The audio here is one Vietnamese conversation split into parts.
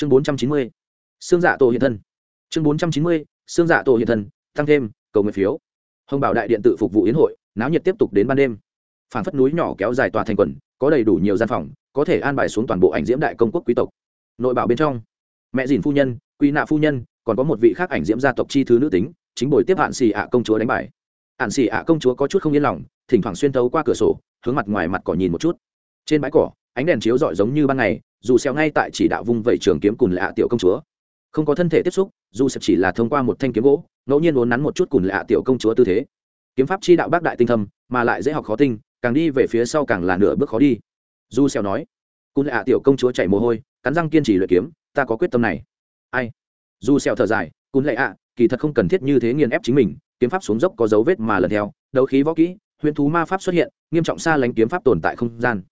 chương bốn trăm chín mươi, xương dạ tổ hiện thân. Chương bốn trăm chín mươi, xương dạ tổ hiện thân, tăng thêm, cầu nguyện phiếu. Hồng bảo đại điện tự phục vụ yến hội, náo nhiệt tiếp tục đến ban đêm. Phản phất núi nhỏ kéo dài tòa thành quần, có đầy đủ nhiều gian phòng, có thể an bài xuống toàn bộ ảnh diễm đại công quốc quý tộc. Nội bảo bên trong, mẹ dìn phu nhân, quy nạ phu nhân, còn có một vị khác ảnh diễm gia tộc chi thứ nữ tính, chính buổi tiếp hạn xì ạ công chúa đánh bài. Hạn xì ạ công chúa có chút không yên lòng, thỉnh thoảng xuyên thấu qua cửa sổ, hướng mặt ngoài mặt cỏ nhìn một chút. Trên bãi cỏ ánh đèn chiếu rọi giống như ban ngày, dù xeo ngay tại chỉ đạo vung vẩy trường kiếm cùn lạ tiểu công chúa. Không có thân thể tiếp xúc, dù sẽ chỉ là thông qua một thanh kiếm gỗ, ngẫu nhiên uốn nắn một chút cùn lạ tiểu công chúa tư thế. Kiếm pháp chi đạo bác đại tinh thâm, mà lại dễ học khó tinh, càng đi về phía sau càng là nửa bước khó đi. Du xeo nói cùn lạ tiểu công chúa chảy mồ hôi, cắn răng kiên trì luyện kiếm, ta có quyết tâm này. Ai? Du xeo thở dài cùn lạ kỳ thật không cần thiết như thế nghiền ép chính mình, kiếm pháp xuống dốc có dấu vết mà lần theo, đấu khí võ kỹ, huyền thú ma pháp xuất hiện, nghiêm trọng xa lánh kiếm pháp tồn tại không gian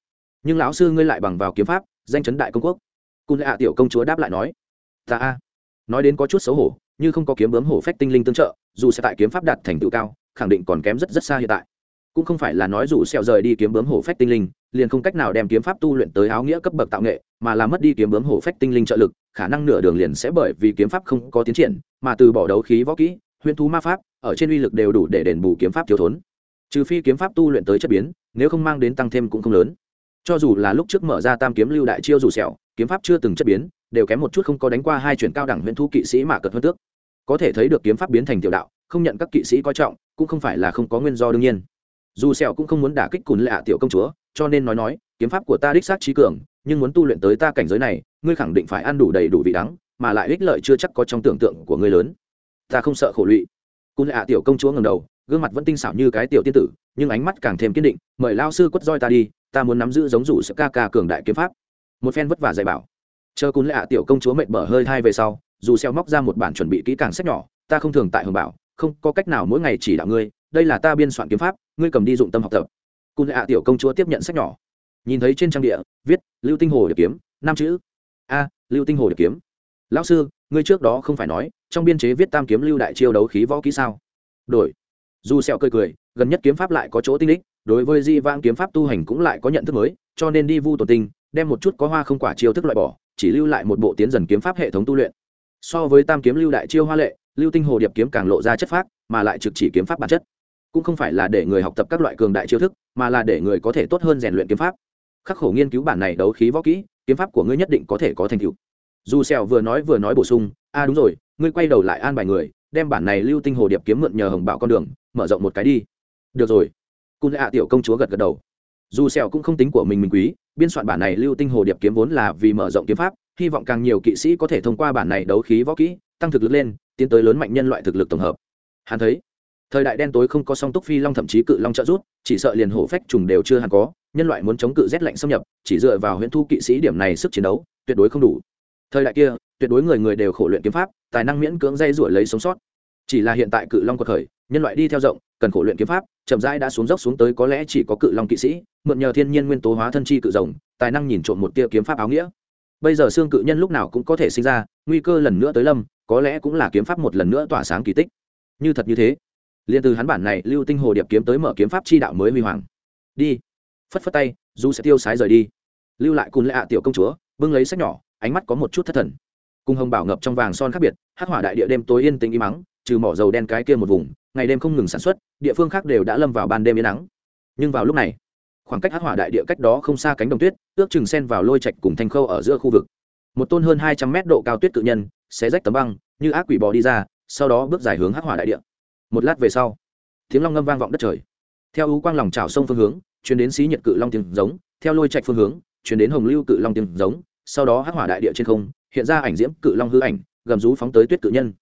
nhưng lão sư ngươi lại bằng vào kiếm pháp, danh chấn đại công quốc. Cung lạ hạ tiểu công chúa đáp lại nói, ta a. Nói đến có chút xấu hổ, như không có kiếm bướm hổ phách tinh linh tương trợ, dù sẽ tại kiếm pháp đạt thành tựu cao, khẳng định còn kém rất rất xa hiện tại. Cũng không phải là nói dù sẹo rời đi kiếm bướm hổ phách tinh linh, liền không cách nào đem kiếm pháp tu luyện tới áo nghĩa cấp bậc tạo nghệ, mà là mất đi kiếm bướm hổ phách tinh linh trợ lực, khả năng nửa đường liền sẽ bởi vì kiếm pháp không có tiến triển, mà từ bỏ đấu khí võ kỹ, huyễn thú ma pháp, ở trên uy lực đều đủ để đền bù kiếm pháp thiếu thốn. Trừ phi kiếm pháp tu luyện tới chất biến, nếu không mang đến tăng thêm cũng không lớn cho dù là lúc trước mở ra tam kiếm lưu đại chiêu dù sẹo, kiếm pháp chưa từng chất biến, đều kém một chút không có đánh qua hai chuyển cao đẳng huyền thú kỵ sĩ mà cật hơn tước. Có thể thấy được kiếm pháp biến thành tiểu đạo, không nhận các kỵ sĩ coi trọng, cũng không phải là không có nguyên do đương nhiên. Dù sẹo cũng không muốn đả kích cùn lạ tiểu công chúa, cho nên nói nói, kiếm pháp của ta đích xác trí cường, nhưng muốn tu luyện tới ta cảnh giới này, ngươi khẳng định phải ăn đủ đầy đủ vị đắng, mà lại ích lợi chưa chắc có trong tưởng tượng của ngươi lớn. Ta không sợ khổ lụy. Cùn lạ tiểu công chúa ngẩng đầu, gương mặt vẫn tinh xảo như cái tiểu tiên tử, nhưng ánh mắt càng thêm kiên định, mời lao sư quất roi ta đi ta muốn nắm giữ giống rủ sự ca ca cường đại kiếm pháp. Một phen vất vả dạy bảo. Chờ cún lạ tiểu công chúa mệt mở hơi hai về sau, dù xeo móc ra một bản chuẩn bị kỹ càng sách nhỏ, ta không thường tại hồng bảo, không có cách nào mỗi ngày chỉ đạo ngươi, đây là ta biên soạn kiếm pháp, ngươi cầm đi dụng tâm học tập. Cún lạ tiểu công chúa tiếp nhận sách nhỏ. Nhìn thấy trên trang địa, viết, lưu tinh hồ điệp kiếm, năm chữ. A, lưu tinh hồ điệp kiếm. Lão sư, ngươi trước đó không phải nói, trong biên chế viết tam kiếm lưu đại chiêu đấu khí võ kỹ sao? Đổi. Dù sẹo cười cười, gần nhất kiếm pháp lại có chỗ tinh lịch đối với di vang kiếm pháp tu hành cũng lại có nhận thức mới, cho nên đi vu tổ tinh, đem một chút có hoa không quả chiêu thức loại bỏ, chỉ lưu lại một bộ tiến dần kiếm pháp hệ thống tu luyện. So với tam kiếm lưu đại chiêu hoa lệ, lưu tinh hồ điệp kiếm càng lộ ra chất phác, mà lại trực chỉ kiếm pháp bản chất. Cũng không phải là để người học tập các loại cường đại chiêu thức, mà là để người có thể tốt hơn rèn luyện kiếm pháp. Khắc khổ nghiên cứu bản này đấu khí võ kỹ, kiếm pháp của ngươi nhất định có thể có thành tựu. Dù sẹo vừa nói vừa nói bổ sung, a, đúng rồi, ngươi quay đầu lại an bài người, đem bản này lưu tinh hồ điệp kiếm mượn nhờ hồng bạo con đường, mở rộng một cái đi. Được rồi cung lạ hạ tiểu công chúa gật gật đầu. Dù sẹo cũng không tính của mình mình quý, biên soạn bản này lưu tinh hồ điệp kiếm vốn là vì mở rộng kiếm pháp, hy vọng càng nhiều kỵ sĩ có thể thông qua bản này đấu khí võ kỹ, tăng thực lực lên, tiến tới lớn mạnh nhân loại thực lực tổng hợp. Hắn thấy, thời đại đen tối không có song túc phi long thậm chí cự long trợ rút chỉ sợ liền hổ phách trùng đều chưa hẳn có, nhân loại muốn chống cự rét lạnh xâm nhập, chỉ dựa vào huyễn thu kỵ sĩ điểm này sức chiến đấu, tuyệt đối không đủ. Thời đại kia, tuyệt đối người người đều khổ luyện kiếm pháp, tài năng miễn cưỡng dây rủi lấy sống sót. Chỉ là hiện tại cự long quật khởi, nhân loại đi theo rộng cần khổ luyện kiếm pháp, chậm rãi đã xuống dốc xuống tới có lẽ chỉ có cự long kỵ sĩ, mượn nhờ thiên nhiên nguyên tố hóa thân chi cự rồng, tài năng nhìn trộm một tia kiếm pháp áo nghĩa. Bây giờ xương cự nhân lúc nào cũng có thể sinh ra, nguy cơ lần nữa tới lâm, có lẽ cũng là kiếm pháp một lần nữa tỏa sáng kỳ tích. Như thật như thế, liền từ hắn bản này lưu tinh hồ điệp kiếm tới mở kiếm pháp chi đạo mới huy hoàng. Đi. Phất phất tay du sẽ tiêu sái rời đi. Lưu lại cùng lệ ạ tiểu công chúa, bưng lấy sách nhỏ, ánh mắt có một chút thất thần. Cùng hồng bảo ngập trong vàng son khác biệt, hắc hỏa đại địa đêm tối yên tĩnh im mắng trừ mỏ dầu đen cái kia một vùng, ngày đêm không ngừng sản xuất, địa phương khác đều đã lâm vào ban đêm yên nắng. Nhưng vào lúc này, khoảng cách hắc hỏa đại địa cách đó không xa cánh đồng tuyết, ước chừng sen vào lôi trạch cùng thanh khâu ở giữa khu vực. Một tôn hơn hai trăm mét độ cao tuyết cự nhân sẽ rách tấm băng, như ác quỷ bò đi ra, sau đó bước dài hướng hắc hỏa đại địa. Một lát về sau, tiếng long ngâm vang vọng đất trời. Theo ưu quang lòng trào sông phương hướng chuyển đến xí nhật cự long tiếng giống, theo lôi trạch phương hướng chuyển đến hồng lưu cự long tiếng giống, sau đó hắc hỏa đại địa trên không, hiện ra ảnh diễm cự long hư ảnh, gầm rú phóng tới tuyết cự nhân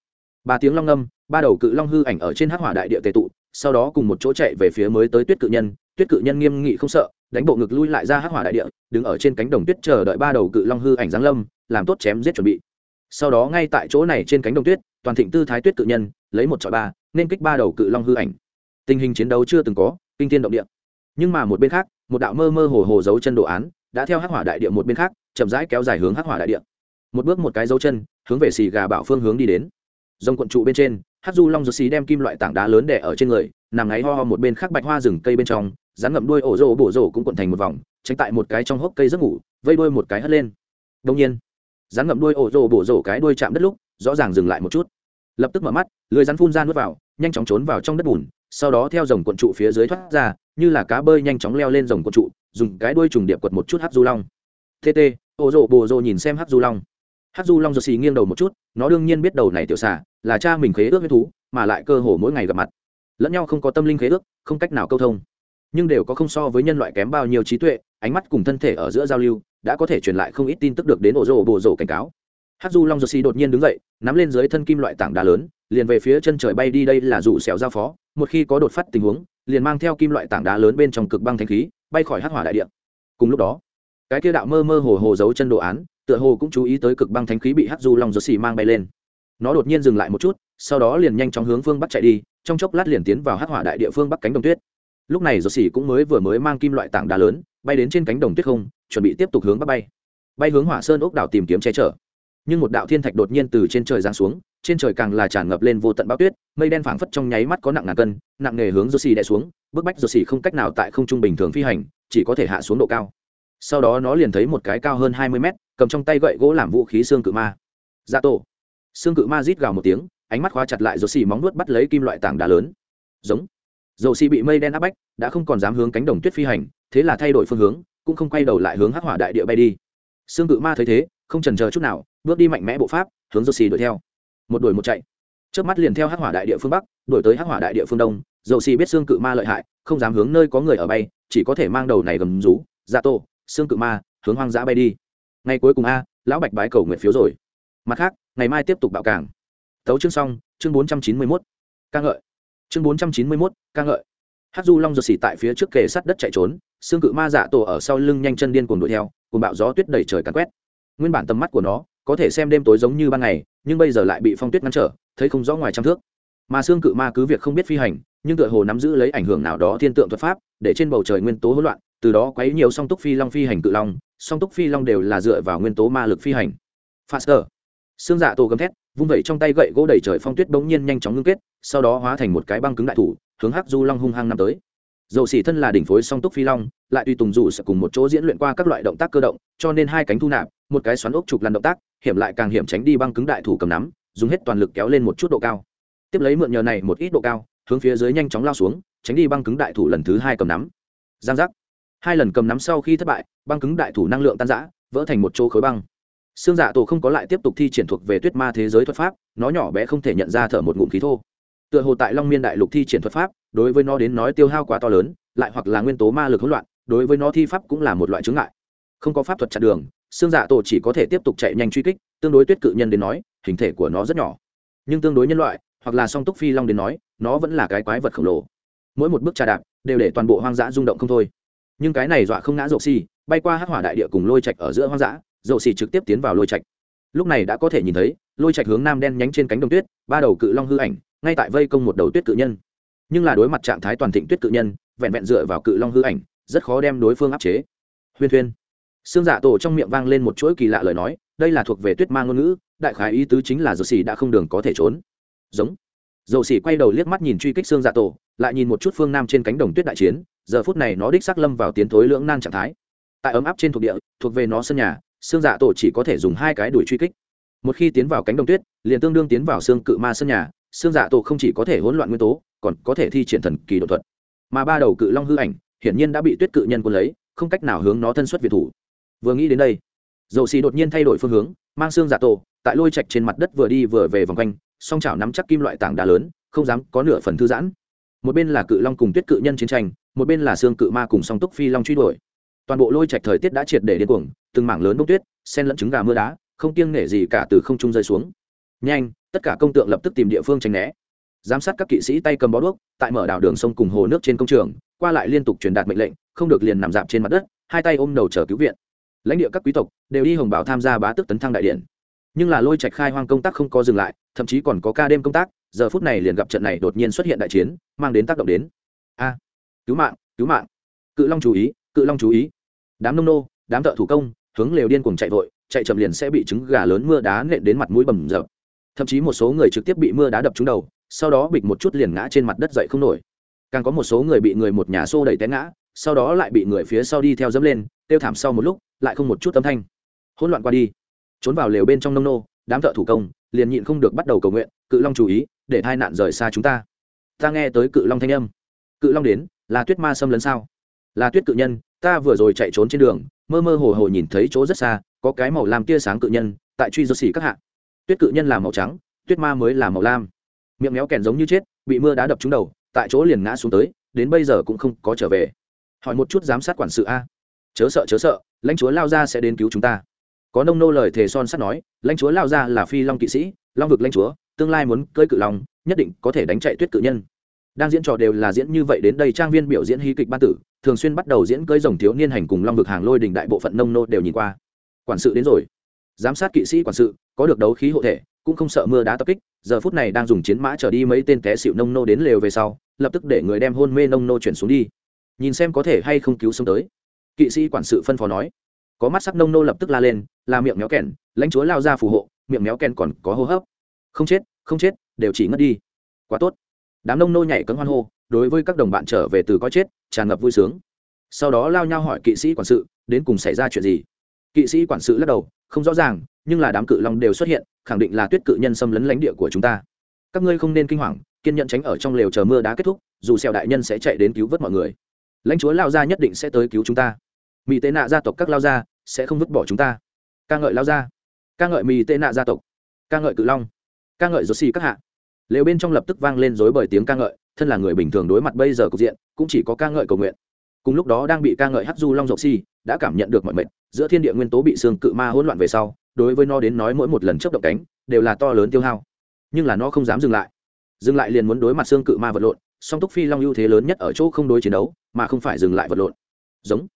ba tiếng long ngâm, ba đầu cự long hư ảnh ở trên hắc hỏa đại địa tề tụ, sau đó cùng một chỗ chạy về phía mới tới tuyết cự nhân. Tuyết cự nhân nghiêm nghị không sợ, đánh bộ ngực lui lại ra hắc hỏa đại địa, đứng ở trên cánh đồng tuyết chờ đợi ba đầu cự long hư ảnh giáng lâm, làm tốt chém giết chuẩn bị. Sau đó ngay tại chỗ này trên cánh đồng tuyết, toàn thịnh tư thái tuyết cự nhân, lấy một trọi ba, nên kích ba đầu cự long hư ảnh. Tình hình chiến đấu chưa từng có, kinh thiên động địa. Nhưng mà một bên khác, một đạo mơ mơ hồ hồ dấu chân đồ án, đã theo hắc hỏa đại địa một bên khác, chậm rãi kéo dài hướng hắc hỏa đại địa. Một bước một cái dấu chân, hướng về xì gà bảo phương hướng đi đến dòng quận trụ bên trên, hát du long rột xì đem kim loại tảng đá lớn đẻ ở trên người, nằm ngáy ho ho một bên khác bạch hoa rừng cây bên trong, rắn ngậm đuôi ổ rỗ bổ rỗ cũng cuộn thành một vòng, tránh tại một cái trong hốc cây giấc ngủ, vây đuôi một cái hất lên. Đông nhiên, rắn ngậm đuôi ổ rồ bổ rỗ cái đuôi chạm đất lúc, rõ ràng dừng lại một chút. Lập tức mở mắt, lưới rắn phun ra nuốt vào, nhanh chóng trốn vào trong đất bùn, sau đó theo dòng cuộn trụ phía dưới thoát ra, như là cá bơi nhanh chóng leo lên dòng cuộn trụ, dùng cái đuôi trùng điệp quật một chút hát du long. Tt ổ rồ bổ rổ nhìn xem hát du long hát du long giật xì nghiêng đầu một chút, nó đương nhiên biết đầu này tiểu xà là cha mình khế ước với thú, mà lại cơ hồ mỗi ngày gặp mặt. Lẫn nhau không có tâm linh khế ước, không cách nào câu thông. Nhưng đều có không so với nhân loại kém bao nhiêu trí tuệ, ánh mắt cùng thân thể ở giữa giao lưu, đã có thể truyền lại không ít tin tức được đến ổ rồ bồ rồ cảnh cáo. Hát du long giật xì đột nhiên đứng dậy, nắm lên dưới thân kim loại tảng đá lớn, liền về phía chân trời bay đi đây là rủ xẻo giao phó, một khi có đột phát tình huống, liền mang theo kim loại tảng đá lớn bên trong cực băng thanh khí, bay khỏi hát hỏa đại địa. Cùng lúc đó, cái kia đạo mơ mơ hồ hồ giấu chân đồ án tựa hồ cũng chú ý tới cực băng thanh khí bị Hắc du long giơ xì mang bay lên. Nó đột nhiên dừng lại một chút, sau đó liền nhanh chóng hướng phương bắc chạy đi, trong chốc lát liền tiến vào hắc hỏa đại địa phương bắc cánh đồng tuyết. Lúc này giơ xì cũng mới vừa mới mang kim loại tảng đá lớn, bay đến trên cánh đồng tuyết không, chuẩn bị tiếp tục hướng bắc bay. Bay hướng hỏa sơn ốc đảo tìm kiếm che chở. Nhưng một đạo thiên thạch đột nhiên từ trên trời giáng xuống, trên trời càng là tràn ngập lên vô tận bão tuyết, mây đen phảng phất trong nháy mắt có nặng ngàn cân, nặng nề hướng Josi đè xuống, bức bách Josi không cách nào tại không trung bình thường phi hành, chỉ có thể hạ xuống độ cao sau đó nó liền thấy một cái cao hơn hai mươi mét, cầm trong tay gậy gỗ làm vũ khí xương cự ma. Dạ tổ. Xương cự ma rít gào một tiếng, ánh mắt khóa chặt lại Josi móng nuốt bắt lấy kim loại tảng đá lớn. Giống. Dầu xì bị mây đen áp bách, đã không còn dám hướng cánh đồng tuyết phi hành, thế là thay đổi phương hướng, cũng không quay đầu lại hướng hắc hỏa đại địa bay đi. Xương cự ma thấy thế, không trần chờ chút nào, bước đi mạnh mẽ bộ pháp, hướng dầu xì đuổi theo. Một đuổi một chạy. Trước mắt liền theo hắc hỏa đại địa phương bắc, đuổi tới hắc hỏa đại địa phương đông. Dầu xì biết xương cự ma lợi hại, không dám hướng nơi có người ở bay, chỉ có thể mang đầu này gầm rú. Dạ tô xương cự ma, hướng hoang dã bay đi. Ngày cuối cùng a, lão bạch bái cầu nguyện phiếu rồi. Mặt khác, ngày mai tiếp tục bạo cảng tấu chương xong, chương bốn trăm chín mươi mốt. Ca ngợi. Chương bốn trăm chín mươi mốt, ca ngợi. Hát du long ruột xỉ tại phía trước kề sát đất chạy trốn, xương cự ma dạ tổ ở sau lưng nhanh chân điên cuồng đuổi theo cùng bạo gió tuyết đầy trời càn quét. Nguyên bản tầm mắt của nó, có thể xem đêm tối giống như ban ngày, nhưng bây giờ lại bị phong tuyết ngăn trở, thấy không rõ ngoài trăm thước. Mà xương cự ma cứ việc không biết phi hành, nhưng tựa hồ nắm giữ lấy ảnh hưởng nào đó thiên tượng thuật pháp, để trên bầu trời nguyên tố hỗn loạn từ đó quấy nhiều song túc phi long phi hành cự long, song túc phi long đều là dựa vào nguyên tố ma lực phi hành. Faster. Xương dạ tổ gầm thét, vung vẩy trong tay gậy gỗ đẩy trời phong tuyết bỗng nhiên nhanh chóng ngưng kết, sau đó hóa thành một cái băng cứng đại thủ, hướng hắc du long hung hăng năm tới. Dầu xỉ thân là đỉnh phối song túc phi long, lại tùy tùng dù sẽ cùng một chỗ diễn luyện qua các loại động tác cơ động, cho nên hai cánh thu nạp, một cái xoắn ốc chụp lăn động tác, hiểm lại càng hiểm tránh đi băng cứng đại thủ cầm nắm, dùng hết toàn lực kéo lên một chút độ cao. Tiếp lấy mượn nhờ này một ít độ cao, hướng phía dưới nhanh chóng lao xuống, tránh đi băng cứng đại thủ lần thứ hai cầm nắm. Giang giác hai lần cầm nắm sau khi thất bại, băng cứng đại thủ năng lượng tan giã vỡ thành một chỗ khối băng. Xương dạ tổ không có lại tiếp tục thi triển thuộc về tuyết ma thế giới thuật pháp, nó nhỏ bé không thể nhận ra thở một ngụm khí thô. Tựa hồ tại long miên đại lục thi triển thuật pháp, đối với nó đến nói tiêu hao quá to lớn, lại hoặc là nguyên tố ma lực hỗn loạn, đối với nó thi pháp cũng là một loại chướng ngại. Không có pháp thuật chặn đường xương dạ tổ chỉ có thể tiếp tục chạy nhanh truy kích, tương đối tuyết cự nhân đến nói, hình thể của nó rất nhỏ. Nhưng tương đối nhân loại, hoặc là song túc phi long đến nói, nó vẫn là cái quái vật khổng lồ. Mỗi một bước trà đạp, đều để toàn bộ hoang dã rung động không thôi nhưng cái này dọa không ngã rộ xi bay qua hắc hỏa đại địa cùng lôi trạch ở giữa hoang dã, rộ xì trực tiếp tiến vào lôi trạch. Lúc này đã có thể nhìn thấy, lôi trạch hướng nam đen nhánh trên cánh đồng tuyết, ba đầu cự long hư ảnh, ngay tại vây công một đầu tuyết cự nhân. Nhưng là đối mặt trạng thái toàn thịnh tuyết cự nhân, vẹn vẹn dựa vào cự long hư ảnh, rất khó đem đối phương áp chế. Huyên thuyên xương giả dạ tổ trong miệng vang lên một chuỗi kỳ lạ lời nói, đây là thuộc về tuyết mang ngôn ngữ, đại khái ý tứ chính là dầu xì đã không đường có thể trốn. Giống. Dầu xì quay đầu liếc mắt nhìn truy kích xương dạ tổ, lại nhìn một chút phương nam trên cánh đồng tuyết đại chiến giờ phút này nó đích xác lâm vào tiến thối lưỡng nan trạng thái. Tại ấm áp trên thuộc địa, thuộc về nó sân nhà, xương dạ tổ chỉ có thể dùng hai cái đuổi truy kích. Một khi tiến vào cánh đồng tuyết, liền tương đương tiến vào xương cự ma sân nhà, xương dạ tổ không chỉ có thể hỗn loạn nguyên tố, còn có thể thi triển thần kỳ đột thuật. Mà ba đầu cự long hư ảnh, hiển nhiên đã bị tuyết cự nhân quân lấy, không cách nào hướng nó thân xuất việt thủ. Vừa nghĩ đến đây, dầu xì đột nhiên thay đổi phương hướng, mang xương dạ tổ, tại lôi trạch trên mặt đất vừa đi vừa về vòng quanh, song chảo nắm chắc kim loại tảng đá lớn, không dám có nửa phần thư giãn. Một bên là cự long cùng tuyết cự nhân chiến tranh một bên là xương cự ma cùng song túc phi long truy đuổi. Toàn bộ lôi trạch thời tiết đã triệt để điên cuồng, từng mảng lớn bông tuyết sen lẫn trứng gà mưa đá, không kiêng nể gì cả từ không trung rơi xuống. Nhanh, tất cả công tượng lập tức tìm địa phương tránh né. Giám sát các kỵ sĩ tay cầm bó đuốc, tại mở đảo đường sông cùng hồ nước trên công trường, qua lại liên tục truyền đạt mệnh lệnh, không được liền nằm dạp trên mặt đất, hai tay ôm đầu chờ cứu viện. Lãnh địa các quý tộc đều đi hồng bảo tham gia bá tức tấn thăng đại điện. Nhưng là lôi trạch khai hoang công tác không có dừng lại, thậm chí còn có ca đêm công tác, giờ phút này liền gặp trận này đột nhiên xuất hiện đại chiến, mang đến tác động đến. A! Cứu mạng cứu mạng. Cự long chú ý, cự long chú ý. Đám nông nô, đám thợ thủ công, hướng lều điên cuồng chạy vội, chạy chậm liền sẽ bị trứng gà lớn mưa đá nện đến mặt mũi bầm dập. Thậm chí một số người trực tiếp bị mưa đá đập trúng đầu, sau đó bịch một chút liền ngã trên mặt đất dậy không nổi. Càng có một số người bị người một nhà xô đẩy té ngã, sau đó lại bị người phía sau đi theo dẫm lên tiêu thảm sau một lúc, lại không một chút âm thanh. Hỗn loạn qua đi. Trốn vào lều bên trong nông nô, đám thợ thủ công, liền nhịn không được bắt đầu cầu nguyện, cự long chú ý, để hai nạn rời xa chúng ta. Ta nghe tới cự long thanh âm. Cự long đến là tuyết ma xâm lấn sao? Là tuyết cự nhân, ta vừa rồi chạy trốn trên đường, mơ mơ hồ hồ nhìn thấy chỗ rất xa, có cái màu làm tia sáng cự nhân, tại truy do xỉ các hạ. Tuyết cự nhân là màu trắng, tuyết ma mới là màu lam. Miệng méo kèn giống như chết, bị mưa đá đập trúng đầu, tại chỗ liền ngã xuống tới, đến bây giờ cũng không có trở về. Hỏi một chút giám sát quản sự a. Chớ sợ chớ sợ, lãnh chúa lao ra sẽ đến cứu chúng ta. Có nông nô lời thề son sắt nói, lãnh chúa lao ra là phi long kỵ sĩ, long vực lãnh chúa, tương lai muốn cưỡi cự long, nhất định có thể đánh chạy tuyết cự nhân đang diễn trò đều là diễn như vậy đến đây trang viên biểu diễn hí kịch ban tử, thường xuyên bắt đầu diễn cưới rồng thiếu niên hành cùng long vực hàng lôi đình đại bộ phận nông nô đều nhìn qua. Quản sự đến rồi. Giám sát kỵ sĩ quản sự, có được đấu khí hộ thể, cũng không sợ mưa đá tập kích, giờ phút này đang dùng chiến mã trở đi mấy tên té xịu nông nô đến lều về sau, lập tức để người đem hôn mê nông nô chuyển xuống đi. Nhìn xem có thể hay không cứu sống tới. Kỵ sĩ quản sự phân phó nói. Có mắt sắc nông nô lập tức la lên, là miệng méo kèn, lãnh chúa lao ra phù hộ, miệng méo kèn còn có hô hấp. Không chết không chết, đều chỉ ngất đi. Quá tốt đám nông nô nhảy cấm hoan hô, đối với các đồng bạn trở về từ có chết, tràn ngập vui sướng. Sau đó lao nhau hỏi kỵ sĩ quản sự, đến cùng xảy ra chuyện gì? Kỵ sĩ quản sự lắc đầu, không rõ ràng, nhưng là đám cự long đều xuất hiện, khẳng định là tuyết cự nhân xâm lấn lãnh địa của chúng ta. Các ngươi không nên kinh hoàng, kiên nhận tránh ở trong lều chờ mưa đá kết thúc, dù xèo đại nhân sẽ chạy đến cứu vớt mọi người. Lãnh chúa lao gia nhất định sẽ tới cứu chúng ta. Mỹ tế nạ gia tộc các lao gia sẽ không vứt bỏ chúng ta. Ca ngợi lao gia. Ca ngợi mỹ tế nạ gia tộc. Ca ngợi cự long. Ca ngợi rốt xì các hạ lều bên trong lập tức vang lên rối bởi tiếng ca ngợi, thân là người bình thường đối mặt bây giờ cục diện, cũng chỉ có ca ngợi cầu nguyện. Cùng lúc đó đang bị ca ngợi hắc du long rộng si, đã cảm nhận được mọi mệnh giữa thiên địa nguyên tố bị xương cự ma hỗn loạn về sau, đối với nó đến nói mỗi một lần chấp động cánh, đều là to lớn tiêu hao. Nhưng là nó không dám dừng lại. Dừng lại liền muốn đối mặt xương cự ma vật lộn, song túc phi long ưu thế lớn nhất ở chỗ không đối chiến đấu, mà không phải dừng lại vật lộn. Giống.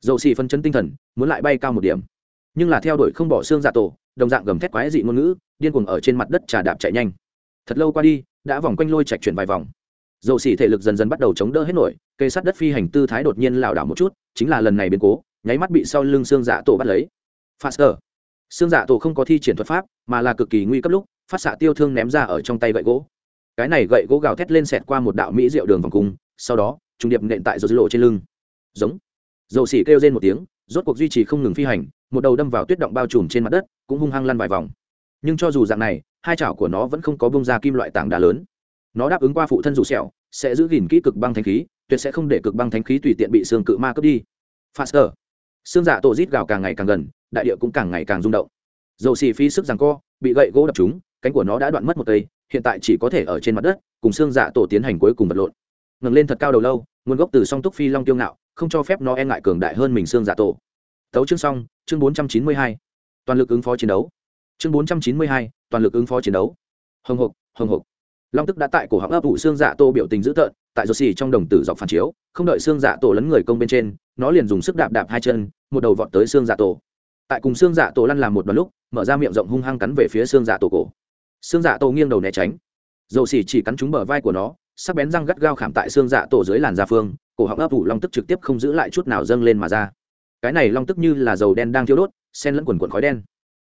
Dầu xì phân chân tinh thần, muốn lại bay cao một điểm. Nhưng là theo đuổi không bỏ xương dạ tổ, đồng dạng gầm thét quái dị ngôn ngữ, điên cuồng ở trên mặt đất trà đạp chạy nhanh thật lâu qua đi, đã vòng quanh lôi chạch chuyển vài vòng. Dầu xỉ thể lực dần dần bắt đầu chống đỡ hết nổi cây sắt đất phi hành tư thái đột nhiên lảo đảo một chút, chính là lần này biến cố, nháy mắt bị sau lưng xương dạ tổ bắt lấy. Faster. Xương dạ tổ không có thi triển thuật pháp, mà là cực kỳ nguy cấp lúc, phát xạ tiêu thương ném ra ở trong tay gậy gỗ. Cái này gậy gỗ gào thét lên xẹt qua một đạo mỹ rượu đường vòng cung, sau đó trung điệp nện tại dầu lộ trên lưng. Giống. Dầu xỉ kêu lên một tiếng, rốt cuộc duy trì không ngừng phi hành, một đầu đâm vào tuyết động bao trùm trên mặt đất, cũng hung hăng lăn vài vòng nhưng cho dù dạng này, hai chảo của nó vẫn không có bông ra kim loại tảng đá lớn. Nó đáp ứng qua phụ thân dù sẹo, sẽ giữ gìn kỹ cực băng thanh khí, tuyệt sẽ không để cực băng thanh khí tùy tiện bị xương cự ma cướp đi. Faster. Xương dạ tổ rít gào càng ngày càng gần, đại địa cũng càng ngày càng rung động. Dầu xì phi sức rằng co, bị gậy gỗ đập trúng, cánh của nó đã đoạn mất một cây, hiện tại chỉ có thể ở trên mặt đất, cùng xương dạ tổ tiến hành cuối cùng vật lộn. Ngẩng lên thật cao đầu lâu, nguồn gốc từ song túc phi long tiêu ngạo, không cho phép nó e ngại cường đại hơn mình xương dạ tổ. Tấu chương xong, chương bốn trăm chín mươi hai. Toàn lực ứng phó chiến đấu chương bốn trăm chín mươi hai, toàn lực ứng phó chiến đấu. Hồng hộc hồng hộc. Long tức đã tại cổ họng ấp ủ xương dạ tổ biểu tình dữ tợn, tại rột xì trong đồng tử dọc phản chiếu, không đợi xương dạ tổ lấn người công bên trên, nó liền dùng sức đạp đạp hai chân, một đầu vọt tới xương dạ tổ tại cùng xương dạ tổ lăn làm một đoạn lúc, mở ra miệng rộng hung hăng cắn về phía xương dạ tổ cổ. Xương dạ tổ nghiêng đầu né tránh. Dầu xì chỉ cắn trúng bờ vai của nó, sắc bén răng gắt gao khảm tại xương dạ tổ dưới làn da phương, cổ họng ấp ủ long tức trực tiếp không giữ lại chút nào dâng lên mà ra. Cái này long tức như là dầu đen đang thiêu đốt sen lẫn quần quần khói đen.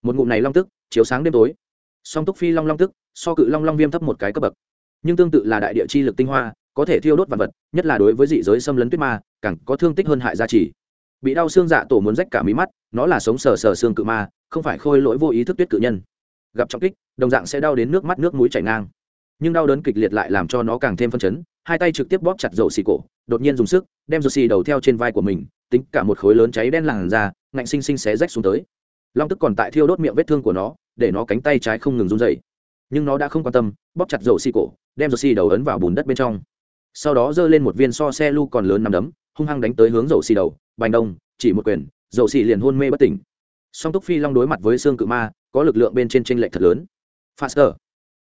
Một ngụm này long tức chiếu sáng đêm tối. Song túc phi long long tức, so cự long long viêm thấp một cái cấp bậc. Nhưng tương tự là đại địa chi lực tinh hoa, có thể thiêu đốt vật vật, nhất là đối với dị giới xâm lấn tuyết ma, càng có thương tích hơn hại gia trì. Bị đau xương dạ tổ muốn rách cả mí mắt, nó là sống sờ sờ xương cự ma, không phải khôi lỗi vô ý thức tuyết cự nhân. Gặp trọng kích, đồng dạng sẽ đau đến nước mắt nước mũi chảy ngang. Nhưng đau đớn kịch liệt lại làm cho nó càng thêm phân chấn, hai tay trực tiếp bóp chặt dầu xì cổ, đột nhiên dùng sức, đem dầu xì đầu theo trên vai của mình, tính cả một khối lớn cháy đen làn ra ngạnh xinh xinh xé rách xuống tới long tức còn tại thiêu đốt miệng vết thương của nó, để nó cánh tay trái không ngừng run dậy nhưng nó đã không quan tâm, bóp chặt dầu xì cổ, đem dầu xì đầu ấn vào bùn đất bên trong. Sau đó giơ lên một viên so xe lu còn lớn nằm đấm, hung hăng đánh tới hướng dầu xì đầu, bành đông, chỉ một quyền, dầu xì liền hôn mê bất tỉnh. Song túc phi long đối mặt với xương cự ma, có lực lượng bên trên tranh lệch thật lớn. Faster.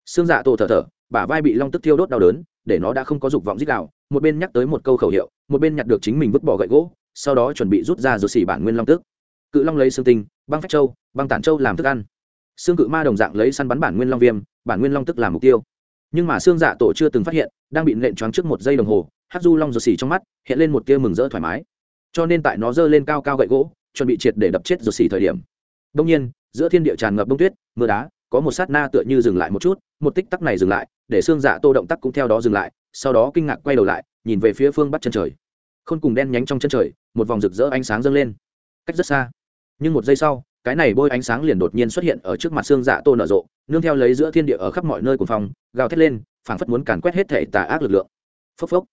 Xương dạ tổ thở thở, bả vai bị long tức thiêu đốt đau đớn, để nó đã không có dục vọng dích đạo, một bên nhắc tới một câu khẩu hiệu, một bên nhặt được chính mình vứt bỏ gậy gỗ, sau đó chuẩn bị rút ra rồi xỉ bản nguyên long tức cự long lấy xương tinh, băng phách châu, băng tản châu làm thức ăn. Xương cự ma đồng dạng lấy săn bắn bản nguyên long viêm, bản nguyên long tức làm mục tiêu. Nhưng mà xương dạ tổ chưa từng phát hiện, đang bị nện choáng trước một giây đồng hồ hát du long rồi xỉ trong mắt, hiện lên một tia mừng rỡ thoải mái. Cho nên tại nó giơ lên cao cao gậy gỗ, chuẩn bị triệt để đập chết rồi xỉ thời điểm. Đông nhiên, giữa thiên địa tràn ngập bông tuyết, mưa đá, có một sát na tựa như dừng lại một chút, một tích tắc này dừng lại, để xương dạ tô động tác cũng theo đó dừng lại, sau đó kinh ngạc quay đầu lại, nhìn về phía phương bắc chân trời. Khôn cùng đen nhánh trong chân trời, một vòng rực rỡ ánh sáng dâng lên. Cách rất xa nhưng một giây sau, cái này bôi ánh sáng liền đột nhiên xuất hiện ở trước mặt xương dạ tô nở rộ, nương theo lấy giữa thiên địa ở khắp mọi nơi của phòng gào thét lên, phảng phất muốn càn quét hết thể tà ác lực lượng. Phốc phốc.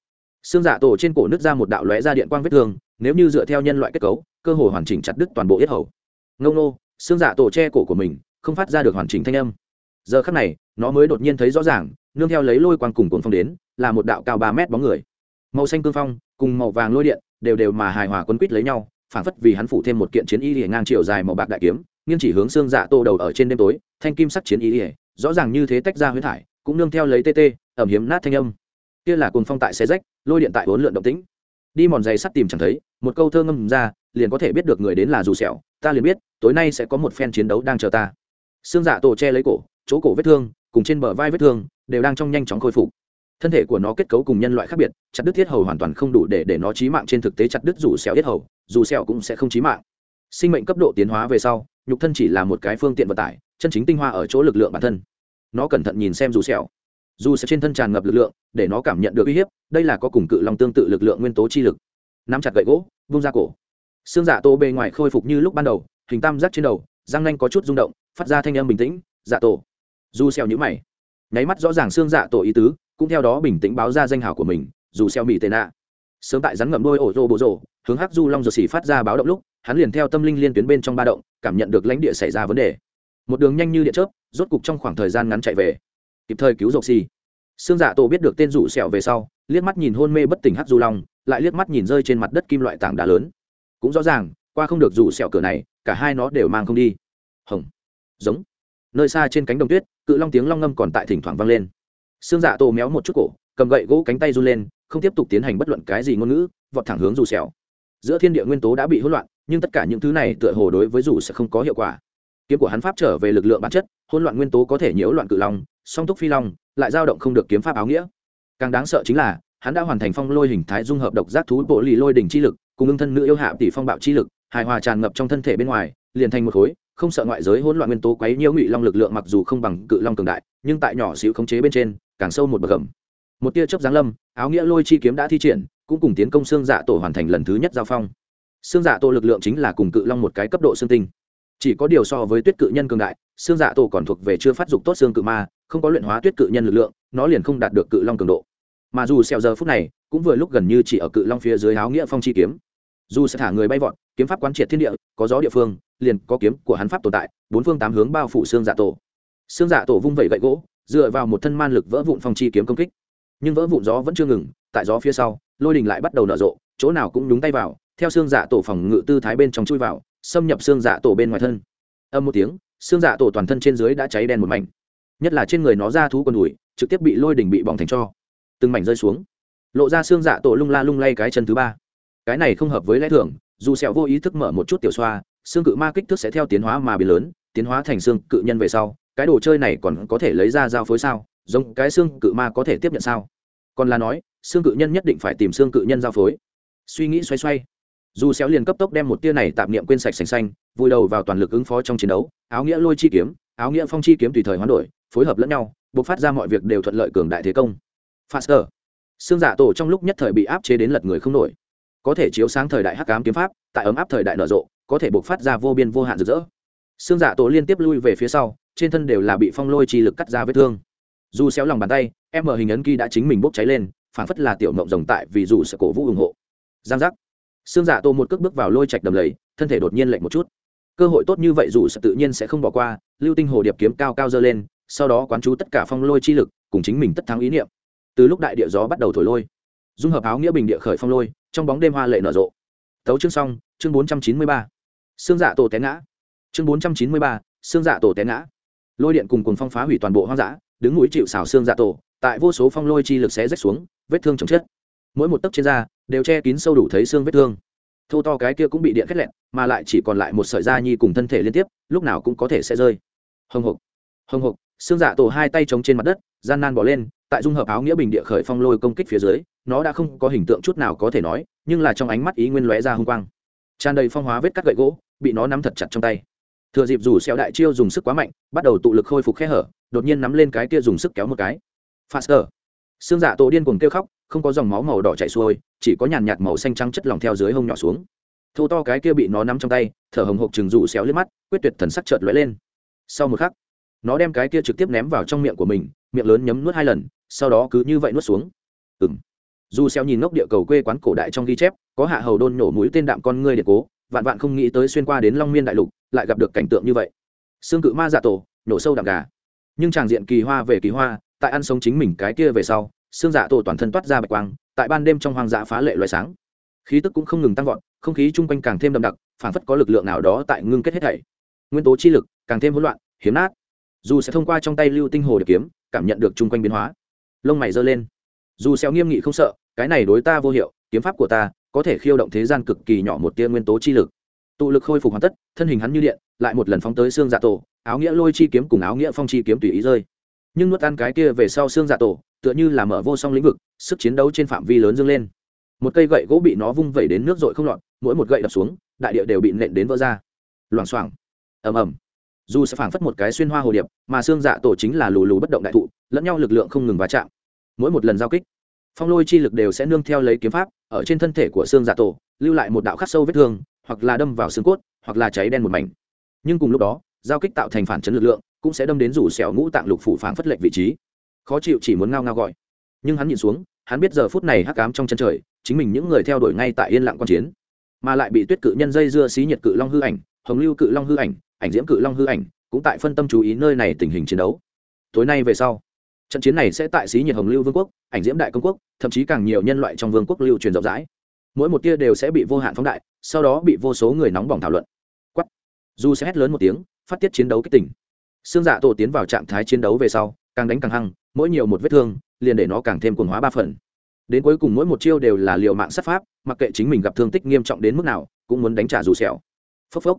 Xương dạ tổ trên cổ nứt ra một đạo lóe ra điện quang vết thương, nếu như dựa theo nhân loại kết cấu, cơ hồ hoàn chỉnh chặt đứt toàn bộ yết hầu. Ngông nô, xương dạ tổ che cổ của mình, không phát ra được hoàn chỉnh thanh âm. Giờ khắc này, nó mới đột nhiên thấy rõ ràng, nương theo lấy lôi quang cùng cuồng phong đến, là một đạo cao ba mét bóng người. Màu xanh cương phong, cùng màu vàng lôi điện, đều đều mà hài hòa quấn quýt lấy nhau phảng phất vì hắn phủ thêm một kiện chiến y lìa ngang chiều dài màu bạc đại kiếm, nghiêng chỉ hướng xương dạ tô đầu ở trên đêm tối, thanh kim sắc chiến y lìa, rõ ràng như thế tách ra huyết thải cũng nương theo lấy tê tê, ẩm hiếm nát thanh âm. Kia là cuồng phong tại xe rách, lôi điện tại bốn lượn động tĩnh. Đi mòn giày sắt tìm chẳng thấy, một câu thơ ngâm ra, liền có thể biết được người đến là dù sẹo, ta liền biết, tối nay sẽ có một phen chiến đấu đang chờ ta. Xương dạ tổ che lấy cổ, chỗ cổ vết thương, cùng trên bờ vai vết thương, đều đang trong nhanh chóng khôi phục thân thể của nó kết cấu cùng nhân loại khác biệt, chặt đứt thiết hầu hoàn toàn không đủ để để nó chí mạng trên thực tế chặt đứt dù sẹo thiết hầu, dù sẹo cũng sẽ không chí mạng. Sinh mệnh cấp độ tiến hóa về sau, nhục thân chỉ là một cái phương tiện vận tải, chân chính tinh hoa ở chỗ lực lượng bản thân. Nó cẩn thận nhìn xem dù sẹo dù xẻo trên thân tràn ngập lực lượng, để nó cảm nhận được uy hiếp, đây là có cùng cự long tương tự lực lượng nguyên tố chi lực. Nắm chặt gậy gỗ, vung ra cổ. Xương dạ tổ bề ngoài khôi phục như lúc ban đầu, hình tam giác trên đầu, răng nanh có chút rung động, phát ra thanh âm bình tĩnh dạ tổ dù xẻo nhíu mày. Nháy mắt rõ ràng xương dạ tổ ý tứ cũng theo đó bình tĩnh báo ra danh hào của mình, dù xeo mỹ tệ nạ. Sớm tại rắn ngậm đôi ổ rô bộ rồ hướng hắc du long rồi xỉ phát ra báo động lúc, hắn liền theo tâm linh liên tuyến bên trong ba động, cảm nhận được lãnh địa xảy ra vấn đề. Một đường nhanh như điện chớp, rốt cục trong khoảng thời gian ngắn chạy về. Kịp thời cứu dọc xì. Xương dạ tổ biết được tên rủ sẹo về sau, liếc mắt nhìn hôn mê bất tỉnh hắc du long, lại liếc mắt nhìn rơi trên mặt đất kim loại tảng đá lớn. Cũng rõ ràng, qua không được rủ sẹo cửa này, cả hai nó đều mang không đi. Hồng. Giống. Nơi xa trên cánh đồng tuyết, cự long tiếng long ngâm còn tại thỉnh thoảng vang lên xương dạ tổ méo một chút cổ, cầm gậy gỗ cánh tay run lên, không tiếp tục tiến hành bất luận cái gì ngôn ngữ, vọt thẳng hướng dù xẻo giữa thiên địa nguyên tố đã bị hỗn loạn, nhưng tất cả những thứ này tựa hồ đối với dù sẽ không có hiệu quả. Kiếm của hắn pháp trở về lực lượng bản chất, hỗn loạn nguyên tố có thể nhiễu loạn cự long, song túc phi long, lại dao động không được kiếm pháp áo nghĩa. Càng đáng sợ chính là, hắn đã hoàn thành phong lôi hình thái dung hợp độc giác thú bộ lì lôi đỉnh chi lực, cùng ưng thân nữ yêu hạ tỷ phong bạo chi lực, hài hòa tràn ngập trong thân thể bên ngoài, liền thành một khối, không sợ ngoại giới hỗn loạn nguyên tố quấy nhiễu ngụy long lực lượng mặc dù không bằng cự long cường đại, nhưng tại nhỏ xíu khống chế bên trên càng sâu một bậc gầm. Một tia chớp giáng lâm, áo nghĩa lôi chi kiếm đã thi triển, cũng cùng tiến công xương dạ tổ hoàn thành lần thứ nhất giao phong. Xương dạ tổ lực lượng chính là cùng cự long một cái cấp độ xương tinh. Chỉ có điều so với tuyết cự nhân cường đại, xương dạ tổ còn thuộc về chưa phát dục tốt xương cự ma, không có luyện hóa tuyết cự nhân lực lượng, nó liền không đạt được cự long cường độ. Mà dù xèo giờ phút này, cũng vừa lúc gần như chỉ ở cự long phía dưới áo nghĩa phong chi kiếm. Dù sẽ thả người bay vọt, kiếm pháp quán triệt thiên địa, có gió địa phương, liền có kiếm của hắn pháp tồn tại, bốn phương tám hướng bao phủ xương dạ tổ. Xương dạ tổ vung vẩy gậy gỗ dựa vào một thân man lực vỡ vụn phong chi kiếm công kích. Nhưng vỡ vụn gió vẫn chưa ngừng, tại gió phía sau, lôi đình lại bắt đầu nở rộ, chỗ nào cũng nhúng tay vào, theo xương dạ tổ phòng ngự tư thái bên trong chui vào, xâm nhập xương dạ tổ bên ngoài thân. Âm một tiếng, xương dạ tổ toàn thân trên dưới đã cháy đen một mảnh. Nhất là trên người nó ra thú con đùi, trực tiếp bị lôi đỉnh bị bỏng thành cho. Từng mảnh rơi xuống, lộ ra xương dạ tổ lung la lung lay cái chân thứ ba. Cái này không hợp với lẽ thường, dù sẹo vô ý thức mở một chút tiểu xoa, xương cự ma kích thước sẽ theo tiến hóa mà biến lớn, tiến hóa thành xương cự nhân về sau cái đồ chơi này còn có thể lấy ra giao phối sao? Giống cái xương cự ma có thể tiếp nhận sao? Còn là nói, xương cự nhân nhất định phải tìm xương cự nhân giao phối. Suy nghĩ xoay xoay. Dù xéo liền cấp tốc đem một tia này tạm niệm quên sạch sành xanh, vùi đầu vào toàn lực ứng phó trong chiến đấu, áo nghĩa lôi chi kiếm, áo nghĩa phong chi kiếm tùy thời hoán đổi, phối hợp lẫn nhau buộc phát ra mọi việc đều thuận lợi cường đại thế công. Faster. Xương giả tổ trong lúc nhất thời bị áp chế đến lật người không nổi. Có thể chiếu sáng thời đại hắc ám kiếm pháp, tại ấm áp thời đại nở rộ, có thể buộc phát ra vô biên vô hạn rực rỡ. Xương giả tổ liên tiếp lui về phía sau trên thân đều là bị phong lôi chi lực cắt ra vết thương. Dù xéo lòng bàn tay, em mở hình ấn ký đã chính mình bốc cháy lên phản phất là tiểu mộng rồng tại vì dù sẽ cổ vũ ủng hộ. Giang giác. Xương giả dạ tô một cước bước vào lôi trạch đầm lầy, thân thể đột nhiên lệch một chút. Cơ hội tốt như vậy dù sẽ tự nhiên sẽ không bỏ qua, lưu tinh hồ điệp kiếm cao cao dơ lên, sau đó quán chú tất cả phong lôi chi lực, cùng chính mình tất thắng ý niệm. Từ lúc đại địa gió bắt đầu thổi lôi, dung hợp áo nghĩa bình địa khởi phong lôi, trong bóng đêm hoa lệ nở rộ. Tấu chương xong, chương bốn trăm chín mươi ba. Xương giả dạ tổ té ngã. Chương bốn trăm chín mươi ba xương giả dạ tổ té ngã lôi điện cùng cùng phong phá hủy toàn bộ hoang dã, đứng núi chịu xào xương dạ tổ, tại vô số phong lôi chi lực xé rách xuống, vết thương chồng chết. Mỗi một tấc trên da đều che kín sâu đủ thấy xương vết thương. Thô to cái kia cũng bị điện khét lẹn, mà lại chỉ còn lại một sợi da nhi cùng thân thể liên tiếp, lúc nào cũng có thể sẽ rơi. Hồng hộc hồng hộc, xương dạ tổ hai tay chống trên mặt đất, gian nan bỏ lên, tại dung hợp áo nghĩa bình địa khởi phong lôi công kích phía dưới, nó đã không có hình tượng chút nào có thể nói, nhưng là trong ánh mắt ý nguyên lóe ra hung quang. Tràn đầy phong hóa vết cắt gậy gỗ, bị nó nắm thật chặt trong tay thừa dịp dù xeo đại chiêu dùng sức quá mạnh, bắt đầu tụ lực khôi phục khe hở, đột nhiên nắm lên cái kia dùng sức kéo một cái. Faster. Xương dạ tổ điên cuồng kêu khóc, không có dòng máu màu đỏ chảy xuôi, chỉ có nhàn nhạt màu xanh trắng chất lỏng theo dưới hông nhỏ xuống. Thô to cái kia bị nó nắm trong tay, thở hồng hộc chừng rủ xéo lướt mắt, quyết tuyệt thần sắc chợt lóe lên. Sau một khắc, nó đem cái kia trực tiếp ném vào trong miệng của mình, miệng lớn nhấm nuốt hai lần, sau đó cứ như vậy nuốt xuống. Ừm. Dù xéo nhìn ngốc địa cầu quê quán cổ đại trong ghi chép, có hạ hầu đôn nổ mũi tên đạm con ngươi điện cố vạn vạn không nghĩ tới xuyên qua đến long miên đại lục, lại gặp được cảnh tượng như vậy. Xương cự ma dạ tổ, nổ sâu đạm gà. Nhưng tràng diện kỳ hoa về kỳ hoa, tại ăn sống chính mình cái kia về sau, xương dạ tổ toàn thân toát ra bạch quang, tại ban đêm trong hoang dã phá lệ loại sáng. Khí tức cũng không ngừng tăng vọt, không khí chung quanh càng thêm đậm đặc phản phất có lực lượng nào đó tại ngưng kết hết thảy. Nguyên tố chi lực càng thêm hỗn loạn, hiếm nát. Dù sẽ thông qua trong tay lưu tinh hồ để kiếm, cảm nhận được chung quanh biến hóa. Lông mày giơ lên. Dù xéo nghiêm nghị không sợ, cái này đối ta vô hiệu, kiếm pháp của ta có thể khiêu động thế gian cực kỳ nhỏ một tia nguyên tố chi lực. Tụ lực khôi phục hoàn tất, thân hình hắn như điện, lại một lần phóng tới xương dạ tổ, áo nghĩa lôi chi kiếm cùng áo nghĩa phong chi kiếm tùy ý rơi. Nhưng nuốt ăn cái kia về sau xương dạ tổ, tựa như là mở vô song lĩnh vực, sức chiến đấu trên phạm vi lớn dâng lên. Một cây gậy gỗ bị nó vung vẩy đến nước dội không lọt, mỗi một gậy đập xuống, đại địa đều bị nện đến vỡ ra. Loảng xoảng. Ầm ầm. Dù sẽ phảng phất một cái xuyên hoa hồ điệp, mà xương dạ tổ chính là lù lù bất động đại thụ, lẫn nhau lực lượng không ngừng va chạm. Mỗi một lần giao kích phong lôi chi lực đều sẽ nương theo lấy kiếm pháp, ở trên thân thể của xương giả tổ, lưu lại một đạo khắc sâu vết thương, hoặc là đâm vào xương cốt, hoặc là cháy đen một mảnh. Nhưng cùng lúc đó, giao kích tạo thành phản chấn lực lượng, cũng sẽ đâm đến rủ xẻo ngũ tạng lục phủ phảng phất lệch vị trí. Khó chịu chỉ muốn ngao ngao gọi. Nhưng hắn nhìn xuống, hắn biết giờ phút này hắc ám trong chân trời, chính mình những người theo đuổi ngay tại yên lặng quan chiến. Mà lại bị tuyết cự nhân dây dưa xí nhiệt cự long hư ảnh, hồng lưu cự long hư ảnh ảnh diễm cự long hư ảnh, cũng tại phân tâm chú ý nơi này tình hình chiến đấu. Tối nay về sau trận chiến này sẽ tại xí nhiệt hồng lưu vương quốc, ảnh diễm đại công quốc, thậm chí càng nhiều nhân loại trong vương quốc lưu truyền rộng rãi. Mỗi một tia đều sẽ bị vô hạn phóng đại, sau đó bị vô số người nóng bỏng thảo luận. Quắt dù sẽ hét lớn một tiếng, phát tiết chiến đấu kích tỉnh xương dạ tổ tiến vào trạng thái chiến đấu về sau, càng đánh càng hăng, mỗi nhiều một vết thương, liền để nó càng thêm cuồng hóa ba phần. Đến cuối cùng mỗi một chiêu đều là liệu mạng sát pháp, mặc kệ chính mình gặp thương tích nghiêm trọng đến mức nào, cũng muốn đánh trả dù sẹo. Phốc phốc.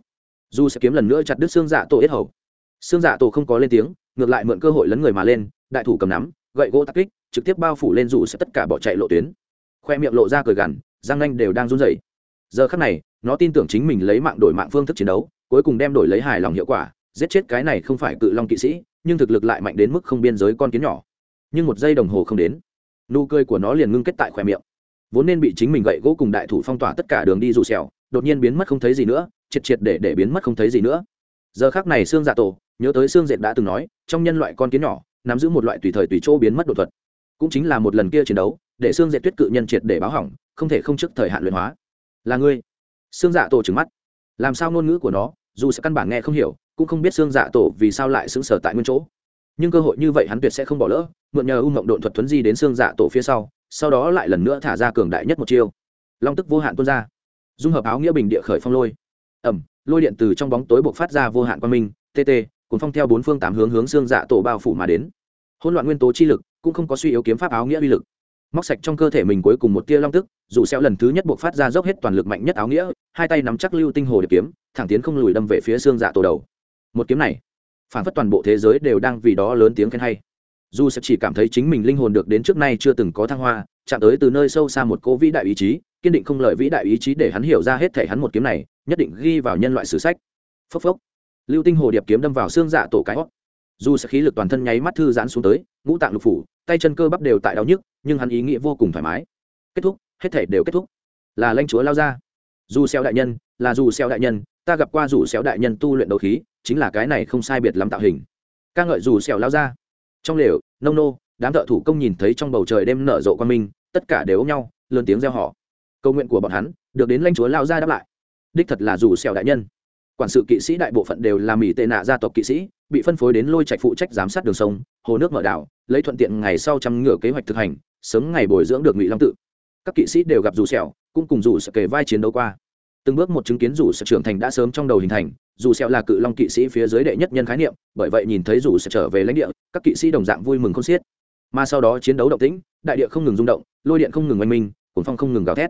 Dù sẽ kiếm lần nữa chặt đứt xương dạ tổ yết hầu. Xương dạ tổ không có lên tiếng, ngược lại mượn cơ hội lấn người mà lên đại thủ cầm nắm, gậy gỗ tắc kích, trực tiếp bao phủ lên dù sẽ tất cả bỏ chạy lộ tuyến. Khoe miệng lộ ra cười gằn, răng nanh đều đang run rẩy. Giờ khắc này, nó tin tưởng chính mình lấy mạng đổi mạng phương thức chiến đấu, cuối cùng đem đổi lấy hài lòng hiệu quả, giết chết cái này không phải cự long kỵ sĩ, nhưng thực lực lại mạnh đến mức không biên giới con kiến nhỏ. Nhưng một giây đồng hồ không đến, nụ cười của nó liền ngưng kết tại khoe miệng. Vốn nên bị chính mình gậy gỗ cùng đại thủ phong tỏa tất cả đường đi dù xèo đột nhiên biến mất không thấy gì nữa, triệt triệt để để biến mất không thấy gì nữa. Giờ khác này xương dạ tổ, nhớ tới xương dệt đã từng nói, trong nhân loại con kiến nhỏ nắm giữ một loại tùy thời tùy chỗ biến mất đột thuật. Cũng chính là một lần kia chiến đấu, để xương dệt dạ tuyết cự nhân triệt để báo hỏng, không thể không trước thời hạn luyện hóa. Là ngươi? Xương dạ tổ trừng mắt. Làm sao ngôn ngữ của nó, dù sẽ căn bản nghe không hiểu, cũng không biết xương dạ tổ vì sao lại xứng sở tại nguyên chỗ. Nhưng cơ hội như vậy hắn tuyệt sẽ không bỏ lỡ, mượn nhờ u mộng độn thuật thuấn di đến xương dạ tổ phía sau sau đó lại lần nữa thả ra cường đại nhất một chiêu. Long tức vô hạn tuôn ra. Dung hợp áo nghĩa bình địa khởi phong lôi. Ẩm lôi điện từ trong bóng tối buộc phát ra vô hạn quan minh tt cùng phong theo bốn phương tám hướng hướng xương dạ tổ bao phủ mà đến. Hỗn loạn nguyên tố chi lực cũng không có suy yếu kiếm pháp áo nghĩa uy lực. Móc sạch trong cơ thể mình cuối cùng một tia long tức, dù xéo lần thứ nhất buộc phát ra dốc hết toàn lực mạnh nhất áo nghĩa, hai tay nắm chắc lưu tinh hồ điệp kiếm, thẳng tiến không lùi đâm về phía xương dạ tổ đầu. Một kiếm này, phản phất toàn bộ thế giới đều đang vì đó lớn tiếng khen hay. Dù sẽ chỉ cảm thấy chính mình linh hồn được đến trước nay chưa từng có thăng hoa, chạm tới từ nơi sâu xa một cố vĩ đại ý chí, kiên định không lợi vĩ đại ý chí để hắn hiểu ra hết thể hắn một kiếm này, nhất định ghi vào nhân loại sử sách. Phốc phốc lưu tinh hồ điệp kiếm đâm vào xương dạ tổ cái hót. Dù sẽ khí lực toàn thân nháy mắt thư giãn xuống tới, ngũ tạng lục phủ, tay chân cơ bắp đều tại đau nhức, nhưng hắn ý nghĩa vô cùng thoải mái. Kết thúc, hết thể đều kết thúc. Là lãnh chúa lao ra. Dù xeo đại nhân, là dù xeo đại nhân, ta gặp qua dù xeo đại nhân tu luyện đấu khí, chính là cái này không sai biệt lắm tạo hình. Ca ngợi dù xeo lao ra. Trong lều, nông nô, đám thợ thủ công nhìn thấy trong bầu trời đêm nở rộ quan minh, tất cả đều ôm nhau, lớn tiếng reo hò. câu nguyện của bọn hắn được đến lãnh chúa lao ra đáp lại. Đích thật là dù xeo đại nhân quản sự kỵ sĩ đại bộ phận đều là mỹ tệ nạ gia tộc kỵ sĩ, bị phân phối đến lôi trạch phụ trách giám sát đường sông, hồ nước mở đảo, lấy thuận tiện ngày sau chăm ngựa kế hoạch thực hành, sớm ngày bồi dưỡng được ngụy long tự. Các kỵ sĩ đều gặp dù sẹo, cũng cùng dù sẽ kề vai chiến đấu qua. Từng bước một chứng kiến dù sẽ trưởng thành đã sớm trong đầu hình thành, dù sẹo là cự long kỵ sĩ phía dưới đệ nhất nhân khái niệm, bởi vậy nhìn thấy dù sẽ trở về lãnh địa, các kỵ sĩ đồng dạng vui mừng không xiết. Mà sau đó chiến đấu động tĩnh, đại địa không ngừng rung động, lôi điện không ngừng oanh minh, cuồng phong không ngừng gào thét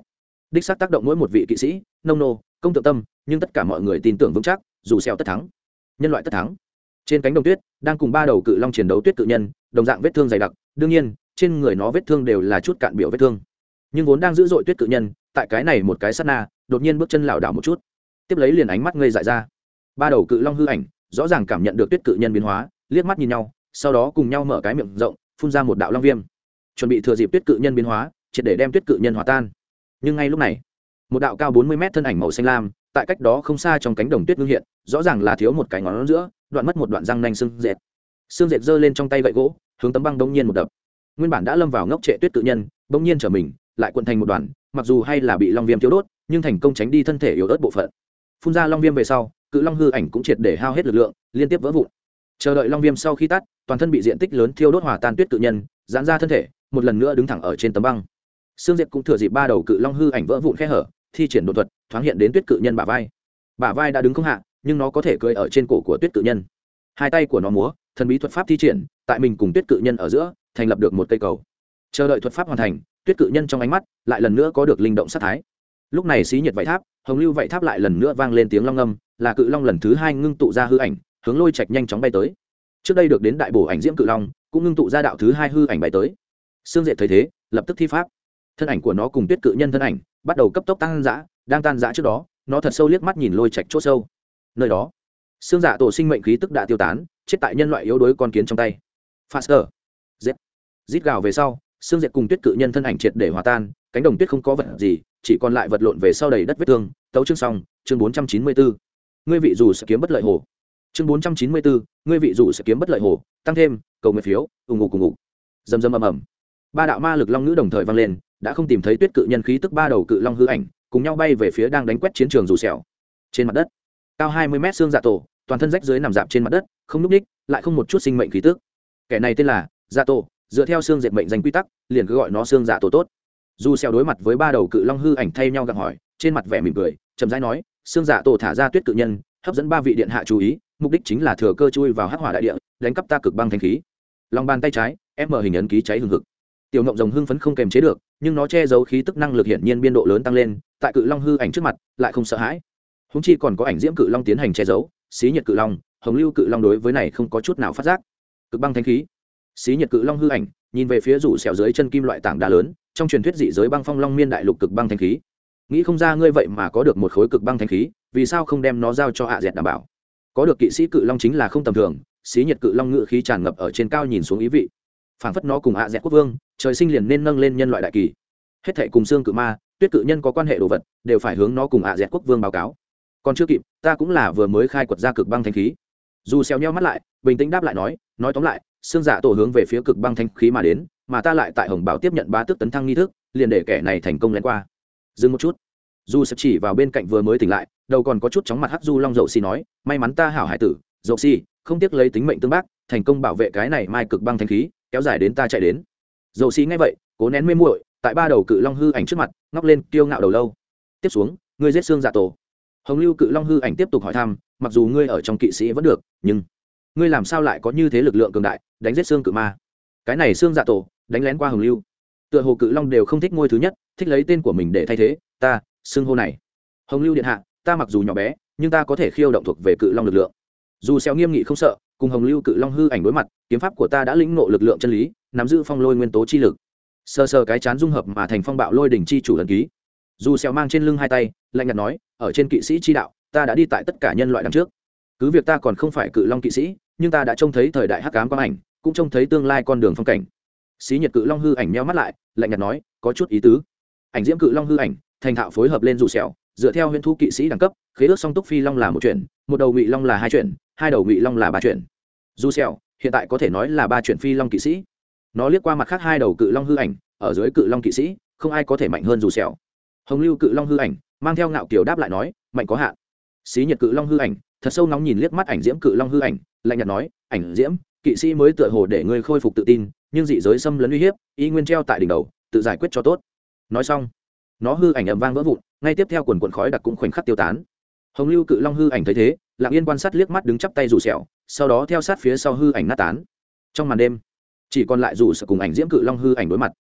đích xác tác động mỗi một vị kỵ sĩ, nông nô, công tự tâm, nhưng tất cả mọi người tin tưởng vững chắc, dù sẹo tất thắng. Nhân loại tất thắng. Trên cánh đồng tuyết, đang cùng ba đầu cự long chiến đấu tuyết cự nhân, đồng dạng vết thương dày đặc, đương nhiên, trên người nó vết thương đều là chút cạn biểu vết thương. Nhưng vốn đang dữ dội tuyết cự nhân, tại cái này một cái sát na, đột nhiên bước chân lảo đảo một chút. Tiếp lấy liền ánh mắt ngây dại ra. Ba đầu cự long hư ảnh, rõ ràng cảm nhận được tuyết cự nhân biến hóa, liếc mắt nhìn nhau, sau đó cùng nhau mở cái miệng rộng, phun ra một đạo long viêm. Chuẩn bị thừa dịp tuyết cự nhân biến hóa, triệt để đem tuyết cự nhân hòa tan nhưng ngay lúc này, một đạo cao bốn mươi mét thân ảnh màu xanh lam, tại cách đó không xa trong cánh đồng tuyết ngưng hiện, rõ ràng là thiếu một cái ngón giữa, đoạn mất một đoạn răng nanh xương dệt. Xương dệt giơ lên trong tay gậy gỗ, hướng tấm băng đông nhiên một đập. Nguyên bản đã lâm vào ngốc trệ tuyết tự nhân, bỗng nhiên trở mình, lại quận thành một đoàn, mặc dù hay là bị long viêm thiếu đốt, nhưng thành công tránh đi thân thể yếu ớt bộ phận. Phun ra long viêm về sau, cự long hư ảnh cũng triệt để hao hết lực lượng, liên tiếp vỡ vụn. Chờ đợi long viêm sau khi tắt, toàn thân bị diện tích lớn thiêu đốt hòa tan tuyết tự nhân, giãn ra thân thể, một lần nữa đứng thẳng ở trên tấm băng sương Diệp cũng thừa dịp ba đầu cự long hư ảnh vỡ vụn khe hở, thi triển đột thuật, thoáng hiện đến tuyết cự nhân bả vai. Bả vai đã đứng không hạ, nhưng nó có thể cưỡi ở trên cổ của tuyết cự nhân. Hai tay của nó múa, thần bí thuật pháp thi triển, tại mình cùng tuyết cự nhân ở giữa, thành lập được một cây cầu. Chờ đợi thuật pháp hoàn thành, tuyết cự nhân trong ánh mắt lại lần nữa có được linh động sát thái. Lúc này xí nhiệt vạy tháp, hồng lưu vạy tháp lại lần nữa vang lên tiếng long âm là cự long lần thứ hai ngưng tụ ra hư ảnh, hướng lôi trạch nhanh chóng bay tới. Trước đây được đến đại bổ ảnh diễm cự long, cũng ngưng tụ ra đạo thứ hai hư ảnh bay tới. Sương Diệp thấy thế, lập tức thi pháp thân ảnh của nó cùng tuyết cự nhân thân ảnh bắt đầu cấp tốc tăng giã đang tan giã trước đó, nó thật sâu liếc mắt nhìn lôi trạch c h ỗ sâu. Nơi đó, xương giả tổ sinh mệnh khí tức đã tiêu tán, chết tại nhân loại yếu đuối con kiến trong tay. Faster. Z rít gào về sau, xương dệt cùng tuyết cự nhân thân ảnh triệt để hòa tan, cánh đồng tuyết không có vật gì, chỉ còn lại vật lộn về sau đầy đất vết thương. Tấu chương xong, chương bốn trăm chín mươi bốn ngươi vị dù sẽ kiếm bất lợi hồ. Chương bốn trăm chín mươi bốn ngươi vị dù sẽ kiếm bất lợi hồ. Tăng thêm, cầu nguyện phiếu, ủng ngục cùng ngục dầm dầm ầm ầm. Ba đạo ma lực long nữ đồng thời vang lên đã không tìm thấy tuyết cự nhân khí tức ba đầu cự long hư ảnh, cùng nhau bay về phía đang đánh quét chiến trường dù xẻo trên mặt đất, cao hai mươi mét xương dạ tổ, toàn thân rách dưới nằm dạp trên mặt đất, không núp ních, lại không một chút sinh mệnh khí tức. Kẻ này tên là dạ tổ, dựa theo xương dệt mệnh danh quy tắc, liền cứ gọi nó xương dạ tổ tốt. Dù xẻo đối mặt với ba đầu cự long hư ảnh thay nhau gặng hỏi, trên mặt vẻ mỉm cười, chậm rãi nói, xương dạ tổ thả ra tuyết cự nhân, hấp dẫn ba vị điện hạ chú ý, mục đích chính là thừa cơ chui vào hắc hỏa đại địa, đánh cắp ta cực băng thanh khí. Lòng bàn tay trái ép mở hình ấn ký cháy hừng hực. Tiểu ngộng rồng hưng phấn không kềm chế được nhưng nó che giấu khí tức năng lực hiển nhiên biên độ lớn tăng lên, tại cự long hư ảnh trước mặt, lại không sợ hãi. Húng chi còn có ảnh diễm cự long tiến hành che giấu, xí nhiệt cự long, hồng lưu cự long đối với này không có chút nào phát giác. Cực băng thanh khí. Xí nhiệt cự long hư ảnh, nhìn về phía rủ xẻo dưới chân kim loại tảng đá lớn, trong truyền thuyết dị giới băng phong long miên đại lục cực băng thanh khí. Nghĩ không ra ngươi vậy mà có được một khối cực băng thanh khí, vì sao không đem nó giao cho hạ dẹt đảm bảo? Có được kỵ sĩ cự long chính là không tầm thường, xí nhiệt cự long ngự khí tràn ngập ở trên cao nhìn xuống ý vị. Phảng phất nó cùng hạ dẹt quốc vương trời sinh liền nên nâng lên nhân loại đại kỳ. Hết thệ cùng xương cự ma, tuyết cự nhân có quan hệ đồ vật, đều phải hướng nó cùng ạ dẹt quốc vương báo cáo. Còn chưa kịp, ta cũng là vừa mới khai quật ra cực băng thanh khí. Dù xéo nheo mắt lại, bình tĩnh đáp lại nói nói tóm lại, xương dạ tổ hướng về phía cực băng thanh khí mà đến, mà ta lại tại hồng bảo tiếp nhận ba tước tấn thăng nghi thức, liền để kẻ này thành công lén qua. Dừng một chút. Dù sập chỉ vào bên cạnh vừa mới tỉnh lại, đầu còn có chút chóng mặt hắc du long dậu xi nói, may mắn ta hảo hải tử, dậu xi không tiếc lấy tính mệnh tương bác, thành công bảo vệ cái này mai cực băng thanh khí, kéo dài đến ta chạy đến dầu xí nghe vậy, cố nén mê muội, tại ba đầu cự long hư ảnh trước mặt, ngóc lên kiêu ngạo đầu lâu. Tiếp xuống, ngươi giết xương dạ tổ. Hồng lưu cự long hư ảnh tiếp tục hỏi thăm, mặc dù ngươi ở trong kỵ sĩ vẫn được, nhưng ngươi làm sao lại có như thế lực lượng cường đại, đánh giết xương cự ma? Cái này xương dạ tổ, đánh lén qua hồng lưu. Tựa hồ cự long đều không thích ngôi thứ nhất, thích lấy tên của mình để thay thế, ta xương hô này. Hồng lưu điện hạ, ta mặc dù nhỏ bé, nhưng ta có thể khiêu động thuộc về cự long lực lượng. Dù xéo nghiêm nghị không sợ cùng hồng lưu cự long hư ảnh đối mặt, kiếm pháp của ta đã lĩnh nộ lực lượng chân lý, nắm giữ phong lôi nguyên tố chi lực. Sơ sơ cái chán dung hợp mà thành phong bạo lôi đỉnh chi chủ lần ký. Dù xéo mang trên lưng hai tay, lạnh nhạt nói, ở trên kỵ sĩ chi đạo, ta đã đi tại tất cả nhân loại đằng trước. Cứ việc ta còn không phải cự long kỵ sĩ, nhưng ta đã trông thấy thời đại hắc cám quang ảnh, cũng trông thấy tương lai con đường phong cảnh. Xí nhiệt cự long hư ảnh meo mắt lại, lạnh nhạt nói, có chút ý tứ. Ảnh diễm cự long hư ảnh, thành thạo phối hợp lên dù xẻo dựa theo huyễn thu kỵ sĩ đẳng cấp, khế ước song túc phi long là một chuyện, một đầu ngụy long là hai chuyện hai đầu ngụy long là ba chuyện. Du xẻo hiện tại có thể nói là ba chuyện phi long kỵ sĩ. Nó liếc qua mặt khác hai đầu cự long hư ảnh, ở dưới cự long kỵ sĩ, không ai có thể mạnh hơn dù xẻo hồng lưu cự long hư ảnh, mang theo ngạo kiều đáp lại nói, mạnh có hạn. Xí nhiệt cự long hư ảnh, thật sâu nóng nhìn liếc mắt ảnh diễm cự long hư ảnh, lạnh nhạt nói, ảnh diễm, kỵ sĩ mới tựa hồ để ngươi khôi phục tự tin, nhưng dị giới xâm lấn uy hiếp, y nguyên treo tại đỉnh đầu, tự giải quyết cho tốt. Nói xong, nó hư ảnh ầm vang vỡ vụn, ngay tiếp theo quần quần khói đặc cũng khoảnh khắc tiêu tán. Hồng lưu cự long hư ảnh thấy thế lặng yên quan sát liếc mắt đứng chắp tay rủ sẹo, sau đó theo sát phía sau hư ảnh nát tán. Trong màn đêm, chỉ còn lại rủ sợ cùng ảnh diễm cự long hư ảnh đối mặt.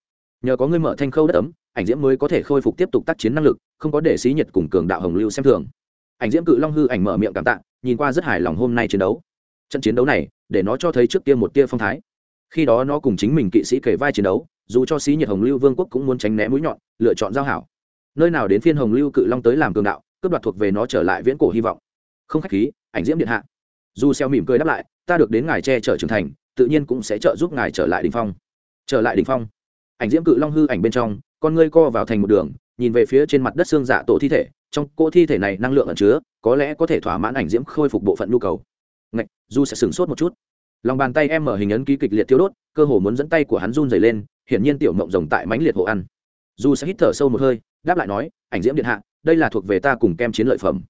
Nhờ có ngươi mở thanh khâu đất ấm, ảnh diễm mới có thể khôi phục tiếp tục tác chiến năng lực, không có để xí nhiệt cùng cường đạo hồng lưu xem thường. Ảnh diễm cự long hư ảnh mở miệng cảm tạ, nhìn qua rất hài lòng hôm nay chiến đấu. Trận chiến đấu này, để nó cho thấy trước kia một tia phong thái. Khi đó nó cùng chính mình kỵ sĩ kể vai chiến đấu, dù cho xí nhiệt hồng lưu vương quốc cũng muốn tránh né mũi nhọn, lựa chọn giao hảo. Nơi nào đến phiên hồng lưu cự long tới làm cường đạo, cướp đoạt thuộc về nó trở lại viễn cổ hy vọng không khách khí, ảnh diễm điện hạ. Dù xeo mỉm cười đáp lại, ta được đến ngài che chở trưởng thành, tự nhiên cũng sẽ trợ giúp ngài trở lại đỉnh phong. Trở lại đỉnh phong. Ảnh diễm cự long hư ảnh bên trong, con ngươi co vào thành một đường, nhìn về phía trên mặt đất xương dạ tổ thi thể, trong cỗ thi thể này năng lượng ẩn chứa, có lẽ có thể thỏa mãn ảnh diễm khôi phục bộ phận nhu cầu. Ngạch du sẽ sửng sốt một chút. Lòng bàn tay em mở hình ấn ký kịch liệt thiếu đốt, cơ hồ muốn dẫn tay của hắn run dày lên, hiển nhiên tiểu mộng rồng tại mánh liệt hộ ăn. Du sẽ hít thở sâu một hơi, đáp lại nói, ảnh diễm điện hạ, đây là thuộc về ta cùng kem chiến lợi phẩm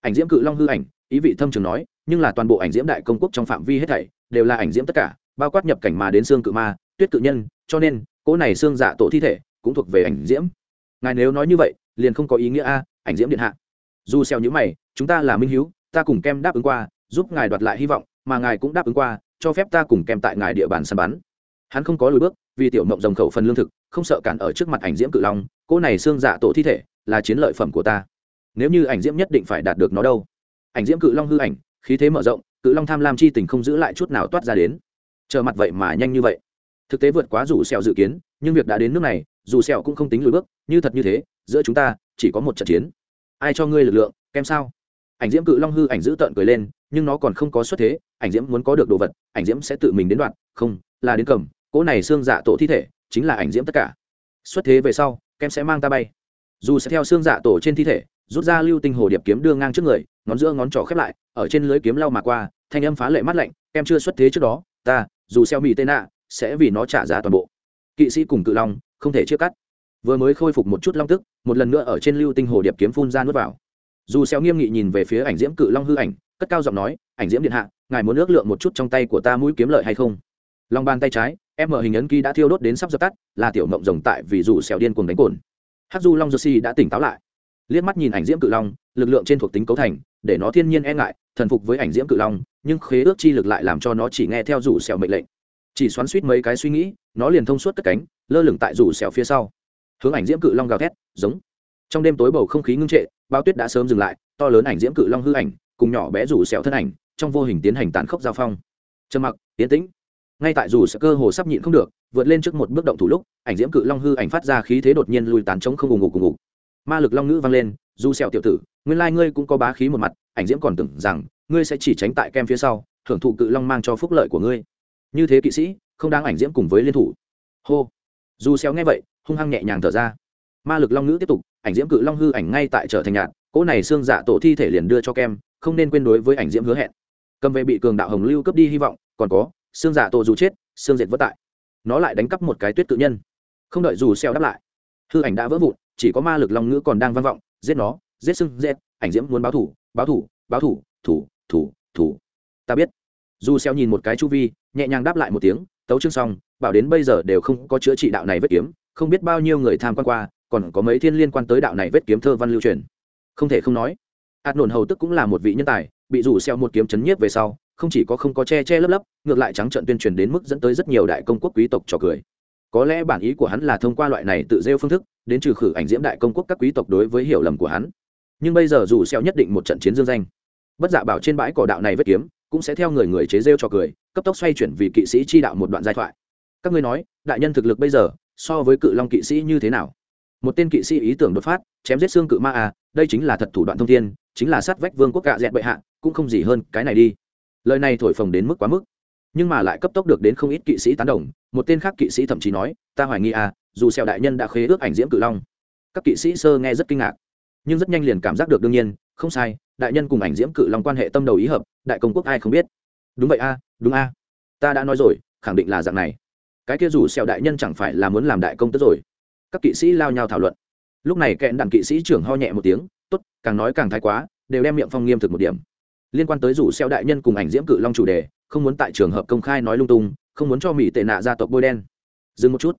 ảnh diễm cự long hư ảnh, ý vị thâm trường nói, nhưng là toàn bộ ảnh diễm đại công quốc trong phạm vi hết thảy, đều là ảnh diễm tất cả, bao quát nhập cảnh mà đến xương cự ma, tuyết cự nhân, cho nên, cỗ này xương dạ tổ thi thể cũng thuộc về ảnh diễm. Ngài nếu nói như vậy, liền không có ý nghĩa a, ảnh diễm điện hạ. Dù xeo những mày, chúng ta là minh hiếu, ta cùng kem đáp ứng qua, giúp ngài đoạt lại hy vọng, mà ngài cũng đáp ứng qua, cho phép ta cùng kem tại ngài địa bàn săn bắn. Hắn không có lùi bước, vì tiểu mộng rồng khẩu phần lương thực, không sợ cản ở trước mặt ảnh diễm cự long, cỗ này xương dạ tổ thi thể là chiến lợi phẩm của ta nếu như ảnh diễm nhất định phải đạt được nó đâu? Ảnh diễm cự long hư ảnh, khí thế mở rộng, cự long tham lam chi tình không giữ lại chút nào toát ra đến. Chờ mặt vậy mà nhanh như vậy. Thực tế vượt quá rủ sẹo dự kiến, nhưng việc đã đến nước này, dù sẹo cũng không tính lùi bước, như thật như thế, giữa chúng ta, chỉ có một trận chiến. Ai cho ngươi lực lượng kem sao? Ảnh diễm cự long hư ảnh giữ tợn cười lên, nhưng nó còn không có xuất thế, ảnh diễm muốn có được đồ vật, ảnh diễm sẽ tự mình đến đoạn, không, là đến cầm, cỗ này xương dạ tổ thi thể, chính là ảnh diễm tất cả. Xuất thế về sau kem sẽ mang ta bay. Dù sẽ theo xương dạ tổ trên thi thể rút ra lưu tinh hồ điệp kiếm đưa ngang trước người, ngón giữa ngón trỏ khép lại, ở trên lưới kiếm lau mà qua, thanh âm phá lệ mắt lạnh, em chưa xuất thế trước đó, ta, dù xeo mì tên nạ, sẽ vì nó trả giá toàn bộ. Kỵ sĩ cùng cự long, không thể chia cắt. Vừa mới khôi phục một chút long tức, một lần nữa ở trên lưu tinh hồ điệp kiếm phun ra nuốt vào. Dù xeo nghiêm nghị nhìn về phía ảnh diễm cự long hư ảnh, cất cao giọng nói, ảnh diễm điện hạ, ngài muốn ước lượng một chút trong tay của ta mũi kiếm lợi hay không? Long bàn tay trái, em mở hình ấn ký đã thiêu đốt đến sắp dập tắt, là tiểu mộng rồng tại vì dù xeo điên cuồng đánh cồn. Hắc du long joshi đã tỉnh táo lại liếc mắt nhìn ảnh diễm cự long, lực lượng trên thuộc tính cấu thành, để nó thiên nhiên e ngại, thần phục với ảnh diễm cự long, nhưng khế ước chi lực lại làm cho nó chỉ nghe theo rủ xẻo mệnh lệnh. Chỉ xoắn suýt mấy cái suy nghĩ, nó liền thông suốt cất cánh, lơ lửng tại rủ xẻo phía sau. Hướng ảnh diễm cự long gào thét, giống. Trong đêm tối bầu không khí ngưng trệ bao tuyết đã sớm dừng lại, to lớn ảnh diễm cự long hư ảnh, cùng nhỏ bé rủ xẻo thân ảnh, trong vô hình tiến hành tán khốc giao phong. Trầm mặc tiến tĩnh. Ngay tại rủ sẽ cơ hồ sắp nhịn không được, vượt lên trước một bước động thủ lúc, ảnh diễm cự long hư ảnh phát ra khí thế đột nhiên lùi tán trống không ngủ ngủ cùng ngủ ma lực long ngữ vang lên du sẹo tiểu tử, nguyên lai ngươi cũng có bá khí một mặt, ảnh diễm còn tưởng rằng, ngươi sẽ chỉ tránh tại kem phía sau, thưởng thụ cự long mang cho phúc lợi của ngươi. Như thế kỵ sĩ, không đáng ảnh diễm cùng với liên thủ. Hô. Du sẹo nghe vậy, hung hăng nhẹ nhàng thở ra. Ma lực long ngữ tiếp tục, ảnh diễm cự long hư ảnh ngay tại trở thành nhạt, cỗ này xương dạ tổ thi thể liền đưa cho kem, không nên quên đối với ảnh diễm hứa hẹn. Cầm về bị cường đạo hồng lưu cướp đi hy vọng, còn có, xương dạ tổ dù chết, xương diệt vất tại. Nó lại đánh cắp một cái tuyết cự nhân. Không đợi dù xeo đáp lại hư ảnh đã vỡ vụn, chỉ có ma lực long ngữ còn đang vang vọng, giết nó, giết sưng giết, ảnh diễm muốn báo thủ báo thủ báo thủ thủ thủ thủ. Ta biết. Dù xeo nhìn một cái chu vi, nhẹ nhàng đáp lại một tiếng, tấu chương xong, bảo đến bây giờ đều không có chữa trị đạo này vết kiếm, không biết bao nhiêu người tham quan qua, còn có mấy thiên liên quan tới đạo này vết kiếm thơ văn lưu truyền. Không thể không nói hạt nổn hầu tức cũng là một vị nhân tài, bị rủ xeo một kiếm chấn nhiếp về sau, không chỉ có không có che che lấp lấp, ngược lại trắng trợn tuyên truyền đến mức dẫn tới rất nhiều đại công quốc quý tộc trò cười có lẽ bản ý của hắn là thông qua loại này tự rêu phương thức, đến trừ khử ảnh diễm đại công quốc các quý tộc đối với hiểu lầm của hắn. Nhưng bây giờ dù xeo nhất định một trận chiến dương danh, bất dạ bảo trên bãi cỏ đạo này vết kiếm, cũng sẽ theo người người chế rêu cho cười, cấp tốc xoay chuyển vì kỵ sĩ chi đạo một đoạn giai thoại. Các ngươi nói, đại nhân thực lực bây giờ, so với cự long kỵ sĩ như thế nào? Một tên kỵ sĩ ý tưởng đột phát, chém giết xương cự ma à đây chính là thật thủ đoạn thông thiên, chính là sát vách vương quốc cạ dẹt bệ hạ, cũng không gì hơn cái này đi. Lời này thổi phồng đến mức quá mức nhưng mà lại cấp tốc được đến không ít kỵ sĩ tán đồng một tên khác kỵ sĩ thậm chí nói ta hoài nghi à dù sẹo đại nhân đã khế ước ảnh diễm cự long. Các kỵ sĩ sơ nghe rất kinh ngạc nhưng rất nhanh liền cảm giác được đương nhiên không sai đại nhân cùng ảnh diễm cự long quan hệ tâm đầu ý hợp đại công quốc ai không biết. Đúng vậy a à, đúng a à. ta đã nói rồi khẳng định là dạng này. Cái kia dù sẹo đại nhân chẳng phải là muốn làm đại công tước rồi. Các kỵ sĩ lao nhau thảo luận. Lúc này kẹn đặng kỵ sĩ trưởng ho nhẹ một tiếng tốt càng nói càng thái quá đều đem miệng phong nghiêm thực một điểm liên quan tới rủ xeo đại nhân cùng ảnh diễm cự long chủ đề, không muốn tại trường hợp công khai nói lung tung, không muốn cho mỹ tệ nạ gia tộc bôi đen. Dừng một chút.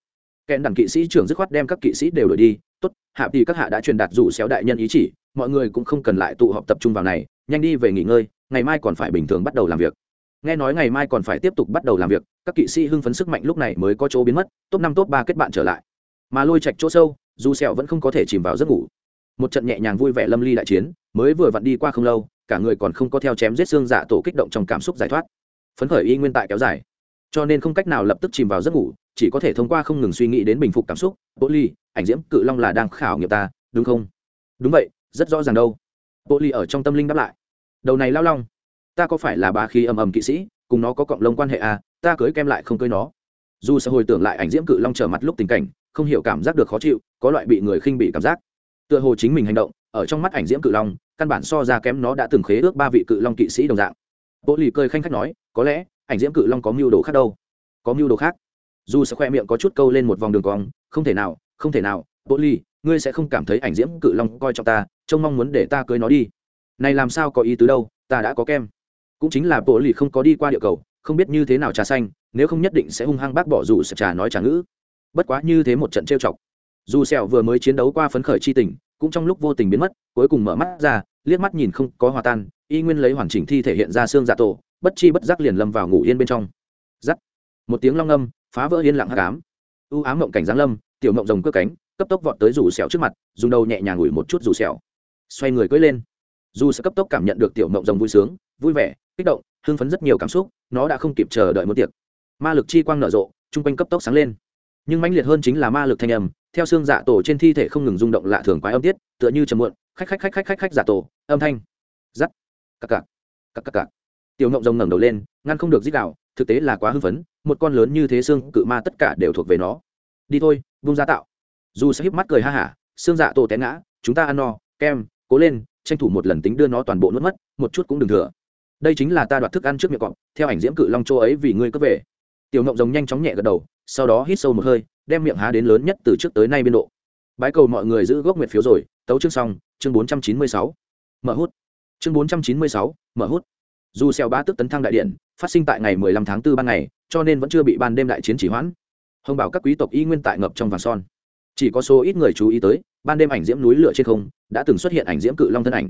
Kẽn đẳng kỵ sĩ trưởng dứt khoát đem các kỵ sĩ đều đổi đi. Tốt, hạ thì các hạ đã truyền đạt rủ xéo đại nhân ý chỉ, mọi người cũng không cần lại tụ họp tập trung vào này, nhanh đi về nghỉ ngơi, ngày mai còn phải bình thường bắt đầu làm việc. Nghe nói ngày mai còn phải tiếp tục bắt đầu làm việc, các kỵ sĩ hưng phấn sức mạnh lúc này mới có chỗ biến mất, top năm top ba kết bạn trở lại. Mà lôi chạch chỗ sâu, dù sẹo vẫn không có thể chìm vào giấc ngủ. Một trận nhẹ nhàng vui vẻ lâm ly đại chiến, mới vừa vặn đi qua không lâu cả người còn không có theo chém giết xương dạ tổ kích động trong cảm xúc giải thoát. Phấn khởi y nguyên tại kéo dài. Cho nên không cách nào lập tức chìm vào giấc ngủ, chỉ có thể thông qua không ngừng suy nghĩ đến bình phục cảm xúc. Bộ ly, ảnh diễm cự long là đang khảo nghiệm ta, đúng không? Đúng vậy, rất rõ ràng đâu. Bộ ly ở trong tâm linh đáp lại. Đầu này lao long, ta có phải là ba khí ầm ầm kỵ sĩ, cùng nó có cộng lông quan hệ à ta cưới kem lại không cưới nó. Dù sẽ hồi tưởng lại ảnh diễm cự long trở mặt lúc tình cảnh, không hiểu cảm giác được khó chịu, có loại bị người khinh bị cảm giác. Tựa hồ chính mình hành động, ở trong mắt ảnh diễm cự long căn bản so ra kém nó đã từng khế ước ba vị cự long kỵ sĩ đồng dạng. Bộ lì cười khanh khách nói, có lẽ, ảnh diễm cự long có mưu đồ khác đâu. Có mưu đồ khác? Dù sẽ khoe miệng có chút câu lên một vòng đường cong, không thể nào, không thể nào bộ lì, ngươi sẽ không cảm thấy ảnh diễm cự long coi trọng ta, trông mong muốn để ta cưới nó đi. Này làm sao có ý tứ đâu, ta đã có kem. Cũng chính là bộ lì không có đi qua địa cầu, không biết như thế nào trà xanh, nếu không nhất định sẽ hung hăng bác bỏ dù sẽ trà nói trà ngữ. Bất quá như thế một trận trêu chọc, dù sẹo vừa mới chiến đấu qua phấn khởi chi tình, cũng trong lúc vô tình biến mất, cuối cùng mở mắt ra liếc mắt nhìn không có hòa tan, y nguyên lấy hoàn chỉnh thi thể hiện ra xương dạ tổ, bất chi bất giác liền lâm vào ngủ yên bên trong. Giắt. Một tiếng long âm, phá vỡ yên lặng hắc cám u ám mộng cảnh giáng lâm, tiểu mộng rồng cướp cánh, cấp tốc vọt tới rủ sẹo trước mặt, dùng đầu nhẹ nhàng ngủi một chút rủ sẹo. Xoay người cưỡi lên. Dù sẽ cấp tốc cảm nhận được tiểu mộng rồng vui sướng, vui vẻ, kích động, hưng phấn rất nhiều cảm xúc, nó đã không kịp chờ đợi một tiệc. Ma lực chi quang nở rộ, chung quanh cấp tốc sáng lên nhưng mãnh liệt hơn chính là ma lực thanh âm, theo xương dạ tổ trên thi thể không ngừng rung động lạ thường quái âm tiết, tựa như chầm muộn, khách khách khách khách khách khách dạ tổ, âm thanh giắt cặc cặc cặc cặc cặc. Tiểu ngộng rồng ngẩng đầu lên, ngăn không được dích đạo thực tế là quá hưng phấn, một con lớn như thế xương cự ma tất cả đều thuộc về nó. Đi thôi, vung ra tạo. Dù sẽ híp mắt cười ha hả, xương dạ tổ té ngã, chúng ta ăn no, kem, cố lên, tranh thủ một lần tính đưa nó toàn bộ nuốt mất, một chút cũng đừng thừa. Đây chính là ta đoạt thức ăn trước miệng cọp, theo ảnh diễm cự long châu ấy vì ngươi cướp về. Tiểu ngộng rồng nhanh chóng nhẹ gật đầu sau đó hít sâu một hơi, đem miệng há đến lớn nhất từ trước tới nay biên độ. Bái cầu mọi người giữ gốc nguyệt phiếu rồi, tấu chương xong, chương bốn trăm chín mươi sáu. Mở hút. Chương bốn trăm chín mươi sáu, mở hút. Dù xeo bá tức tấn thăng đại điện, phát sinh tại ngày mười lăm tháng 4 ban ngày, cho nên vẫn chưa bị ban đêm đại chiến chỉ hoãn. Hồng bảo các quý tộc y nguyên tại ngập trong vàng son. Chỉ có số ít người chú ý tới, ban đêm ảnh diễm núi lửa trên không, đã từng xuất hiện ảnh diễm cự long thân ảnh.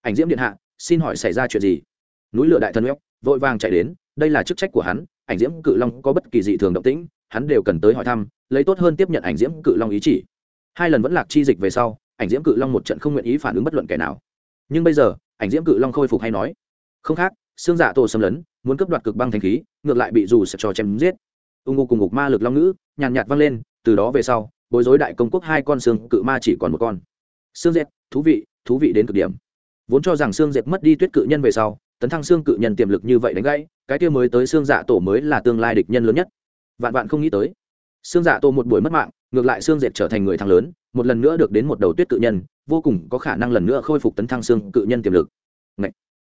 Ảnh diễm điện hạ, xin hỏi xảy ra chuyện gì? Núi lửa đại thần ép vội vàng chạy đến, đây là chức trách của hắn, ảnh diễm cự long có bất kỳ dị thường động tĩnh hắn đều cần tới hỏi thăm, lấy tốt hơn tiếp nhận ảnh diễm cự long ý chỉ. Hai lần vẫn lạc chi dịch về sau, ảnh diễm cự long một trận không nguyện ý phản ứng bất luận kẻ nào. Nhưng bây giờ, ảnh diễm cự long khôi phục hay nói. Không khác, xương dạ tổ xâm lấn, muốn cướp đoạt cực băng thanh khí, ngược lại bị dù sẽ cho chém giết. Ưng ngô cùng ngục ma lực long ngữ, nhàn nhạt vang lên, từ đó về sau, bối rối đại công quốc hai con xương cự ma chỉ còn một con. Xương dệt thú vị thú vị đến cực điểm. Vốn cho rằng xương dệt mất đi tuyết cự nhân về sau, tấn thăng xương cự nhân tiềm lực như vậy đánh gãy, cái kia mới tới xương dạ tổ mới là tương lai địch nhân lớn nhất vạn vạn không nghĩ tới xương dạ tô một buổi mất mạng ngược lại xương dệt trở thành người thăng lớn một lần nữa được đến một đầu tuyết cự nhân vô cùng có khả năng lần nữa khôi phục tấn thăng xương cự nhân tiềm lực Ngậy!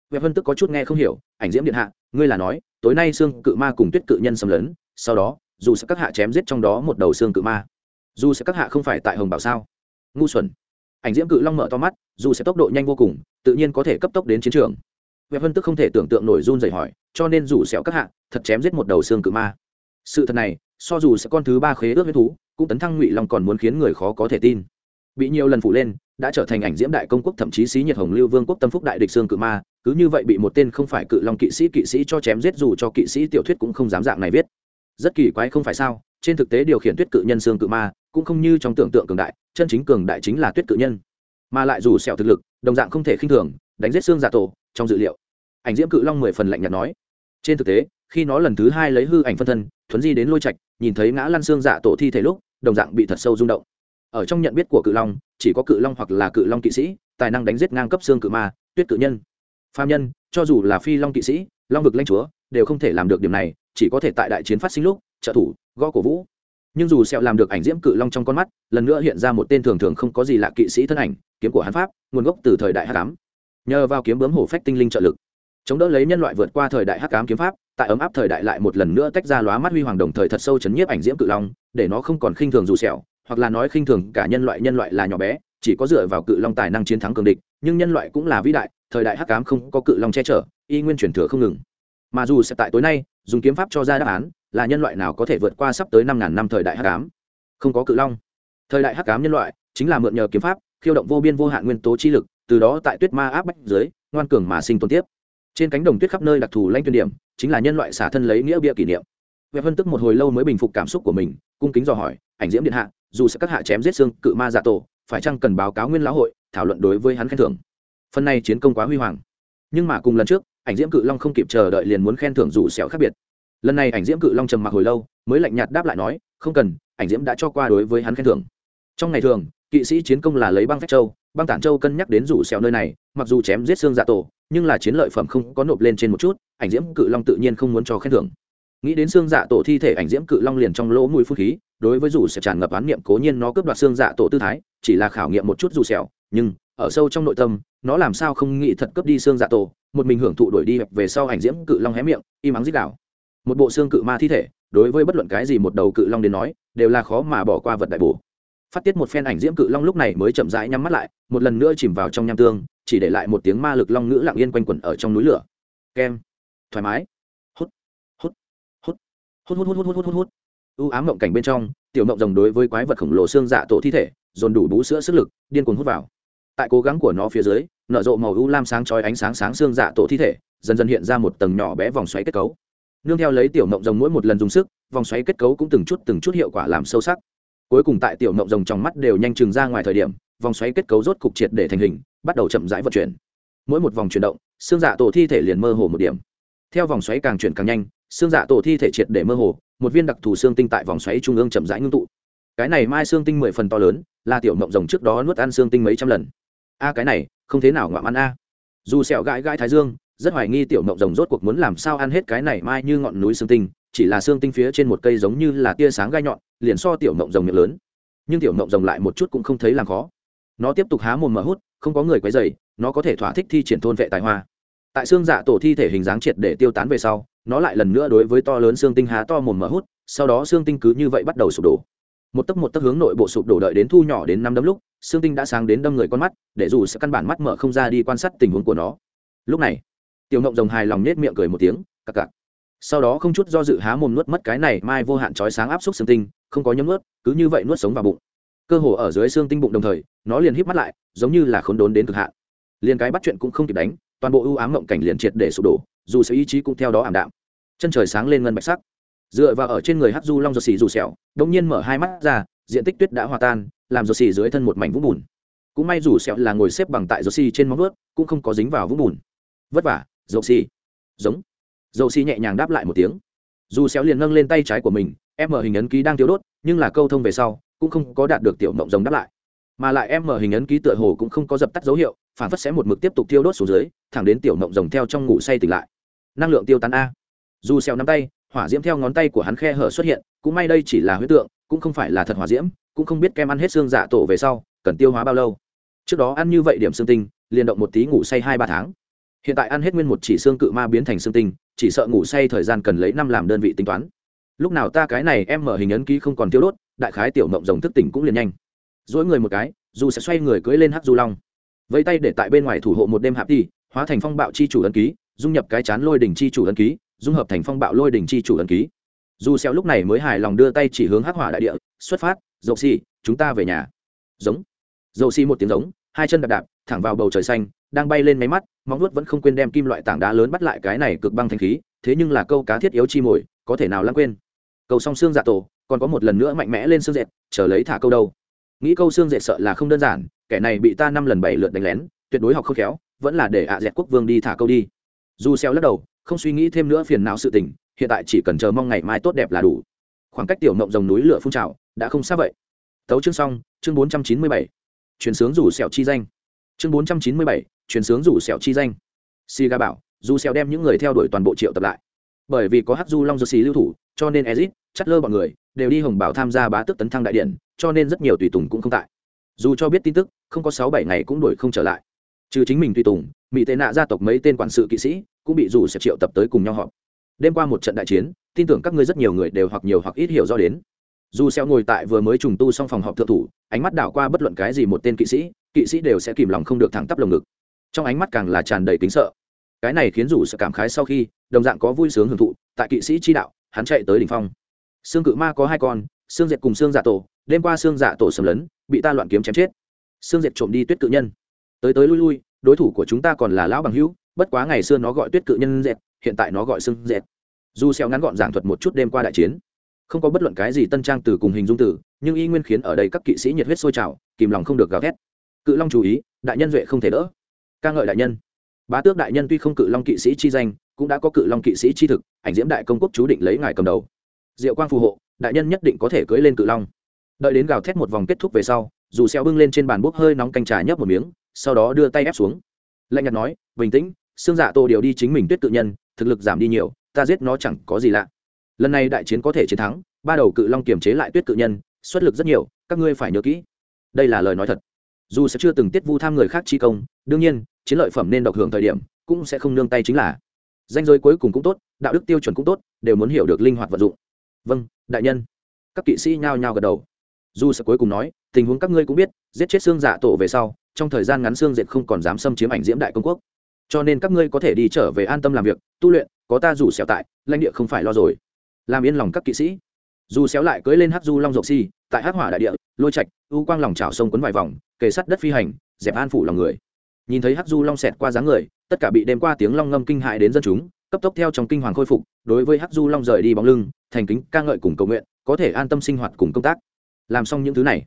Vệ Vân tức có chút nghe không hiểu, ảnh diễm điện hạ, ngươi là nói, tối nay xương cự ma cùng tuyết cự nhân xâm lấn, sau đó, dù sẽ các hạ chém giết trong đó một đầu xương cự ma. Dù sẽ các hạ không phải tại Hồng Bảo sao? Ngu xuẩn. Ảnh diễm cự long mở to mắt, dù sẽ tốc độ nhanh vô cùng, tự nhiên có thể cấp tốc đến chiến trường. Vệ Vân tức không thể tưởng tượng nổi run rẩy hỏi, cho nên dù sẹo các hạ, thật chém giết một đầu xương cự ma. Sự thật này, so dù sẽ con thứ ba khế ước huyết thú, cũng tấn thăng ngụy long còn muốn khiến người khó có thể tin. Bị nhiều lần phủ lên, đã trở thành ảnh diễm đại công quốc thậm chí xí nhiệt hồng lưu vương quốc tâm phúc đại địch xương cự ma cứ như vậy bị một tên không phải cự long kỵ sĩ kỵ sĩ cho chém giết dù cho kỵ sĩ tiểu thuyết cũng không dám dạng này viết. Rất kỳ quái không phải sao trên thực tế điều khiển tuyết cự nhân xương cự ma cũng không như trong tưởng tượng cường đại chân chính cường đại chính là tuyết cự nhân. Mà lại dù sẹo thực lực đồng dạng không thể khinh thường đánh giết xương giả tổ trong dự liệu. Ảnh diễm cự long mười phần lạnh nhạt nói. Trên thực tế khi nó lần thứ hai lấy hư ảnh phân thân, thuấn di đến lôi trạch, nhìn thấy ngã lăn xương dạ tổ thi thể lúc, đồng dạng bị thật sâu rung động. Ở trong nhận biết của cự long, chỉ có cự long hoặc là cự long kỵ sĩ, tài năng đánh giết ngang cấp xương cự ma, tuyết cự nhân. Phàm nhân, cho dù là phi long kỵ sĩ, long vực lanh chúa, đều không thể làm được điểm này, chỉ có thể tại đại chiến phát sinh lúc, trợ thủ, gõ cổ vũ. Nhưng dù sẹo làm được ảnh diễm cự long trong con mắt, lần nữa hiện ra một tên thường thường không có gì lạ kỵ sĩ thân ảnh, kiếm của hắn pháp, nguồn gốc từ thời đại hắc ám. Nhờ vào kiếm bướm hổ phách tinh linh trợ lực, chống đỡ lấy nhân loại vượt qua thời đại hắc ám kiếm pháp tại ấm áp thời đại lại một lần nữa tách ra lóa mắt huy hoàng đồng thời thật sâu chấn nhiếp ảnh diễm cự long, để nó không còn khinh thường dù sẹo, hoặc là nói khinh thường cả nhân loại nhân loại là nhỏ bé, chỉ có dựa vào cự long tài năng chiến thắng cường địch, nhưng nhân loại cũng là vĩ đại, thời đại hắc ám không có cự long che chở, y nguyên truyền thừa không ngừng. Mà dù sẽ tại tối nay, dùng kiếm pháp cho ra đáp án, là nhân loại nào có thể vượt qua sắp tới năm ngàn năm thời đại hắc ám? Không có cự long. Thời đại hắc ám nhân loại, chính là mượn nhờ kiếm pháp, khiêu động vô biên vô hạn nguyên tố chi lực, từ đó tại tuyết ma áp bách dưới, ngoan cường mà sinh tồn tiếp. Trên cánh đồng tuyết khắp nơi đặc thù lanh tuyên điểm chính là nhân loại xả thân lấy nghĩa bia kỷ niệm Vệ phân tức một hồi lâu mới bình phục cảm xúc của mình, cung kính dò hỏi, ảnh diễm điện hạ, dù sẽ các hạ chém giết xương cự ma giả tổ, phải chăng cần báo cáo nguyên lão hội, thảo luận đối với hắn khen thưởng. Phần này chiến công quá huy hoàng. Nhưng mà cùng lần trước, ảnh diễm cự long không kịp chờ đợi liền muốn khen thưởng dù xẻo khác biệt. Lần này ảnh diễm cự long trầm mặc hồi lâu, mới lạnh nhạt đáp lại nói, không cần, ảnh diễm đã cho qua đối với hắn khen thưởng. Trong ngày thường, kỵ sĩ chiến công là lấy băng phách châu, băng tản châu cân nhắc đến rủ xéo nơi này, mặc dù chém giết xương dạ tổ, nhưng là chiến lợi phẩm không có nộp lên trên một chút, ảnh diễm cự long tự nhiên không muốn cho khen thưởng. Nghĩ đến xương dạ tổ thi thể ảnh diễm cự long liền trong lỗ mũi phun khí đối với dù sẽ tràn ngập án niệm cố nhiên nó cướp đoạt xương dạ tổ tư thái chỉ là khảo nghiệm một chút dù sẹo nhưng ở sâu trong nội tâm nó làm sao không nghĩ thật cướp đi xương dạ tổ một mình hưởng thụ đuổi đi về sau ảnh diễm cự long hé miệng im ắng dích đảo một bộ xương cự ma thi thể đối với bất luận cái gì một đầu cự long đến nói đều là khó mà bỏ qua vật đại bổ phát tiết một phen ảnh diễm cự long lúc này mới chậm rãi nhắm mắt lại, một lần nữa chìm vào trong nham tương, chỉ để lại một tiếng ma lực long ngữ lặng yên quanh quẩn ở trong núi lửa. Kem. Thoải mái. Hút. Hút. Hút. Hút hút hút hút hút hút hút. U ám mộng cảnh bên trong, tiểu mộng rồng đối với quái vật khổng lồ xương dạ tổ thi thể, dồn đủ bú sữa sức lực, điên cuồng hút vào. Tại cố gắng của nó phía dưới, nở rộ màu u lam sáng chói ánh sáng sáng xương dạ tổ thi thể, dần dần hiện ra một tầng nhỏ bé vòng xoáy kết cấu. Nương theo lấy tiểu mộng rồng mỗi một lần dùng sức, vòng xoáy kết cấu cũng từng chút từng chút hiệu quả làm sâu sắc cuối cùng tại tiểu mộng rồng trong mắt đều nhanh chừng ra ngoài thời điểm, vòng xoáy kết cấu rốt cục triệt để thành hình, bắt đầu chậm rãi vận chuyển. Mỗi một vòng chuyển động, xương dạ tổ thi thể liền mơ hồ một điểm. Theo vòng xoáy càng chuyển càng nhanh, xương dạ tổ thi thể triệt để mơ hồ, một viên đặc thù xương tinh tại vòng xoáy trung ương chậm rãi ngưng tụ. Cái này mai xương tinh mười phần to lớn, là tiểu mộng rồng trước đó nuốt ăn xương tinh mấy trăm lần. A, cái này, không thế nào ngoạm ăn a. Dù sẹo gãi gãi thái dương, rất hoài nghi tiểu mộng rồng rốt cuộc muốn làm sao ăn hết cái này mai như ngọn núi xương tinh chỉ là xương tinh phía trên một cây giống như là tia sáng gai nhọn, liền so tiểu mộng rồng miệng lớn. Nhưng tiểu mộng rồng lại một chút cũng không thấy làm khó. Nó tiếp tục há mồm mở hút, không có người quấy dày nó có thể thỏa thích thi triển thôn vệ tài hoa. Tại xương dạ tổ thi thể hình dáng triệt để tiêu tán về sau, nó lại lần nữa đối với to lớn xương tinh há to mồm mở hút, sau đó xương tinh cứ như vậy bắt đầu sụp đổ. Một tấc một tấc hướng nội bộ sụp đổ đợi đến thu nhỏ đến năm đấm lúc, xương tinh đã sáng đến đâm người con mắt, để dù sẽ căn bản mắt mở không ra đi quan sát tình huống của nó. Lúc này, tiểu ngộng rồng hài lòng nết miệng cười một tiếng, cặc cặc sau đó không chút do dự há mồm nuốt mất cái này, mai vô hạn trói sáng áp suất xương tinh, không có nhấm nuốt, cứ như vậy nuốt sống vào bụng. Cơ hồ ở dưới xương tinh bụng đồng thời, nó liền híp mắt lại, giống như là khốn đốn đến cực hạn. Liền cái bắt chuyện cũng không kịp đánh, toàn bộ ưu ám mộng cảnh liền triệt để sụp đổ, dù sự ý chí cũng theo đó ảm đạm. Chân trời sáng lên ngân bạch sắc. Dựa vào ở trên người hắc du long giật xì dù sẹo đông nhiên mở hai mắt ra, diện tích tuyết đã hòa tan, làm giật xì dưới thân một mảnh vũng bùn. Cũng may dù sẹo là ngồi xếp bằng tại giật xì trên móng vuốt, cũng không có dính vào vũng bùn. Vất vả dầu xì. Giống dầu xi nhẹ nhàng đáp lại một tiếng. Dù xéo liền nâng lên tay trái của mình, em mở hình ấn ký đang tiêu đốt, nhưng là câu thông về sau, cũng không có đạt được tiểu mộng rồng đáp lại. Mà lại em mở hình ấn ký tựa hồ cũng không có dập tắt dấu hiệu, phản phất sẽ một mực tiếp tục tiêu đốt xuống dưới, thẳng đến tiểu mộng rồng theo trong ngủ say tỉnh lại. Năng lượng tiêu tán a. Dù xéo nắm tay, hỏa diễm theo ngón tay của hắn khe hở xuất hiện, cũng may đây chỉ là huyết tượng, cũng không phải là thật hỏa diễm, cũng không biết kem ăn hết xương dạ tổ về sau, cần tiêu hóa bao lâu. Trước đó ăn như vậy điểm xương tinh, liền động một tí ngủ say hai ba tháng. Hiện tại ăn hết nguyên một chỉ xương cự ma biến thành xương tinh chỉ sợ ngủ say thời gian cần lấy năm làm đơn vị tính toán. Lúc nào ta cái này em mở hình ấn ký không còn tiêu đốt, đại khái tiểu mộng rồng thức tỉnh cũng liền nhanh. Dỗi người một cái, dù sẽ xoay người cưỡi lên hắc du long. Vẫy tay để tại bên ngoài thủ hộ một đêm hạp đi, hóa thành phong bạo chi chủ ấn ký, dung nhập cái chán lôi đỉnh chi chủ ấn ký, dung hợp thành phong bạo lôi đỉnh chi chủ ấn ký. Dù xeo lúc này mới hài lòng đưa tay chỉ hướng hắc hỏa đại địa, xuất phát dầu xi chúng ta về nhà. Giống. Dầu xi một tiếng giống, hai chân đạp đạp, thẳng vào bầu trời xanh đang bay lên máy mắt, móng nuốt vẫn không quên đem kim loại tảng đá lớn bắt lại cái này cực băng thanh khí, thế nhưng là câu cá thiết yếu chi mồi, có thể nào lãng quên. Câu song xương giả tổ, còn có một lần nữa mạnh mẽ lên xương dệt, chờ lấy thả câu đâu. Nghĩ câu xương dệt sợ là không đơn giản, kẻ này bị ta năm lần bảy lượt đánh lén, tuyệt đối học không khéo, vẫn là để ạ à dẹt quốc vương đi thả câu đi. Dù xeo lắc đầu, không suy nghĩ thêm nữa phiền não sự tình, hiện tại chỉ cần chờ mong ngày mai tốt đẹp là đủ. Khoảng cách tiểu ngọc rồng núi lửa phun trào, đã không xa vậy. Tấu chương xong, chương 497 chuyển sướng rủ sẹo chi danh. Chương 497 truyền sướng rủ sẹo chi danh. Si ga bảo dù sẹo đem những người theo đuổi toàn bộ triệu tập lại. Bởi vì có hắc du long dơ xì lưu thủ, cho nên ezit, chất lơ bọn người đều đi hồng bảo tham gia bá tước tấn thăng đại điện, cho nên rất nhiều tùy tùng cũng không tại. Dù cho biết tin tức, không có sáu bảy ngày cũng đuổi không trở lại. Trừ chính mình tùy tùng mỹ tệ nạ gia tộc mấy tên quản sự kỵ sĩ cũng bị dù sẽ triệu tập tới cùng nhau họp. Đêm qua một trận đại chiến, tin tưởng các ngươi rất nhiều người đều hoặc nhiều hoặc ít hiểu do đến. Dù xeo ngồi tại vừa mới trùng tu xong phòng họp thượng thủ, ánh mắt đảo qua bất luận cái gì một tên kỵ sĩ kỵ sĩ đều sẽ kìm lòng không được thẳng tắp lồng ngực trong ánh mắt càng là tràn đầy kính sợ. Cái này khiến rủ sợ cảm khái sau khi, đồng dạng có vui sướng hưởng thụ, tại kỵ sĩ chi đạo, hắn chạy tới đỉnh phong. Xương cự ma có hai con xương diệt cùng xương dạ tổ, đêm qua xương dạ tổ sầm lấn, bị ta loạn kiếm chém chết. Xương diệt trộm đi tuyết cự nhân. Tới tới lui lui, đối thủ của chúng ta còn là lão bằng hữu, bất quá ngày xưa nó gọi tuyết cự nhân dệt hiện tại nó gọi xương dệt dù xeo ngắn gọn giảng thuật một chút đêm qua đại chiến, không có bất luận cái gì tân trang từ cùng hình dung từ, nhưng y nguyên khiến ở đây các kỵ sĩ nhiệt huyết sôi trào, kìm lòng không được gào thét. Cự long chú ý, đại nhân duệ không thể đỡ ca ngợi đại nhân. Bá tước đại nhân tuy không cự long kỵ sĩ chi danh, cũng đã có cự long kỵ sĩ chi thực, ảnh diễm đại công quốc chú định lấy ngài cầm đầu. Diệu quang phù hộ, đại nhân nhất định có thể cưỡi lên cự long. Đợi đến gào thét một vòng kết thúc về sau, dù xeo bưng lên trên bàn bốc hơi nóng canh trà nhấp một miếng, sau đó đưa tay ép xuống. Lạnh nhạt nói, bình tĩnh, xương dạ tô điều đi chính mình tuyết tự nhân, thực lực giảm đi nhiều, ta giết nó chẳng có gì lạ. Lần này đại chiến có thể chiến thắng, ba đầu cự long kiềm chế lại tuyết cự nhân, xuất lực rất nhiều, các ngươi phải nhớ kỹ. Đây là lời nói thật dù sẽ chưa từng tiết vu tham người khác chi công, đương nhiên, chiến lợi phẩm nên độc hưởng thời điểm cũng sẽ không nương tay chính là. Danh giới cuối cùng cũng tốt, đạo đức tiêu chuẩn cũng tốt, đều muốn hiểu được linh hoạt vận dụng. Vâng đại nhân. Các kỵ sĩ nhao nhao gật đầu. Dù sẽ cuối cùng nói, tình huống các ngươi cũng biết, giết chết xương giả tổ về sau, trong thời gian ngắn xương dệt không còn dám xâm chiếm ảnh diễm đại công quốc. Cho nên các ngươi có thể đi trở về an tâm làm việc, tu luyện, có ta rủ xẻo tại, lãnh địa không phải lo rồi. Làm yên lòng các kỵ sĩ. Dù xéo lại cưỡi lên hắc du long rộng si, tại hắc hỏa đại địa lôi trạch, u quang lòng chảo sông quấn vài vòng, kề sắt đất phi hành, dẹp an phủ lòng người. Nhìn thấy hắc du long xẹt qua dáng người, tất cả bị đêm qua tiếng long ngâm kinh hại đến dân chúng, cấp tốc theo trong kinh hoàng khôi phục, đối với hắc du long rời đi bóng lưng, thành kính, ca ngợi cùng cầu nguyện, có thể an tâm sinh hoạt cùng công tác. Làm xong những thứ này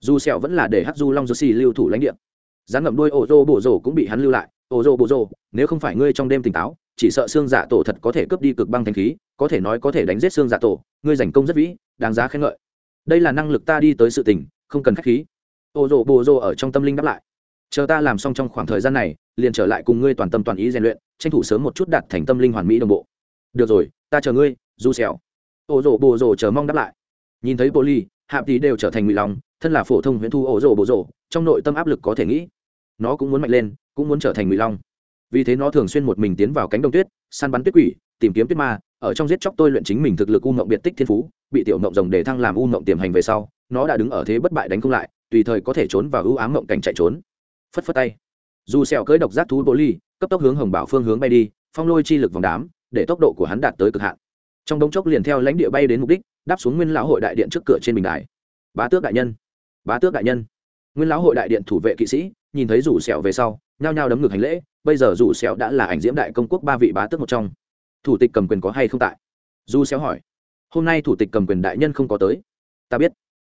dù sẹo vẫn là để hắc du long josi lưu thủ lãnh địa. Rắn ngậm đuôi ổ rô bộ rổ cũng bị hắn lưu lại. Ổ rô bộ rổ nếu không phải ngươi trong đêm tỉnh táo, chỉ sợ xương giả tổ thật có thể cướp đi cực băng thanh khí, có thể nói có thể đánh giết xương giả tổ, ngươi giành công rất vĩ, đáng giá khen ngợi đây là năng lực ta đi tới sự tình không cần khách khí. Ô rộ bộ rộ ở trong tâm linh đáp lại. Chờ ta làm xong trong khoảng thời gian này liền trở lại cùng ngươi toàn tâm toàn ý rèn luyện tranh thủ sớm một chút đạt thành tâm linh hoàn mỹ đồng bộ. Được rồi ta chờ ngươi du xẻo ô rộ bộ rộ chờ mong đáp lại. Nhìn thấy bồ ly hạp tí đều trở thành ngụy lòng thân là phổ thông huyễn thu ô rộ bộ rộ, trong nội tâm áp lực có thể nghĩ. Nó cũng muốn mạnh lên cũng muốn trở thành ngụy long. Vì thế nó thường xuyên một mình tiến vào cánh đồng tuyết săn bắn tuyết quỷ tìm kiếm tuyết ma, ở trong giết chóc tôi luyện chính mình thực lực u ngộng biệt tích thiên phú, bị tiểu ngộng rồng để thăng làm u ngộng tiềm hành về sau, nó đã đứng ở thế bất bại đánh không lại, tùy thời có thể trốn vào ưu ám ngộng cảnh chạy trốn. Phất phất tay. Dù sẹo cưỡi độc giác thú bồ ly, cấp tốc hướng hồng bảo phương hướng bay đi, phong lôi chi lực vòng đám, để tốc độ của hắn đạt tới cực hạn. Trong đống chốc liền theo lãnh địa bay đến mục đích, đáp xuống nguyên lão hội đại điện trước cửa trên bình đài. Bá tước đại nhân. Bá tước đại nhân. Nguyên lão hội đại điện thủ vệ kỵ sĩ, nhìn thấy rủ sẹo về sau, nhao nhao đấm ngược hành lễ, bây giờ rủ sẹo đã là ảnh diễm đại công quốc ba vị bá tước một trong thủ tịch cầm quyền có hay không tại? Du sẹo hỏi. Hôm nay thủ tịch cầm quyền đại nhân không có tới. Ta biết.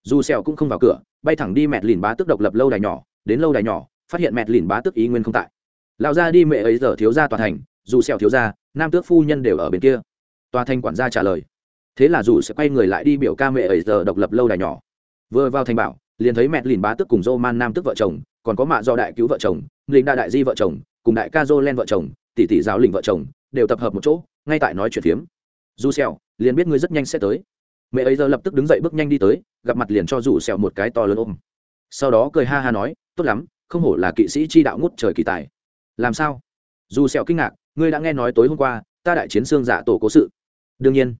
Du sẹo cũng không vào cửa, bay thẳng đi mẹ lìn bá tước độc lập lâu đài nhỏ. Đến lâu đài nhỏ, phát hiện mẹ lìn bá tước ý nguyên không tại. Lão gia đi mẹ ấy giờ thiếu gia tòa thành, dù sẹo thiếu gia, nam tước phu nhân đều ở bên kia. Tòa thành quản gia trả lời. Thế là dù sẽ quay người lại đi biểu ca mẹ ấy giờ độc lập lâu đài nhỏ. Vừa vào thành bảo, liền thấy mẹ lìn bá tước cùng do man nam tước vợ chồng, còn có mạ do đại cứu vợ chồng lính đa đại di vợ chồng, cùng đại ca do len vợ chồng, tỷ tỷ giáo lĩnh vợ chồng, đều tập hợp một chỗ ngay tại nói chuyện phiếm. Du xèo liền biết ngươi rất nhanh sẽ tới. Mẹ ấy giờ lập tức đứng dậy bước nhanh đi tới, gặp mặt liền cho dù xèo một cái to lớn ôm. Sau đó cười ha ha nói, tốt lắm, không hổ là kỵ sĩ chi đạo ngút trời kỳ tài. Làm sao? Dù xèo kinh ngạc, ngươi đã nghe nói tối hôm qua, ta đại chiến xương giả tổ cố sự. Đương nhiên.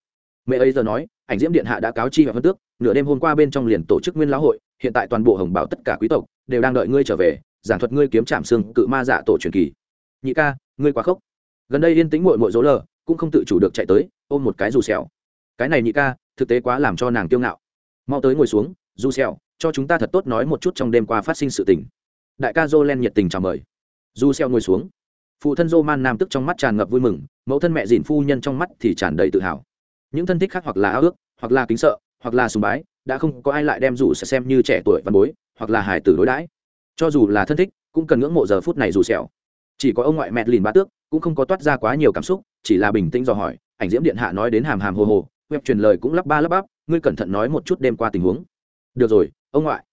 Mẹ ấy giờ nói, ảnh diễm điện hạ đã cáo chi và phân tước, nửa đêm hôm qua bên trong liền tổ chức nguyên lão hội, hiện tại toàn bộ hồng bảo tất cả quý tộc đều đang đợi ngươi trở về, giảng thuật ngươi kiếm chạm xương cự ma dạ tổ truyền kỳ. Nhị ca, ngươi quá khốc. Gần đây yên tĩnh muội muội dỗ lờ cũng không tự chủ được chạy tới, ôm một cái dù xèo cái này nhị ca, thực tế quá làm cho nàng kiêu ngạo. Mau tới ngồi xuống, dù xèo cho chúng ta thật tốt nói một chút trong đêm qua phát sinh sự tình. Đại ca dô len nhiệt tình chào mời. Dù xèo ngồi xuống. Phụ thân dô man nam tức trong mắt tràn ngập vui mừng, mẫu thân mẹ dìn phu nhân trong mắt thì tràn đầy tự hào. Những thân thích khác hoặc là ao ước, hoặc là kính sợ, hoặc là sùng bái, đã không có ai lại đem dù sẽ xem như trẻ tuổi văn bối, hoặc là hài tử đối đãi. Cho dù là thân thích, cũng cần ngưỡng mộ giờ phút này dù sẹo chỉ có ông ngoại mẹ lìn ba tước, cũng không có toát ra quá nhiều cảm xúc, chỉ là bình tĩnh dò hỏi, ảnh diễm điện hạ nói đến hàm hàm hồ hồ, web truyền lời cũng lắp ba lắp bắp, ngươi cẩn thận nói một chút đêm qua tình huống. Được rồi, ông ngoại.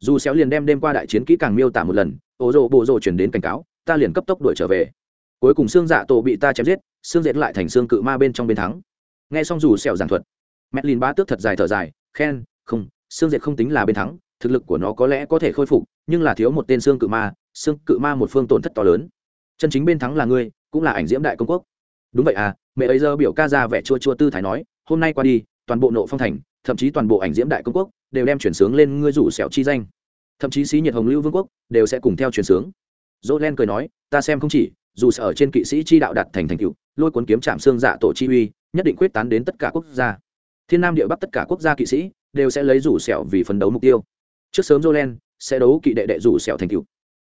Dù xéo liền đem đêm qua đại chiến kỹ càng miêu tả một lần, ô rồ bộ rồ truyền đến cảnh cáo, ta liền cấp tốc đuổi trở về. Cuối cùng xương dạ tổ bị ta chém giết, xương dệt lại thành xương cự ma bên trong bên thắng. Nghe xong dù xẻo giảng thuật mẹ lìn ba tước thật dài thở dài, khen, không, xương dệt không tính là bên thắng, thực lực của nó có lẽ có thể khôi phục, nhưng là thiếu một tên xương cự ma, xương cự ma một phương tổn thất to lớn chân chính bên thắng là ngươi, cũng là ảnh diễm đại công quốc. Đúng vậy à mẹ ấy giờ biểu ca ra vẻ chua chua tư thái nói, hôm nay qua đi, toàn bộ nộ phong thành, thậm chí toàn bộ ảnh diễm đại công quốc, đều đem chuyển sướng lên ngươi rủ sẹo chi danh. Thậm chí xí nhiệt hồng lưu vương quốc, đều sẽ cùng theo chuyển sướng. Dỗ len cười nói, ta xem không chỉ, dù sẽ ở trên kỵ sĩ chi đạo đặt thành thành cựu lôi cuốn kiếm chạm xương dạ tổ chi uy, nhất định quyết tán đến tất cả quốc gia. Thiên nam địa bắc tất cả quốc gia kỵ sĩ, đều sẽ lấy rủ sẹo vì phấn đấu mục tiêu. Trước sớm jolen sẽ đấu kỵ đệ đệ rủ sẹo thành cựu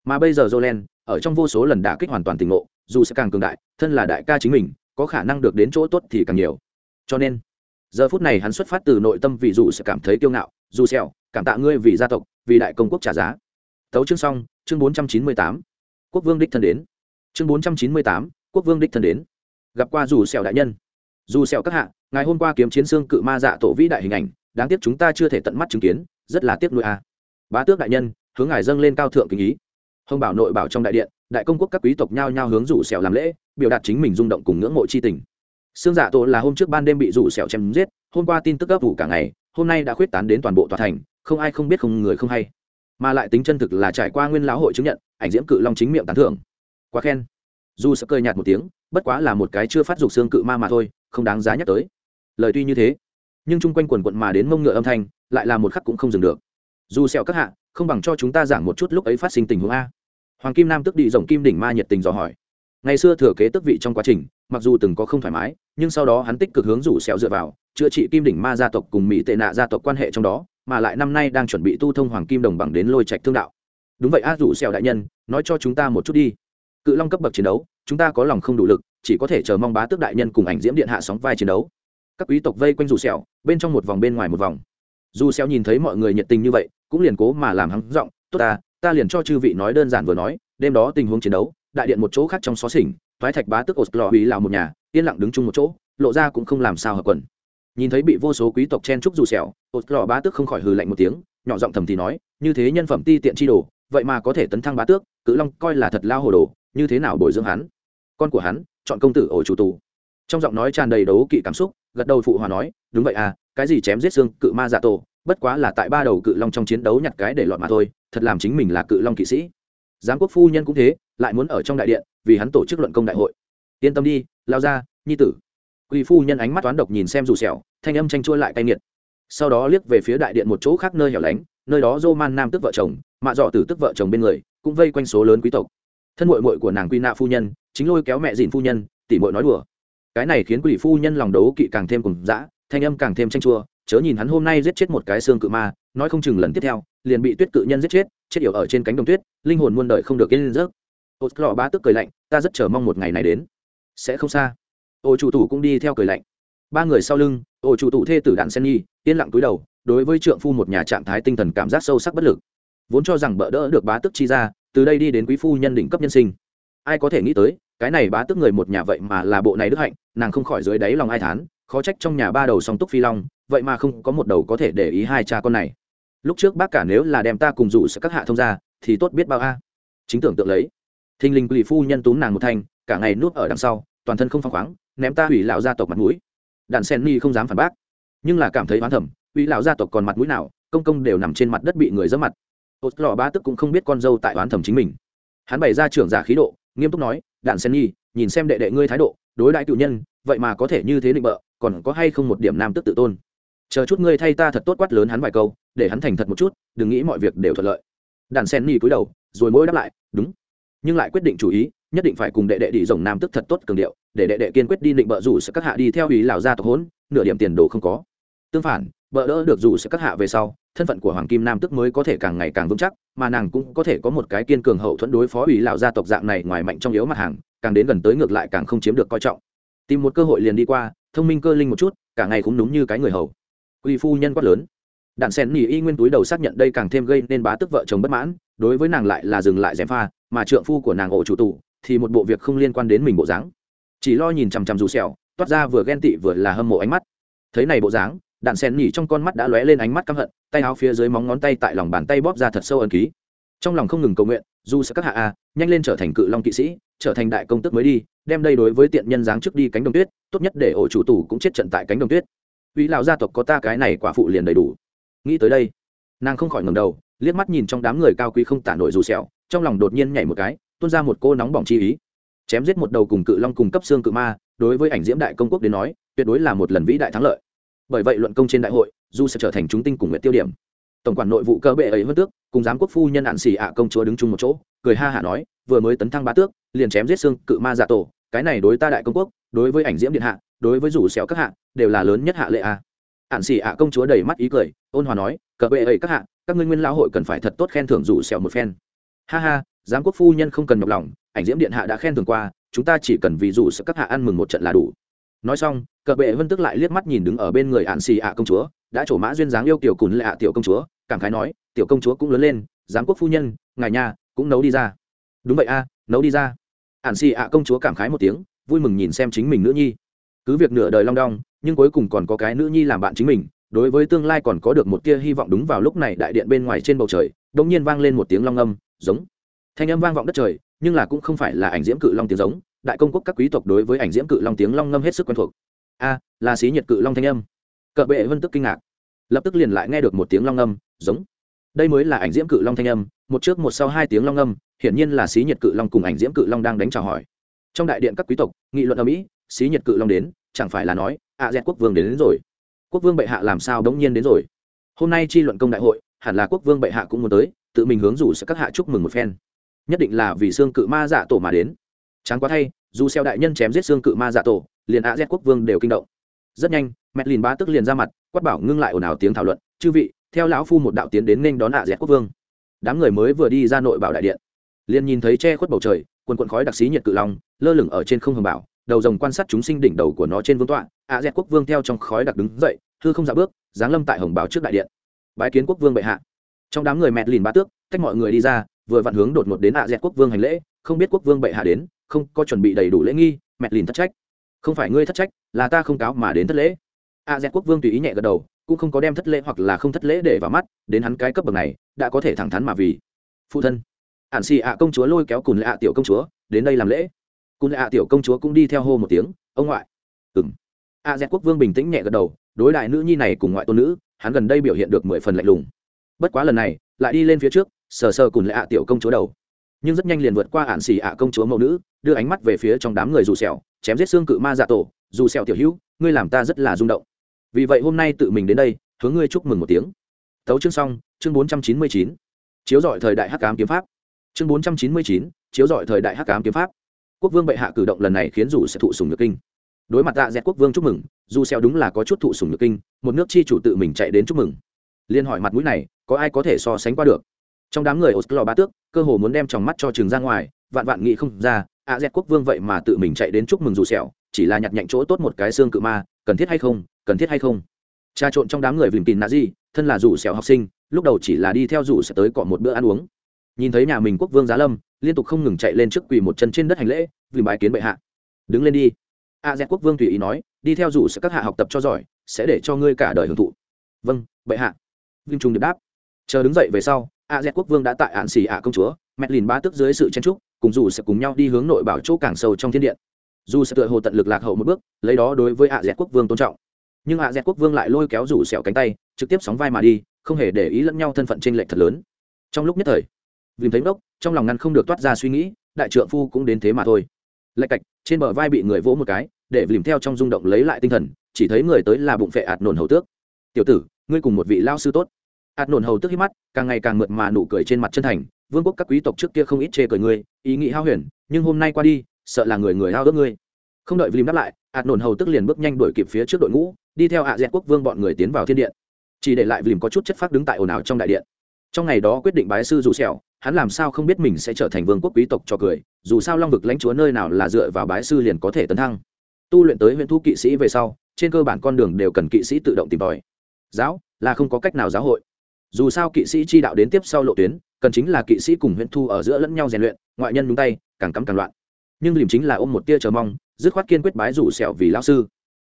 mà bây giờ jolen ở trong vô số lần đả kích hoàn toàn tỉnh ngộ, dù sẽ càng cường đại, thân là đại ca chính mình, có khả năng được đến chỗ tốt thì càng nhiều. Cho nên, giờ phút này hắn xuất phát từ nội tâm vì dù sẽ cảm thấy kiêu ngạo, dù sẹo cảm tạ ngươi vì gia tộc, vì đại công quốc trả giá. Tấu chương xong, chương bốn trăm chín mươi tám. Quốc vương đích thân đến. Chương bốn trăm chín mươi tám, quốc vương đích thân đến. Gặp qua dù sẹo đại nhân. Dù sẹo các hạ, ngày hôm qua kiếm chiến xương cự ma dạ tổ vĩ đại hình ảnh, đáng tiếc chúng ta chưa thể tận mắt chứng kiến, rất là tiếc nuối a. À. bá tước đại nhân, hướng ngài dâng lên cao thượng kính ý hồng bảo nội bảo trong đại điện, đại công quốc các quý tộc nhao nhao hướng rủ sẹo làm lễ, biểu đạt chính mình rung động cùng ngưỡng mộ chi tình. Xương dạ tổ là hôm trước ban đêm bị rủ sẹo chém giết, hôm qua tin tức ấp ủ cả ngày, hôm nay đã khuyết tán đến toàn bộ tòa thành, không ai không biết không người không hay. Mà lại tính chân thực là trải qua nguyên lão hội chứng nhận, ảnh diễm cự long chính miệng tán thưởng. Quá khen. Dù sợ cười nhạt một tiếng, bất quá là một cái chưa phát dục xương cự ma mà thôi, không đáng giá nhắc tới. Lời tuy như thế, nhưng chung quanh quần quận mà đến mông ngựa âm thanh, lại là một khắc cũng không dừng được. Dù sẹo các hạ không bằng cho chúng ta giảng một chút lúc ấy phát sinh tình huống a. Hoàng kim nam tức đi rồng kim đỉnh ma nhiệt tình dò hỏi. Ngày xưa thừa kế tước vị trong quá trình, mặc dù từng có không thoải mái, nhưng sau đó hắn tích cực hướng rủ sẹo dựa vào, chữa trị kim đỉnh ma gia tộc cùng mỹ tệ nạ gia tộc quan hệ trong đó, mà lại năm nay đang chuẩn bị tu thông hoàng kim đồng bằng đến lôi trạch thương đạo. Đúng vậy a, rủ sẹo đại nhân, nói cho chúng ta một chút đi. Cự long cấp bậc chiến đấu, chúng ta có lòng không đủ lực, chỉ có thể chờ mong bá tước đại nhân cùng ảnh diễm điện hạ sóng vai chiến đấu. Các quý tộc vây quanh rủ sẹo bên trong một vòng bên ngoài một vòng. Dù sẹo nhìn thấy mọi người nhiệt tình như vậy cũng liền cố mà làm hắn giọng, tốt ta ta liền cho chư vị nói đơn giản vừa nói, đêm đó tình huống chiến đấu, đại điện một chỗ khác trong xó xỉnh thoái thạch bá tức ột lò hủy lào một nhà, yên lặng đứng chung một chỗ, lộ ra cũng không làm sao hợp quần. Nhìn thấy bị vô số quý tộc chen trúc dù sẹo ột lò bá tức không khỏi hừ lạnh một tiếng, nhỏ giọng thầm thì nói, như thế nhân phẩm ti tiện chi đồ, vậy mà có thể tấn thăng bá tước, cự long coi là thật lao hồ đồ, như thế nào bồi dưỡng hắn? Con của hắn, chọn công tử ổ chủ tù. Trong giọng nói tràn đầy đấu kỵ cảm xúc, gật đầu phụ hòa nói, đúng vậy à cái gì chém giết xương cự ma dạ tổ bất quá là tại ba đầu cự long trong chiến đấu nhặt cái để lọt mà thôi, thật làm chính mình là cự long kỵ sĩ. Giám quốc phu nhân cũng thế, lại muốn ở trong đại điện, vì hắn tổ chức luận công đại hội. Yên tâm đi, lao ra, nhi tử. Quỳ phu nhân ánh mắt toán độc nhìn xem dù sẹo, thanh âm tranh chua lại cay nghiệt. Sau đó liếc về phía đại điện một chỗ khác nơi hẻo lánh, nơi đó dô man nam tức vợ chồng, mạ dọ tử tức vợ chồng bên người, cũng vây quanh số lớn quý tộc. Thân mội mội của nàng quy nạ phu nhân, chính lôi kéo mẹ dìn phu nhân, tỉ mội nói đùa. Cái này khiến quỷ phu nhân lòng đấu kỵ càng thêm cùng dã, thanh âm càng thêm tranh chua chớ nhìn hắn hôm nay giết chết một cái xương cự ma, nói không chừng lần tiếp theo, liền bị tuyết cự nhân giết chết chết yểu ở trên cánh đồng tuyết, linh hồn muôn đời không được yên giấc. Ô lò ba tức cười lạnh, ta rất chờ mong một ngày này đến. Sẽ không xa. Ô, chủ tủ cũng đi theo cười lạnh. Ba người sau lưng, ô, chủ tủ thê tử đạn sen nhi, yên lặng túi đầu, đối với trượng phu một nhà trạng thái tinh thần cảm giác sâu sắc bất lực. Vốn cho rằng bỡ đỡ được bá tức chi ra, từ đây đi đến quý phu nhân đỉnh cấp nhân sinh. Ai có thể nghĩ tới, cái này bá tức người một nhà vậy mà là bộ này đức hạnh, nàng không khỏi dưới đáy lòng ai thán, khó trách trong nhà ba đầu song túc phi long vậy mà không có một đầu có thể để ý hai cha con này. Lúc trước bác cả nếu là đem ta cùng rủ sẽ các hạ thông ra thì tốt biết bao a. Chính tưởng tượng lấy. Thình linh quỷ phu nhân túm nàng một thanh cả ngày nuốt ở đằng sau toàn thân không phăng khoáng ném ta hủy lão gia tộc mặt mũi. Đàn sen ni không dám phản bác. Nhưng là cảm thấy oán thầm hủy lão gia tộc còn mặt mũi nào công công đều nằm trên mặt đất bị người dẫm mặt. Hột lò ba tức cũng không biết con dâu tại oán thầm chính mình. Hắn bày ra trưởng giả khí độ nghiêm túc nói đạn sen ni, nhìn xem đệ đệ ngươi thái độ đối đại cựu nhân vậy mà có thể như thế định bợ còn có hay không một điểm nam tức tự tôn? Chờ chút ngươi thay ta thật tốt quát lớn hắn vài câu, để hắn thành thật một chút, đừng nghĩ mọi việc đều thuận lợi. Đàn sen ni cúi đầu, rồi mỗi đáp lại, đúng. Nhưng lại quyết định chủ ý, nhất định phải cùng đệ đệ đi rồng nam tức thật tốt cường điệu, để đệ đệ kiên quyết đi định bợ rủ sẽ các hạ đi theo ý lào gia tộc hốn, nửa điểm tiền đồ không có. Tương phản, bợ đỡ được rủ sẽ các hạ về sau, thân phận của hoàng kim nam tức mới có thể càng ngày càng vững chắc, mà nàng cũng có thể có một cái kiên cường hậu thuẫn đối phó ủy lào gia tộc dạng này ngoài mạnh trong yếu mặt hàng, càng đến gần tới ngược lại càng không chiếm được coi trọng. Tìm một cơ hội liền đi qua, thông minh cơ linh một chút, cả ngày cũng đúng như cái người hầu quy phu nhân quát lớn. Đạn sen nỉ y nguyên túi đầu xác nhận đây càng thêm gây nên bá tức vợ chồng bất mãn, đối với nàng lại là dừng lại dèm pha, mà trượng phu của nàng ổ chủ tù thì một bộ việc không liên quan đến mình bộ dáng. Chỉ lo nhìn chằm chằm dù sẹo, toát ra vừa ghen tị vừa là hâm mộ ánh mắt. Thấy này bộ dáng, đạn sen nỉ trong con mắt đã lóe lên ánh mắt căm hận, tay áo phía dưới móng ngón tay tại lòng bàn tay bóp ra thật sâu ẩn ký. Trong lòng không ngừng cầu nguyện, dù sẽ các hạ a, nhanh lên trở thành cự long kỵ sĩ, trở thành đại công tước mới đi, đem đây đối với tiện nhân dáng trước đi cánh đồng tuyết, tốt nhất để ổ chủ tù cũng chết trận tại cánh đồng tuyết uy lão gia tộc có ta cái này quả phụ liền đầy đủ. Nghĩ tới đây, nàng không khỏi ngầm đầu, liếc mắt nhìn trong đám người cao quý không tả nổi dù sẹo, trong lòng đột nhiên nhảy một cái, tuôn ra một cô nóng bỏng chi ý. Chém giết một đầu cùng cự long cùng cấp xương cự ma, đối với ảnh diễm đại công quốc đến nói, tuyệt đối là một lần vĩ đại thắng lợi. Bởi vậy luận công trên đại hội, dù sẽ trở thành chúng tinh cùng nguyện tiêu điểm. Tổng quản nội vụ cơ bệ ấy hơn tước, cùng giám quốc phu nhân hạn xì ạ công chúa đứng chung một chỗ, cười ha hả nói, vừa mới tấn thăng bá tước, liền chém giết xương cự ma giả tổ, cái này đối ta đại công quốc, đối với ảnh diễm điện hạ đối với rủ xẻo các hạ, đều là lớn nhất hạ lệ a hạn xì ạ công chúa đầy mắt ý cười, ôn hòa nói, cờ bệ ấy các hạ, các ngươi nguyên lão hội cần phải thật tốt khen thưởng rủ xẻo một phen. Ha ha, giám quốc phu nhân không cần nhọc lòng, ảnh diễm điện hạ đã khen thưởng qua, chúng ta chỉ cần vì rủ sẽ các hạ ăn mừng một trận là đủ. Nói xong, cờ bệ vân tức lại liếc mắt nhìn đứng ở bên người ạn xì ạ công chúa, đã trổ mã duyên dáng yêu tiểu cùn lệ tiểu công chúa, cảm khái nói, tiểu công chúa cũng lớn lên, giám quốc phu nhân, ngài nhà cũng nấu đi ra. Đúng vậy a, nấu đi ra. Ạn xì ạ công chúa cảm khái một tiếng, vui mừng nhìn xem chính mình nữ nhi cứ việc nửa đời long đong, nhưng cuối cùng còn có cái nữ nhi làm bạn chính mình, đối với tương lai còn có được một tia hy vọng đúng vào lúc này đại điện bên ngoài trên bầu trời, đột nhiên vang lên một tiếng long âm, giống. Thanh âm vang vọng đất trời, nhưng là cũng không phải là ảnh diễm cự long tiếng giống, đại công quốc các quý tộc đối với ảnh diễm cự long tiếng long ngâm hết sức quen thuộc. A, là xí nhiệt cự long thanh âm. Cờ bệ vân tức kinh ngạc. Lập tức liền lại nghe được một tiếng long âm, giống. Đây mới là ảnh diễm cự long thanh âm, một trước một sau hai tiếng long âm, hiển nhiên là xí nhiệt cự long cùng ảnh diễm cự long đang đánh chào hỏi. Trong đại điện các quý tộc, nghị luận ở mỹ xí nhiệt cự long đến chẳng phải là nói ạ à dẹt quốc vương đến, đến rồi. Quốc vương bệ hạ làm sao đống nhiên đến rồi? Hôm nay chi luận công đại hội hẳn là quốc vương bệ hạ cũng muốn tới tự mình hướng rủ sẽ các hạ chúc mừng một phen. Nhất định là vì xương cự ma dạ tổ mà đến. Tráng quá thay dù xeo đại nhân chém giết xương cự ma dạ tổ liền ạ dẹt quốc vương đều kinh động. Rất nhanh mẹ lìn ba tức liền ra mặt quát bảo ngưng lại ồn ào tiếng thảo luận chư vị theo lão phu một đạo tiến đến nên đón ạ dẹt quốc vương. Đám người mới vừa đi ra nội bảo đại điện liền nhìn thấy che khuất bầu trời quần quần khói đặc xí nhiệt cự long lơ lửng ở trên không hồng bảo đầu rồng quan sát chúng sinh đỉnh đầu của nó trên vương tọa, ạ dẹt quốc vương theo trong khói đặc đứng dậy, hư không dạ bước, giáng lâm tại hồng báo trước đại điện. Bái kiến quốc vương bệ hạ. Trong đám người mẹt lìn ba tước, cách mọi người đi ra, vừa vặn hướng đột ngột đến ạ dẹt quốc vương hành lễ, không biết quốc vương bệ hạ đến, không có chuẩn bị đầy đủ lễ nghi, mẹt lìn thất trách. Không phải ngươi thất trách, là ta không cáo mà đến thất lễ. Ạ dẹt quốc vương tùy ý nhẹ gật đầu, cũng không có đem thất lễ hoặc là không thất lễ để vào mắt, đến hắn cái cấp bậc này, đã có thể thẳng thắn mà vì. Phụ thân. Ạn xì ạ công chúa lôi kéo cùn lạ tiểu công chúa, đến đây làm lễ cùn lệ tiểu công chúa cũng đi theo hô một tiếng, ông ngoại. Ừng a z quốc vương bình tĩnh nhẹ gật đầu, đối đại nữ nhi này cùng ngoại tôn nữ, hắn gần đây biểu hiện được mười phần lạnh lùng. Bất quá lần này, lại đi lên phía trước, sờ sờ cùng lệ ạ tiểu công chúa đầu. Nhưng rất nhanh liền vượt qua ạn xì ạ công chúa mẫu nữ, đưa ánh mắt về phía trong đám người dù sẹo, chém giết xương cự ma dạ tổ, dù sẹo tiểu hữu, ngươi làm ta rất là rung động. Vì vậy hôm nay tự mình đến đây, hướng ngươi chúc mừng một tiếng. Tấu chương xong, chương bốn trăm chín mươi chín. Chiếu dọi thời đại hắc ám kiếm pháp. Chương bốn trăm chín mươi chín, chiếu dọi thời đại hắc ám kiếm pháp quốc vương bệ hạ cử động lần này khiến dù sẽ thụ sùng nhược kinh. Đối mặt tạ dẹt quốc vương chúc mừng dù xeo đúng là có chút thụ sùng nhược kinh một nước chi chủ tự mình chạy đến chúc mừng. Liên hỏi mặt mũi này có ai có thể so sánh qua được? Trong đám người oslo ba tước cơ hồ muốn đem tròng mắt cho trường ra ngoài vạn vạn nghĩ không ra ạ dẹt quốc vương vậy mà tự mình chạy đến chúc mừng dù xeo, chỉ là nhặt nhạnh chỗ tốt một cái xương cự ma cần thiết hay không cần thiết hay không? Trà trộn trong đám người vìm tin nạ gì thân là rủ xeo học sinh lúc đầu chỉ là đi theo rủ sẽ tới cọ một bữa ăn uống. Nhìn thấy nhà mình quốc vương giá lâm liên tục không ngừng chạy lên trước quỳ một chân trên đất hành lễ, vì bái kiến bệ hạ. Đứng lên đi. A z quốc vương tùy ý nói, đi theo dù sẽ các hạ học tập cho giỏi, sẽ để cho ngươi cả đời hưởng thụ. Vâng bệ hạ. Vinh trung được đáp. Chờ đứng dậy về sau, a z quốc vương đã tại ạn xì ạ công chúa, mẹ lìn ba tức dưới sự chen trúc cùng dù sẽ cùng nhau đi hướng nội bảo chỗ càng sâu trong thiên điện. Dù sẽ tựa hồ tận lực lạc hậu một bước, lấy đó đối với a z quốc vương tôn trọng. Nhưng a z quốc vương lại lôi kéo rủ xẻo cánh tay, trực tiếp sóng vai mà đi, không hề để ý lẫn nhau thân phận t r ê n lệch thật lớn. Trong lúc nhất thời Vìm thấy đốc, trong lòng ngăn không được toát ra suy nghĩ đại trượng phu cũng đến thế mà thôi. Lạch cạch trên bờ vai bị người vỗ một cái để vìm theo trong rung động lấy lại tinh thần chỉ thấy người tới là bụng phệ ạt nổn hầu tước. Tiểu tử ngươi cùng một vị lao sư tốt. Ạt nổn hầu tước hít mắt càng ngày càng mượt mà nụ cười trên mặt chân thành vương quốc các quý tộc trước kia không ít chê cười ngươi ý nghĩ hao huyền nhưng hôm nay qua đi sợ là người người hao ước ngươi. Không đợi vìm đáp lại ạt nổn hầu tước liền bước nhanh đuổi kịp phía trước đội ngũ đi theo hạ dẹt quốc vương bọn người tiến vào thiên điện. Chỉ để lại vìm có chút chất phác đứng tại ồn ào trong đại điện. Trong ngày đó quyết định bái sư dù sẹo hắn làm sao không biết mình sẽ trở thành vương quốc quý tộc cho cười, dù sao long vực lãnh chúa nơi nào là dựa vào bái sư liền có thể tấn thăng. Tu luyện tới huyện thu kỵ sĩ về sau, trên cơ bản con đường đều cần kỵ sĩ tự động tìm tòi. Giáo, là không có cách nào giáo hội. Dù sao kỵ sĩ chi đạo đến tiếp sau lộ tuyến, cần chính là kỵ sĩ cùng huyện thu ở giữa lẫn nhau rèn luyện, ngoại nhân nhúng tay, càng cắm càng loạn. Nhưng liềm chính là ôm một tia chờ mong, dứt khoát kiên quyết bái rủ sẹo vì lao sư.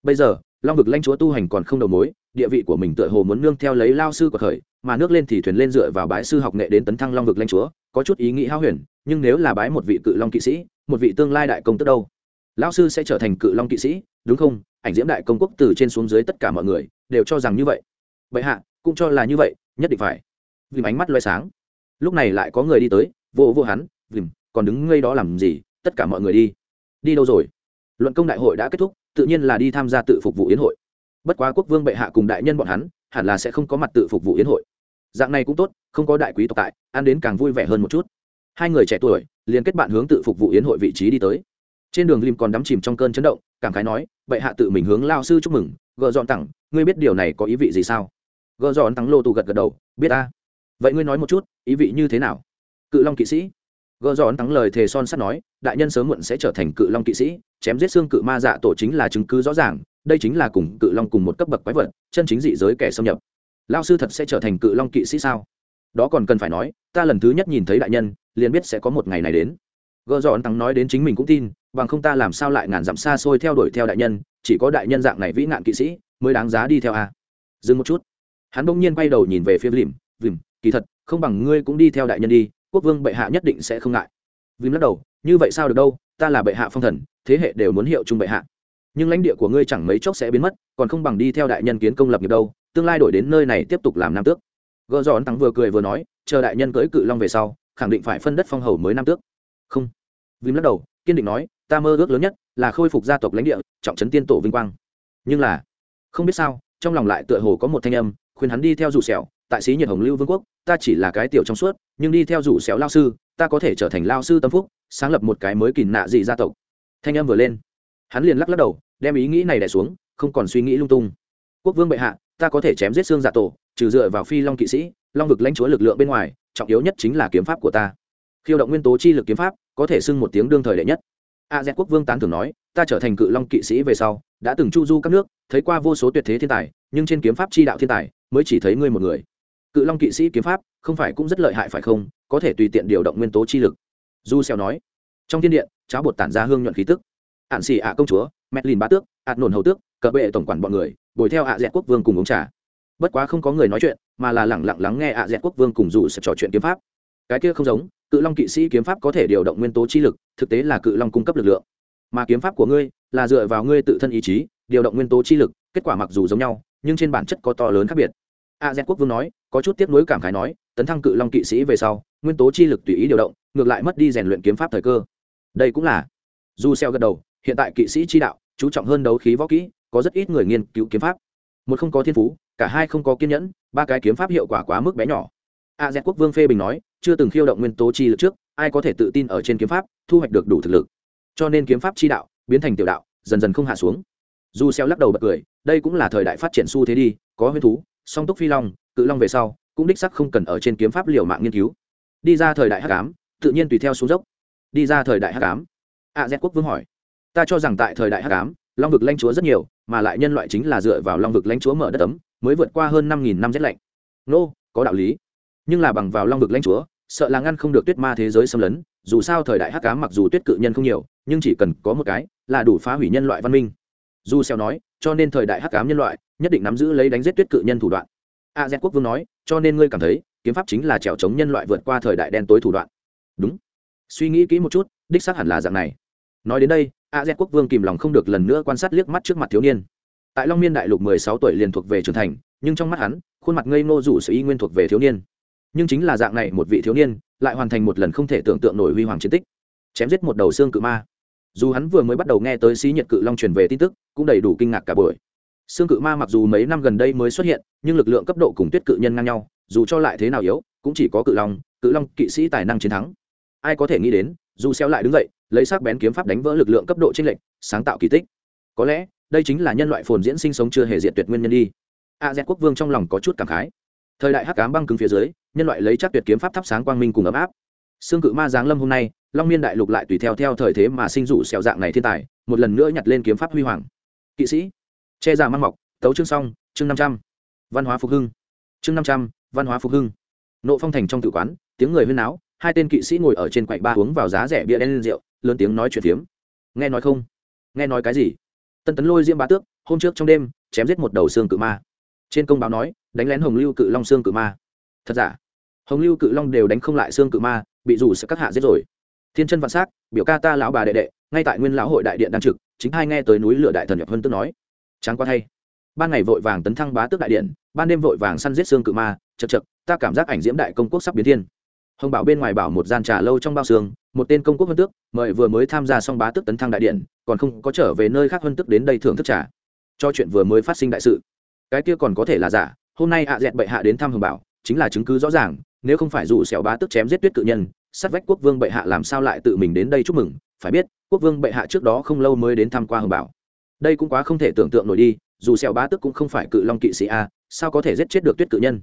Bây giờ, long vực lãnh chúa tu hành còn không đầu mối địa vị của mình tựa hồ muốn nương theo lấy lao sư của khởi mà nước lên thì thuyền lên dựa vào bái sư học nghệ đến tấn thăng long vực lãnh chúa, có chút ý nghĩ hao huyền, nhưng nếu là bái một vị cự long kỵ sĩ, một vị tương lai đại công tức đâu? Lao sư sẽ trở thành cự long kỵ sĩ, đúng không? Ảnh diễm đại công quốc từ trên xuống dưới tất cả mọi người đều cho rằng như vậy. Vậy hạ, cũng cho là như vậy, nhất định phải. Vì ánh mắt loay sáng. Lúc này lại có người đi tới, vô vô hắn, vìm, còn đứng ngây đó làm gì? Tất cả mọi người đi. Đi đâu rồi? Luận công đại hội đã kết thúc, tự nhiên là đi tham gia tự phục vụ yến hội bất quá quốc vương bệ hạ cùng đại nhân bọn hắn, hẳn là sẽ không có mặt tự phục vụ yến hội. Dạng này cũng tốt, không có đại quý tộc tại, ăn đến càng vui vẻ hơn một chút. Hai người trẻ tuổi, liền kết bạn hướng tự phục vụ yến hội vị trí đi tới. Trên đường lim còn đắm chìm trong cơn chấn động, cảm khái nói, bệ hạ tự mình hướng lao sư chúc mừng, gờ dọn tặng, ngươi biết điều này có ý vị gì sao? Gờ dọn tặng lô tù gật gật đầu, biết ta. Vậy ngươi nói một chút, ý vị như thế nào? Cự long kỵ sĩ. Gờ dọn thắng lời thề son sắt nói, đại nhân sớm muộn sẽ trở thành cự long kỵ sĩ, chém giết xương cự ma dạ tổ chính là chứng cứ rõ ràng đây chính là cùng cự long cùng một cấp bậc quái vật, chân chính dị giới kẻ xâm nhập. Lao sư thật sẽ trở thành cự long kỵ sĩ sao? Đó còn cần phải nói, ta lần thứ nhất nhìn thấy đại nhân, liền biết sẽ có một ngày này đến. Gợ dọn tăng nói đến chính mình cũng tin, bằng không ta làm sao lại ngàn dặm xa xôi theo đuổi theo đại nhân, chỉ có đại nhân dạng này vĩ nạn kỵ sĩ mới đáng giá đi theo a. Dừng một chút. Hắn bỗng nhiên quay đầu nhìn về phía vìm vìm kỳ thật, không bằng ngươi cũng đi theo đại nhân đi, quốc vương bệ hạ nhất định sẽ không ngại. Vìm lắc đầu, như vậy sao được đâu, ta là bệ hạ phong thần, thế hệ đều muốn hiệu chung bệ hạ nhưng lãnh địa của ngươi chẳng mấy chốc sẽ biến mất, còn không bằng đi theo đại nhân kiến công lập nghiệp đâu, tương lai đổi đến nơi này tiếp tục làm nam tước. Gợ giòn tăng vừa cười vừa nói, chờ đại nhân cưỡi cự long về sau, khẳng định phải phân đất phong hầu mới nam tước. Không. Vim lắc đầu, kiên định nói, ta mơ ước lớn nhất là khôi phục gia tộc lãnh địa, trọng trấn tiên tổ vinh quang. Nhưng là, không biết sao, trong lòng lại tựa hồ có một thanh âm, khuyên hắn đi theo rủ sẹo, tại sĩ nhiệt hồng lưu vương quốc, ta chỉ là cái tiểu trong suốt, nhưng đi theo rủ sẹo lao sư, ta có thể trở thành lao sư tâm phúc, sáng lập một cái mới kìm nạ dị gia tộc. Thanh âm vừa lên hắn liền lắc lắc đầu, đem ý nghĩ này đẻ xuống, không còn suy nghĩ lung tung. Quốc vương bệ hạ, ta có thể chém giết xương giả dạ tổ, trừ dựa vào phi long kỵ sĩ, long vực lãnh chúa lực lượng bên ngoài, trọng yếu nhất chính là kiếm pháp của ta. Khiêu động nguyên tố chi lực kiếm pháp, có thể xưng một tiếng đương thời đệ nhất. A z quốc vương tán thường nói, ta trở thành cự long kỵ sĩ về sau, đã từng chu du các nước, thấy qua vô số tuyệt thế thiên tài, nhưng trên kiếm pháp chi đạo thiên tài, mới chỉ thấy ngươi một người. Cự long kỵ sĩ kiếm pháp, không phải cũng rất lợi hại phải không? Có thể tùy tiện điều động nguyên tố chi lực. Du xeo nói. Trong thiên điện cháo bột tản ra hương nhuận khí tức ạn xì ạ công chúa mẹ lìn bá tước, ạt nổn hầu tước, cờ bệ tổng quản bọn người, bồi theo ạ dẹt quốc vương cùng uống trà. Bất quá không có người nói chuyện, mà là lẳng lặng lắng nghe ạ dẹt quốc vương cùng dù sẽ trò chuyện kiếm pháp. Cái kia không giống, cự long kỵ sĩ kiếm pháp có thể điều động nguyên tố chi lực, thực tế là cự long cung cấp lực lượng. Mà kiếm pháp của ngươi là dựa vào ngươi tự thân ý chí, điều động nguyên tố chi lực, kết quả mặc dù giống nhau, nhưng trên bản chất có to lớn khác biệt. A z quốc vương nói, có chút tiếp nối cảm khái nói, tấn thăng cự long kỵ sĩ về sau, nguyên tố chi lực tùy ý điều động, ngược lại mất đi rèn luyện kiếm pháp thời cơ. Đây cũng là du xeo gật đầu hiện tại kỵ sĩ chi đạo chú trọng hơn đấu khí võ kỹ, có rất ít người nghiên cứu kiếm pháp. Một không có thiên phú, cả hai không có kiên nhẫn, ba cái kiếm pháp hiệu quả quá mức bé nhỏ. A z quốc vương phê bình nói, chưa từng khiêu động nguyên tố chi lực trước, ai có thể tự tin ở trên kiếm pháp, thu hoạch được đủ thực lực. Cho nên kiếm pháp chi đạo biến thành tiểu đạo, dần dần không hạ xuống. Du xeo lắc đầu bật cười, đây cũng là thời đại phát triển xu thế đi, có huyết thú, song túc phi long, cự long về sau, cũng đích sắc không cần ở trên kiếm pháp liều mạng nghiên cứu. Đi ra thời đại hắc ám, tự nhiên tùy theo xuống dốc. Đi ra thời đại hắc ám. A z quốc vương hỏi ta cho rằng tại thời đại hắc ám, long vực lãnh chúa rất nhiều, mà lại nhân loại chính là dựa vào long vực lãnh chúa mở đất ấm, mới vượt qua hơn năm nghìn năm rét lạnh. Nô, có đạo lý. Nhưng là bằng vào long vực lãnh chúa, sợ là ngăn không được tuyết ma thế giới xâm lấn, dù sao thời đại hắc ám mặc dù tuyết cự nhân không nhiều, nhưng chỉ cần có một cái, là đủ phá hủy nhân loại văn minh. Du xeo nói, cho nên thời đại hắc ám nhân loại nhất định nắm giữ lấy đánh giết tuyết cự nhân thủ đoạn. A z quốc vương nói, cho nên ngươi cảm thấy, kiếm pháp chính là trèo chống nhân loại vượt qua thời đại đen tối thủ đoạn. Đúng. Suy nghĩ kỹ một chút, đích xác hẳn là dạng này. Nói đến đây a z quốc vương kìm lòng không được lần nữa quan sát liếc mắt trước mặt thiếu niên. Tại long miên đại lục mười sáu tuổi liền thuộc về trưởng thành, nhưng trong mắt hắn, khuôn mặt ngây ngô rủ sự y nguyên thuộc về thiếu niên. Nhưng chính là dạng này một vị thiếu niên, lại hoàn thành một lần không thể tưởng tượng nổi huy hoàng chiến tích, chém giết một đầu xương cự ma. Dù hắn vừa mới bắt đầu nghe tới xí nhiệt cự long truyền về tin tức, cũng đầy đủ kinh ngạc cả buổi. Xương cự ma mặc dù mấy năm gần đây mới xuất hiện, nhưng lực lượng cấp độ cùng tuyết cự nhân ngang nhau, dù cho lại thế nào yếu, cũng chỉ có cự long cự long kỵ sĩ tài năng chiến thắng. Ai có thể nghĩ đến, dù xéo lại đứng dậy lấy sắc bén kiếm pháp đánh vỡ lực lượng cấp độ trên lệnh sáng tạo kỳ tích. Có lẽ, đây chính là nhân loại phồn diễn sinh sống chưa hề diệt tuyệt nguyên nhân đi. A z quốc vương trong lòng có chút cảm khái. Thời đại hắc ám băng cứng phía dưới, nhân loại lấy chắc tuyệt kiếm pháp thắp sáng quang minh cùng ấm áp. Xương cự ma giáng lâm hôm nay, long miên đại lục lại tùy theo theo thời thế mà sinh rủ xẻo dạng này thiên tài, một lần nữa nhặt lên kiếm pháp huy hoàng. Kỵ sĩ, che giả mang mọc, tấu chương xong, chương năm trăm. Văn hóa phục hưng. Chương năm trăm, văn hóa phục hưng. Nộ phong thành trong tử quán, tiếng người huyên náo, hai tên kỵ sĩ ngồi ở trên quầy ba uống vào giá rẻ bia đen lên rượu lớn tiếng nói chuyện phiếm. Nghe nói không? Nghe nói cái gì? Tân tấn lôi diêm bá tước, hôm trước trong đêm, chém giết một đầu xương cự ma. Trên công báo nói, đánh lén hồng lưu cự long xương cự ma. Thật giả? Hồng lưu cự long đều đánh không lại xương cự ma, bị rủ sẽ các hạ giết rồi. Thiên chân vạn s á c biểu ca ta lão bà đệ đệ, ngay tại nguyên lão hội đại điện đang trực, chính hai nghe tới núi lửa đại thần nhập hơn tức nói. Tráng qua thay. Ban ngày vội vàng tấn thăng bá tước đại điện, ban đêm vội vàng săn giết xương cự ma, chật chật, ta cảm giác ảnh diễm đại công quốc sắp biến thiên hồng bảo bên ngoài bảo một gian trà lâu trong bao xương, một tên công quốc vân tước, mời vừa mới tham gia xong bá tước tấn thăng đại điện, còn không có trở về nơi khác vân tước đến đây thưởng thức trà. Cho chuyện vừa mới phát sinh đại sự. Cái kia còn có thể là giả, hôm nay ạ dẹt bệ hạ đến thăm hồng bảo, chính là chứng cứ rõ ràng, nếu không phải dù xẻo bá tước chém giết tuyết cự nhân, sát vách quốc vương bệ hạ làm sao lại tự mình đến đây chúc mừng, phải biết, quốc vương bệ hạ trước đó không lâu mới đến thăm qua hồng bảo. Đây cũng quá không thể tưởng tượng nổi đi, dù xẻo bá tước cũng không phải cự long kỵ sĩ a, sao có thể giết chết được tuyết cự nhân?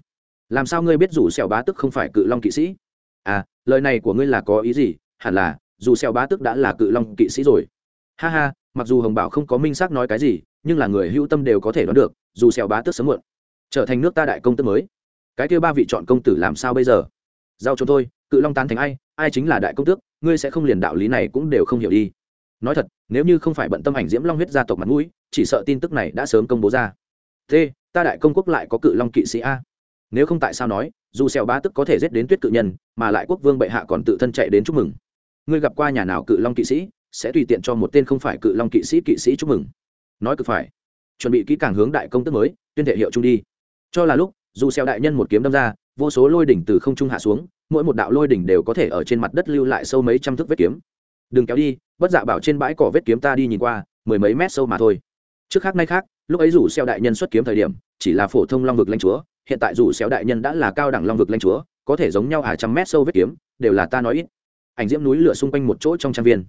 Làm sao ngươi biết dù xẻo bá tước không phải cự long kỵ sĩ? À lời này của ngươi là có ý gì? Hẳn là, dù xeo bá tước đã là cự long kỵ sĩ rồi. Ha ha, mặc dù hồng bảo không có minh xác nói cái gì, nhưng là người hữu tâm đều có thể đoán được, dù xeo bá tước sớm muộn, trở thành nước ta đại công tước mới. Cái kia ba vị chọn công tử làm sao bây giờ? Giao cho tôi, cự long tán thành ai? Ai chính là đại công tước? Ngươi sẽ không liền đạo lý này cũng đều không hiểu đi. Nói thật, nếu như không phải bận tâm ảnh diễm long huyết gia tộc mặt mũi, chỉ sợ tin tức này đã sớm công bố ra. Thế, ta đại công quốc lại có cự long kỵ sĩ a nếu không tại sao nói, dù xèo ba tức có thể giết đến tuyết cự nhân, mà lại quốc vương bệ hạ còn tự thân chạy đến chúc mừng. Ngươi gặp qua nhà nào cự long kỵ sĩ, sẽ tùy tiện cho một tên không phải cự long kỵ sĩ kỵ sĩ chúc mừng. Nói cực phải. Chuẩn bị kỹ càng hướng đại công tức mới, tuyên thể hiệu trung đi. Cho là lúc, dù xèo đại nhân một kiếm đâm ra, vô số lôi đỉnh từ không trung hạ xuống, mỗi một đạo lôi đỉnh đều có thể ở trên mặt đất lưu lại sâu mấy trăm thước vết kiếm. Đừng kéo đi, bất dạ bảo trên bãi cỏ vết kiếm ta đi nhìn qua, mười mấy mét sâu mà thôi. Trước khác nay khác, lúc ấy rủ xeo đại nhân xuất kiếm thời điểm, chỉ là phổ thông long vực lãnh chúa hiện tại rủ xéo đại nhân đã là cao đẳng long vực lãnh chúa, có thể giống nhau à trăm mét sâu vết kiếm, đều là ta nói ít. Ảnh diễm núi lửa xung quanh một chỗ trong trang viên.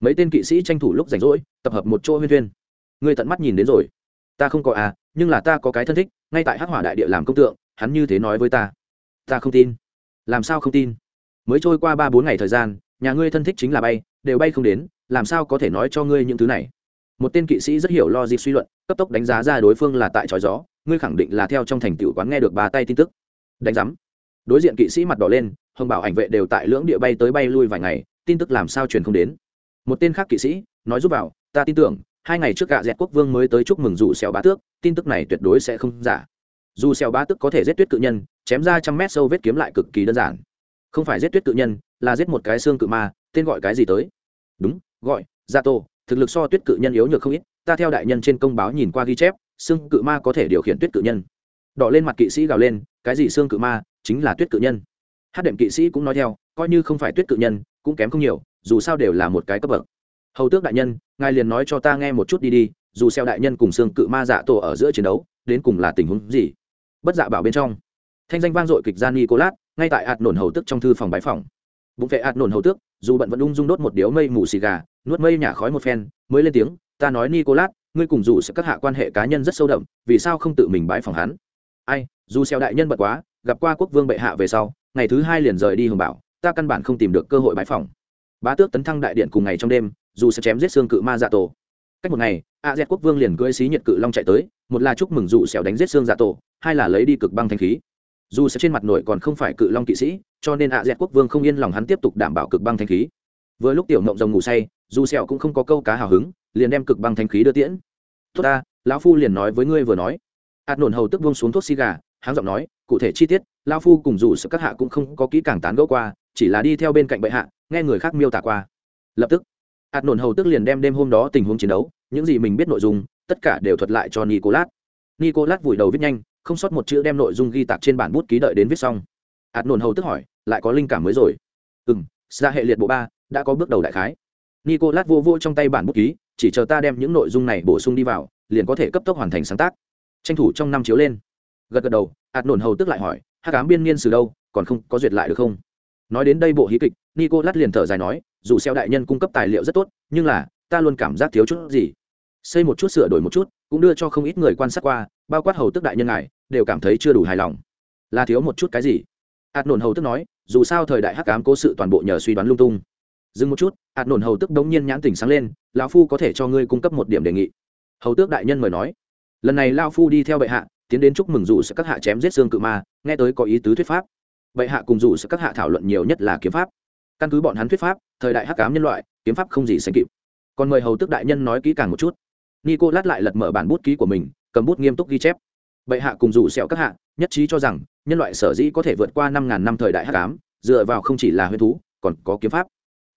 Mấy tên kỵ sĩ tranh thủ lúc rảnh rỗi, tập hợp một chỗ huyên thuyên. Người tận mắt nhìn đến rồi. Ta không có à nhưng là ta có cái thân thích, ngay tại hắc hỏa đại địa làm công tượng, hắn như thế nói với ta. Ta không tin. Làm sao không tin? Mới trôi qua ba bốn ngày thời gian, nhà ngươi thân thích chính là bay, đều bay không đến, làm sao có thể nói cho ngươi những thứ này? Một tên kỵ sĩ rất hiểu lo logic suy luận, cấp tốc đánh giá ra đối phương là tại trói gió ngươi khẳng định là theo trong thành tựu quán nghe được ba tay tin tức. Đánh giám. Đối diện kỵ sĩ mặt đỏ lên, hồng bảo ảnh vệ đều tại lưỡng địa bay tới bay lui vài ngày, tin tức làm sao truyền không đến. Một tên khác kỵ sĩ, nói giúp vào, ta tin tưởng, hai ngày trước gạ dẹt quốc vương mới tới chúc mừng dù xèo bá tước, tin tức này tuyệt đối sẽ không giả. Dù xèo bá tước có thể giết tuyết cự nhân, chém ra trăm mét sâu vết kiếm lại cực kỳ đơn giản. Không phải giết tuyết cự nhân, là giết một cái xương cự ma, tên gọi cái gì tới? Đúng, gọi, gia tô, thực lực so tuyết cự nhân yếu nhược không ít, ta theo đại nhân trên công báo nhìn qua ghi chép xương cự ma có thể điều khiển tuyết cự nhân. Đỏ lên mặt kỵ sĩ gào lên, cái gì xương cự ma, chính là tuyết cự nhân. Hát đệm kỵ sĩ cũng nói theo, coi như không phải tuyết cự nhân, cũng kém không nhiều, dù sao đều là một cái cấp bậc. Hầu tước đại nhân, ngài liền nói cho ta nghe một chút đi đi, dù xeo đại nhân cùng xương cự ma dạ tổ ở giữa chiến đấu, đến cùng là tình huống gì? Bất dạ bảo bên trong, thanh danh vang dội kịch gian nicolas, ngay tại ạt nổn hầu tước trong thư phòng bái phòng bụng vệ ạt nổn hầu tước, dù bận vẫn ung dung đốt một điếu mây mù xì gà, nuốt mây nhả khói một phen, mới lên tiếng, ta nói nicolas ngươi cùng dù sẽ các hạ quan hệ cá nhân rất sâu đậm, vì sao không tự mình bãi phòng hắn? Ai, dù xeo đại nhân bật quá, gặp qua quốc vương bệ hạ về sau, ngày thứ hai liền rời đi hồng bảo, ta căn bản không tìm được cơ hội bãi phòng. Bá tước tấn thăng đại điện cùng ngày trong đêm, dù sẽ chém giết xương cự ma dạ tổ. Cách một ngày, a z quốc vương liền cưỡi xí nhiệt cự long chạy tới, một là chúc mừng dù xẻo đánh giết xương dạ tổ, hai là lấy đi cực băng thanh khí. Dù sẽ trên mặt nổi còn không phải cự long kỵ sĩ, cho nên a z quốc vương không yên lòng hắn tiếp tục đảm bảo cực băng thanh khí. Vừa lúc tiểu mộng rồng ngủ say dù sẹo cũng không có câu cá hào hứng, liền đem cực băng thanh khí đưa tiễn. Tốt ta, lão phu liền nói với ngươi vừa nói. Hạt nổn hầu tức buông xuống thuốc xì gà, háng giọng nói, cụ thể chi tiết, lão phu cùng dù sự các hạ cũng không có kỹ càng tán gẫu qua, chỉ là đi theo bên cạnh bệ hạ, nghe người khác miêu tả qua. Lập tức, hạt nổn hầu tức liền đem đêm hôm đó tình huống chiến đấu, những gì mình biết nội dung, tất cả đều thuật lại cho nicolas. Nicolas vùi đầu viết nhanh, không sót một chữ đem nội dung ghi tạc trên bản bút ký đợi đến viết xong. Hạt nổn hầu tức hỏi, lại có linh cảm mới rồi? Ừ ra hệ liệt bộ ba, đã có bước đầu đại khái nicolas vô vô trong tay bản bút ký, chỉ chờ ta đem những nội dung này bổ sung đi vào, liền có thể cấp tốc hoàn thành sáng tác. Tranh thủ trong năm chiếu lên. Gật gật đầu hạt nổn hầu tức lại hỏi hát cám biên niên sử đâu, còn không có duyệt lại được không? Nói đến đây bộ hí kịch, nicolas liền thở dài nói, dù xeo đại nhân cung cấp tài liệu rất tốt, nhưng là, ta luôn cảm giác thiếu chút gì. Xây một chút, sửa đổi một chút, cũng đưa cho không ít người quan sát qua, bao quát hầu tức đại nhân ngài, đều cảm thấy chưa đủ hài lòng. Là thiếu một chút cái gì? Ạt nổn hầu tức nói, dù sao thời đại hắc ám cố sự toàn bộ nhờ suy đoán lung tung dừng một chút hạt nổn hầu tức đống nhiên nhãn tỉnh sáng lên, lão phu có thể cho ngươi cung cấp một điểm đề nghị. Hầu tước đại nhân mời nói. Lần này lao phu đi theo bệ hạ, tiến đến chúc mừng dù sẽ các hạ chém giết xương cự ma, nghe tới có ý tứ thuyết pháp. Bệ hạ cùng dù sẽ các hạ thảo luận nhiều nhất là kiếm pháp. Căn cứ bọn hắn thuyết pháp, thời đại hắc cám nhân loại, kiếm pháp không gì sánh kịp. Còn mời hầu tước đại nhân nói kỹ càng một chút. Nico lát lại lật mở bản bút ký của mình, cầm bút nghiêm túc ghi chép. Bệ hạ cùng dù sẹo các hạ, nhất trí cho rằng, nhân loại sở dĩ có thể vượt qua năm ngàn năm thời đại hắc ám, dựa vào không chỉ là huyết thú, còn có kiếm pháp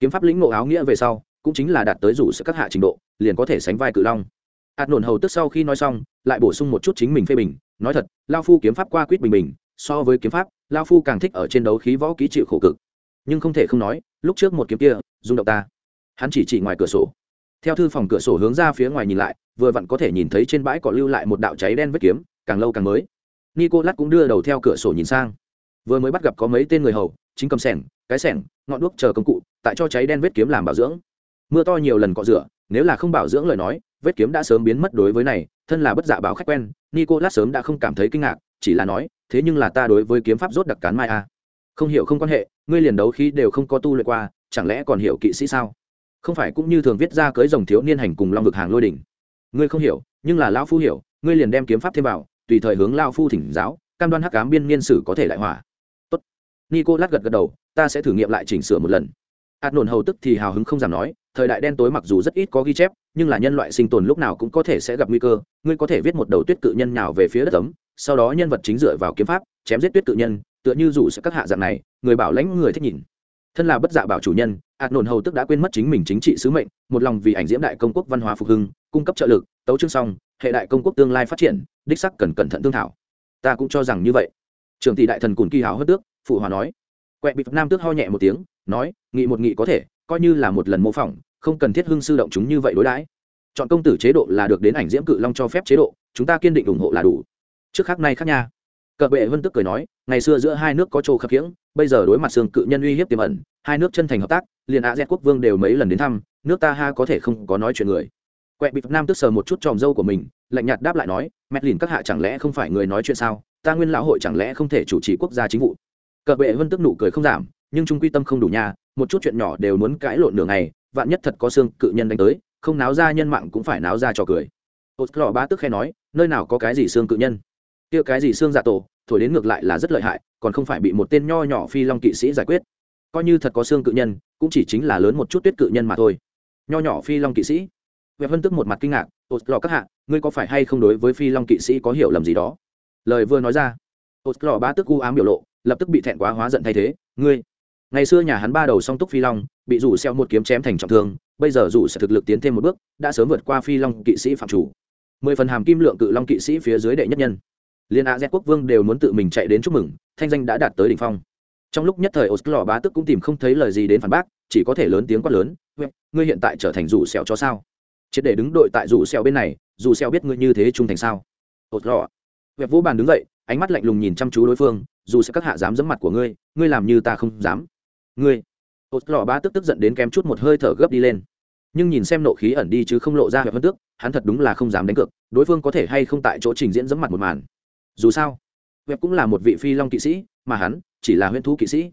kiếm pháp lĩnh ngộ áo nghĩa về sau, cũng chính là đạt tới rủ sự các hạ trình độ, liền có thể sánh vai cự long. Hạt nổn hầu tức sau khi nói xong, lại bổ sung một chút chính mình phê bình, nói thật, lao phu kiếm pháp qua quýt bình bình, so với kiếm pháp, lao phu càng thích ở trên đấu khí võ ký chịu khổ cực. Nhưng không thể không nói, lúc trước một kiếm kia, rung động ta. Hắn chỉ chỉ ngoài cửa sổ. Theo thư phòng cửa sổ hướng ra phía ngoài nhìn lại, vừa vặn có thể nhìn thấy trên bãi cỏ lưu lại một đạo cháy đen vết kiếm, càng lâu càng mới. Nico lát cũng đưa đầu theo cửa sổ nhìn sang. Vừa mới bắt gặp có mấy tên người hầu, chính cầm sẻng, cái sẻng, ngọn đuốc chờ công cụ tại cho cháy đen vết kiếm làm bảo dưỡng. Mưa to nhiều lần cọ rửa, nếu là không bảo dưỡng lời nói, vết kiếm đã sớm biến mất đối với này, thân là bất dạ bảo khách quen nico lát sớm đã không cảm thấy kinh ngạc, chỉ là nói, thế nhưng là ta đối với kiếm pháp rốt đặc cán mai a không hiểu không quan hệ, ngươi liền đấu khí đều không có tu luyện qua, chẳng lẽ còn hiểu kỵ sĩ sao? Không phải cũng như thường viết ra cưới dòng thiếu niên hành cùng long vực hàng lôi đỉnh. Ngươi không hiểu, nhưng là lao phu hiểu, ngươi liền đem kiếm pháp thêm vào, tùy thời hướng lao phu thỉnh giáo, cam đoan hắc cám biên niên sử có thể lại hỏa. Tốt. Nico lát gật gật đầu, ta sẽ thử nghiệm lại chỉnh sửa một lần hạt nổn hầu tức thì hào hứng không dám nói thời đại đen tối mặc dù rất ít có ghi chép nhưng là nhân loại sinh tồn lúc nào cũng có thể sẽ gặp nguy cơ. Ngươi có thể viết một đầu tuyết cự nhân nhào về phía đất ấm, sau đó nhân vật chính dựa vào kiếm pháp chém giết tuyết cự nhân tựa như dù sẽ các hạ dạng này người bảo lãnh người thích nhìn. Thân là bất dạ bảo chủ nhân hạt nổn hầu tức đã quên mất chính mình chính trị sứ mệnh một lòng vì ảnh diễm đại công quốc văn hóa phục hưng cung cấp trợ lực tấu chương xong hệ đại công quốc tương lai phát triển đích sắc cần cẩn thận thương thảo. Ta cũng cho rằng như vậy. Trưởng tỷ đại thần cùn kỳ hảo hất tước phụ hòa nói quẹ bị nam tước ho nhẹ một tiếng, nói, nghị một nghị có thể, coi như là một lần mô phỏng, không cần thiết hưng sư động chúng như vậy đối đãi. Chọn công tử chế độ là được đến ảnh diễm cự long cho phép chế độ, chúng ta kiên định ủng hộ là đủ. Trước khác nay khác nha, cờ bệ vân tức cười nói, ngày xưa giữa hai nước có chỗ khập khiễng, bây giờ đối mặt xương cự nhân uy hiếp tiềm ẩn, hai nước chân thành hợp tác, liền a z quốc vương đều mấy lần đến thăm, nước ta ha có thể không có nói chuyện người. Quẹ bị nam tức sờ một chút tròm dâu của mình, lạnh nhạt đáp lại nói, mẹt lìn các hạ chẳng lẽ không phải người nói chuyện sao? Ta nguyên lão hội chẳng lẽ không thể chủ trì quốc gia chính vụ? Cờ bệ vân tức nụ cười không giảm, nhưng trung quy tâm không đủ nhà một chút chuyện nhỏ đều muốn cãi lộn nửa ngày, vạn nhất thật có xương cự nhân đánh tới, không náo ra nhân mạng cũng phải náo ra trò cười. Ột lò ba tức khe nói, nơi nào có cái gì xương cự nhân? Kia cái gì xương dạ tổ, thổi đến ngược lại là rất lợi hại, còn không phải bị một tên nho nhỏ phi long kỵ sĩ giải quyết. Coi như thật có xương cự nhân, cũng chỉ chính là lớn một chút tuyết cự nhân mà thôi. Nho nhỏ phi long kỵ sĩ. Vẹp vân tức một mặt kinh ngạc ột lò các hạ, ngươi có phải hay không đối với phi long kỵ sĩ có hiểu lầm gì đó? Lời vừa nói ra ột lò ba tức u ám biểu lộ lập tức bị thẹn quá hóa giận thay thế, ngươi, ngày xưa nhà hắn ba đầu song túc phi long, bị rủ xeo một kiếm chém thành trọng thương, bây giờ rủ sẽ thực lực tiến thêm một bước, đã sớm vượt qua phi long kỵ sĩ phạm chủ. Mười phần hàm kim lượng cự long kỵ sĩ phía dưới đệ nhất nhân. Liên a z quốc vương đều muốn tự mình chạy đến chúc mừng, thanh danh đã đạt tới đỉnh phong. Trong lúc nhất thời oslo bá tức cũng tìm không thấy lời gì đến phản bác, chỉ có thể lớn tiếng quát lớn ngươi hiện tại trở thành rủ xẻo cho sao? Triệt để đứng đội tại rủ xẻo bên này dù xẻo biết ngươi như thế trung thành sao? Oslo vẹp vũ bàn đứng dậy ánh mắt lạnh lùng nhìn chăm chú đối phương, dù sẽ các hạ dám dẫm mặt của ngươi ngươi làm như ta không dám. Ngươi. Oslo bá tức tức giận đến kém chút một hơi thở gấp đi lên. Nhưng nhìn xem nộ khí ẩn đi chứ không lộ ra vẹp vân tước hắn thật đúng là không dám đánh cược, đối phương có thể hay không tại chỗ trình diễn dẫm mặt một màn. Dù sao web cũng là một vị phi long kỵ sĩ, mà hắn chỉ là huyễn thú kỵ sĩ.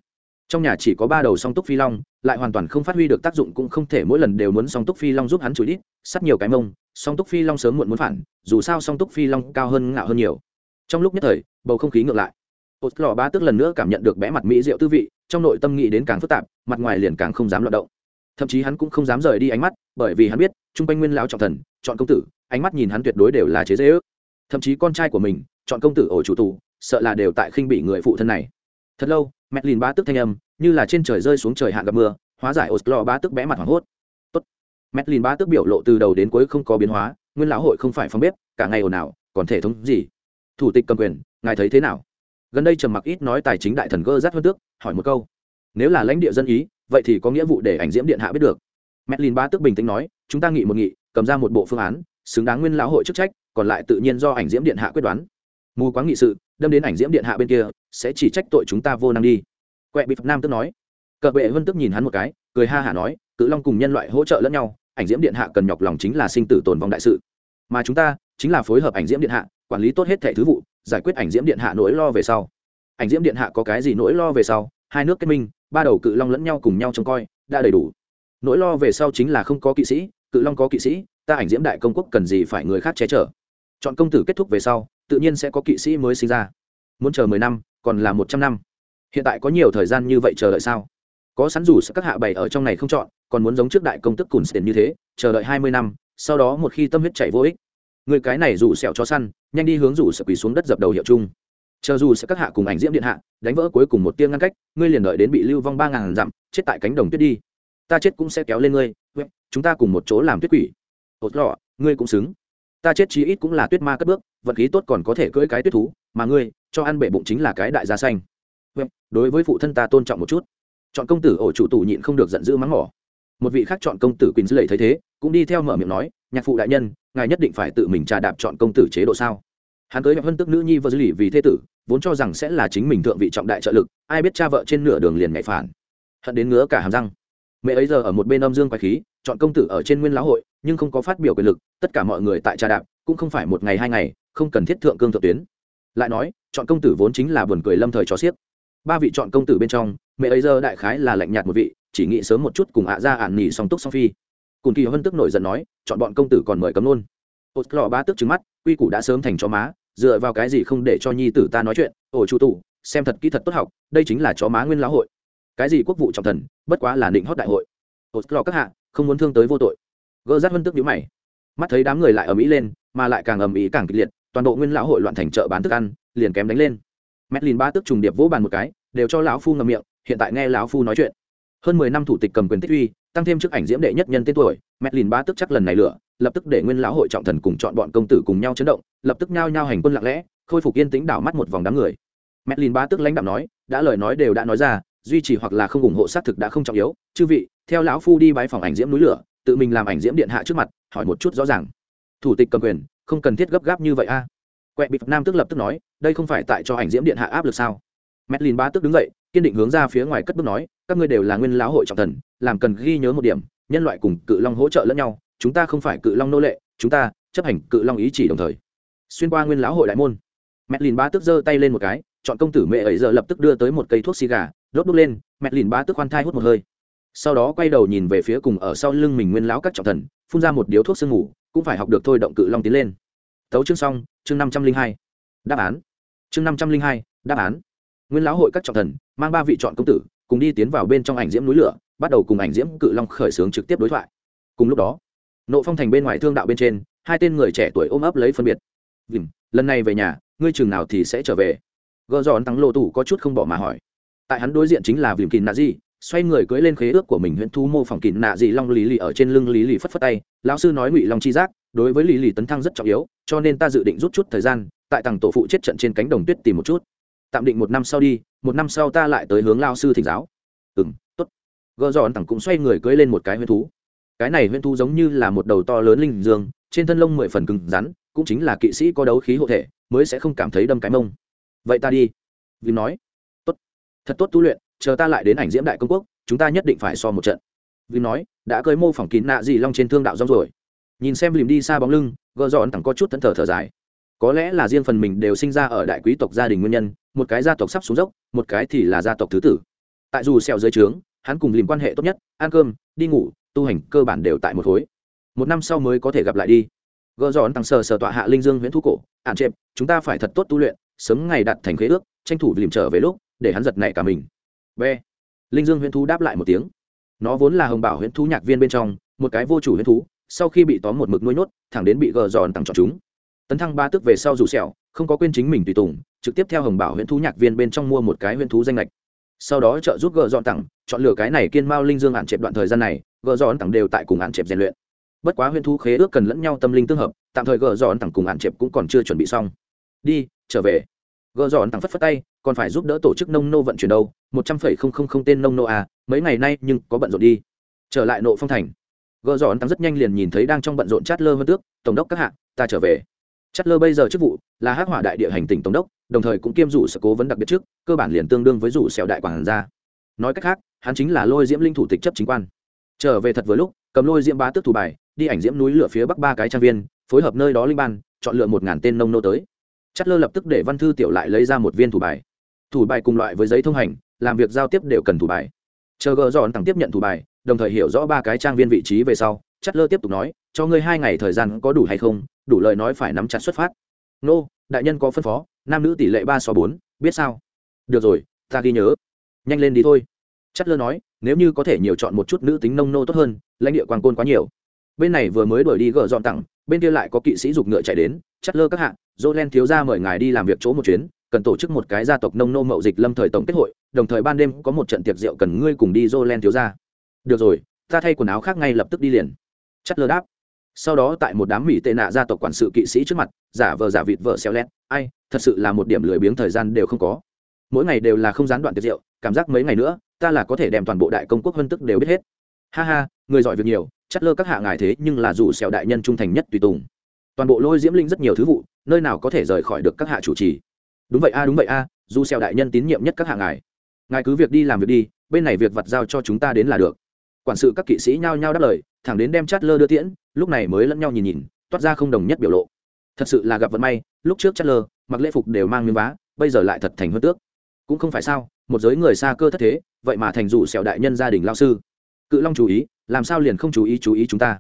Trong nhà chỉ có ba đầu song túc phi long, lại hoàn toàn không phát huy được tác dụng cũng không thể mỗi lần đều muốn song túc phi long giúp hắn chửi đít, sắt nhiều cái mông, song túc phi long sớm muộn muốn phản, dù sao song túc phi long cao hơn ngạo hơn nhiều trong lúc nhất thời, bầu không khí ngược lại. Ột lò ba tức lần nữa cảm nhận được bẽ mặt mỹ rượu tư vị, trong nội tâm nghĩ đến càng phức tạp, mặt ngoài liền càng không dám loạt động. Thậm chí hắn cũng không dám rời đi ánh mắt, bởi vì hắn biết, chung quanh nguyên lao trọng thần, chọn công tử, ánh mắt nhìn hắn tuyệt đối đều là chế dễ ước. Thậm chí con trai của mình, chọn công tử ổ chủ tù, sợ là đều tại khinh bị người phụ thân này. Thật lâu, mẹ lìn ba tức thanh âm, như là trên trời rơi xuống trời hạn gặp mưa, hóa giải oslo ba tức bẽ mặt hoảng hốt. Tốt. Mẹ lìn ba tức biểu lộ từ đầu đến cuối không có biến hóa, nguyên lão hội không phải phong bếp, cả ngày ồn ào, còn thể thống gì? Thủ tịch cầm quyền, ngài thấy thế nào? Gần đây trầm mặc ít nói tài chính đại thần gơ rát hơn tước, hỏi một câu. Nếu là lãnh địa dân ý, vậy thì có nghĩa vụ để ảnh diễm điện hạ biết được. Mẹ ba tức bình tĩnh nói, chúng ta nghị một nghị, cầm ra một bộ phương án, xứng đáng nguyên lão hội chức trách, còn lại tự nhiên do ảnh diễm điện hạ quyết đoán. Mù quáng nghị sự, đâm đến ảnh diễm điện hạ bên kia, sẽ chỉ trách tội chúng ta vô năng đi. Quẹ bị phật nam tức nói. Cờ bệ vân tức nhìn hắn một cái, cười ha hả nói, cự long cùng nhân loại hỗ trợ lẫn nhau, ảnh diễm điện hạ cần nhọc lòng chính là sinh tử tồn vong đại sự mà chúng ta chính là phối hợp ảnh diễm điện hạ, quản lý tốt hết thẻ thứ vụ, giải quyết ảnh diễm điện hạ nỗi lo về sau. Ảnh diễm điện hạ có cái gì nỗi lo về sau, hai nước kết minh, ba đầu cự long lẫn nhau cùng nhau trông coi, đã đầy đủ. Nỗi lo về sau chính là không có kỵ sĩ, cự long có kỵ sĩ, ta ảnh diễm đại công quốc cần gì phải người khác che chở. Chọn công tử kết thúc về sau, tự nhiên sẽ có kỵ sĩ mới sinh ra. Muốn chờ mười năm, còn là một trăm năm. Hiện tại có nhiều thời gian như vậy chờ đợi sao? Có sẵn dù các hạ bày ở trong này không chọn, còn muốn giống trước đại công tức cùn tiền như thế, chờ đợi hai mươi năm sau đó một khi tâm huyết chảy vô ích, người cái này rủ sẹo cho săn, nhanh đi hướng rủ sẽ quỳ xuống đất dập đầu hiệu chung. Chờ dù sẽ các hạ cùng ảnh diễm điện hạ đánh vỡ cuối cùng một tiếng ngăn cách, ngươi liền đợi đến bị lưu vong ba ngàn dặm, chết tại cánh đồng tuyết đi. Ta chết cũng sẽ kéo lên ngươi chúng ta cùng một chỗ làm tuyết quỷ. Hột lọ, ngươi cũng xứng. Ta chết chí ít cũng là tuyết ma cất bước vật khí tốt còn có thể cưỡi cái tuyết thú, mà ngươi, cho ăn bể bụng chính là cái đại gia xanh đối với phụ thân ta tôn trọng một chút. Chọn công tử ổ chủ tủ nhịn không được giận dữ mắng mỏ một vị khác chọn công tử quỳnh dư lệ thấy thế, cũng đi theo mở miệng nói, nhạc phụ đại nhân, ngài nhất định phải tự mình trà đạp chọn công tử chế độ sao? Hắn tới hơn tức nữ nhi và dư lì vì thế tử, vốn cho rằng sẽ là chính mình thượng vị trọng đại trợ lực, ai biết cha vợ trên nửa đường liền mẹ phản. Hận đến ngứa cả hàm răng. Mẹ ấy giờ ở một bên âm dương quái khí, chọn công tử ở trên nguyên lão hội, nhưng không có phát biểu quyền lực, tất cả mọi người tại trà đạp, cũng không phải một ngày hai ngày, không cần thiết thượng cương thượng tuyến. Lại nói, chọn công tử vốn chính là buồn cười lâm thời cho xiếc ba vị chọn công tử bên trong, mẹ ấy giờ đại khái là lạnh nhạt một vị, chỉ nghĩ sớm một chút cùng ạ ra ạn nỉ song túc song phi. Cùng kỳ hân tức nổi giận nói, chọn bọn công tử còn mời cấm luôn. Ô lò ba tức trứng mắt, quy củ đã sớm thành chó má, dựa vào cái gì không để cho nhi tử ta nói chuyện? Ổ chủ tủ, xem thật kỹ thật tốt học, đây chính là chó má nguyên lão hội. Cái gì quốc vụ trọng thần, bất quá là định hót đại hội. Ô lò các hạ, không muốn thương tới vô tội. Gỡ rát vân tức nhíu mày. Mắt thấy đám người lại ở mỹ lên, mà lại càng ầm ĩ càng kịch liệt, toàn bộ nguyên lão hội loạn thành chợ bán thức ăn, liền kém đánh lên. Medlin ba tức trùng điệp vỗ bàn một cái đều cho lão phu ngậm miệng hiện tại nghe lão phu nói chuyện hơn mười năm thủ tịch cầm quyền tích uy tăng thêm chức ảnh diễm đệ nhất nhân tên tuổi Medlin ba tức chắc lần này lửa lập tức để nguyên lão hội trọng thần cùng chọn bọn công tử cùng nhau chấn động lập tức nhao nhao hành quân lặng lẽ khôi phục yên tĩnh đảo mắt một vòng đám người Medlin ba tức lãnh đạm nói, đã lời nói đều đã nói ra, duy trì hoặc là không ủng hộ xác thực đã không trọng yếu, chư vị, theo lão phu đi bái phòng ảnh diễm núi lửa, tự mình làm ảnh diễm điện hạ trước mặt, hỏi một chút rõ ràng. Thủ tịch cầm quyền, không cần thiết gấp gáp như vậy a. À. Quẹ bịp nam tức lập tức nói, đây không phải tại cho ảnh diễm điện hạ áp lực sao? Medlin ba tức đứng dậy, kiên định hướng ra phía ngoài cất bước nói, các ngươi đều là nguyên lão hội trọng thần, làm cần ghi nhớ một điểm, nhân loại cùng cự long hỗ trợ lẫn nhau, chúng ta không phải cự long nô lệ, chúng ta chấp hành cự long ý chỉ đồng thời. Xuyên qua nguyên lão hội đại môn, Medlin ba tức giơ tay lên một cái, chọn công tử mẹ ấy giờ lập tức đưa tới một cây thuốc xì gà đốt đốt lên mét lìn ba tức khoan thai hút một hơi sau đó quay đầu nhìn về phía cùng ở sau lưng mình nguyên lão các trọng thần phun ra một điếu thuốc sương ngủ cũng phải học được thôi động cự long tiến lên tấu chương xong chương năm trăm linh hai đáp án. Chương năm trăm linh hai đáp án. Nguyên lão hội các trọng thần mang ba vị chọn công tử cùng đi tiến vào bên trong ảnh diễm núi lửa bắt đầu cùng ảnh diễm cự long khởi xướng trực tiếp đối thoại. Cùng lúc đó nộ phong thành bên ngoài thương đạo bên trên hai tên người trẻ tuổi ôm ấp lấy phân biệt. Vìm, lần này về nhà ngươi chừng nào thì sẽ trở về? Gợ dọn tăng lộ tủ có chút không bỏ mà hỏi. Tại hắn đối diện chính là vìm kín nạ di xoay người cưỡi lên khế ước của mình huyện thu mô phỏng kín nạ di long lý lì ở trên lưng lý lì phất phất tay. Lão sư nói ngụy long chi giác đối với lý lì tấn thăng rất trọng yếu cho nên ta dự định rút chút thời gian, tại tầng tổ phụ chết trận trên cánh đồng tuyết tìm một chút. Tạm định một năm sau đi, một năm sau ta lại tới hướng lao sư thỉnh giáo. Ừ m t ố t gợ dọn tặng cũng xoay người cưỡi lên một cái huyễn thú. Cái này huyễn thú giống như là một đầu to lớn linh dương, trên thân lông mười phần cứng rắn, cũng chính là kỵ sĩ có đấu khí hộ thể, mới sẽ không cảm thấy đâm cái mông. Vậy ta đi. Vì nói. Tốt. Thật tốt tu luyện, chờ ta lại đến ảnh diễm đại công quốc, chúng ta nhất định phải so một trận. Vì nói, đã cưới mô phỏng kín nạ gì long trên thương đạo rong rồi nhìn xem lìm đi xa bóng lưng gợ dọn thẳng có chút thẫn thở thở dài. Có lẽ là riêng phần mình đều sinh ra ở đại quý tộc gia đình nguyên nhân, một cái gia tộc sắp xuống dốc, một cái thì là gia tộc thứ tử. Tại dù xèo dưới trướng, hắn cùng lìm quan hệ tốt nhất, ăn cơm, đi ngủ, tu hành cơ bản đều tại một khối. Một năm sau mới có thể gặp lại đi. Gợ dọn tăng sờ sờ tọa hạ linh dương huyễn thu cổ ạn chệm chúng ta phải thật tốt tu luyện, sớm ngày đặt thành khế ước, tranh thủ lìm trở về lúc, để hắn giật nảy cả mình. B linh dương huyễn thu đáp lại một tiếng. Nó vốn là hồng bảo huyễn thú nhạc viên bên trong, một cái vô chủ huyễn thú sau khi bị tóm một mực nuôi nhốt, thẳng đến bị gờ giòn tặng chọn chúng. Tấn thăng ba tức về sau rủ sẹo, không có quên chính mình tùy tùng, trực tiếp theo hồng bảo huyễn thú nhạc viên bên trong mua một cái huyễn thú danh lệch sau đó trợ giúp gờ dọn tặng, chọn lựa cái này kiên mao linh dương ạn chẹp đoạn thời gian này, gờ dọn tặng đều tại cùng ạn chẹp rèn luyện. Bất quá huyễn thú khế ước cần lẫn nhau tâm linh tương hợp, tạm thời gờ dọn tặng cùng ạn chẹp cũng còn chưa chuẩn bị xong. Đi, trở về. Gờ dọn tặng phất phất tay, còn phải giúp đỡ tổ chức nông nô vận chuyển đâu, một trăm phẩy không không không tên nông nô à mấy ngày nay nhưng có bận rộn đi. Trở lại nộ phong thành gợ dọn tăng rất nhanh liền nhìn thấy đang trong bận rộn chát lơ hơn tước, tổng đốc các hạng ta trở về. Chát lơ bây giờ chức vụ là hắc hỏa đại địa hành tỉnh tổng đốc, đồng thời cũng kiêm rủ sự cố vấn đặc biệt trước, cơ bản liền tương đương với rủ sẹo đại quản gia. Nói cách khác, hắn chính là lôi diễm linh thủ tịch chấp chính quan. Trở về thật vừa lúc, cầm lôi diễm bá tước thủ bài, đi ảnh diễm núi lửa phía bắc ba cái trang viên, phối hợp nơi đó linh ban, chọn lựa một ngàn tên nông nô tới. Chất lơ lập tức để văn thư tiểu lại lấy ra một viên thủ bài. Thủ bài cùng loại với giấy thông hành, làm việc giao tiếp đều cần thủ bài. Chờ gờ dọn tặng tiếp nhận thủ bài đồng thời hiểu rõ ba cái trang viên vị trí về sau chất lơ tiếp tục nói cho ngươi hai ngày thời gian có đủ hay không đủ lời nói phải nắm chặt xuất phát. Nô đại nhân có phân phó nam nữ tỷ lệ ba so bốn biết sao? Được rồi ta ghi nhớ. Nhanh lên đi thôi. Chất lơ nói nếu như có thể nhiều chọn một chút nữ tính nông nô tốt hơn lãnh địa quang côn quá nhiều. Bên này vừa mới đuổi đi gờ dọn tặng bên kia lại có kỵ sĩ giục ngựa chạy đến chất lơ các hạng Jolen thiếu gia mời ngài đi làm việc chỗ một chuyến, cần tổ chức một cái gia tộc nông nô mậu dịch lâm thời tổng kết hội, đồng thời ban đêm có một trận tiệc rượu cần ngươi cùng đi Jolen thiếu gia. Được rồi, ta thay quần áo khác ngay lập tức đi liền. Chất lơ đáp. Sau đó tại một đám mỹ tệ nạ gia tộc quản sự kỵ sĩ trước mặt, giả vờ giả vịt vợ xéo lét, ai, thật sự là một điểm lười biếng thời gian đều không có. Mỗi ngày đều là không gián đoạn tiệc rượu, cảm giác mấy ngày nữa, ta là có thể đem toàn bộ đại công quốc vân tức đều biết hết. Ha ha, người giỏi việc nhiều, chất lơ các hạ ngài thế nhưng là dù xẻo đại nhân trung thành nhất tùy tùng toàn bộ lôi diễm linh rất nhiều thứ vụ nơi nào có thể rời khỏi được các hạ chủ trì đúng vậy a đúng vậy a dù xeo đại nhân tín nhiệm nhất các hạ ngài ngài cứ việc đi làm việc đi bên này việc vặt giao cho chúng ta đến là được quản sự các kỵ sĩ nhao nhao đáp lời, thẳng đến đem chát lơ đưa tiễn, lúc này mới lẫn nhau nhìn nhìn, toát ra không đồng nhất biểu lộ. Thật sự là gặp vận may, lúc trước chát lơ mặc lễ phục đều mang miếng vá, bây giờ lại thật thành hơn tước. Cũng không phải sao, một giới người xa cơ thất thế, vậy mà thành dụ sẹo đại nhân gia đình lao sư. Cự long chú ý, làm sao liền không chú ý chú ý chúng ta?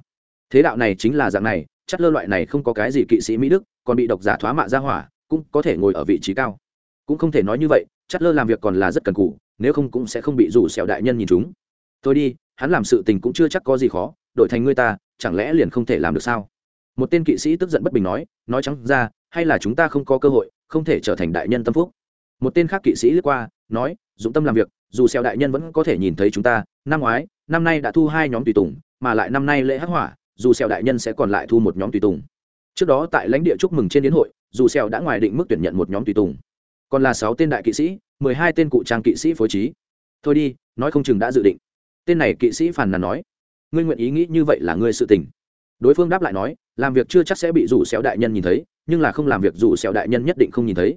Thế đạo này chính là dạng này chất lơ loại này không có cái gì kỵ sĩ mỹ đức, còn bị độc giả thoá mạ ra hỏa, cũng có thể ngồi ở vị trí cao. Cũng không thể nói như vậy chất lơ làm việc còn là rất cần cù, nếu không cũng sẽ không bị rủ sẹo đại nhân nhìn chúng. Tôi đi hắn làm sự tình cũng chưa chắc có gì khó, đổi thành ngươi ta, chẳng lẽ liền không thể làm được sao? Một tên kỵ sĩ tức giận bất bình nói nói trắng ra, hay là chúng ta không có cơ hội, không thể trở thành đại nhân tâm phúc. Một tên khác kỵ sĩ lướt qua, nói dũng tâm làm việc, dù xeo đại nhân vẫn có thể nhìn thấy chúng ta, năm ngoái, năm nay đã thu hai nhóm tùy tùng, mà lại năm nay lễ hắc hỏa, dù xeo đại nhân sẽ còn lại thu một nhóm tùy tùng. Trước đó tại lãnh địa chúc mừng trên đến hội, dù xeo đã ngoài định mức tuyển nhận một nhóm tùy tùng. Còn là sáu tên đại kỵ sĩ, mười hai tên cụ trang kỵ sĩ phối trí. Thôi đi, nói không chừng đã dự định tên này kỵ sĩ phàn nàn nói, ngươi nguyện ý nghĩ như vậy là ngươi sự tình. Đối phương đáp lại nói, làm việc chưa chắc sẽ bị rủ xéo đại nhân nhìn thấy, nhưng là không làm việc rủ xéo đại nhân nhất định không nhìn thấy.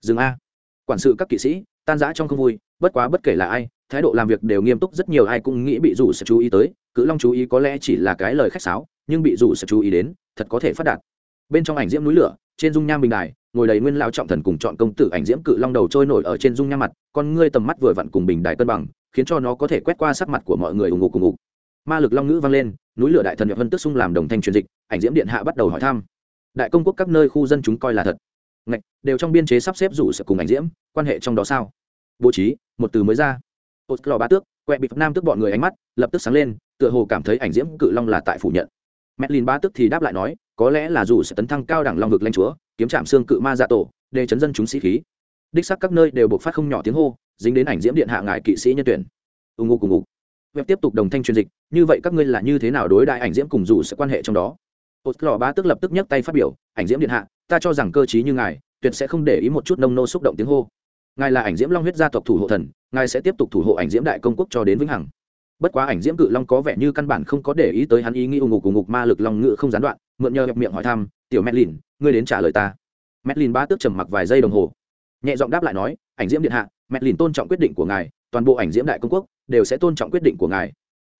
Dừng a. Quản sự các kỵ sĩ, tan rã trong không vui, bất quá bất kể là ai, thái độ làm việc đều nghiêm túc, rất nhiều ai cũng nghĩ bị rủ sẽ chú ý tới, cự long chú ý có lẽ chỉ là cái lời khách sáo, nhưng bị rủ sẽ chú ý đến, thật có thể phát đạt. Bên trong ảnh diễm núi lửa, trên dung nham bình đài, ngồi đầy nguyên lao trọng thần cùng chọn công tử ảnh diễm cự long đầu trôi nổi ở trên dung nham mặt, con ngươi tầm mắt vừa vặn cùng bình đài cân bằng khiến cho nó có thể quét qua sắc mặt của mọi người ủng ngục cùng ngục. Ma lực long ngữ vang lên núi lửa đại thần nhập vân tức xung làm đồng thanh truyền dịch ảnh diễm điện hạ bắt đầu hỏi thăm. Đại công quốc các nơi khu dân chúng coi là thật. Ngạch đều trong biên chế sắp xếp rủ sự cùng ảnh diễm quan hệ trong đó sao? Bố trí một từ mới ra. Ột lò ba tước quẹ bị nam tước bọn người ánh mắt lập tức sáng lên tựa hồ cảm thấy ảnh diễm cự long là tại phủ nhận. Medlin ba tức thì đáp lại nói, có lẽ là dù sẽ tấn thăng cao đẳng long vực lãnh chúa, kiếm chạm xương cự ma dạ tổ, để chấn dân chúng sĩ khí. Đích xác các nơi đều buộc phát không nhỏ tiếng hô, dính đến ảnh diễm điện hạ ngài kỵ sĩ nhân tuyển. Ung ngô cùng ngục Web tiếp tục đồng thanh truyền dịch, như vậy các ngươi là như thế nào đối đại ảnh diễm cùng dù sẽ quan hệ trong đó? Oslo ba tức lập tức nhấc tay phát biểu, ảnh diễm điện hạ, ta cho rằng cơ trí như ngài, tuyệt sẽ không để ý một chút nông nô xúc động tiếng hô. Ngài là ảnh diễm long huyết gia tộc thủ hộ thần, ngài sẽ tiếp tục thủ hộ ảnh diễm đại công quốc cho đến vĩnh hằng bất quá ảnh diễm cự long có vẻ như căn bản không có để ý tới hắn ý nghĩ ù ngục ù ngục ma lực long ngự không gián đoạn mượn nhờ miệng hỏi thăm tiểu medlin ngươi đến trả lời ta medlin ba tước trầm mặc vài giây đồng hồ nhẹ giọng đáp lại nói, ảnh diễm điện hạ medlin tôn trọng quyết định của ngài, toàn bộ ảnh diễm đại công quốc đều sẽ tôn trọng quyết định của ngài.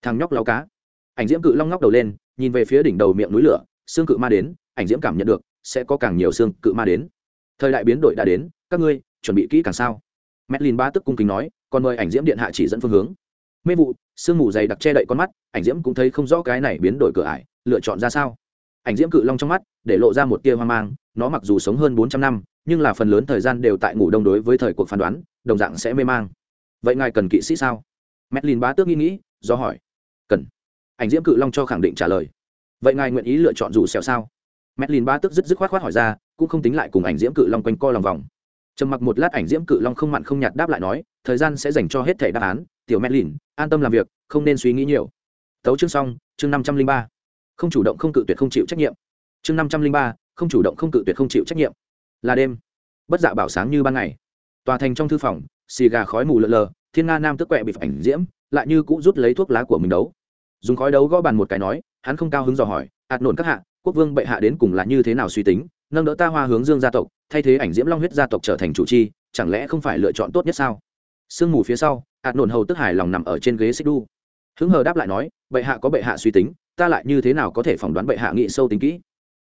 Thằng nhóc lao cá. Ảnh diễm cự long ngóc đầu lên, nhìn về phía đỉnh đầu miệng núi lửa, xương cự ma đến, ảnh diễm cảm nhận được, sẽ có càng nhiều xương cự ma đến. Thời đại biến đổi đã đến, các ngươi chuẩn bị kỹ càng sao? Medlin ba tức cung kính nói, còn mời ảnh diễm điện hạ chỉ dẫn phương hướng. Mê vụ, sương mù dày đặc che đậy con mắt, ảnh diễm cũng thấy không rõ cái này biến đổi cửa ải, lựa chọn ra sao? Ảnh diễm cự long trong mắt, để lộ ra một tia hoang mang, nó mặc dù sống hơn bốn trăm năm, nhưng là phần lớn thời gian đều tại ngủ đông đối với thời cuộc phán đoán, đồng dạng sẽ mê mang. Vậy ngài cần kỵ sĩ sao? Medlin bá tước nghĩ nghĩ, do hỏi. Cần. Ảnh diễm cự long cho khẳng định trả lời. Vậy ngài nguyện ý lựa chọn rủ xèo sao? Medlin bá tước dứt dứt khoát khoát hỏi ra, cũng không tính lại cùng ảnh diễm cự long quanh co lòng vòng. Trầm mặc một lát, ảnh diễm cự long không mặn không nhạt đáp lại nói, thời gian sẽ dành cho hết thẻ đáp án. Tiểu medlin an tâm làm việc, không nên suy nghĩ nhiều. Tấu chương xong, chương năm trăm linh ba không chủ động không cự tuyệt không chịu trách nhiệm. Chương năm trăm linh ba, không chủ động không cự tuyệt không chịu trách nhiệm. Là đêm. Bất dạ bảo sáng như ban ngày. Tòa thành trong thư phòng, xì gà khói mù lờ lờ, thiên nga nam tức quẹ bị ảnh diễm, lại như cũ rút lấy thuốc lá của mình đấu. Dùng khói đấu gõ bàn một cái nói, hắn không cao hứng dò hỏi, ạt nổn các hạ, quốc vương bệ hạ đến cùng là như thế nào suy tính, nâng đỡ ta hoa hướng dương gia tộc, thay thế ảnh diễm long huyết gia tộc trở thành chủ chi, chẳng lẽ không phải lựa chọn tốt nhất sao? Sương mù phía sau, ạt nổn hầu tức hài lòng nằm ở trên ghế xích đu hứng hờ đáp lại nói bệ hạ có bệ hạ suy tính, ta lại như thế nào có thể phỏng đoán bệ hạ nghị sâu tính kỹ?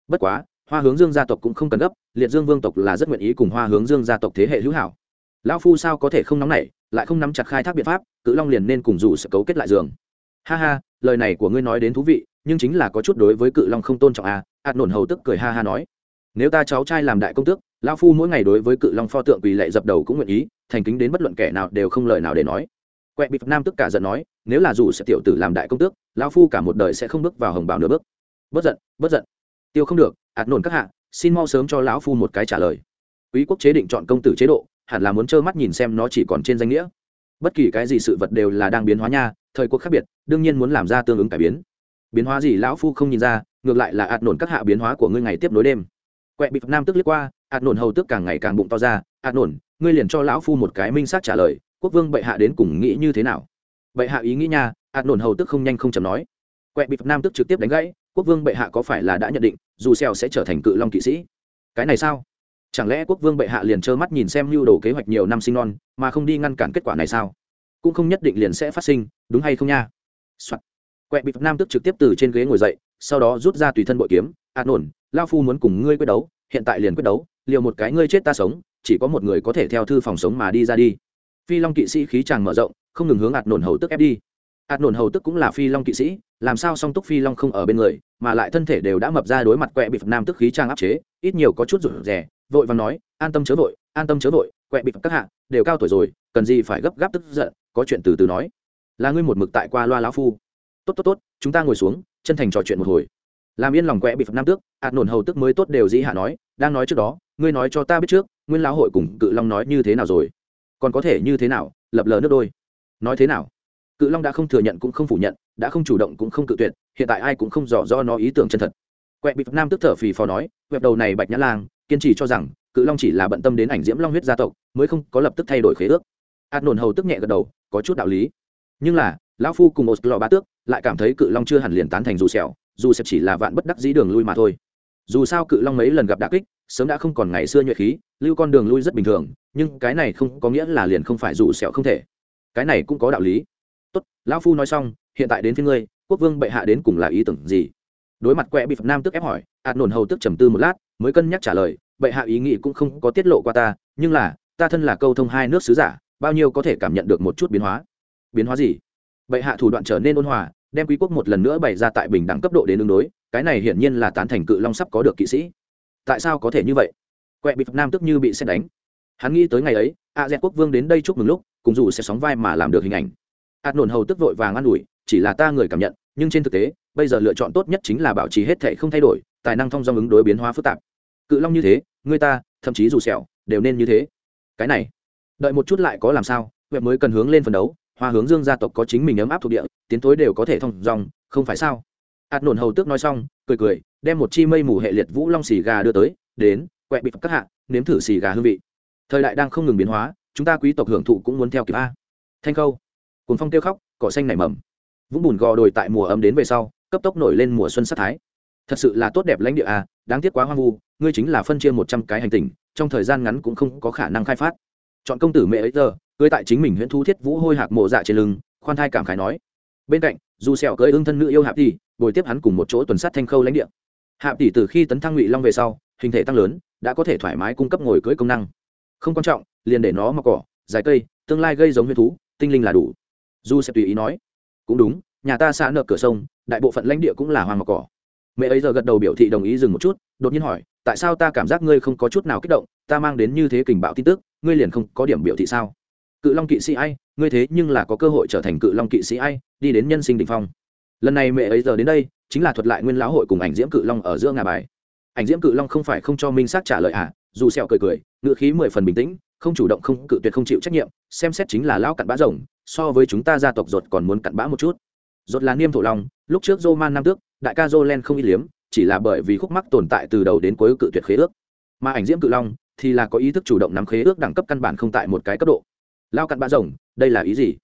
Bất quá, hoa hướng dương gia tộc cũng không cần gấp, liệt dương vương tộc là rất nguyện ý cùng hoa hướng dương gia tộc thế hệ hữu hảo. Lão phu sao có thể không nóng nảy, lại không nắm chặt khai thác biện pháp, cự long liền nên cùng dù sẽ cấu kết lại giường. Ha ha, lời này của ngươi nói đến thú vị, nhưng chính là có chút đối với cự long không tôn trọng à ạt nổn hầu tức cười ha ha nói. Nếu ta cháu trai làm đại công tước, lão phu mỗi ngày đối với cự long pho tượng quỳ lệ dập đầu cũng nguyện ý, thành kính đến bất luận kẻ nào đều không lời nào để nói quẹ bị nam tức cả giận nói, nếu là dù sẽ tiểu tử làm đại công tước, lão phu cả một đời sẽ không bước vào hồng bào nửa bước. Bất giận bất giận. Tiêu không được, ạt nổn các hạ, xin mau sớm cho lão phu một cái trả lời. Quý quốc chế định chọn công tử chế độ, hẳn là muốn trơ mắt nhìn xem nó chỉ còn trên danh nghĩa. Bất kỳ cái gì sự vật đều là đang biến hóa nha, thời cuộc khác biệt, đương nhiên muốn làm ra tương ứng cải biến. Biến hóa gì lão phu không nhìn ra, ngược lại là ạt nổn các hạ biến hóa của ngươi ngày tiếp nối đêm. Quẹ bị nam tức liếc qua, ạt nổn hầu tức càng ngày càng bụng to ra, ạt nổn ngươi liền cho lão phu một cái minh xác trả lời quốc vương bệ hạ đến cùng nghĩ như thế nào? Bệ hạ ý nghĩ nha ạt nổn hầu tức không nhanh không chậm nói. Quẹ bị nam tức trực tiếp đánh gãy, quốc vương bệ hạ có phải là đã nhận định, dù xèo sẽ trở thành cự long kỵ sĩ? Cái này sao? Chẳng lẽ quốc vương bệ hạ liền trơ mắt nhìn xem lưu đồ kế hoạch nhiều năm sinh non, mà không đi ngăn cản kết quả này sao? Cũng không nhất định liền sẽ phát sinh, đúng hay không nha、Soạn. quẹ bị nam tức trực tiếp từ trên ghế ngồi dậy, sau đó rút ra tùy thân bội kiếm ạt nổn lao phu muốn cùng ngươi quyết đấu, hiện tại liền quyết đấu, liều một cái ngươi chết ta sống, chỉ có một người có thể theo thư phòng sống mà đi ra đi phi long kỵ sĩ khí tràng mở rộng, không ngừng hướng ạt nổn hầu tức ép đi. Ạt nổn hầu tức cũng là phi long kỵ sĩ, làm sao song túc phi long không ở bên người, mà lại thân thể đều đã mập ra đối mặt quẹ bị phật nam tức khí trang áp chế, ít nhiều có chút rủi rẻ vội và nói, an tâm chớ vội, an tâm chớ vội, quẹ bị phật các hạ, đều cao tuổi rồi, cần gì phải gấp gáp tức giận, có chuyện từ từ nói. Là ngươi một mực tại qua loa lão phu. Tốt tốt tốt, chúng ta ngồi xuống, chân thành trò chuyện một hồi. Làm yên lòng quẹ bị phật nam tước, ạt nổn hầu tức mới tốt đều dĩ hạ nói, đang nói trước đó, ngươi nói cho ta biết trước, nguyên lão hội cùng cự long nói như thế nào rồi? Còn có thể như thế nào, lập lờ nước đôi. Nói thế nào? Cự long đã không thừa nhận cũng không phủ nhận, đã không chủ động cũng không cự tuyệt, hiện tại ai cũng không rõ do nó ý tưởng chân thật. Quẹ bị nam tức thở phì phò nói, quẹt đầu này bạch nhã lang, kiên trì cho rằng, cự long chỉ là bận tâm đến ảnh diễm long huyết gia tộc, mới không có lập tức thay đổi khế ước. Ạt nổn hầu tức nhẹ gật đầu, có chút đạo lý. Nhưng là, lão phu cùng một lò ba tước, lại cảm thấy cự long chưa hẳn liền tán thành dù sẹo dù sẹo chỉ là vạn bất đắc dĩ đường lui mà thôi. Dù sao cự long mấy lần gặp đả kích sớm đã không còn ngày xưa nhuệ khí, lưu con đường lui rất bình thường, nhưng cái này không có nghĩa là liền không phải rủ sẹo không thể. Cái này cũng có đạo lý. Tốt, lão phu nói xong, hiện tại đến phía ngươi, quốc vương bệ hạ đến cùng là ý tưởng gì? Đối mặt quẹ bị phật nam tức ép hỏi, ạt nổn hầu tức trầm tư một lát, mới cân nhắc trả lời, bệ hạ ý nghĩ cũng không có tiết lộ qua ta, nhưng là, ta thân là câu thông hai nước sứ giả, bao nhiêu có thể cảm nhận được một chút biến hóa. Biến hóa gì? Bệ hạ thủ đoạn trở nên ôn hòa, đem quý quốc một lần nữa bày ra tại bình đẳng cấp độ đến ứng đối, cái này hiển nhiên là tán thành cự long sắp có được kỵ sĩ tại sao có thể như vậy? Quẹ bị phật nam tức như bị xét đánh. Hắn nghĩ tới ngày ấy, a z quốc vương đến đây chúc mừng lúc, cùng dù sẽ sóng vai mà làm được hình ảnh. Ạt nổn hầu tức vội vàng an ủi, chỉ là ta người cảm nhận, nhưng trên thực tế, bây giờ lựa chọn tốt nhất chính là bảo trì hết thệ không thay đổi, tài năng thông dong ứng đối biến hóa phức tạp. Cự long như thế người ta, thậm chí dù sẹo, đều nên như thế. Cái này, đợi một chút lại có làm sao web mới cần hướng lên phần đấu, hoa hướng dương gia tộc có chính mình ấm áp thuộc địa, tiến tối đều có thể thông dòng không phải sao? Hạt nổn hầu tước nói xong, cười cười, đem một chi mây mù hệ liệt vũ long xì gà đưa tới, đến, quẹ bị các hạ, nếm thử xì gà hương vị. Thời đại đang không ngừng biến hóa, chúng ta quý tộc hưởng thụ cũng muốn theo kịp a. Thanh khâu cùng phong tiêu khóc, cỏ xanh nảy mầm. Vũng bùn gò đồi tại mùa ấm đến về sau, cấp tốc nổi lên mùa xuân sát thái. Thật sự là tốt đẹp lãnh địa a, đáng tiếc quá hoang vu, ngươi chính là phân chia một trăm cái hành tinh, trong thời gian ngắn cũng không có khả năng khai phát. Chọn công tử mẹ ấy giờ, cưới tại chính mình huyễn thu thiết vũ hôi hạc mộ dạ trên lưng, khoan thai cảm khái nói. Bên cạnh dù sẹo cưới ương thân nữ yêu hạp tỷ, bồi tiếp hắn cùng một chỗ tuần sát thanh khâu lãnh địa. Hạp tỷ từ khi tấn thăng ngụy long về sau, hình thể tăng lớn, đã có thể thoải mái cung cấp ngồi cưới công năng. Không quan trọng, liền để nó mọc cỏ, dài cây, tương lai gây giống huyết thú, tinh linh là đủ. Du sẽ tùy ý nói, cũng đúng, nhà ta xa nợ cửa sông, đại bộ phận lãnh địa cũng là hoang mọc cỏ. Mẹ ấy giờ gật đầu biểu thị đồng ý dừng một chút, đột nhiên hỏi, tại sao ta cảm giác ngươi không có chút nào kích động, ta mang đến như thế kình bạo tin tức, ngươi liền không có điểm biểu thị sao? Cự long kỵ sĩ ai, ngươi thế nhưng là có cơ hội trở thành cự long kỵ sĩ ai, đi đến nhân sinh đ ỉ n h phong. Lần này mẹ ấy giờ đến đây, chính là thuật lại nguyên lão hội cùng ảnh diễm cự long ở giữa ngà bài. Ảnh diễm cự long không phải không cho minh xác trả lời à dù sẹo cười cười ngự khí mười phần bình tĩnh, không chủ động, không cự tuyệt, không chịu trách nhiệm, xem xét chính là lão cặn bã rồng, so với chúng ta gia tộc ruột còn muốn cặn bã một chút. Ruột là niêm thổ long, lúc trước dô man nam tước, đại ca dô len không ít liếm, chỉ là bởi vì khúc mắc tồn tại từ đầu đến cuối cự tuyệt khế ước. Mà ảnh diễm cự long thì là có ý thức chủ động nắm khế ước đẳng cấp căn bản không tại một cái cấp độ lao cặn bã rồng, đây là ý gì?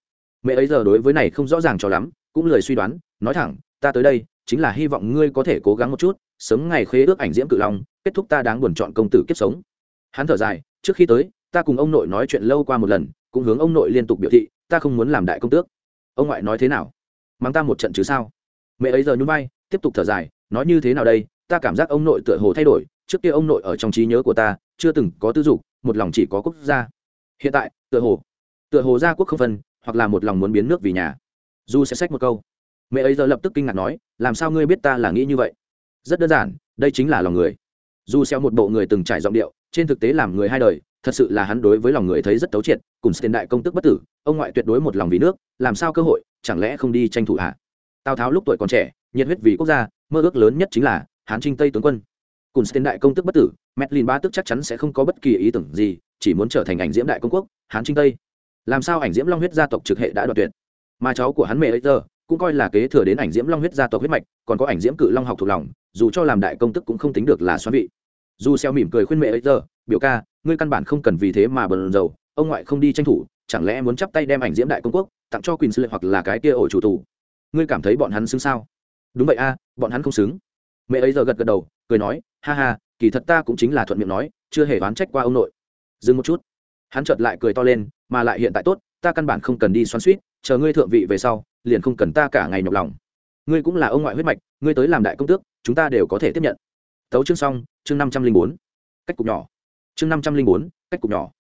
Mẹ ấy giờ đối với này không rõ ràng cho lắm, cũng lời suy đoán, nói thẳng, ta tới đây, chính là hy vọng ngươi có thể cố gắng một chút, sớm ngày khế ước ảnh diễm cự long, kết thúc ta đáng buồn chọn công tử kiếp sống. Hắn thở dài, trước khi tới, ta cùng ông nội nói chuyện lâu qua một lần, cũng hướng ông nội liên tục biểu thị, ta không muốn làm đại công tước. Ông ngoại nói thế nào? Mang ta một trận chứ sao? Mẹ ấy giờ nhún vai, tiếp tục thở dài, nói như thế nào đây, ta cảm giác ông nội tựa hồ thay đổi, trước kia ông nội ở trong trí nhớ của ta, chưa từng có tư dục, một lòng chỉ có quốc gia. Hiện tại, tựa hồ tựa hồ gia quốc không phân, hoặc là một lòng muốn biến nước vì nhà. Du sẽ xách một câu. Mẹ ấy giờ lập tức kinh ngạc nói, làm sao ngươi biết ta là nghĩ như vậy? Rất đơn giản, đây chính là lòng người. Du xeo một bộ người từng trải giọng điệu, trên thực tế làm người hai đời, thật sự là hắn đối với lòng người thấy rất tấu triệt, cùng tiền đại công tức bất tử, ông ngoại tuyệt đối một lòng vì nước, làm sao cơ hội, chẳng lẽ không đi tranh thủ hạ tào tháo lúc tuổi còn trẻ, nhiệt huyết vì quốc gia, mơ ước lớn nhất chính là hán trinh tây tướng quân. Cùng tiền đại công tức bất tử Medlin ba tức chắc chắn sẽ không có bất kỳ ý tưởng gì, chỉ muốn trở thành ảnh diễm đại công quốc, hán trinh tây làm sao ảnh diễm long huyết gia tộc trực hệ đã đoạt tuyệt? Mà cháu của hắn mẹ ấy giờ, cũng coi là kế thừa đến ảnh diễm long huyết gia tộc huyết mạch, còn có ảnh diễm cự long học thuộc lòng, dù cho làm đại công tức cũng không tính được là xoắn vị. Dù xeo mỉm cười khuyên mẹ ấy giờ, biểu ca, ngươi căn bản không cần vì thế mà bần dầu ông ngoại không đi tranh thủ, chẳng lẽ muốn chắp tay đem ảnh diễm đại công quốc tặng cho quỳnh sư hoặc là cái kia ổ chủ tù? Ngươi cảm thấy bọn hắn xứng sao? Đúng vậy a, bọn hắn không xứng. Mẹ ấy giờ gật gật đầu, cười nói, ha ha, kỳ thật ta cũng chính là thuận miệng nói, chưa hề oán trách qua ông nội. Dừng một chút hắn chợt lại cười to lên, mà lại hiện tại tốt, ta căn bản không cần đi xoắn suýt, chờ ngươi thượng vị về sau, liền không cần ta cả ngày nhọc lòng. Ngươi cũng là ông ngoại huyết mạch, ngươi tới làm đại công tước, chúng ta đều có thể tiếp nhận. Tấu chương xong, chương năm trăm linh bốn. Cách cục nhỏ. Chương năm trăm linh bốn, cách cục nhỏ.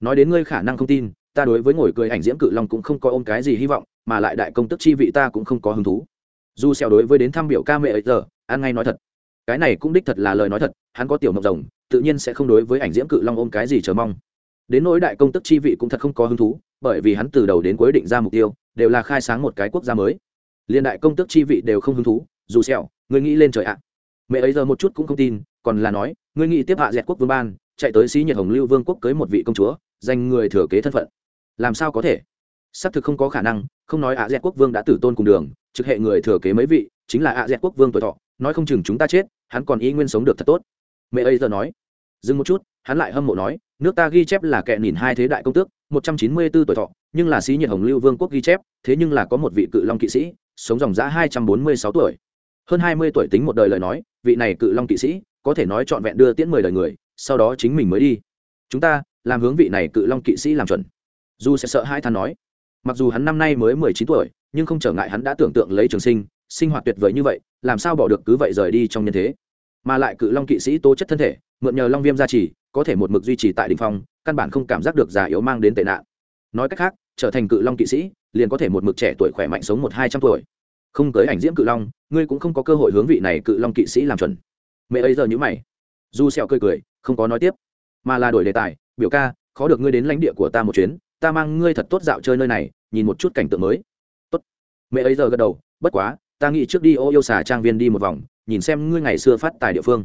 Nói đến ngươi khả năng không tin, ta đối với ngồi cười ảnh diễm cự long cũng không có ôm cái gì hy vọng, mà lại đại công tức chi vị ta cũng không có hứng thú. Dù xèo đối với đến thăm biểu ca mẹ ấy giờ, ăn ngay nói thật. Cái này cũng đích thật là lời nói thật, hắn có tiểu mộng rồng, tự nhiên sẽ không đối với ảnh diễm cự long ôm cái gì chờ mong đến nỗi đại công tức chi vị cũng thật không có hứng thú, bởi vì hắn từ đầu đến cuối định ra mục tiêu, đều là khai sáng một cái quốc gia mới. Liên đại công tức chi vị đều không hứng thú, dù sẹo ngươi nghĩ lên trời ạ. Mẹ ấy giờ một chút cũng không tin, còn là nói, ngươi nghĩ tiếp hạ dẹt quốc vương ban, chạy tới xí nhiệt hồng lưu vương quốc cưới một vị công chúa danh người thừa kế thân phận. Làm sao có thể? Xác thực không có khả năng, không nói ạ dẹt quốc vương đã tử tôn cùng đường, trực hệ người thừa kế mấy vị, chính là ạ dẹt quốc vương tuổi thọ, nói không chừng chúng ta chết, hắn còn y nguyên sống được thật tốt. Mẹ ấy giờ nói. Dừng một chút hắn lại hâm mộ nói, nước ta ghi chép là kẻ nhìn hai thế đại công tước, một trăm chín mươi 194 tuổi thọ, nhưng là sĩ nhiệt hồng lưu vương quốc ghi chép, thế nhưng là có một vị cự long kỵ sĩ, sống dòng giã hai trăm bốn mươi sáu tuổi. Hơn hai mươi tuổi tính một đời lời nói, vị này cự long kỵ sĩ, có thể nói trọn vẹn đưa tiễn mười đời người, sau đó chính mình mới đi. Chúng ta, làm hướng vị này cự long kỵ sĩ làm chuẩn. Dù sẽ sợ hai than nói, mặc dù hắn năm nay mới mười chín tuổi, nhưng không trở ngại hắn đã tưởng tượng lấy trường sinh sinh hoạt tuyệt vời như vậy, làm sao bỏ được cứ vậy rời đi trong nhân thế? Mà lại cự long kỵ sĩ tố chất thân thể, mượn nhờ long viêm gia trì có thể một mực duy trì tại đ ỉ n h phong, căn bản không cảm giác được già yếu mang đến tệ nạn. Nói cách khác, trở thành cự long kỵ sĩ, liền có thể một mực trẻ tuổi khỏe mạnh sống một hai trăm tuổi. Không tới ảnh diễm cự long, ngươi cũng không có cơ hội hướng vị này cự long kỵ sĩ làm chuẩn. Mẹ ấy giờ nhữ mày. Du sẹo cười cười, không có nói tiếp. Mà là đổi đề tài, biểu ca, khó được ngươi đến lãnh địa của ta một chuyến, ta mang ngươi thật tốt dạo chơi nơi này, nhìn một chút cảnh tượng mới. Tốt. Mẹ ấy giờ gật đầu, bất quá, ta nghĩ trước đi ô yêu xà trang viên đi một vòng, nhìn xem ngươi ngày xưa phát tài địa phương.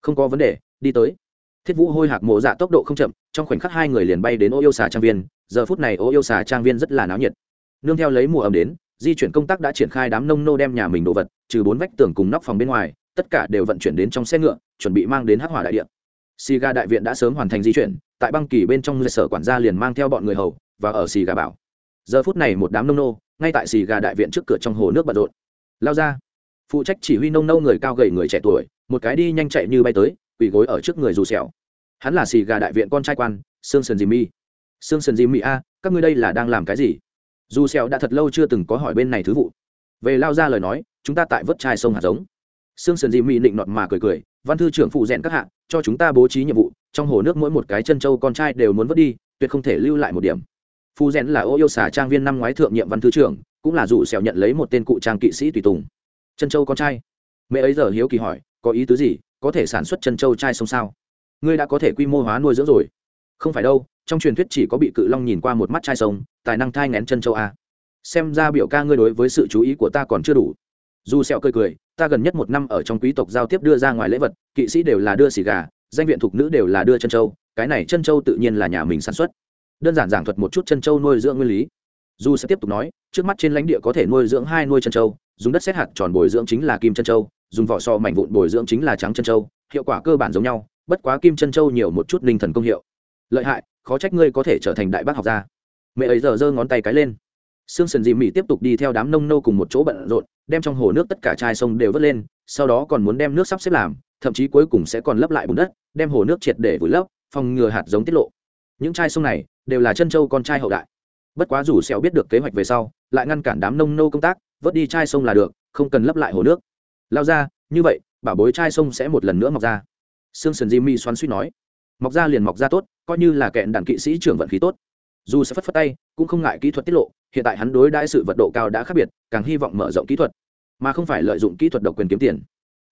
Không có vấn đề, đi tới thiết vũ hôi hạc mộ dạ tốc độ không chậm, trong khoảnh khắc hai người liền bay đến ô yêu xà trang viên, giờ phút này ô yêu xà trang viên rất là náo nhiệt. Nương theo lấy mùa ấm đến, di chuyển công tác đã triển khai đám nông nô đem nhà mình đồ vật, trừ bốn vách tường cùng nóc phòng bên ngoài, tất cả đều vận chuyển đến trong xe ngựa, chuẩn bị mang đến hắc hỏa đại điện. Xì gà đại viện đã sớm hoàn thành di chuyển, tại băng kỳ bên trong sở quản gia liền mang theo bọn người hầu, và ở xì gà bảo. Giờ phút này một đám nông nô, ngay tại xì gà đại viện trước cửa trong hồ nước bận rộn. Lao ra. Phụ trách chỉ huy nông nâu người cao gầy người trẻ tuổi, một cái đi nhanh chạy như bay tới quỳ gối ở trước người dù sẹo. Hắn là xì gà đại viện con trai quan, sương sần jimmy. Mi sương sần jimmy mi a, các ngươi đây là đang làm cái gì? Dù sẹo đã thật lâu chưa từng có hỏi bên này thứ vụ. Về lao ra lời nói, chúng ta tại vớt chai sông hạt giống. Sương sần jimmy mi định nọt mà cười cười, văn thư trưởng phụ rèn các hạng cho chúng ta bố trí nhiệm vụ, trong hồ nước mỗi một cái chân châu con trai đều muốn vớt đi, tuyệt không thể lưu lại một điểm. Phụ rèn là ô yêu xả trang viên năm ngoái thượng nhiệm văn thư trưởng, cũng là dù sẹo nhận lấy một tên cụ trang kỵ sĩ tùy tùng. Chân châu con trai? Mẹ ấy giờ hiếu kỳ hỏi, có ý tứ gì? Có thể sản xuất chân châu trai sông sao? Ngươi đã có thể quy mô hóa nuôi dưỡng rồi. Không phải đâu, trong truyền thuyết chỉ có bị cự long nhìn qua một mắt trai sông, tài năng thai ngén chân châu a. Xem ra biểu ca ngươi đối với sự chú ý của ta còn chưa đủ. Dù sẹo cười cười, ta gần nhất một năm ở trong quý tộc giao tiếp đưa ra ngoài lễ vật, kỵ sĩ đều là đưa xì gà, danh viện thuộc nữ đều là đưa chân châu, cái này chân châu tự nhiên là nhà mình sản xuất. Đơn giản giảng thuật một chút chân châu nuôi dưỡng nguyên lý. Dù sẽ tiếp tục nói, trước mắt trên lãnh địa có thể nuôi dưỡng hai nuôi chân châu, dùng đất xét hạt tròn bồi dưỡng chính là kim chân châu dùng vỏ so mảnh vụn bồi dưỡng chính là trắng chân châu hiệu quả cơ bản giống nhau, bất quá kim chân châu nhiều một chút linh thần công hiệu. Lợi hại, khó trách ngươi có thể trở thành đại bác học gia. Mẹ ấy giờ giơ ngón tay cái lên. Sương sần dì mị tiếp tục đi theo đám nông nô cùng một chỗ bận rộn, đem trong hồ nước tất cả chai sông đều vớt lên, sau đó còn muốn đem nước sắp xếp làm, thậm chí cuối cùng sẽ còn lấp lại bùn đất, đem hồ nước triệt để vùi lấp, phòng ngừa hạt giống tiết lộ. Những chai sông này đều là chân châu con trai hậu đại. Bất quá rủ xẻo biết được kế hoạch về sau, lại ngăn cản đám nông nô công tác, vớt đi chai sông là được, không cần lấp lại hồ nước lao ra, như vậy, bảo bối trai sông sẽ một lần nữa mọc ra. Sương sần jimmy xoắn suýt nói. Mọc ra liền mọc ra tốt, coi như là kẹn đàn kỵ sĩ trưởng vận khí tốt. Dù sẽ phất phất tay, cũng không ngại kỹ thuật tiết lộ, hiện tại hắn đối đãi sự vật độ cao đã khác biệt, càng hy vọng mở rộng kỹ thuật, mà không phải lợi dụng kỹ thuật độc quyền kiếm tiền.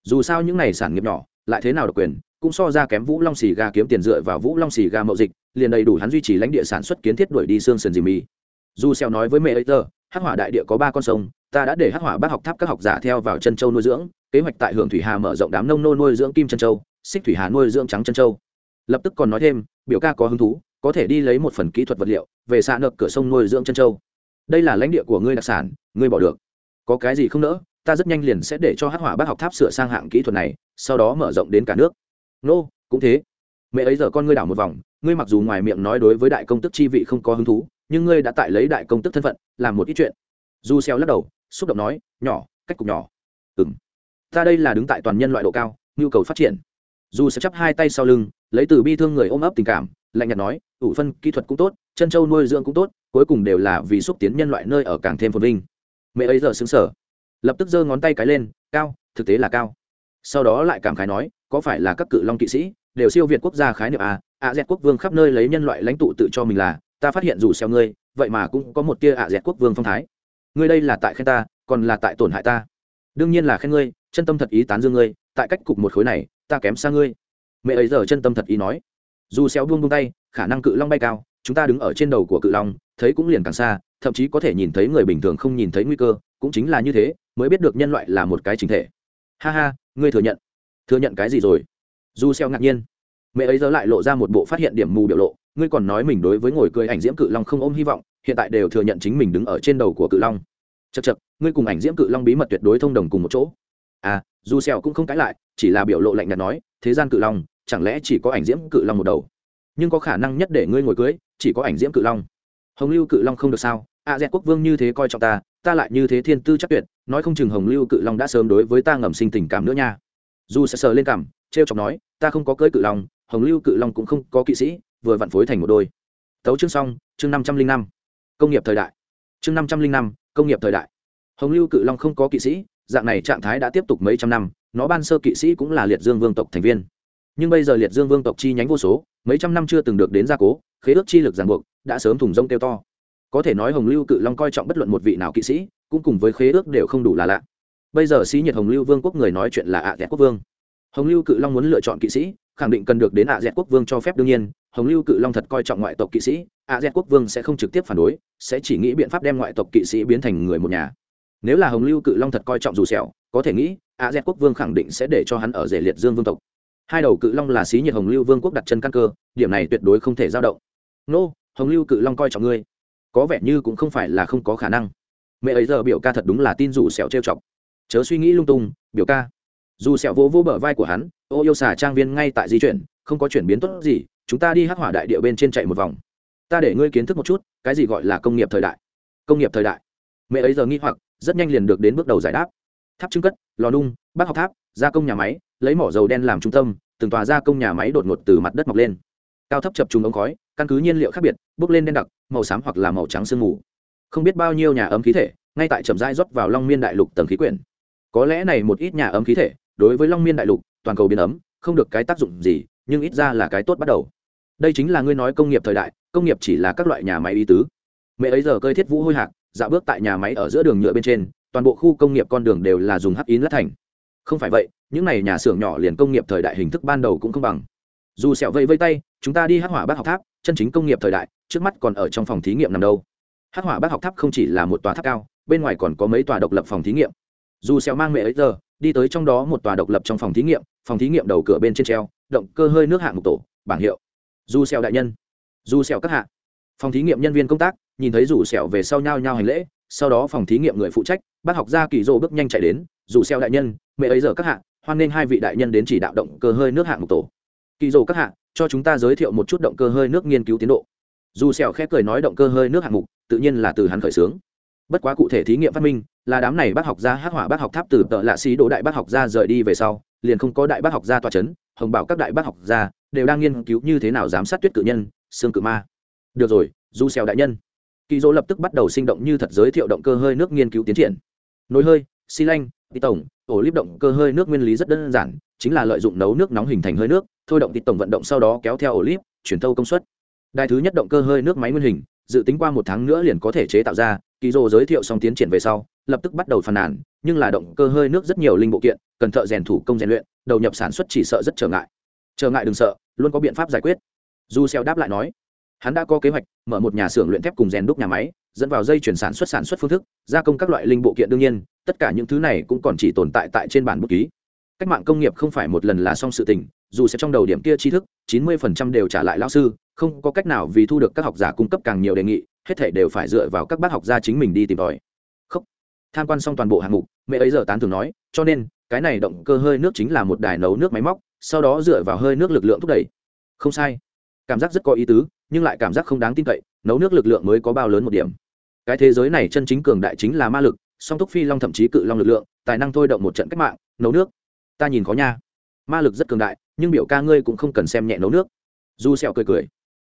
Dù sao những này sản nghiệp nhỏ, lại thế nào độc quyền, cũng so ra kém vũ long xì Ga kiếm tiền dựa vào vũ long xì Ga mậu dịch, liền đầy đủ hắn duy trì lãnh địa sản xuất kiến thiết đuổi đi xương sần dì mì dù xeo nói với mẹ ấy, tờ, hắc hỏa đại địa có ba con sông ta đã để hắc hỏa bác học tháp các học giả theo vào chân châu nuôi dưỡng, kế hoạch tại hưởng thủy hà mở rộng đám nông nô nuôi dưỡng kim chân châu, xích thủy hà nuôi dưỡng trắng chân châu. Lập tức còn nói thêm, biểu ca có hứng thú, có thể đi lấy một phần kỹ thuật vật liệu, về xạ nợ cửa sông nuôi dưỡng chân châu. Đây là lãnh địa của ngươi đặc sản, ngươi bỏ được. Có cái gì không nỡ, ta rất nhanh liền sẽ để cho hắc hỏa bác học tháp sửa sang hạng kỹ thuật này, sau đó mở rộng đến cả nước. Nô, cũng thế. Mẹ ấy giờ con ngươi đảo một vòng, ngươi mặc dù ngoài miệng nói đối với đại công tức chi vị không có hứng thú, nhưng ngươi đã tại lấy đại công tức thân phận, làm một ít chuyện. Du xeo lắc đầu xúc động nói, nhỏ, cách cục nhỏ. Ừm. Ta đây là đứng tại toàn nhân loại độ cao, nhu cầu phát triển. Dù sẽ chắp hai tay sau lưng, lấy từ bi thương người ôm ấp tình cảm, lạnh nhạt nói, ủ phân kỹ thuật cũng tốt, chân châu nuôi dưỡng cũng tốt, cuối cùng đều là vì xúc tiến nhân loại nơi ở càng thêm phồn vinh. Mẹ ấy giờ xứng sở lập tức giơ ngón tay cái lên, cao, thực tế là cao. Sau đó lại cảm khái nói, có phải là các cự long kỵ sĩ, đều siêu việt quốc gia khái niệm à ạ dẹt quốc vương khắp nơi lấy nhân loại lãnh tụ tự cho mình là, ta phát hiện dù xeo ngươi, vậy mà cũng có một tia ạ dẹt quốc vương phong thái ngươi đây là tại khen ta, còn là tại tổn hại ta. Đương nhiên là khen ngươi, chân tâm thật ý tán dương ngươi, tại cách cục một khối này, ta kém xa ngươi. Mẹ ấy giờ chân tâm thật ý nói. Dù xéo buông buông tay, khả năng cự long bay cao, chúng ta đứng ở trên đầu của cự long, thấy cũng liền càng xa, thậm chí có thể nhìn thấy người bình thường không nhìn thấy nguy cơ, cũng chính là như thế, mới biết được nhân loại là một cái chính thể. Ha ha, ngươi thừa nhận. Thừa nhận cái gì rồi? Dù xeo ngạc nhiên. Mẹ ấy giờ lại lộ ra một bộ phát hiện điểm mù biểu lộ, ngươi còn nói mình đối với ngồi cười ảnh diễm cự long không ôm hy vọng hiện tại đều thừa nhận chính mình đứng ở trên đầu của cự long. Chật chật ngươi cùng ảnh diễm cự long bí mật tuyệt đối thông đồng cùng một chỗ. À dù sẹo cũng không cãi lại chỉ là biểu lộ lạnh nhạt nói thế gian cự long chẳng lẽ chỉ có ảnh diễm cự long một đầu? Nhưng có khả năng nhất để ngươi ngồi cưới chỉ có ảnh diễm cự long. Hồng lưu cự long không được sao? A à, dẹt quốc vương như thế coi trọng ta ta lại như thế thiên tư chắc tuyệt nói không chừng hồng lưu cự long đã sớm đối với ta ngầm sinh tình cảm nữa nha. Dù sẽ sờ lên cảm treo chọc nói ta không có cưới cự long hồng lưu cự long cũng không có kỵ sĩ vừa vặn phối thành một đôi. Tấu chương xong chương năm trăm linh năm công nghiệp thời đại. Chương năm trăm linh năm, công nghiệp thời đại. Hồng lưu cự long không có kỵ sĩ, dạng này trạng thái đã tiếp tục mấy trăm năm, nó ban sơ kỵ sĩ cũng là liệt dương vương tộc thành viên. Nhưng bây giờ liệt dương vương tộc chi nhánh vô số, mấy trăm năm chưa từng được đến gia cố, khế ước chi lực giàn buộc, đã sớm thùng rông kêu to. Có thể nói hồng lưu cự long coi trọng bất luận một vị nào kỵ sĩ, cũng cùng với khế ước đều không đủ là lạ. Bây giờ sĩ nhiệt hồng lưu vương quốc người nói chuyện là ạ à dẹt quốc vương. Hồng lưu cự long muốn lựa chọn kỵ sĩ, khẳng định cần được đến ạ à dẹt quốc vương cho phép đương nhiên, hồng lưu cự long thật coi trọng ngoại tộc kỵ sĩ ạ dẹt quốc vương sẽ không trực tiếp phản đối, sẽ chỉ nghĩ biện pháp đem ngoại tộc kỵ sĩ biến thành người một nhà. Nếu là hồng lưu cự long thật coi trọng dù sẹo, có thể nghĩ ạ dẹt quốc vương khẳng định sẽ để cho hắn ở rể liệt dương vương tộc. Hai đầu cự long là xí nhiệt hồng lưu vương quốc đặt chân căn cơ, điểm này tuyệt đối không thể dao động. Nô, hồng lưu cự long coi trọng ngươi. Có vẻ như cũng không phải là không có khả năng. Mẹ ấy giờ biểu ca thật đúng là tin dù sẹo trêu chọc. Chớ suy nghĩ lung tung, biểu ca. Dù sẹo vỗ vỗ bờ vai của hắn, ô yêu xà trang viên ngay tại di chuyển, không có chuyển biến tốt gì, chúng ta đi hắc hỏa đại địa bên trên chạy một vòng ta để ngươi kiến thức một chút, cái gì gọi là công nghiệp thời đại? Công nghiệp thời đại. Mẹ ấy giờ nghi hoặc, rất nhanh liền được đến bước đầu giải đáp. Tháp trưng cất, lò nung, bác học tháp, gia công nhà máy, lấy mỏ dầu đen làm trung tâm, từng tòa gia công nhà máy đột ngột từ mặt đất mọc lên. Cao thấp chập trùng ống khói, căn cứ nhiên liệu khác biệt, bước lên đen đặc, màu xám hoặc là màu trắng sương mù. Không biết bao nhiêu nhà ấm khí thể, ngay tại trầm dai rót vào long miên đại lục tầng khí quyển. Có lẽ này một ít nhà ấm khí thể, đối với long miên đại lục, toàn cầu biến ấm, không được cái tác dụng gì, nhưng ít ra là cái tốt bắt đầu. Đây chính là ngươi nói công nghiệp thời đại công nghiệp chỉ là các loại nhà máy y tứ. Mẹ ấy giờ cơi thiết vũ hôi hạc, dạo bước tại nhà máy ở giữa đường nhựa bên trên, toàn bộ khu công nghiệp con đường đều là dùng hắc in lát thành. Không phải vậy, những này nhà xưởng nhỏ liền công nghiệp thời đại hình thức ban đầu cũng không bằng. Dù sẹo vây vây tay, chúng ta đi hắc hỏa bác học tháp, chân chính công nghiệp thời đại, trước mắt còn ở trong phòng thí nghiệm nằm đâu. Hắc hỏa bác học tháp không chỉ là một tòa tháp cao, bên ngoài còn có mấy tòa độc lập phòng thí nghiệm. Dù sẹo mang mẹ ấy giờ, đi tới trong đó một tòa độc lập trong phòng thí nghiệm, phòng thí nghiệm đầu cửa bên trên treo, động cơ hơi nước hạng mục tổ, bảng hiệu. Dù sẹo đại nhân dù sẹo các hạ. Phòng thí nghiệm nhân viên công tác, nhìn thấy rủ sẹo về sau nhau nhau hành lễ, sau đó phòng thí nghiệm người phụ trách bác học gia kỳ dô bước nhanh chạy đến rủ sẹo đại nhân, mẹ ấy giờ các hạ, hoan nghênh hai vị đại nhân đến chỉ đạo động cơ hơi nước hạng một tổ. Kỳ dô các hạ, cho chúng ta giới thiệu một chút động cơ hơi nước nghiên cứu tiến độ. Dù sẹo khẽ cười nói động cơ hơi nước hạng mục, tự nhiên là từ hắn khởi xướng. Bất quá cụ thể thí nghiệm phát minh, là đám này bác học gia hắc hỏa bác học tháp từ tợ lạ xí đỗ đại bác học gia rời đi về sau, liền không có đại bác học gia tòa chấn, hồng bảo các đại bác học gia đều đang nghiên cứu như thế nào giám sát tuyết cự nhân xương cự ma. Được rồi, du xèo đại nhân. Kỳ dỗ lập tức bắt đầu sinh động như thật giới thiệu động cơ hơi nước nghiên cứu tiến triển. Nồi hơi, xi lanh tí tổng, ổ líp động cơ hơi nước nguyên lý rất đơn giản, chính là lợi dụng nấu nước nóng hình thành hơi nước, thôi động tí tổng vận động sau đó kéo theo ổ líp, chuyển thâu công suất. Đài thứ nhất động cơ hơi nước máy nguyên hình, dự tính qua một tháng nữa liền có thể chế tạo ra, kỳ dỗ giới thiệu xong tiến triển về sau, lập tức bắt đầu phàn nàn, nhưng là động cơ hơi nước rất nhiều linh bộ kiện, cần thợ rèn thủ công rèn luyện, đầu nhập sản xuất chỉ sợ rất trở ngại. Trở ngại đừng sợ, luôn có biện pháp giải quyết du xeo đáp lại nói, hắn đã có kế hoạch, mở một nhà xưởng luyện thép cùng rèn đúc nhà máy, dẫn vào dây chuyển sản xuất sản xuất phương thức, gia công các loại linh bộ kiện đương nhiên, tất cả những thứ này cũng còn chỉ tồn tại tại trên bản bút ký. Cách mạng công nghiệp không phải một lần là xong sự tình, dù sẽ trong đầu điểm kia tri thức, chín mươi phần trăm đều trả lại lão sư, không có cách nào vì thu được các học giả cung cấp càng nhiều đề nghị, hết thể đều phải dựa vào các bác học gia chính mình đi tìm tòi. Không tham quan xong toàn bộ hạng mục, mẹ ấy giờ tán thường nói, cho nên, cái này động cơ hơi nước chính là một đài nấu nước máy móc, sau đó dựa vào hơi nước lực lượng thúc đẩy. Không sai cảm giác rất có ý tứ, nhưng lại cảm giác không đáng tin cậy, nấu nước lực lượng mới có bao lớn một điểm. Cái thế giới này chân chính cường đại chính là ma lực, song túc phi long thậm chí cự long lực lượng, tài năng thôi động một trận cách mạng, nấu nước. Ta nhìn khó nha. Ma lực rất cường đại, nhưng biểu ca ngươi cũng không cần xem nhẹ nấu nước. Du sẹo cười cười.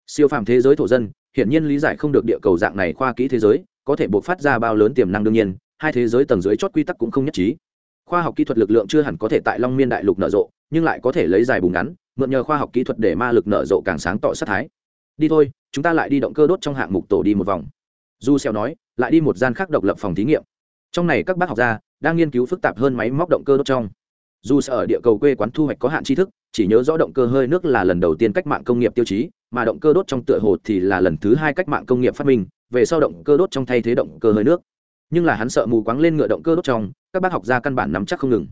Siêu phàm thế giới thổ dân, hiển nhiên lý giải không được địa cầu dạng này khoa kỹ thế giới, có thể buộc phát ra bao lớn tiềm năng đương nhiên, hai thế giới tầng dưới chót quy tắc cũng không nhất trí. Khoa học kỹ thuật lực lượng chưa hẳn có thể tại long miên đại lục nở rộ, nhưng lại có thể lấy dài bùng ngắn mượn nhờ khoa học kỹ thuật để ma lực nở rộ càng sáng tỏ sát thái. Đi thôi, chúng ta lại đi động cơ đốt trong hạng mục tổ đi một vòng. Du xeo nói, lại đi một gian khác độc lập phòng thí nghiệm. Trong này các bác học gia đang nghiên cứu phức tạp hơn máy móc động cơ đốt trong. Dù sẽ ở địa cầu quê quán thu hoạch có hạn tri thức, chỉ nhớ rõ động cơ hơi nước là lần đầu tiên cách mạng công nghiệp tiêu chí, mà động cơ đốt trong tựa hồ thì là lần thứ hai cách mạng công nghiệp phát minh, về sau động cơ đốt trong thay thế động cơ hơi nước. Nhưng là hắn sợ mù quáng lên ngựa động cơ đốt trong, các bác học gia căn bản nắm chắc không ngừng.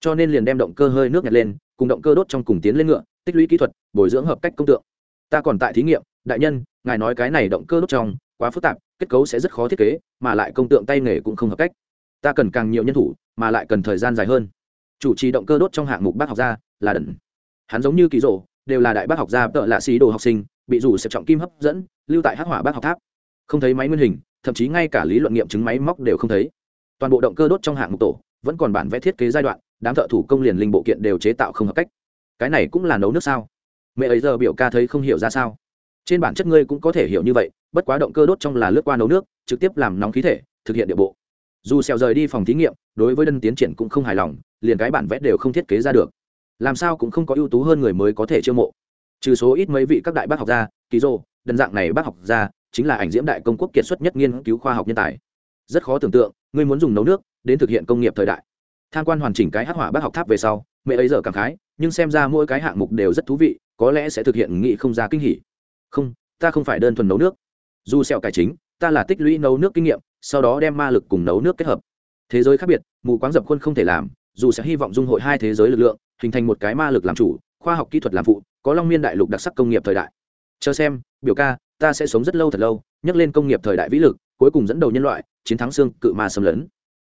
Cho nên liền đem động cơ hơi nước nhặt lên, cùng động cơ đốt trong cùng tiến lên ngựa tích lũy kỹ thuật, bồi dưỡng hợp cách công tượng. Ta còn tại thí nghiệm, đại nhân, ngài nói cái này động cơ đốt trong, quá phức tạp, kết cấu sẽ rất khó thiết kế, mà lại công tượng tay nghề cũng không hợp cách. Ta cần càng nhiều nhân thủ, mà lại cần thời gian dài hơn. Chủ trì động cơ đốt trong hạng mục bác học gia là đần. Hắn giống như kỳ rộ đều là đại bác học gia tợ lạ xí đồ học sinh, bị rủ xếp trọng kim hấp dẫn, lưu tại hắc hỏa bác học tháp. Không thấy máy nguyên hình, thậm chí ngay cả lý luận nghiệm chứng máy móc đều không thấy. Toàn bộ động cơ đốt trong hạng mục tổ, vẫn còn bản vẽ thiết kế giai đoạn, đám thợ thủ công liền linh bộ kiện đều chế tạo không hợp cách cái này cũng là nấu nước sao? Mẹ ấy giờ biểu ca thấy không hiểu ra sao. Trên bản chất ngươi cũng có thể hiểu như vậy, bất quá động cơ đốt trong là lướt qua nấu nước, trực tiếp làm nóng khí thể, thực hiện địa bộ. Dù xèo rời đi phòng thí nghiệm, đối với đơn tiến triển cũng không hài lòng, liền cái bản vẽ đều không thiết kế ra được. Làm sao cũng không có ưu tú hơn người mới có thể chiêu mộ. Trừ số ít mấy vị các đại bác học gia, kỳ rô đần dạng này bác học gia, chính là ảnh diễm đại công quốc kiệt xuất nhất nghiên cứu khoa học nhân tài. Rất khó tưởng tượng, ngươi muốn dùng nấu nước, đến thực hiện công nghiệp thời đại. Tham quan hoàn chỉnh cái hắc hỏa bác học tháp về sau, mẹ ấy giờ cảm khái nhưng xem ra mỗi cái hạng mục đều rất thú vị, có lẽ sẽ thực hiện nghị không ra kinh hỉ. Không, ta không phải đơn thuần nấu nước. Dù sẹo cải chính, ta là tích lũy nấu nước kinh nghiệm, sau đó đem ma lực cùng nấu nước kết hợp. Thế giới khác biệt, mù quáng dập khuôn không thể làm, dù sẽ hy vọng dung hội hai thế giới lực lượng, hình thành một cái ma lực làm chủ, khoa học kỹ thuật làm phụ, có long miên đại lục đặc sắc công nghiệp thời đại. Chờ xem, biểu ca, ta sẽ sống rất lâu thật lâu, nhắc lên công nghiệp thời đại vĩ lực, cuối cùng dẫn đầu nhân loại, chiến thắng xương cự ma xâm lấn.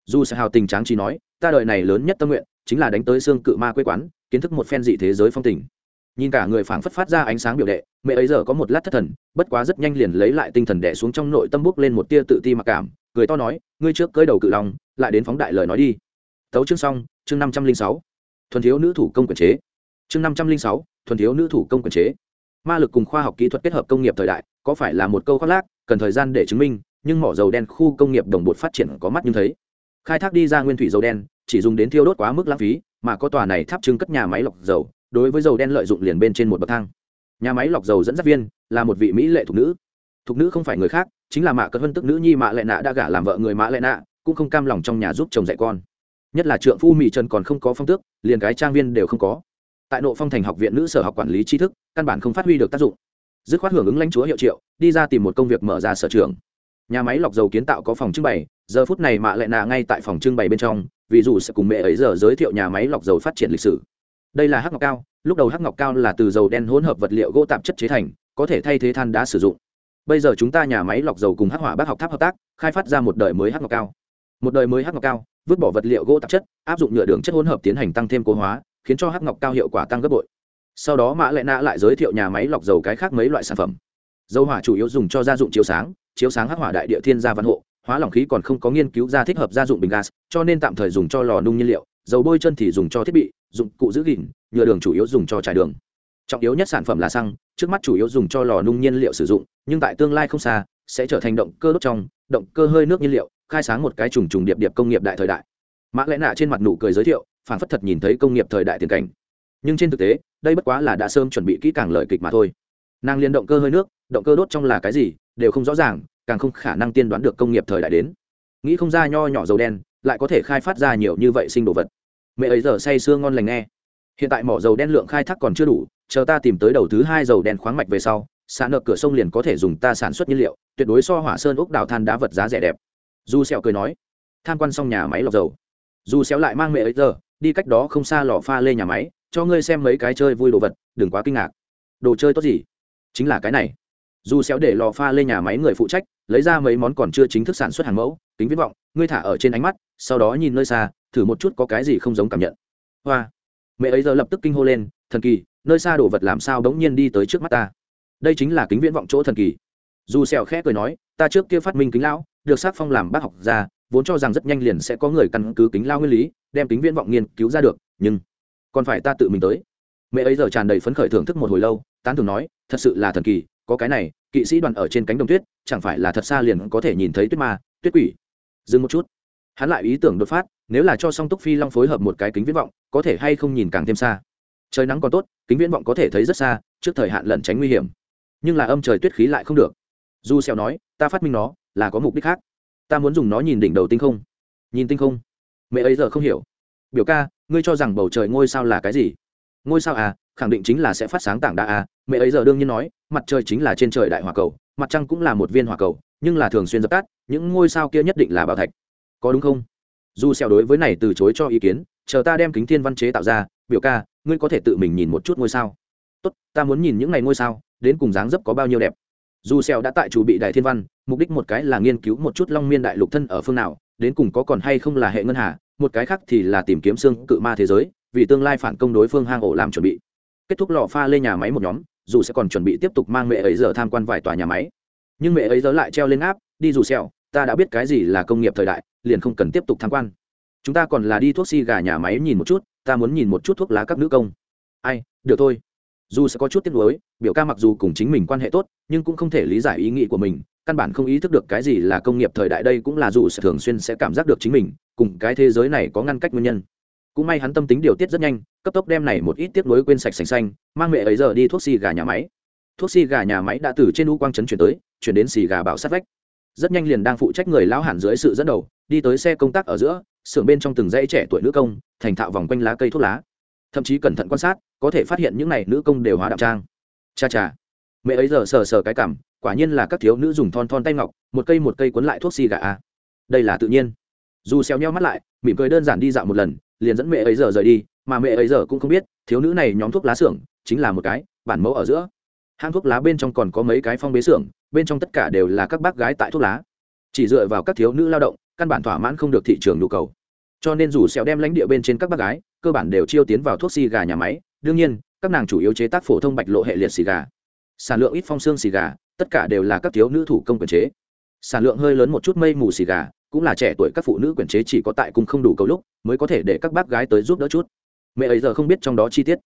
Dù sẽ hào tình tráng trí nói, ta đời này lớn nhất tâm nguyện chính là đánh tới xương cự ma quê quán, kiến thức một phen dị thế giới phong tình. Nhìn cả người phảng phất phát ra ánh sáng biểu đệ, mẹ ấy giờ có một lát thất thần, bất quá rất nhanh liền lấy lại tinh thần đẻ xuống trong nội tâm bước lên một tia tự ti mặc cảm, cười to nói, ngươi trước cơi đầu cự lòng lại đến phóng đại lời nói đi. Tấu chương xong, chương năm trăm linh sáu. Thuần thiếu nữ thủ công quyền chế. Chương năm trăm linh sáu, thuần thiếu nữ thủ công quyền chế. Ma lực cùng khoa học kỹ thuật kết hợp công nghiệp thời đại, có phải là một câu khoác lác, cần thời gian để chứng minh, nhưng mỏ dầu đen khu công nghiệp đồng bột phát triển có mắt nhưng thấy khai thác đi ra nguyên thủy dầu đen, chỉ dùng đến thiêu đốt quá mức lãng phí, mà có tòa này tháp trưng cất nhà máy lọc dầu, đối với dầu đen lợi dụng liền bên trên một bậc thang. Nhà máy lọc dầu dẫn dắt viên, là một vị mỹ lệ thục nữ. Thục nữ không phải người khác, chính là mạ cất vân tức nữ nhi mạ lệ nạ đã gả làm vợ người mạ lệ nạ, cũng không cam lòng trong nhà giúp chồng dạy con. Nhất là trượng phu mỹ trần còn không có phong tước, liền cái trang viên đều không có. Tại nội phong thành học viện nữ sở học quản lý tri thức, căn bản không phát huy được tác dụng. Dứt khoát hưởng ứng lãnh chúa hiệu triệu, đi ra tìm một công việc mở ra sở trường nhà máy lọc dầu kiến tạo có phòng trưng bày, giờ phút này mạ lệ nạ ngay tại phòng trưng bày bên trong ví dụ sẽ cùng mẹ ấy giờ giới thiệu nhà máy lọc dầu phát triển lịch sử. Đây là hắc ngọc cao, lúc đầu hắc ngọc cao là từ dầu đen hỗn hợp vật liệu gỗ tạp chất chế thành, có thể thay thế than đá sử dụng. Bây giờ chúng ta nhà máy lọc dầu cùng hắc hỏa bác học tháp hợp tác, khai phát ra một đời mới hắc ngọc cao. Một đời mới hắc ngọc cao, vứt bỏ vật liệu gỗ tạp chất, áp dụng nhựa đường chất hỗn hợp tiến hành tăng thêm cố hóa, khiến cho hắc ngọc cao hiệu quả tăng gấp bội. Sau đó mã lệ nạ lại giới thiệu nhà máy lọc dầu cái khác mấy loại sản phẩm. Dầu hỏa chủ yếu dùng cho gia dụng chiếu sáng chiếu sáng hắc hỏa đại địa thiên gia văn hộ, hóa lỏng khí còn không có nghiên cứu ra thích hợp gia dụng bình gas, cho nên tạm thời dùng cho lò nung nhiên liệu, dầu bôi chân thì dùng cho thiết bị, dụng cụ giữ gìn, nhựa đường chủ yếu dùng cho trải đường. Trọng yếu nhất sản phẩm là xăng, trước mắt chủ yếu dùng cho lò nung nhiên liệu sử dụng, nhưng tại tương lai không xa, sẽ trở thành động cơ đốt trong, động cơ hơi nước nhiên liệu, khai sáng một cái trùng trùng điệp điệp công nghiệp đại thời đại. Mã lẽ nạ trên mặt nụ cười giới thiệu phản phất thật nhìn thấy công nghiệp thời đại tiền cảnh. Nhưng trên thực tế, đây bất quá là đã sớm chuẩn bị kỹ càng lời kịch mà thôi. Nàng liên động cơ hơi nước, động cơ đốt trong là cái gì đều không rõ ràng, càng không khả năng tiên đoán được công nghiệp thời đại đến. Nghĩ không ra nho nhỏ dầu đen, lại có thể khai phát ra nhiều như vậy sinh đồ vật. Mẹ ấy giờ say sưa ngon lành nghe. Hiện tại mỏ dầu đen lượng khai thác còn chưa đủ, chờ ta tìm tới đầu thứ hai dầu đen khoáng mạch về sau xả nợ cửa sông liền có thể dùng ta sản xuất nhiên liệu, tuyệt đối so hỏa sơn úc đào than đá vật giá rẻ đẹp. Du xẹo cười nói, tham quan xong nhà máy lọc dầu. Du xéo lại mang mẹ ấy giờ, đi cách đó không xa lò pha lê nhà máy, cho ngươi xem mấy cái chơi vui đồ vật, đừng quá kinh ngạc. Đồ chơi tốt gì? Chính là cái này dù xéo để lò pha lê nhà máy người phụ trách, lấy ra mấy món còn chưa chính thức sản xuất hàng mẫu, kính viễn vọng, ngươi thả ở trên ánh mắt, sau đó nhìn nơi xa, thử một chút có cái gì không giống cảm nhận. Hoa. Mẹ ấy giờ lập tức kinh hô lên, thần kỳ, nơi xa đồ vật làm sao đống nhiên đi tới trước mắt ta? Đây chính là kính viễn vọng chỗ thần kỳ. Dù xèo khẽ cười nói, ta trước kia phát minh kính lão, được sắc phong làm bác học gia, vốn cho rằng rất nhanh liền sẽ có người căn cứ kính lao nguyên lý, đem kính viễn vọng nghiên cứu ra được, nhưng còn phải ta tự mình tới. Mẹ ấy giờ tràn đầy phấn khởi thưởng thức một hồi lâu, tán thưởng nói, thật sự là thần kỳ có cái này, kỵ sĩ đoàn ở trên cánh đồng tuyết, chẳng phải là thật xa liền có thể nhìn thấy tuyết ma, tuyết quỷ. Dừng một chút. Hắn lại ý tưởng đột phát, nếu là cho song túc phi long phối hợp một cái kính viễn vọng, có thể hay không nhìn càng thêm xa. Trời nắng còn tốt, kính viễn vọng có thể thấy rất xa, trước thời hạn lẩn tránh nguy hiểm. Nhưng là âm trời tuyết khí lại không được. Du xeo nói, ta phát minh nó, là có mục đích khác. Ta muốn dùng nó nhìn đỉnh đầu tinh không. Nhìn tinh không? Mẹ ấy giờ không hiểu. Biểu ca, ngươi cho rằng bầu trời ngôi sao là cái gì? Ngôi sao à khẳng định chính là sẽ phát sáng tảng đa à mẹ ấy giờ đương nhiên nói, mặt trời chính là trên trời đại hỏa cầu, mặt trăng cũng là một viên hỏa cầu, nhưng là thường xuyên dập tắt, những ngôi sao kia nhất định là bảo thạch. Có đúng không? Dù xẻo đối với này từ chối cho ý kiến, chờ ta đem kính thiên văn chế tạo ra, biểu ca, ngươi có thể tự mình nhìn một chút ngôi sao. Tốt, ta muốn nhìn những ngày ngôi sao, đến cùng dáng dấp có bao nhiêu đẹp. Dù xẻo đã tại chủ bị đại thiên văn, mục đích một cái là nghiên cứu một chút long miên đại lục thân ở phương nào, đến cùng có còn hay không là hệ ngân hà, một cái khác thì là tìm kiếm xương cự ma thế giới vì tương lai phản công đối phương hang ổ làm chuẩn bị. Kết thúc lò pha lên nhà máy một nhóm, dù sẽ còn chuẩn bị tiếp tục mang mẹ ấy giờ tham quan vài tòa nhà máy. Nhưng mẹ ấy giờ lại treo lên áp đi dù xèo, ta đã biết cái gì là công nghiệp thời đại, liền không cần tiếp tục tham quan. Chúng ta còn là đi thuốc xi si gà nhà máy nhìn một chút, ta muốn nhìn một chút thuốc lá các nữ công. Ai, được thôi. Dù sẽ có chút tiếc nuối, biểu ca mặc dù cùng chính mình quan hệ tốt, nhưng cũng không thể lý giải ý nghĩ của mình, căn bản không ý thức được cái gì là công nghiệp thời đại đây cũng là dù sẽ thường xuyên sẽ cảm giác được chính mình, cùng cái thế giới này có ngăn cách nguyên nhân cũng may hắn tâm tính điều tiết rất nhanh, cấp tốc đem này một ít tiếp nối quên sạch sành xanh, mang mẹ ấy giờ đi thuốc xì gà nhà máy. Thuốc xì gà nhà máy đã từ trên u quang trấn chuyển tới, chuyển đến xì gà bảo sát vách. Rất nhanh liền đang phụ trách người lão hẳn dưới sự dẫn đầu, đi tới xe công tác ở giữa, xưởng bên trong từng dãy trẻ tuổi nữ công, thành thạo vòng quanh lá cây thuốc lá. Thậm chí cẩn thận quan sát, có thể phát hiện những này nữ công đều hóa đạo trang. Cha cha. Mẹ ấy giờ sờ sờ cái cảm, quả nhiên là các thiếu nữ dùng thon thon tay ngọc, một cây một cây cuốn lại thuốc xì gà a. Đây là tự nhiên. Dù xéo nhau mắt lại, mỉm cười đơn giản đi dạo một lần liền dẫn mẹ ấy giờ rời đi, mà mẹ ấy giờ cũng không biết, thiếu nữ này nhóm thuốc lá xưởng chính là một cái bản mẫu ở giữa. Hang thuốc lá bên trong còn có mấy cái phong bế xưởng, bên trong tất cả đều là các bác gái tại thuốc lá. Chỉ dựa vào các thiếu nữ lao động, căn bản thỏa mãn không được thị trường nhu cầu. Cho nên dù xéo đem lãnh địa bên trên các bác gái, cơ bản đều chiêu tiến vào thuốc xì gà nhà máy. Đương nhiên, các nàng chủ yếu chế tác phổ thông bạch lộ hệ liệt xì gà. Sản lượng ít phong xương xì gà, tất cả đều là các thiếu nữ thủ công quyền chế. Sản lượng hơi lớn một chút mây mù xì gà cũng là trẻ tuổi các phụ nữ quyền chế chỉ có tại cung không đủ cầu lúc mới có thể để các bác gái tới giúp đỡ chút. Mẹ ấy giờ không biết trong đó chi tiết.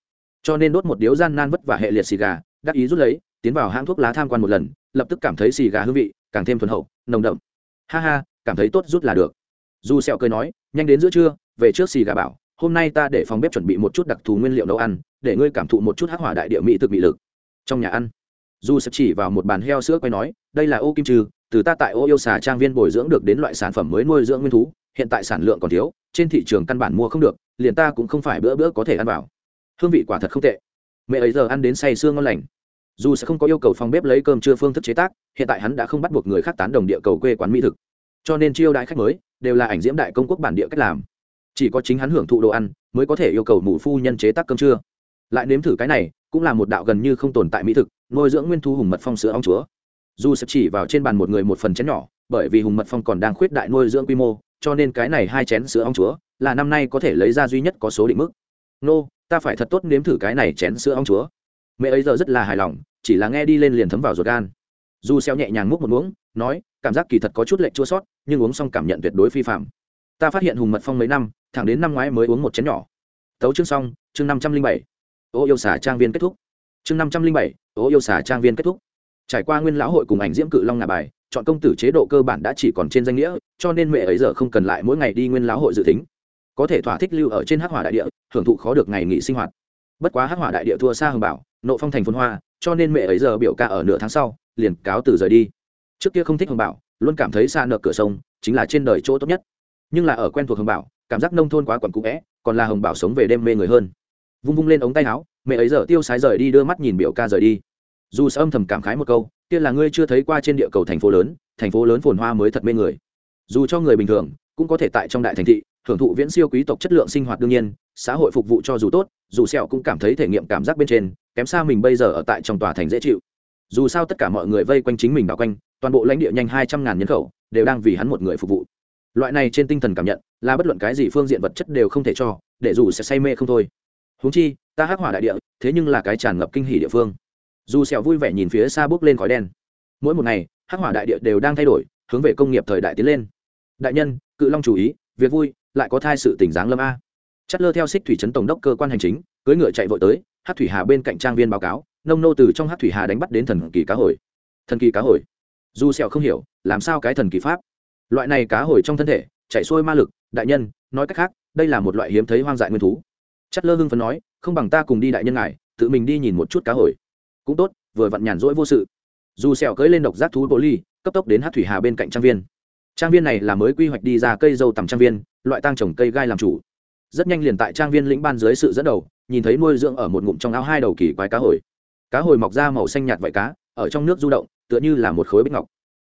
Cho nên đốt một điếu gian nan vất vả hệ liệt xì gà, đắc ý rút lấy, tiến vào hãng thuốc lá tham quan một lần, lập tức cảm thấy xì gà hương vị càng thêm thuần hậu, nồng đậm. Ha ha, cảm thấy tốt rút là được. Dù sẹo cười nói, nhanh đến giữa trưa, về trước xì gà bảo, hôm nay ta để phòng bếp chuẩn bị một chút đặc thù nguyên liệu nấu ăn, để ngươi cảm thụ một chút hắc hỏa đại địa mỹ thực mỹ lực. Trong nhà ăn, dù sẹo chỉ vào một bàn heo sữa quay nói, đây là ô kim trừ từ ta tại ô yêu xà trang viên bồi dưỡng được đến loại sản phẩm mới nuôi dưỡng nguyên thú, hiện tại sản lượng còn thiếu, trên thị trường căn bản mua không được, liền ta cũng không phải bữa bữa có thể ăn vào. Hương vị quả thật không tệ. Mẹ ấy giờ ăn đến say sương ngon lành. Dù sẽ không có yêu cầu phòng bếp lấy cơm chưa phương thức chế tác, hiện tại hắn đã không bắt buộc người khác tán đồng địa cầu quê quán mỹ thực. Cho nên chiêu đại khách mới, đều là ảnh diễm đại công quốc bản địa cách làm. Chỉ có chính hắn hưởng thụ đồ ăn, mới có thể yêu cầu mụ phu nhân chế tác cơm trưa. Lại nếm thử cái này, cũng là một đạo gần như không tồn tại mỹ thực, nuôi dưỡng nguyên thu hùng mật phong sữa ong chúa dù sẽ chỉ vào trên bàn một người một phần chén nhỏ, bởi vì hùng mật phong còn đang khuyết đại nuôi dưỡng quy mô, cho nên cái này hai chén sữa ong chúa là năm nay có thể lấy ra duy nhất có số định mức. Nô, ta phải thật tốt nếm thử cái này chén sữa ong chúa. Mẹ ấy giờ rất là hài lòng, chỉ là nghe đi lên liền thấm vào ruột gan. Dù xeo nhẹ nhàng múc một muỗng, nói, cảm giác kỳ thật có chút lệch chua sót, nhưng uống xong cảm nhận tuyệt đối phi phạm ta phát hiện hùng mật phong mấy năm, thẳng đến năm ngoái mới uống một chén nhỏ. Tấu chương xong, chương năm trăm linh bảy. Ô yêu xả trang viên kết thúc. Chương năm trăm linh bảy, ô yêu xả trang viên kết thúc trải qua nguyên lão hội cùng ảnh diễm cự long ngà bài, chọn công tử chế độ cơ bản đã chỉ còn trên danh nghĩa, cho nên mẹ ấy giờ không cần lại mỗi ngày đi nguyên lão hội dự tính. Có thể thỏa thích lưu ở trên hắc hỏa đại địa, hưởng thụ khó được ngày nghỉ sinh hoạt. Bất quá hắc hỏa đại địa thua xa hưng bảo, nộ phong thành phồn hoa, cho nên mẹ ấy giờ biểu ca ở nửa tháng sau, liền cáo từ rời đi. Trước kia không thích hưng bảo, luôn cảm thấy xa nợ cửa sông, chính là trên đời chỗ tốt nhất. Nhưng là ở quen thuộc hưng bảo, cảm giác nông thôn quá quẩn cũ vẽ, còn là hồng bảo sống về đêm mê người hơn. Vung vung lên ống tay áo, mẹ ấy giờ tiêu sái rời đi đưa mắt nhìn biểu ca rời đi dù sẽ âm thầm cảm khái một câu, kia là ngươi chưa thấy qua trên địa cầu thành phố lớn, thành phố lớn phồn hoa mới thật mê người. Dù cho người bình thường, cũng có thể tại trong đại thành thị hưởng thụ viễn siêu quý tộc chất lượng sinh hoạt đương nhiên, xã hội phục vụ cho dù tốt, dù sẹo cũng cảm thấy thể nghiệm cảm giác bên trên, kém xa mình bây giờ ở tại trong tòa thành dễ chịu. Dù sao tất cả mọi người vây quanh chính mình đảo quanh, toàn bộ lãnh địa nhanh hai trăm ngàn nhân khẩu, đều đang vì hắn một người phục vụ. Loại này trên tinh thần cảm nhận, là bất luận cái gì phương diện vật chất đều không thể cho, để dù sẽ say mê không thôi. Huống chi, ta hắc hỏa đại địa, thế nhưng là cái tràn ngập kinh hỉ địa phương dù sẹo vui vẻ nhìn phía xa bước lên khói đen. Mỗi một ngày, hắc hỏa đại địa đều đang thay đổi, hướng về công nghiệp thời đại tiến lên. Đại nhân, cự long chú ý, việc vui, lại có thai sự tỉnh dáng lâm a. Chất lơ theo xích thủy trấn tổng đốc cơ quan hành chính, cưỡi ngựa chạy vội tới hát thủy hà bên cạnh trang viên báo cáo, nông nô từ trong hát thủy hà đánh bắt đến thần kỳ cá hồi. Thần kỳ cá hồi. Dù sẹo không hiểu, làm sao cái thần kỳ pháp? Loại này cá hồi trong thân thể, chạy xuôi ma lực, đại nhân, nói cách khác, đây là một loại hiếm thấy hoang dại nguyên thú. Chất lơ hưng phấn nói, không bằng ta cùng đi đại nhân ngài, tự mình đi nhìn một chút cá hồi cũng tốt, vừa vặn nhàn rỗi vô sự. Dù sẹo cưỡi lên độc giác thú bộ ly, cấp tốc đến hát thủy hà bên cạnh trang viên. Trang viên này là mới quy hoạch đi ra cây dâu tầm trang viên, loại tăng trồng cây gai làm chủ. Rất nhanh liền tại trang viên lĩnh ban dưới sự dẫn đầu, nhìn thấy nuôi dưỡng ở một ngụm trong áo hai đầu kỳ quái cá hồi. Cá hồi mọc ra màu xanh nhạt vảy cá, ở trong nước du động, tựa như là một khối bích ngọc.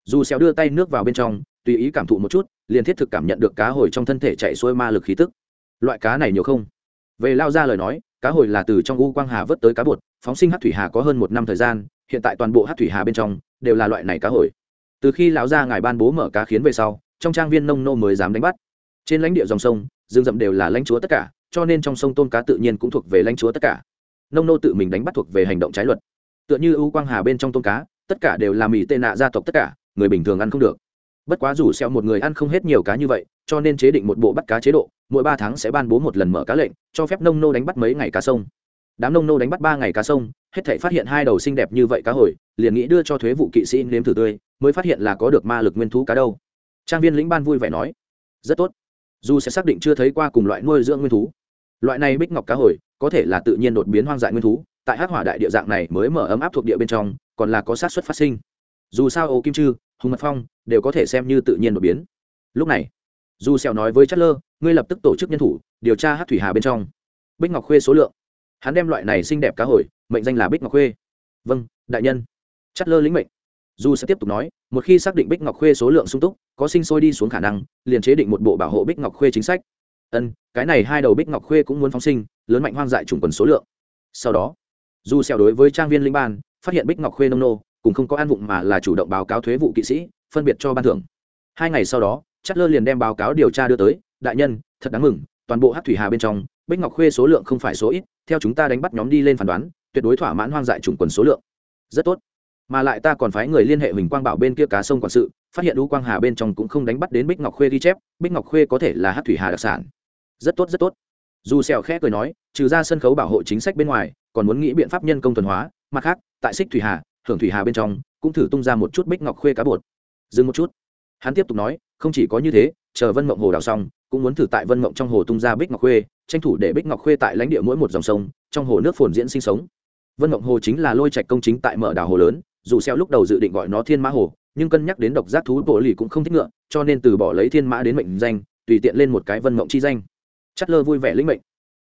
Dù xéo đưa tay nước vào bên trong, tùy ý cảm thụ một chút, liền thiết thực cảm nhận được cá hồi trong thân thể chạy xuôi ma lực khí tức. Loại cá này nhiều không? Về lao ra lời nói cá hồi là từ trong u quang hà vớt tới cá bột, phóng sinh hát thủy hà có hơn một năm thời gian, hiện tại toàn bộ hát thủy hà bên trong đều là loại này cá hồi. Từ khi lão gia ngài ban bố mở cá khiến về sau, trong trang viên nông nô mới dám đánh bắt. Trên lãnh địa dòng sông, rừng rậm đều là lãnh chúa tất cả, cho nên trong sông tôm cá tự nhiên cũng thuộc về lãnh chúa tất cả. Nông nô tự mình đánh bắt thuộc về hành động trái luật. Tựa như ưu quang hà bên trong tôm cá, tất cả đều là mỹ tệ nạ gia tộc tất cả, người bình thường ăn không được. Bất quá dù xeo một người ăn không hết nhiều cá như vậy cho nên chế định một bộ bắt cá chế độ, mỗi ba tháng sẽ ban bố một lần mở cá lệnh, cho phép nông nô đánh bắt mấy ngày cá sông. Đám nông nô đánh bắt ba ngày cá sông, hết thảy phát hiện hai đầu xinh đẹp như vậy cá hồi, liền nghĩ đưa cho thuế vụ kỵ sĩ nếm thử tươi, mới phát hiện là có được ma lực nguyên thú cá đâu. Trang viên lĩnh ban vui vẻ nói, rất tốt. Dù sẽ xác định chưa thấy qua cùng loại nuôi dưỡng nguyên thú. Loại này bích ngọc cá hồi, có thể là tự nhiên đột biến hoang dại nguyên thú, tại hắc hỏa đại địa dạng này mới mở ấm áp thuộc địa bên trong, còn là có sát xuất phát sinh. Dù sao ô kim chư hùng mật phong, đều có thể xem như tự nhiên đột biến. Lúc này dù xèo nói với chất lơ ngươi lập tức tổ chức nhân thủ, điều tra hát thủy hà bên trong. Bích ngọc khuê số lượng. Hắn đem loại này xinh đẹp cá hồi, mệnh danh là bích ngọc khuê. Vâng đại nhân. Chất lơ lĩnh mệnh. Dù sẽ tiếp tục nói, một khi xác định bích ngọc khuê số lượng sung túc, có sinh sôi đi xuống khả năng, liền chế định một bộ bảo hộ bích ngọc khuê chính sách. Ân, cái này hai đầu bích ngọc khuê cũng muốn phóng sinh, lớn mạnh hoang dại chủng quần số lượng. Sau đó, dù xèo đối với trang viên linh ban, phát hiện bích ngọc khuê nông nô, cùng không có an vụng mà là chủ động báo cáo thuế vụ kỵ sĩ, phân biệt cho ban thưởng. Hai ngày sau đó chất lơ liền đem báo cáo điều tra đưa tới, đại nhân, thật đáng mừng, toàn bộ hát thủy hà bên trong, bích ngọc khuê số lượng không phải số ít, theo chúng ta đánh bắt nhóm đi lên phán đoán, tuyệt đối thỏa mãn hoang dại chủng quần số lượng. Rất tốt. Mà lại ta còn phái người liên hệ huỳnh quang bảo bên kia cá sông quản sự, phát hiện u quang hà bên trong cũng không đánh bắt đến bích ngọc khuê ghi chép, bích ngọc khuê có thể là hát thủy hà đặc sản. Rất tốt rất tốt. Dù xèo khẽ cười nói, trừ ra sân khấu bảo hộ chính sách bên ngoài, còn muốn nghĩ biện pháp nhân công thuần hóa, mặt khác, tại xích thủy hà, hưởng thủy hà bên trong, cũng thử tung ra một chút bích ngọc khuê cá bột. Dừng một chút hắn tiếp tục nói, không chỉ có như thế, chờ vân mộng hồ đào xong, cũng muốn thử tại vân mộng trong hồ tung ra bích ngọc khuê, tranh thủ để bích ngọc khuê tại lãnh địa mỗi một dòng sông, trong hồ nước phồn diễn sinh sống. Vân mộng hồ chính là lôi trạch công chính tại mở đảo hồ lớn, dù xeo lúc đầu dự định gọi nó thiên mã hồ, nhưng cân nhắc đến độc giác thú bộ lì cũng không thích ngựa, cho nên từ bỏ lấy thiên mã đến mệnh danh, tùy tiện lên một cái vân mộng chi danh. Chất lơ vui vẻ lĩnh mệnh.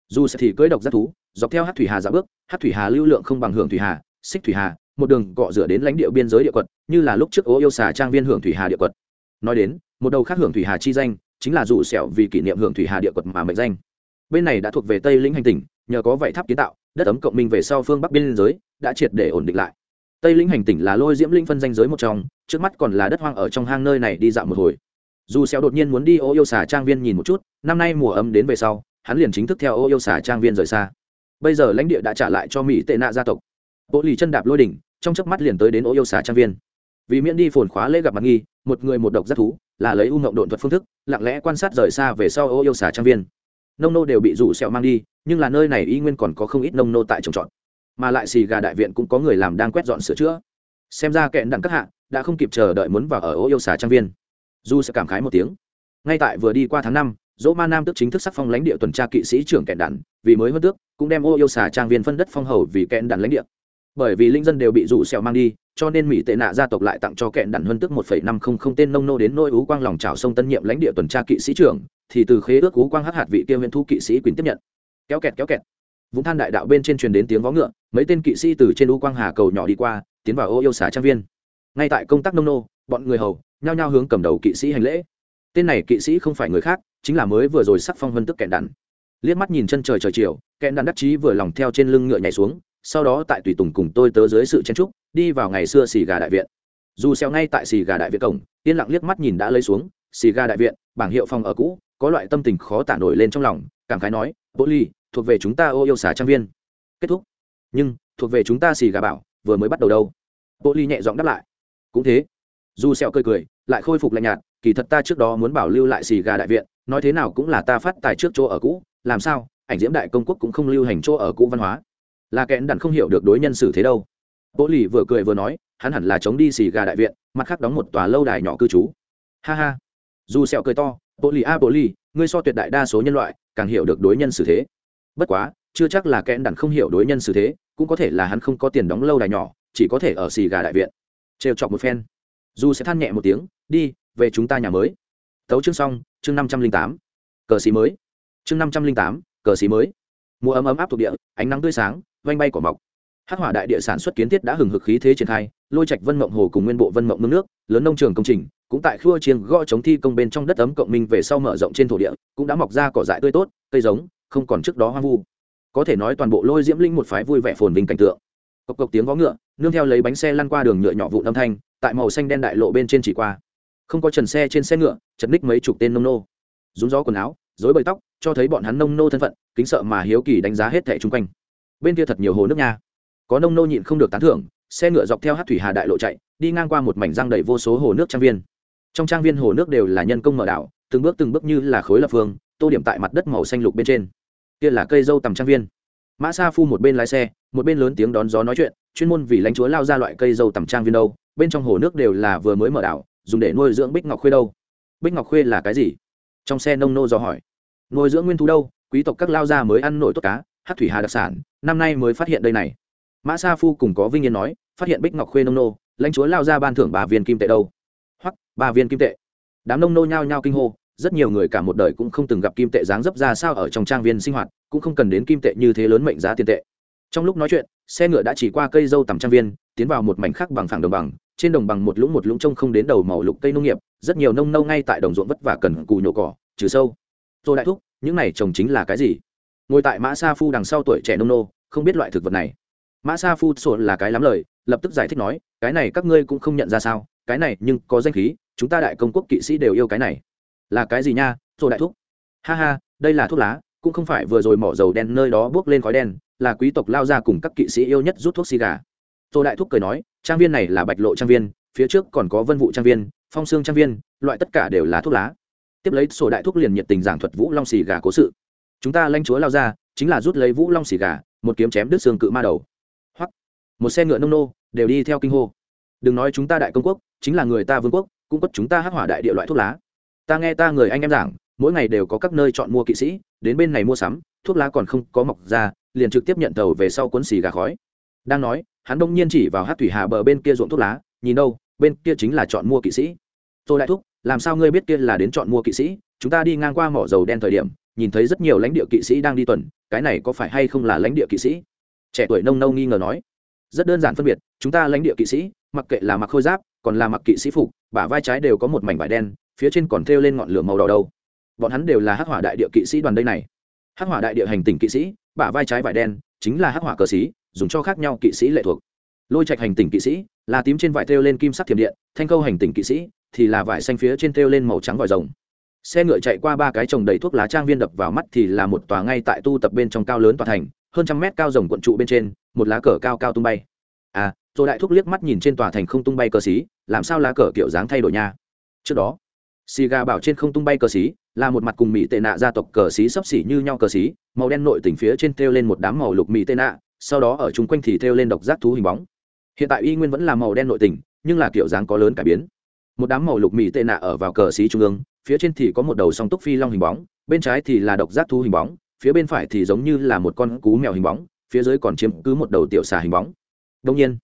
Dù sẽ thì cưỡi độc giác thú, dọc theo hát thủy hà dạo bước hát thủy hà lưu lượng không bằng hưởng thủy hà, xích thủy hà, một đường cọ rửa đến lãnh địa biên giới địa quật, như là lúc trước ố yêu xà trang viên hưởng thủy hà địa quật nói đến, một đầu khác hưởng thủy hà chi danh, chính là dù sẹo vì kỷ niệm hưởng thủy hà địa quật mà mệnh danh. Bên này đã thuộc về tây lĩnh hành tỉnh, nhờ có vậy tháp kiến tạo, đất ấm cộng minh về sau phương bắc biên giới, đã triệt để ổn định lại. Tây lĩnh hành tỉnh là lôi diễm linh phân danh giới một trong, trước mắt còn là đất hoang ở trong hang nơi này đi dạo một hồi. Dù xéo đột nhiên muốn đi ô yêu xà trang viên nhìn một chút, năm nay mùa ấm đến về sau, hắn liền chính thức theo ô yêu xà trang viên rời xa. Bây giờ lãnh địa đã trả lại cho mỹ tệ nạ gia tộc. Bộ lì chân đạp lôi đỉnh, trong chớp mắt liền tới đến ô yêu xà trang viên vì miễn đi phồn khóa lễ gặp mặt nghi, một người một độc giác thú, là lấy u ngộng độn thuật phương thức, lặng lẽ quan sát rời xa về sau ô yêu xà trang viên. Nông nô đều bị rủ sẹo mang đi, nhưng là nơi này y nguyên còn có không ít nông nô tại trồng trọt. Mà lại xì gà đại viện cũng có người làm đang quét dọn sửa chữa. Xem ra kẹn đặng các hạ đã không kịp chờ đợi muốn vào ở ô yêu xà trang viên. Du sẽ cảm khái một tiếng. Ngay tại vừa đi qua tháng năm, dỗ ma nam tức chính thức sắc phong lãnh địa tuần tra kỵ sĩ trưởng kẹn đạn vì mới hơn tước, cũng đem ô yêu xà trang viên phân đất phong hầu vì kẹn đạn lãnh địa. Bởi vì linh dân đều bị rủ sẹo mang đi cho nên mỹ tệ nạ gia tộc lại tặng cho kẹn đạn hơn tức một phẩy năm không không tên nông nô đến nôi ú quang lòng trào sông tân nhiệm lãnh địa tuần tra kỵ sĩ trưởng, thì từ khế ước ú quang hắc hạt vị kia huyện thu kỵ sĩ quyền tiếp nhận. Kéo kẹt kéo kẹt. Vũng than đại đạo bên trên truyền đến tiếng vó ngựa, mấy tên kỵ sĩ từ trên ú quang hà cầu nhỏ đi qua, tiến vào ô yêu xả trang viên. Ngay tại công tác nông nô, bọn người hầu nhao nhao hướng cầm đầu kỵ sĩ hành lễ. Tên này kỵ sĩ không phải người khác, chính là mới vừa rồi sắc phong vân tức kẹn đạn. Liếc mắt nhìn chân trời trời chiều, kẹn đạn đắc chí vừa lòng theo trên lưng ngựa nhảy xuống sau đó tại tùy tùng cùng tôi tớ dưới sự chen trúc đi vào ngày xưa xì gà đại viện. Dù xeo ngay tại xì gà đại viện cổng, yên lặng liếc mắt nhìn đã lấy xuống, xì gà đại viện, bảng hiệu phòng ở cũ, có loại tâm tình khó tả nổi lên trong lòng, cảm khái nói bộ ly, thuộc về chúng ta ô yêu xà trang viên. Kết thúc. Nhưng, thuộc về chúng ta xì gà bảo, vừa mới bắt đầu đâu? Bộ ly nhẹ giọng đáp lại. Cũng thế. Dù xeo cười cười, lại khôi phục lạnh nhạt, kỳ thật ta trước đó muốn bảo lưu lại xì gà đại viện, nói thế nào cũng là ta phát tài trước chỗ ở cũ, làm sao, ảnh diễm đại công quốc cũng không lưu hành chỗ ở cũ văn hóa là kẽn đặn không hiểu được đối nhân xử thế đâu. Bố lì vừa cười vừa nói, hắn hẳn là chống đi xì gà đại viện, mặt khác đóng một tòa lâu đài nhỏ cư trú. Ha ha. Dù sẹo cười to, Bố lì a, bố lì, ngươi so tuyệt đại đa số nhân loại, càng hiểu được đối nhân xử thế. Bất quá, chưa chắc là kẽn đặn không hiểu đối nhân xử thế, cũng có thể là hắn không có tiền đóng lâu đài nhỏ, chỉ có thể ở xì gà đại viện. Trêu chọc một phen. Dù sẽ than nhẹ một tiếng, đi, về chúng ta nhà mới. Tấu chương xong, chương năm trăm linh tám. Cờ xí mới. Chương năm trăm linh tám, cờ xí mới. Mùa ấm ấm áp thuộc địa, ánh nắng tươi sáng vanh bay cỏ mọc. Hắc hỏa đại địa sản xuất kiến thiết đã hừng hực khí thế triển khai, lôi trạch vân mộng hồ cùng nguyên bộ vân mộng mương nước, lớn nông trường công trình, cũng tại khua chiêng gõ chống thi công bên trong đất ấm cộng minh về sau mở rộng trên thổ địa, cũng đã mọc ra cỏ dại tươi tốt, cây giống, không còn trước đó hoang vu. Có thể nói toàn bộ lôi diễm linh một phái vui vẻ phồn vinh cảnh tượng. Cộc cộc tiếng vó ngựa, nương theo lấy bánh xe lăn qua đường nhựa nhỏ vụ âm thanh, tại màu xanh đen đại lộ bên trên chỉ qua. Không có trần xe trên xe ngựa, chật ních mấy chục tên nông nô. Rúng gió quần áo dối bời tóc, cho thấy bọn hắn nông nô thân phận, kính sợ mà hiếu kỳ đánh giá hết thẻ chung quanh bên kia thật nhiều hồ nước nha. Có nông nô nhịn không được tán thưởng, xe ngựa dọc theo hát thủy hà đại lộ chạy, đi ngang qua một mảnh răng đầy vô số hồ nước trang viên. Trong trang viên hồ nước đều là nhân công mở đảo, từng bước từng bước như là khối lập phương, tô điểm tại mặt đất màu xanh lục bên trên. Kia là cây dâu tầm trang viên. Mã sa phu một bên lái xe, một bên lớn tiếng đón gió nói chuyện, chuyên môn vì lãnh chúa lao ra loại cây dâu tầm trang viên đâu, bên trong hồ nước đều là vừa mới mở đảo, dùng để nuôi dưỡng bích ngọc khuê đâu. Bích ngọc khuê là cái gì? Trong xe nông nô do hỏi. Nuôi dưỡng nguyên thú đâu? Quý tộc các lao gia mới ăn nổi tốt cá hát thủy hà đặc sản, năm nay mới phát hiện đây này. Mã sa phu cùng có vinh yên nói, phát hiện bích ngọc khuê nông nô, lãnh chúa lao ra ban thưởng bà viên kim tệ đâu. Hoặc, bà viên kim tệ. Đám nông nô nhao nhao kinh hô, rất nhiều người cả một đời cũng không từng gặp kim tệ dáng dấp ra sao ở trong trang viên sinh hoạt, cũng không cần đến kim tệ như thế lớn mệnh giá tiền tệ. Trong lúc nói chuyện, xe ngựa đã chỉ qua cây dâu tầm trang viên, tiến vào một mảnh khác bằng phẳng đồng bằng, trên đồng bằng một lũng một lũng trông không đến đầu màu lục cây nông nghiệp, rất nhiều nông nâu ngay tại đồng ruộng vất vả cần cù nhổ cỏ, trừ sâu. Tôi đại thúc, những này trồng chính là cái gì? Ngồi tại mã sa phu đằng sau tuổi trẻ nông nô, không biết loại thực vật này. Mã sa phu sổ là cái lắm lời, lập tức giải thích nói, cái này các ngươi cũng không nhận ra sao, cái này nhưng có danh khí, chúng ta đại công quốc kỵ sĩ đều yêu cái này. Là cái gì nha rồi đại thuốc? ha ha, đây là thuốc lá, cũng không phải vừa rồi mỏ dầu đen nơi đó bước lên khói đen, là quý tộc lao ra cùng các kỵ sĩ yêu nhất rút thuốc xì gà. Rồi đại thuốc cười nói, trang viên này là bạch lộ trang viên, phía trước còn có vân vụ trang viên, phong xương trang viên, loại tất cả đều là thuốc lá. Tiếp lấy sổ đại thuốc liền nhiệt tình giảng thuật vũ long xì gà cố sự chúng ta lanh chúa lao ra, chính là rút lấy vũ long xì gà, một kiếm chém đứt xương cự ma đầu. Hoặc một xe ngựa nông nô, đều đi theo kinh hô. Đừng nói chúng ta đại công quốc, chính là người ta vương quốc, cũng có chúng ta hắc hỏa đại địa loại thuốc lá. Ta nghe ta người anh em giảng, mỗi ngày đều có các nơi chọn mua kỵ sĩ, đến bên này mua sắm, thuốc lá còn không có mọc ra, liền trực tiếp nhận tàu về sau cuốn xì gà khói. Đang nói, hắn đông nhiên chỉ vào hát thủy hà bờ bên kia ruộng thuốc lá, nhìn đâu, bên kia chính là chọn mua kỵ sĩ. Tôi lại thúc, làm sao ngươi biết kia là đến chọn mua kỵ sĩ? Chúng ta đi ngang qua mỏ dầu đen thời điểm nhìn thấy rất nhiều lãnh địa kỵ sĩ đang đi tuần, cái này có phải hay không là lãnh địa kỵ sĩ? Trẻ tuổi nông nâu nghi ngờ nói. Rất đơn giản phân biệt, chúng ta lãnh địa kỵ sĩ, mặc kệ là mặc khôi giáp, còn là mặc kỵ sĩ phục, bả vai trái đều có một mảnh vải đen, phía trên còn thêu lên ngọn lửa màu đỏ đâu bọn hắn đều là hắc hỏa đại địa kỵ sĩ đoàn đây này. Hắc hỏa đại địa hành tỉnh kỵ sĩ, bả vai trái vải đen, chính là hắc hỏa cờ sĩ, dùng cho khác nhau kỵ sĩ lệ thuộc. Lôi trạch hành tỉnh kỵ sĩ, là tím trên vải thêu lên kim sắc thiểm điện, thanh câu hành tỉnh kỵ sĩ, thì là vải xanh phía trên thêu lên màu trắng vòi rồng xe ngựa chạy qua ba cái trồng đầy thuốc lá trang viên đập vào mắt thì là một tòa ngay tại tu tập bên trong cao lớn tòa thành, hơn trăm mét cao rồng quận trụ bên trên, một lá cờ cao cao tung bay. À rồi đại thúc liếc mắt nhìn trên tòa thành không tung bay cờ xí, làm sao lá cờ kiểu dáng thay đổi nha? Trước đó, xì gà bảo trên không tung bay cờ xí, là một mặt cùng mỹ tệ nạ gia tộc cờ xí sấp xỉ như nhau cờ xí, màu đen nội tỉnh phía trên thêu lên một đám màu lục mỹ tệ nạ, sau đó ở chung quanh thì thêu lên độc giác thú hình bóng. Hiện tại y nguyên vẫn là màu đen nội tỉnh nhưng là kiểu dáng có lớn cải biến. Một đám màu lục mỹ tệ nạ ở vào cờ xí trung ương phía trên thì có một đầu song túc phi long hình bóng, bên trái thì là độc giác thú hình bóng, phía bên phải thì giống như là một con cú mèo hình bóng, phía dưới còn chiếm cứ một đầu tiểu xà hình bóng. Đông nhiên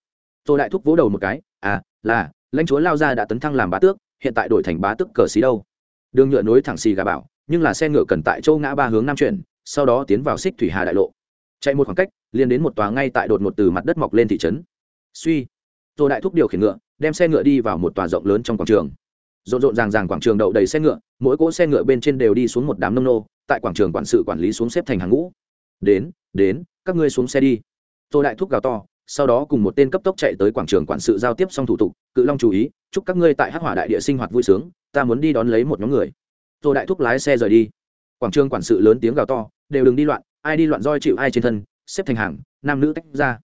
tôi đại thúc vỗ đầu một cái à là, lãnh chúa lao ra đã tấn thăng làm bá tước, hiện tại đổi thành bá tước cờ xí đâu? Đường nhựa nối thẳng xì gà bảo, nhưng là xe ngựa cần tại châu ngã ba hướng nam chuyển, sau đó tiến vào xích thủy hà đại lộ. Chạy một khoảng cách, liền đến một tòa ngay tại đột một từ mặt đất mọc lên thị trấn. Suy rồi đại thúc điều khiển ngựa, đem xe ngựa đi vào một tòa rộng lớn trong quảng trường rộn rộn ràng ràng quảng trường đậu đầy xe ngựa, mỗi cỗ xe ngựa bên trên đều đi xuống một đám nông nô, tại quảng trường quản sự quản lý xuống xếp thành hàng ngũ. Đến đến, các ngươi xuống xe đi. Tôi đại thúc gào to, sau đó cùng một tên cấp tốc chạy tới quảng trường quản sự giao tiếp xong thủ tục, cự long chú ý, chúc các ngươi tại hắc hỏa đại địa sinh hoạt vui sướng, ta muốn đi đón lấy một nhóm người. Tôi đại thúc lái xe rời đi. Quảng trường quản sự lớn tiếng gào to, đều đừng đi loạn, ai đi loạn roi chịu ai trên thân, xếp thành hàng, nam nữ tách ra.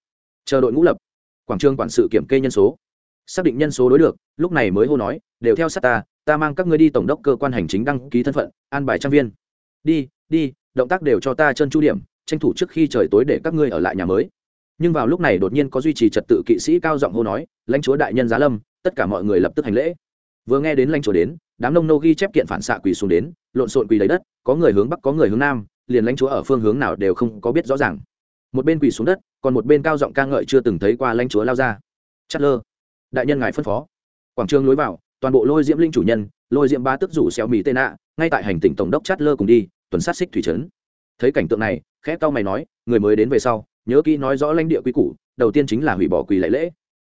Chờ đội ngũ lập. Quảng trường quản sự kiểm kê nhân số xác định nhân số đối được, lúc này mới hô nói, đều theo sát ta ta mang các ngươi đi tổng đốc cơ quan hành chính đăng ký thân phận, an bài trang viên. Đi đi, động tác đều cho ta chân chu điểm, tranh thủ trước khi trời tối để các ngươi ở lại nhà mới. Nhưng vào lúc này đột nhiên có duy trì trật tự kỵ sĩ cao giọng hô nói, lãnh chúa đại nhân giá lâm, tất cả mọi người lập tức hành lễ. Vừa nghe đến lãnh chúa đến, đám nông nô ghi chép kiện phản xạ quỳ xuống đến, lộn xộn quỳ lấy đất, có người hướng bắc, có người hướng nam, liền lãnh chúa ở phương hướng nào đều không có biết rõ ràng. Một bên quỳ xuống đất, còn một bên cao giọng ca ngợi chưa từng thấy qua lãnh chúa lao ra. Chất lơ đại nhân ngài phân phó. Quảng trường lối vào, toàn bộ lôi diễm linh chủ nhân, lôi diễm ba tức rủ xéo mì tên nạ, ngay tại hành tỉnh tổng đốc chát lơ cùng đi, tuần sát xích thủy trấn. Thấy cảnh tượng này, khẽ cao mày nói, người mới đến về sau, nhớ kỹ nói rõ lãnh địa quy củ, đầu tiên chính là hủy bỏ quỳ lễ lễ.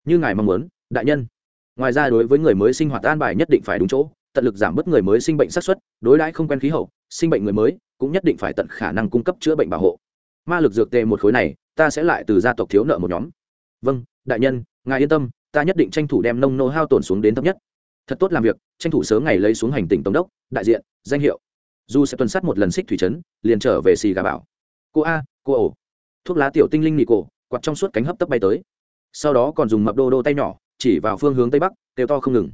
Như ngài mong muốn, đại nhân. Ngoài ra đối với người mới sinh hoạt an bài nhất định phải đúng chỗ, tận lực giảm bớt người mới sinh bệnh sát xuất đối đãi không quen khí hậu, sinh bệnh người mới cũng nhất định phải tận khả năng cung cấp chữa bệnh bảo hộ. Ma lực dược tề một khối này, ta sẽ lại từ gia tộc thiếu nợ một nhóm. Vâng đại nhân, ngài yên tâm ta nhất định tranh thủ đem nông nô hao tổn xuống đến thấp nhất. Thật tốt làm việc, tranh thủ sớm ngày lấy xuống hành tỉnh tổng đốc, đại diện, danh hiệu. Dù sẽ tuần sát một lần xích thủy trấn, liền trở về xì gà bảo. Cô a, cô ổ. Thuốc lá tiểu tinh linh nị cổ quặt trong suốt cánh hấp tấp bay tới. Sau đó còn dùng mập đô đô tay nhỏ, chỉ vào phương hướng tây bắc, kêu to không ngừng.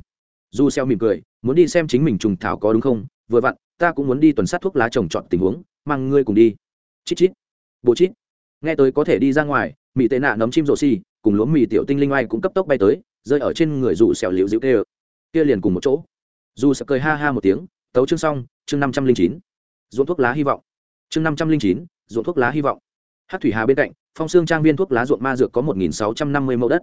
Du xeo mỉm cười, muốn đi xem chính mình trùng thảo có đúng không? Vừa vặn, ta cũng muốn đi tuần sát thuốc lá trồng trọt tình huống, mang ngươi cùng đi. Chít chít. Bố chít. Nghe tới có thể đi ra ngoài, mị tệ nạ nấm chim rổ xì cùng lúa mì tiểu tinh linh oai cũng cấp tốc bay tới, rơi ở trên người dù xẻo liễu dịu kê kia liền cùng một chỗ. Dù sẽ cười ha ha một tiếng, tấu chương xong, chương năm trăm linh chín. Ruộng thuốc lá hy vọng. Chương năm trăm linh chín, ruộng thuốc lá hy vọng. Hát thủy hà bên cạnh, phong xương trang viên thuốc lá ruộng ma dược có một nghìn sáu trăm năm mươi mẫu đất.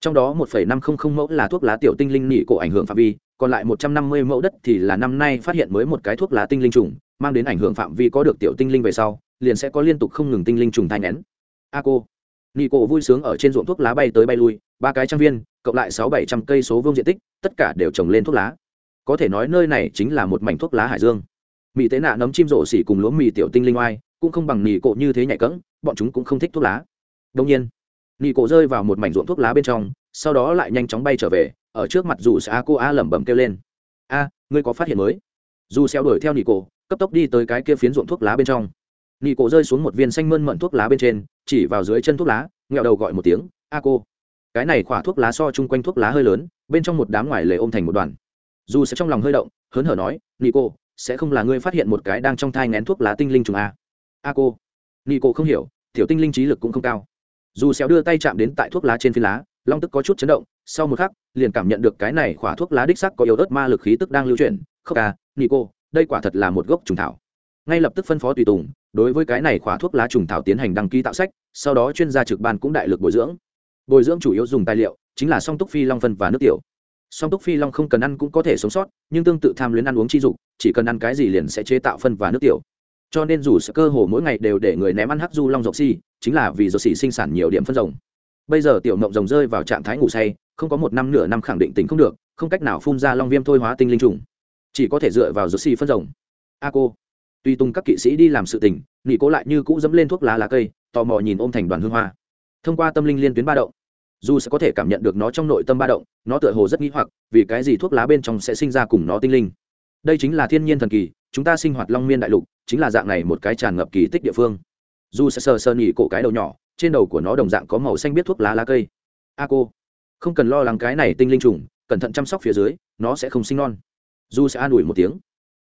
Trong đó một năm trăm linh mẫu là thuốc lá tiểu tinh linh nỉ cổ ảnh hưởng phạm vi, còn lại một trăm năm mươi mẫu đất thì là năm nay phát hiện mới một cái thuốc lá tinh linh trùng, mang đến ảnh hưởng phạm vi có được tiểu tinh linh về sau, liền sẽ có liên tục không ngừng tinh linh trùng thai nén a cô. Nị cổ vui sướng ở trên ruộng thuốc lá bay tới bay lui, ba cái trang viên, cộng lại sáu bảy trăm cây số vương diện tích, tất cả đều trồng lên thuốc lá. Có thể nói nơi này chính là một mảnh thuốc lá hải dương. Mỹ tế nạ nấm chim rộ xỉ cùng lúa mì tiểu tinh linh oai, cũng không bằng nị cổ như thế nhạy cẫng, bọn chúng cũng không thích thuốc lá. Đông nhiên nị cổ rơi vào một mảnh ruộng thuốc lá bên trong, sau đó lại nhanh chóng bay trở về, ở trước mặt dù sẽ cô a lẩm bẩm kêu lên. A, ngươi có phát hiện mới? Dù xeo đuổi theo nị cổ cấp tốc đi tới cái kia phiến ruộng thuốc lá bên trong nỉ cổ rơi xuống một viên xanh mơn mận thuốc lá bên trên chỉ vào dưới chân thuốc lá nghẹo đầu gọi một tiếng a cô. Cái này khỏa thuốc lá so chung quanh thuốc lá hơi lớn bên trong một đám ngoài lề ôm thành một đoàn. Dù sẽ trong lòng hơi động hớn hở nói nỉ cô sẽ không là ngươi phát hiện một cái đang trong thai ngén thuốc lá tinh linh trùng a a cô. Nỉ cô không hiểu tiểu tinh linh trí lực cũng không cao. Dù xéo đưa tay chạm đến tại thuốc lá trên phi lá long tức có chút chấn động sau một khắc liền cảm nhận được cái này khỏa thuốc lá đích sắc có yếu ớt ma lực khí tức đang lưu chuyển khóc à cô, đây quả thật là một gốc trùng thảo. Ngay lập tức phân phó tùy tùng đối với cái này khóa thuốc lá trùng thảo tiến hành đăng ký tạo sách, sau đó chuyên gia trực ban cũng đại lực bồi dưỡng. Bồi dưỡng chủ yếu dùng tài liệu, chính là song túc phi long phân và nước tiểu. Song túc phi long không cần ăn cũng có thể sống sót, nhưng tương tự tham luyến ăn uống chi dục, chỉ cần ăn cái gì liền sẽ chế tạo phân và nước tiểu. Cho nên dù sự cơ hồ mỗi ngày đều để người ném ăn hắc du long rộng xi chính là vì dọc xỉ sinh sản nhiều điểm phân rồng. Bây giờ tiểu mộng rồng rơi vào trạng thái ngủ say, không có một năm nửa năm khẳng định tỉnh không được, không cách nào phun ra long viêm thôi hóa tinh linh trùng. Chỉ có thể dựa vào dược xỉ phân rồng. A cô tuy tung các kỵ sĩ đi làm sự tình nghị cố lại như cũ dẫm lên thuốc lá lá cây, tò mò nhìn ôm thành đoàn hương hoa. Thông qua tâm linh liên tuyến ba động, dù sẽ có thể cảm nhận được nó trong nội tâm ba động, nó tựa hồ rất nghĩ hoặc vì cái gì thuốc lá bên trong sẽ sinh ra cùng nó tinh linh. Đây chính là thiên nhiên thần kỳ, chúng ta sinh hoạt long miên đại lục, chính là dạng này một cái tràn ngập kỳ tích địa phương. Dù sẽ sờ sờ nhỉ cổ cái đầu nhỏ, trên đầu của nó đồng dạng có màu xanh biết thuốc lá lá cây. A cô, không cần lo lắng cái này tinh linh trùng, cẩn thận chăm sóc phía dưới, nó sẽ không sinh non. Du sẽ an ủi một tiếng.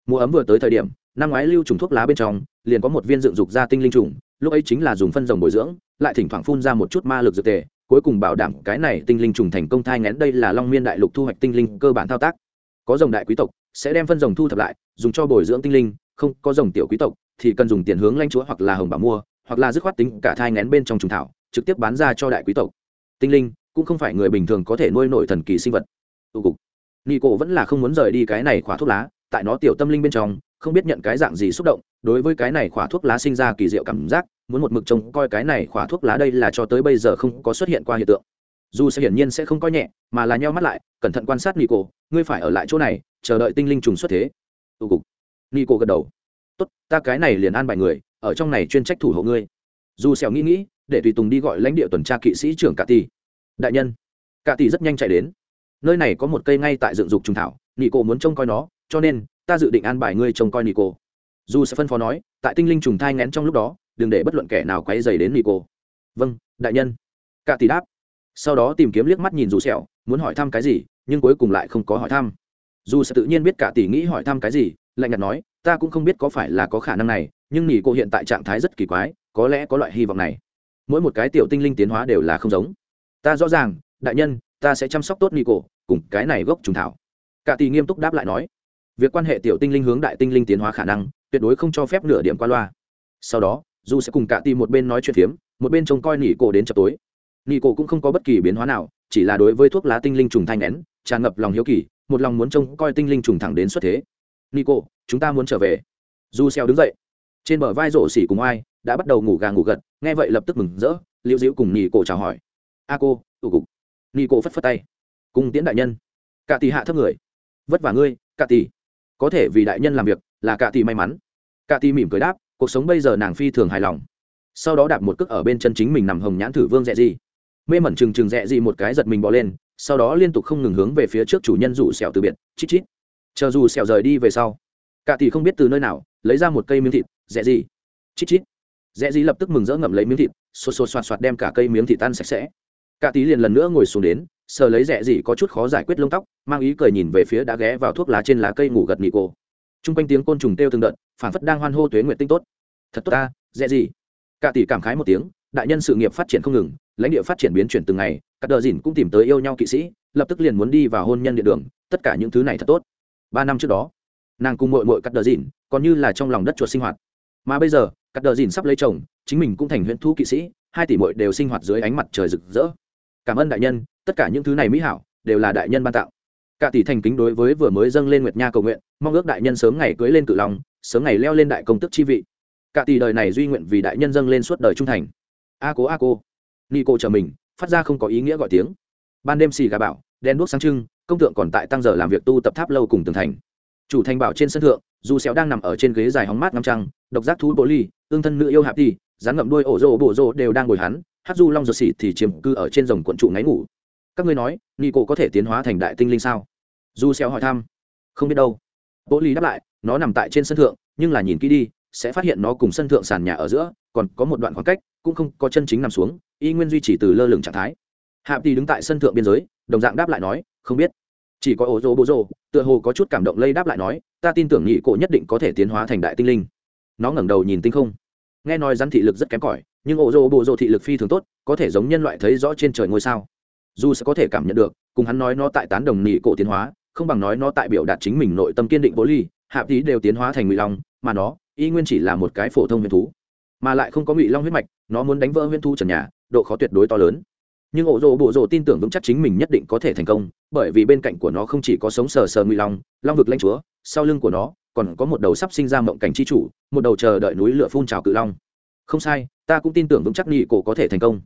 Mùa ấm vừa tới thời điểm năm ngoái lưu trùng thuốc lá bên trong, liền có một viên dựng dục ra tinh linh trùng, lúc ấy chính là dùng phân rồng bồi dưỡng, lại thỉnh thoảng phun ra một chút ma lực dược tề, cuối cùng bảo đảm cái này tinh linh trùng thành công thai ngén đây là long miên đại lục thu hoạch tinh linh cơ bản thao tác. Có dòng đại quý tộc, sẽ đem phân rồng thu thập lại, dùng cho bồi dưỡng tinh linh, không, có dòng tiểu quý tộc, thì cần dùng tiền hướng lanh chúa hoặc là hồng bảo mua, hoặc là dứt khoát tính cả thai ngén bên trong trùng thảo, trực tiếp bán ra cho đại quý tộc. Tinh linh, cũng không phải người bình thường có thể nuôi nổi thần kỳ sinh vật. Tụ cục. Cổ vẫn là không muốn rời đi cái này khỏa thuốc lá, tại nó tiểu tâm linh bên trong không biết nhận cái dạng gì xúc động, đối với cái này khỏa thuốc lá sinh ra kỳ diệu cảm giác, muốn một mực trông coi cái này khỏa thuốc lá đây là cho tới bây giờ không có xuất hiện qua hiện tượng. Dù sẽ hiển nhiên sẽ không coi nhẹ, mà là nheo mắt lại, cẩn thận quan sát nico, ngươi phải ở lại chỗ này, chờ đợi tinh linh trùng xuất thế. Tụ cục. Nico gật đầu. Tốt, ta cái này liền an bài người, ở trong này chuyên trách thủ hộ ngươi. Dù sẹo nghĩ nghĩ, để tùy tùng đi gọi lãnh địa tuần tra kỵ sĩ trưởng cả tỷ đại nhân. Cả tỷ rất nhanh chạy đến. Nơi này có một cây ngay tại dựng dục trùng thảo nị cô muốn trông coi nó, cho nên ta dự định an bài ngươi trông coi Nico. dù sẽ phân phó nói, tại tinh linh trùng thai ngén trong lúc đó, đừng để bất luận kẻ nào quấy dày đến Nico. vâng đại nhân cả tỷ đáp sau đó tìm kiếm liếc mắt nhìn dù sẹo, muốn hỏi thăm cái gì, nhưng cuối cùng lại không có hỏi thăm dù sẽ tự nhiên biết cả tỷ nghĩ hỏi thăm cái gì, lạnh nhạt nói, ta cũng không biết có phải là có khả năng này, nhưng Nico cô hiện tại trạng thái rất kỳ quái, có lẽ có loại hy vọng này mỗi một cái tiểu tinh linh tiến hóa đều là không giống ta rõ ràng, đại nhân, ta sẽ chăm sóc tốt Nico. cô cùng cái này gốc trùng thảo cả tỷ nghiêm túc đáp lại nói việc quan hệ tiểu tinh linh hướng đại tinh linh tiến hóa khả năng, tuyệt đối không cho phép nửa điểm qua loa. Sau đó, dù sẽ cùng cả tỷ một bên nói chuyện phiếm, một bên trông coi nỉ Cổ đến chập tối. Nỉ Cổ cũng không có bất kỳ biến hóa nào, chỉ là đối với thuốc lá tinh linh trùng thanh nén, tràn ngập lòng hiếu kỳ, một lòng muốn trông coi tinh linh trùng thẳng đến xuất thế. Nico chúng ta muốn trở về. Du xeo đứng dậy. Trên bờ vai rổ xỉ cùng ai, đã bắt đầu ngủ gà ngủ gật, nghe vậy lập tức mừng rỡ, liễu diễu cùng nỉ cổ chào hỏi. A cô, tụ cục nỉ cổ phất phất tay. Cùng tiễn đại nhân. Cả tỷ hạ thấp người. Vất vả ngươi, cả tỷ có thể vì đại nhân làm việc, là cả tỷ may mắn. Cả tỷ mỉm cười đáp, cuộc sống bây giờ nàng phi thường hài lòng. Sau đó đạp một cước ở bên chân chính mình nằm hồng nhãn thử vương dẹ gì mê mẩn chừng chừng dẹ gì một cái giật mình bỏ lên, sau đó liên tục không ngừng hướng về phía trước chủ nhân rủ sẹo từ biệt, chít chít. Chờ dù sẹo rời đi về sau cả tỷ không biết từ nơi nào, lấy ra một cây miếng thịt, dẹ gì chít chít. Dẹ gì lập tức mừng rỡ ngậm lấy miếng thịt xô xô xoạt xoạt đem cả cây miếng thịt tan sạch sẽ. Cả tỷ liền lần nữa ngồi xuống đến sờ lấy rẻ gì có chút khó giải quyết lông tóc, mang ý cười nhìn về phía đã ghé vào thuốc lá trên lá cây ngủ gật nghỉ cô t r u n g quanh tiếng côn trùng têu từng đợt phản phất đang hoan hô tuế nguyện tinh tốt. Thật tốt ta, rẻ gì? Cả tỷ cảm khái một tiếng, đại nhân sự nghiệp phát triển không ngừng, lãnh địa phát triển biến chuyển từng ngày, các đờ dìn cũng tìm tới yêu nhau kỵ sĩ, lập tức liền muốn đi vào hôn nhân địa đường, tất cả những thứ này thật tốt. Ba năm trước đó, nàng cùng mội mội cắt đờ dìn, còn như là trong lòng đất chuột sinh hoạt. Mà bây giờ cắt đờ dìn sắp lấy chồng, chính mình cũng thành huyện thu kỵ sĩ, hai tỷ mội đều sinh hoạt dưới ánh mặt trời rực rỡ. Cảm ơn đại nhân tất cả những thứ này mỹ hảo đều là đại nhân ban tặng. Cả tỷ thành kính đối với vừa mới dâng lên nguyệt nha cầu nguyện, mong ước đại nhân sớm ngày cưới lên cự long, sớm ngày leo lên đại công tức chi vị. Cả tỷ đời này duy nguyện vì đại nhân dâng lên suốt đời trung thành. A cố a cô. Ni cô chờ mình, phát ra không có ý nghĩa gọi tiếng. Ban đêm xì gà bảo, đen đuốc sáng trưng, công tượng còn tại tăng giờ làm việc tu tập tháp lâu cùng tường thành. Chủ thành bảo trên sân thượng, dù xéo đang nằm ở trên ghế dài hóng mát ngắm trăng, độc giác thú bộ ly ương thân nữ yêu hạp đi rắn ngậm đuôi ổ rô bộ rô đều đang ngồi hắn, hát du long ruột xỉ thì chiếm cư ở trên rồng cuộn trụ ngáy ngủ các ngươi nói nghi cổ có thể tiến hóa thành đại tinh linh sao? Du xéo hỏi thăm. Không biết đâu. Bố lý đáp lại, nó nằm tại trên sân thượng, nhưng là nhìn kỹ đi, sẽ phát hiện nó cùng sân thượng sàn nhà ở giữa, còn có một đoạn khoảng cách, cũng không có chân chính nằm xuống, y nguyên duy trì từ lơ lửng trạng thái. Hạp thì đứng tại sân thượng biên giới, đồng dạng đáp lại nói, không biết. Chỉ có ổ rô bố rô tựa hồ có chút cảm động lây đáp lại nói, ta tin tưởng nhị cổ nhất định có thể tiến hóa thành đại tinh linh. Nó ngẩng đầu nhìn tinh không. Nghe nói rắn thị lực rất kém cỏi, nhưng ổ rô bố rô thị lực phi thường tốt, có thể giống nhân loại thấy rõ trên trời ngôi sao dù sẽ có thể cảm nhận được, cùng hắn nói nó tại tán đồng nị cổ tiến hóa, không bằng nói nó tại biểu đạt chính mình nội tâm kiên định bố ly, hạ tí đều tiến hóa thành ngụy long, mà nó, y nguyên chỉ là một cái phổ thông huyền thú. Mà lại không có ngụy long huyết mạch, nó muốn đánh vỡ huyền thú trần nhà, độ khó tuyệt đối to lớn. Nhưng ổ rồ bộ rồ tin tưởng vững chắc chính mình nhất định có thể thành công, bởi vì bên cạnh của nó không chỉ có sống sờ sờ ngụy long long vực lanh chúa, sau lưng của nó, còn có một đầu sắp sinh ra mộng cảnh c h i chủ, một đầu chờ đợi núi lửa phun trào cự long. Không sai, ta cũng tin tưởng vững chắc nghị cổ có thể thành công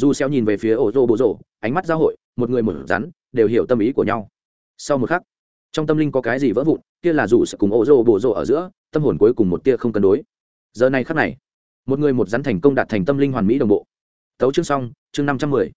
dù xeo nhìn về phía ổ rô bộ rô ánh mắt giao hội, một người một rắn, đều hiểu tâm ý của nhau. Sau một khắc, trong tâm linh có cái gì vỡ vụn, kia là dù sẽ cùng ổ rô bộ rô ở giữa, tâm hồn cuối cùng một tia không cân đối. Giờ này khắc này, một người một rắn thành công đạt thành tâm linh hoàn mỹ đồng bộ. Tấu chương xong, chương năm trăm mười,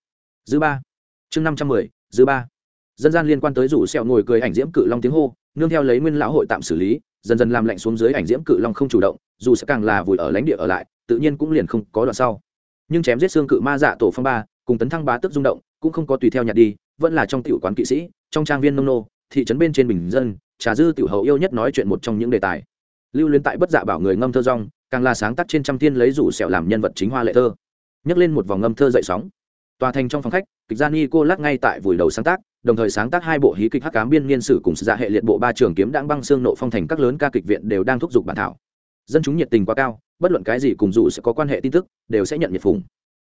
dư ba. Chương năm trăm mười, dư ba. Dân gian liên quan tới rủ sẹo ngồi cười ảnh diễm cự long tiếng hô, nương theo lấy nguyên lão hội tạm xử lý, dần dần làm lạnh xuống dưới ảnh diễm cự long không chủ động, dù sẽ càng là vùi ở lãnh địa ở lại, tự nhiên cũng liền không có đoạn sau nhưng chém giết xương cự ma dạ tổ phong ba, cùng tấn thăng bá tức rung động, cũng không có tùy theo nhặt đi, vẫn là trong tiểu quán kỵ sĩ, trong trang viên nông nô, thị trấn bên trên bình dân, trà dư tiểu hậu yêu nhất nói chuyện một trong những đề tài. Lưu luyến tại bất dạ bảo người ngâm thơ rong, càng là sáng tác trên trăm thiên lấy rủ sẹo làm nhân vật chính hoa lệ thơ. Nhấc lên một vòng ngâm thơ dậy sóng. Tòa thành trong phòng khách, kịch gia ni cô lát ngay tại vùi đầu sáng tác, đồng thời sáng tác hai bộ hí kịch hắc cám biên niên sử cùng sự dạ hệ liệt bộ ba trường kiếm đãng băng xương nộ phong thành các lớn ca kịch viện đều đang thúc giục bản thảo. Dân chúng nhiệt tình quá cao bất luận cái gì cùng dù sẽ có quan hệ tin tức, đều sẽ nhận nhiệt phùng.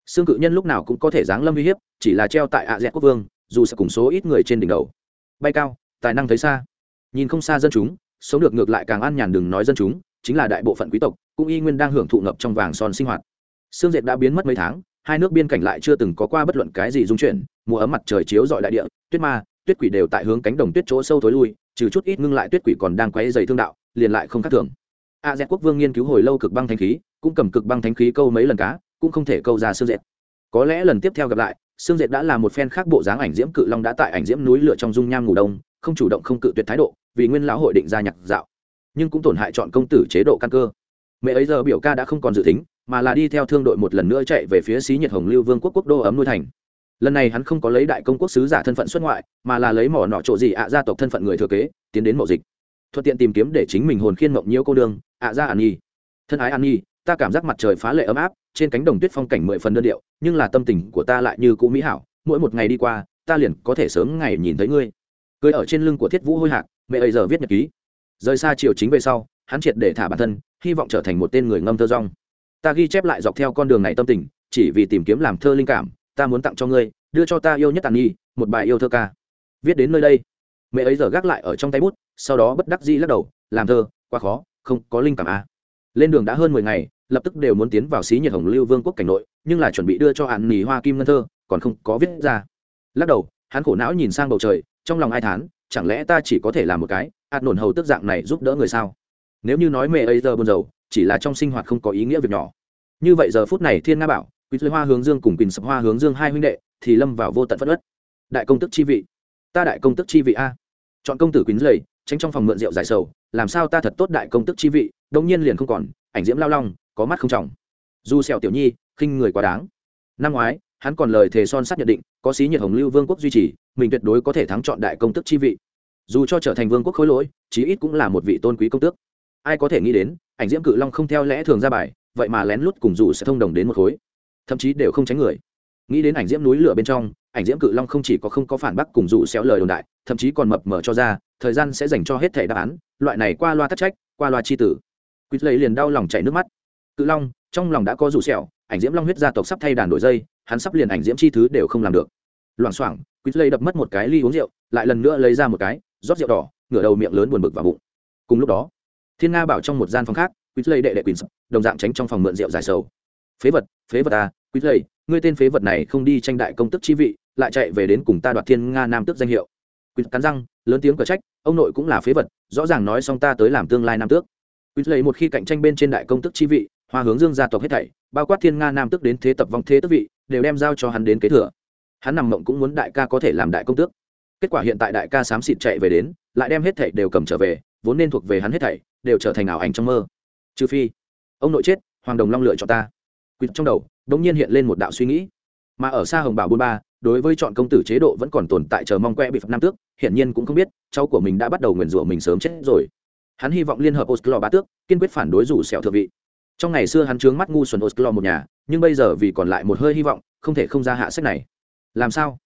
Xương cự nhân lúc nào cũng có thể giáng lâm uy hiếp, chỉ là treo tại ạ dẹt quốc vương, dù sẽ cùng số ít người trên đỉnh đầu. Bay cao, tài năng thấy xa. Nhìn không xa dân chúng, sống được ngược lại càng an nhàn đừng nói dân chúng, chính là đại bộ phận quý tộc, cũng y nguyên đang hưởng thụ ngập trong vàng son sinh hoạt. Xương dệt đã biến mất mấy tháng, hai nước biên cảnh lại chưa từng có qua bất luận cái gì dung chuyển, mùa ấm mặt trời chiếu dọi đại địa, tuyết ma, tuyết quỷ đều tại hướng cánh đồng tuyết chỗ sâu thối lui, trừ chút ít ngưng lại tuyết quỷ còn đang quay dày thương đạo, liền lại không khác thường a z quốc vương nghiên cứu hồi lâu cực băng thanh khí, cũng cầm cực băng thanh khí câu mấy lần cá, cũng không thể câu ra xương dệt. Có lẽ lần tiếp theo gặp lại, xương dệt đã là một phen khác bộ dáng ảnh diễm cự long đã tại ảnh diễm núi lửa trong dung nham ngủ đông, không chủ động không cự tuyệt thái độ, vì nguyên lão hội định ra nhạc dạo. Nhưng cũng tổn hại chọn công tử chế độ căn cơ. Mẹ ấy giờ biểu ca đã không còn dự tính, mà là đi theo thương đội một lần nữa chạy về phía xí nhiệt hồng lưu vương quốc quốc đô ấm nuôi thành. Lần này hắn không có lấy đại công quốc sứ giả thân phận xuất ngoại, mà là lấy mỏ nọ chỗ gì ạ gia tộc thân phận người thừa kế, tiến đến mậu dịch. Thuận tiện tìm kiếm để chính mình hồn khiên mộng nhiễu cô đương ạ ra an nhi. Thân ái an nhi, ta cảm giác mặt trời phá lệ ấm áp, trên cánh đồng tuyết phong cảnh mười phần đơn điệu, nhưng là tâm tình của ta lại như cũ mỹ hảo, mỗi một ngày đi qua, ta liền có thể sớm ngày nhìn thấy ngươi. Cười ở trên lưng của thiết vũ hôi hạc, mẹ ấy giờ viết nhật ký. Rời xa chiều chính về sau, hắn triệt để thả bản thân, hy vọng trở thành một tên người ngâm thơ rong. Ta ghi chép lại dọc theo con đường này tâm tình, chỉ vì tìm kiếm làm thơ linh cảm, ta muốn tặng cho ngươi, đưa cho ta yêu nhất tàn nhi, một bài yêu thơ ca. Viết đến nơi đây. Mẹ ấy giờ gác lại ở trong tay bút, sau đó bất đắc dĩ lắc đầu, làm thơ, quá khó không có linh cảm à. lên đường đã hơn mười ngày, lập tức đều muốn tiến vào xí nhiệt hồng lưu vương quốc cảnh nội, nhưng là chuẩn bị đưa cho hạn nỉ hoa kim ngân thơ, còn không có viết ra. Lắc đầu, hắn khổ não nhìn sang bầu trời, trong lòng ai thán, chẳng lẽ ta chỉ có thể làm một cái, ạt nổn hầu tức dạng này giúp đỡ người sao? Nếu như nói mẹ ấy giờ buồn rầu, chỉ là trong sinh hoạt không có ý nghĩa việc nhỏ. Như vậy giờ phút này thiên nga bảo quý thuế hoa hướng dương cùng quỳnh sập hoa hướng dương hai huynh đệ, thì lâm vào vô tận phất ất đại công tức chi vị. Ta đại công tức chi vị a. Chọn công tử quýnh lầy, tránh trong phòng mượn rượu giải sầu làm sao ta thật tốt đại công tức chi vị đông nhiên liền không còn, ảnh diễm lao long, có mắt không trọng. Dù sẹo tiểu nhi, khinh người quá đáng. Năm ngoái, hắn còn lời thề son sắt nhận định, có xí nhiệt hồng lưu vương quốc duy trì, mình tuyệt đối có thể thắng chọn đại công tức chi vị. Dù cho trở thành vương quốc khối lỗi, chí ít cũng là một vị tôn quý công tước. Ai có thể nghĩ đến, ảnh diễm cự long không theo lẽ thường ra bài, vậy mà lén lút cùng dù sẽ thông đồng đến một khối. Thậm chí đều không tránh người nghĩ đến ảnh diễm núi lửa bên trong, ảnh diễm cự long không chỉ có không có phản bác cùng dụ xéo lời đồn đại, thậm chí còn mập mở cho ra, thời gian sẽ dành cho hết thể đáp án, loại này qua loa thất trách, qua loa chi tử. Quýt lấy liền đau lòng chảy nước mắt. Cự long, trong lòng đã có rủ xẻo ảnh diễm long huyết gia tộc sắp thay đàn đổi dây, hắn sắp liền ảnh diễm chi thứ đều không làm được. Loảng xoảng, quýt lấy đập mất một cái ly uống rượu, lại lần nữa lấy ra một cái, rót rượu đỏ, ngửa đầu miệng lớn buồn bực vào bụng. Cùng lúc đó, thiên nga bảo trong một gian phòng khác, quýt lấy đệ đệ quýt đồng dạng tránh trong phòng mượn rượu giải sầu. Phế vật phế vật à quýt lấy ngươi tên phế vật này không đi tranh đại công tức chi vị, lại chạy về đến cùng ta đoạt thiên nga nam tước danh hiệu. Quýt cắn răng, lớn tiếng cờ trách, ông nội cũng là phế vật, rõ ràng nói xong ta tới làm tương lai nam tước. Quýt lấy một khi cạnh tranh bên trên đại công tức chi vị, hoa hướng dương gia tộc hết thảy, bao quát thiên nga nam tước đến thế tập vong thế tước vị, đều đem giao cho hắn đến kế thừa. Hắn nằm mộng cũng muốn đại ca có thể làm đại công tước. Kết quả hiện tại đại ca xám xịt chạy về đến, lại đem hết thảy đều cầm trở về, vốn nên thuộc về hắn hết thảy, đều trở thành ảo ảnh trong mơ. Trừ phi, ông nội chết, hoàng đồng long lựa cho ta. Quýt trong đầu đ nhiên hiện lên một đạo suy nghĩ. Mà ở xa hồng bảo bôn ba, đối với chọn công tử chế độ vẫn còn tồn tại chờ mong que bị phật nam tước, hiển nhiên cũng không biết, cháu của mình đã bắt đầu nguyền rủa mình sớm chết rồi. Hắn hy vọng liên hợp osclo ba tước, kiên quyết phản đối rủ sẹo thượng vị. Trong ngày xưa hắn trướng mắt ngu xuẩn osclo một nhà, nhưng bây giờ vì còn lại một hơi hy vọng, không thể không ra hạ sách này. Làm sao?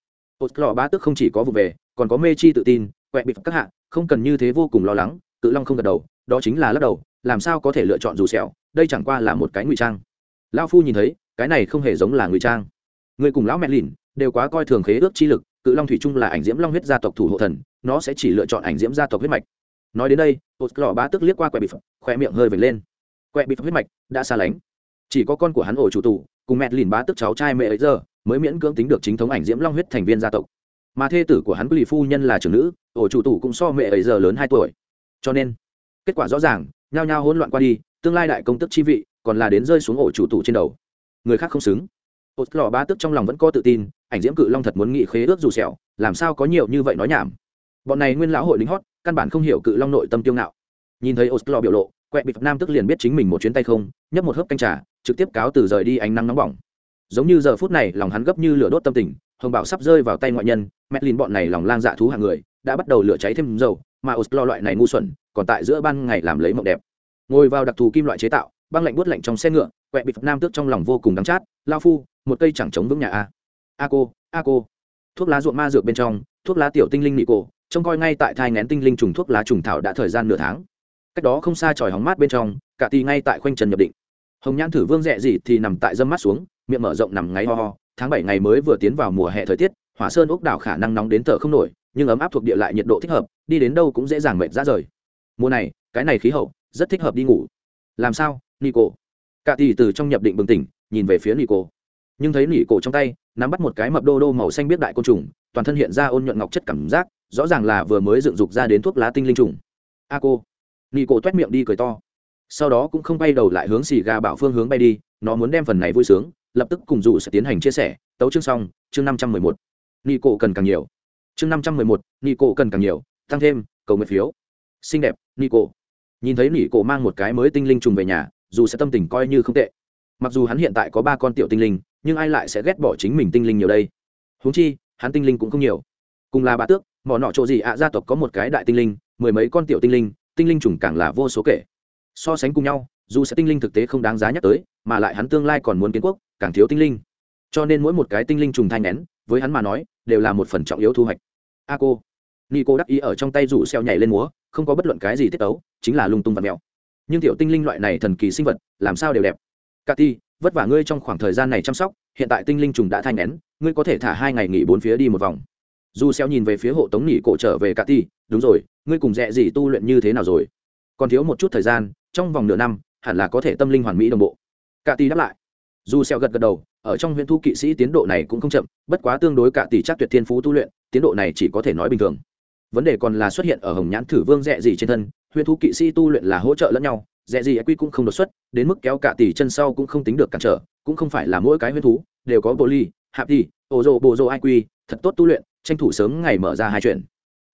Osclo ba tước không chỉ có vụ về, còn có mê chi tự tin quẹ bị các hạ, không cần như thế vô cùng lo lắng, cự long không gật đầu, đó chính là lắc đầu, làm sao có thể lựa chọn dù sẹo, đây chẳng qua là một cái ngụy trang. Lão phu nhìn thấy cái này không hề giống là ngụy trang. Người cùng lão mẹ lìn đều quá coi thường khế ước chi lực, cự long thủy trung là ảnh diễm long huyết gia tộc thủ hộ thần, nó sẽ chỉ lựa chọn ảnh diễm gia tộc huyết mạch. Nói đến đây hột lò ba tức liếc qua quẹ bị phật khoe miệng hơi vệt lên. Quẹ bị phật huyết mạch đã xa lánh. Chỉ có con của hắn ổ chủ tụ cùng mẹ lìn bá tức cháu trai mẹ ấy giờ, mới miễn cưỡng tính được chính thống ảnh diễm long huyết thành viên gia tộc. Mà thê tử của hắn lì phu nhân là trưởng nữ, ổ chủ tụ cũng so mẹ ấy giờ lớn hai tuổi. Cho nên, kết quả rõ ràng, nhao nhao hỗn loạn qua đi, tương lai đại công tức chi vị, còn là đến rơi xuống ổ chủ tụ trên đầu người khác không xứng. Ột lò ba tức trong lòng vẫn có tự tin, ảnh diễm cự long thật muốn nghị khế ước dù sẹo, làm sao có nhiều như vậy nói nhảm. Bọn này nguyên lão hội lính hót, căn bản không hiểu cự long nội tâm tiêu ngạo. Nhìn thấy ột lò biểu lộ, quẹ bị nam tức liền biết chính mình một chuyến tay không, nhấp một hớp canh trà, trực tiếp cáo từ rời đi ánh nắng nóng bỏng. Giống như giờ phút này, lòng hắn gấp như lửa đốt tâm tình, hồng bảo sắp rơi vào tay ngoại nhân, mẹ lìn bọn này lòng lang dạ thú hàng người, đã bắt đầu lửa cháy thêm dầu, mà oslo loại này ngu xuẩn, còn tại giữa ban ngày làm lấy mộng đẹp. Ngồi vào đặc thù kim loại chế tạo, băng lạnh buốt lạnh trong xe ngựa quẹ bị phật nam tước trong lòng vô cùng đắng chát, lao phu, một cây chẳng chống vững nhà a. A cô a cô. Thuốc lá ruộng ma dược bên trong, thuốc lá tiểu tinh linh nị cổ, trông coi ngay tại thai ngén tinh linh trùng thuốc lá trùng thảo đã thời gian nửa tháng. Cách đó không xa tròi hóng mát bên trong, cả tì ngay tại khoanh trần nhập định. Hồng nhãn thử vương rẻ gì thì nằm tại dâm mắt xuống, miệng mở rộng nằm ngáy ho ho. Tháng bảy ngày mới vừa tiến vào mùa hè thời tiết, hỏa sơn ốc đảo khả năng nóng đến thở không nổi, nhưng ấm áp thuộc địa lại nhiệt độ thích hợp, đi đến đâu cũng dễ dàng mệt ra rời. Mùa này, cái này khí hậu, rất thích hợp đi ngủ. Làm sao nico cả tỷ từ trong nhập định bừng tỉnh, nhìn về phía nico. Nhưng thấy nỉ cổ trong tay, nắm bắt một cái mập đô đô màu xanh biết đại côn trùng, toàn thân hiện ra ôn nhuận ngọc chất cảm giác, rõ ràng là vừa mới dựng dục ra đến thuốc lá tinh linh trùng. A cô. Nỉ cổ toét miệng đi cười to. Sau đó cũng không bay đầu lại hướng xì gà bảo phương hướng bay đi, nó muốn đem phần này vui sướng, lập tức cùng dù sẽ tiến hành chia sẻ. Tấu chương xong, chương năm trăm mười một. Nỉ cổ cần càng nhiều. Chương năm trăm mười một nỉ cổ cần càng nhiều, tăng thêm, cầu nguyện phiếu. Xinh đẹp nỉ cổ nhìn thấy nỉ cổ mang một cái mới tinh linh trùng về nhà dù sẽ tâm tình coi như không tệ. Mặc dù hắn hiện tại có ba con tiểu tinh linh, nhưng ai lại sẽ ghét bỏ chính mình tinh linh nhiều đây? Huống chi, hắn tinh linh cũng không nhiều. Cùng là bà tước, mỏ nọ chỗ gì ạ, gia tộc có một cái đại tinh linh, mười mấy con tiểu tinh linh tinh linh trùng càng là vô số kể. So sánh cùng nhau, dù sẽ tinh linh thực tế không đáng giá nhắc tới, mà lại hắn tương lai còn muốn kiến quốc, càng thiếu tinh linh. Cho nên mỗi một cái tinh linh trùng thanh nén với hắn mà nói, đều là một phần trọng yếu thu hoạch. A cô. Nico đắc ý ở trong tay rủ xeo nhảy lên múa, không có bất luận cái gì tiết tấu, chính là lung tung và mèo nhưng tiểu tinh linh loại này thần kỳ sinh vật, làm sao đều đẹp. Cả ti vất vả ngươi trong khoảng thời gian này chăm sóc, hiện tại tinh linh trùng đã thanh nén, ngươi có thể thả hai ngày nghỉ bốn phía đi một vòng. Dù xéo nhìn về phía hộ tống nghỉ cổ trở về cả ti đúng rồi, ngươi cùng dẹ gì tu luyện như thế nào rồi? Còn thiếu một chút thời gian, trong vòng nửa năm, hẳn là có thể tâm linh hoàn mỹ đồng bộ. Cả ti đáp lại. Dù xéo gật gật đầu, ở trong huyện thu kỵ sĩ tiến độ này cũng không chậm, bất quá tương đối cả tỷ chắc tuyệt thiên phú tu luyện, tiến độ này chỉ có thể nói bình thường. Vấn đề còn là xuất hiện ở hồng nhãn thử vương dẹ gì trên thân huyền thú kỵ sĩ tu luyện là hỗ trợ lẫn nhau dẹ gì quy cũng không đột xuất, đến mức kéo cả tỷ chân sau cũng không tính được cản trở, cũng không phải là mỗi cái huyền thú đều có bộ ly, hạp đi, ô rô bộ rô, ai quy, thật tốt tu luyện, tranh thủ sớm ngày mở ra hai chuyện.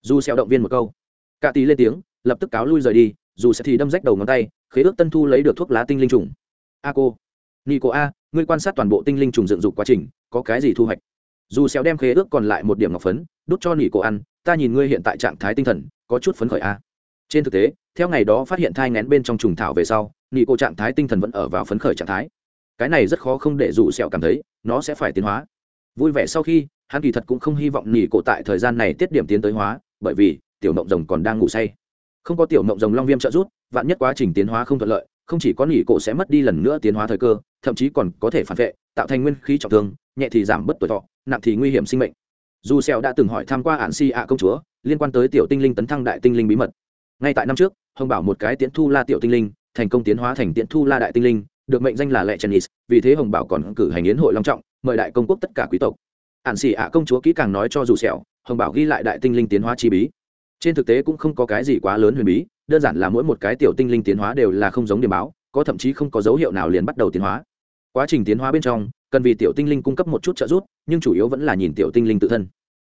Dù xeo động viên một câu, cả tỷ lên tiếng, lập tức cáo lui rời đi, dù sẽ thì đâm rách đầu ngón tay, khế ước tân thu lấy được thuốc lá tinh linh trùng. A cô, nico a, ngươi quan sát toàn bộ tinh linh trùng dựng dục quá trình, có cái gì thu hoạch? Dù xéo đem khế ước còn lại một điểm ngọc phấn, đút cho nico ăn, ta nhìn ngươi hiện tại trạng thái tinh thần, có chút phấn khởi a trên thực tế, theo ngày đó phát hiện thai ngén bên trong trùng thảo về sau nico trạng thái tinh thần vẫn ở vào phấn khởi trạng thái. Cái này rất khó không để dù sẹo cảm thấy, nó sẽ phải tiến hóa. Vui vẻ sau khi, hắn kỳ thật cũng không hy vọng nico tại thời gian này tiết điểm tiến tới hóa, bởi vì tiểu mộng rồng còn đang ngủ say. Không có tiểu mộng rồng long viêm trợ giúp, vạn nhất quá trình tiến hóa không thuận lợi, không chỉ có nghỉ cổ sẽ mất đi lần nữa tiến hóa thời cơ, thậm chí còn có thể phản vệ, tạo thành nguyên khí trọng thương, nhẹ thì giảm bất tuổi thọ, nặng thì nguy hiểm sinh mệnh. Dù sẹo đã từng hỏi tham qua ản si ạ công chúa, liên quan tới tiểu tinh linh tấn thăng đại tinh linh bí mật ngay tại năm trước, hồng bảo một cái tiễn thu la tiểu tinh linh, thành công tiến hóa thành tiễn thu la đại tinh linh, được mệnh danh là lệ trần vì thế hồng bảo còn cử hành yến hội long trọng, mời đại công quốc tất cả quý tộc. Ạn xì ạ công chúa kỹ càng nói cho dù sẹo, hồng bảo ghi lại đại tinh linh tiến hóa chi bí. Trên thực tế cũng không có cái gì quá lớn huyền bí, đơn giản là mỗi một cái tiểu tinh linh tiến hóa đều là không giống điểm báo, có thậm chí không có dấu hiệu nào liền bắt đầu tiến hóa. Quá trình tiến hóa bên trong, cần vì tiểu tinh linh cung cấp một chút trợ giúp, nhưng chủ yếu vẫn là nhìn tiểu tinh linh tự thân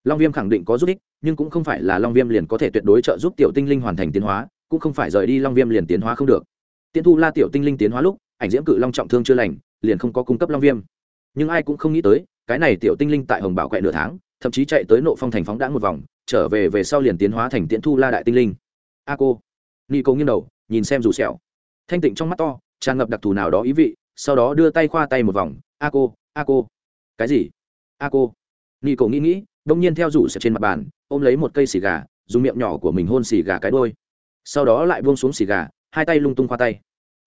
long viêm khẳng định có giúp ích, nhưng cũng không phải là long viêm liền có thể tuyệt đối trợ giúp tiểu tinh linh hoàn thành tiến hóa, cũng không phải rời đi long viêm liền tiến hóa không được. Tiến thu la tiểu tinh linh tiến hóa lúc, ảnh diễm cự long trọng thương chưa lành, liền không có cung cấp long viêm. Nhưng ai cũng không nghĩ tới, cái này tiểu tinh linh tại hồng bảo quẹ nửa tháng, thậm chí chạy tới nộ phong thành phóng đã một vòng, trở về về sau liền tiến hóa thành tiễn thu la đại tinh linh. A cô. Ni cô nghiêng đầu, nhìn xem rủ sẹo. Thanh tịnh trong mắt to, tràn ngập đặc thù nào đó ý vị, sau đó đưa tay khoa tay một vòng. A cô a cô. Cái gì? A cô. Ni cô nghĩ nghĩ đông nhiên theo rủ sẹo trên mặt bàn, ôm lấy một cây xì gà, dùng miệng nhỏ của mình hôn xì gà cái đôi sau đó lại buông xuống xì gà, hai tay lung tung khoa tay.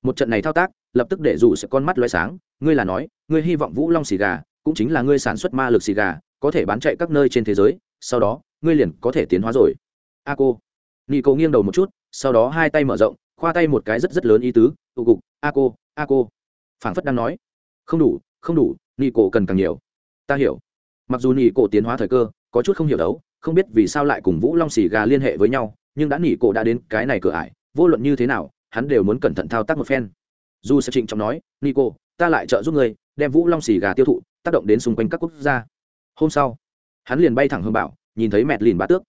Một trận này thao tác, lập tức để rủ sẹp con mắt loay sáng. Ngươi là nói, ngươi hy vọng vũ long xì gà cũng chính là ngươi sản xuất ma lực xì gà, có thể bán chạy các nơi trên thế giới, sau đó, ngươi liền có thể tiến hóa rồi. A cô. Nghi cô nghiêng đầu một chút, sau đó hai tay mở rộng, khoa tay một cái rất rất lớn ý tứ, tụ cục a cô a cô. Phảng phất đang nói, không đủ không đủ nghi cổ cần càng nhiều. Ta hiểu. Mặc dù nghi cổ tiến hóa thời cơ có chút không hiểu đấu không biết vì sao lại cùng vũ long xì gà liên hệ với nhau nhưng đã nghỉ cổ đã đến cái này cửa ải vô luận như thế nào hắn đều muốn cẩn thận thao tác một phen. Dù sẽ trịnh trọng nói nico ta lại trợ giúp người, đem vũ long xì gà tiêu thụ tác động đến xung quanh các quốc gia. Hôm sau hắn liền bay thẳng hương bảo nhìn thấy mẹt lìn bá tước.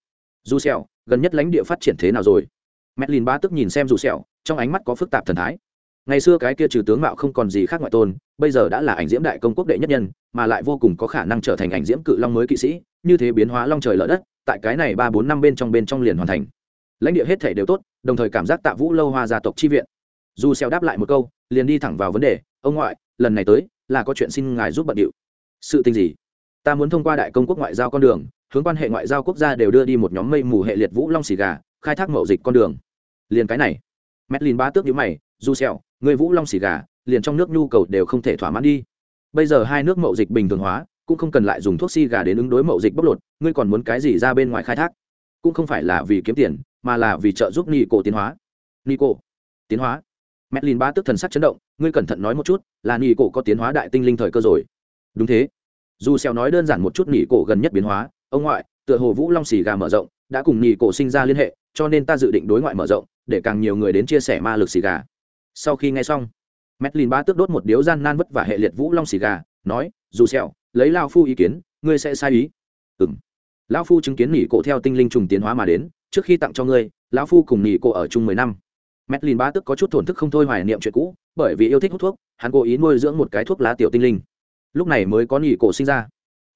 Dù sẹo gần nhất lãnh địa phát triển thế nào rồi? Mẹt lìn bá tước nhìn xem dù sẹo trong ánh mắt có phức tạp thần thái ngày xưa cái kia trừ tướng mạo không còn gì khác ngoại tôn bây giờ đã là ảnh diễm đại công quốc đệ nhất nhân mà lại vô cùng có khả năng trở thành ảnh diễm cự long mới kỵ sĩ như thế biến hóa long trời lở đất tại cái này ba bốn năm bên trong bên trong liền hoàn thành. Lãnh địa hết thể đều tốt đồng thời cảm giác tạ vũ lâu hoa gia tộc chi viện. Dù xeo đáp lại một câu liền đi thẳng vào vấn đề ông ngoại lần này tới là có chuyện xin ngài giúp bận điệu. Sự tình gì? Ta muốn thông qua đại công quốc ngoại giao con đường hướng quan hệ ngoại giao quốc gia đều đưa đi một nhóm mây mù hệ liệt vũ long xì gà khai thác mậu dịch con đường. Liền cái này. Medlin ba tước nhíu mày, "Du Sẹo, người Vũ Long xì gà, liền trong nước nhu cầu đều không thể thỏa mãn đi. Bây giờ hai nước mậu dịch bình thường hóa, cũng không cần lại dùng thuốc xì gà đến ứng đối mậu dịch bóc lột, ngươi còn muốn cái gì ra bên ngoài khai thác? Cũng không phải là vì kiếm tiền, mà là vì trợ giúp Nico tiến hóa." "Nico? Tiến hóa?" Medlin ba tức thần sắc chấn động, "Ngươi cẩn thận nói một chút, là Nico có tiến hóa đại tinh linh thời cơ rồi." "Đúng thế." dù xèo nói đơn giản một chút nỉ cổ gần nhất biến hóa ông ngoại tựa hồ vũ long xì gà mở rộng đã cùng nỉ cổ sinh ra liên hệ cho nên ta dự định đối ngoại mở rộng để càng nhiều người đến chia sẻ ma lực xì gà sau khi nghe xong Metlin ba tước đốt một điếu gian nan vất vả hệ liệt vũ long xì gà nói dù sẹo, lấy lao phu ý kiến ngươi sẽ sai ý. Ừm. Lão phu chứng kiến nỉ cổ theo tinh linh trùng tiến hóa mà đến trước khi tặng cho ngươi lão phu cùng nỉ cổ ở chung mười năm. Metlin ba tước có chút thổn thức không thôi hoài niệm chuyện cũ bởi vì yêu thích hút thuốc hắn cố ý nuôi dưỡng một cái thuốc lá tiểu tinh linh. Lúc này mới có nỉ cổ sinh ra.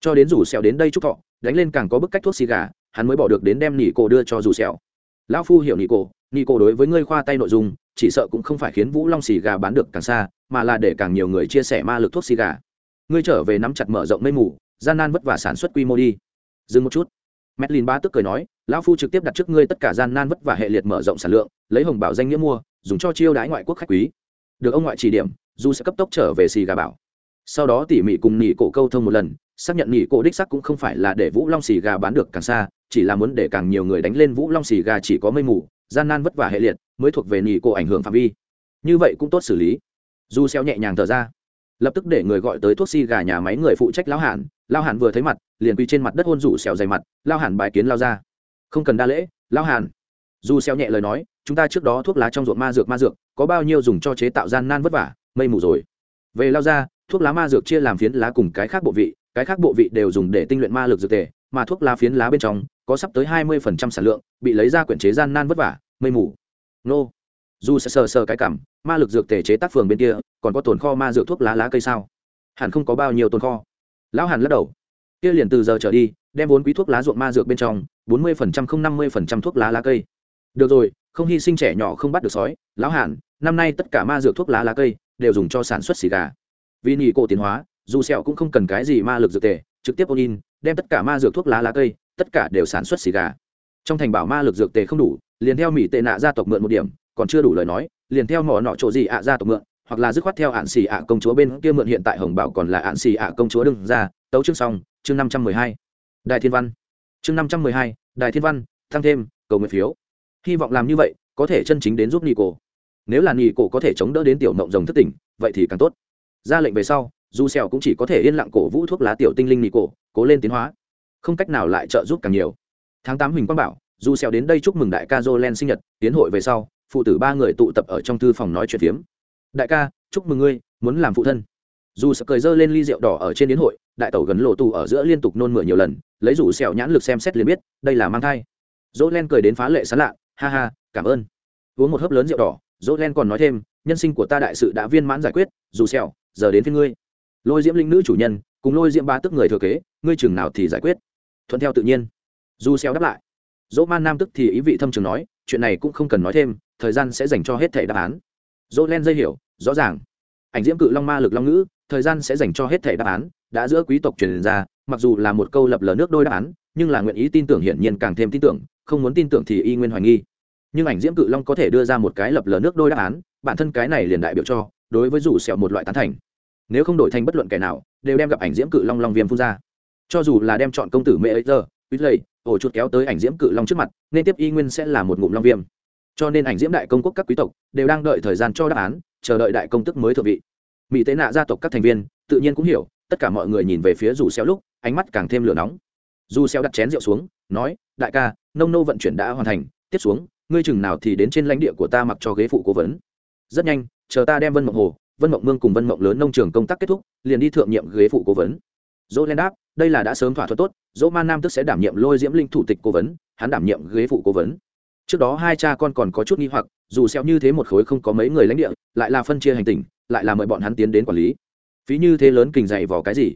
Cho đến rủ sẹo đến đây chúc thọ đánh lên càng có bức cách thuốc xì gà hắn mới bỏ được đến đem nỉ cổ đưa cho rủ sẹo. Lão phu hiểu nỉ cổ nỉ cổ đối với ngươi khoa tay nội dung chỉ sợ cũng không phải khiến vũ long xì gà bán được càng xa mà là để càng nhiều người chia sẻ ma lực thuốc xì gà. Ngươi trở về nắm chặt mở rộng mây mù gian nan vất vả sản xuất quy mô đi. Dừng một chút. Medlin ba tức cười nói, lão phu trực tiếp đặt trước ngươi tất cả gian nan vất vả hệ liệt mở rộng sản lượng, lấy hồng bảo danh nghĩa mua, dùng cho chiêu đãi ngoại quốc khách quý. Được ông ngoại chỉ điểm, dù sẽ cấp tốc trở về xì gà bảo. Sau đó tỉ mỉ cùng nhị cổ câu thông một lần xác nhận nhị cổ đích sắc cũng không phải là để vũ long xì gà bán được càng xa chỉ là muốn để càng nhiều người đánh lên vũ long xì gà chỉ có mây mù gian nan vất vả hệ liệt mới thuộc về nỉ cổ ảnh hưởng phạm vi. Như vậy cũng tốt xử lý. Du xeo nhẹ nhàng thở ra, lập tức để người gọi tới thuốc xì gà nhà máy người phụ trách lão hàn. Lão hàn vừa thấy mặt, liền quỳ trên mặt đất hôn rủ xèo dày mặt. Lão hàn bài kiến lao ra không cần đa lễ lão hàn. Du xeo nhẹ lời nói, chúng ta trước đó thuốc lá trong ruộng ma dược ma dược, có bao nhiêu dùng cho chế tạo gian nan vất vả, mây mù rồi. Về lao ra thuốc lá ma dược chia làm phiến lá cùng cái khác bộ vị, cái khác bộ vị đều dùng để tinh luyện ma lực dược tề, mà thuốc lá phiến lá bên trong có sắp tới hai mươi phần trăm sản lượng, bị lấy ra quyển chế gian nan vất vả, mây mù nô. Dù sẽ sờ sờ cái cảm, ma lực dược tề chế tác phường bên kia, còn có tồn kho ma dược thuốc lá lá cây sao? Hẳn không có bao nhiêu tồn kho. Lão hàn lắc đầu. Kia liền từ giờ trở đi, đem vốn quý thuốc lá ruộng ma dược bên trong, bốn mươi phần trăm không năm mươi phần trăm thuốc lá lá cây. Được rồi, không hy sinh trẻ nhỏ không bắt được sói. Lão hàn, năm nay tất cả ma dược thuốc lá lá cây đều dùng cho sản xuất xì gà. Vì nghỉ cổ tiến hóa, dù sẹo cũng không cần cái gì ma lực dược tề, trực tiếp ôn in, đem tất cả ma dược thuốc lá lá cây, tất cả đều sản xuất xì gà. Trong thành bảo ma lực dược tề không đủ liền theo mỹ tệ nạ gia tộc mượn một điểm, còn chưa đủ lời nói, liền theo mỏ nọ chỗ gì ạ gia tộc mượn, hoặc là dứt khoát theo ạn xì ạ công chúa bên kia mượn hiện tại hồng bảo còn là ạn xì ạ công chúa đừng ra, tấu chương xong, chương năm trăm mười hai. Đại thiên văn. Chương năm trăm mười hai đại thiên văn tăng thêm, cầu nguyện phiếu. Hy vọng làm như vậy, có thể chân chính đến giúp nhị cổ nếu là nhị cổ có thể chống đỡ đến tiểu mộng rồng thất tỉnh, vậy thì càng tốt. Ra lệnh về sau, dù sẹo cũng chỉ có thể yên lặng cổ vũ thuốc lá tiểu tinh linh nhị cổ cố lên tiến hóa. Không cách nào lại trợ giúp càng nhiều. Tháng tám huỳnh quang bảo dù sẹo đến đây chúc mừng đại ca jolen sinh nhật, tiến hội về sau, phụ tử ba người tụ tập ở trong thư phòng nói chuyện phiếm. Đại ca, chúc mừng ngươi, muốn làm phụ thân. Dù sợ cười dơ lên ly rượu đỏ ở trên đến hội, đại tẩu gần lộ tù ở giữa liên tục nôn mửa nhiều lần, lấy rủ sẹo nhãn lực xem xét liền biết, đây là mang thai. JoLen cười đến phá lệ sán lạ, ha ha, cảm ơn. Uống một hớp lớn rượu đỏ, JoLen còn nói thêm, nhân sinh của ta đại sự đã viên mãn giải quyết, dù sẹo giờ đến phiên ngươi. Lôi diễm linh nữ chủ nhân, cùng lôi diễm ba tức người thừa kế, ngươi chừng nào thì giải quyết. Thuận theo tự nhiên. Dù sẹo đáp lại dỗ man nam tức thì ý vị thâm trường nói, chuyện này cũng không cần nói thêm, thời gian sẽ dành cho hết thể đáp án. Dỗ len dây hiểu, rõ ràng. Ảnh diễm cự long ma lực long ngữ, thời gian sẽ dành cho hết thể đáp án, đã giữa quý tộc truyền ra, mặc dù là một câu lập lờ nước đôi đáp án, nhưng là nguyện ý tin tưởng hiển nhiên càng thêm tin tưởng, không muốn tin tưởng thì y nguyên hoài nghi. Nhưng ảnh diễm cự long có thể đưa ra một cái lập lờ nước đôi đáp án, bản thân cái này liền đại biểu cho, đối với rủ sẹo một loại tán thành. Nếu không đổi thành bất luận kẻ nào, đều đem gặp ảnh diễm cự long long viêm phun ra. Cho dù là đem chọn công tử mẹ ấy giờ ít lầy ổ chuột kéo tới ảnh diễm cự long trước mặt, nên tiếp y nguyên sẽ là một ngụm long viêm. Cho nên ảnh diễm đại công quốc các quý tộc đều đang đợi thời gian cho đáp án, chờ đợi đại công tức mới thượng vị. Mỹ tế nạ gia tộc các thành viên tự nhiên cũng hiểu, tất cả mọi người nhìn về phía dù xéo lúc, ánh mắt càng thêm lửa nóng. Dù xéo đặt chén rượu xuống, nói, đại ca, nông nô vận chuyển đã hoàn thành, tiếp xuống, ngươi chừng nào thì đến trên lãnh địa của ta mặc cho ghế phụ cố vấn. Rất nhanh, chờ ta đem vân mộng hồ, vân mộng mương cùng vân mộng lớn nông trường công tác kết thúc, liền đi thượng nhiệm ghế phụ cố vấn. Dỗ lên đáp đây là đã sớm thỏa thuận tốt, dỗ man nam tức sẽ đảm nhiệm lôi diễm linh thủ tịch cố vấn, hắn đảm nhiệm ghế phụ cố vấn. Trước đó hai cha con còn có chút nghi hoặc, dù xeo như thế một khối không có mấy người lãnh địa, lại là phân chia hành tinh lại là mời bọn hắn tiến đến quản lý. Phí như thế lớn kình dày vào cái gì?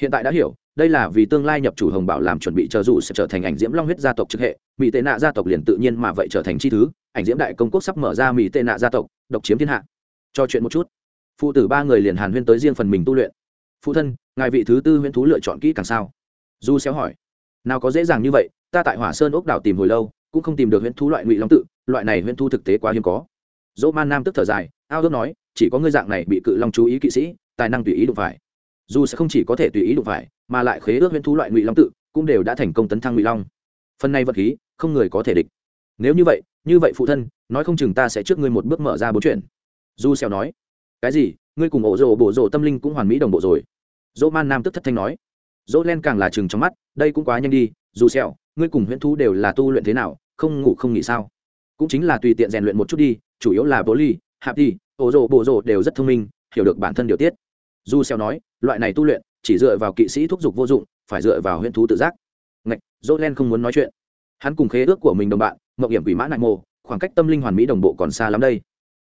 Hiện tại đã hiểu, đây là vì tương lai nhập chủ hồng bảo làm chuẩn bị chờ dù sẽ trở thành ảnh diễm long huyết gia tộc trực hệ, mỹ tệ nạ gia tộc liền tự nhiên mà vậy trở thành chi thứ, ảnh diễm đại công quốc sắp mở ra mỹ tệ nạ gia tộc, độc chiếm thiên hạ. Cho chuyện một chút. Phụ tử ba người liền hàn huyên tới riêng phần mình tu luyện phụ thân, ngài vị thứ tư huyễn thú lựa chọn kỹ càng sao? Du xéo hỏi. Nào có dễ dàng như vậy, ta tại hỏa sơn ốc đảo tìm hồi lâu, cũng không tìm được huyễn thú loại ngụy long tự, loại này huyễn thú thực tế quá hiếm có. Dỗ man nam tức thở dài, ao ước nói, chỉ có ngươi dạng này bị cự long chú ý kỵ sĩ, tài năng tùy ý đụng phải. Dù sẽ không chỉ có thể tùy ý đụng phải, mà lại khế ước huyễn thú loại ngụy long tự cũng đều đã thành công tấn thăng ngụy long. Phần này vật khí, không người có thể địch. Nếu như vậy như vậy phụ thân, nói không chừng ta sẽ trước ngươi một bước mở ra bốn chuyện. Du xèo nói. Cái gì? Ngươi cùng ổ rồ bộ rồ tâm linh cũng hoàn mỹ đồng bộ rồi dỗ man nam tức thất thanh nói. Dỗ len càng là chừng trong mắt, đây cũng quá nhanh đi, dù sẹo, ngươi cùng huyễn thú đều là tu luyện thế nào, không ngủ không nghỉ sao? Cũng chính là tùy tiện rèn luyện một chút đi, chủ yếu là bố ly hạp đi ổ rộ bộ rộ đều rất thông minh, hiểu được bản thân điều tiết. Du xeo nói, loại này tu luyện, chỉ dựa vào kỵ sĩ thúc giục vô dụng, phải dựa vào huyễn thú tự giác. Ngạch, dỗ len không muốn nói chuyện. Hắn cùng khế ước của mình đồng bạn mậu hiểm quỷ mã nại mô khoảng cách tâm linh hoàn mỹ đồng bộ còn xa lắm đây.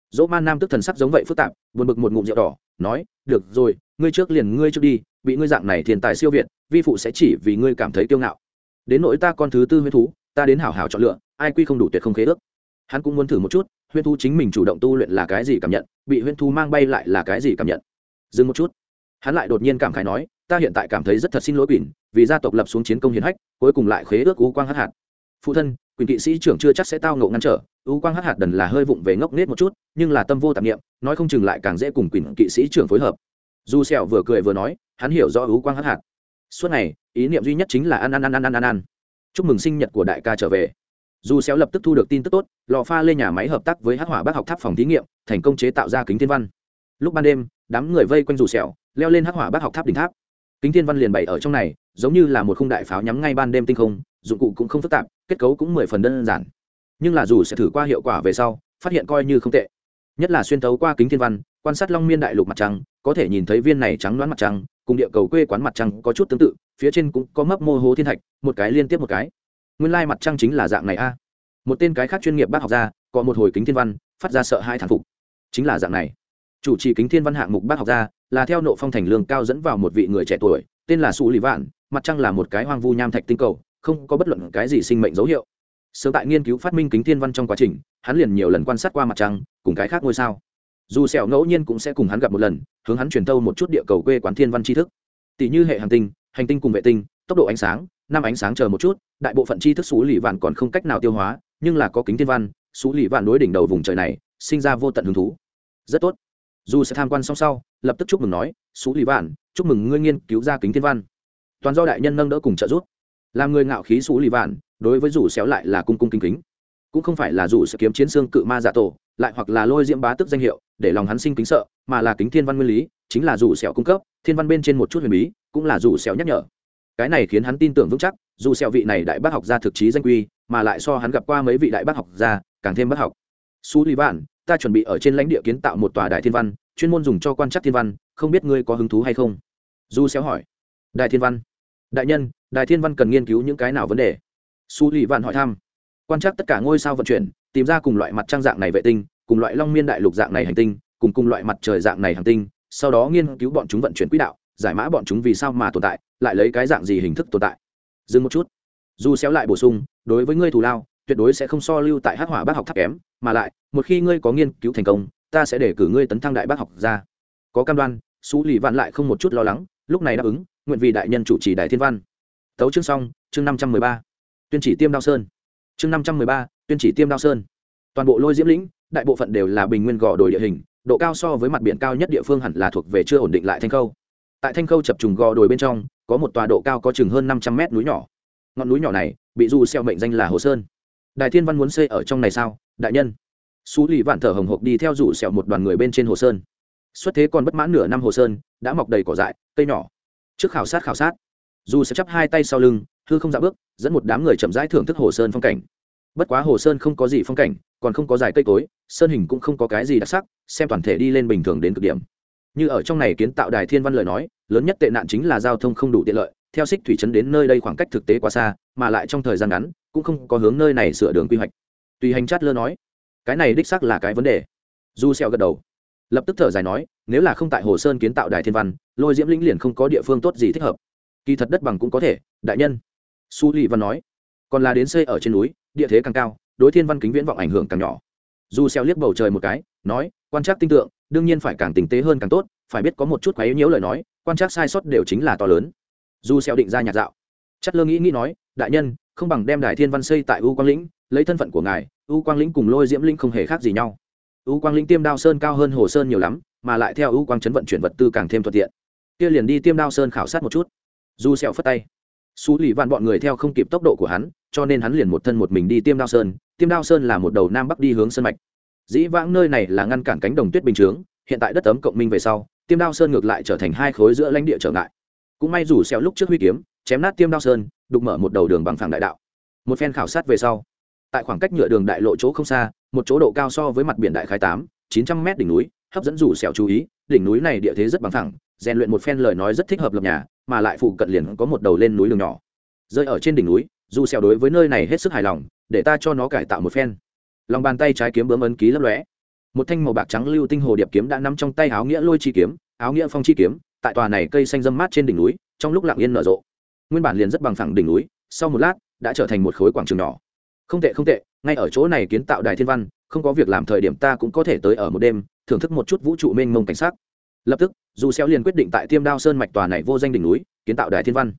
Dỗ man nam tức thần sắc giống vậy phức tạp, buồn bực một ngụm rượu đỏ, nói, được rồi ngươi trước liền ngươi trước đi, bị ngươi dạng này thiên tài siêu việt, vi phụ sẽ chỉ vì ngươi cảm thấy kiêu ngạo. Đến nỗi ta con thứ tư huyễn thú, ta đến hảo hảo chọn lựa, ai quy không đủ tuyệt không khế ước. Hắn cũng muốn thử một chút huyễn thú chính mình chủ động tu luyện là cái gì cảm nhận, bị huyễn thú mang bay lại là cái gì cảm nhận. Dừng một chút. Hắn lại đột nhiên cảm khái nói, ta hiện tại cảm thấy rất thật xin lỗi quỳnh, vì gia tộc lập xuống chiến công hiến hách, cuối cùng lại khế ước u quang hắc hạt. Phụ thân, quỳnh kỵ sĩ trưởng chưa chắc sẽ tao ngộ ngăn trở, u quang hắc hạt đần là hơi vụng về ngốc nết một chút, nhưng là tâm vô tạp nghiệm nói không chừng lại càng dễ cùng quỳnh kỵ sĩ trưởng phối hợp du sẹo vừa cười vừa nói, hắn hiểu rõ ú quang hắc hạt. Suốt ngày, ý niệm duy nhất chính là ăn ăn ăn ăn ăn ăn ăn. Chúc mừng sinh nhật của đại ca trở về. Dù xéo lập tức thu được tin tức tốt, lò pha lên nhà máy hợp tác với hắc hỏa bác học tháp phòng thí nghiệm, thành công chế tạo ra kính thiên văn. Lúc ban đêm, đám người vây quanh dù xéo leo lên hắc hỏa bác học tháp đỉnh tháp. Kính thiên văn liền bày ở trong này, giống như là một khung đại pháo nhắm ngay ban đêm tinh không, dụng cụ cũng không phức tạp, kết cấu cũng mười phần đơn giản. Nhưng là dù sẽ thử qua hiệu quả về sau, phát hiện coi như không tệ nhất là xuyên thấu qua kính thiên văn, quan sát long miên đại lục mặt trăng, có thể nhìn thấy viên này trắng đoán mặt trăng, cùng địa cầu quê quán mặt trăng có chút tương tự, phía trên cũng có mấp mô hố thiên thạch, một cái liên tiếp một cái. Nguyên lai mặt trăng chính là dạng này a. Một tên cái khác chuyên nghiệp bác học ra có một hồi kính thiên văn, phát ra sợ hai thản phục. Chính là dạng này. Chủ trì kính thiên văn hạng mục bác học ra là theo nộ phong thành lương cao dẫn vào một vị người trẻ tuổi, tên là sụ lì vạn, mặt trăng là một cái hoang vu nham thạch tinh cầu, không có bất luận cái gì sinh mệnh dấu hiệu sớm tại nghiên cứu phát minh kính thiên văn trong quá trình, hắn liền nhiều lần quan sát qua mặt trăng, cùng cái khác ngôi sao. Dù sẹo ngẫu nhiên cũng sẽ cùng hắn gặp một lần, hướng hắn truyền thâu một chút địa cầu quê quán thiên văn tri thức. Tỷ như hệ hành tinh hành tinh cùng vệ tinh, tốc độ ánh sáng, năm ánh sáng chờ một chút, đại bộ phận tri thức xú lì vạn còn không cách nào tiêu hóa, nhưng là có kính thiên văn, xú lì vạn đối đỉnh đầu vùng trời này, sinh ra vô tận hứng thú. Rất tốt. Dù sẽ tham quan xong sau, lập tức chúc mừng nói, xú lì vạn, chúc mừng ngươi nghiên cứu ra kính thiên văn. Toàn do đại nhân nâng đỡ cùng trợ giúp. Làm người ngạo khí xú lì vạn đối với rủ xéo lại là cung cung kính kính. Cũng không phải là rủ sẽ kiếm chiến xương cự ma giả tổ, lại hoặc là lôi diễm bá tức danh hiệu, để lòng hắn sinh kính sợ, mà là kính thiên văn nguyên lý, chính là rủ xẻo cung cấp, thiên văn bên trên một chút huyền bí, cũng là rủ xẻo nhắc nhở. Cái này khiến hắn tin tưởng vững chắc dù xẻo vị này đại bác học gia thực chí danh quy, mà lại so hắn gặp qua mấy vị đại bác học gia, càng thêm bác học. Su lý vạn, ta chuẩn bị ở trên lãnh địa kiến tạo một tòa đại thiên văn, chuyên môn dùng cho quan trắc thiên văn, không biết ngươi có hứng thú hay không? Du xéo hỏi. Đại thiên văn. Đại nhân, đại thiên văn cần nghiên cứu những cái nào vấn đề? Su Lì vạn hỏi thăm. Quan trắc tất cả ngôi sao vận chuyển, tìm ra cùng loại mặt trăng dạng này vệ tinh, cùng loại long miên đại lục dạng này hành tinh, cùng cùng loại mặt trời dạng này hành tinh, sau đó nghiên cứu bọn chúng vận chuyển quỹ đạo, giải mã bọn chúng vì sao mà tồn tại, lại lấy cái dạng gì hình thức tồn tại. Dừng một chút. Dù xéo lại bổ sung, đối với ngươi thù lao, tuyệt đối sẽ không so lưu tại hắc hỏa bác học thấp kém, mà lại, một khi ngươi có nghiên cứu thành công, ta sẽ để cử ngươi tấn thăng đại bác học ra có cam đoan xú lì vạn lại không một chút lo lắng, lúc này đáp ứng, nguyện vì đại nhân chủ trì đại thiên văn. Tấu chương xong, chương năm trăm mười ba tuyên chỉ tiêm đao sơn. Chương năm trăm mười ba, tuyên chỉ tiêm đao sơn. Toàn bộ lôi diễm lĩnh, đại bộ phận đều là bình nguyên gò đồi địa hình, độ cao so với mặt biển cao nhất địa phương hẳn là thuộc về chưa ổn định lại thanh khâu. Tại thanh khâu chập trùng gò đồi bên trong, có một tòa độ cao có chừng hơn năm trăm mét núi nhỏ. Ngọn núi nhỏ này, bị du xeo mệnh danh là hồ sơn. Đại thiên văn muốn xây ở trong này sao, đại nhân? Xú lì vạn thở hồng hộc đi theo rủ xẹo một đoàn người bên trên hồ sơn. Xuất thế còn bất mãn nửa năm hồ sơn, đã mọc đầy cỏ dại, cây nhỏ. Trước khảo sát khảo sát, dù sẽ chắp hai tay sau lưng hư không dạ bước, dẫn một đám người chậm rãi thưởng thức hồ sơn phong cảnh. Bất quá hồ sơn không có gì phong cảnh, còn không có dài cây cối, sơn hình cũng không có cái gì đặc sắc, xem toàn thể đi lên bình thường đến cực điểm. Như ở trong này kiến tạo đài thiên văn lời nói, lớn nhất tệ nạn chính là giao thông không đủ tiện lợi, theo xích thủy trấn đến nơi đây khoảng cách thực tế quá xa, mà lại trong thời gian ngắn, cũng không có hướng nơi này sửa đường quy hoạch. Tùy hành chát lơ nói, cái này đích xác là cái vấn đề. Du xeo gật đầu, lập tức thở dài nói, nếu là không tại hồ sơn kiến tạo đài thiên văn, lôi diễm lĩnh liền không có địa phương tốt gì thích hợp. Kỳ thật đất bằng cũng có thể, đại nhân su lì văn nói, còn là đến xây ở trên núi, địa thế càng cao, đối thiên văn kính viễn vọng ảnh hưởng càng nhỏ. Dù xeo liếc bầu trời một cái, nói, quan trắc tinh tượng, đương nhiên phải càng tinh tế hơn càng tốt, phải biết có một chút quá yếu nhiễu lời nói, quan trắc sai sót đều chính là to lớn. Dù xeo định ra nhạt dạo. Chất lơ nghĩ nghĩ nói, đại nhân, không bằng đem đài thiên văn xây tại u quang lĩnh, lấy thân phận của ngài, u quang lĩnh cùng lôi diễm linh không hề khác gì nhau. U quang lĩnh tiêm đao sơn cao hơn hồ sơn nhiều lắm, mà lại theo u quang chấn vận chuyển vật tư càng thêm thuận tiện. Kia liền đi tiêm đao sơn khảo sát một chút. Du xeo phất tay xú lì vạn bọn người theo không kịp tốc độ của hắn, cho nên hắn liền một thân một mình đi tiêm đao sơn. Tiêm đao sơn là một đầu nam bắc đi hướng sơn mạch. Dĩ vãng nơi này là ngăn cản cánh đồng tuyết bình chướng, hiện tại đất ấm cộng minh về sau, tiêm đao sơn ngược lại trở thành hai khối giữa lãnh địa trở ngại. Cũng may rủ xeo lúc trước huy kiếm, chém nát tiêm đao sơn, đục mở một đầu đường bằng phẳng đại đạo. Một phen khảo sát về sau, tại khoảng cách nhựa đường đại lộ chỗ không xa, một chỗ độ cao so với mặt biển đại khai tám, chín trăm mét đỉnh núi, hấp dẫn rủ xẻo chú ý, đỉnh núi này địa thế rất bằng phẳng rèn luyện một phen lời nói rất thích hợp lập nhà, mà lại phụ cận liền có một đầu lên núi đường nhỏ. Rơi ở trên đỉnh núi, dù xèo đối với nơi này hết sức hài lòng, để ta cho nó cải tạo một phen. Lòng bàn tay trái kiếm bướm ấn ký lấp lóe. Một thanh màu bạc trắng lưu tinh hồ điệp kiếm đã nắm trong tay áo nghĩa lôi chi kiếm, áo nghĩa phong chi kiếm, tại tòa này cây xanh râm mát trên đỉnh núi, trong lúc lặng yên nở rộ. Nguyên bản liền rất bằng phẳng đỉnh núi, sau một lát, đã trở thành một khối quảng trường nhỏ. Không tệ không tệ, ngay ở chỗ này kiến tạo đài thiên văn, không có việc làm thời điểm ta cũng có thể tới ở một đêm, thưởng thức một chút vũ trụ mênh mông cảnh sắc lập tức dù xéo liền quyết định tại tiêm đao sơn mạch tòa này vô danh đỉnh núi kiến tạo đài thiên văn.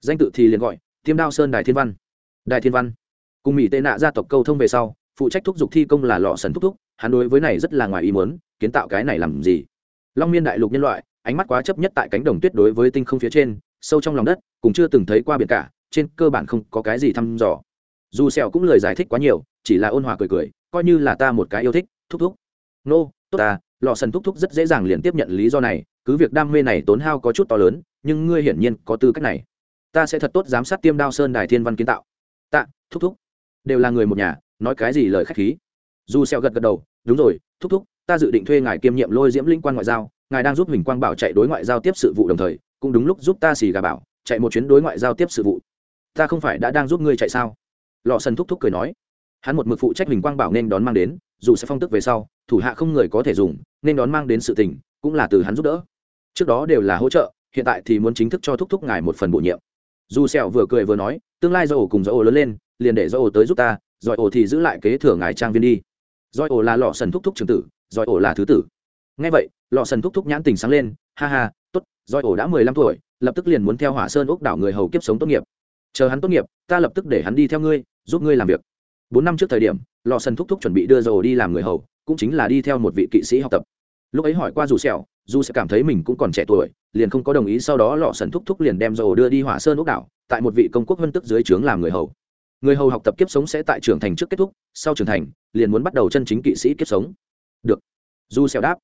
Danh tự thì liền gọi tiêm đao sơn đài thiên văn. Đài thiên văn. Cùng mỹ tệ nạ gia tộc câu thông về sau phụ trách thúc giục thi công là lọ sần thúc thúc hắn đối với này rất là ngoài ý muốn kiến tạo cái này làm gì? Long miên đại lục nhân loại ánh mắt quá chấp nhất tại cánh đồng tuyết đối với tinh không phía trên sâu trong lòng đất cũng chưa từng thấy qua biển cả trên cơ bản không có cái gì thăm dò. Dù sẹo cũng lời giải thích quá nhiều chỉ là ôn hòa cười cười coi như là ta một cái yêu thích thúc thúc. Nô、no, tốt ta lò sần thúc thúc rất dễ dàng liền tiếp nhận lý do này, cứ việc đam mê này tốn hao có chút to lớn, nhưng ngươi hiển nhiên có tư cách này. Ta sẽ thật tốt giám sát tiêm đao sơn đài thiên văn kiến tạo. Tạ, thúc thúc. Đều là người một nhà, nói cái gì lời khách khí. Dù sẹo gật gật đầu, đúng rồi, thúc thúc, ta dự định thuê ngài kiêm nhiệm lôi diễm linh quan ngoại giao, ngài đang giúp mình quang bảo chạy đối ngoại giao tiếp sự vụ đồng thời, cũng đúng lúc giúp ta xì gà bảo, chạy một chuyến đối ngoại giao tiếp sự vụ. Ta không phải đã đang giúp ngươi chạy sao? Lọ sần thúc thúc cười nói. Hắn một mực phụ trách mình quang bảo nên đón mang đến, dù sẽ phong tức về sau, thủ hạ không người có thể dùng nên đón mang đến sự tình, cũng là từ hắn giúp đỡ. Trước đó đều là hỗ trợ, hiện tại thì muốn chính thức cho thúc thúc ngài một phần bổ nhiệm. Dù sẹo vừa cười vừa nói, tương lai do ổ cùng do ổ lớn lên, liền để do ổ tới giúp ta rồi ổ thì giữ lại kế thừa ngài trang viên đi. Rồi ổ là lọ sần thúc thúc trưởng tử rồi ổ là thứ tử. Nghe vậy, lọ sần thúc thúc nhãn tình sáng lên, ha ha, tốt rồi ổ đã mười lăm tuổi, lập tức liền muốn theo hỏa sơn ốc đảo người hầu kiếp sống tốt nghiệp. Chờ hắn tốt nghiệp, ta lập tức để hắn đi theo ngươi, giúp ngươi làm việc. Bốn năm trước thời điểm lò sần thúc thúc chuẩn bị đưa dầu đi làm người hầu cũng chính là đi theo một vị kỵ sĩ học tập. Lúc ấy hỏi qua dù sẹo, dù sẽ cảm thấy mình cũng còn trẻ tuổi, liền không có đồng ý sau đó lọ sần thúc thúc liền đem dầu đưa đi hỏa sơn ốc đảo, tại một vị công quốc vân tức dưới trướng làm người hầu. Người hầu học tập kiếp sống sẽ tại trưởng thành trước kết thúc, sau trưởng thành, liền muốn bắt đầu chân chính kỵ sĩ kiếp sống. Được. Du sẹo đáp.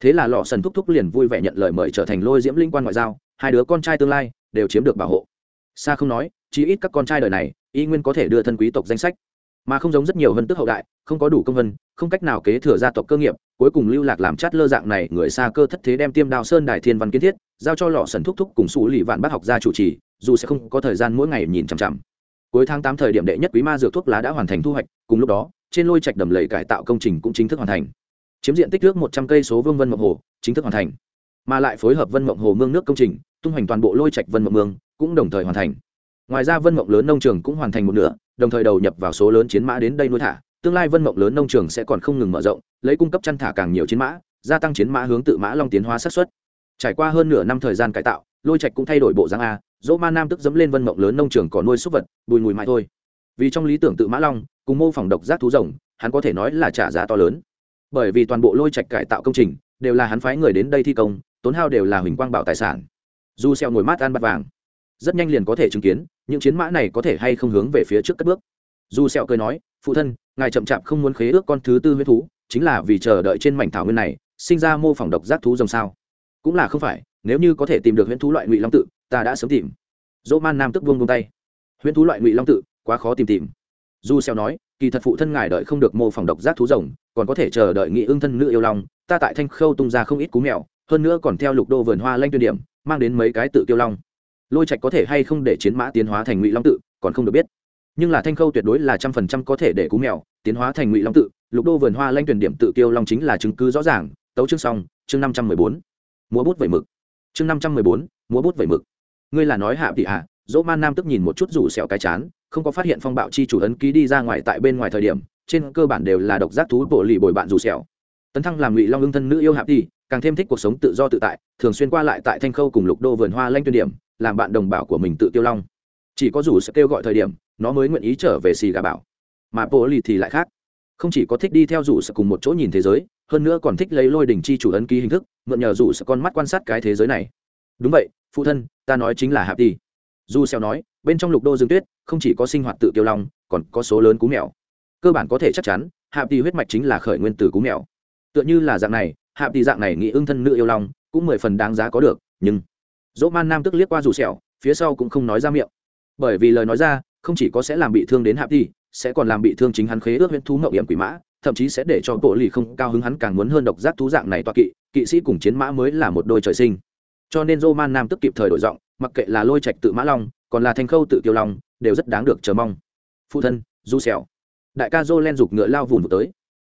Thế là lọ sần thúc thúc liền vui vẻ nhận lời mời trở thành lôi diễm linh quan ngoại giao, hai đứa con trai tương lai đều chiếm được bảo hộ. Xa không nói, chí ít các con trai đời này, y nguyên có thể đưa thân quý tộc danh sách mà không giống rất nhiều vân tức hậu đại, không có đủ công vân, không cách nào kế thừa gia tộc cơ nghiệp, cuối cùng lưu lạc làm chát lơ dạng này, người xa cơ thất thế đem tiêm đào sơn đài thiên văn kiến thiết, giao cho lọ sần thúc thúc cùng xù lì vạn bác học gia chủ trì, dù sẽ không có thời gian mỗi ngày nhìn chằm chằm. Cuối tháng tám thời điểm đệ nhất quý ma dược thuốc lá đã hoàn thành thu hoạch, cùng lúc đó, trên lôi trạch đầm lầy cải tạo công trình cũng chính thức hoàn thành. Chiếm diện tích nước một trăm cây số vương vân mộng hồ, chính thức hoàn thành. Mà lại phối hợp vân mộng hồ mương nước công trình, tung hoành toàn bộ lôi trạch vân mộng mương, cũng đồng thời hoàn thành. Ngoài ra vân mộng lớn nông trường cũng hoàn thành một nửa đồng thời đầu nhập vào số lớn chiến mã đến đây nuôi thả. Tương lai vân mộng lớn nông trường sẽ còn không ngừng mở rộng, lấy cung cấp chăn thả càng nhiều chiến mã, gia tăng chiến mã hướng tự mã long tiến hóa sát xuất trải qua hơn nửa năm thời gian cải tạo, lôi trạch cũng thay đổi bộ dáng a, dỗ ma nam tức dẫm lên vân mộng lớn nông trường có nuôi súc vật, bùi mùi mãi thôi. Vì trong lý tưởng tự mã long, cùng mô phỏng độc giác thú rồng, hắn có thể nói là trả giá to lớn. Bởi vì toàn bộ lôi trạch cải tạo công trình, đều là hắn phái người đến đây thi công, tốn hao đều là huỳnh quang bảo tài sản. Du xeo ngồi mát ăn bát vàng rất nhanh liền có thể chứng kiến những chiến mã này có thể hay không hướng về phía trước cất bước. Dù sẹo cười nói, phụ thân, ngài chậm chạp không muốn khế ước con thứ tư huyết thú, chính là vì chờ đợi trên mảnh thảo nguyên này, sinh ra mô phỏng độc giác thú rồng sao? Cũng là không phải, nếu như có thể tìm được huyễn thú loại ngụy long tự, ta đã sớm tìm. Dỗ man nam tức buông buông tay. Huyễn thú loại ngụy long tự, quá khó tìm tìm. Du xeo nói, kỳ thật phụ thân ngài đợi không được mô phỏng độc giác thú rồng, còn có thể chờ đợi nghị ương thân nữ yêu long, ta tại thanh khâu tung ra không ít cú mèo, hơn nữa còn theo lục đô vườn hoa lanh tuyên điểm, mang đến mấy cái tự tiêu long lôi trạch có thể hay không để chiến mã tiến hóa thành ngụy long tự, còn không được biết. Nhưng là thanh khâu tuyệt đối là trăm phần trăm có thể để cú mèo tiến hóa thành ngụy long tự, lục đô vườn hoa lanh tuyển điểm tự tiêu long chính là chứng cứ rõ ràng, tấu chương xong, chương năm trăm mười bốn. Múa bút vẩy mực. Chương năm trăm mười bốn, múa bút vẩy mực. Ngươi là nói hạ thị hạ à, dỗ man nam tức nhìn một chút rủ xẻo cái chán, không có phát hiện phong bạo chi chủ ấn ký đi ra ngoài tại bên ngoài thời điểm, trên cơ bản đều là độc giác thú bộ lì bồi bạn rủ xẻo tấn thăng làm ngụy long ưng thân nữ yêu hạ thị càng thêm thích cuộc sống tự do tự tại, thường xuyên qua lại tại thanh khâu cùng lục đô vườn hoa lanh tuyên điểm làm bạn đồng bào của mình tự tiêu long. Chỉ có rủ sẽ kêu gọi thời điểm, nó mới nguyện ý trở về xì gà bảo. Mà bộ lì thì lại khác. Không chỉ có thích đi theo rủ sẽ cùng một chỗ nhìn thế giới, hơn nữa còn thích lấy lôi đỉnh chi chủ ấn ký hình thức, mượn nhờ rủ sẽ con mắt quan sát cái thế giới này. Đúng vậy, phụ thân, ta nói chính là hạp đi du xeo nói, bên trong lục đô dương tuyết, không chỉ có sinh hoạt tự tiêu long, còn có số lớn cú mèo. Cơ bản có thể chắc chắn hạp đi huyết mạch chính là khởi nguyên từ cú mèo. Tựa như là dạng này hạp đi dạng này nghĩ ưng thân nữ yêu long, cũng mười phần đáng giá có được, nhưng dỗ man nam tức liếc qua rủ sẹo, phía sau cũng không nói ra miệng. Bởi vì lời nói ra, không chỉ có sẽ làm bị thương đến hạp đi, sẽ còn làm bị thương chính hắn khế ước huyễn thú mậu hiểm quỷ mã, thậm chí sẽ để cho bộ lì không cao hứng hắn càng muốn hơn độc giác thú dạng này toa kỵ kỵ sĩ cùng chiến mã mới là một đôi trời sinh. Cho nên dô man nam tức kịp thời đổi giọng, mặc kệ là lôi trạch tự mã long, còn là thanh khâu tự kiều long, đều rất đáng được chờ mong. Phụ thân du sẹo. đại ca dô len giục ngựa lao vùn vụt tới.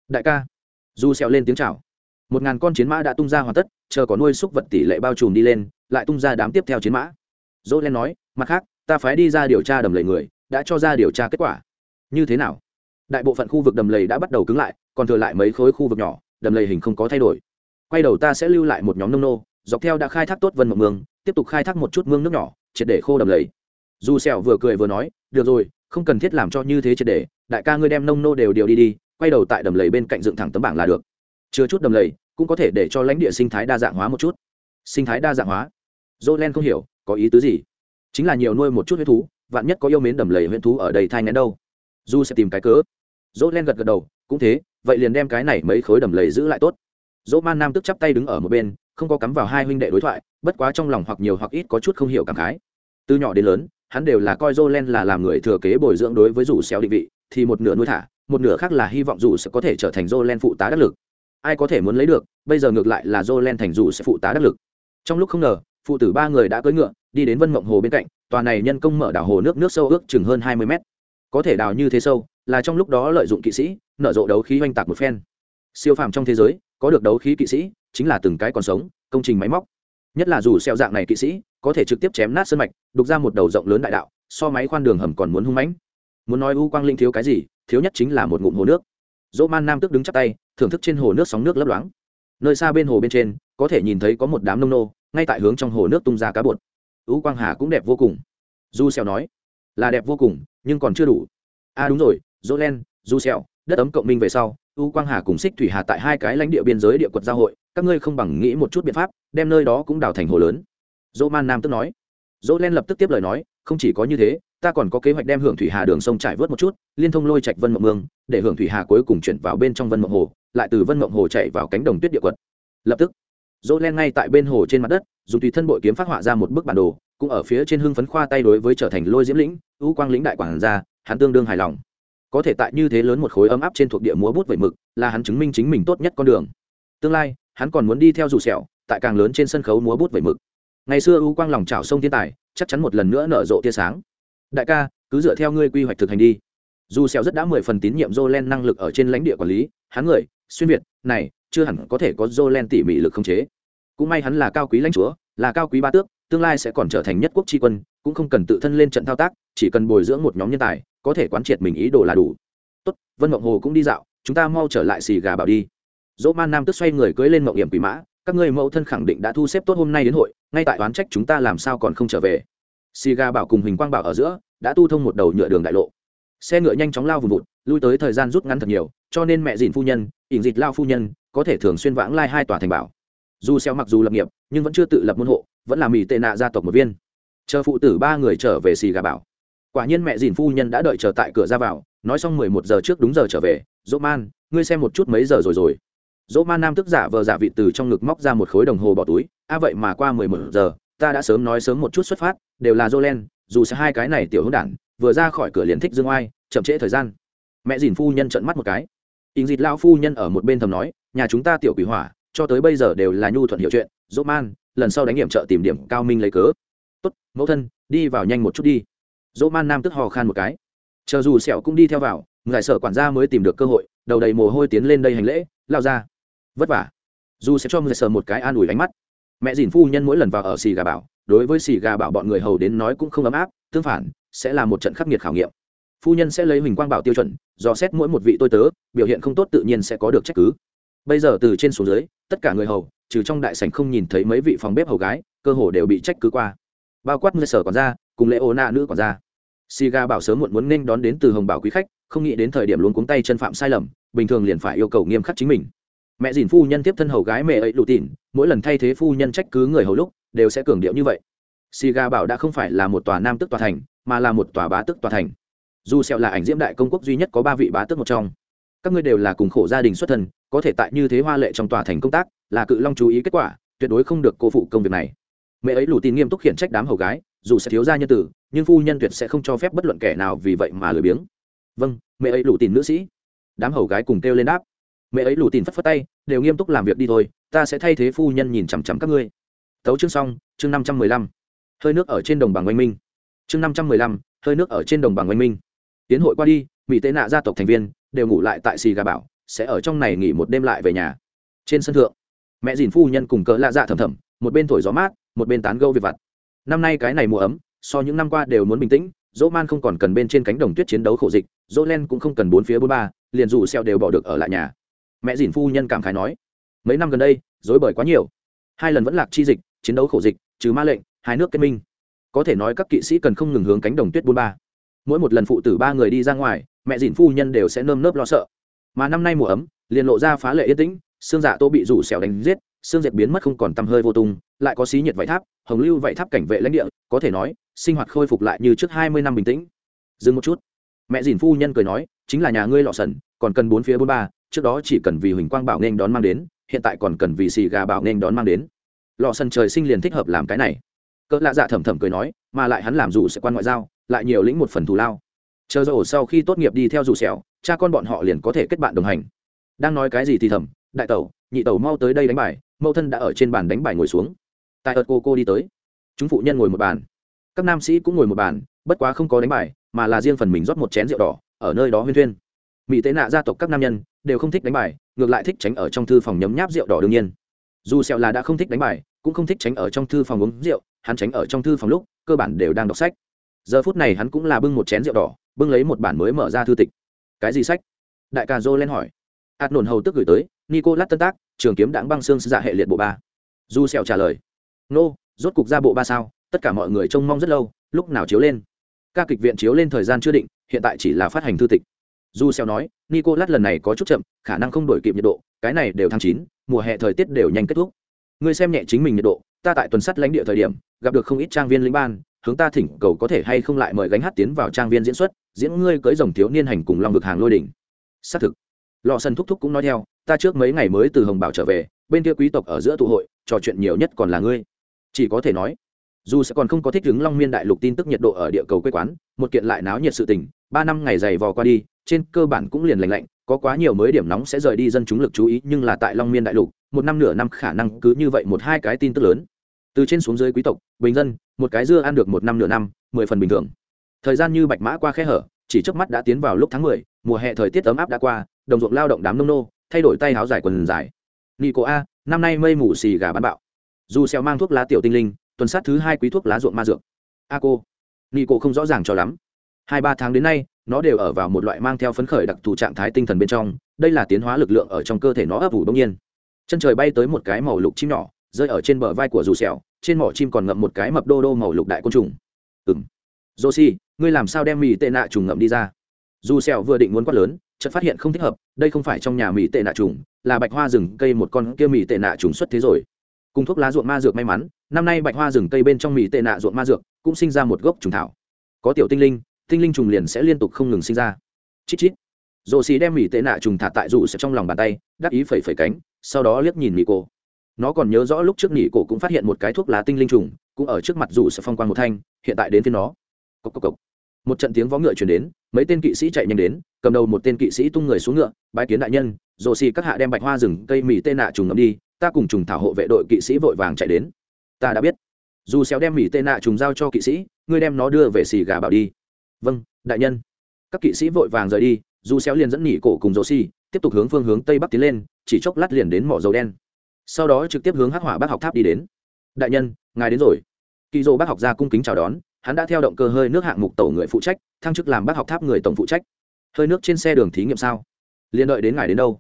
Đại ca. Du sẹo lên tiếng chào một ngàn con chiến mã đã tung ra hoàn tất, chờ có nuôi xúc vật tỷ lệ bao trùm đi lên, lại tung ra đám tiếp theo chiến mã. Dỗ len nói, mặt khác, ta phái đi ra điều tra đầm lầy người, đã cho ra điều tra kết quả. Như thế nào? Đại bộ phận khu vực đầm lầy đã bắt đầu cứng lại, còn thừa lại mấy khối khu vực nhỏ, đầm lầy hình không có thay đổi. Quay đầu ta sẽ lưu lại một nhóm nông nô, dọc theo đã khai thác tốt vân mộng mương, tiếp tục khai thác một chút mương nước nhỏ, triệt để khô đầm lầy. Dù sẹo vừa cười vừa nói, được rồi, không cần thiết làm cho như thế triệt để, đại ca ngươi đem nông nô đều điều đi đi, quay đầu tại đầm lầy bên cạnh dựng thẳng tấm bảng là được chứa chút đầm lầy, cũng có thể để cho lãnh địa sinh thái đa dạng hóa một chút. Sinh thái đa dạng hóa. Jolen không hiểu, có ý tứ gì? Chính là nhiều nuôi một chút huyết thú, vạn nhất có yêu mến đầm lầy huyết thú ở đây thai ngén đâu. Du sẽ tìm cái cớ. Dô len gật gật đầu, cũng thế, vậy liền đem cái này mấy khối đầm lầy giữ lại tốt. Dỗ man nam tức chắp tay đứng ở một bên, không có cắm vào hai huynh đệ đối thoại, bất quá trong lòng hoặc nhiều hoặc ít có chút không hiểu cảm khái. Từ nhỏ đến lớn, hắn đều là coi dỗ len là làm người thừa kế bồi dưỡng đối với rủ xéo định vị, thì một nửa nuôi thả, một nửa khác là hy vọng rủ sẽ có thể trở thành dỗ len phụ tá đắc lực ai có thể muốn lấy được, bây giờ ngược lại là dô len thành dù sẽ phụ tá đắc lực. Trong lúc không ngờ, phụ tử ba người đã cưỡi ngựa, đi đến vân mộng hồ bên cạnh, tòa này nhân công mở đảo hồ nước nước sâu ước chừng hơn hai mươi mét. Có thể đào như thế sâu, là trong lúc đó lợi dụng kỵ sĩ, nở rộ đấu khí oanh tạc một phen. Siêu phàm trong thế giới, có được đấu khí kỵ sĩ, chính là từng cái còn sống, công trình máy móc. Nhất là dù xeo dạng này kỵ sĩ, có thể trực tiếp chém nát sân mạch, đục ra một đầu rộng lớn đại đạo, so máy khoan đường hầm còn muốn hung mãnh. Muốn nói u quang linh thiếu cái gì, thiếu nhất chính là một ngụm hồ nước dỗ man nam tức đứng chắp tay, thưởng thức trên hồ nước sóng nước lấp loáng. Nơi xa bên hồ bên trên, có thể nhìn thấy có một đám nông nô, ngay tại hướng trong hồ nước tung ra cá bột. U quang hà cũng đẹp vô cùng. Du xèo nói, là đẹp vô cùng, nhưng còn chưa đủ. À đúng rồi, dỗ len du xèo đất ấm cộng minh về sau u quang hà cùng xích thủy hà tại hai cái lãnh địa biên giới địa quật giao hội, các ngươi không bằng nghĩ một chút biện pháp, đem nơi đó cũng đào thành hồ lớn. Dỗ man nam tức nói. Dỗ len lập tức tiếp lời nói, không chỉ có như thế ta còn có kế hoạch đem hưởng thủy hà đường sông trải vớt một chút, liên thông lôi trạch vân mộng mương, để hưởng thủy hà cuối cùng chuyển vào bên trong vân mộng hồ, lại từ vân mộng hồ chạy vào cánh đồng tuyết địa quật. Lập tức, dỗ len ngay tại bên hồ trên mặt đất, dùng tùy thân bội kiếm phát họa ra một bức bản đồ, cũng ở phía trên hưng phấn khoa tay đối với trở thành lôi diễm lĩnh, ưu quang lĩnh đại quản gia, hắn tương đương hài lòng. Có thể tại như thế lớn một khối ấm áp trên thuộc địa múa bút vẩy mực, là hắn chứng minh chính mình tốt nhất con đường. Tương lai, hắn còn muốn đi theo dù sẹo, tại càng lớn trên sân khấu múa bút vẩy mực. Ngày xưa ưu quang lòng trào sông thiên tài, chắc chắn một lần nữa nở rộ tia sáng đại ca, cứ dựa theo ngươi quy hoạch thực hành đi. Dù sẹo rất đã mười phần tín nhiệm Jolen năng lực ở trên lãnh địa quản lý, hắn người, xuyên việt, này, chưa hẳn có thể có Jolen tỉ mỉ lực không chế. Cũng may hắn là cao quý lãnh chúa, là cao quý ba tước, tương lai sẽ còn trở thành nhất quốc tri quân, cũng không cần tự thân lên trận thao tác, chỉ cần bồi dưỡng một nhóm nhân tài, có thể quán triệt mình ý đồ là đủ. Tốt, vân mộng hồ cũng đi dạo, chúng ta mau trở lại xì gà bảo đi. Dỗ man nam tức xoay người cưỡi lên mộng hiểm quỷ mã, các người mẫu thân khẳng định đã thu xếp tốt hôm nay đến hội, ngay tại oán trách chúng ta làm sao còn không trở về xì gà bảo cùng Hình quang bảo ở giữa, đã tu thông một đầu nhựa đường đại lộ. Xe ngựa nhanh chóng lao vùng vụt, lui tới thời gian rút ngắn thật nhiều, cho nên mẹ dìn phu nhân, ỉn dịt lao phu nhân, có thể thường xuyên vãng lai hai tòa thành bảo. Dù xeo mặc dù lập nghiệp, nhưng vẫn chưa tự lập môn hộ, vẫn là mỹ tệ nạ gia tộc một viên. Chờ phụ tử ba người trở về xì gà bảo. Quả nhiên mẹ dìn phu nhân đã đợi chờ tại cửa ra vào, nói xong mười một giờ trước đúng giờ trở về, dỗ man, ngươi xem một chút mấy giờ rồi rồi. Dỗ man nam tức giả vờ giả vị từ trong ngực móc ra một khối đồng hồ bỏ túi, a, vậy mà qua mười một giờ ta đã sớm nói sớm một chút xuất phát, đều là Jolen dù sẽ hai cái này tiểu hữu đản, vừa ra khỏi cửa liền thích dương oai, chậm trễ thời gian. Mẹ dìn phu nhân trợn mắt một cái. Ình dịt lao phu nhân ở một bên thầm nói, nhà chúng ta tiểu quỷ hỏa, cho tới bây giờ đều là nhu thuận hiểu chuyện, dỗ man, lần sau đánh nghiệm trợ tìm điểm cao minh lấy cớ. Tốt, mẫu thân, đi vào nhanh một chút đi. Dỗ man nam tức hò khan một cái. Chờ dù sẹo cũng đi theo vào, ngài sở quản gia mới tìm được cơ hội, đầu đầy mồ hôi tiến lên đây hành lễ, lao ra. Vất vả. Dù sẽ cho người sở một cái an ủi ánh mắt mẹ dìn phu nhân mỗi lần vào ở xì gà bảo, đối với xì gà bảo bọn người hầu đến nói cũng không ấm áp, tương phản, sẽ là một trận khắc nghiệt khảo nghiệm. Phu nhân sẽ lấy huỳnh quang bảo tiêu chuẩn do xét mỗi một vị tôi tớ, biểu hiện không tốt tự nhiên sẽ có được trách cứ. Bây giờ từ trên xuống dưới, tất cả người hầu, trừ trong đại sảnh không nhìn thấy mấy vị phòng bếp hầu gái, cơ hồ đều bị trách cứ qua. Bao quát người sở còn ra cùng lễ ô nạ nữ còn ra si ga bảo sớm muộn muốn nên đón đến từ hồng bảo quý khách, không nghĩ đến thời điểm luôn cuống tay chân phạm sai lầm, bình thường liền phải yêu cầu nghiêm khắc chính mình mẹ dìn phu nhân tiếp thân hầu gái mẹ ấy lụ tịn, mỗi lần thay thế phu nhân trách cứ người hầu lúc đều sẽ cường điệu như vậy. Si ga bảo đã không phải là một tòa nam tức tòa thành mà là một tòa bá tức tòa thành. Dù sẹo là ảnh diễm đại công quốc duy nhất có ba vị bá tước một trong. Các ngươi đều là cùng khổ gia đình xuất thân có thể tại như thế hoa lệ trong tòa thành công tác là cự long chú ý kết quả tuyệt đối không được cô phụ công việc này. Mẹ ấy lù tin nghiêm túc khiển trách đám hầu gái dù sẽ thiếu gia nhân tử nhưng phu nhân tuyệt sẽ không cho phép bất luận kẻ nào vì vậy mà lười biếng. Vâng mẹ ấy lù tin nữ sĩ. Đám hầu gái cùng kêu lên đáp mẹ ấy lù tin phất phất tay, đều nghiêm túc làm việc đi thôi, ta sẽ thay thế phu nhân nhìn chằm chằm các ngươi. Tấu chương xong, chương năm trăm mười lăm. Hơi nước ở trên đồng bằng oanh minh. Chương năm trăm mười lăm, hơi nước ở trên đồng bằng oanh minh. Tiến hội qua đi, mỹ tế nạ gia tộc thành viên đều ngủ lại tại xì gà bảo, sẽ ở trong này nghỉ một đêm lại về nhà. Trên sân thượng, mẹ dìn phu nhân cùng cỡ lạ dạ thầm thầm, một bên thổi gió mát, một bên tán gâu về vặt. Năm nay cái này mùa ấm, so những năm qua đều muốn bình tĩnh, dỗ man không còn cần bên trên cánh đồng tuyết chiến đấu khổ dịch, dỗ len cũng không cần bốn phía bốn ba, liền dù xeo đều bỏ được ở lại nhà mẹ dìn phu nhân cảm khái nói, mấy năm gần đây dối bời quá nhiều. Hai lần vẫn lạc chi dịch, chiến đấu khổ dịch, trừ ma lệnh, hai nước kết minh. Có thể nói các kỵ sĩ cần không ngừng hướng cánh đồng tuyết bốn ba. Mỗi một lần phụ tử ba người đi ra ngoài, mẹ dìn phu nhân đều sẽ nơm nớp lo sợ. Mà năm nay mùa ấm, liền lộ ra phá lệ yên tĩnh, xương dạ tô bị rủ xẻo đánh giết, xương dệt biến mất không còn tăm hơi vô tung, lại có xí nhiệt vải tháp, hồng lưu vải tháp cảnh vệ lãnh địa, có thể nói, sinh hoạt khôi phục lại như trước hai mươi năm bình tĩnh. Dừng một chút. Mẹ dìn phu nhân cười nói, chính là nhà ngươi lọ sần, còn cần bốn phía bốn ba trước đó chỉ cần vì huỳnh quang bảo nên đón mang đến, hiện tại còn cần vì xì gà bảo nên đón mang đến. Lọ sân trời sinh liền thích hợp làm cái này. Cỡ lạ dạ thầm thầm cười nói, mà lại hắn làm dù sẽ quan ngoại giao, lại nhiều lĩnh một phần thù lao. Chờ rồi sau khi tốt nghiệp đi theo dù sẹo cha con bọn họ liền có thể kết bạn đồng hành. Đang nói cái gì thì thầm, đại tẩu, nhị tẩu mau tới đây đánh bài, mẫu thân đã ở trên bàn đánh bài ngồi xuống. Tại ợt cô cô đi tới. Chúng phụ nhân ngồi một bàn. Các nam sĩ cũng ngồi một bàn, bất quá không có đánh bài, mà là riêng phần mình rót một chén rượu đỏ, ở nơi đó huyên thuyên. Mỹ tế nạ gia tộc các nam nhân đều không thích đánh bài, ngược lại thích tránh ở trong thư phòng nhấm nháp rượu đỏ đương nhiên. Dù sẹo là đã không thích đánh bài, cũng không thích tránh ở trong thư phòng uống rượu, hắn tránh ở trong thư phòng lúc, cơ bản đều đang đọc sách. Giờ phút này hắn cũng là bưng một chén rượu đỏ, bưng lấy một bản mới mở ra thư tịch. Cái gì sách? Đại ca dô lên hỏi. Hạt nổn hầu tức gửi tới nico lát tân tác, trường kiếm đảng băng xương giả hệ liệt bộ ba. Du sẹo trả lời. Nô, rốt cục ra bộ ba sao, tất cả mọi người trông mong rất lâu, lúc nào chiếu lên? Ca kịch viện chiếu lên thời gian chưa định, hiện tại chỉ là phát hành thư tịch du xeo nói nico lát lần này có chút chậm, khả năng không đổi kịp nhiệt độ, cái này đều tháng chín, mùa hè thời tiết đều nhanh kết thúc. Ngươi xem nhẹ chính mình nhiệt độ, ta tại tuần sắt lãnh địa thời điểm, gặp được không ít trang viên lĩnh ban, hướng ta thỉnh cầu có thể hay không lại mời gánh hát tiến vào trang viên diễn xuất, diễn ngươi cưới dòng thiếu niên hành cùng long vực hàng lôi đỉnh. Xác thực. Lọ sân thúc thúc cũng nói theo, ta trước mấy ngày mới từ hồng bảo trở về, bên kia quý tộc ở giữa tụ hội, trò chuyện nhiều nhất còn là ngươi. Chỉ có thể nói, dù sẽ còn không có thích ứng long miên đại lục tin tức nhiệt độ ở địa cầu quê quán, một kiện lại náo nhiệt sự tình, ba năm ngày dày vò qua đi trên cơ bản cũng liền lành lạnh, có quá nhiều mới điểm nóng sẽ rời đi dân chúng lực chú ý, nhưng là tại long miên đại lục, một năm nửa năm khả năng cứ như vậy một hai cái tin tức lớn. Từ trên xuống dưới quý tộc, bình dân, một cái dưa ăn được một năm nửa năm, mười phần bình thường. Thời gian như bạch mã qua khe hở, chỉ trước mắt đã tiến vào lúc tháng mười, mùa hè thời tiết ấm áp đã qua, đồng ruộng lao động đám nông nô, thay đổi tay áo dài quần dài. Nico a, năm nay mây mù xì gà bán bạo. Dù xèo mang thuốc lá tiểu tinh linh, tuần sát thứ hai quý thuốc lá ruộng ma dược. A cô. Nico không rõ ràng cho lắm. Hai ba tháng đến nay nó đều ở vào một loại mang theo phấn khởi đặc thù trạng thái tinh thần bên trong, đây là tiến hóa lực lượng ở trong cơ thể nó ấp ủ đông nhiên. Chân trời bay tới một cái màu lục chim nhỏ, rơi ở trên bờ vai của dù sẹo, trên mỏ chim còn ngậm một cái mập đô đô màu lục đại côn trùng. Ừm. Josi ngươi làm sao đem mì tệ nạ trùng ngậm đi ra? Dù sẹo vừa định muốn quát lớn, chợt phát hiện không thích hợp, đây không phải trong nhà mì tệ nạ trùng, là bạch hoa rừng cây một con kia mì tệ nạ trùng xuất thế rồi. Cùng thuốc lá ruộng ma dược may mắn, năm nay bạch hoa rừng cây bên trong mì tệ nạ ruộng ma dược cũng sinh ra một gốc trùng thảo. Có tiểu tinh linh tinh linh trùng liền sẽ liên tục không ngừng sinh ra. Chít chít. Rồ xì đem mỹ tệ nạ trùng thả tại rủ sẽ trong lòng bàn tay, đắc ý phẩy phẩy cánh, sau đó liếc nhìn mỹ cổ. Nó còn nhớ rõ lúc trước mỹ cổ cũng phát hiện một cái thuốc lá tinh linh trùng, cũng ở trước mặt rủ sẽ phong quan một thanh, hiện tại đến phía nó. Cốc cốc cốc. một trận tiếng vó ngựa chuyển đến, mấy tên kỵ sĩ chạy nhanh đến, cầm đầu một tên kỵ sĩ tung người xuống ngựa, bái kiến đại nhân, rồ xì các hạ đem bạch hoa rừng, cây mỹ tệ nạ trùng ngấm đi, ta cùng trùng thảo hộ vệ đội kỵ sĩ vội vàng chạy đến. Ta đã biết. Dù xéo đem mỹ tệ nạ trùng giao cho kỵ sĩ, ngươi đem nó đưa về xì gà bảo đi vâng đại nhân. Các kỵ sĩ vội vàng rời đi dù xéo liền dẫn nỉ cổ cùng rồ xi, tiếp tục hướng phương hướng tây bắc tiến lên, chỉ chốc lát liền đến mỏ dầu đen. Sau đó trực tiếp hướng hắc hỏa bác học tháp đi đến. Đại nhân, ngài đến rồi. Kỳ dô bác học ra cung kính chào đón, hắn đã theo động cơ hơi nước hạng mục tổ người phụ trách, thăng chức làm bác học tháp người tổng phụ trách. Hơi nước trên xe đường thí nghiệm sao? Liền đợi đến ngài đến đâu?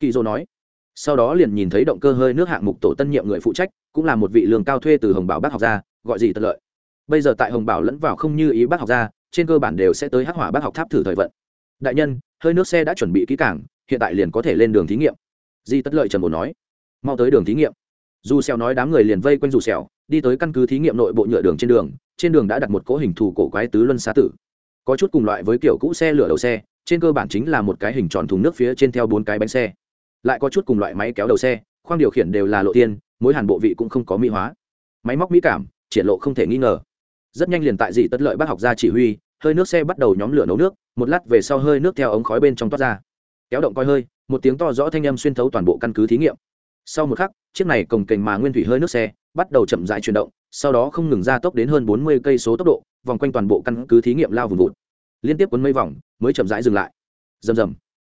Kỳ dô nói. Sau đó liền nhìn thấy động cơ hơi nước hạng mục tổ tân nhiệm người phụ trách, cũng là một vị lương cao thuê từ hồng bảo bác học ra, gọi gì tận lợi. Bây giờ tại hồng bảo lẫn vào không như ý bác học ra trên cơ bản đều sẽ tới hắc hỏa bác học tháp thử thời vận. Đại nhân, hơi nước xe đã chuẩn bị kỹ cảng hiện tại liền có thể lên đường thí nghiệm. Di tất lợi trần bồn nói. Mau tới đường thí nghiệm. Dù xèo nói đám người liền vây quanh dù xèo đi tới căn cứ thí nghiệm nội bộ nhựa đường trên đường trên đường đã đặt một cỗ hình thù cổ quái tứ luân xá tử. Có chút cùng loại với kiểu cũ xe lửa đầu xe, trên cơ bản chính là một cái hình tròn thùng nước phía trên theo bốn cái bánh xe. Lại có chút cùng loại máy kéo đầu xe, khoang điều khiển đều là lộ tiên mỗi hàn bộ vị cũng không có mỹ hóa. Máy móc mỹ cảm, triển lộ không thể nghi ngờ rất nhanh liền tại dị tất lợi bác học ra chỉ huy, hơi nước xe bắt đầu nhóm lửa nấu nước, một lát về sau hơi nước theo ống khói bên trong toát ra. Kéo động coi hơi, một tiếng to rõ thanh âm xuyên thấu toàn bộ căn cứ thí nghiệm. Sau một khắc, chiếc này cồng kềnh mà nguyên thủy hơi nước xe bắt đầu chậm rãi chuyển động, sau đó không ngừng ra tốc đến hơn bốn mươi cây số tốc độ, vòng quanh toàn bộ căn cứ thí nghiệm lao vùng vụt. Liên tiếp quấn mây vòng, mới chậm rãi dừng lại. Rầm rầm.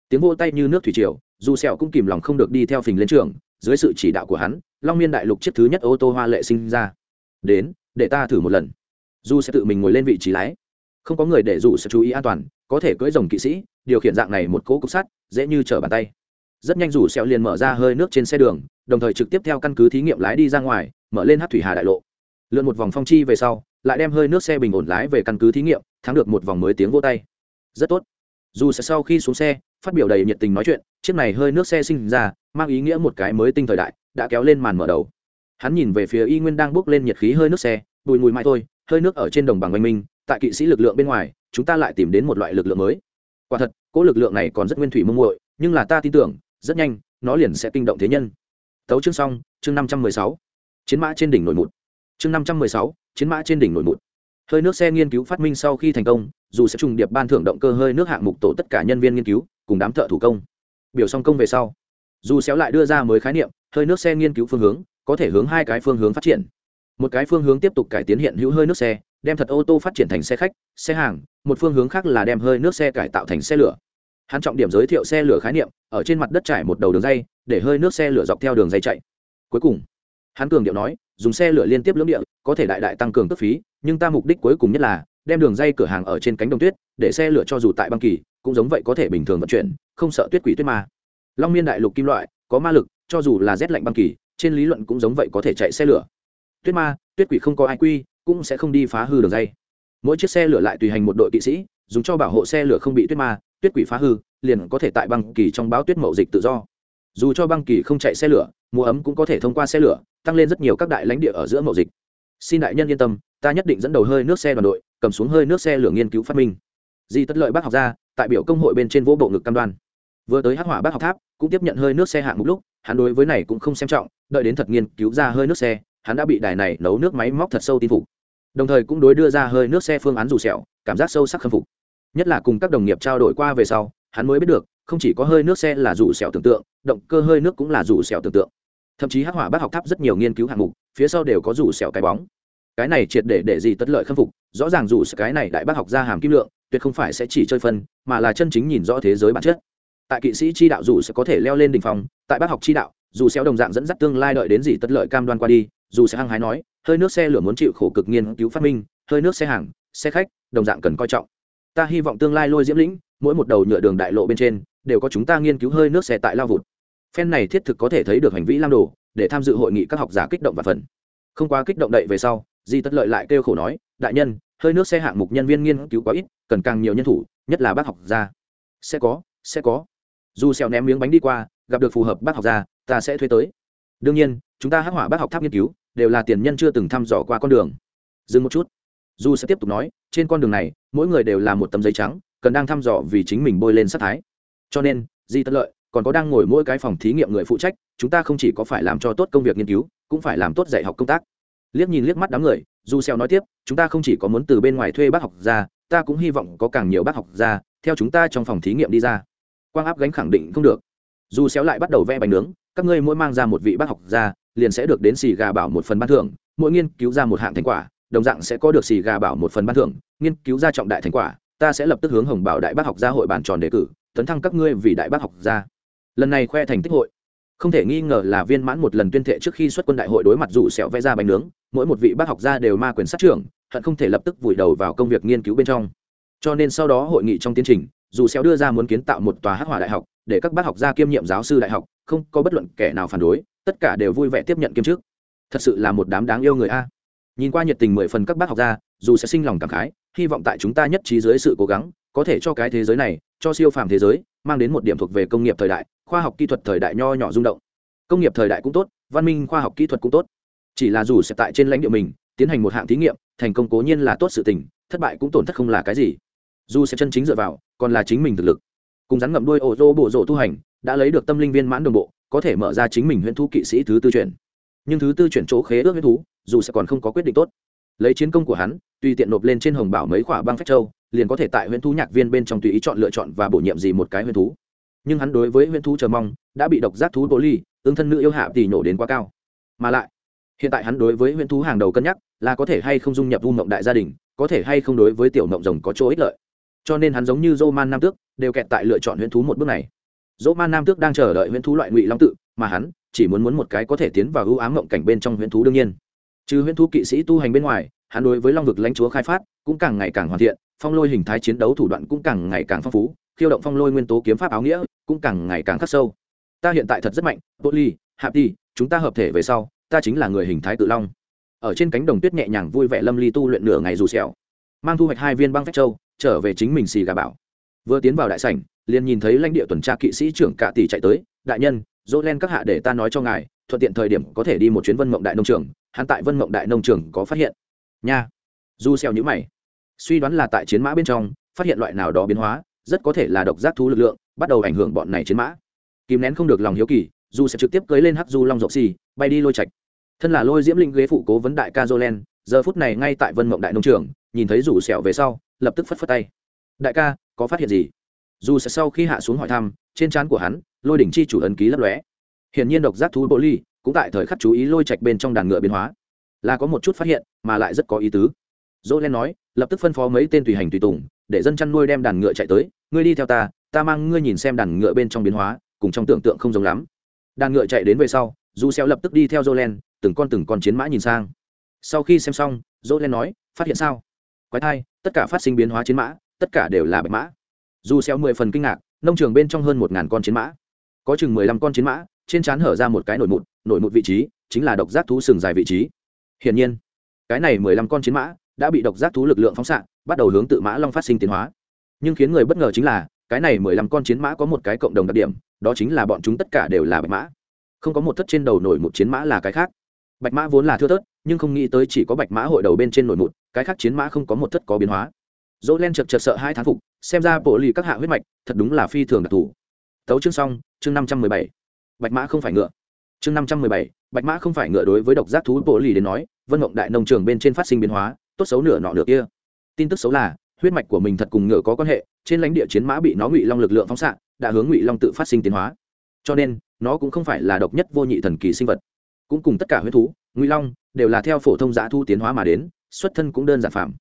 Tiếng vô tay như nước thủy triều, dù sẹo cũng kìm lòng không được đi theo phình lên trường, dưới sự chỉ đạo của hắn, long miên đại lục chiếc thứ nhất ô tô hoa lệ sinh ra. Đến, để ta thử một lần dù sẽ tự mình ngồi lên vị trí lái. Không có người để dù sẽ chú ý an toàn, có thể cưỡi rồng kỵ sĩ, điều khiển dạng này một cỗ cục sắt, dễ như trở bàn tay. Rất nhanh rủ sẹo liền mở ra hơi nước trên xe đường, đồng thời trực tiếp theo căn cứ thí nghiệm lái đi ra ngoài, mở lên hát thủy hà đại lộ. Lượn một vòng phong chi về sau, lại đem hơi nước xe bình ổn lái về căn cứ thí nghiệm, thắng được một vòng mới tiếng vô tay. Rất tốt. Dù sẽ sau khi xuống xe, phát biểu đầy nhiệt tình nói chuyện, chiếc này hơi nước xe sinh ra, mang ý nghĩa một cái mới tinh thời đại, đã kéo lên màn mở đầu. Hắn nhìn về phía y nguyên đang bước lên nhiệt khí hơi nước xe, bùi mùi mãi thôi hơi nước ở trên đồng bằng oanh minh, tại kỵ sĩ lực lượng bên ngoài, chúng ta lại tìm đến một loại lực lượng mới. Quả thật, cỗ lực lượng này còn rất nguyên thủy mông muội, nhưng là ta tin tưởng, rất nhanh, nó liền sẽ kinh động thế nhân. Tấu chương xong, chương năm trăm mười sáu. Chiến mã trên đỉnh nổi mụt. Chương năm trăm mười sáu, chiến mã trên đỉnh nổi mụt. Hơi nước xe nghiên cứu phát minh sau khi thành công, dù sẽ trùng điệp ban thưởng động cơ hơi nước hạng mục tổ tất cả nhân viên nghiên cứu, cùng đám thợ thủ công. Biểu xong công về sau, dù xéo lại đưa ra mới khái niệm, hơi nước xe nghiên cứu phương hướng, có thể hướng hai cái phương hướng phát triển một cái phương hướng tiếp tục cải tiến hiện hữu hơi nước xe, đem thật ô tô phát triển thành xe khách, xe hàng, một phương hướng khác là đem hơi nước xe cải tạo thành xe lửa. Hắn trọng điểm giới thiệu xe lửa khái niệm, ở trên mặt đất trải một đầu đường dây, để hơi nước xe lửa dọc theo đường dây chạy. Cuối cùng, hắn cường điệu nói, dùng xe lửa liên tiếp lưỡng địa, có thể đại đại tăng cường cấp phí, nhưng ta mục đích cuối cùng nhất là, đem đường dây cửa hàng ở trên cánh đồng tuyết, để xe lửa cho dù tại băng kỳ, cũng giống vậy có thể bình thường vận chuyển, không sợ tuyết quỷ tuyết ma. Long miên đại lục kim loại, có ma lực, cho dù là rét lạnh băng kỳ, trên lý luận cũng giống vậy có thể chạy xe lửa tuyết ma, tuyết quỷ không có ai quy, cũng sẽ không đi phá hư đường dây. Mỗi chiếc xe lửa lại tùy hành một đội kỵ sĩ, dùng cho bảo hộ xe lửa không bị tuyết ma, tuyết quỷ phá hư, liền có thể tại băng kỳ trong báo tuyết mậu dịch tự do. Dù cho băng kỳ không chạy xe lửa, mùa ấm cũng có thể thông qua xe lửa, tăng lên rất nhiều các đại lãnh địa ở giữa mậu dịch. Xin đại nhân yên tâm, ta nhất định dẫn đầu hơi nước xe đoàn đội, cầm xuống hơi nước xe lửa nghiên cứu phát minh. Di tất lợi bác học gia tại biểu công hội bên trên vỗ bộ ngực cam đoan. Vừa tới hắc hỏa bác học tháp, cũng tiếp nhận hơi nước xe hạng mục lúc, hắn đối với này cũng không xem trọng, đợi đến thật nghiên cứu ra hơi nước xe hắn đã bị đài này nấu nước máy móc thật sâu tin phục. Đồng thời cũng đối đưa ra hơi nước xe phương án dù sẹo, cảm giác sâu sắc khâm phục. Nhất là cùng các đồng nghiệp trao đổi qua về sau, hắn mới biết được, không chỉ có hơi nước xe là dù sẹo tưởng tượng, động cơ hơi nước cũng là dù sẹo tưởng tượng. Thậm chí hắc hỏa bác học tháp rất nhiều nghiên cứu hạng mục, phía sau đều có dù sẹo cái bóng. Cái này triệt để để gì tất lợi khâm phục, rõ ràng dù cái này đại bác học ra hàm kim lượng, tuyệt không phải sẽ chỉ chơi phân, mà là chân chính nhìn rõ thế giới bản chất. Tại kỵ sĩ chi đạo dù sẽ có thể leo lên đỉnh phong, tại bác học chi đạo, dù xéo đồng dạng dẫn dắt tương lai đợi đến gì tất lợi cam đoan qua đi dù sẽ hăng hái nói, hơi nước xe lửa muốn chịu khổ cực nghiên cứu phát minh, hơi nước xe hàng, xe khách, đồng dạng cần coi trọng. Ta hy vọng tương lai lôi diễm lĩnh, mỗi một đầu nhựa đường đại lộ bên trên, đều có chúng ta nghiên cứu hơi nước xe tại lao vụt. Phen này thiết thực có thể thấy được hành vi lam đồ, để tham dự hội nghị các học giả kích động và phần không quá kích động đậy về sau, di tất lợi lại kêu khổ nói, đại nhân, hơi nước xe hạng mục nhân viên nghiên cứu quá ít, cần càng nhiều nhân thủ, nhất là bác học gia. Sẽ có sẽ có. Dù xèo ném miếng bánh đi qua, gặp được phù hợp bác học gia, ta sẽ thuê tới. Đương nhiên, chúng ta hắc hỏa bác học tháp nghiên cứu đều là tiền nhân chưa từng thăm dò qua con đường. Dừng một chút. Du sẽ tiếp tục nói, trên con đường này, mỗi người đều là một tấm giấy trắng, cần đang thăm dò vì chính mình bôi lên sát thái. Cho nên, di tất lợi còn có đang ngồi mỗi cái phòng thí nghiệm người phụ trách, chúng ta không chỉ có phải làm cho tốt công việc nghiên cứu, cũng phải làm tốt dạy học công tác. Liếc nhìn liếc mắt đám người du xeo nói tiếp, chúng ta không chỉ có muốn từ bên ngoài thuê bác học ra ta cũng hy vọng có càng nhiều bác học ra theo chúng ta trong phòng thí nghiệm đi ra. Quang áp gánh khẳng định không được. Du xéo lại bắt đầu vẽ bánh nướng, các ngươi mỗi mang ra một vị bác học ra liền sẽ được đến xì gà bảo một phần ban thưởng, mỗi nghiên cứu ra một hạng thành quả, đồng dạng sẽ có được xì gà bảo một phần ban thưởng, nghiên cứu ra trọng đại thành quả, ta sẽ lập tức hướng hồng bảo đại bác học gia hội bàn tròn đề cử, tấn thăng các ngươi vì đại bác học gia. Lần này khoe thành tích hội, không thể nghi ngờ là viên mãn một lần tuyên thệ trước khi xuất quân đại hội đối mặt rủ sẹo vẽ ra bánh nướng, mỗi một vị bác học gia đều ma quyền sát trưởng, hận không thể lập tức vùi đầu vào công việc nghiên cứu bên trong. Cho nên sau đó hội nghị trong tiến trình, dù sẹo đưa ra muốn kiến tạo một tòa hắc hỏa đại học để các bác học gia kiêm nhiệm giáo sư đại học, không có bất luận kẻ nào phản đối, tất cả đều vui vẻ tiếp nhận kiêm chức. Thật sự là một đám đáng yêu người a. Nhìn qua nhiệt tình mười phần các bác học gia, dù sẽ sinh lòng cảm khái, hy vọng tại chúng ta nhất trí dưới sự cố gắng, có thể cho cái thế giới này, cho siêu phàm thế giới, mang đến một điểm thuộc về công nghiệp thời đại, khoa học kỹ thuật thời đại nho nhỏ rung động. Công nghiệp thời đại cũng tốt, văn minh khoa học kỹ thuật cũng tốt. Chỉ là dù sẽ tại trên lãnh địa mình, tiến hành một hạng thí nghiệm, thành công cố nhiên là tốt sự tình, thất bại cũng tổn thất không là cái gì. Dù sẽ chân chính dựa vào, còn là chính mình thực lực cùng rắn ngậm đuôi ổ rô bộ rộ tu hành, đã lấy được tâm linh viên mãn đồng bộ, có thể mở ra chính mình huyễn thú kỵ sĩ thứ tư chuyển. Nhưng thứ tư chuyển chỗ khế ước huyễn thú, dù sẽ còn không có quyết định tốt. Lấy chiến công của hắn, tùy tiện nộp lên trên hồng bảo mấy khỏa băng phách châu, liền có thể tại huyễn thú nhạc viên bên trong tùy ý chọn lựa chọn và bổ nhiệm gì một cái huyễn thú. Nhưng hắn đối với huyễn thú chờ mong, đã bị độc giác thú bố ly, tương thân nữ yêu hạ tỷ nổ đến quá cao. Mà lại, hiện tại hắn đối với huyễn thú hàng đầu cân nhắc, là có thể hay không dung nhập vu mộng đại gia đình, có thể hay không đối với tiểu mộng rồng có chỗ ích lợi. Cho nên hắn giống như dô man nam tước đều kẹt tại lựa chọn huyễn thú một bước này. Dỗ man nam tước đang chờ đợi huyễn thú loại ngụy long tự, mà hắn chỉ muốn muốn một cái có thể tiến vào ưu ám mộng cảnh bên trong huyễn thú đương nhiên. Trừ huyễn thú kỵ sĩ tu hành bên ngoài, hắn đối với long vực lãnh chúa khai phát cũng càng ngày càng hoàn thiện, phong lôi hình thái chiến đấu thủ đoạn cũng càng ngày càng phong phú, khiêu động phong lôi nguyên tố kiếm pháp áo nghĩa cũng càng ngày càng khắc sâu. Ta hiện tại thật rất mạnh bộ ly hạp đi chúng ta hợp thể về sau, ta chính là người hình thái tự long. Ở trên cánh đồng tuyết nhẹ nhàng vui vẻ lâm ly tu luyện nửa ngày dù sẹo. Mang thu hoạch hai viên băng phách châu, trở về chính mình xì gà bảo vừa tiến vào đại sảnh, liền nhìn thấy lãnh địa tuần tra kỵ sĩ trưởng cạ tỷ chạy tới, đại nhân, dỗ len các hạ để ta nói cho ngài, thuận tiện thời điểm có thể đi một chuyến vân mộng đại nông trường, hắn tại vân mộng đại nông trường có phát hiện. Nha. Du xeo nhữ mày, suy đoán là tại chiến mã bên trong, phát hiện loại nào đó biến hóa, rất có thể là độc giác thú lực lượng, bắt đầu ảnh hưởng bọn này chiến mã. Kìm nén không được lòng hiếu kỳ du sẽ trực tiếp cưới lên hắc du long rộng xì, bay đi lôi trạch. Thân là lôi diễm linh ghế phụ cố vấn đại ca jolen giờ phút này ngay tại vân mộng đại nông trường, nhìn thấy rủ sẹo về sau, lập tức phất phất tay. Đại ca có phát hiện gì? Dù sẽ sau khi hạ xuống hỏi thăm, trên trán của hắn, lôi đỉnh chi chủ ấn ký lấp lóe. Hiển nhiên độc giác thú bộ ly cũng tại thời khắc chú ý lôi trạch bên trong đàn ngựa biến hóa. Là có một chút phát hiện, mà lại rất có ý tứ. Dỗ len nói, lập tức phân phó mấy tên tùy hành tùy tùng, để dân chăn nuôi đem đàn ngựa chạy tới. Ngươi đi theo ta ta mang ngươi nhìn xem đàn ngựa bên trong biến hóa, cùng trong tưởng tượng không giống lắm. Đàn ngựa chạy đến về sau Dù xéo lập tức đi theo jolen từng con từng con chiến mã nhìn sang. Sau khi xem xong jolen nói, phát hiện sao? Quái thai, tất cả phát sinh biến hóa chiến mã tất cả đều là bạch mã. Dù xeo mười phần kinh ngạc, nông trường bên trong hơn một ngàn con chiến mã. Có chừng mười lăm con chiến mã, trên trán hở ra một cái nổi mụn nổi mụn vị trí, chính là độc giác thú sừng dài vị trí. Hiển nhiên, cái này mười lăm con chiến mã đã bị độc giác thú lực lượng phóng xạ, bắt đầu hướng tự mã long phát sinh tiến hóa. Nhưng khiến người bất ngờ chính là, cái này mười lăm con chiến mã có một cái cộng đồng đặc điểm, đó chính là bọn chúng tất cả đều là bạch mã. Không có một thất trên đầu nổi một chiến mã là cái khác. Bạch mã vốn là thưa thớt, nhưng không nghĩ tới chỉ có bạch mã hội đầu bên trên nổi một cái khác chiến mã không có một thất có biến hóa dỗ len chật chật sợ hai tháng phục, xem ra bộ lì các hạ huyết mạch thật đúng là phi thường đặc thù. Tấu chương xong, chương năm trăm mười bảy. Bạch mã không phải ngựa. Chương năm trăm mười bảy, bạch mã không phải ngựa đối với độc giác thú bộ lì đến nói, vân mộng đại nông trường bên trên phát sinh biến hóa, tốt xấu nửa nọ nửa kia. Tin tức xấu là, huyết mạch của mình thật cùng ngựa có quan hệ, trên lãnh địa chiến mã bị nó ngụy long lực lượng phóng xạ, đã hướng ngụy long tự phát sinh tiến hóa. Cho nên, nó cũng không phải là độc nhất vô nhị thần kỳ sinh vật. Cũng cùng tất cả huyết thú, ngụy long đều là theo phổ thông giã thu tiến hóa mà đến, xuất thân cũng đơn giản phạm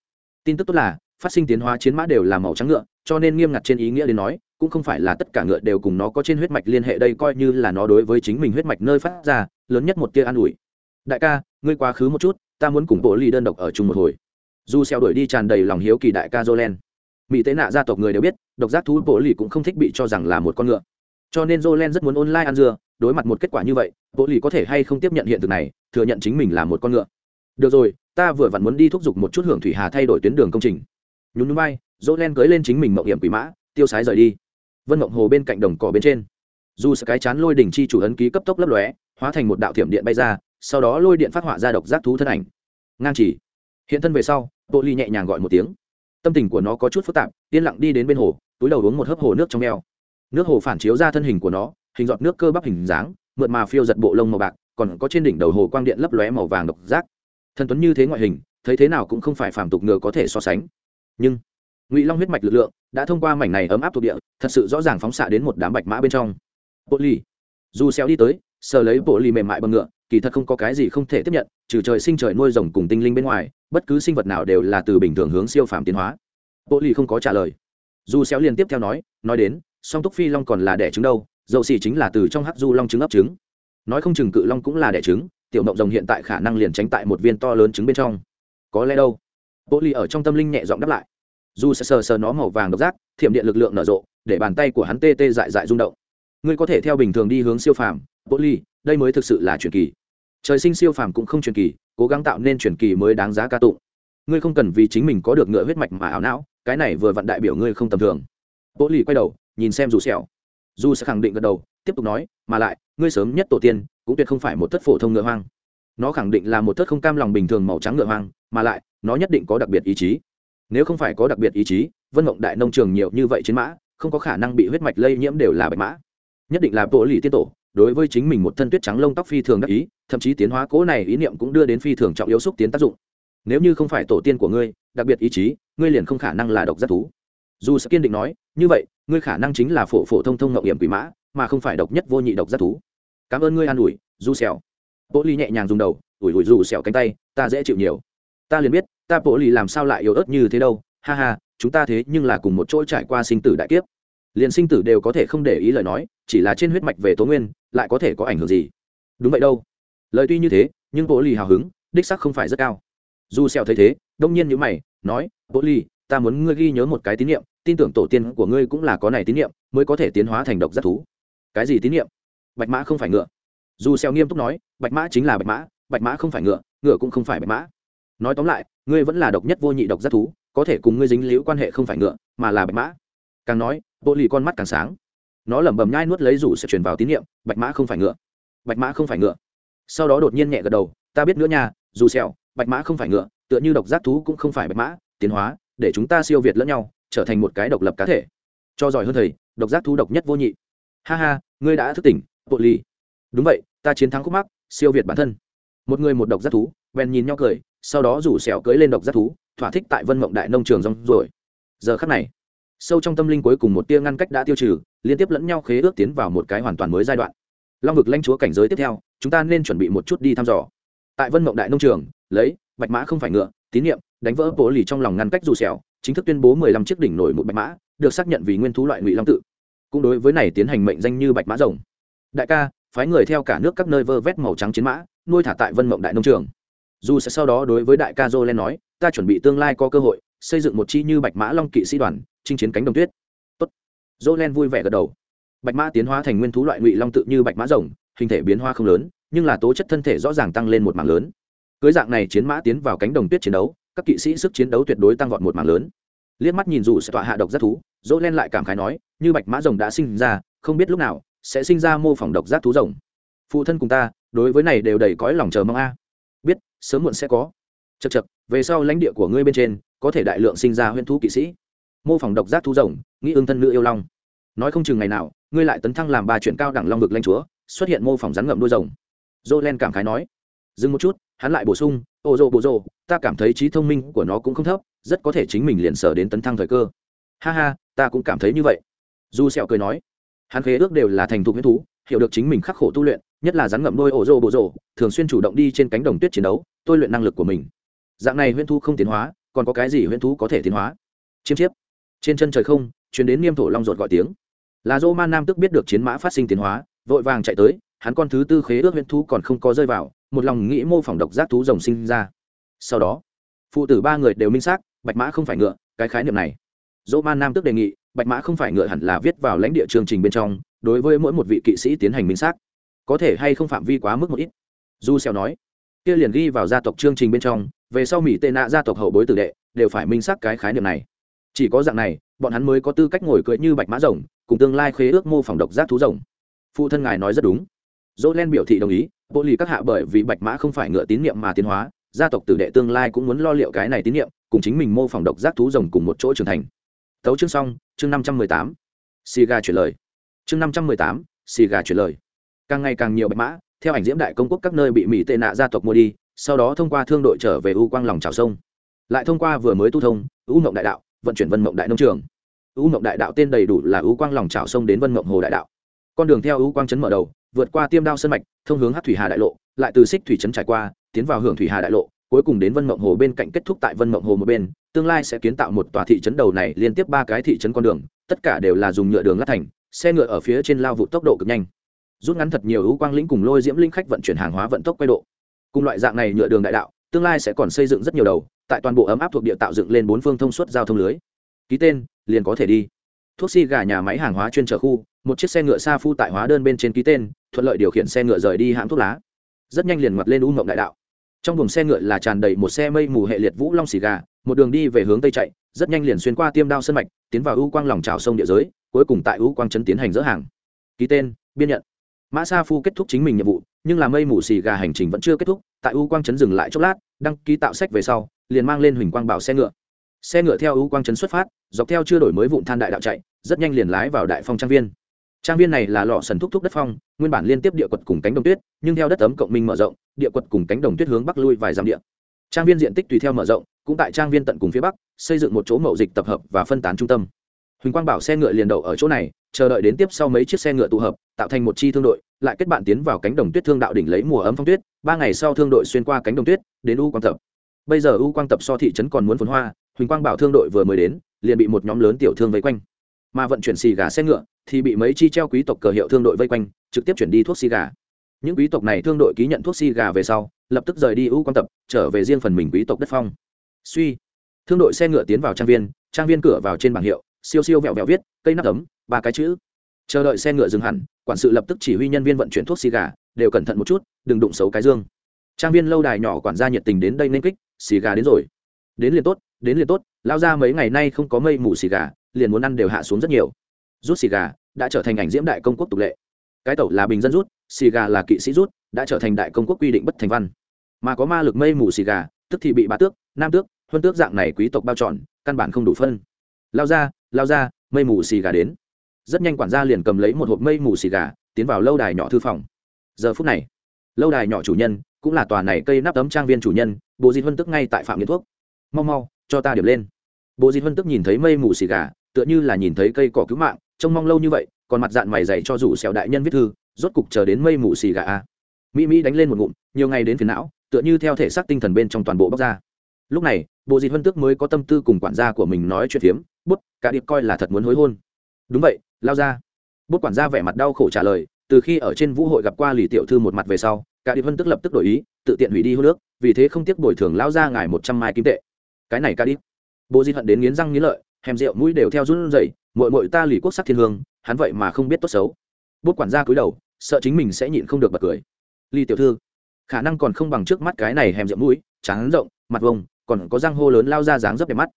tin tức tốt là phát sinh tiến hóa chiến mã đều là màu trắng ngựa, cho nên nghiêm ngặt trên ý nghĩa đến nói, cũng không phải là tất cả ngựa đều cùng nó có trên huyết mạch liên hệ, đây coi như là nó đối với chính mình huyết mạch nơi phát ra, lớn nhất một tia an ủi. Đại ca, ngươi quá khứ một chút, ta muốn cùng bộ ly đơn độc ở chung một hồi. Dù xeo đuổi đi tràn đầy lòng hiếu kỳ đại ca jolen. Mỹ tế nạ gia tộc người đều biết, độc giác thú bộ ly cũng không thích bị cho rằng là một con ngựa. Cho nên jolen rất muốn online ăn dưa, đối mặt một kết quả như vậy, bộ ly có thể hay không tiếp nhận hiện thực này, thừa nhận chính mình là một con ngựa. Được rồi, ta vừa vặn muốn đi thúc giục một chút hưởng thủy hà thay đổi tuyến đường công trình nhún núi bay dỗ len cưới lên chính mình mộng hiểm quỷ mã, tiêu sái rời đi. Vân mộng hồ bên cạnh đồng cỏ bên trên. Dù cái chán lôi đỉnh chi chủ ấn ký cấp tốc lấp lóe, hóa thành một đạo thiểm điện bay ra, sau đó lôi điện phát họa ra độc giác thú thân ảnh. Ngang chỉ. Hiện thân về sau bộ ly nhẹ nhàng gọi một tiếng. Tâm tình của nó có chút phức tạp, yên lặng đi đến bên hồ, túi đầu uống một hớp hồ nước trong eo. Nước hồ phản chiếu ra thân hình của nó, hình giọt nước cơ bắp hình dáng, mượt mà phiêu giật bộ lông màu bạc, còn có trên đỉnh đầu hồ quang điện lấp lóe màu vàng độc giác. Thân tuấn như thế ngoại hình, thấy thế nào cũng không phải phàm tục ngựa có thể so sánh nhưng, ngụy long huyết mạch lực lượng đã thông qua mảnh này ấm áp thuộc địa, thật sự rõ ràng phóng xạ đến một đám bạch mã bên trong. Bộ ly dù xéo đi tới, sờ lấy bộ ly mềm mại bằng ngựa, kỳ thật không có cái gì không thể tiếp nhận, trừ trời sinh trời nuôi rồng cùng tinh linh bên ngoài, bất cứ sinh vật nào đều là từ bình thường hướng siêu phàm tiến hóa. Bộ ly không có trả lời. Dù xéo liền tiếp theo nói nói đến, song túc phi long còn là đẻ trứng đâu, dầu xì chính là từ trong hắc du long trứng ấp trứng. Nói không chừng cự long cũng là đẻ trứng, tiểu mộng rồng hiện tại khả năng liền tránh tại một viên to lớn trứng bên trong. Có lẽ đâu? Bộ ly ở trong tâm linh nhẹ giọng đáp lại dù sờ sờ sờ nó màu vàng độc giác, thiểm điện lực lượng nở rộ, để bàn tay của hắn tê tê dại dại rung động. Ngươi có thể theo bình thường đi hướng siêu phàm bộ ly đây mới thực sự là truyền kỳ. Trời sinh siêu phàm cũng không truyền kỳ, cố gắng tạo nên truyền kỳ mới đáng giá ca tụng. Ngươi không cần vì chính mình có được ngựa huyết mạch mà ảo não, cái này vừa vặn đại biểu ngươi không tầm thường. Bộ ly quay đầu, nhìn xem dù sẹo. Dù sẽ khẳng định gật đầu, tiếp tục nói, mà lại, ngươi sớm nhất tổ tiên, cũng tuyệt không phải một thất phổ thông ngựa hoang. Nó khẳng định là một thất không cam lòng bình thường màu trắng ngựa hoang, mà lại, nó nhất định có đặc biệt ý chí nếu không phải có đặc biệt ý chí, vân mộng đại nông trường nhiều như vậy chiến mã, không có khả năng bị huyết mạch lây nhiễm đều là bạch mã. Nhất định là bộ lì tiên tổ, đối với chính mình một thân tuyết trắng lông tóc phi thường đắc ý, thậm chí tiến hóa cố này ý niệm cũng đưa đến phi thường trọng yếu xúc tiến tác dụng. Nếu như không phải tổ tiên của ngươi, đặc biệt ý chí, ngươi liền không khả năng là độc giác thú. Dù sẽ kiên định nói, như vậy, ngươi khả năng chính là phổ phổ thông thông ngậu hiểm quỷ mã, mà không phải độc nhất vô nhị độc giác thú. Cảm ơn ngươi an ủi, du xèo bộ ly nhẹ nhàng dùng đầu, ủi ủi dù xèo cánh tay, ta dễ chịu nhiều. Ta liền biết ta bộ lì làm sao lại yếu ớt như thế đâu? Ha ha, chúng ta thế nhưng là cùng một chỗ trải qua sinh tử đại kiếp. Liền sinh tử đều có thể không để ý lời nói, chỉ là trên huyết mạch về tố nguyên, lại có thể có ảnh hưởng gì? Đúng vậy đâu. Lời tuy như thế, nhưng bộ lì hào hứng, đích sắc không phải rất cao. Dù xèo thấy thế, đông nhiên như mày, nói, bộ lì, ta muốn ngươi ghi nhớ một cái tín niệm, tin tưởng tổ tiên của ngươi cũng là có này tín niệm, mới có thể tiến hóa thành độc giác thú. Cái gì tín niệm? Bạch mã không phải ngựa. Dù xèo nghiêm túc nói, bạch mã chính là bạch mã bạch mã không phải ngựa ngựa cũng không phải bạch mã. Nói tóm lại ngươi vẫn là độc nhất vô nhị độc giác thú, có thể cùng ngươi dính liễu quan hệ không phải ngựa, mà là bạch mã. Càng nói, bộ lì con mắt càng sáng. Nó lẩm bẩm nhai nuốt lấy rủ sẽ truyền vào tín nhiệm bạch mã không phải ngựa. Bạch mã không phải ngựa. Sau đó đột nhiên nhẹ gật đầu, ta biết nữa nha, dù sẹo bạch mã không phải ngựa, tựa như độc giác thú cũng không phải bạch mã, tiến hóa, để chúng ta siêu việt lẫn nhau, trở thành một cái độc lập cá thể. Cho giỏi hơn thầy, độc giác thú độc nhất vô nhị. Ha ha, ngươi đã thức tỉnh, bộ ly đúng vậy, ta chiến thắng khúc mắc, siêu việt bản thân. Một người một độc giác thú, bèn nhìn nhau cười sau đó rủ sẹo cưỡi lên độc giác thú, thỏa thích tại vân mộng đại nông trường rong rồi giờ khắc này, sâu trong tâm linh cuối cùng một tia ngăn cách đã tiêu trừ, liên tiếp lẫn nhau khế ước tiến vào một cái hoàn toàn mới giai đoạn. Long vực lanh chúa cảnh giới tiếp theo, chúng ta nên chuẩn bị một chút đi thăm dò. Tại vân mộng đại nông trường, lấy, bạch mã không phải ngựa, tín nhiệm đánh vỡ bố lì trong lòng ngăn cách dù sẹo chính thức tuyên bố mười lăm chiếc đỉnh nổi một bạch mã, được xác nhận vì nguyên thú loại ngụy long tự. Cũng đối với này tiến hành mệnh danh như bạch mã rồng. Đại ca, phái người theo cả nước các nơi vơ vét màu trắng chiến mã, nuôi thả tại vân mộng đại nông trường dù sẽ sau đó đối với đại ca jolen nói, ta chuẩn bị tương lai có cơ hội, xây dựng một chi như bạch mã long kỵ sĩ đoàn, chinh chiến cánh đồng tuyết. Tốt. Jolen vui vẻ gật đầu. Bạch mã tiến hóa thành nguyên thú loại ngụy long tự như bạch mã rồng, hình thể biến hóa không lớn, nhưng là tố chất thân thể rõ ràng tăng lên một mảng lớn. Cưới dạng này chiến mã tiến vào cánh đồng tuyết chiến đấu, các kỵ sĩ sức chiến đấu tuyệt đối tăng vọt một mảng lớn. Liếc mắt nhìn dù sẽ tọa hạ độc giác thú dỗ len lại cảm khái nói, như bạch mã rồng đã sinh ra, không biết lúc nào sẽ sinh ra mô phỏng độc giác thú rồng. Phụ thân cùng ta, đối với này đều đầy cõi lòng chờ mong a biết, sớm muộn sẽ có. Chật chật về sau lãnh địa của ngươi bên trên, có thể đại lượng sinh ra huyễn thú kỵ sĩ. Mô phỏng độc giác thú rồng nghĩ ương thân nữ yêu long. Nói không chừng ngày nào, ngươi lại tấn thăng làm ba chuyện cao đẳng long vực lanh chúa, xuất hiện mô phỏng rắn ngậm đuôi rồng. Dô len cảm khái nói. Dừng một chút, hắn lại bổ sung, ô dô bộ dô, ta cảm thấy trí thông minh của nó cũng không thấp, rất có thể chính mình liền sở đến tấn thăng thời cơ. Ha ha, ta cũng cảm thấy như vậy. Du sẹo cười nói. Hắn khế ước đều là thành thục huyễn thú, hiểu được chính mình khắc khổ tu luyện nhất là rắn ngậm đôi ổ rô bộ rô, thường xuyên chủ động đi trên cánh đồng tuyết chiến đấu, tôi luyện năng lực của mình. Dạng này huyễn thu không tiến hóa, còn có cái gì huyễn thú có thể tiến hóa? Chiêm chiếp. Trên chân trời không chuyến đến niêm thổ long ruột gọi tiếng. Là dô man nam tức biết được chiến mã phát sinh tiến hóa, vội vàng chạy tới, hắn con thứ tư khế ước huyễn thú còn không có rơi vào, một lòng nghĩ mô phỏng độc giác thú rồng sinh ra. Sau đó, phụ tử ba người đều minh xác, bạch mã không phải ngựa, cái khái niệm này. Dỗ man nam tức đề nghị, bạch mã không phải ngựa hẳn là viết vào lãnh địa chương trình bên trong, đối với mỗi một vị kỵ sĩ tiến hành minh xác có thể hay không phạm vi quá mức một ít. Du xèo nói, kia liền ghi vào gia tộc chương trình bên trong, về sau mỹ tệ nạ gia tộc hậu bối tử đệ đều phải minh xác cái khái niệm này. Chỉ có dạng này, bọn hắn mới có tư cách ngồi cưỡi như bạch mã rồng, cùng tương lai khế ước mô phỏng độc giác thú rồng. Phụ thân ngài nói rất đúng. Dỗ len biểu thị đồng ý bộ lì các hạ bởi vì bạch mã không phải ngựa tín nhiệm mà tiến hóa, gia tộc tử đệ tương lai cũng muốn lo liệu cái này tín nhiệm cùng chính mình mô phỏng độc giác thú rồng cùng một chỗ trưởng thành. Tấu chương xong, chương năm trăm mười tám. Xì gà chuyển lời. Chương năm trăm mười tám, xì gà chuyển lời càng ngày càng nhiều bạch mã, theo ảnh diễm đại công quốc các nơi bị mỹ tệ nạ gia tộc mua đi, sau đó thông qua thương đội trở về u quang lòng trào sông. Lại thông qua vừa mới tu thông, u mộng đại đạo, vận chuyển vân mộng đại nông trường. U mộng đại đạo tên đầy đủ là u quang lòng trào sông đến vân mộng hồ đại đạo. Con đường theo u quang trấn mở đầu, vượt qua tiêm đao sân mạch, thông hướng hát thủy hà đại lộ, lại từ xích thủy trấn trải qua, tiến vào hưởng thủy hà đại lộ, cuối cùng đến vân mộng hồ bên cạnh kết thúc tại vân mộng hồ một bên, tương lai sẽ kiến tạo một tòa thị trấn đầu này liên tiếp ba cái thị trấn con đường, tất cả đều là dùng nhựa đường lát thành, xe ngựa ở phía trên lao vụ tốc độ cực nhanh rút ngắn thật nhiều ưu quang lĩnh cùng lôi diễm linh khách vận chuyển hàng hóa vận tốc quay độ. Cùng loại dạng này nhựa đường đại đạo, tương lai sẽ còn xây dựng rất nhiều đầu, tại toàn bộ ấm áp thuộc địa tạo dựng lên bốn phương thông suốt giao thông lưới. Ký tên, liền có thể đi. Thuốc si gà nhà máy hàng hóa chuyên trở khu, một chiếc xe ngựa xa phu tại hóa đơn bên trên ký tên, thuận lợi điều khiển xe ngựa rời đi hãng thuốc lá. Rất nhanh liền ngoặt lên u mộng đại đạo. Trong buồng xe ngựa là tràn đầy một xe mây mù hệ liệt vũ long xì gà, một đường đi về hướng tây chạy, rất nhanh liền xuyên qua tiêm đao sân mạch, tiến vào u quang lòng trào sông địa giới, cuối cùng tại u quang trấn tiến hành dỡ hàng. Ký tên, biên nhận mã sa phu kết thúc chính mình nhiệm vụ, nhưng là mây mù xì gà hành trình vẫn chưa kết thúc, tại u quang trấn dừng lại chốc lát, đăng ký tạo sách về sau, liền mang lên huỳnh quang bảo xe ngựa. Xe ngựa theo u quang trấn xuất phát, dọc theo chưa đổi mới vụn than đại đạo chạy, rất nhanh liền lái vào đại phong trang viên. Trang viên này là lò sần thúc thúc đất phong, nguyên bản liên tiếp địa quật cùng cánh đồng tuyết, nhưng theo đất ấm cộng minh mở rộng, địa quật cùng cánh đồng tuyết hướng bắc lui vài dặm địa. Trang viên diện tích tùy theo mở rộng, cũng tại trang viên tận cùng phía bắc, xây dựng một chỗ mậu dịch tập hợp và phân tán trung tâm huỳnh quang bảo xe ngựa liền đậu ở chỗ này, chờ đợi đến tiếp sau mấy chiếc xe ngựa tụ hợp, tạo thành một chi thương đội, lại kết bạn tiến vào cánh đồng tuyết thương đạo đỉnh lấy mùa ấm phong tuyết, ba ngày sau thương đội xuyên qua cánh đồng tuyết, đến u quang tập. Bây giờ u quang tập so thị trấn còn muốn phồn hoa, huỳnh quang bảo thương đội vừa mới đến, liền bị một nhóm lớn tiểu thương vây quanh. Mà vận chuyển xì gà xe ngựa, thì bị mấy chi treo quý tộc cờ hiệu thương đội vây quanh, trực tiếp chuyển đi thuốc xì gà. Những quý tộc này thương đội ký nhận thuốc xì gà về sau, lập tức rời đi u Quang tập, trở về riêng phần mình quý tộc đất phong. Suy. Thương đội xe ngựa tiến vào trang viên trang viên cửa vào trên bảng hiệu siêu siêu vẹo vẹo viết, cây nắp ấm, ba cái chữ. Chờ đợi xe ngựa dừng hẳn, quản sự lập tức chỉ huy nhân viên vận chuyển thuốc xì gà, đều cẩn thận một chút, đừng đụng xấu cái dương. Trang viên lâu đài nhỏ quản gia nhiệt tình đến đây nên kích, xì gà đến rồi. Đến liền tốt, đến liền tốt, lao ra mấy ngày nay không có mây mù xì gà, liền muốn ăn đều hạ xuống rất nhiều. Rút xì gà, đã trở thành ảnh diễm đại công quốc tục lệ. Cái tẩu là bình dân rút, xì gà là kỵ sĩ rút, đã trở thành đại công quốc quy định bất thành văn. Mà có ma lực mây mù xì gà, tức thì bị bá tước, nam tước, huân tước dạng này quý tộc bao trọn, căn bản không đủ phân. Lao ra lao ra, mây mù xì gà đến. Rất nhanh quản gia liền cầm lấy một hộp mây mù xì gà, tiến vào lâu đài nhỏ thư phòng. Giờ phút này, lâu đài nhỏ chủ nhân, cũng là tòa này cây nắp tấm trang viên chủ nhân, bố di huân tức ngay tại phạm nghiện thuốc. Mau mau, cho ta điểm lên. Bố di huân tức nhìn thấy mây mù xì gà, tựa như là nhìn thấy cây cỏ cứu mạng, trông mong lâu như vậy, còn mặt dạng mày dày cho rủ xẻo đại nhân viết thư, rốt cục chờ đến mây mù xì gà a. Mỹ mỹ đánh lên một ngụm, nhiều ngày đến phiền não, tựa như theo thể xác tinh thần bên trong toàn bộ bóc ra lúc này, bộ dịt vân tước mới có tâm tư cùng quản gia của mình nói chuyện phiếm, bút, cả điệp coi là thật muốn hối hôn. Đúng vậy, lao ra. Bút quản gia vẻ mặt đau khổ trả lời, từ khi ở trên vũ hội gặp qua lì tiểu thư một mặt về sau, cả điệp vân tức lập tức đổi ý, tự tiện hủy đi hô nước vì thế không tiếc bồi thường lao ra ngài một trăm mai kim tệ. Cái này cả điệp. Bộ dịt hận đến nghiến răng nghiến lợi, hèm rượu mũi đều theo run rẩy mội mội ta lì quốc sắc thiên hương, hắn vậy mà không biết tốt xấu. Bút quản gia cúi đầu, sợ chính mình sẽ nhịn không được bật cười. Lì tiểu thư, khả năng còn không bằng trước mắt cái này hèm rượu mũi, trắng rộng, mặt vông còn có răng hô lớn lao ra dáng dấp đẹp mắt.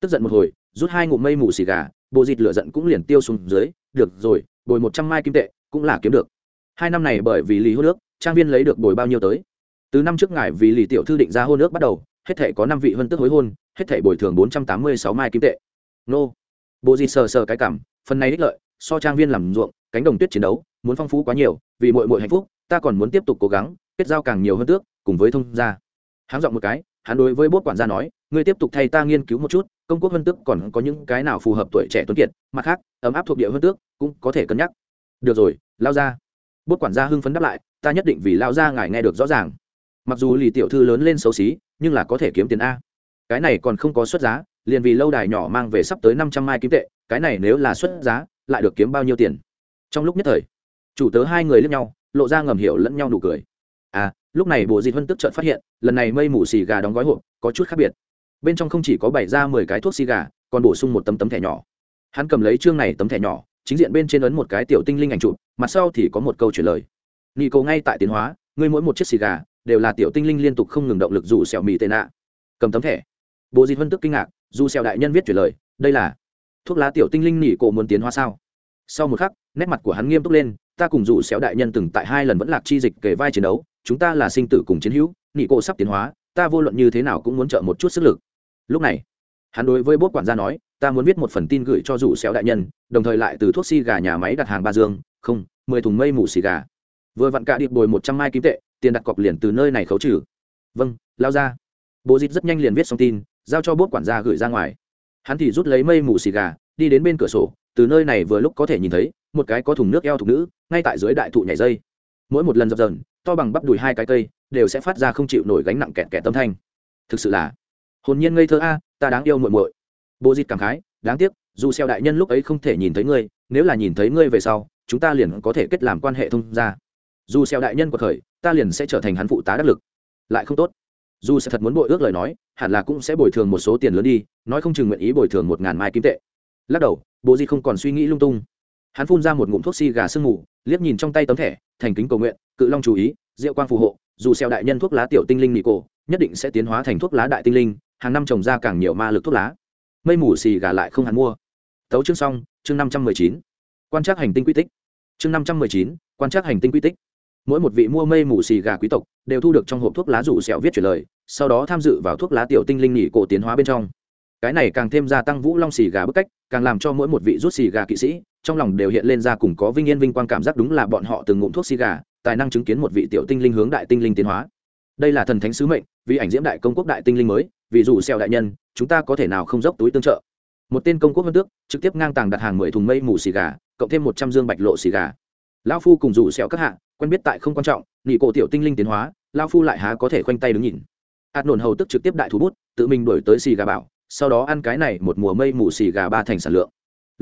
Tức giận một hồi, rút hai ngụm mây mù xì gà, bộ dịt lửa giận cũng liền tiêu xuống dưới, được rồi, bồi một trăm mai kim tệ, cũng là kiếm được. Hai năm này bởi vì lì hô nước trang viên lấy được bồi bao nhiêu tới? Từ năm trước ngài vì lì tiểu thư định ra hô nước bắt đầu, hết thể có năm vị hơn tức hối hôn, hết thể bồi thường bốn trăm tám mươi sáu mai kim tệ. Nô. Bộ dịt sờ sờ cái cảm, phần này đích lợi, so trang viên làm ruộng, cánh đồng tuyết chiến đấu, muốn phong phú quá nhiều, vì mọi mọi hạnh phúc, ta còn muốn tiếp tục cố gắng, kết giao càng nhiều hơn tước, cùng với thông gia. Háng dọn một cái hắn đối với bốt quản gia nói, ngươi tiếp tục thay ta nghiên cứu một chút, công quốc vân tước còn có những cái nào phù hợp tuổi trẻ tuấn kiệt, mặt khác, ấm áp thuộc địa vân tước cũng có thể cân nhắc. Được rồi, lao ra bốt quản gia hưng phấn đáp lại, ta nhất định vì lao ra ngài nghe được rõ ràng. Mặc dù lì tiểu thư lớn lên xấu xí, nhưng là có thể kiếm tiền a. Cái này còn không có xuất giá, liền vì lâu đài nhỏ mang về sắp tới năm trăm mai kim tệ, cái này nếu là xuất giá, lại được kiếm bao nhiêu tiền? Trong lúc nhất thời, chủ tớ hai người lướt nhau, lộ ra ngầm hiểu lẫn nhau nụ cười. À lúc này bộ dịt vân tức trợn phát hiện, lần này mây mù xì gà đóng gói hộp, có chút khác biệt. Bên trong không chỉ có bày ra mười cái thuốc xì gà, còn bổ sung một tấm tấm thẻ nhỏ. Hắn cầm lấy chương này tấm thẻ nhỏ, chính diện bên trên ấn một cái tiểu tinh linh ảnh chụp, mặt sau thì có một câu chuyển lời. Nghi cầu ngay tại tiến hóa, ngươi mỗi một chiếc xì gà đều là tiểu tinh linh liên tục không ngừng động lực dù xẻo mì tệ nạ. Cầm tấm thẻ. Bộ dịt vân tức kinh ngạc, dù xẻo đại nhân viết chuyển lời, đây là thuốc lá tiểu tinh linh nỉ cổ muốn tiến hóa sao? Sau một khắc, nét mặt của hắn nghiêm túc lên, ta cùng dù xéo đại nhân từng tại hai lần vẫn lạc chi dịch kể vai chiến đấu chúng ta là sinh tử cùng chiến hữu nỉ cô sắp tiến hóa, ta vô luận như thế nào cũng muốn trợ một chút sức lực. Lúc này, hắn đối với bốt quản gia nói, ta muốn viết một phần tin gửi cho rủ xéo đại nhân, đồng thời lại từ thuốc xi gà nhà máy đặt hàng ba dương, không, mười thùng mây mù xì gà. Vừa vặn cả điệp bồi một trăm mai kim tệ, tiền đặt cọc liền từ nơi này khấu trừ. Vâng lao ra. Bộ dịt rất nhanh liền viết xong tin, giao cho bốt quản gia gửi ra ngoài. Hắn thì rút lấy mây mù xì gà, đi đến bên cửa sổ, từ nơi này vừa lúc có thể nhìn thấy, một cái có thùng nước eo thục nữ, ngay tại dưới đại thụ nhảy dây. Mỗi một lần dập dần to bằng bắp đùi hai cái cây, đều sẽ phát ra không chịu nổi gánh nặng kẹt kẹt tâm thanh. Thực sự là, hồn nhiên ngây thơ a, ta đáng yêu muội muội. Bố dịt cảm khái, đáng tiếc, dù xeo đại nhân lúc ấy không thể nhìn thấy ngươi, nếu là nhìn thấy ngươi về sau, chúng ta liền có thể kết làm quan hệ thông gia. Dù xeo đại nhân của khởi, ta liền sẽ trở thành hắn phụ tá đắc lực. Lại không tốt. Dù sẽ thật muốn bội ước lời nói, hẳn là cũng sẽ bồi thường một số tiền lớn đi, nói không chừng nguyện ý bồi thường một ngàn mai kim tệ. Lắc đầu, bố di không còn suy nghĩ lung tung hắn phun ra một ngụm thuốc xi gà sương mù, liếc nhìn trong tay tấm thẻ, thành kính cầu nguyện, cự long chú ý diệu quang phù hộ, dù xeo đại nhân thuốc lá tiểu tinh linh nị cổ, nhất định sẽ tiến hóa thành thuốc lá đại tinh linh, hàng năm trồng ra càng nhiều ma lực thuốc lá. Mây mù xì gà lại không hắn mua. Tấu chương xong, chương năm trăm mười chín. Quan trắc hành tinh quy tích. Chương năm trăm mười chín, quan trắc hành tinh quy tích. Mỗi một vị mua mây mù xì gà quý tộc đều thu được trong hộp thuốc lá rủ sẹo viết chuyển lời, sau đó tham dự vào thuốc lá tiểu tinh linh nghỉ cổ tiến hóa bên trong. Cái này càng thêm gia tăng vũ long xì gà bức cách, càng làm cho mỗi một vị rút xì gà kỵ sĩ trong lòng đều hiện lên ra cùng có vinh yên vinh quang cảm giác đúng là bọn họ từng ngụm thuốc xì gà, tài năng chứng kiến một vị tiểu tinh linh hướng đại tinh linh tiến hóa. Đây là thần thánh sứ mệnh, vì ảnh diễm đại công quốc đại tinh linh mới, vì dù xeo đại nhân, chúng ta có thể nào không dốc túi tương trợ. Một tên công quốc hơn tước, trực tiếp ngang tàng đặt hàng mười thùng mây mù xì gà, cộng thêm một trăm dương bạch lộ xì gà. Lão phu cùng dù xeo các hạ, quen biết tại không quan trọng, nhị cổ tiểu tinh linh tiến hóa, lão phu lại há có thể khoanh tay đứng nhìn. Hạt nổn hầu tức trực tiếp đại thú bút, tự mình đuổi tới xì gà bảo, sau đó ăn cái này một mùa mây mù xì gà ba thành sản lượng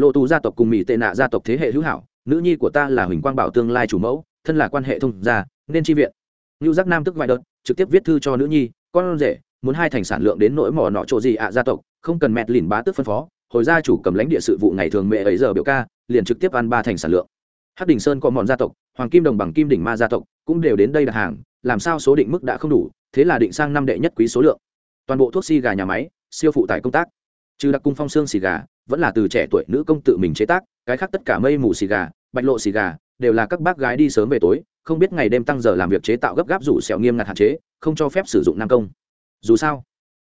lộ tù gia tộc cùng mỹ tệ nạ gia tộc thế hệ hữu hảo, nữ nhi của ta là huỳnh quang bảo tương lai chủ mẫu, thân là quan hệ thông gia, nên tri viện. Ngưu giác nam tức vài đợt, trực tiếp viết thư cho nữ nhi, con rể, muốn hai thành sản lượng đến nỗi mỏ nọ chỗ gì ạ gia tộc, không cần mẹt lìn bá tức phân phó, hồi gia chủ cầm lãnh địa sự vụ ngày thường mẹ ấy giờ biểu ca, liền trực tiếp ăn ba thành sản lượng. Hắc đình sơn có mòn gia tộc, hoàng kim đồng bằng kim đỉnh ma gia tộc cũng đều đến đây đặt hàng, làm sao số định mức đã không đủ, thế là định sang năm đệ nhất quý số lượng. Toàn bộ thuốc si gà nhà máy, siêu phụ tải công tác. Trừ đặc cung phong xương xì gà vẫn là từ trẻ tuổi nữ công tự mình chế tác, cái khác tất cả mây mù xì gà, bạch lộ xì gà, đều là các bác gái đi sớm về tối, không biết ngày đêm tăng giờ làm việc chế tạo gấp gáp rủ sẹo nghiêm ngặt hạn chế, không cho phép sử dụng nam công. Dù sao,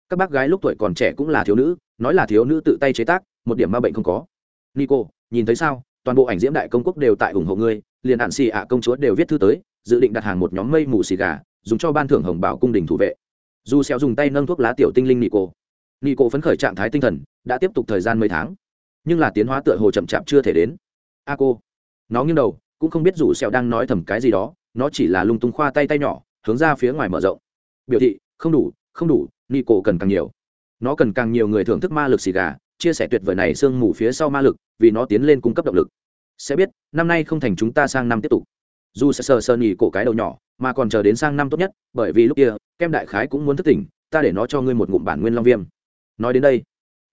các bác gái lúc tuổi còn trẻ cũng là thiếu nữ, nói là thiếu nữ tự tay chế tác, một điểm ma bệnh không có. Nico, nhìn thấy sao? Toàn bộ ảnh diễm đại công quốc đều tại ủng hộ ngươi, liền hạn xì ạ công chúa đều viết thư tới, dự định đặt hàng một nhóm mây mù xì gà, dùng cho ban thưởng hồng bảo cung đình thủ vệ. Dù xéo dùng tay nâng thuốc lá tiểu tinh linh nico nico phấn khởi trạng thái tinh thần, đã tiếp tục thời gian mấy tháng. Nhưng là tiến hóa tựa hồ chậm chạp chưa thể đến. A cô. Nó nghiêng đầu, cũng không biết rủ sẹo đang nói thầm cái gì đó, nó chỉ là lung tung khoa tay tay nhỏ, hướng ra phía ngoài mở rộng. Biểu thị, không đủ không đủ nghi cổ cần càng nhiều. Nó cần càng nhiều người thưởng thức ma lực xì gà, chia sẻ tuyệt vời này sương mù phía sau ma lực, vì nó tiến lên cung cấp động lực. Sẽ biết, năm nay không thành chúng ta sang năm tiếp tục. Dù sẽ sờ sờ nỉ cổ cái đầu nhỏ, mà còn chờ đến sang năm tốt nhất, bởi vì lúc kia, kem đại khái cũng muốn thức tỉnh, ta để nó cho ngươi một ngụm bản nguyên long viêm nói đến đây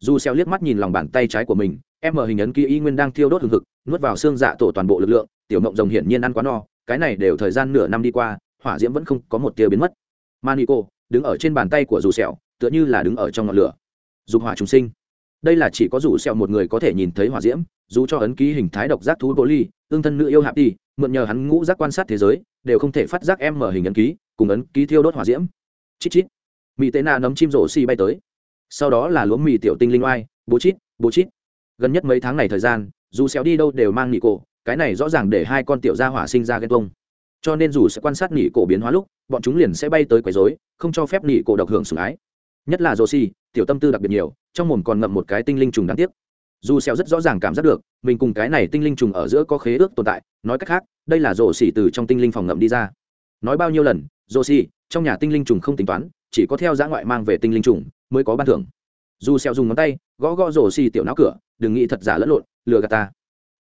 dù xeo liếc mắt nhìn lòng bàn tay trái của mình, em mở hình ấn kia y nguyên đang thiêu đốt hừng hực, nuốt vào xương dạ tổ toàn bộ lực lượng, tiểu mộng rồng hiển nhiên ăn quá no, cái này đều thời gian nửa năm đi qua, hỏa diễm vẫn không có một tia biến mất. Manico đứng ở trên bàn tay của dù sẹo tựa như là đứng ở trong ngọn lửa. Dục hỏa trùng sinh. Đây là chỉ có dù sẹo một người có thể nhìn thấy hỏa diễm, dù cho ấn ký hình thái độc giác thú bồ ly tương thân nữ yêu hạp đi mượn nhờ hắn ngũ giác quan sát thế giới, đều không thể phát giác em mở hình ấn ký, cùng ấn ký thiêu đốt hỏa diễm. Chít chít. Mỹ tế na nấm chim rổ xi bay tới sau đó là lúa mì tiểu tinh linh oai, bố chít bố chít. Gần nhất mấy tháng này thời gian, dù xéo đi đâu đều mang nỉ cổ, cái này rõ ràng để hai con tiểu gia hỏa sinh ra ghen tuông. Cho nên dù sẽ quan sát nỉ cổ biến hóa lúc, bọn chúng liền sẽ bay tới quấy rối, không cho phép nỉ cổ độc hưởng sủng ái. Nhất là rô tiểu tâm tư đặc biệt nhiều, trong mồm còn ngậm một cái tinh linh trùng đáng tiếc. Dù xéo rất rõ ràng cảm giác được, mình cùng cái này tinh linh trùng ở giữa có khế ước tồn tại, nói cách khác, đây là rổ xỉ từ trong tinh linh phòng ngậm đi ra. Nói bao nhiêu lần rổ xỉ trong nhà tinh linh trùng không tính toán, chỉ có theo giã ngoại mang về tinh linh trùng mới có ban thưởng. Dù xẹo dùng ngón tay, gõ gõ rổ xì tiểu não cửa, đừng nghĩ thật giả lẫn lộn, lừa gạt ta.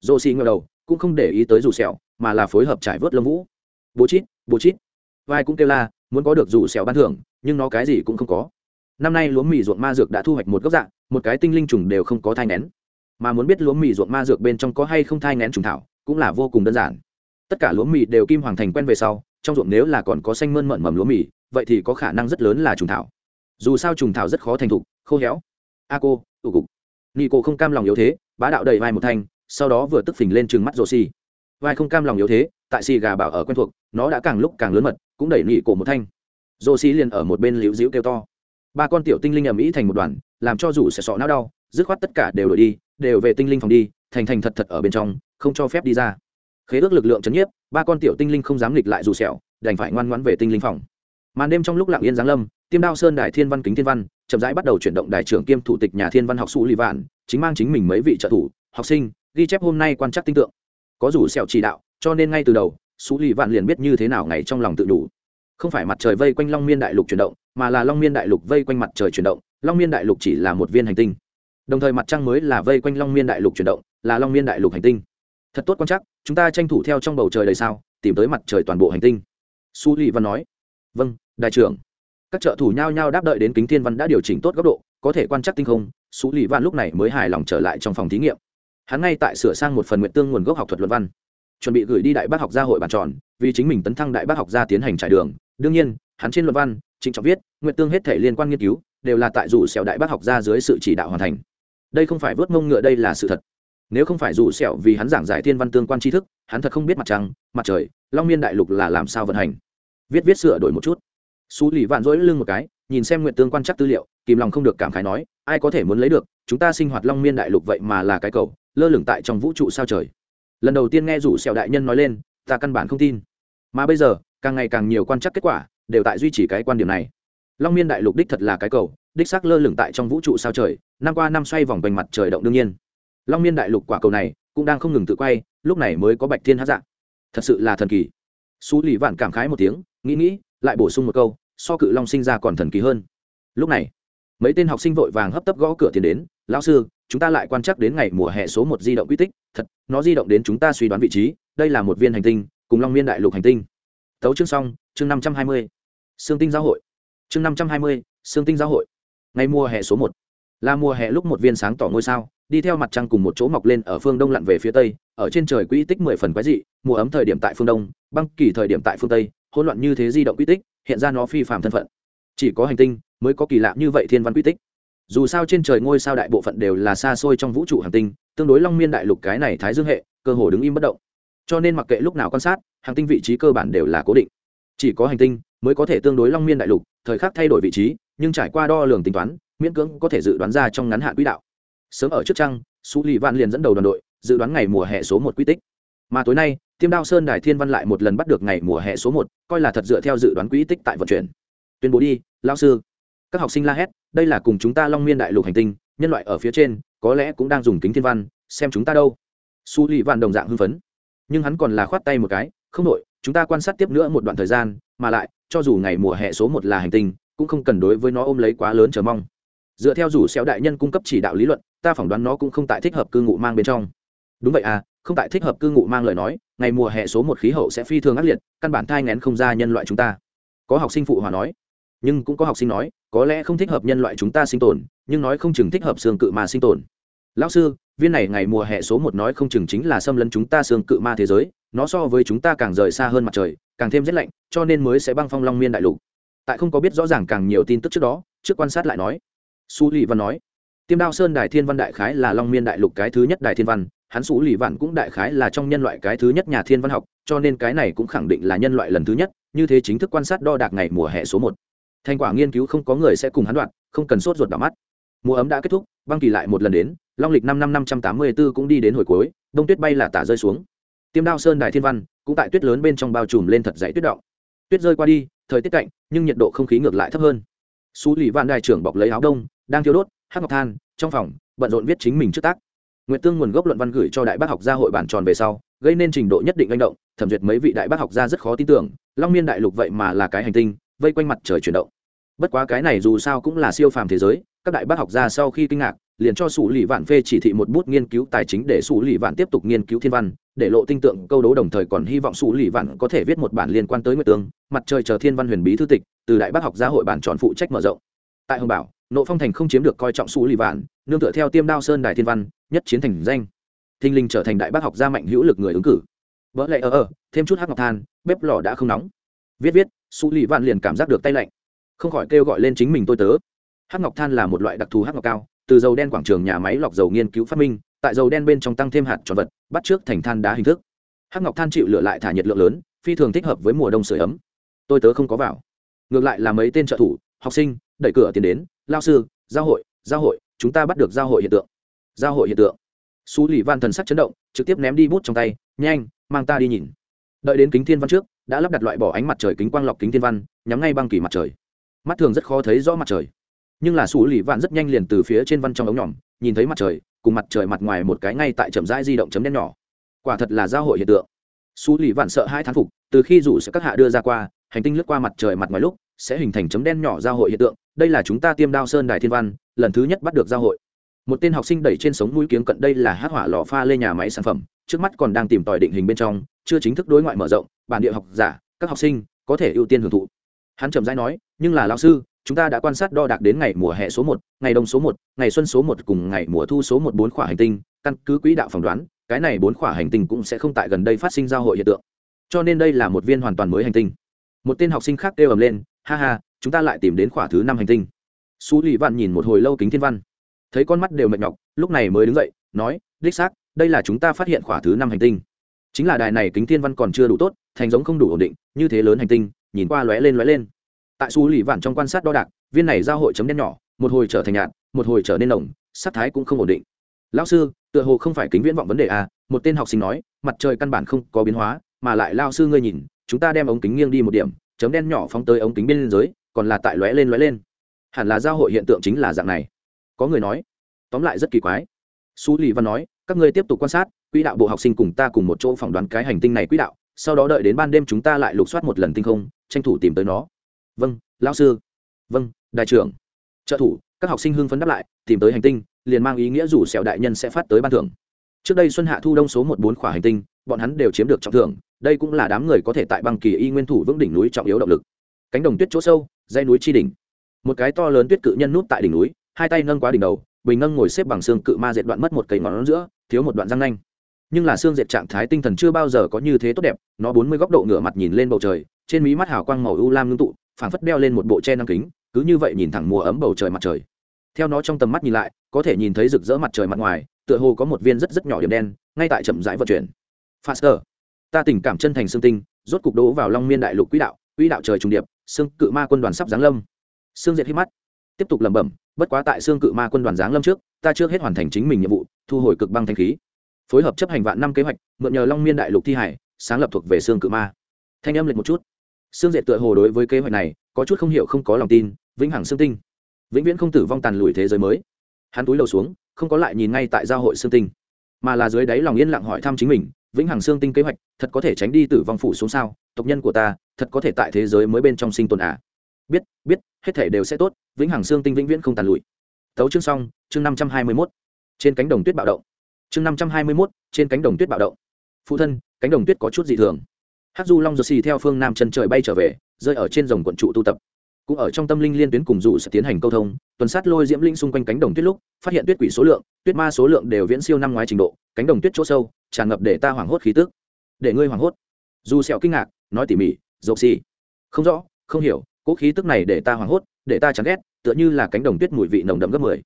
Rổ xì ngẩng đầu, cũng không để ý tới dù xẹo mà là phối hợp trải vớt lông vũ. Bố chít bố chít. Vai cũng kêu la, muốn có được dù xẹo ban thưởng, nhưng nó cái gì cũng không có. Năm nay lúa mì ruộng ma dược đã thu hoạch một gốc dạng, một cái tinh linh trùng đều không có thai nén mà muốn biết lúa mì ruộng ma dược bên trong có hay không thai nén trùng thảo, cũng là vô cùng đơn giản. Tất cả lúa mì đều kim hoàng thành quen về sau, trong ruộng nếu là còn có xanh mơn mận mầm lúa mì, vậy thì có khả năng rất lớn là trùng thảo dù sao trùng thảo rất khó thành thục, khô héo. A cô tụ cục. Nghi cô không cam lòng yếu thế, bá đạo đầy vai một thanh, sau đó vừa tức phình lên trừng mắt rồ xì vai không cam lòng yếu thế, tại xì gà bảo ở quen thuộc, nó đã càng lúc càng lớn mật, cũng đẩy nị cổ một thanh. Rồ xì liền ở một bên liễu dĩu kêu to. Ba con tiểu tinh linh ầm ĩ thành một đoàn, làm cho rủ sẽ sọ não đau, dứt khoát tất cả đều đổi đi, đều về tinh linh phòng đi, thành thành thật thật ở bên trong, không cho phép đi ra. Khế ước lực lượng chấn nhiếp, ba con tiểu tinh linh không dám nghịch lại dù sẹo, đành phải ngoan ngoãn về tinh linh phòng màn đêm trong lúc lặng yên giáng lâm, tiêm đao sơn đại thiên văn kính thiên văn chậm rãi bắt đầu chuyển động đại trưởng kiêm thủ tịch nhà thiên văn học sụ lì vạn, chính mang chính mình mấy vị trợ thủ, học sinh, ghi chép hôm nay quan trắc tinh tượng. Có rủ sẹo chỉ đạo, cho nên ngay từ đầu sụ lì vạn liền biết như thế nào ngày trong lòng tự đủ. Không phải mặt trời vây quanh long miên đại lục chuyển động, mà là long miên đại lục vây quanh mặt trời chuyển động, long miên đại lục chỉ là một viên hành tinh. Đồng thời mặt trăng mới là vây quanh long miên đại lục chuyển động, là long miên đại lục hành tinh. Thật tốt quan chắc chúng ta tranh thủ theo trong bầu trời đầy sao, tìm tới mặt trời toàn bộ hành tinh. Su lì văn nói vâng đại trưởng, các trợ thủ nhao nhao đáp đợi đến kính thiên văn đã điều chỉnh tốt góc độ, có thể quan trắc tinh không su lì văn lúc này mới hài lòng trở lại trong phòng thí nghiệm. Hắn ngay tại sửa sang một phần nguyện tương nguồn gốc học thuật luận văn. Chuẩn bị gửi đi đại bác học gia hội bàn tròn, vì chính mình tấn thăng đại bác học gia tiến hành trải đường. Đương nhiên, hắn trên luận văn, trịnh trọng viết, nguyện tương hết thể liên quan nghiên cứu, đều là tại dù sẹo đại bác học gia dưới sự chỉ đạo hoàn thành. Đây không phải vớt mông ngựa, đây là sự thật. Nếu không phải dù sẹo vì hắn giảng giải thiên văn tương quan tri thức, hắn thật không biết mặt trăng, mặt trời, long miên đại lục là làm sao vận hành. Viết viết sửa đổi một chút xú lì vạn dỗi lưng một cái, nhìn xem nguyện tương quan chắc tư liệu, kìm lòng không được cảm khái nói, ai có thể muốn lấy được? Chúng ta sinh hoạt long miên đại lục vậy mà là cái cầu, lơ lửng tại trong vũ trụ sao trời? Lần đầu tiên nghe rủ sẹo đại nhân nói lên, ta căn bản không tin. Mà bây giờ, càng ngày càng nhiều quan chắc kết quả đều tại duy trì cái quan điểm này. Long miên đại lục đích thật là cái cầu, đích xác lơ lửng tại trong vũ trụ sao trời, năm qua năm xoay vòng quanh mặt trời động đương nhiên. Long miên đại lục quả cầu này cũng đang không ngừng tự quay, lúc này mới có bạch thiên hát dạng thật sự là thần kỳ. Su lì vạn cảm khái một tiếng, nghĩ nghĩ lại bổ sung một câu, so cự long sinh ra còn thần kỳ hơn. Lúc này, mấy tên học sinh vội vàng hấp tấp gõ cửa tiền đến, lão sư, chúng ta lại quan trắc đến ngày mùa hè số một di động quy tích, thật, nó di động đến chúng ta suy đoán vị trí, đây là một viên hành tinh, cùng long miên đại lục hành tinh. Tấu chương xong, chương năm trăm hai mươi xương tinh giáo hội. Chương năm trăm hai mươi xương tinh giáo hội. Ngày mùa hè số một. Là mùa hè lúc một viên sáng tỏ ngôi sao, đi theo mặt trăng cùng một chỗ mọc lên ở phương đông lặn về phía tây, ở trên trời quỹ tích mười phần quái dị, mùa ấm thời điểm tại phương đông, băng kỳ thời điểm tại phương tây hỗn loạn như thế di động quy tích, hiện ra nó phi phạm thân phận. Chỉ có hành tinh mới có kỳ lạ như vậy thiên văn quy tích. Dù sao trên trời ngôi sao đại bộ phận đều là xa xôi trong vũ trụ hành tinh, tương đối long miên đại lục cái này thái dương hệ, cơ hồ đứng im bất động. Cho nên mặc kệ lúc nào quan sát, hành tinh vị trí cơ bản đều là cố định. Chỉ có hành tinh mới có thể tương đối long miên đại lục, thời khắc thay đổi vị trí, nhưng trải qua đo lường tính toán, miễn cưỡng có thể dự đoán ra trong ngắn hạn quỹ đạo. Sớm ở trước trăng, su lì van liền dẫn đầu đoàn đội, dự đoán ngày mùa hè số một quy tích mà tối nay, tiêm đao sơn đài thiên văn lại một lần bắt được ngày mùa hè số một, coi là thật dựa theo dự đoán quỹ tích tại vận chuyển. Tuyên bố đi lao sư. Các học sinh la hét, đây là cùng chúng ta long miên đại lục hành tinh, nhân loại ở phía trên, có lẽ cũng đang dùng kính thiên văn, xem chúng ta đâu. Su lì vạn đồng dạng hưng phấn. Nhưng hắn còn là khoát tay một cái, không đội chúng ta quan sát tiếp nữa một đoạn thời gian, mà lại, cho dù ngày mùa hè số một là hành tinh, cũng không cần đối với nó ôm lấy quá lớn chờ mong. Dựa theo rủ xéo đại nhân cung cấp chỉ đạo lý luận, ta phỏng đoán nó cũng không tại thích hợp cư ngụ mang bên trong. Đúng vậy à không tại thích hợp cư ngụ mang lời nói, ngày mùa hè số một khí hậu sẽ phi thường ác liệt, căn bản thai ngén không ra nhân loại chúng ta. Có học sinh phụ hòa nói, nhưng cũng có học sinh nói, có lẽ không thích hợp nhân loại chúng ta sinh tồn, nhưng nói không chừng thích hợp xương cự ma sinh tồn. Lão sư, viên này ngày mùa hè số một nói không chừng chính là xâm lấn chúng ta xương cự ma thế giới, nó so với chúng ta càng rời xa hơn mặt trời, càng thêm rét lạnh, cho nên mới sẽ băng phong long miên đại lục. Tại không có biết rõ ràng càng nhiều tin tức trước đó, trước quan sát lại nói. Su lì văn nói, tiêm đao sơn đài thiên văn đại khái là long miên đại lục cái thứ nhất đài thiên văn hắn Sủ lì Vạn cũng đại khái là trong nhân loại cái thứ nhất nhà thiên văn học, cho nên cái này cũng khẳng định là nhân loại lần thứ nhất, như thế chính thức quan sát đo đạc ngày mùa hè số một. Thành quả nghiên cứu không có người sẽ cùng hắn đoạn, không cần sốt ruột đỏ mắt. Mùa ấm đã kết thúc, băng kỳ lại một lần đến, long lịch năm năm năm trăm tám mươi b ố cũng đi đến hồi cuối, đông tuyết bay là tả rơi xuống. Tiêm đao sơn đài thiên văn, cũng tại tuyết lớn bên trong bao trùm lên thật dãy tuyết động. Tuyết rơi qua đi, thời tiết cạnh, nhưng nhiệt độ không khí ngược lại thấp hơn. Xú lì vạn đại trưởng bọc lấy áo đông, đang thiêu đốt, hát ngọc than, trong phòng, bận rộn viết chính mình trước tác nguyệt tương nguồn gốc luận văn gửi cho đại bác học gia hội bản tròn về sau, gây nên trình độ nhất định manh động, thẩm duyệt mấy vị đại bác học gia rất khó tin tưởng, long miên đại lục vậy mà là cái hành tinh, vây quanh mặt trời chuyển động. Bất quá cái này dù sao cũng là siêu phàm thế giới, các đại bác học gia sau khi kinh ngạc, liền cho sủ lì vạn phê chỉ thị một bút nghiên cứu tài chính để sủ lì vạn tiếp tục nghiên cứu thiên văn, để lộ tinh tượng câu đố đồng thời còn hy vọng sủ lì vạn có thể viết một bản liên quan tới nguyệt tương, mặt trời chờ thiên văn huyền bí thư tịch, từ đại bác học gia hội bản tròn phụ trách mở rộng. Tại hồng bảo nộ phong thành không chiếm được coi trọng sủ lì vạn, nương tựa theo tiêm đao sơn đài thiên văn, nhất chiến thành danh. Thinh linh trở thành đại bác học gia mạnh hữu lực người ứng cử. Vỡ lệ ở ở thêm chút hắc ngọc than, bếp lò đã không nóng. Viết viết sủ lì vạn liền cảm giác được tay lạnh. Không khỏi kêu gọi lên chính mình tôi tớ. Hắc ngọc than là một loại đặc thù hắc ngọc cao, từ dầu đen quảng trường nhà máy lọc dầu nghiên cứu phát minh, tại dầu đen bên trong tăng thêm hạt tròn vật, bắt trước thành than đá hình thức. Hắc ngọc than chịu lựa lại thả nhiệt lượng lớn, phi thường thích hợp với mùa đông sửa ấm. Tôi tớ không có vào. Ngược lại là mấy tên trợ thủ, học sinh đẩy cửa tiến đến, lao sư, giao hội giao hội, chúng ta bắt được giao hội hiện tượng. Giao hội hiện tượng. Xú lì van thần sắc chấn động, trực tiếp ném đi bút trong tay, nhanh, mang ta đi nhìn. Đợi đến kính thiên văn trước, đã lắp đặt loại bỏ ánh mặt trời kính quang lọc kính thiên văn, nhắm ngay băng kỳ mặt trời. Mắt thường rất khó thấy rõ mặt trời. Nhưng là Xú lì vạn rất nhanh liền từ phía trên văn trong ống nhỏm nhìn thấy mặt trời, cùng mặt trời mặt ngoài một cái ngay tại chậm rãi di động chấm đen nhỏ. Quả thật là giao hội hiện tượng. Xú lì vạn sợ hai thán phục, từ khi rủ sẽ các hạ đưa ra qua, hành tinh lướt qua mặt trời mặt ngoài lúc sẽ hình thành chấm đen nhỏ giao hội hiện tượng. Đây là chúng ta tiêm đao sơn đài thiên văn, lần thứ nhất bắt được giao hội. Một tên học sinh đẩy trên sống mũi kiếng cận đây là hát hỏa lò pha lên nhà máy sản phẩm, trước mắt còn đang tìm tòi định hình bên trong, chưa chính thức đối ngoại mở rộng, bản địa học giả, các học sinh có thể ưu tiên hưởng thụ. Hắn trầm rãi nói, nhưng là lao sư, chúng ta đã quan sát đo đạc đến ngày mùa hè số một, ngày đông số một, ngày xuân số một cùng ngày mùa thu số một bốn khỏa hành tinh, căn cứ quỹ đạo phỏng đoán, cái này bốn khỏa hành tinh cũng sẽ không tại gần đây phát sinh giao hội hiện tượng. Cho nên đây là một viên hoàn toàn mới hành tinh. Một tên học sinh khác kêu ầm lên ha ha, chúng ta lại tìm đến khỏa thứ năm hành tinh. Su lì vạn nhìn một hồi lâu kính thiên văn. Thấy con mắt đều mệt nhọc, lúc này mới đứng dậy, nói, đích xác, đây là chúng ta phát hiện khỏa thứ năm hành tinh. Chính là đài này kính thiên văn còn chưa đủ tốt, thành giống không đủ ổn định, như thế lớn hành tinh, nhìn qua lóe lên lóe lên. Tại su lì vạn trong quan sát đo đạc, viên này giao hội chấm đen nhỏ, một hồi trở thành nhạt, một hồi trở nên nồng, sắc thái cũng không ổn định. Lão sư, tựa hồ không phải kính viễn vọng vấn đề à? Một tên học sinh nói, mặt trời căn bản không có biến hóa, mà lại lao sư ngươi nhìn, chúng ta đem ống kính nghiêng đi một điểm chấm đen nhỏ phóng tới ống kính bên dưới, còn là tại lóe lên lóe lên. Hẳn là giao hội hiện tượng chính là dạng này. Có người nói, tóm lại rất kỳ quái. Su lì văn nói, các ngươi tiếp tục quan sát, quỹ đạo bộ học sinh cùng ta cùng một chỗ phỏng đoán cái hành tinh này quỹ đạo, sau đó đợi đến ban đêm chúng ta lại lục soát một lần tinh không, tranh thủ tìm tới nó. Vâng lão sư. Vâng đại trưởng. Trợ thủ, các học sinh hưng phấn đáp lại, tìm tới hành tinh, liền mang ý nghĩa rủ sẹo đại nhân sẽ phát tới ban thưởng. Trước đây xuân hạ thu đông số một bốn khỏa hành tinh, bọn hắn đều chiếm được trọng thưởng đây cũng là đám người có thể tại băng kỳ y nguyên thủ vững đỉnh núi trọng yếu động lực. Cánh đồng tuyết chỗ sâu dây núi chi đỉnh. Một cái to lớn tuyết cự nhân nút tại đỉnh núi, hai tay nâng quá đỉnh đầu, bình nâng ngồi xếp bằng xương cự ma dệt đoạn mất một cây ngón giữa, thiếu một đoạn răng nanh. Nhưng là xương dệt trạng thái tinh thần chưa bao giờ có như thế tốt đẹp, nó bốn mươi góc độ ngửa mặt nhìn lên bầu trời, trên mí mắt hào quang màu u lam ngưng tụ, phảng phất đeo lên một bộ che năng kính, cứ như vậy nhìn thẳng mùa ấm bầu trời mặt trời. Theo nó trong tầm mắt nhìn lại, có thể nhìn thấy rực rỡ mặt trời mặt ngoài, tựa hồ có một viên rất rất nhỏ điểm đen, ngay tại chậm rãi vận chuyển. Faster ta tình cảm chân thành xương tinh, rốt cục đỗ vào long miên đại lục quỹ đạo quỹ đạo trời trùng điệp, xương cự ma quân đoàn sắp giáng lâm. Xương diệt hít mắt. Tiếp tục lẩm bẩm, bất quá tại xương cự ma quân đoàn giáng lâm trước, ta trước hết hoàn thành chính mình nhiệm vụ, thu hồi cực băng thanh khí. Phối hợp chấp hành vạn năm kế hoạch, mượn nhờ long miên đại lục thi hải, sáng lập thuộc về xương cự ma. Thanh âm lệch một chút. Xương diệt tựa hồ đối với kế hoạch này, có chút không hiểu, không có lòng tin, vĩnh hằng xương tinh. Vĩnh viễn không tử vong tàn lùi thế giới mới. Hắn túi đầu xuống, không có lại nhìn ngay tại giao hội xương tinh, mà là dưới đáy lòng yên lặng hỏi thăm chính mình vĩnh hằng xương tinh kế hoạch, thật có thể tránh đi tử vong phủ xuống sao? Tộc nhân của ta, thật có thể tại thế giới mới bên trong sinh tồn à? Biết biết, hết thể đều sẽ tốt, vĩnh hằng xương tinh vĩnh viễn không tàn lụi. Tấu chương xong, chương năm trăm hai mươi mốt. Trên cánh đồng tuyết bạo động. Chương năm trăm hai mươi mốt, trên cánh đồng tuyết bạo động. Phụ thân, cánh đồng tuyết có chút dị thường. Hát du long giật xì theo phương nam chân trời bay trở về, rơi ở trên dòng quận trụ tu tập cũng ở trong tâm linh liên tuyến cùng dụ sẽ tiến hành câu thông, tuần sát lôi diễm linh xung quanh cánh đồng tuyết lúc, phát hiện tuyết quỷ số lượng, tuyết ma số lượng đều viễn siêu năm ngoái trình độ, cánh đồng tuyết chỗ sâu, tràn ngập để ta hoảng hốt khí tức. Để ngươi hoảng hốt. Dù sẹo kinh ngạc, nói tỉ mỉ dầu xì không rõ, không hiểu, cố khí tức này để ta hoảng hốt, để ta chán ghét, tựa như là cánh đồng tuyết mùi vị nồng đậm gấp mười.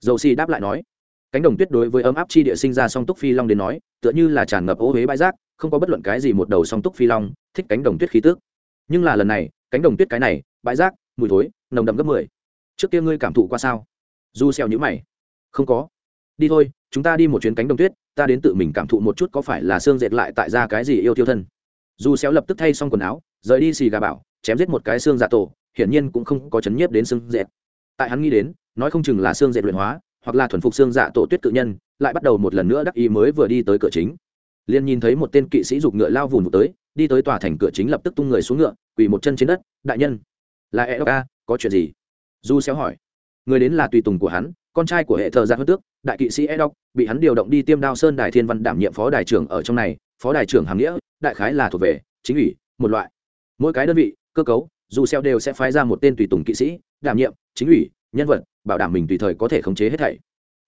Dầu xì đáp lại nói. Cánh đồng tuyết đối với ấm áp chi địa sinh ra song túc phi long đến nói, tựa như là tràn ngập ô huế bãi rác, không có bất luận cái gì một đầu song túc phi long thích cánh đồng tuyết khí tức. Nhưng là lần này, cánh đồng tuyết cái này, bãi rác mùi thối, nồng đậm gấp mười. Trước kia ngươi cảm thụ qua sao? Du xèo nhữ mày. Không có. Đi thôi, chúng ta đi một chuyến cánh đồng tuyết, ta đến tự mình cảm thụ một chút có phải là xương dệt lại tại ra cái gì yêu tiêu thân. Du xéo lập tức thay xong quần áo, rời đi xì gà bảo, chém giết một cái xương giả tổ, hiển nhiên cũng không có chấn nhiếp đến xương dệt. Tại hắn nghĩ đến, nói không chừng là xương dệt luyện hóa, hoặc là thuần phục xương giả tổ tuyết tự nhân, lại bắt đầu một lần nữa đắc ý mới vừa đi tới cửa chính. Liền nhìn thấy một tên kỵ sĩ giục ngựa lao vùn tới, đi tới tòa thành cửa chính lập tức tung người xuống ngựa, quỳ một chân trên đất, đại nhân là e a, có chuyện gì? Du xéo hỏi. Người đến là tùy tùng của hắn, con trai của hệ thờ gia hơn tước, đại kỵ sĩ edok bị hắn điều động đi tiêm đao sơn đài thiên văn đảm nhiệm phó đài trưởng ở trong này. Phó đài trưởng hàm nghĩa, đại khái là thuộc về, chính ủy, một loại. Mỗi cái đơn vị, cơ cấu dù xeo đều sẽ phái ra một tên tùy tùng kỵ sĩ, đảm nhiệm, chính ủy, nhân vật, bảo đảm mình tùy thời có thể khống chế hết thảy.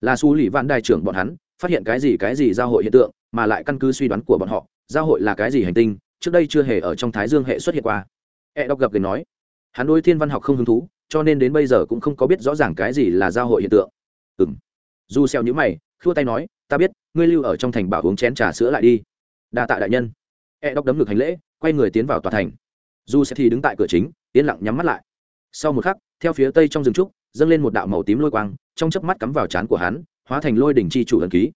Là su lì vạn đài trưởng bọn hắn, phát hiện cái gì cái gì giao hội hiện tượng, mà lại căn cứ suy đoán của bọn họ, giao hội là cái gì hành tinh, trước đây chưa hề ở trong thái dương hệ xuất hiện qua. E đọc gặp người nói hắn đối thiên văn học không hứng thú, cho nên đến bây giờ cũng không có biết rõ ràng cái gì là giao hội hiện tượng. Ừ m dù xeo nhữ mày, khua tay nói, ta biết, ngươi lưu ở trong thành bảo uống chén trà sữa lại đi. Đa tạ đại nhân. E đọc đấm ngực hành lễ, quay người tiến vào tòa thành. Dù sẽ thì đứng tại cửa chính, yên lặng nhắm mắt lại. Sau một khắc, theo phía tây trong rừng trúc, dâng lên một đạo màu tím lôi quang, trong chớp mắt cắm vào trán của hắn, hóa thành lôi đỉnh chi chủ ẩn ký.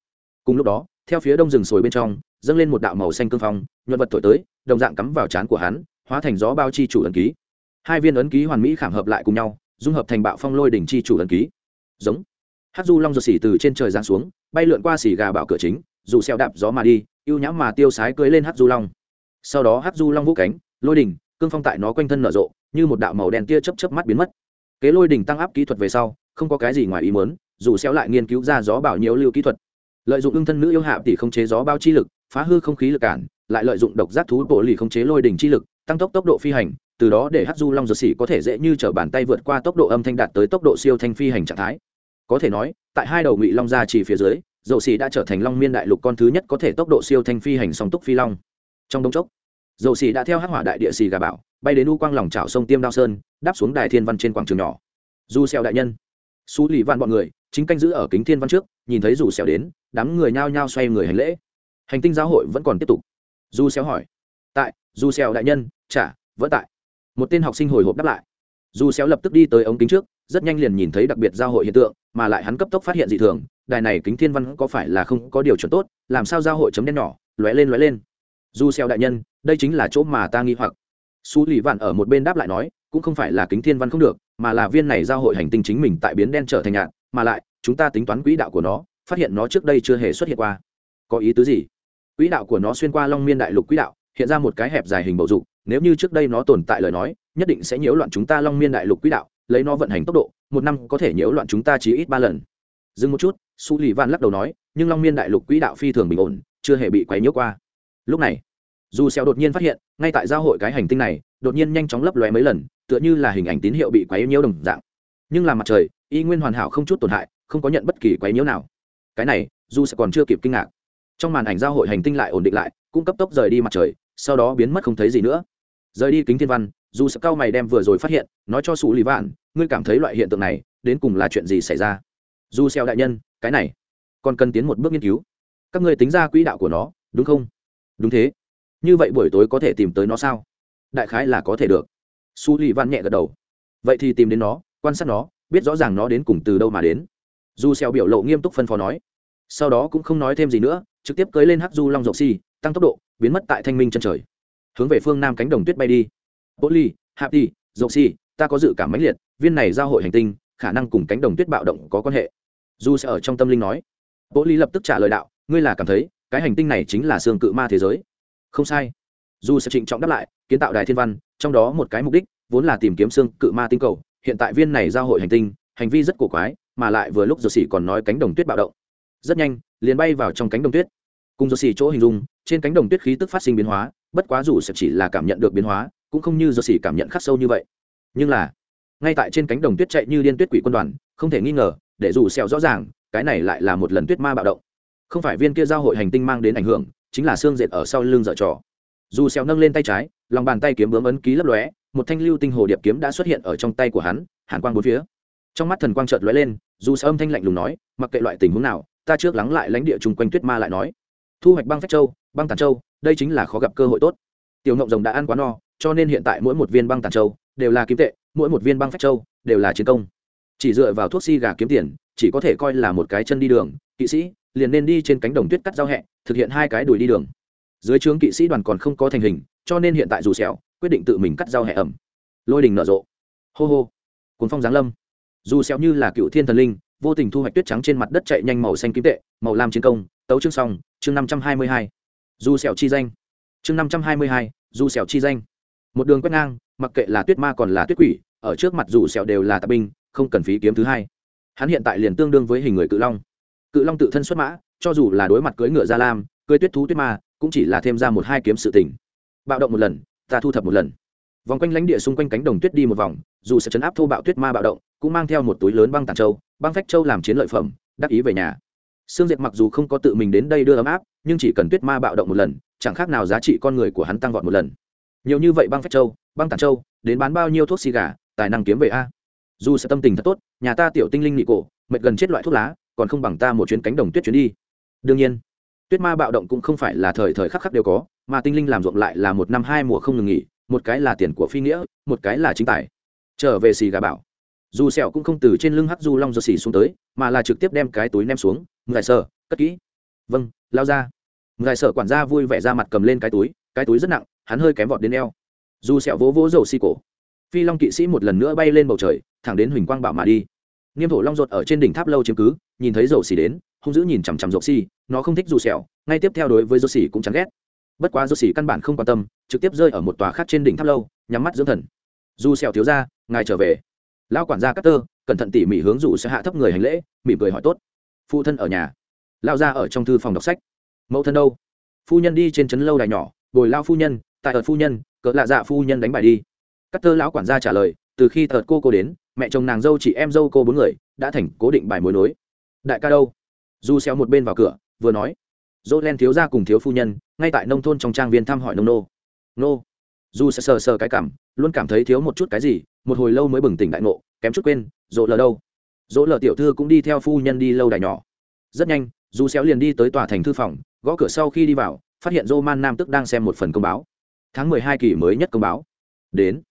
Cùng lúc đó, theo phía đông rừng sồi bên trong, dâng lên một đạo màu xanh cương phong, nhuận vật thổi tới, đồng dạng cắm vào trán của hắn, hóa thành gió bao chi chủ ẩn ký hai viên ấn ký hoàn mỹ khảm hợp lại cùng nhau, dung hợp thành bạo phong lôi đỉnh chi chủ ấn ký. Giống. Hát du long ruột xỉ từ trên trời giáng xuống, bay lượn qua xỉ gà bảo cửa chính, dù xeo đạp gió mà đi, ưu nhãm mà tiêu sái cưới lên hát du long. Sau đó hát du long vũ cánh, lôi đỉnh, cương phong tại nó quanh thân nở rộ, như một đạo màu đen tia chớp chớp mắt biến mất. Kế lôi đỉnh tăng áp kỹ thuật về sau, không có cái gì ngoài ý muốn, dù xeo lại nghiên cứu ra gió bảo nhiễu lưu kỹ thuật. Lợi dụng ưng thân nữ yêu hạ tỷ không chế gió bao chi lực, phá hư không khí lực cản, lại lợi dụng độc giác thú bộ lì không chế lôi đỉnh chi lực tăng tốc tốc độ phi hành, từ đó để hát du long dược xỉ có thể dễ như t r ở bàn tay vượt qua tốc độ âm thanh đạt tới tốc độ siêu thanh phi hành trạng thái. Có thể nói, tại hai đầu ngụy long ra chỉ phía dưới dầu xỉ đã trở thành long miên đại lục con thứ nhất có thể tốc độ siêu thanh phi hành song túc phi long. Trong đông chốc dầu xỉ đã theo hát hỏa đại địa xì gà bảo, bay đến u quang lòng trào sông tiêm đao sơn, đáp xuống đài thiên văn trên quảng trường nhỏ. Du xeo đại nhân, xú lì văn bọn người, chính canh giữ ở kính thiên văn trước, nhìn thấy dù xẻo đến, đám người nhao nhao xoay người hành lễ. Hành tinh giáo hội vẫn còn tiếp tục. Du xeo hỏi, tại du xeo đại nhân chả, vẫn tại. Một tên học sinh hồi hộp đáp lại. Dù xéo lập tức đi tới ống kính trước, rất nhanh liền nhìn thấy đặc biệt giao hội hiện tượng, mà lại hắn cấp tốc phát hiện dị thường, đài này kính thiên văn có phải là không có điều chuẩn tốt, làm sao giao hội chấm đen nhỏ, lóe lên lóe lên. Dù xéo đại nhân, đây chính là chỗ mà ta nghi hoặc. Xú lì vạn ở một bên đáp lại nói, cũng không phải là kính thiên văn không được, mà là viên này giao hội hành tinh chính mình tại biến đen trở thành nhạn mà lại, chúng ta tính toán quỹ đạo của nó, phát hiện nó trước đây chưa hề xuất hiện qua. Có ý tứ gì? Quỹ đạo của nó xuyên qua long miên đại lục quỹ đạo, hiện ra một cái hẹp dài hình bầu dục nếu như trước đây nó tồn tại lời nói, nhất định sẽ nhiễu loạn chúng ta long miên đại lục quỹ đạo, lấy nó vận hành tốc độ, một năm có thể nhiễu loạn chúng ta chỉ ít ba lần. Dừng một chút, su lì van lắc đầu nói, nhưng long miên đại lục quỹ đạo phi thường bình ổn, chưa hề bị quấy nhiễu qua. Lúc này, dù xeo đột nhiên phát hiện, ngay tại giao hội cái hành tinh này, đột nhiên nhanh chóng lấp lóe mấy lần, tựa như là hình ảnh tín hiệu bị quấy nhiễu đồng dạng. Nhưng là mặt trời, y nguyên hoàn hảo không chút tổn hại, không có nhận bất kỳ quấy nhiễu nào. Cái này, dù sẽ còn chưa kịp kinh ngạc. Trong màn ảnh giao hội hành tinh lại ổn định lại, cũng cấp tốc rời đi mặt trời, sau đó biến mất không thấy gì nữa rời đi kính thiên văn, dù sợ cao mày đem vừa rồi phát hiện, nói cho sủ lì vạn, ngươi cảm thấy loại hiện tượng này, đến cùng là chuyện gì xảy ra? Dù xeo đại nhân, cái này, còn cần tiến một bước nghiên cứu. Các ngươi tính ra quỹ đạo của nó, đúng không? Đúng thế. Như vậy buổi tối có thể tìm tới nó sao? Đại khái là có thể được. Su lì văn nhẹ gật đầu. Vậy thì tìm đến nó, quan sát nó, biết rõ ràng nó đến cùng từ đâu mà đến. Dù xeo biểu lộ nghiêm túc phân phó nói. Sau đó cũng không nói thêm gì nữa, trực tiếp cưỡi lên hắc du long dọc xi tăng tốc độ, biến mất tại thanh minh chân trời hướng về phương nam cánh đồng tuyết bay đi. Bố ly hạp đi dầu Sĩ, ta có dự cảm mãnh liệt viên này giao hội hành tinh khả năng cùng cánh đồng tuyết bạo động có quan hệ. Du sẽ ở trong tâm linh nói. Bố ly lập tức trả lời đạo ngươi là cảm thấy cái hành tinh này chính là xương cự ma thế giới. Không sai. Du sẽ trịnh trọng đáp lại kiến tạo đài thiên văn trong đó một cái mục đích vốn là tìm kiếm xương cự ma tinh cầu hiện tại viên này giao hội hành tinh hành vi rất cổ quái mà lại vừa lúc dầu xỉ còn nói cánh đồng tuyết bạo động. Rất nhanh liền bay vào trong cánh đồng tuyết cùng do xì chỗ hình dung, trên cánh đồng tuyết khí tức phát sinh biến hóa, bất quá dù sẽ chỉ là cảm nhận được biến hóa, cũng không như do xì cảm nhận khắc sâu như vậy. Nhưng là, ngay tại trên cánh đồng tuyết chạy như liên tuyết quỷ quân đoàn, không thể nghi ngờ, để dù xẹo rõ ràng, cái này lại là một lần tuyết ma bạo động. Không phải viên kia giao hội hành tinh mang đến ảnh hưởng, chính là xương dệt ở sau lưng dở trò. Dù xẹo nâng lên tay trái, lòng bàn tay kiếm bướm ấn ký lấp lóe, một thanh lưu tinh hồ điệp kiếm đã xuất hiện ở trong tay của hắn, hàn quang bốn phía. Trong mắt thần quang chợt lóe lên, dù sẽ âm thanh lạnh lùng nói, mặc kệ loại tình huống nào, ta trước lắng lại lãnh địa chung quanh tuyết ma lại nói thu hoạch băng phách châu, băng tàn châu, đây chính là khó gặp cơ hội tốt. Tiểu ngộng rồng đã ăn quá no, cho nên hiện tại mỗi một viên băng tàn châu đều là kiếm tệ, mỗi một viên băng phách châu đều là chiến công. Chỉ dựa vào thuốc si gà kiếm tiền, chỉ có thể coi là một cái chân đi đường, kỵ sĩ liền nên đi trên cánh đồng tuyết cắt giao hẹ, thực hiện hai cái đuổi đi đường. Dưới trướng kỵ sĩ đoàn còn không có thành hình, cho nên hiện tại dù xẻo, quyết định tự mình cắt giao hẹ ẩm. Lôi đình nở rộ. Hô hô. Cuốn phong giáng lâm. Dù xẻo như là cựu thiên thần linh vô tình thu hoạch tuyết trắng trên mặt đất chạy nhanh màu xanh kim tệ, màu lam chiến công, tấu chương song chương năm trăm hai mươi hai. Dù sẹo chi danh. Chương năm trăm hai mươi hai, dù sẹo chi danh. Một đường quét ngang, mặc kệ là tuyết ma còn là tuyết quỷ, ở trước mặt dù sẹo đều là tạp binh, không cần phí kiếm thứ hai. Hắn hiện tại liền tương đương với hình người cự long. Cự long tự thân xuất mã, cho dù là đối mặt cưỡi ngựa gia lam, cưỡi tuyết thú tuyết ma, cũng chỉ là thêm ra một hai kiếm sự tình. Bạo động một lần, ta thu thập một lần. Vòng quanh lãnh địa xung quanh cánh đồng tuyết đi một vòng, dù sẽ chấn áp thô bạo tuyết ma bạo động, cũng mang theo một túi lớn băng tàn châu băng phách châu làm chiến lợi phẩm, đắc ý về nhà. Sương diệt mặc dù không có tự mình đến đây đưa ấm áp, nhưng chỉ cần tuyết ma bạo động một lần, chẳng khác nào giá trị con người của hắn tăng vọt một lần. Nhiều như vậy băng phách châu, băng Tản châu, đến bán bao nhiêu thuốc xì gà, tài năng kiếm về a. Dù sẽ tâm tình thật tốt, nhà ta tiểu tinh linh nhị cổ, mệt gần chết loại thuốc lá, còn không bằng ta một chuyến cánh đồng tuyết chuyến đi. Đương nhiên, tuyết ma bạo động cũng không phải là thời thời khắc khắc đều có, mà tinh linh làm ruộng lại là một năm hai mùa không ngừng nghỉ, một cái là tiền của phi nghĩa, một cái là chính tài. Trở về xì gà bảo dù sẹo cũng không từ trên lưng hắc du long rồi xì xuống tới, mà là trực tiếp đem cái túi ném xuống. Ngài sở cất kỹ. Vâng lao ra. Ngài sở quản gia vui vẻ ra mặt cầm lên cái túi cái túi rất nặng, hắn hơi kém vọt đến eo. Dù sẹo vỗ vỗ dầu xì cổ. Phi long kỵ sĩ một lần nữa bay lên bầu trời, thẳng đến huỳnh quang bảo mà đi. Niêm thổ long ruột ở trên đỉnh tháp lâu chiếm cứ, nhìn thấy dầu xì đến, hung dữ nhìn chằm chằm dầu xì, nó không thích dù sẹo, ngay tiếp theo đối với dầu xì cũng chán ghét. Bất quá dầu xì căn bản không quan tâm, trực tiếp rơi ở một tòa khác trên đỉnh tháp lâu, nhắm mắt dưỡng thần. Dù sẹo thiếu gia ngài trở về lão quản gia cắt tơ cẩn thận tỉ mỉ hướng dụ sẽ hạ thấp người hành lễ, mỉm cười hỏi tốt. Phụ thân ở nhà. Lao ra ở trong thư phòng đọc sách. Mẫu thân đâu? Phu nhân đi trên trấn lâu đài nhỏ, bồi lao phu nhân, tại ở phu nhân, cỡ lạ dạ phu nhân đánh bài đi. Cắt tơ lão quản gia trả lời, từ khi tợt cô cô đến, mẹ chồng nàng dâu chị em dâu cô bốn người đã thành cố định bài mối nối. Đại ca đâu? Du xéo một bên vào cửa, vừa nói. Dỗ len thiếu gia cùng thiếu phu nhân, ngay tại nông thôn trong trang viên thăm hỏi nông nô. Nô. Du sẽ sờ sờ cái cảm luôn cảm thấy thiếu một chút cái gì, một hồi lâu mới bừng tỉnh đại ngộ, kém chút quên, dỗ lờ đâu? Dỗ lờ tiểu thư cũng đi theo phu nhân đi lâu đài nhỏ. Rất nhanh Dù xéo liền đi tới tòa thành thư phòng, gõ cửa sau khi đi vào, phát hiện dô man nam tức đang xem một phần công báo. Tháng mười hai kỳ mới nhất công báo. Đến.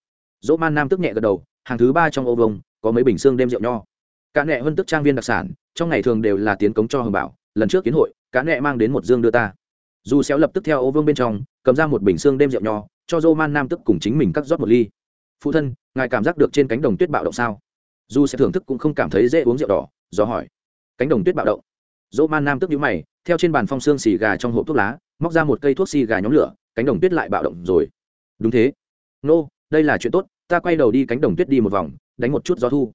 Dỗ man nam tức nhẹ gật đầu, hàng thứ ba trong ô vông, có mấy bình xương đêm rượu nho. Cá nẹ hơn tức trang viên đặc sản, trong ngày thường đều là tiến cống cho hồng bảo, lần trước kiến hội cá nẹ mang đến một dương đưa ta. Dù xéo lập tức theo ô vương bên trong, cầm ra một bình xương đêm rượu nho cho dô man nam tức cùng chính mình cắt rót một ly. Phụ thân, ngài cảm giác được trên cánh đồng tuyết bạo động sao? Dù sẽ thưởng thức cũng không cảm thấy dễ uống rượu đỏ, do hỏi. Cánh đồng tuyết bạo động. Dỗ man nam tức nhíu mày, theo trên bàn phong xương xì gà trong hộp thuốc lá, móc ra một cây thuốc xì gà nhóm lửa, cánh đồng tuyết lại bạo động rồi. Đúng thế. Nô, đây là chuyện tốt, ta quay đầu đi cánh đồng tuyết đi một vòng, đánh một chút gió thu.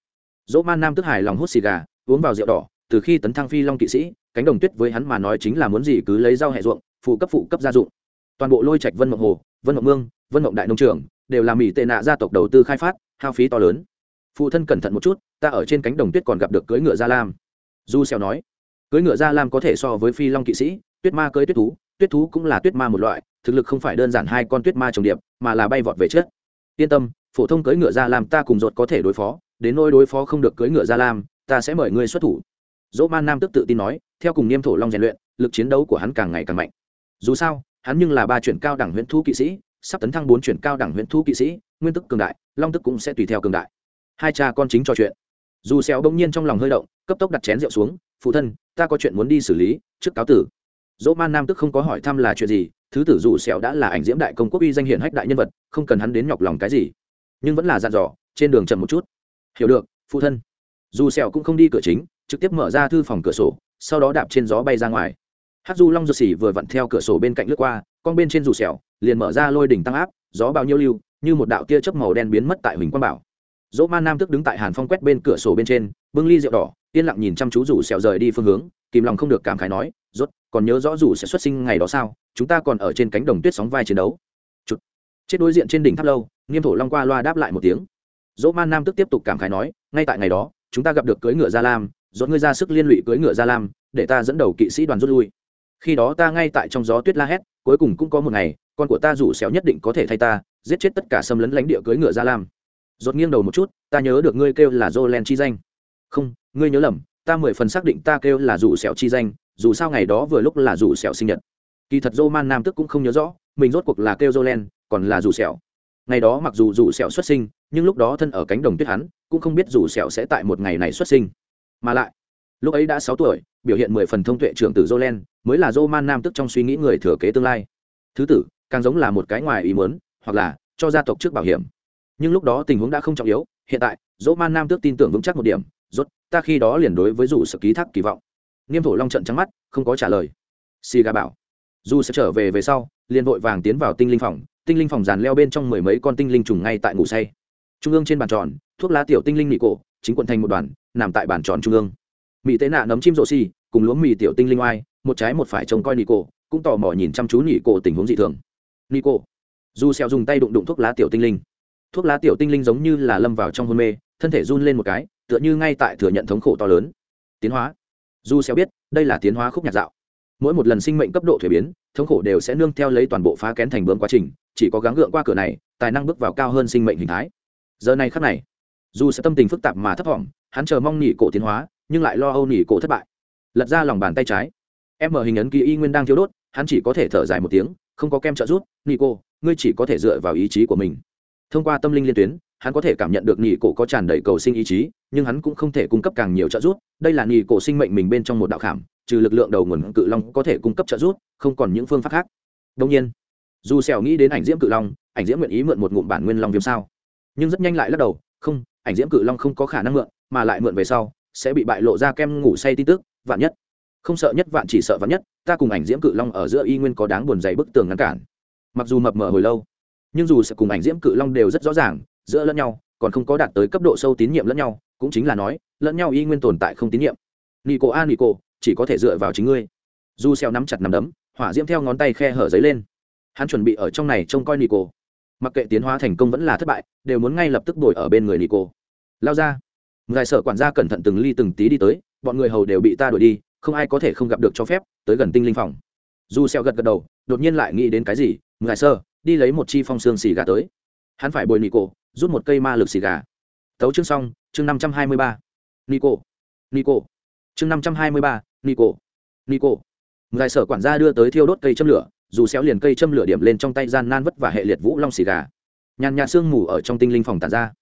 Dỗ man nam tức hài lòng hút xì gà, uống vào rượu đỏ, từ khi tấn thăng phi long kỵ sĩ, cánh đồng tuyết với hắn mà nói chính là muốn gì cứ lấy rau hẹ ruộng, phụ cấp phụ cấp gia dụng. Toàn bộ lôi trạch vân mộng hồ vân mộng mương, vân mộng đại nông trường, đều là mỹ tệ nạ gia tộc đầu tư khai phát, hao phí to lớn. Phụ thân cẩn thận một chút, ta ở trên cánh đồng tuyết còn gặp được cưỡi ngựa gia lam. Du xèo nói, cưỡi ngựa gia lam có thể so với phi long kỵ sĩ, tuyết ma cưỡi tuyết thú tuyết thú cũng là tuyết ma một loại, thực lực không phải đơn giản hai con tuyết ma trồng điệp, mà là bay vọt về trước. Yên tâm, phổ thông cưỡi ngựa gia lam ta cùng ruột có thể đối phó, đến nỗi đối phó không được cưỡi ngựa gia lam, ta sẽ mời ngươi xuất thủ. Dỗ man nam tức tự tin nói, theo cùng niêm thổ long rèn luyện, lực chiến đấu của hắn càng ngày càng mạnh. Dù sao hắn nhưng là ba chuyển cao đẳng huyện thu kỵ sĩ, sắp tấn thăng bốn chuyển cao đẳng huyện thu kỵ sĩ, nguyên tức cường đại, long tức cũng sẽ tùy theo cường đại. Hai cha con chính trò chuyện. Dù xéo bỗng nhiên trong lòng hơi động, cấp tốc đặt chén rượu xuống, phụ thân, ta có chuyện muốn đi xử lý, trước cáo tử. Dỗ man nam tức không có hỏi thăm là chuyện gì, thứ tử dù xéo đã là ảnh diễm đại công quốc uy danh hiển hách đại nhân vật, không cần hắn đến nhọc lòng cái gì. Nhưng vẫn là dặn dò, trên đường chậm một chút. Hiểu được, phụ thân. Dù xéo cũng không đi cửa chính, trực tiếp mở ra thư phòng cửa sổ, sau đó đạp trên gió bay ra ngoài hát du long ruột xỉ vừa vặn theo cửa sổ bên cạnh lướt qua con bên trên rủ sẹo liền mở ra lôi đỉnh tăng áp gió bao nhiêu lưu như một đạo tia chớp màu đen biến mất tại huỳnh quang bảo dỗ man nam tức đứng tại hàn phong quét bên cửa sổ bên trên bưng ly rượu đỏ yên lặng nhìn chăm chú rủ sẹo rời đi phương hướng kìm lòng không được cảm khái nói rốt còn nhớ rõ rủ sẽ xuất sinh ngày đó sao chúng ta còn ở trên cánh đồng tuyết sóng vai chiến đấu Chút. chết đối diện trên đỉnh tháp lâu nghiêm thổ long qua loa đáp lại một tiếng dỗ man nam tức tiếp tục cảm khái nói ngay tại ngày đó chúng ta gặp được cưỡi ngựa gia lam dốt ngươi ra sức liên lụy cưỡi ngựa gia lam để ta dẫn đầu kỵ sĩ đoàn rút lui khi đó ta ngay tại trong gió tuyết la hét, cuối cùng cũng có một ngày, con của ta rủ xéo nhất định có thể thay ta, giết chết tất cả xâm lấn lãnh địa cưỡi ngựa gia lam. Rột nghiêng đầu một chút, ta nhớ được ngươi kêu là jolen chi danh. Không, ngươi nhớ lầm, ta mười phần xác định ta kêu là rủ xéo chi danh, dù sao ngày đó vừa lúc là rủ xéo sinh nhật. Kỳ thật dô man nam tức cũng không nhớ rõ, mình rốt cuộc là kêu jolen còn là rủ xéo. Ngày đó mặc dù rủ xéo xuất sinh, nhưng lúc đó thân ở cánh đồng tuyết hắn, cũng không biết rủ xéo sẽ tại một ngày này xuất sinh. Mà lại, lúc ấy đã sáu tuổi biểu hiện mười phần thông tuệ trưởng tử jolen mới là Roman nam tức trong suy nghĩ người thừa kế tương lai. Thứ tử, càng giống là một cái ngoài ý muốn, hoặc là cho gia tộc trước bảo hiểm. Nhưng lúc đó tình huống đã không trọng yếu, hiện tại, Roman nam tước tin tưởng vững chắc một điểm, rốt, ta khi đó liền đối với dù sự ký thác kỳ vọng. Nghiêm thổ long trận trắng mắt, không có trả lời. Si ga bảo. Dù sẽ trở về về sau, liền vội vàng tiến vào tinh linh phòng, tinh linh phòng dàn leo bên trong mười mấy con tinh linh trùng ngay tại ngủ say. Trung ương trên bàn tròn, thuốc lá tiểu tinh linh nị cổ, chính quận thành một đoàn, nằm tại bàn tròn trung ương mỹ tế nạ nấm chim rộ xì, cùng lúa mì tiểu tinh linh oai, một trái một phải trông coi nị cổ cũng tò mò nhìn chăm chú nị cổ tình huống dị thường. Nị cổ dù xèo dùng tay đụng đụng thuốc lá tiểu tinh linh. Thuốc lá tiểu tinh linh giống như là lâm vào trong hôn mê, thân thể run lên một cái, tựa như ngay tại thừa nhận thống khổ to lớn. Tiến hóa. Dù xèo biết, đây là tiến hóa khúc nhạc dạo. Mỗi một lần sinh mệnh cấp độ thuế biến, thống khổ đều sẽ nương theo lấy toàn bộ phá kén thành bướm quá trình, chỉ có gắng gượng qua cửa này, tài năng bước vào cao hơn sinh mệnh hình thái. Giờ này khắc này, dù sẽ tâm tình phức tạp mà thấp thỏm hắn chờ mong nhị cổ tiến hóa nhưng lại lo âu nỉ cổ thất bại. Lật ra lòng bàn tay trái. Em mở hình ấn ký y nguyên đang thiếu đốt, hắn chỉ có thể thở dài một tiếng, không có kem trợ giúp, nỉ cổ, ngươi chỉ có thể dựa vào ý chí của mình. Thông qua tâm linh liên tuyến, hắn có thể cảm nhận được Nỉ cổ có tràn đầy cầu sinh ý chí, nhưng hắn cũng không thể cung cấp càng nhiều trợ giúp. Đây là Nỉ cổ sinh mệnh mình bên trong một đạo khảm, trừ lực lượng đầu nguồn cự long có thể cung cấp trợ giúp, không còn những phương pháp khác. Đông nhiên, dù xẻo nghĩ đến ảnh diễm cự long, ảnh diễm nguyện ý mượn một ngụm bản nguyên long viêm sao? Nhưng rất nhanh lại lắc đầu, không, ảnh diễm cự long không có khả năng mượn, mà lại mượn về sau sẽ bị bại lộ ra kem ngủ say tin tức, vạn nhất. Không sợ nhất vạn chỉ sợ vạn nhất, ta cùng ảnh diễm cự long ở giữa y nguyên có đáng buồn dày bức tường ngăn cản. Mặc dù mập mờ hồi lâu, nhưng dù sẽ cùng ảnh diễm cự long đều rất rõ ràng, giữa lẫn nhau, còn không có đạt tới cấp độ sâu tín nhiệm lẫn nhau, cũng chính là nói, lẫn nhau y nguyên tồn tại không tín nhiệm. Nico a nico chỉ có thể dựa vào chính ngươi. Du xeo nắm chặt nắm đấm, hỏa diễm theo ngón tay khe hở giấy lên. Hắn chuẩn bị ở trong này trông coi nico mặc kệ tiến hóa thành công vẫn là thất bại, đều muốn ngay lập tức đổi ở bên người nico lao ra ngài sở quản gia cẩn thận từng ly từng tí đi tới, bọn người hầu đều bị ta đuổi đi, không ai có thể không gặp được cho phép, tới gần tinh linh phòng. Dù xeo gật gật đầu, đột nhiên lại nghĩ đến cái gì, ngài sơ, đi lấy một chi phong xương xì gà tới. Hắn phải bồi nico, rút một cây ma lực xì gà. Tấu chương xong, chương năm trăm hai mươi ba. Nico. Nico. Chương năm trăm hai mươi ba, nico. Nico. Ngài sở quản gia đưa tới thiêu đốt cây châm lửa, dù xéo liền cây châm lửa điểm lên trong tay gian nan vất và hệ liệt vũ long xì gà. Nhàn nhạt xương mù ở trong tinh linh phòng tản ra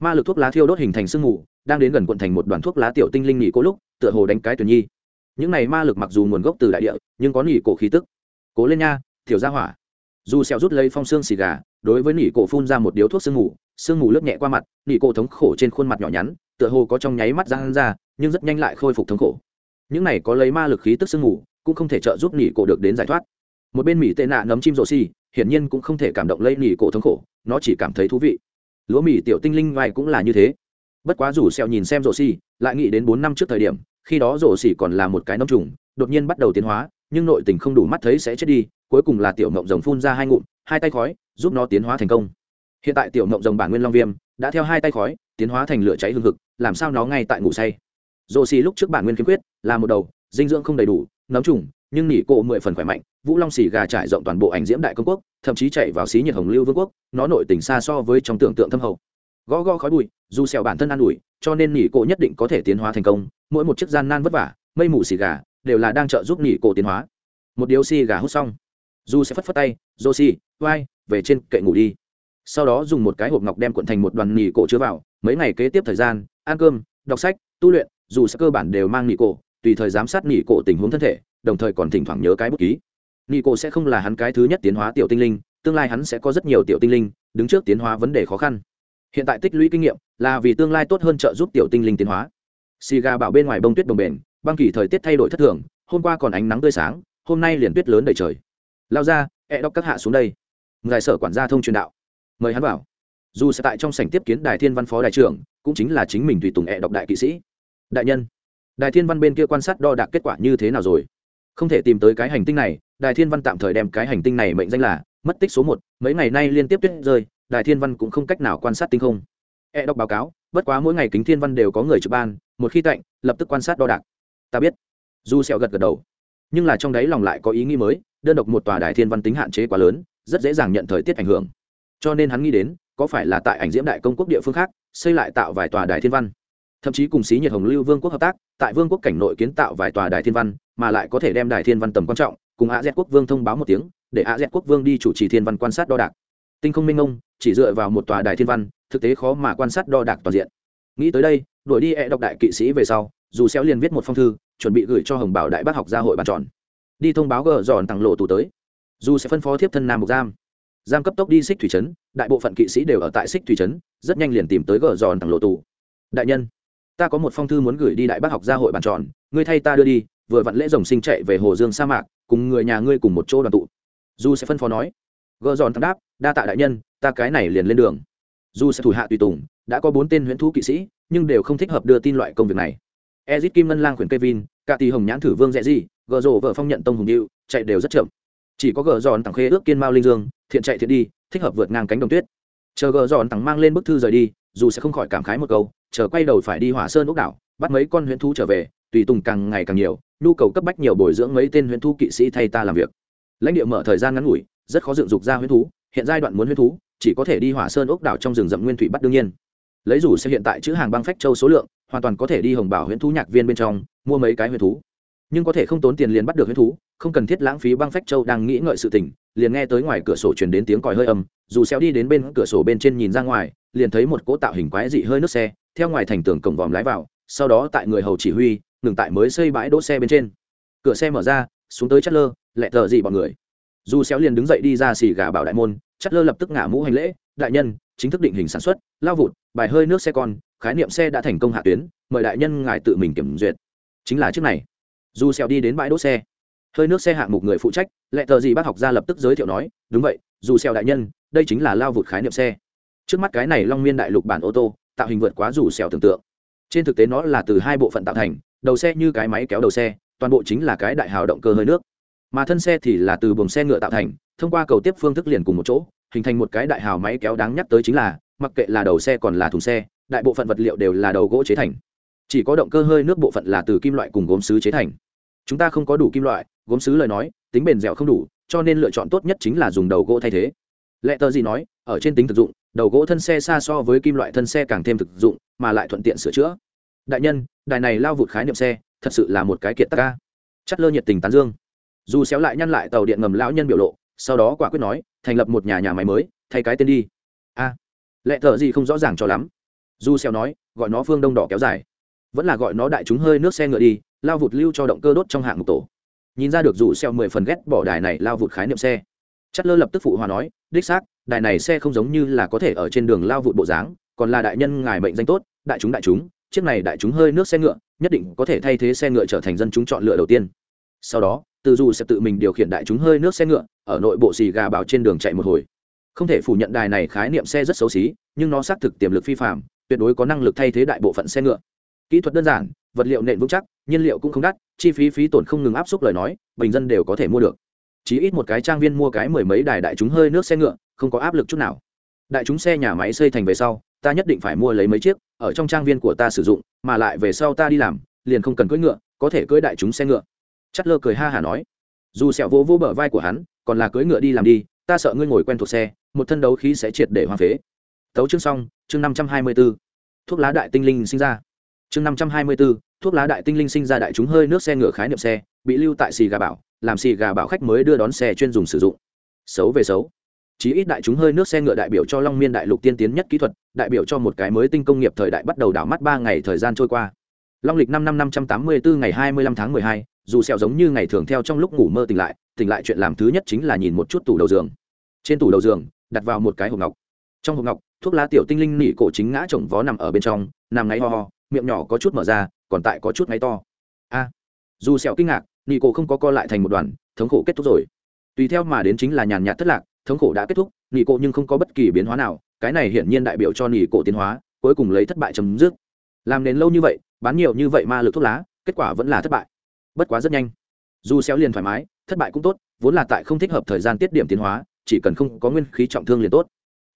ma lực thuốc lá thiêu đốt hình thành sương mù, đang đến gần quận thành một đoàn thuốc lá tiểu tinh linh nghỉ cố lúc, tựa hồ đánh cái tuyển nhi. Những này ma lực mặc dù nguồn gốc từ đại địa, nhưng có nhị cổ khí tức. Cố lên nha, tiểu gia hỏa. Dù xẹo rút lấy phong xương xì gà, đối với nỉ cổ phun ra một điếu thuốc sương mù sương mù lướt nhẹ qua mặt nỉ cổ thống khổ trên khuôn mặt nhỏ nhắn, tựa hồ có trong nháy mắt răng ra, nhưng rất nhanh lại khôi phục thống khổ. Những này có lấy ma lực khí tức sương mù, cũng không thể trợ giúp nỉ cổ được đến giải thoát. Một bên mỹ tệ nạ nấm chim rổ xì, hiển nhiên cũng không thể cảm động lấy nỉ cổ thống khổ, nó chỉ cảm thấy thú vị lúa mì tiểu tinh linh vai cũng là như thế. Bất quá rủ xeo nhìn xem rổ xì, lại nghĩ đến bốn năm trước thời điểm, khi đó rổ xì còn là một cái nấm trùng, đột nhiên bắt đầu tiến hóa, nhưng nội tình không đủ mắt thấy sẽ chết đi, cuối cùng là tiểu mộng rồng phun ra hai ngụm, hai tay khói, giúp nó tiến hóa thành công. Hiện tại tiểu mộng rồng bản nguyên long viêm, đã theo hai tay khói, tiến hóa thành lửa cháy hương thực làm sao nó ngay tại ngủ say. Rổ xì lúc trước bản nguyên khiếm khuyết, là một đầu, dinh dưỡng không đầy đủ, nấm trùng nhưng nỉ cổ mười phần khỏe mạnh, vũ long xì gà trải rộng toàn bộ ảnh diễm đại công quốc, thậm chí chạy vào xí nhiệt hồng lưu vương quốc, nó nội tình xa so với trong tưởng tượng thâm hậu. Gõ gõ khói bụi, dù xẻo bản thân an ủi, cho nên nỉ cổ nhất định có thể tiến hóa thành công, mỗi một chiếc gian nan vất vả, mây mù xì gà đều là đang trợ giúp nỉ cổ tiến hóa. Một điếu xì gà hút xong, dù sẽ phất phất tay dô xì vai về trên kệ ngủ đi. Sau đó dùng một cái hộp ngọc đem cuộn thành một đoàn nỉ cổ chứa vào, mấy ngày kế tiếp thời gian, ăn cơm, đọc sách, tu luyện, dù sẽ cơ bản đều mang nỉ cổ, tùy thời giám sát nỉ cổ tình huống thân thể đồng thời còn thỉnh thoảng nhớ cái bút ký. Nỉ cô sẽ không là hắn cái thứ nhất tiến hóa tiểu tinh linh, tương lai hắn sẽ có rất nhiều tiểu tinh linh, đứng trước tiến hóa vấn đề khó khăn. Hiện tại tích lũy kinh nghiệm là vì tương lai tốt hơn trợ giúp tiểu tinh linh tiến hóa. Xì gà bảo bên ngoài bông tuyết đồng bền, băng kỳ thời tiết thay đổi thất thường, hôm qua còn ánh nắng tươi sáng, hôm nay liền tuyết lớn đầy trời. Lao ra e các hạ xuống đây. Ngài sở quản gia thông truyền đạo. Mời hắn vào. Dù sẽ tại trong sảnh tiếp kiến đài thiên văn phó đại trưởng, cũng chính là chính mình tùy tùng e đại kỵ sĩ. Đại nhân, đài thiên văn bên kia quan sát đo đạc kết quả như thế nào rồi? Không thể tìm tới cái hành tinh này, đài thiên văn tạm thời đem cái hành tinh này mệnh danh là mất tích số một. Mấy ngày nay liên tiếp tuyết rơi, đài thiên văn cũng không cách nào quan sát tinh không. E đọc báo cáo, bất quá mỗi ngày kính thiên văn đều có người trực ban, một khi tạnh, lập tức quan sát đo đạc. Ta biết. Du sẹo gật gật đầu. Nhưng là trong đấy lòng lại có ý nghĩ mới, đơn độc một tòa đài thiên văn tính hạn chế quá lớn, rất dễ dàng nhận thời tiết ảnh hưởng. Cho nên hắn nghĩ đến, có phải là tại ảnh diễm đại công quốc địa phương khác, xây lại tạo vài tòa đài thiên văn. Thậm chí cùng xí nhiệt hồng lưu vương quốc hợp tác, tại vương quốc cảnh nội kiến tạo vài tòa đài thiên văn mà lại có thể đem đài thiên văn tầm quan trọng cùng a z quốc vương thông báo một tiếng, để a z quốc vương đi chủ trì thiên văn quan sát đo đạc. Tinh không minh ông chỉ dựa vào một tòa đài thiên văn, thực tế khó mà quan sát đo đạc toàn diện. Nghĩ tới đây, đuổi đi e đọc đại kỵ sĩ về sau, dù xéo liền viết một phong thư, chuẩn bị gửi cho hồng bảo đại bác học gia hội bàn tròn. Đi thông báo gờ dọn tặng lộ tù tới. Dù sẽ phân phó tiếp thân nam mục giam. Giam cấp tốc đi xích thủy trấn, đại bộ phận kỵ sĩ đều ở tại xích thủy trấn, rất nhanh liền tìm tới gờ dọn tặng lộ tù. Đại nhân, ta có một phong thư muốn gửi đi đại bác học gia hội bàn tròn, ngươi thay ta đưa đi vừa vặn lễ rồng sinh chạy về hồ dương sa mạc, cùng người nhà ngươi cùng một chỗ đoàn tụ. Du sẽ phân phó nói gờ dọn thắng đáp, đa tạ đại nhân, ta cái này liền lên đường. Du sẽ thủ hạ tùy tùng, đã có bốn tên huyễn thú kỵ sĩ, nhưng đều không thích hợp đưa tin loại công việc này. Ezit kim ngân lang khuyển kevin, cả tỷ hồng nhãn thử vương dẹ gì gờ rộ vợ phong nhận tông hùng điệu chạy đều rất chậm. Chỉ có gờ giòn tặng khê ước kiên mao linh dương, thiện chạy thiện đi, thích hợp vượt ngang cánh đồng tuyết. Chờ gờ giòn tặng mang lên bức thư rời đi, dù sẽ không khỏi cảm khái một câu, chờ quay đầu phải đi hỏa sơn ốc đảo, bắt mấy con huyễn thú trở về, tùy tùng càng ngày càng nhiều nhu cầu cấp bách nhiều bồi dưỡng mấy tên huyễn thú kỵ sĩ thay ta làm việc. Lãnh địa mở thời gian ngắn ngủi, rất khó dựng dục ra huyễn thú, hiện giai đoạn muốn huyễn thú, chỉ có thể đi hỏa sơn ốc đảo trong rừng rậm nguyên thủy bắt đương nhiên. Lấy dù sẽ hiện tại chữ hàng băng phách châu số lượng, hoàn toàn có thể đi hồng bảo huyễn thú nhạc viên bên trong, mua mấy cái huyễn thú. Nhưng có thể không tốn tiền liền bắt được huyễn thú, không cần thiết lãng phí băng phách châu đang nghĩ ngợi sự tình, liền nghe tới ngoài cửa sổ truyền đến tiếng còi hơi âm, dù xéo đi đến bên cửa sổ bên trên nhìn ra ngoài, liền thấy một cỗ tạo hình quái dị hơi nước xe, theo ngoài thành tường cổng vòm lái vào, sau đó tại người hầu chỉ huy ngừng tại mới xây bãi đỗ xe bên trên. Cửa xe mở ra, xuống tới chất lơ lẹ thợ gì bọn người. Dù xéo liền đứng dậy đi ra xì gà bảo đại môn chất lơ lập tức ngả mũ hành lễ, đại nhân, chính thức định hình sản xuất, lao vụt, bài hơi nước xe con, khái niệm xe đã thành công hạ tuyến, mời đại nhân ngài tự mình kiểm duyệt. Chính là chiếc này. Dù xéo đi đến bãi đỗ xe, hơi nước xe hạng mục người phụ trách, lẹ thợ gì bác học gia lập tức giới thiệu nói, đúng vậy, dù xéo đại nhân, đây chính là lao vụt khái niệm xe. Trước mắt cái này long miên đại lục bản ô tô, tạo hình vượt quá dù xéo tưởng tượng. Trên thực tế nó là từ hai bộ phận tạo thành đầu xe như cái máy kéo đầu xe, toàn bộ chính là cái đại hào động cơ hơi nước. Mà thân xe thì là từ buồng xe ngựa tạo thành, thông qua cầu tiếp phương thức liền cùng một chỗ, hình thành một cái đại hào máy kéo đáng nhắc tới chính là, mặc kệ là đầu xe còn là thùng xe, đại bộ phận vật liệu đều là đầu gỗ chế thành. Chỉ có động cơ hơi nước bộ phận là từ kim loại cùng gốm sứ chế thành. Chúng ta không có đủ kim loại, gốm sứ lời nói, tính bền dẻo không đủ, cho nên lựa chọn tốt nhất chính là dùng đầu gỗ thay thế. Lệ tờ gì nói, ở trên tính thực dụng, đầu gỗ thân xe xa so với kim loại thân xe càng thêm thực dụng, mà lại thuận tiện sửa chữa đại nhân, đài này lao vụt khái niệm xe, thật sự là một cái kiệt tắc ca. Chất lơ nhiệt tình tán dương. Dù xéo lại nhăn lại tàu điện ngầm lão nhân biểu lộ, sau đó quả quyết nói, thành lập một nhà nhà máy mới, thay cái tên đi. A. Lệ thợ gì không rõ ràng cho lắm. Dù xéo nói, gọi nó phương đông đỏ kéo dài. Vẫn là gọi nó đại chúng hơi nước xe ngựa đi, lao vụt lưu cho động cơ đốt trong hạng mục tổ. Nhìn ra được dù xeo mười phần ghét bỏ đài này lao vụt khái niệm xe. Chất lơ lập tức phụ hòa nói, đích xác, đài này xe không giống như là có thể ở trên đường lao vụt bộ dáng, còn là đại nhân ngài mệnh danh tốt, đại chúng đại chúng chiếc này đại chúng hơi nước xe ngựa, nhất định có thể thay thế xe ngựa trở thành dân chúng chọn lựa đầu tiên. Sau đó, từ dù sẽ tự mình điều khiển đại chúng hơi nước xe ngựa, ở nội bộ xì gà bảo trên đường chạy một hồi. Không thể phủ nhận đài này khái niệm xe rất xấu xí, nhưng nó xác thực tiềm lực phi phạm tuyệt đối có năng lực thay thế đại bộ phận xe ngựa. Kỹ thuật đơn giản, vật liệu nện vững chắc, nhiên liệu cũng không đắt, chi phí phí tổn không ngừng áp suất lời nói, bình dân đều có thể mua được. Chỉ ít một cái trang viên mua cái mười mấy đài đại chúng hơi nước xe ngựa, không có áp lực chút nào đại chúng xe nhà máy xây thành về sau ta nhất định phải mua lấy mấy chiếc ở trong trang viên của ta sử dụng mà lại về sau ta đi làm liền không cần cưỡi ngựa có thể cưỡi đại chúng xe ngựa. Chất lơ cười ha hả nói. Dù sẹo vỗ vỗ bờ vai của hắn còn là cưỡi ngựa đi làm đi ta sợ ngươi ngồi quen thuộc xe một thân đấu khí sẽ triệt để hoang phế. Tấu chương xong chương năm trăm hai mươi 524. thuốc lá đại tinh linh sinh ra. Chương năm trăm hai mươi 524, thuốc lá đại tinh linh sinh ra đại chúng hơi nước xe ngựa khái niệm xe bị lưu tại xì gà bảo làm xì gà bảo khách mới đưa đón xe chuyên dùng sử dụng. Xấu về xấu chí ít đại chúng hơi nước xe ngựa đại biểu cho long miên đại lục tiên tiến nhất kỹ thuật, đại biểu cho một cái mới tinh công nghiệp thời đại bắt đầu đảo mắt ba ngày thời gian trôi qua. Long lịch năm năm năm trăm tám mươi bốn ngày hai mươi lăm tháng mười hai, dù sẹo giống như ngày thường theo trong lúc ngủ mơ tỉnh lại tỉnh lại chuyện làm thứ nhất chính là nhìn một chút tủ đầu giường. Trên tủ đầu giường, đặt vào một cái hộp ngọc. Trong hộp ngọc, thuốc lá tiểu tinh linh nỉ cổ chính ngã chồng vó nằm ở bên trong, nằm ngáy ho ho, miệng nhỏ có chút mở ra, còn tại có chút ngáy to. A! Dù sẹo kinh ngạc, nỉ cổ không có co lại thành một đoàn, thống khổ kết thúc rồi. Tùy theo mà đến chính là nhàn nhạt thất lạc thống khổ đã kết thúc nghỉ cộ nhưng không có bất kỳ biến hóa nào, cái này hiển nhiên đại biểu cho nghỉ cộ tiến hóa, cuối cùng lấy thất bại chấm dứt. Làm đến lâu như vậy, bán nhiều như vậy ma lực thuốc lá, kết quả vẫn là thất bại. Bất quá rất nhanh. Dù xéo liền thoải mái, thất bại cũng tốt, vốn là tại không thích hợp thời gian tiết điểm tiến hóa, chỉ cần không có nguyên khí trọng thương liền tốt.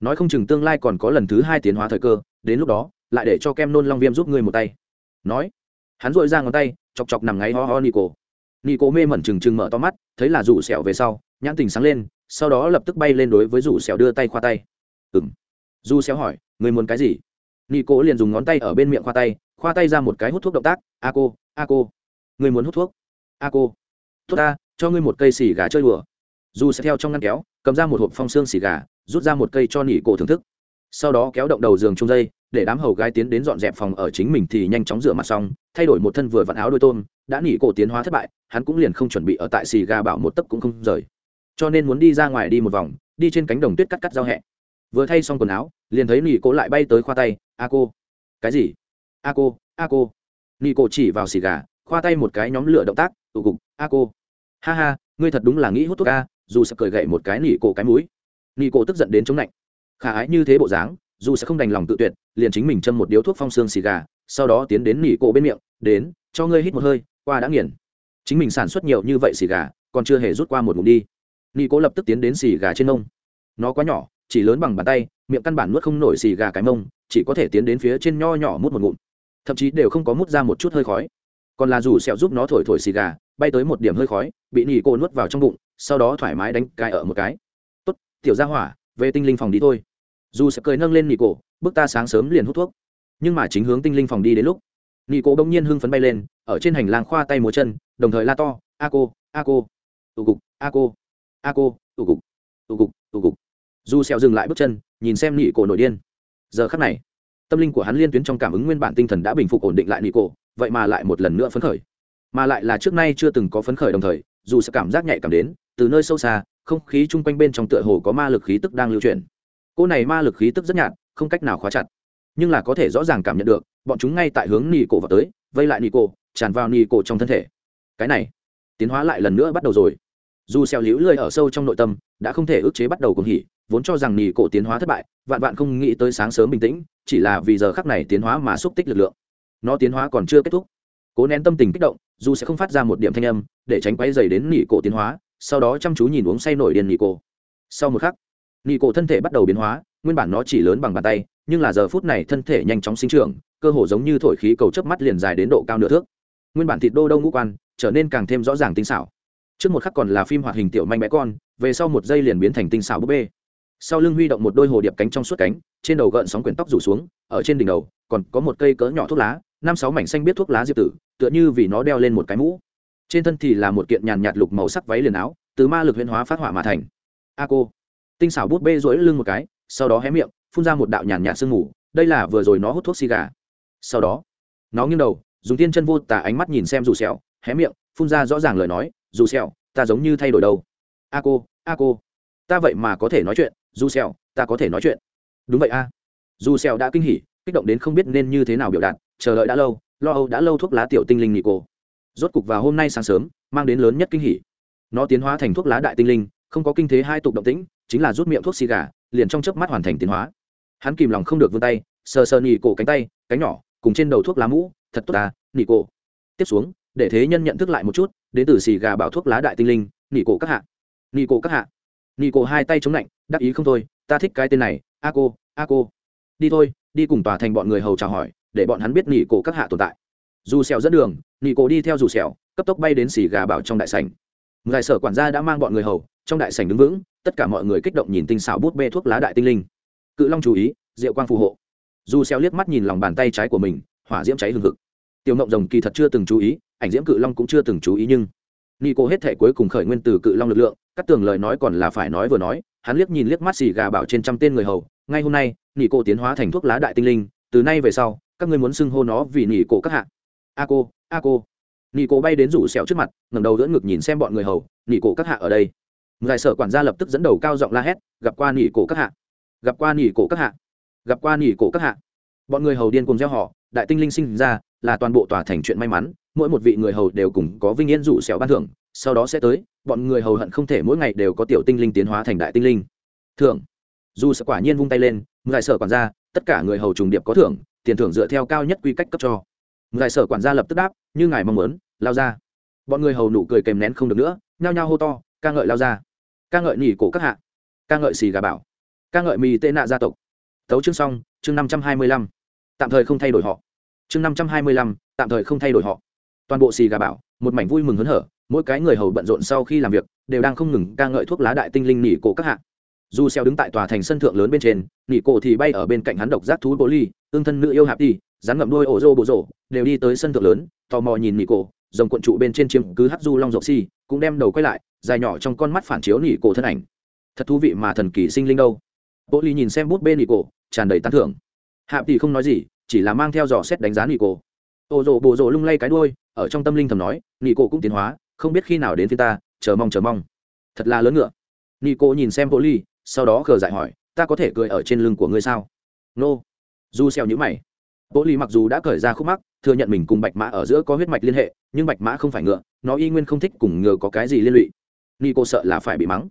Nói không chừng tương lai còn có lần thứ hai tiến hóa thời cơ, đến lúc đó, lại để cho kem nôn long viêm giúp ngươi một tay. Nói, hắn dội ra ngón tay, chọc chọc nằm ngáy ho ho nico nico mê mẩn trừng trừng mở to mắt, thấy là rủ sẹo về sau, nhãn tình sáng lên sau đó lập tức bay lên đối với dù sẹo đưa tay khoa tay. Ừng dù xéo hỏi người muốn cái gì? Nico liền dùng ngón tay ở bên miệng khoa tay khoa tay ra một cái hút thuốc động tác, a cô a cô người muốn hút thuốc? A cô, thuốc ta, cho ngươi một cây xì gà chơi đùa. Dù sẽ theo trong ngăn kéo, cầm ra một hộp phong xương xì gà, rút ra một cây cho nỉ cổ thưởng thức. Sau đó kéo động đầu giường chung dây, để đám hầu gái tiến đến dọn dẹp phòng ở chính mình thì nhanh chóng rửa mặt xong, thay đổi một thân vừa vặn áo đôi tôm, đã nỉ cổ tiến hóa thất bại, hắn cũng liền không chuẩn bị ở tại xì gà bảo một tấc cũng không rời cho nên muốn đi ra ngoài đi một vòng, đi trên cánh đồng tuyết cắt cắt giao hẹ. Vừa thay xong quần áo, liền thấy nỉ cổ lại bay tới khoa tay, a cô. Cái gì? A cô a cô. Nỉ cổ chỉ vào xì gà, khoa tay một cái nhóm lửa động tác, tụ cục, a cô. Ha ha, ngươi thật đúng là nghĩ hút thuốc a, dù sẽ cười gậy một cái nỉ cổ cái mũi. Nỉ cổ tức giận đến chống lạnh. Khả ái như thế bộ dáng, dù sẽ không đành lòng tự tuyệt, liền chính mình châm một điếu thuốc phong xương xì gà, sau đó tiến đến nỉ cổ bên miệng, đến, cho ngươi hít một hơi, qua đã nghiền. Chính mình sản xuất nhiều như vậy xì gà, còn chưa hề rút qua một ngụm đi nị cố lập tức tiến đến xì gà trên mông. Nó quá nhỏ, chỉ lớn bằng bàn tay, miệng căn bản nuốt không nổi xì gà cái mông, chỉ có thể tiến đến phía trên nho nhỏ mút một ngụm. Thậm chí đều không có mút ra một chút hơi khói. Còn là dù sẹo giúp nó thổi thổi xì gà, bay tới một điểm hơi khói, bị nỉ cô nuốt vào trong bụng, sau đó thoải mái đánh cai ở một cái. Tốt, tiểu gia hỏa, về tinh linh phòng đi thôi. Dù sẽ cười nâng lên nỉ cổ bước ta sáng sớm liền hút thuốc. Nhưng mà chính hướng tinh linh phòng đi đến lúc nỉ cổ bỗng nhiên hưng phấn bay lên, ở trên hành lang khoa tay múa chân, đồng thời la to, a cô a cô, tụ cục, a cô a cô tụ cục tụ cục tụ cục. Dù sẹo dừng lại bước chân, nhìn xem nị cổ nổi điên. Giờ khắc này, tâm linh của hắn liên tuyến trong cảm ứng nguyên bản tinh thần đã bình phục ổn định lại nị cổ, vậy mà lại một lần nữa phấn khởi. Mà lại là trước nay chưa từng có phấn khởi đồng thời, dù sẽ cảm giác nhạy cảm đến, từ nơi sâu xa, không khí chung quanh bên trong tựa hồ có ma lực khí tức đang lưu chuyển. Cô này ma lực khí tức rất nhạt, không cách nào khóa chặt. Nhưng là có thể rõ ràng cảm nhận được, bọn chúng ngay tại hướng nị cổ vào tới, vây lại nị cổ, tràn vào nị cổ trong thân thể. Cái này, tiến hóa lại lần nữa bắt đầu rồi dù xeo liễu lười ở sâu trong nội tâm, đã không thể ức chế bắt đầu cuồng hỉ, vốn cho rằng nì cổ tiến hóa thất bại, vạn vạn không nghĩ tới sáng sớm bình tĩnh, chỉ là vì giờ khắc này tiến hóa mà xúc tích lực lượng. Nó tiến hóa còn chưa kết thúc. Cố nén tâm tình kích động, dù sẽ không phát ra một điểm thanh âm, để tránh quấy dày đến nỉ cổ tiến hóa, sau đó chăm chú nhìn uống say nổi điên nỉ cổ. Sau một khắc nỉ cổ thân thể bắt đầu biến hóa, nguyên bản nó chỉ lớn bằng bàn tay, nhưng là giờ phút này thân thể nhanh chóng sinh trưởng, cơ hồ giống như thổi khí cầu chớp mắt liền dài đến độ cao nửa thước. Nguyên bản thịt đô đâu ngũ quan, trở nên càng thêm rõ ràng tinh xảo trước một khắc còn là phim hoạt hình tiểu manh bé con, về sau một giây liền biến thành tinh xảo búp bê. Sau lưng huy động một đôi hồ điệp cánh trong suốt cánh, trên đầu gợn sóng quyển tóc rủ xuống, ở trên đỉnh đầu, còn có một cây cỡ nhỏ thuốc lá, năm sáu mảnh xanh biết thuốc lá diệp tử, tựa như vì nó đeo lên một cái mũ. Trên thân thì là một kiện nhàn nhạt lục màu sắc váy liền áo, từ ma lực huyễn hóa phát hỏa mà thành. A cô. Tinh xảo bút bê rỗi lưng một cái, sau đó hé miệng, phun ra một đạo nhàn nhạt sương mù, đây là vừa rồi nó hút thuốc xì gà. Sau đó, nó nghiêng đầu, dùng tiên chân vô tả ánh mắt nhìn xem rủ sẹo, hé miệng, phun ra rõ ràng lời nói dù sẹo ta giống như thay đổi đâu. A cô a cô. Ta vậy mà có thể nói chuyện, dù sẹo ta có thể nói chuyện. Đúng vậy a. Dù sẹo đã kinh hỉ, kích động đến không biết nên như thế nào biểu đạt, chờ đợi đã lâu, lo âu đã lâu thuốc lá tiểu tinh linh nhị cô rốt cục vào hôm nay sáng sớm, mang đến lớn nhất kinh hỉ. Nó tiến hóa thành thuốc lá đại tinh linh, không có kinh thế hai tục động tĩnh, chính là rút miệng thuốc xì gà, liền trong chớp mắt hoàn thành tiến hóa. Hắn kìm lòng không được vươn tay, sờ sờ nhị cổ cánh tay, cánh nhỏ, cùng trên đầu thuốc lá mũ, thật tốt ta nhị cổ. Tiếp xuống để thế nhân nhận thức lại một chút, đến từ xì gà bảo thuốc lá đại tinh linh nhị cổ các hạ. Nhị cổ các hạ. Nhị cổ hai tay chống lạnh, đắc ý không thôi, ta thích cái tên này, a cô a cô. Đi thôi, đi cùng tòa thành bọn người hầu chào hỏi, để bọn hắn biết nị cổ các hạ tồn tại. Dù sẹo dẫn đường nị cổ đi theo dù sẹo, cấp tốc bay đến xì gà bảo trong đại sảnh. Ngài sở quản gia đã mang bọn người hầu, trong đại sảnh đứng vững, tất cả mọi người kích động nhìn tinh xảo bút bê thuốc lá đại tinh linh. Cự long chú ý diệu quang phù hộ. Dù sẹo liếc mắt nhìn lòng bàn tay trái của mình, hỏa diễm cháy hừng hực tiểu Mộng rồng kỳ thật chưa từng chú ý, ảnh diễm cự long cũng chưa từng chú ý nhưng nị Cô hết thể cuối cùng khởi nguyên từ cự long lực lượng cắt tường lời nói còn là phải nói vừa nói, hắn liếc nhìn liếc mắt xì gà bảo trên trăm tên người hầu, ngay hôm nay nị Cô tiến hóa thành thuốc lá đại tinh linh, từ nay về sau, các ngươi muốn xưng hô nó vì nỉ Cô các hạ. A cô a cô. Nỉ Cô bay đến rủ sẹo trước mặt, ngẩng đầu đỡ ngực nhìn xem bọn người hầu nỉ Cô các hạ ở đây. Ngài sở quản gia lập tức dẫn đầu cao giọng la hét, gặp qua nỉ Cô các hạ. Gặp qua nỉ cổ các hạ. Gặp qua nỉ cổ các hạ. Bọn người hầu điên cùng gieo họ, đại tinh linh sinh ra là toàn bộ tòa thành chuyện may mắn, mỗi một vị người hầu đều cùng có vinh yên rủ xẻo ban thưởng, sau đó sẽ tới, bọn người hầu hận không thể mỗi ngày đều có tiểu tinh linh tiến hóa thành đại tinh linh. Thưởng. Dù sợ quả nhiên vung tay lên, ngài sở quản gia, tất cả người hầu trùng điệp có thưởng, tiền thưởng dựa theo cao nhất quy cách cấp cho. Ngài sở quản gia lập tức đáp, như ngài mong muốn, lao ra. Bọn người hầu nụ cười kèm nén không được nữa, nhao nhao hô to, ca ngợi lao ra. Ca ngợi nỉ cổ các hạ. Ca ngợi xì gà bảo. Ca ngợi mì tệ nạ gia tộc. Tấu chương xong, chương năm trăm hai mươi lăm. Tạm thời không thay đổi họ chương năm trăm hai mươi lăm, tạm thời không thay đổi họ. Toàn bộ xì gà bảo, một mảnh vui mừng hớn hở, mỗi cái người hầu bận rộn sau khi làm việc, đều đang không ngừng ca ngợi thuốc lá đại tinh linh nỉ cổ các hạ. Dù xeo đứng tại tòa thành sân thượng lớn bên trên, nỉ cổ thì bay ở bên cạnh hắn độc giác thú bố ly tương thân nữ yêu hạp đi rắn ngậm đuôi ổ rô bộ rổ, đều đi tới sân thượng lớn, tò mò nhìn nỉ cổ dòng cuộn trụ bên trên chiếm cứ hắc du long rộng xi cũng đem đầu quay lại, dài nhỏ trong con mắt phản chiếu nỉ cổ thân ảnh. Thật thú vị mà thần kỳ sinh linh đâu. Bộ ly nhìn xem bút bên nỉ cổ, tràn đầy tán thưởng. Hạp thì không nói gì chỉ là mang theo dò xét đánh giá nị cổ. Ô rộ bồ rộ lung lay cái đuôi, ở trong tâm linh thầm nói, nị cổ cũng tiến hóa, không biết khi nào đến phía ta, chờ mong chờ mong. Thật là lớn ngựa. Nị cổ nhìn xem bộ ly sau đó khờ dại hỏi, ta có thể cười ở trên lưng của ngươi sao? Nô. Du xeo nhữ mày. Bộ ly mặc dù đã cởi ra khúc mắc, thừa nhận mình cùng bạch mã ở giữa có huyết mạch liên hệ, nhưng bạch mã không phải ngựa, nó y nguyên không thích cùng ngựa có cái gì liên lụy. Nị cô sợ là phải bị mắng.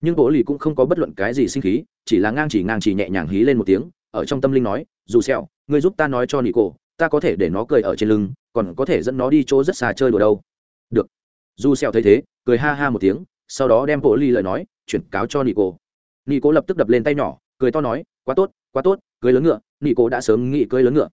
Nhưng bộ ly cũng không có bất luận cái gì sinh khí, chỉ là ngang chỉ ngang chỉ nhẹ nhàng hí lên một tiếng, ở trong tâm linh nói, dù xẹo ngươi giúp ta nói cho nị Cổ, ta có thể để nó cười ở trên lưng còn có thể dẫn nó đi chỗ rất xa chơi đùa đâu. Được. Du xẹo thấy thế cười ha ha một tiếng sau đó đem bộ lì lời nói chuyển cáo cho nị Cổ. nị Cổ lập tức đập lên tay nhỏ cười to nói quá tốt quá tốt cưới lớn ngựa nị Cổ đã sớm nghĩ cưới lớn ngựa.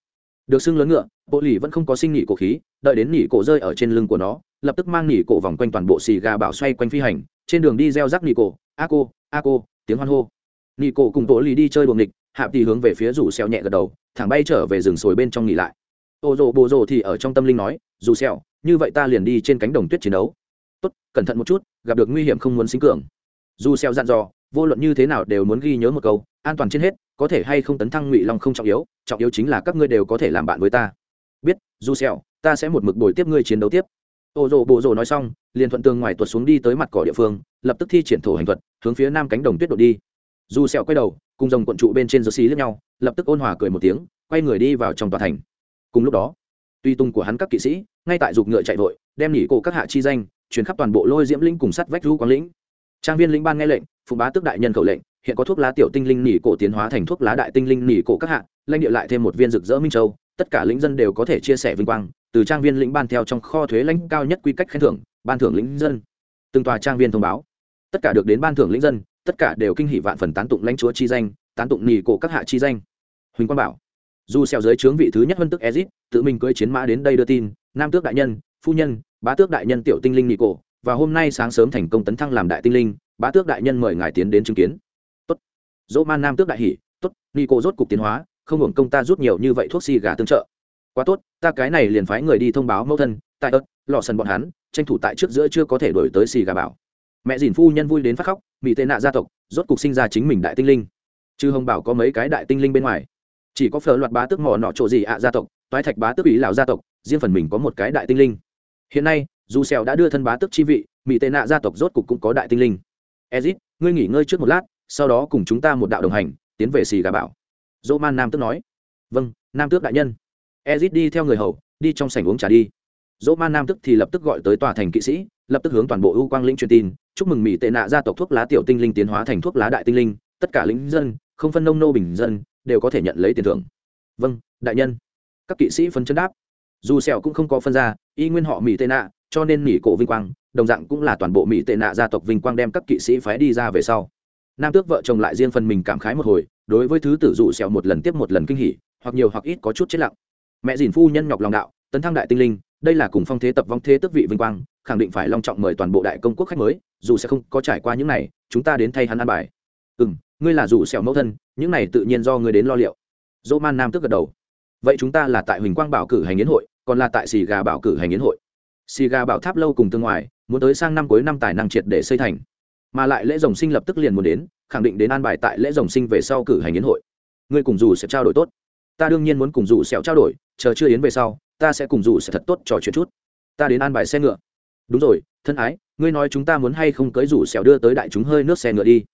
Được xưng lớn ngựa bộ lì vẫn không có sinh nị cổ khí đợi đến nỉ cổ rơi ở trên lưng của nó lập tức mang nỉ cổ vòng quanh toàn bộ xì gà bảo xoay quanh phi hành trên đường đi gieo rắc nỉ cổ a cô a cô tiếng hoan hô. Nỉ cổ cùng bộ lì đi chơi buồng địch hạp thì hướng về phía rủ xeo nhẹ gật đầu, thẳng bay trở về rừng sồi bên trong nghỉ lại. Ô rồ bồ rồ thì ở trong tâm linh nói, dù xeo như vậy ta liền đi trên cánh đồng tuyết chiến đấu. Tốt, cẩn thận một chút, gặp được nguy hiểm không muốn sinh cường. Dù xeo dặn dò, vô luận như thế nào đều muốn ghi nhớ một câu, an toàn trên hết, có thể hay không tấn thăng ngụy long không trọng yếu trọng yếu chính là các ngươi đều có thể làm bạn với ta. Biết, dù xèo ta sẽ một mực bồi tiếp ngươi chiến đấu tiếp. Ô rồ bộ rồ nói xong, liền thuận tường ngoài tuột xuống đi tới mặt cỏ địa phương, lập tức thi triển thổ hành thuật, hướng phía nam cánh đồng tuyết độ đi. Dù xèo quay đầu cùng dòng quận trụ bên trên giơ xí lẫn nhau, lập tức ôn hòa cười một tiếng, quay người đi vào trong tòa thành. Cùng lúc đó, tuy tung của hắn các kỵ sĩ, ngay tại dục ngựa chạy vội, đem nhỉ cổ các hạ chi danh, truyền khắp toàn bộ lôi diễm linh cùng sắt vách du quang lĩnh. Trang viên lĩnh ban nghe lệnh, phụng bá tước đại nhân khẩu lệnh, hiện có thuốc lá tiểu tinh linh nỉ cổ tiến hóa thành thuốc lá đại tinh linh nỉ cổ các hạ, lãnh địa lại thêm một viên rực rỡ minh châu, tất cả lĩnh dân đều có thể chia sẻ vinh quang, từ trang viên lĩnh ban theo trong kho thuế lãnh cao nhất quy cách khen thưởng, ban thưởng lĩnh dân. Từng tòa trang viên thông báo, tất cả được đến ban thưởng lĩnh dân tất cả đều kinh hỷ vạn phần tán tụng lãnh chúa chi danh, tán tụng nỉ cổ các hạ chi danh. Huỳnh quang bảo, dù xeo dưới trướng vị thứ nhất vân tức ezit, tự mình cưỡi chiến mã đến đây đưa tin, nam tước đại nhân, phu nhân, bá tước đại nhân tiểu tinh linh nỉ cổ, và hôm nay sáng sớm thành công tấn thăng làm đại tinh linh, bá tước đại nhân mời ngài tiến đến chứng kiến. Tốt. Dỗ man nam tước đại hỉ. tốt ni cổ rốt cục tiến hóa, không hưởng công ta rút nhiều như vậy thuốc xì gà tương trợ. Quá tốt, ta cái này liền phái người đi thông báo mẫu thân, tại ớt lò sần bọn hắn, tranh thủ tại trước giữa chưa có thể đổi tới xì gà bảo mẹ dìn phu nhân vui đến phát khóc bị tệ nạ gia tộc, rốt cục sinh ra chính mình đại tinh linh. Chứ hồng bảo có mấy cái đại tinh linh bên ngoài. Chỉ có phở loạt bá tước mò nọ chỗ gì ạ gia tộc, toái thạch bá tước ý lào gia tộc, riêng phần mình có một cái đại tinh linh. Hiện nay, dù xèo đã đưa thân bá tước chi vị mỹ tệ nạ gia tộc rốt cục cũng có đại tinh linh. Ezit, ngươi nghỉ ngơi trước một lát, sau đó cùng chúng ta một đạo đồng hành, tiến về xì gà bảo. Dỗ man nam tước nói. Vâng nam tước đại nhân. Ezit đi theo người hầu, đi trong sảnh uống trà đi dỗ man nam tức thì lập tức gọi tới tòa thành kỵ sĩ, lập tức hướng toàn bộ ưu quang lĩnh truyền tin, chúc mừng mỹ tệ nạ gia tộc thuốc lá tiểu tinh linh tiến hóa thành thuốc lá đại tinh linh, tất cả lính dân, không phân nông nô bình dân, đều có thể nhận lấy tiền thưởng. Vâng đại nhân. Các kỵ sĩ phân chân đáp. Dù sẹo cũng không có phân ra, y nguyên họ mỹ tệ nạ, cho nên mỹ cổ vinh quang, đồng dạng cũng là toàn bộ mỹ tệ nạ gia tộc vinh quang đem các kỵ sĩ phái đi ra về sau. Nam tước vợ chồng lại riêng phần mình cảm khái một hồi, đối với thứ tử dụ sẹo một lần tiếp một lần kinh hỉ, hoặc nhiều hoặc ít có chút chết lặng. Mẹ dìn phu nhân nhọc lòng đạo, tấn thăng đại tinh linh đây là cùng phong thế tập vong thế tước vị vinh quang, khẳng định phải long trọng mời toàn bộ đại công quốc khách mới, dù sẽ không có trải qua những này, chúng ta đến thay hắn ăn bài. Ừ ngươi là dù sẹo mẫu thân, những này tự nhiên do ngươi đến lo liệu. Dỗ man nam tức gật đầu. Vậy chúng ta là tại huỳnh quang bảo cử hành yến hội, còn là tại xì gà bảo cử hành yến hội. Xì gà bảo tháp lâu cùng tương ngoài, muốn tới sang năm cuối năm tài năng triệt để xây thành. Mà lại lễ rồng sinh lập tức liền muốn đến, khẳng định đến an bài tại lễ rồng sinh về sau cử hành yến hội. Ngươi cùng dù sẽ trao đổi tốt. Ta đương nhiên muốn cùng dù sẹo trao đổi, chờ chưa yến về sau ta sẽ cùng dù sẽ thật tốt trò chuyện chút. Ta đến an bài xe ngựa. Đúng rồi, thân ái, ngươi nói chúng ta muốn hay không cưới rủ xẻo đưa tới đại chúng hơi nước xe ngựa đi.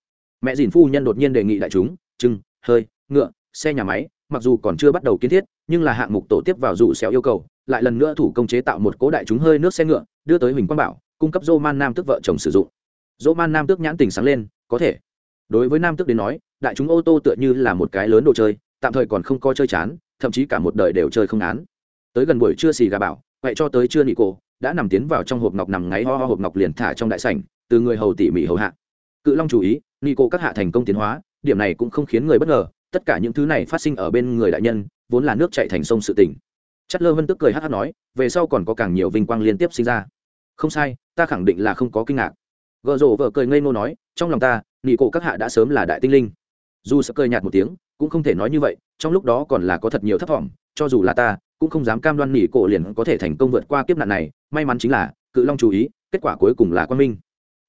Mẹ dìn phu nhân đột nhiên đề nghị đại chúng trưng hơi, ngựa, xe nhà máy, mặc dù còn chưa bắt đầu kiến thiết, nhưng là hạng mục tổ tiếp vào rủ xẻo yêu cầu, lại lần nữa thủ công chế tạo một cố đại chúng hơi nước xe ngựa, đưa tới huỳnh quang bảo, cung cấp dô man nam tức vợ chồng sử dụng. Dô man nam tước nhãn tình sáng lên, có thể. Đối với nam tước đến nói, đại chúng ô tô tựa như là một cái lớn đồ chơi, tạm thời còn không coi chơi chán, thậm chí cả một đời đều chơi không án tới gần buổi trưa xì gà bảo vậy cho tới trưa nị cổ, đã nằm tiến vào trong hộp ngọc nằm ngáy ho ho hộp ngọc liền thả trong đại sảnh, từ người hầu tỉ mỉ hầu hạ. Cự long chú ý, nị cổ các hạ thành công tiến hóa, điểm này cũng không khiến người bất ngờ, tất cả những thứ này phát sinh ở bên người đại nhân, vốn là nước chạy thành sông sự tỉnh chất lơ vân tức cười hát hát nói, về sau còn có càng nhiều vinh quang liên tiếp sinh ra. Không sai, ta khẳng định là không có kinh ngạc. Gợ rổ vợ cười ngây ngô nói, trong lòng ta, nị cổ các hạ đã sớm là đại tinh linh. Dù sợ cười nhạt một tiếng, cũng không thể nói như vậy, trong lúc đó còn là có thật nhiều thất vọng, cho dù là ta cũng không dám cam đoan nỉ cổ liền có thể thành công vượt qua kiếp nạn này, may mắn chính là, cự long chú ý, kết quả cuối cùng là quan minh.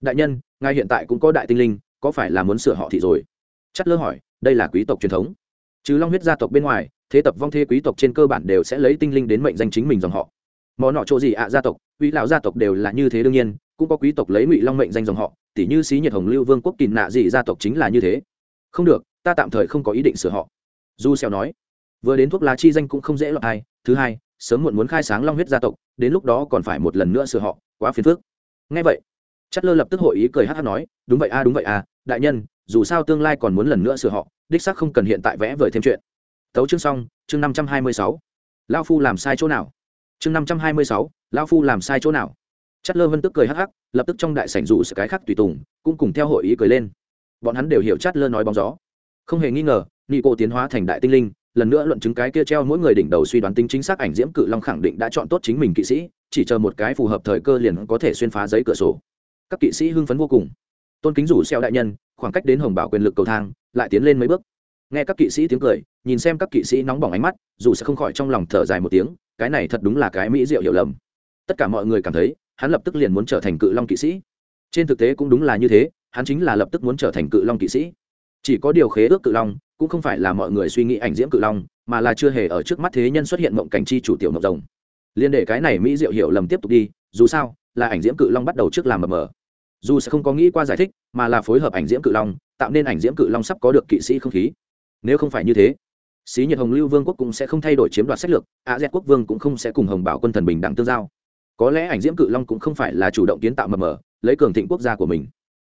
Đại nhân, ngài hiện tại cũng có đại tinh linh, có phải là muốn sửa họ thị rồi? Chất lơ hỏi, đây là quý tộc truyền thống. Chứ long huyết gia tộc bên ngoài, thế tập vong thế quý tộc trên cơ bản đều sẽ lấy tinh linh đến mệnh danh chính mình dòng họ. Mò nọ chỗ gì ạ gia tộc uy lão gia tộc đều là như thế đương nhiên, cũng có quý tộc lấy ngụy long mệnh danh dòng họ tỷ như xí nhiệt hồng lưu vương quốc kỳ nạ dị gia tộc chính là như thế. Không được, ta tạm thời không có ý định sửa họ. Du xeo nói vừa đến thuốc lá chi danh cũng không dễ lọt hai thứ hai, sớm muộn muốn khai sáng long huyết gia tộc, đến lúc đó còn phải một lần nữa sửa họ, quá phiền phức. Nghe vậy chất lơ lập tức hội ý cười hát hát nói, đúng vậy a, đúng vậy a, đại nhân, dù sao tương lai còn muốn lần nữa sửa họ, đích xác không cần hiện tại vẽ vời thêm chuyện. Tấu chương xong, chương năm trăm hai mươi sáu. Lao phu làm sai chỗ nào? Chương năm trăm hai mươi sáu lao phu làm sai chỗ nào? Chất lơ vân tức cười hắc hắc lập tức trong đại sảnh dù sự cái khác tùy tùng, cũng cùng theo hội ý cười lên. Bọn hắn đều hiểu chất lơ nói bóng gió. Không hề nghi ngờ nị cô tiến hóa thành đại tinh linh lần nữa luận chứng cái kia treo mỗi người đỉnh đầu suy đoán tính chính xác ảnh diễm cự long khẳng định đã chọn tốt chính mình kỵ sĩ, chỉ chờ một cái phù hợp thời cơ liền có thể xuyên phá giấy cửa sổ. Các kỵ sĩ hưng phấn vô cùng. Tôn kính rủ xeo đại nhân, khoảng cách đến hồng bảo quyền lực cầu thang, lại tiến lên mấy bước. Nghe các kỵ sĩ tiếng cười, nhìn xem các kỵ sĩ nóng bỏng ánh mắt, dù sẽ không khỏi trong lòng thở dài một tiếng, cái này thật đúng là cái mỹ diệu hiểu lầm. Tất cả mọi người cảm thấy, hắn lập tức liền muốn trở thành cự long kỵ sĩ. Trên thực tế cũng đúng là như thế, hắn chính là lập tức muốn trở thành cự long kỵ sĩ. Chỉ có điều khế ước cự long cũng không phải là mọi người suy nghĩ ảnh diễm cự long, mà là chưa hề ở trước mắt thế nhân xuất hiện mộng cảnh chi chủ tiểu mộng rồng. Liên để cái này mỹ diệu hiểu lầm tiếp tục đi, dù sao, là ảnh diễm cự long bắt đầu trước làm mờ mờ. Dù sẽ không có nghĩ qua giải thích, mà là phối hợp ảnh diễm cự long, tạo nên ảnh diễm cự long sắp có được kỵ sĩ không khí. Nếu không phải như thế, xí nhiệt hồng lưu vương quốc cũng sẽ không thay đổi chiếm đoạt sách lược, a z quốc vương cũng không sẽ cùng hồng bảo quân thần bình đẳng tương giao. Có lẽ ảnh diễm cự long cũng không phải là chủ động kiến tạo mập mờ, lấy cường thịnh quốc gia của mình.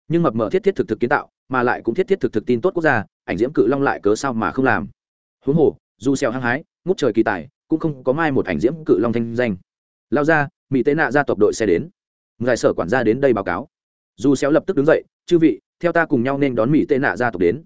Nhưng mập mờ thiết thiết thực thực kiến tạo, mà lại cũng thiết thiết thực thực tin tốt quốc gia ảnh diễm cự long lại cớ sao mà không làm? Huống hồ, dù xèo hăng hái, ngút trời kỳ tài, cũng không có mai một ảnh diễm cự long thanh danh. Lao ra, mỹ tế nạ ra tộc đội xe đến. Ngài sở quản gia đến đây báo cáo. Dù xéo lập tức đứng dậy, chư vị, theo ta cùng nhau nên đón mỹ tế nạ ra tộc đến.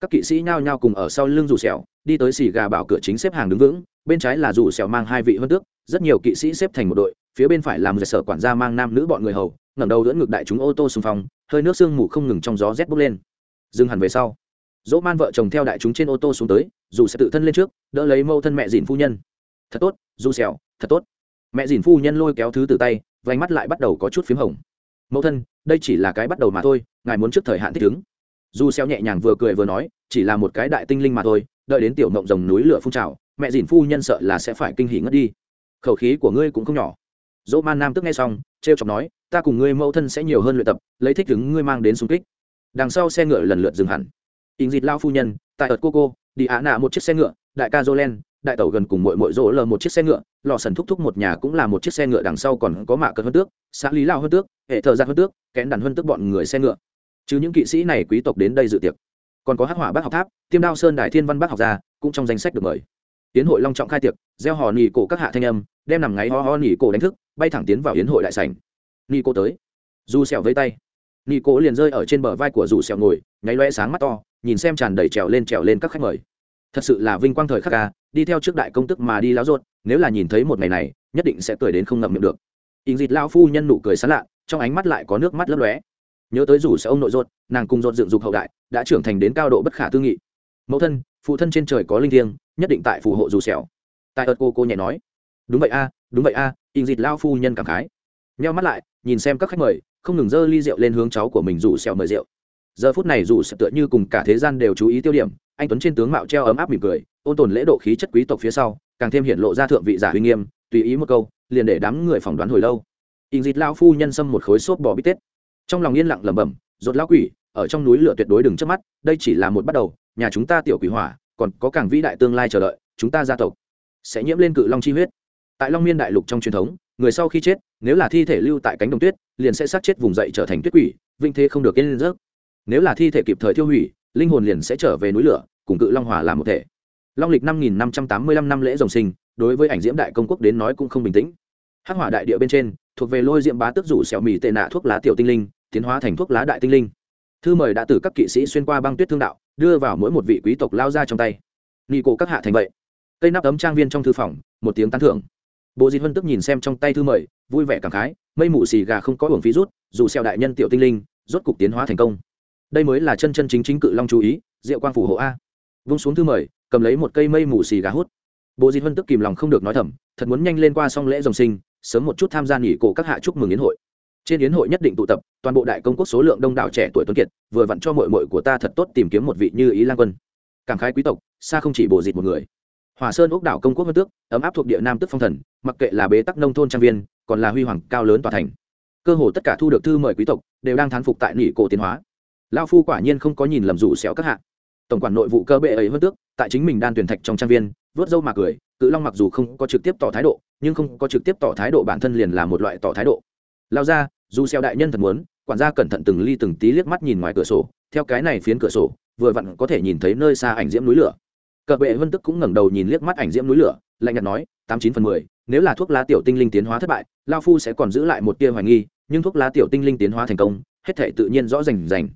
Các kỵ sĩ nhao nhao cùng ở sau lưng dù xéo đi tới xì gà bảo cửa chính xếp hàng đứng vững, bên trái là dù xéo mang hai vị hơn tước, rất nhiều kỵ sĩ xếp thành một đội, phía bên phải là một sở quản gia mang nam nữ bọn người hầu, ngẩng đầu đỡ ngược đại chúng ô tô xung phong, hơi nước sương mù không ngừng trong gió rét bốc lên. Dừng hẳn về sau dỗ man vợ chồng theo đại chúng trên ô tô xuống tới, dù sẽ tự thân lên trước, đỡ lấy mâu thân mẹ dìn phu nhân. Thật tốt, dù xẻo, thật tốt. Mẹ dìn phu nhân lôi kéo thứ từ tay, vành mắt lại bắt đầu có chút phím hồng. Mẫu thân, đây chỉ là cái bắt đầu mà thôi, ngài muốn trước thời hạn thích ứng. Dù xeo nhẹ nhàng vừa cười vừa nói, chỉ là một cái đại tinh linh mà thôi, đợi đến tiểu mộng rồng núi lửa phun trào, mẹ dìn phu nhân sợ là sẽ phải kinh hỉ ngất đi. Khẩu khí của ngươi cũng không nhỏ. Dỗ man nam tức nghe xong treo chọc nói, ta cùng ngươi mẫu thân sẽ nhiều hơn luyện tập, lấy thích ứng ngươi mang đến xung kích. Đằng sau xe ngựa lần lượt dừng hẳn in dịt lao phu nhân, tại ợt cô cô, đi ạ nạ một chiếc xe ngựa, đại ca jolen, đại tẩu gần cùng mội mội rỗ lờ một chiếc xe ngựa, lò sần thúc thúc một nhà cũng là một chiếc xe ngựa đằng sau còn có mạ cờ hơn tước, xã lý lao hơn tước, hệ thợ giặc hơn tước, kén đàn hơn tước bọn người xe ngựa. Chứ những kỵ sĩ này quý tộc đến đây dự tiệc. Còn có hắc hỏa bác học tháp, tiêm đao sơn đại thiên văn bác học gia, cũng trong danh sách được mời. Tiến hội long trọng khai tiệc, gieo hò nỉ cổ các hạ thanh âm, đem nằm ngáy ho ho nỉ cổ đánh thức, bay thẳng tiến vào yến hội đại sảnh. Nỉ cổ tới. Dù sẹo với tay. Nỉ cổ liền rơi ở trên bờ vai của dù sẹo ngồi nháy loe sáng mắt to nhìn xem tràn đầy trèo lên trèo lên các khách mời. Thật sự là vinh quang thời khắc ca đi theo trước đại công tức mà đi láo ruột. nếu là nhìn thấy một ngày này nhất định sẽ cười đến không ngậm miệng được. Ình dịt lao phu nhân nụ cười sán lạ trong ánh mắt lại có nước mắt lấp lóe. Nhớ tới rủ sẽ ông nội ruột, nàng cùng ruột dựng dục hậu đại đã trưởng thành đến cao độ bất khả tư nghị. Mẫu thân phụ thân trên trời có linh thiêng nhất định tại phù hộ dù xẻo tại ợt cô cô nhẹ nói. Đúng vậy a đúng vậy a à, in dịt lao phu nhân cảm khái. Nheo mắt lại nhìn xem các khách mời không ngừng dơ ly rượu lên hướng cháu của mình rủ xẻo mời rượu giờ phút này dù sẽ tựa như cùng cả thế gian đều chú ý tiêu điểm, anh tuấn trên tướng mạo treo ấm áp mỉm cười, ôn tồn lễ độ khí chất quý tộc phía sau, càng thêm hiện lộ ra thượng vị giả uy nghiêm, tùy ý một câu, liền để đám người phỏng đoán hồi lâu. In dịt lao phu nhân xâm một khối xốp bò bít tết. Trong lòng yên lặng lẩm bẩm rột lao quỷ, ở trong núi lửa tuyệt đối đừng trước mắt, đây chỉ là một bắt đầu, nhà chúng ta tiểu quỷ hỏa, còn có càng vĩ đại tương lai chờ đợi, chúng ta gia tộc sẽ nhiễm lên cự long chi huyết. Tại long miên đại lục trong truyền thống, người sau khi chết, nếu là thi thể lưu tại cánh đồng tuyết, liền sẽ sát chết vùng dậy trở thành tuyết quỷ, vinh thế không được yên lên rớt nếu là thi thể kịp thời tiêu hủy, linh hồn liền sẽ trở về núi lửa, cùng cự long hỏa làm một thể. Long lịch năm nghìn năm trăm tám mươi lăm năm lễ rồng sinh, đối với ảnh diễm đại công quốc đến nói cũng không bình tĩnh. Hắc hỏa đại địa bên trên, thuộc về lôi diễm bá tức rủ xẻo mì tệ nạ thuốc lá tiểu tinh linh, tiến hóa thành thuốc lá đại tinh linh. Thư mời đã từ các kỵ sĩ xuyên qua băng tuyết thương đạo, đưa vào mỗi một vị quý tộc lao ra trong tay. Nghi cổ các hạ thành vậy. Cây nắp ấm trang viên trong thư phòng, một tiếng tán thưởng. Bộ di huân tức nhìn xem trong tay thư mời, vui vẻ cảm khái, mây mù xì gà không có hưởng phí rút, dù xeo đại nhân tiểu tinh linh, rốt cục tiến hóa thành công đây mới là chân chân chính chính cự long chú ý, diệu quang phủ hộ a. Vung xuống thư mời, cầm lấy một cây mây mù xì gà hút. Bộ di huân tức kìm lòng không được nói thầm, thật muốn nhanh lên qua xong lễ dòng sinh, sớm một chút tham gia nghỉ cổ các hạ chúc mừng yến hội. Trên yến hội nhất định tụ tập, toàn bộ đại công quốc số lượng đông đảo trẻ tuổi tuấn kiệt, vừa vặn cho mội mội của ta thật tốt tìm kiếm một vị như ý lan quân. Cảm khái quý tộc, xa không chỉ bổ dịt một người. Hòa sơn ốc đảo công quốc vân tước, ấm áp thuộc địa nam tức phong thần, mặc kệ là bế tắc nông thôn trang viên, còn là huy hoàng cao lớn tòa thành. Cơ hồ tất cả thu được thư mời quý tộc, đều đang thán phục tại nghỉ cổ tiến hóa lao phu quả nhiên không có nhìn lầm rủ xéo các hạ. Tổng quản nội vụ cơ bệ ấy hơn tước, tại chính mình đan tuyển thạch trong trang viên, vớt dâu mà cười, cự long mặc dù không có trực tiếp tỏ thái độ, nhưng không có trực tiếp tỏ thái độ bản thân liền là một loại tỏ thái độ. Lao ra, dù xeo đại nhân thật muốn, quản gia cẩn thận từng ly từng tí liếc mắt nhìn ngoài cửa sổ, theo cái này phiến cửa sổ, vừa vặn có thể nhìn thấy nơi xa ảnh diễm núi lửa. Cờ bệ vân tức cũng ngẩng đầu nhìn liếc mắt ảnh diễm núi lửa, lạnh nhạt nói, tám chín phần mười, nếu là thuốc lá tiểu tinh linh tiến hóa thất bại, lao phu sẽ còn giữ lại một tia hoài nghi, nhưng thuốc lá tiểu tinh linh tiến hóa thành công, hết thể tự nhiên rõ rành rành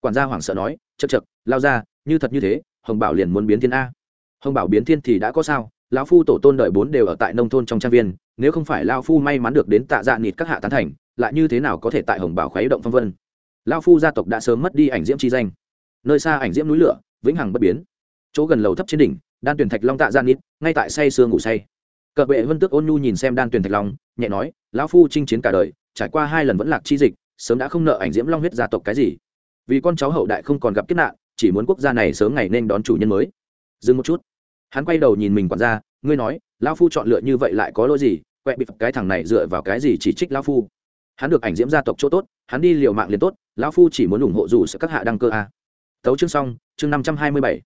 quản gia hoảng sợ nói chật chật lao ra, như thật như thế, hồng bảo liền muốn biến thiên a. Hồng bảo biến thiên thì đã có sao, lão phu tổ tôn đợi bốn đều ở tại nông thôn trong trang viên, nếu không phải lao phu may mắn được đến tạ dạ nịt các hạ tán thành, lại như thế nào có thể tại hồng bảo khuấy động phong vân? Lao phu gia tộc đã sớm mất đi ảnh diễm chi danh. Nơi xa ảnh diễm núi lửa, vĩnh hằng bất biến. Chỗ gần lầu thấp trên đỉnh, đan tuyển thạch long tạ Dạ nít ngay tại say sương ngủ say. Cờ bệ vân tước ôn nhu nhìn xem đan tuyển thạch long, nhẹ nói, lão phu chinh chiến cả đời, trải qua hai lần vẫn lạc chi dịch, sớm đã không nợ ảnh diễm long huyết gia tộc cái gì? Vì con cháu hậu đại không còn gặp kiếp nạn, chỉ muốn quốc gia này sớm ngày nên đón chủ nhân mới. Dừng một chút. Hắn quay đầu nhìn mình quản gia, ngươi nói, lão phu chọn lựa như vậy lại có lỗi gì, quẹ bị cái thằng này dựa vào cái gì chỉ trích lão phu? Hắn được ảnh diễm gia tộc chỗ tốt, hắn đi liều mạng liền tốt, lão phu chỉ muốn ủng hộ dù sự các hạ đăng cơ a. Tấu chương xong, chương năm trăm hai mươi bảy.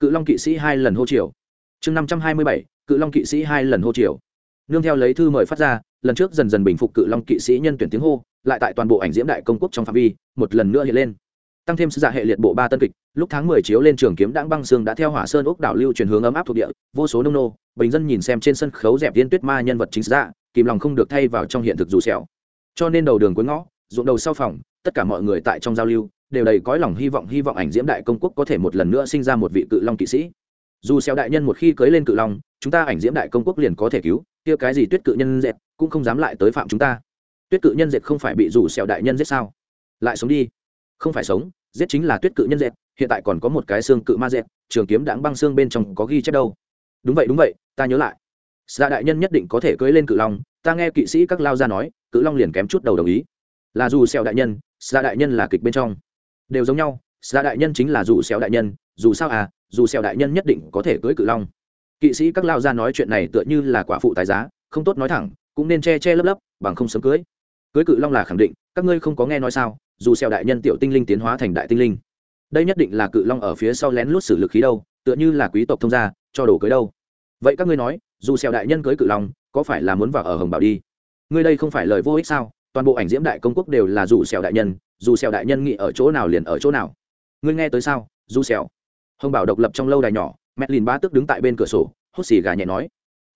Cự long kỵ sĩ hai lần hô triều. Chương năm trăm hai mươi bảy, cự long kỵ sĩ hai lần hô triều. Nương theo lấy thư mời phát ra, lần trước dần dần bình phục cự long kỵ sĩ nhân tuyển tiếng hô, lại tại toàn bộ ảnh diễm đại công quốc trong phạm vi, một lần nữa hiện lên tăng thêm sự giả hệ liệt bộ ba tân kịch, lúc tháng mười chiếu lên trường kiếm đãng băng xương đã theo hỏa sơn ốc đảo lưu truyền hướng ấm áp thuộc địa, vô số nông nô, bình dân nhìn xem trên sân khấu dẹp viên tuyết ma nhân vật chính giả kìm lòng không được thay vào trong hiện thực dù sẹo. Cho nên đầu đường cuối ngõ, ruộng đầu sau phòng, tất cả mọi người tại trong giao lưu, đều đầy cõi lòng hy vọng hy vọng ảnh diễm đại công quốc có thể một lần nữa sinh ra một vị cự long kỵ sĩ. Dù xẻo đại nhân một khi cưới lên cự long, chúng ta ảnh diễm đại công quốc liền có thể cứu, kia cái gì tuyết cự nhân dệt, cũng không dám lại tới phạm chúng ta. Tuyết cự nhân dệt không phải bị dù xẻo đại nhân giết sao? Lại sống đi không phải sống, giết chính là tuyết cự nhân dệt, hiện tại còn có một cái xương cự ma dệt, trường kiếm đáng băng xương bên trong có ghi chép đâu. Đúng vậy đúng vậy, ta nhớ lại. Sa đại nhân nhất định có thể cưới lên cự long, ta nghe kỵ sĩ các lao ra nói, cự long liền kém chút đầu đồng ý. Là dù xeo đại nhân Sa đại nhân là kịch bên trong. Đều giống nhau Sa đại nhân chính là dù xeo đại nhân, dù sao à dù xeo đại nhân nhất định có thể cưới cự long. Kỵ sĩ các lao ra nói chuyện này tựa như là quả phụ tài giá, không tốt nói thẳng, cũng nên che che lấp lấp, bằng không sớm cưới. Cưới cự long là khẳng định, các ngươi không có nghe nói sao? Dù xeo đại nhân tiểu tinh linh tiến hóa thành đại tinh linh. Đây nhất định là cự long ở phía sau lén lút sử lực khí đâu, tựa như là quý tộc thông gia, cho đồ cưới đâu. Vậy các ngươi nói, dù xeo đại nhân cưới cự long, có phải là muốn vào ở hồng bảo đi? Ngươi đây không phải lời vô ích sao? Toàn bộ ảnh diễm đại công quốc đều là dù xeo đại nhân, dù xeo đại nhân nghĩ ở chỗ nào liền ở chỗ nào. Ngươi nghe tới sao, dù xeo hồng bảo độc lập trong lâu đài nhỏ mẹ lìn ba tức đứng tại bên cửa sổ hốt xì gà nhẹ nói.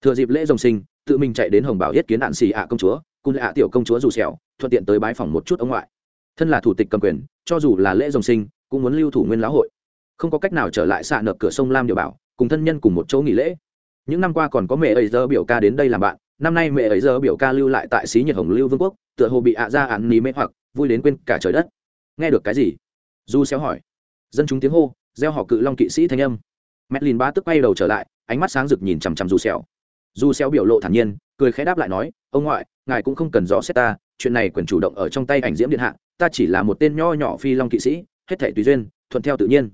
Thừa dịp lễ rồng sinh, tự mình chạy đến hồng bảo yết kiến nạn xì ạ công chúa, cùng ạ tiểu công chúa dù xẻo thuận tiện tới bái phòng một chút ông ngoại thân là thủ tịch cầm quyền, cho dù là lễ rồng sinh, cũng muốn lưu thủ nguyên lão hội. Không có cách nào trở lại xạ nợ cửa sông lam điều bảo, cùng thân nhân cùng một chỗ nghỉ lễ. Những năm qua còn có mẹ ấy giờ biểu ca đến đây làm bạn, năm nay mẹ ấy giờ biểu ca lưu lại tại xí nhiệt hồng lưu vương quốc, tựa hồ bị ạ ra án ní mê hoặc, vui đến quên cả trời đất. Nghe được cái gì? Du xéo hỏi. Dân chúng tiếng hô, gieo họ cự long kỵ sĩ thanh âm. Mẹ lìn ba tức quay đầu trở lại, ánh mắt sáng rực nhìn chằm chằm du xéo. Du xéo biểu lộ thản nhiên, cười khẽ đáp lại nói, ông ngoại, ngài cũng không cần rõ xét ta chuyện này quyền chủ động ở trong tay ảnh diễm điện hạ, ta chỉ là một tên nho nhỏ phi long kỵ sĩ, hết thảy tùy duyên, thuận theo tự nhiên.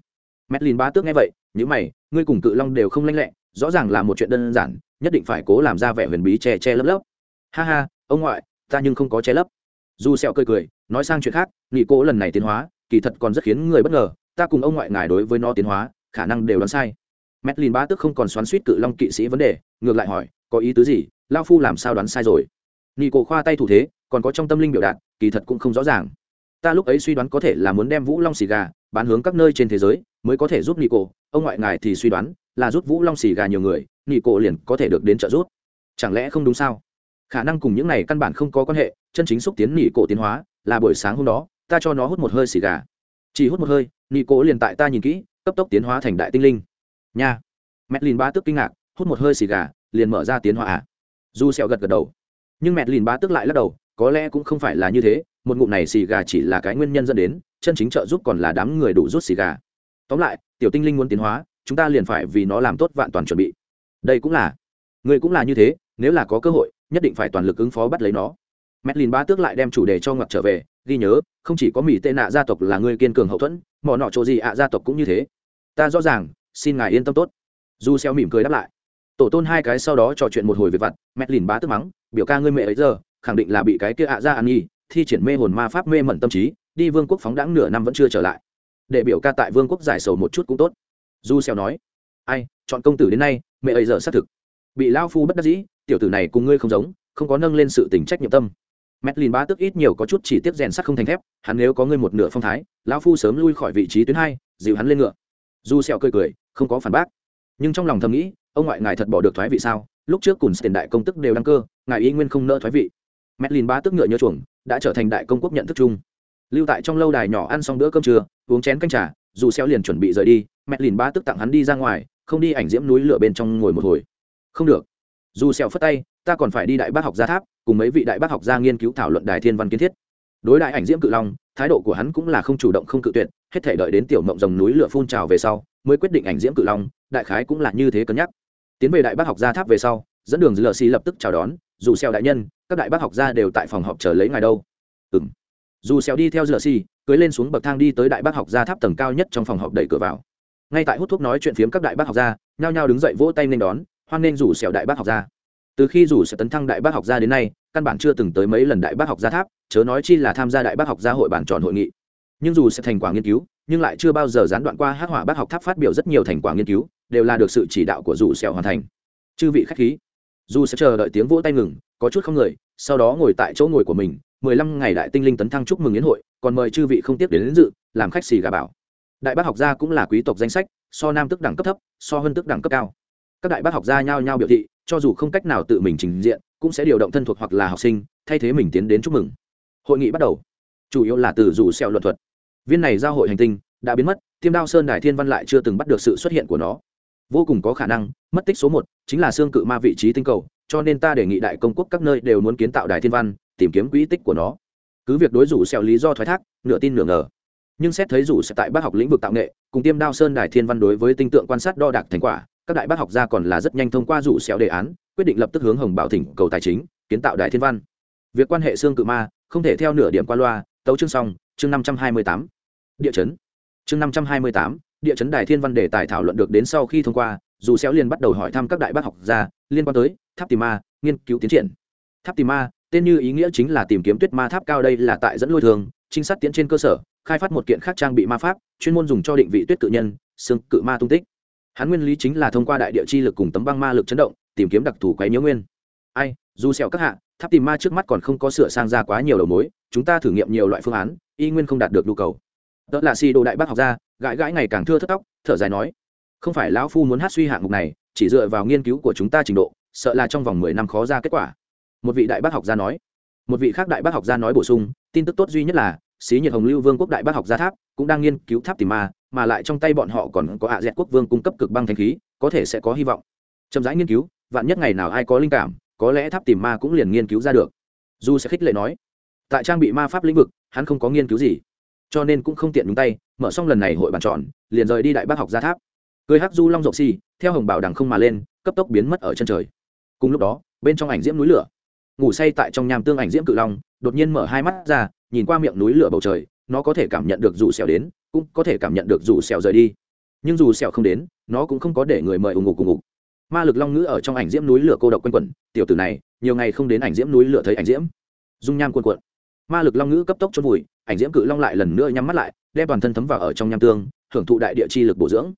Mẹ lìn ba tước nghe vậy những mày, ngươi cùng cự long đều không lanh lẹ, rõ ràng là một chuyện đơn giản, nhất định phải cố làm ra vẻ huyền bí che che lấp lấp. Ha ha, ông ngoại, ta nhưng không có che lấp. Du sẹo cười cười, nói sang chuyện khác, nghị cố lần này tiến hóa, kỳ thật còn rất khiến người bất ngờ, ta cùng ông ngoại ngài đối với nó tiến hóa, khả năng đều đoán sai. Madeline ba tước không còn xoắn suýt cự long kỵ sĩ vấn đề, ngược lại hỏi, có ý tứ gì? Lao phu làm sao đoán sai rồi? Nghị cố khoa tay thủ thế còn có trong tâm linh biểu đạt, kỳ thật cũng không rõ ràng. Ta lúc ấy suy đoán có thể là muốn đem vũ long xì gà bán hướng các nơi trên thế giới, mới có thể giúp nị cổ. Ông ngoại ngài thì suy đoán là rút vũ long xì gà nhiều người, nị cổ liền có thể được đến trợ giúp. Chẳng lẽ không đúng sao? Khả năng cùng những này căn bản không có quan hệ, chân chính xúc tiến nị cổ tiến hóa là buổi sáng hôm đó, ta cho nó hút một hơi xì gà. Chỉ hút một hơi, nị cổ liền tại ta nhìn kỹ, cấp tốc tiến hóa thành đại tinh linh. Nha. Mẹ lìn ba tức kinh ngạc, hút một hơi xì gà, liền mở ra tiến hóa à? Du sẹo gật gật đầu. Nhưng mẹ lìn ba tức lại lắc đầu có lẽ cũng không phải là như thế, một ngụm này xì gà chỉ là cái nguyên nhân dẫn đến, chân chính trợ giúp còn là đám người đủ rút xì gà. Tóm lại, tiểu tinh linh muốn tiến hóa, chúng ta liền phải vì nó làm tốt vạn toàn chuẩn bị. Đây cũng là, người cũng là như thế, nếu là có cơ hội, nhất định phải toàn lực ứng phó bắt lấy nó. Mẹ lìn ba tước lại đem chủ đề cho ngọc trở về, ghi nhớ, không chỉ có mỹ tệ nạ gia tộc là người kiên cường hậu thuẫn mỏ nọ chỗ gì ạ gia tộc cũng như thế. Ta rõ ràng, xin ngài yên tâm tốt. Du xeo mỉm cười đáp lại. Tổ tôn hai cái sau đó trò chuyện một hồi về vặt mẹ lìn bá tước mắng, biểu ca ngươi mẹ ấy giờ khẳng định là bị cái kia ạ ra ăn nhi thi triển mê hồn ma pháp mê mẩn tâm trí đi vương quốc phóng đãng nửa năm vẫn chưa trở lại để biểu ca tại vương quốc giải sầu một chút cũng tốt du xeo nói ai chọn công tử đến nay mẹ ấy giờ xác thực bị lao phu bất đắc dĩ tiểu tử này cùng ngươi không giống không có nâng lên sự tình trách nhiệm tâm Lìn bá tức ít nhiều có chút chỉ tiếp rèn sắt không thành thép, hắn nếu có ngươi một nửa phong thái, lão phu sớm lui khỏi vị trí tuyến hai, dìu hắn lên ngựa. Du Sẹo cười cười, không có phản bác. Nhưng trong lòng thầm nghĩ, ông ngoại ngài thật bỏ được thoái vị sao? Lúc trước cùng tiền đại công tức đều đăng cơ, ngài ý nguyên không nỡ thoái vị. Lìn bá tức ngựa nhớ chuồng, đã trở thành đại công quốc nhận thức chung. Lưu tại trong lâu đài nhỏ ăn xong bữa cơm trưa, uống chén canh trà, Dù Sẹo liền chuẩn bị rời đi, Lìn bá tức tặng hắn đi ra ngoài, không đi ảnh diễm núi lửa bên trong ngồi một hồi. Không được. Dù Sẹo phất tay, ta còn phải đi đại bác học gia tháp cùng mấy vị đại bác học gia nghiên cứu thảo luận đài thiên văn kiến thiết đối đại ảnh diễm cự long thái độ của hắn cũng là không chủ động không cự tuyệt hết thể đợi đến tiểu mộng rồng núi lửa phun trào về sau mới quyết định ảnh diễm cự long đại khái cũng là như thế cân nhắc tiến về đại bác học gia tháp về sau dẫn đường lờ xì lập tức chào đón, dù xeo đại nhân, các đại bác học gia đều tại phòng họp chờ lấy ngài đâu. Ừm. Dù xeo đi theo lờ xì cưỡi lên xuống bậc thang đi tới đại bác học gia tháp tầng cao nhất trong phòng họp đẩy cửa vào. Ngay tại hút thuốc nói chuyện phiếm các đại bác học gia, nhao nhao đứng dậy vỗ tay nên đón, hoan nên rủ xẻo đại bác học gia. Từ khi dù sẽ tấn thăng đại bác học gia đến nay, căn bản chưa từng tới mấy lần đại bác học gia tháp, chớ nói chi là tham gia đại bác học gia hội bản tròn hội nghị. Nhưng dù sẽ thành quả nghiên cứu, nhưng lại chưa bao giờ gián đoạn qua hắc hỏa bác học tháp phát biểu rất nhiều thành quả nghiên cứu, đều là được sự chỉ đạo của dù sẹo hoàn thành. Chư vị khách khí dù sẽ chờ đợi tiếng vỗ tay ngừng có chút không người sau đó ngồi tại chỗ ngồi của mình mười lăm ngày đại tinh linh tấn thăng chúc mừng yến hội còn mời chư vị không tiếp đến, đến dự làm khách xì gà bảo. Đại bác học gia cũng là quý tộc danh sách so nam tức đẳng cấp thấp so hơn tức đẳng cấp cao. Các đại bác học gia nhao nhao biểu thị cho dù không cách nào tự mình trình diện cũng sẽ điều động thân thuộc hoặc là học sinh thay thế mình tiến đến chúc mừng. Hội nghị bắt đầu. Chủ yếu là từ rủ xeo luận thuật. Viên này giao hội hành tinh đã biến mất tiêm đao sơn đài thiên văn lại chưa từng bắt được sự xuất hiện của nó vô cùng có khả năng, mất tích số một chính là xương cự ma vị trí tinh cầu, cho nên ta đề nghị đại công quốc các nơi đều muốn kiến tạo đài thiên văn, tìm kiếm quỹ tích của nó. Cứ việc đối rủ xẹo lý do thoái thác, nửa tin nửa ngờ. Nhưng xét thấy rủ xẹo tại bác học lĩnh vực tạo nghệ, cùng tiêm đao sơn đài thiên văn đối với tinh tượng quan sát đo đạc thành quả, các đại bác học gia còn là rất nhanh thông qua rủ xẹo đề án, quyết định lập tức hướng hồng bảo thỉnh cầu tài chính, kiến tạo đài thiên văn. Việc quan hệ xương cự ma, không thể theo nửa điểm qua loa, tấu chương xong, chương năm trăm hai mươi tám. Địa chấn. Chương năm trăm hai mươi tám địa chấn đài thiên văn đề tài thảo luận được đến sau khi thông qua, dù xéo liền bắt đầu hỏi thăm các đại bác học gia liên quan tới tháp tìm ma, nghiên cứu tiến triển. Tháp tìm ma, tên như ý nghĩa chính là tìm kiếm tuyết ma tháp cao đây là tại dẫn lôi thường, trinh sát tiến trên cơ sở, khai phát một kiện khác trang bị ma pháp, chuyên môn dùng cho định vị tuyết cự nhân, xương cự ma tung tích. Hắn nguyên lý chính là thông qua đại địa chi lực cùng tấm băng ma lực chấn động, tìm kiếm đặc thù quấy nhiễu nguyên. Ai, dù sẹo các hạ, tháp tìm ma trước mắt còn không có sửa sang ra quá nhiều đầu mối, chúng ta thử nghiệm nhiều loại phương án, y nguyên không đạt được nhu cầu. Đó là si đồ đại bác học gia gãi gãi ngày càng thưa thất tóc, thở dài nói, không phải lão phu muốn hát suy hạng mục này, chỉ dựa vào nghiên cứu của chúng ta trình độ, sợ là trong vòng mười năm khó ra kết quả. Một vị đại bác học gia nói. Một vị khác đại bác học gia nói bổ sung, tin tức tốt duy nhất là, xí nhiệt hồng lưu vương quốc đại bác học gia tháp cũng đang nghiên cứu tháp tìm ma, mà lại trong tay bọn họ còn có ạ dẹt quốc vương cung cấp cực băng thanh khí, có thể sẽ có hy vọng. Chậm rãi nghiên cứu, vạn nhất ngày nào ai có linh cảm, có lẽ tháp tìm ma cũng liền nghiên cứu ra được. Du sẽ khích lệ nói, tại trang bị ma pháp lĩnh vực, hắn không có nghiên cứu gì cho nên cũng không tiện nhúng tay, mở xong lần này hội bàn tròn, liền rời đi đại bác học gia tháp. Cười hắc du long rộng xì, theo hồng bảo đằng không mà lên, cấp tốc biến mất ở chân trời. Cùng lúc đó, bên trong ảnh diễm núi lửa. Ngủ say tại trong nham tương ảnh diễm cự long, đột nhiên mở hai mắt ra, nhìn qua miệng núi lửa bầu trời, nó có thể cảm nhận được dù xèo đến, cũng có thể cảm nhận được dù xèo rời đi. Nhưng dù xèo không đến, nó cũng không có để người mời ủng ngục cùng ngục. Ma lực long ngữ ở trong ảnh diễm núi lửa cô độc quanh quẩn, tiểu tử này, nhiều ngày không đến ảnh diễm núi lửa thấy ảnh diễm. Dung nham cuồn cuộn ma lực long ngữ cấp tốc chôn vùi, ảnh diễm cự long lại lần nữa nhắm mắt lại, đem toàn thân thấm vào ở trong nham tương, hưởng thụ đại địa chi lực bổ dưỡng.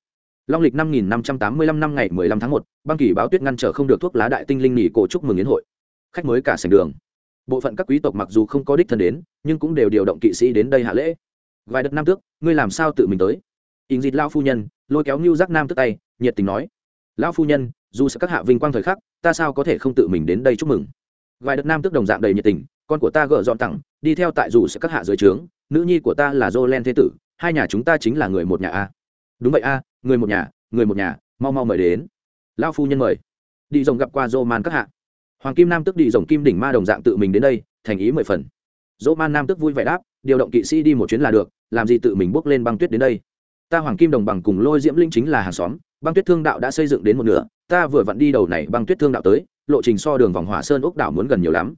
Long lịch năm nghìn năm trăm tám mươi lăm năm ngày mười lăm tháng một, băng kỳ báo tuyết ngăn trở không được thuốc lá đại tinh linh nghỉ cổ chúc mừng yến hội. Khách mới cả sành đường. Bộ phận các quý tộc mặc dù không có đích thân đến, nhưng cũng đều điều động kỵ sĩ đến đây hạ lễ. Vài đợt nam tước, ngươi làm sao tự mình tới? Ình dịt lao phu nhân, lôi kéo ngưu giác nam tức tay, nhiệt tình nói. Lão phu nhân, dù sẽ các hạ vinh quang thời khắc, ta sao có thể không tự mình đến đây chúc mừng? Vài đợt nam tước đồng dạng đầy nhiệt tình, con của ta gỡ dọn tặng đi theo tại dù sẽ các hạ dưới trướng, nữ nhi của ta là Jolen thế tử, hai nhà chúng ta chính là người một nhà a. Đúng vậy a, người một nhà, người một nhà, mau mau mời đến. Lao phu nhân mời. Đi rồng gặp qua dô man các hạ. Hoàng kim nam tức đi rồng kim đỉnh ma đồng dạng tự mình đến đây, thành ý mười phần. Dô man nam tức vui vẻ đáp, điều động kỵ sĩ đi một chuyến là được, làm gì tự mình bước lên băng tuyết đến đây. Ta hoàng kim đồng bằng cùng lôi diễm linh chính là hàng xóm, băng tuyết thương đạo đã xây dựng đến một nửa, ta vừa vặn đi đầu này băng tuyết thương đạo tới, lộ trình so đường vòng hỏa sơn ốc đảo muốn gần nhiều lắm.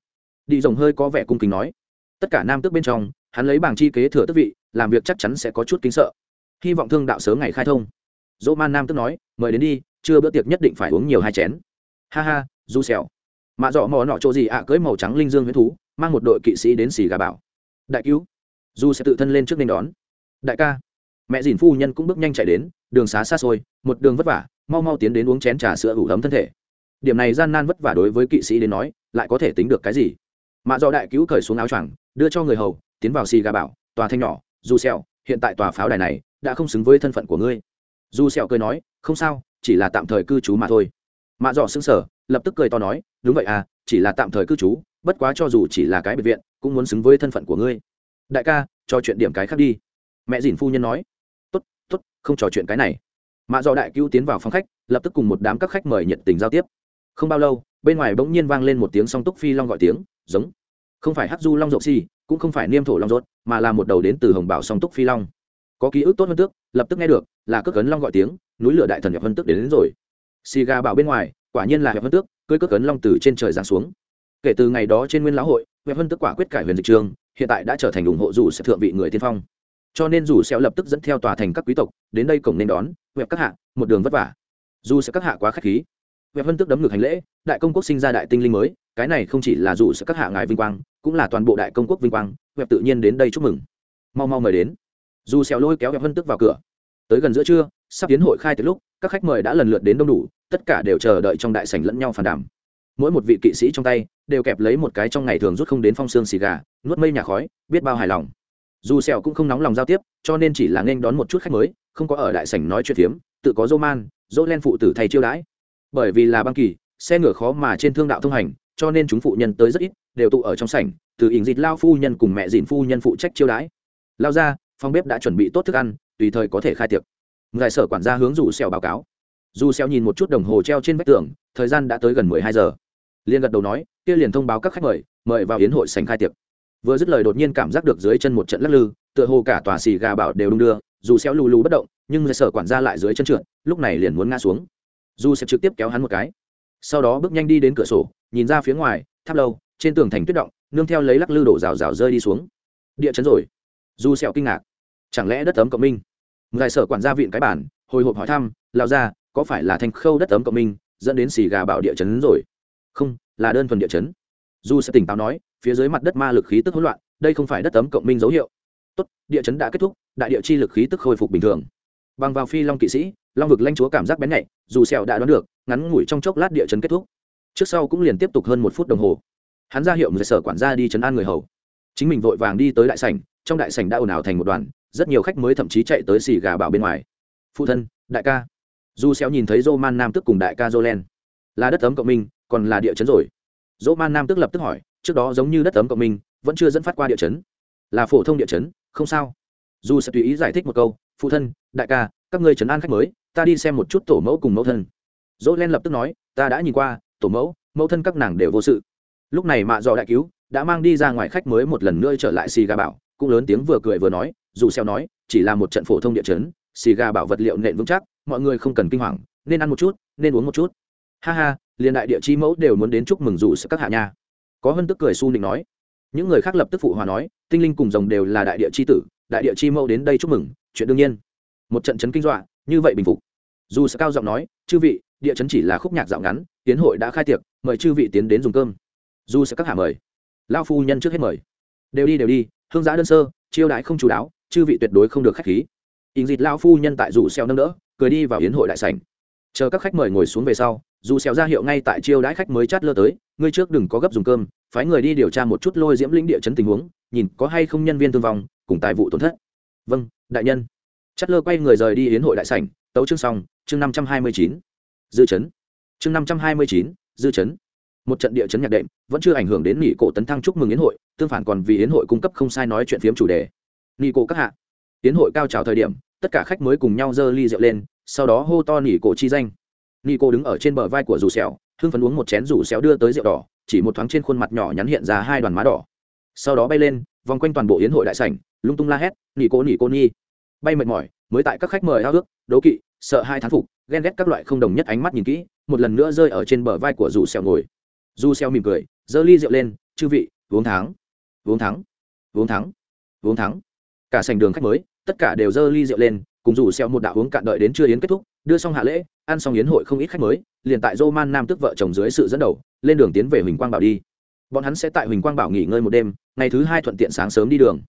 Đi rồng hơi có vẻ cung kính nói tất cả nam tước bên trong, hắn lấy bảng chi kế thừa tước vị, làm việc chắc chắn sẽ có chút kính sợ. Hy vọng thương đạo sớm ngày khai thông. Dỗ man nam tước nói, mời đến đi chưa bữa tiệc nhất định phải uống nhiều hai chén. Ha ha, du xèo mạ dọ mò nọ chỗ gì ạ? Cưới màu trắng linh dương huyết thú, mang một đội kỵ sĩ đến xì gà bảo. Đại cứu. Du sẽ tự thân lên trước nên đón. Đại ca. Mẹ dìn phu nhân cũng bước nhanh chạy đến, đường xá xa xôi, một đường vất vả, mau mau tiến đến uống chén trà sữa ủ ấm thân thể. Điểm này gian nan vất vả đối với kỵ sĩ đến nói, lại có thể tính được cái gì? Mạ dọ đại cứu cởi xuống áo choàng đưa cho người hầu, tiến vào xì gà bảo, tòa thanh nhỏ du sẹo, hiện tại tòa pháo đài này đã không xứng với thân phận của ngươi. Du sẹo cười nói, không sao, chỉ là tạm thời cư trú mà thôi. Mạ dọ sững sở lập tức cười to nói, đúng vậy à chỉ là tạm thời cư trú, bất quá cho dù chỉ là cái biệt viện, cũng muốn xứng với thân phận của ngươi. Đại ca, cho chuyện điểm cái khác đi. Mẹ dìn phu nhân nói, tốt tốt, không trò chuyện cái này. Mạ dọ đại cứu tiến vào phòng khách, lập tức cùng một đám các khách mời nhiệt tình giao tiếp. Không bao lâu, bên ngoài bỗng nhiên vang lên một tiếng song túc phi long gọi tiếng, giống không phải Hắc du long rộng si cũng không phải niêm thổ long rốt mà là một đầu đến từ hồng bảo song túc phi long. Có ký ức tốt hơn tước lập tức nghe được là cước cấn long gọi tiếng núi lửa đại thần nhập hơn tước đến, đến rồi. Xì gà bảo bên ngoài quả nhiên là hiệp hơn tước cưới cước cấn long từ trên trời giáng xuống. Kể từ ngày đó trên nguyên lão hội hiệp vân tước quả quyết cải huyền dịch trường hiện tại đã trở thành ủng hộ dù sẽ thượng vị người tiên phong. Cho nên dù sẽ lập tức dẫn theo tòa thành các quý tộc đến đây cổng nên đón web các hạ một đường vất vả. Dù sẽ các hạ quá khách khí web vân tước đấm ngược hành lễ đại công quốc sinh ra đại tinh linh mới cái này không chỉ là dù sự các hạ ngài vinh quang, cũng là toàn bộ đại công quốc vinh quang web tự nhiên đến đây chúc mừng. Mau mau mời đến. Dù xèo lôi kéo web vân tức vào cửa. Tới gần giữa trưa, sắp tiến hội khai từ lúc, các khách mời đã lần lượt đến đông đủ, tất cả đều chờ đợi trong đại sảnh lẫn nhau phản đàm. Mỗi một vị kỵ sĩ trong tay, đều kẹp lấy một cái trong ngày thường rút không đến phong xương xì gà, nuốt mây nhà khói, biết bao hài lòng. Dù sẹo cũng không nóng lòng giao tiếp, cho nên chỉ là nên đón một chút khách mới, không có ở đại sảnh nói chuyện phiếm, tự có dô man, dỗ len phụ tử thầy chiêu đãi. Bởi vì là băng kỳ, xe ngựa khó mà trên thương đạo thông hành cho nên chúng phụ nhân tới rất ít, đều tụ ở trong sảnh, từ ỉn dịt lao phu nhân cùng mẹ dìn phu nhân phụ trách chiêu đãi. Lao ra, phòng bếp đã chuẩn bị tốt thức ăn, tùy thời có thể khai tiệc. Ngài sở quản gia hướng dù sẹo báo cáo. Dù sẹo nhìn một chút đồng hồ treo trên vách tường, thời gian đã tới gần mười hai giờ. Liên gật đầu nói, kia liền thông báo các khách mời mời vào yến hội sảnh khai tiệc. Vừa dứt lời đột nhiên cảm giác được dưới chân một trận lắc lư, tựa hồ cả tòa xì gà bảo đều đung đưa, dù xéo lù lù bất động, nhưng người sở quản gia lại dưới chân trượt, lúc này liền muốn ngã xuống. Dù sẽ trực tiếp kéo hắn một cái sau đó bước nhanh đi đến cửa sổ, nhìn ra phía ngoài, tháp lâu, trên tường thành tuyết động, nương theo lấy lắc lư đổ rào rào rơi đi xuống. Địa chấn rồi. Du sẹo kinh ngạc. Chẳng lẽ đất tấm cộng minh? Ngài sở quản gia viện cái bản, hồi hộp hỏi thăm lao ra có phải là thành khâu đất tấm cộng minh, dẫn đến xì gà bảo địa chấn rồi? Không, là đơn thuần địa chấn. Du sẽ tỉnh táo nói, phía dưới mặt đất ma lực khí tức hỗn loạn, đây không phải đất tấm cộng minh dấu hiệu. Tốt, địa chấn đã kết thúc, đại địa chi lực khí tức khôi phục bình thường bằng vào phi long kỵ sĩ long vực lanh chúa cảm giác bén nhạy dù sẹo đã đoán được ngắn ngủi trong chốc lát địa chấn kết thúc. Trước sau cũng liền tiếp tục hơn một phút đồng hồ. Hắn ra hiệu người sở quản gia đi chấn an người hầu. Chính mình vội vàng đi tới đại sảnh trong đại sảnh đã ồn ào thành một đoàn rất nhiều khách mới thậm chí chạy tới xì gà bảo bên ngoài. Phụ thân đại ca. Dù xéo nhìn thấy Roman Nam tức cùng đại ca Jolen, là đất ấm cộng minh, còn là địa chấn rồi. Roman Nam tức lập tức hỏi, trước đó giống như đất ấm cộng minh, vẫn chưa dẫn phát qua địa chấn, là phổ thông địa chấn, không sao. Dù sẽ tùy ý giải thích một câu, phụ thân, đại ca, các ngươi trấn an khách mới, ta đi xem một chút tổ mẫu cùng mẫu thân. dỗ len lập tức nói, ta đã nhìn qua, tổ mẫu, mẫu thân các nàng đều vô sự. Lúc này mạ dò đại cứu, đã mang đi ra ngoài khách mới một lần nữa trở lại xì gà bảo, cũng lớn tiếng vừa cười vừa nói, dù xeo nói, chỉ là một trận phổ thông địa chấn, xì gà bảo vật liệu nện vững chắc mọi người không cần kinh hoàng nên ăn một chút nên uống một chút ha ha liền đại địa chi mẫu đều muốn đến chúc mừng dù sẽ các hạ nha có hân tức cười su nịnh nói những người khác lập tức phụ hòa nói tinh linh cùng rồng đều là đại địa chi tử đại địa chi mẫu đến đây chúc mừng chuyện đương nhiên. Một trận chấn kinh dọa, như vậy bình phục. Dù sẽ cao giọng nói, chư vị, địa chấn chỉ là khúc nhạc dạo ngắn, tiến hội đã khai tiệc, mời chư vị tiến đến dùng cơm. Dù sẽ các hạ mời. Lao phu nhân trước hết mời. Đều đi đều đi, hương giá đơn sơ, chiêu đãi không chú đáo, chư vị tuyệt đối không được khách khí. Ỉn dịt lao phu nhân tại rủ xeo nâng đỡ, cười đi vào hiến hội đại sảnh. Chờ các khách mời ngồi xuống về sau, dù xèo ra hiệu ngay tại chiêu đãi khách mới chát lơ tới, ngươi trước đừng có gấp dùng cơm, phái người đi điều tra một chút lôi diễm lĩnh địa chấn tình huống, nhìn có hay không nhân viên thương vong, cùng tài vụ tổn thất vâng đại nhân. Chất lơ quay người rời đi yến hội đại sảnh, tấu chương xong, chương năm trăm hai mươi chín. Dư chấn. Chương năm trăm hai mươi chín, dư chấn. Một trận địa chấn nhạc đệm, vẫn chưa ảnh hưởng đến nghỉ cổ tấn thăng chúc mừng yến hội, tương phản còn vì yến hội cung cấp không sai nói chuyện phiếm chủ đề. Nghỉ cổ các hạ. Yến hội cao trào thời điểm, tất cả khách mới cùng nhau dơ ly rượu lên, sau đó hô to nghỉ cổ chi danh. Nghỉ cổ đứng ở trên bờ vai của dù xẻo hưng phấn uống một chén rủ xéo đưa tới rượu đỏ, chỉ một thoáng trên khuôn mặt nhỏ nhắn hiện ra hai đoàn má đỏ. Sau đó bay lên vòng quanh toàn bộ yến hội đại sảnh, lung tung la hét, nỉ cô nỉ cô nhi. Bay mệt mỏi, mới tại các khách mời ao ước đố kỵ, sợ hai thán phục, ghen ghét các loại không đồng nhất ánh mắt nhìn kỹ, một lần nữa rơi ở trên bờ vai của dù xèo ngồi. Dù xèo mỉm cười, giơ ly rượu lên, chư vị, uống thắng uống thắng uống thắng uống thắng. Cả sảnh đường khách mới, tất cả đều giơ ly rượu lên, cùng dù xèo một đạo uống cạn đợi đến trưa yến kết thúc, đưa xong hạ lễ, ăn xong yến hội không ít khách mới, liền tại Roman Nam tức vợ chồng dưới sự dẫn đầu, lên đường tiến về Huỳnh Quang Bảo đi bọn hắn sẽ tại Huỳnh Quang Bảo nghỉ ngơi một đêm, ngày thứ hai thuận tiện sáng sớm đi đường.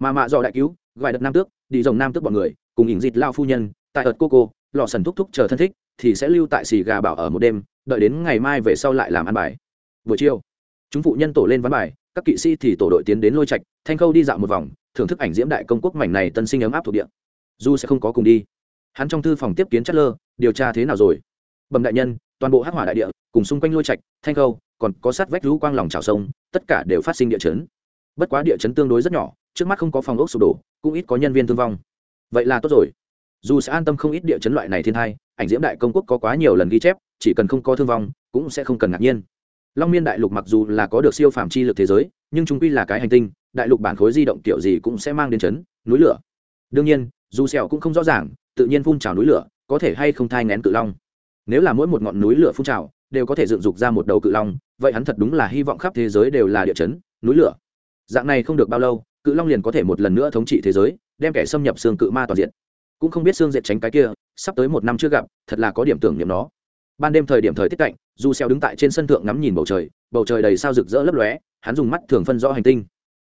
Mà mạ dò đại cứu, gọi đợt nam tước, đi dòng nam tước bọn người, cùng ỉn dịt lao phu nhân, tại ợt cô cô lò sần thúc thúc chờ thân thích, thì sẽ lưu tại xì gà bảo ở một đêm, đợi đến ngày mai về sau lại làm ăn bài. Buổi chiều, chúng phụ nhân tổ lên ván bài, các kỵ sĩ thì tổ đội tiến đến lôi trạch, thanh khâu đi dạo một vòng, thưởng thức ảnh diễm đại công quốc mảnh này tân sinh ấm áp thuộc địa. Du sẽ không có cùng đi. Hắn trong thư phòng tiếp kiến chất lơ điều tra thế nào rồi? Bẩm đại nhân, toàn bộ hắc hỏa đại địa, cùng xung quanh lôi trạch, thanh khâu, còn có sát vách lũ quang lòng trào sông, tất cả đều phát sinh địa chấn. Bất quá địa chấn tương đối rất nhỏ, trước mắt không có phòng ốc sụp đổ, cũng ít có nhân viên thương vong. Vậy là tốt rồi. Dù sẽ an tâm không ít địa chấn loại này thiên hai ảnh diễm đại công quốc có quá nhiều lần ghi chép, chỉ cần không có thương vong, cũng sẽ không cần ngạc nhiên. Long miên đại lục mặc dù là có được siêu phàm chi lực thế giới, nhưng chúng quy là cái hành tinh, đại lục bản khối di động kiểu gì cũng sẽ mang đến chấn, núi lửa. Đương nhiên, dù sẹo cũng không rõ ràng, tự nhiên phun trào núi lửa, có thể hay không thai ngén cự long nếu là mỗi một ngọn núi lửa phun trào, đều có thể dựng dục ra một đầu cự long, vậy hắn thật đúng là hy vọng khắp thế giới đều là địa chấn, núi lửa. Dạng này không được bao lâu, cự long liền có thể một lần nữa thống trị thế giới, đem kẻ xâm nhập xương cự ma toàn diện. Cũng không biết xương diệt tránh cái kia, sắp tới một năm chưa gặp, thật là có điểm tưởng niệm nó. Ban đêm thời điểm thời tiết cạnh du xeo đứng tại trên sân thượng ngắm nhìn bầu trời bầu trời đầy sao rực rỡ lấp lóe, hắn dùng mắt thường phân rõ hành tinh.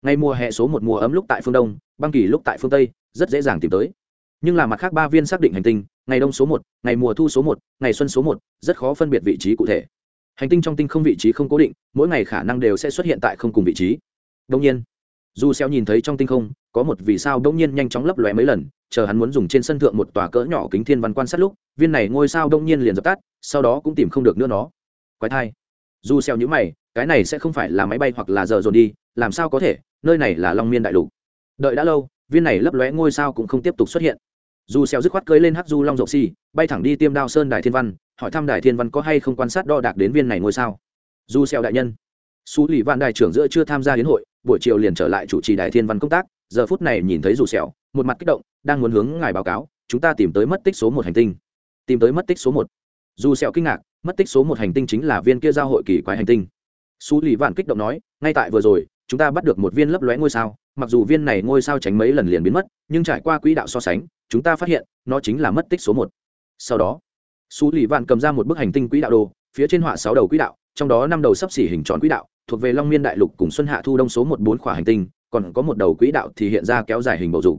Ngày mùa hè số một mùa ấm lúc tại phương đông, băng kỳ lúc tại phương tây, rất dễ dàng tìm tới. Nhưng là mặt khác ba viên xác định hành tinh ngày đông số một, ngày mùa thu số một, ngày xuân số một, rất khó phân biệt vị trí cụ thể. Hành tinh trong tinh không vị trí không cố định, mỗi ngày khả năng đều sẽ xuất hiện tại không cùng vị trí. Đông nhiên, dù xeo nhìn thấy trong tinh không, có một vì sao đông nhiên nhanh chóng lấp lóe mấy lần, chờ hắn muốn dùng trên sân thượng một tòa cỡ nhỏ kính thiên văn quan sát lúc, viên này ngôi sao đông nhiên liền dập tắt, sau đó cũng tìm không được nữa nó. Quái thai. Dù xeo nhíu mày, cái này sẽ không phải là máy bay hoặc là giờ dồn đi, làm sao có thể, nơi này là long miên đại lục. Đợi đã lâu, viên này lấp lóe ngôi sao cũng không tiếp tục xuất hiện dù xeo dứt khoát cưỡi lên hắc du long rộng xi bay thẳng đi tiêm đao sơn đài thiên văn, hỏi thăm đài thiên văn có hay không quan sát đo đạc đến viên này ngôi sao. Dù xeo đại nhân xú lì vạn đại trưởng giữa chưa tham gia đến hội, buổi chiều liền trở lại chủ trì đài thiên văn công tác, giờ phút này nhìn thấy dù xeo một mặt kích động, đang muốn hướng ngài báo cáo, chúng ta tìm tới mất tích số một hành tinh. Tìm tới mất tích số một. Dù xeo kinh ngạc, mất tích số một hành tinh chính là viên kia giao hội kỳ quái hành tinh. Xú lì vạn kích động nói, ngay tại vừa rồi, chúng ta bắt được một viên lấp lóe ngôi sao, mặc dù viên này ngôi sao tránh mấy lần liền biến mất, nhưng trải qua quỹ đạo so sánh chúng ta phát hiện, nó chính là mất tích số một. Sau đó, su lì vạn cầm ra một bức hành tinh quỹ đạo đồ, phía trên họa sáu đầu quỹ đạo, trong đó năm đầu sắp xỉ hình tròn quỹ đạo, thuộc về long miên đại lục cùng xuân hạ thu đông số một bốn khỏa hành tinh, còn có một đầu quỹ đạo thì hiện ra kéo dài hình bầu dục.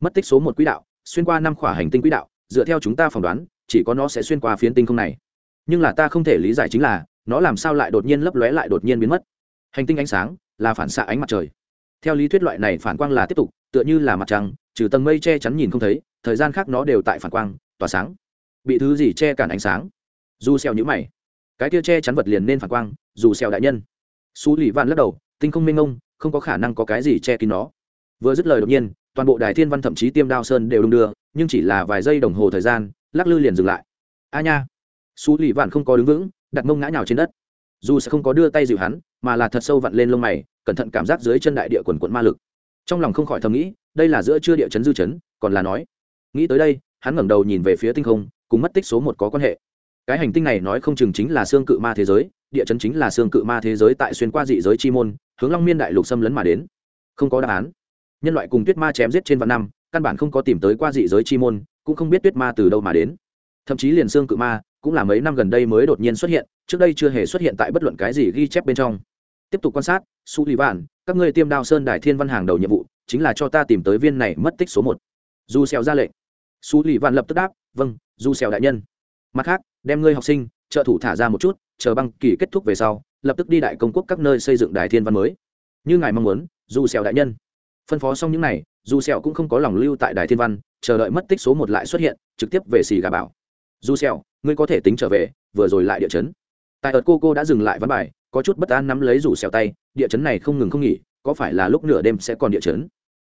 Mất tích số một quỹ đạo, xuyên qua năm khỏa hành tinh quỹ đạo, dựa theo chúng ta phỏng đoán, chỉ có nó sẽ xuyên qua phiến tinh không này. Nhưng là ta không thể lý giải chính là, nó làm sao lại đột nhiên lấp lóe lại đột nhiên biến mất? Hành tinh ánh sáng là phản xạ ánh mặt trời theo lý thuyết loại này phản quang là tiếp tục tựa như là mặt trăng trừ tầng mây che chắn nhìn không thấy thời gian khác nó đều tại phản quang tỏa sáng. Bị thứ gì che cản ánh sáng? Dù xèo nhữ mày. Cái kia che chắn vật liền nên phản quang dù xèo đại nhân. Xú lì vạn lắc đầu tinh không minh ông, không có khả năng có cái gì che kín nó. Vừa dứt lời đột nhiên toàn bộ đài thiên văn thậm chí tiêm đao sơn đều đung đưa nhưng chỉ là vài giây đồng hồ thời gian lắc lư liền dừng lại. A nha. Xú lì vạn không có đứng vững đặt mông ngã nhào trên đất. Dù sẽ không có đưa tay dịu hắn mà là thật sâu vặn lên lông mày cẩn thận cảm giác dưới chân đại địa quần quận ma lực. Trong lòng không khỏi thầm nghĩ, đây là giữa chưa địa chấn dư chấn, còn là nói. Nghĩ tới đây, hắn ngẩng đầu nhìn về phía tinh không, cùng mất tích số một có quan hệ. Cái hành tinh này nói không chừng chính là xương cự ma thế giới, địa chấn chính là xương cự ma thế giới tại xuyên qua dị giới chi môn, hướng long miên đại lục xâm lấn mà đến. Không có đáp án. Nhân loại cùng tuyết ma chém giết trên vạn năm, căn bản không có tìm tới qua dị giới chi môn, cũng không biết tuyết ma từ đâu mà đến. Thậm chí liền xương cự ma, cũng là mấy năm gần đây mới đột nhiên xuất hiện, trước đây chưa hề xuất hiện tại bất luận cái gì ghi chép bên trong tiếp tục quan sát, su lì vạn, các ngươi tiêm đao sơn đại thiên văn hàng đầu nhiệm vụ, chính là cho ta tìm tới viên này mất tích số một. Dù xèo ra lệnh. Su lì vạn lập tức đáp vâng du xèo đại nhân. Mặt khác, đem ngươi học sinh, trợ thủ thả ra một chút, chờ băng kỳ kết thúc về sau, lập tức đi đại công quốc các nơi xây dựng đài thiên văn mới. Như ngài mong muốn du xèo đại nhân. Phân phó xong những này du xèo cũng không có lòng lưu tại đài thiên văn, chờ đợi mất tích số một lại xuất hiện, trực tiếp về xì gà bảo. Du xèo ngươi có thể tính trở về, vừa rồi lại địa chấn. Tại ợt cô cô đã dừng lại văn bài có chút bất an nắm lấy rủ xèo tay, địa chấn này không ngừng không nghỉ, có phải là lúc nửa đêm sẽ còn địa chấn?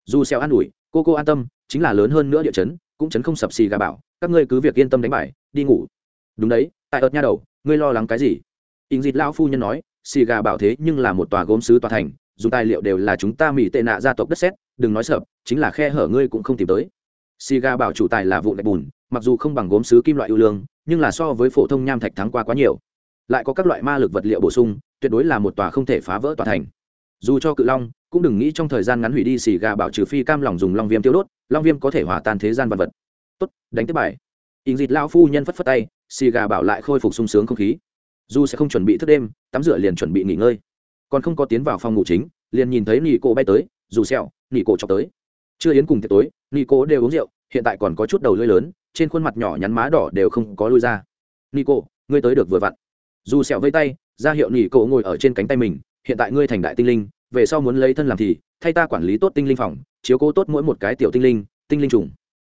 Dù xèo an ủi, cô cô an tâm, chính là lớn hơn nữa địa chấn, cũng chấn không sập xì gà bảo, các ngươi cứ việc yên tâm đánh bài, đi ngủ. Đúng đấy, tại ợt nha đầu, ngươi lo lắng cái gì? Ình dịt lão phu nhân nói, xì gà bảo thế nhưng là một tòa gốm sứ tòa thành, dùng tài liệu đều là chúng ta mỹ tệ nạ gia tộc đất sét đừng nói sợ chính là khe hở ngươi cũng không tìm tới. Xì gà bảo chủ tài là vụ gạch bùn, mặc dù không bằng gốm sứ kim loại ưu lương, nhưng là so với phổ thông nham thạch thắng qua quá nhiều. Lại có các loại ma lực vật liệu bổ sung tuyệt đối là một tòa không thể phá vỡ tòa thành. Dù cho cự long cũng đừng nghĩ trong thời gian ngắn hủy đi xì gà bảo trừ phi cam lòng dùng long viêm tiêu đốt, long viêm có thể hòa tan thế gian vật vật. Tốt, đánh tiếp bài. Ình dịt lao phu nhân phất phất tay, xì gà bảo lại khôi phục sung sướng không khí. Dù sẽ không chuẩn bị thức đêm, tắm rửa liền chuẩn bị nghỉ ngơi. Còn không có tiến vào phòng ngủ chính, liền nhìn thấy nị cô bay tới, dù xẹo nị cô chọc tới. Chưa yến cùng tiệc tối, nị cô đều uống rượu, hiện tại còn có chút đầu lưỡi lớn, trên khuôn mặt nhỏ nhắn má đỏ đều không có lui ra. Nị cô ngươi tới được vừa vặn dù sẹo vây tay, ra hiệu nị cổ ngồi ở trên cánh tay mình, hiện tại ngươi thành đại tinh linh, về sau muốn lấy thân làm thì, thay ta quản lý tốt tinh linh phòng, chiếu cố tốt mỗi một cái tiểu tinh linh tinh linh trùng.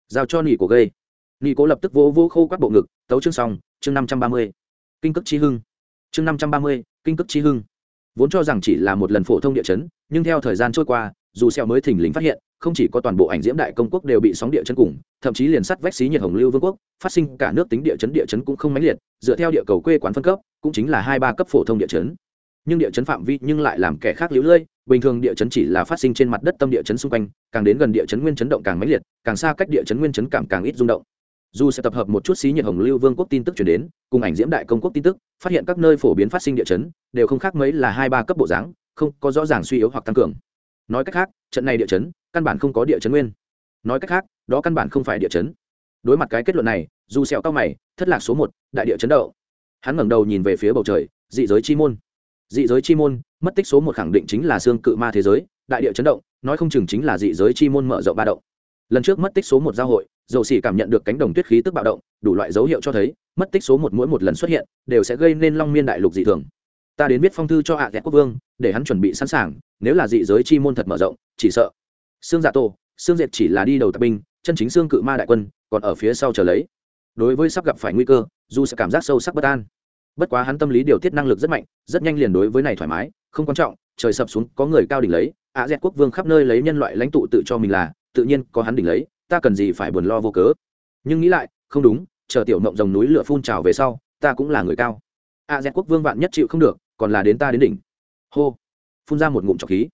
Giao cho nị cổ gây. Nị cổ lập tức vỗ vỗ khô quát bộ ngực, tấu chương xong, chương năm trăm ba mươi. Kinh cước chi hưng. Chương năm trăm ba mươi, kinh cước chi hưng. Vốn cho rằng chỉ là một lần phổ thông địa chấn, nhưng theo thời gian trôi qua dù xeo mới thỉnh lình phát hiện, không chỉ có toàn bộ ảnh diễm đại công quốc đều bị sóng địa chấn cùng, thậm chí liền sắt vách xí nhiệt hồng lưu vương quốc, phát sinh cả nước tính địa chấn địa chấn cũng không mãnh liệt, dựa theo địa cầu quê quán phân cấp, cũng chính là hai ba cấp phổ thông địa chấn. Nhưng địa chấn phạm vi nhưng lại làm kẻ khác liễu lơi, bình thường địa chấn chỉ là phát sinh trên mặt đất tâm địa chấn xung quanh, càng đến gần địa chấn nguyên chấn động càng mãnh liệt, càng xa cách địa chấn nguyên chấn cảm càng ít rung động. Dù sẽ tập hợp một chút xí nhiệt hồng lưu vương quốc tin tức chuyển đến, cùng ảnh diễm đại công quốc tin tức, phát hiện các nơi phổ biến phát sinh địa chấn, đều không khác mấy là hai ba cấp bộ dáng, không có rõ ràng suy yếu hoặc tăng cường nói cách khác, trận này địa chấn, căn bản không có địa chấn nguyên. Nói cách khác, đó căn bản không phải địa chấn. Đối mặt cái kết luận này, dù sẹo cao mày, thất lạc số một, đại địa chấn đậu. Hắn ngẩng đầu nhìn về phía bầu trời, dị giới chi môn. Dị giới chi môn, mất tích số một khẳng định chính là xương cự ma thế giới, đại địa chấn động, nói không chừng chính là dị giới chi môn mở rộng ba động. Lần trước mất tích số một giao hội, dầu xỉ cảm nhận được cánh đồng tuyết khí tức bạo động, đủ loại dấu hiệu cho thấy, mất tích số một mỗi một lần xuất hiện, đều sẽ gây nên long miên đại lục dị thường. Ta đến viết phong thư cho hạ à quốc vương, để hắn chuẩn bị sẵn sàng nếu là dị giới chi môn thật mở rộng, chỉ sợ. Xương dạ tổ xương diệt chỉ là đi đầu tập binh, chân chính xương cự ma đại quân, còn ở phía sau chờ lấy. Đối với sắp gặp phải nguy cơ, dù sẽ cảm giác sâu sắc bất an. Bất quá hắn tâm lý điều tiết năng lực rất mạnh, rất nhanh liền đối với này thoải mái, không quan trọng, trời sập xuống, có người cao đỉnh lấy, ạ dẹt quốc vương khắp nơi lấy nhân loại lãnh tụ tự cho mình là, tự nhiên có hắn đỉnh lấy, ta cần gì phải buồn lo vô cớ. Nhưng nghĩ lại, không đúng, chờ tiểu mộng rồng núi lửa phun trào về sau, ta cũng là người cao. A dẹt quốc vương vạn nhất chịu không được, còn là đến ta đến đỉnh. Hô phun ra một ngụm trọc khí.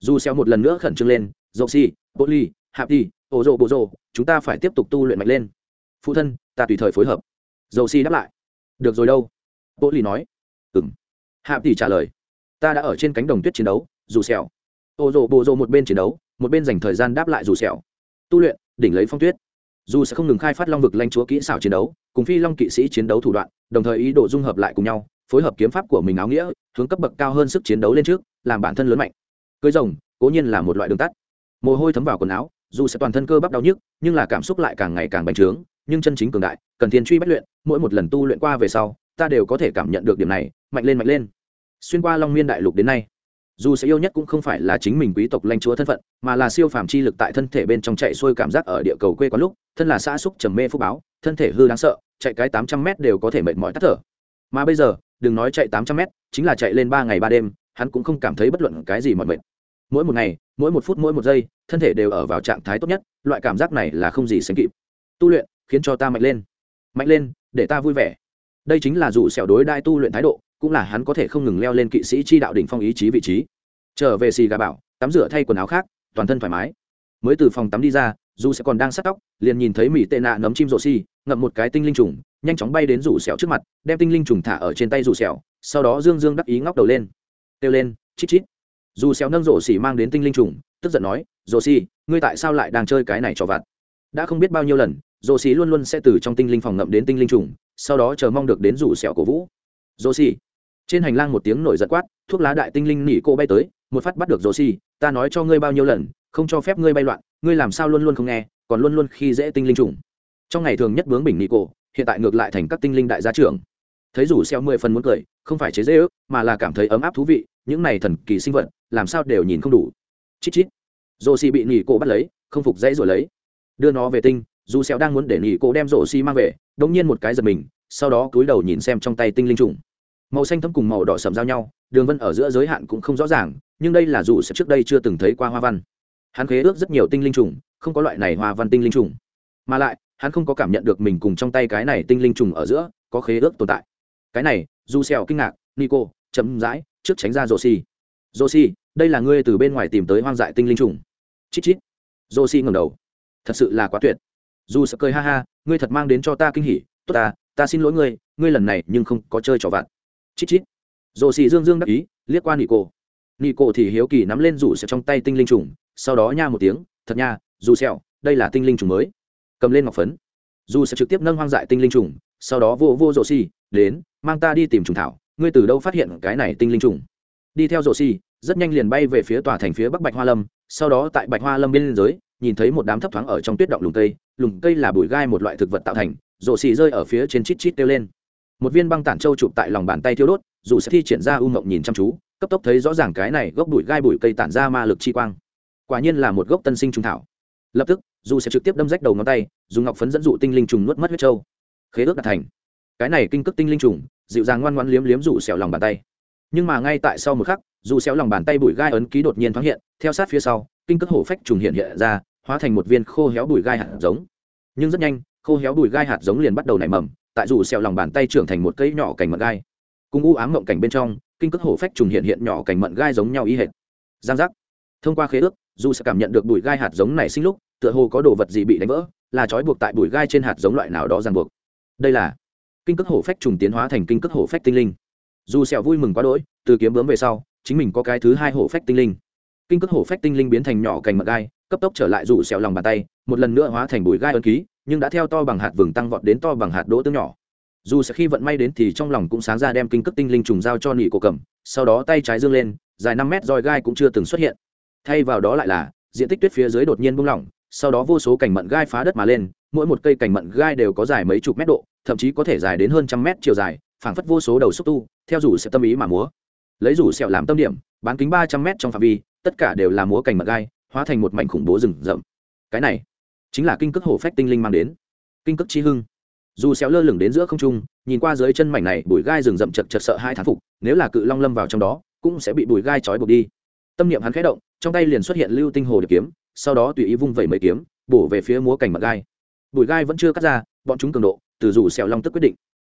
Dù xeo một lần nữa khẩn trương lên, dậu xì bộ ly, hạp đi ổ rộ bộ rộ, chúng ta phải tiếp tục tu luyện mạnh lên. Phụ thân, ta tùy thời phối hợp. Dậu xì đáp lại. Được rồi đâu? Bộ ly nói. Ừm. Hạp tỷ trả lời. Ta đã ở trên cánh đồng tuyết chiến đấu, dù xèo ổ rộ bộ rộ một bên chiến đấu, một bên dành thời gian đáp lại dù xèo tu luyện, đỉnh lấy phong tuyết. Dù sẽ không ngừng khai phát long vực lanh chúa kỹ xảo chiến đấu, cùng phi long kỵ sĩ chiến đấu thủ đoạn, đồng thời ý đồ dung hợp lại cùng nhau phối hợp kiếm pháp của mình áo nghĩa, hướng cấp bậc cao hơn sức chiến đấu lên trước, làm bản thân lớn mạnh. Cưới rồng, cố nhiên là một loại đường tắt. Mồ hôi thấm vào quần áo, dù sẽ toàn thân cơ bắp đau nhức, nhưng là cảm xúc lại càng ngày càng bành trướng, nhưng chân chính cường đại, cần thiên truy bất luyện, mỗi một lần tu luyện qua về sau, ta đều có thể cảm nhận được điểm này, mạnh lên mạnh lên. Xuyên qua long miên đại lục đến nay, dù sẽ yêu nhất cũng không phải là chính mình quý tộc lanh chúa thân phận, mà là siêu phàm chi lực tại thân thể bên trong chạy xuôi cảm giác ở địa cầu quê có lúc, thân là xã xúc trầm mê phúc báo, thân thể hư đáng sợ, chạy cái tám trăm mét đều có thể mệt mỏi tắt thở. Mà bây giờ đừng nói chạy tám trăm mét, chính là chạy lên ba ngày ba đêm, hắn cũng không cảm thấy bất luận cái gì mọi mệt. Mỗi một ngày, mỗi một phút, mỗi một giây, thân thể đều ở vào trạng thái tốt nhất, loại cảm giác này là không gì sánh kịp. Tu luyện khiến cho ta mạnh lên. Mạnh lên, để ta vui vẻ. Đây chính là dù xẻo đối đai tu luyện thái độ, cũng là hắn có thể không ngừng leo lên kỵ sĩ chi đạo đỉnh phong ý chí vị trí. Trở về xì gà bảo, tắm rửa thay quần áo khác, toàn thân thoải mái. Mới từ phòng tắm đi ra, dù sẽ còn đang sát tóc, liền nhìn thấy mỹ tệ nạ nấm chim rộ xi ngậm một cái tinh linh trùng, nhanh chóng bay đến rủ xẻo trước mặt, đem tinh linh trùng thả ở trên tay rủ xẻo sau đó dương dương đắc ý ngóc đầu lên. Kêu lên, chít chít. Dù xẻo nâng rổ xỉ mang đến tinh linh trùng, tức giận nói, rổ xỉ, ngươi tại sao lại đang chơi cái này cho vặt? Đã không biết bao nhiêu lần, rổ xỉ luôn luôn sẽ từ trong tinh linh phòng ngậm đến tinh linh trùng, sau đó chờ mong được đến rủ xẻo cổ vũ. Rổ xỉ. Trên hành lang một tiếng nổi giật quát, thuốc lá đại tinh linh nỉ cô bay tới, một phát bắt được rổ xỉ, ta nói cho ngươi bao nhiêu lần, không cho phép ngươi bay loạn, ngươi làm sao luôn luôn không nghe, còn luôn luôn khi dễ tinh linh trùng trong ngày thường nhất bướng bình nico, hiện tại ngược lại thành các tinh linh đại gia trưởng. Thấy rủ xeo mười phần muốn cười, không phải chế dễ ước, mà là cảm thấy ấm áp thú vị, những này thần kỳ sinh vật, làm sao đều nhìn không đủ. Chít chít. Rồ xì bị nỉ cổ bắt lấy, không phục dãy rồi lấy. Đưa nó về tinh, dù xeo đang muốn để nỉ cổ đem rồ xì mang về, đột nhiên một cái giật mình, sau đó cúi đầu nhìn xem trong tay tinh linh trùng. Màu xanh thấm cùng màu đỏ sầm giao nhau, đường vân ở giữa giới hạn cũng không rõ ràng, nhưng đây là dù sẽ trước đây chưa từng thấy qua hoa văn. Hắn khế ước rất nhiều tinh linh trùng, không có loại này hoa văn tinh linh trùng. Mà lại hắn không có cảm nhận được mình cùng trong tay cái này tinh linh trùng ở giữa có khế ước tồn tại. Cái này, dù xèo kinh ngạc, nico chấm dãi trước tránh ra rô si rô si đây là ngươi từ bên ngoài tìm tới hoang dại tinh linh trùng. Chít chít. Rô si ngẩng đầu. Thật sự là quá tuyệt. Dù sợ cười ha ha, ngươi thật mang đến cho ta kinh hỉ. Tốt ta ta xin lỗi ngươi ngươi lần này nhưng không có chơi trò vặt. Chít chít. Rô si dương dương đắc ý, liếc qua nico. Nico thì hiếu kỳ nắm lên rủ sẹo trong tay tinh linh trùng, sau đó nha một tiếng, thật nha, dù sẹo đây là tinh linh trùng mới cầm lên ngọc phấn. Dù sẽ trực tiếp nâng hoang dại tinh linh trùng, sau đó vô vô rổ xi đến, mang ta đi tìm trùng thảo, ngươi từ đâu phát hiện cái này tinh linh trùng? Đi theo rổ xi rất nhanh liền bay về phía tòa thành phía bắc bạch hoa lâm, sau đó tại bạch hoa lâm bên giới, nhìn thấy một đám thấp thoáng ở trong tuyết động lùng cây lùng cây là bụi gai một loại thực vật tạo thành, rổ xi rơi ở phía trên chít chít kêu lên. Một viên băng tản châu chụp tại lòng bàn tay thiêu đốt, dù sẽ thi triển ra u ngộng nhìn chăm chú, cấp tốc thấy rõ ràng cái này gốc bụi gai bụi cây tản ra ma lực chi quang. Quả nhiên là một gốc tân sinh trùng thảo lập tức dù sẽ trực tiếp đâm rách đầu ngón tay, dùng ngọc phấn dẫn dụ tinh linh trùng nuốt mất huyết trâu khế ước đạt thành. Cái này kinh cước tinh linh trùng, dịu dàng ngoan ngoan liếm liếm rủ xẻo lòng bàn tay. Nhưng mà ngay tại sau một khắc dù xéo lòng bàn tay bụi gai ấn ký đột nhiên thoáng hiện, theo sát phía sau, kinh cước hổ phách trùng hiện hiện ra, hóa thành một viên khô héo bụi gai hạt giống. Nhưng rất nhanh, khô héo bụi gai hạt giống liền bắt đầu nảy mầm, tại dù xéo lòng bàn tay trưởng thành một cây nhỏ cành mận gai. Cùng u ám ngậm cảnh bên trong, kinh cước hổ phách trùng hiện hiện nhỏ cành mận gai giống nhau y hệt. Giang giác. Thông qua khế ước dù sẽ cảm nhận được bụi gai hạt giống này sinh lúc tựa hồ có đồ vật gì bị đánh vỡ, là trói buộc tại bụi gai trên hạt giống loại nào đó ràng buộc. Đây là kinh cước hổ phách trùng tiến hóa thành kinh cước hổ phách tinh linh. Dù sẹo vui mừng quá đỗi, từ kiếm bướm về sau, chính mình có cái thứ hai hổ phách tinh linh. Kinh cước hổ phách tinh linh biến thành nhỏ cành mật gai, cấp tốc trở lại dù sẹo lòng bàn tay, một lần nữa hóa thành bụi gai ấn ký, nhưng đã theo to bằng hạt vừng tăng vọt đến to bằng hạt đỗ tương nhỏ. Dù sẽ khi vận may đến thì trong lòng cũng sáng ra đem kinh cước tinh linh trùng giao cho nị cổ cầm, sau đó tay trái dương lên, dài năm mét roi gai cũng chưa từng xuất hiện. Thay vào đó lại là, diện tích tuyết phía dưới đột nhiên buông lỏng sau đó vô số cành mận gai phá đất mà lên, mỗi một cây cành mận gai đều có dài mấy chục mét độ, thậm chí có thể dài đến hơn trăm mét chiều dài, phảng phất vô số đầu xúc tu, theo rủ sẹo tâm ý mà múa. Lấy rủ sẹo làm tâm điểm, bán kính ba trăm mét trong phạm vi, tất cả đều là múa cành mận gai, hóa thành một mảnh khủng bố rừng rậm. Cái này chính là kinh cước hổ phách tinh linh mang đến. Kinh cước chi hưng. Dù xéo lơ lửng đến giữa không trung, nhìn qua dưới chân mảnh này, bụi gai rừng rậm chật chật sợ hai thán phục, nếu là cự long lâm vào trong đó, cũng sẽ bị bụi gai trói buộc đi. Tâm niệm hắn khẽ động, trong tay liền xuất hiện lưu tinh hồ điệp kiếm sau đó tùy ý vung vẩy mấy kiếm, bổ về phía múa cảnh mặt gai. Bụi gai vẫn chưa cắt ra, bọn chúng cường độ, từ dù xẻo long tức quyết định.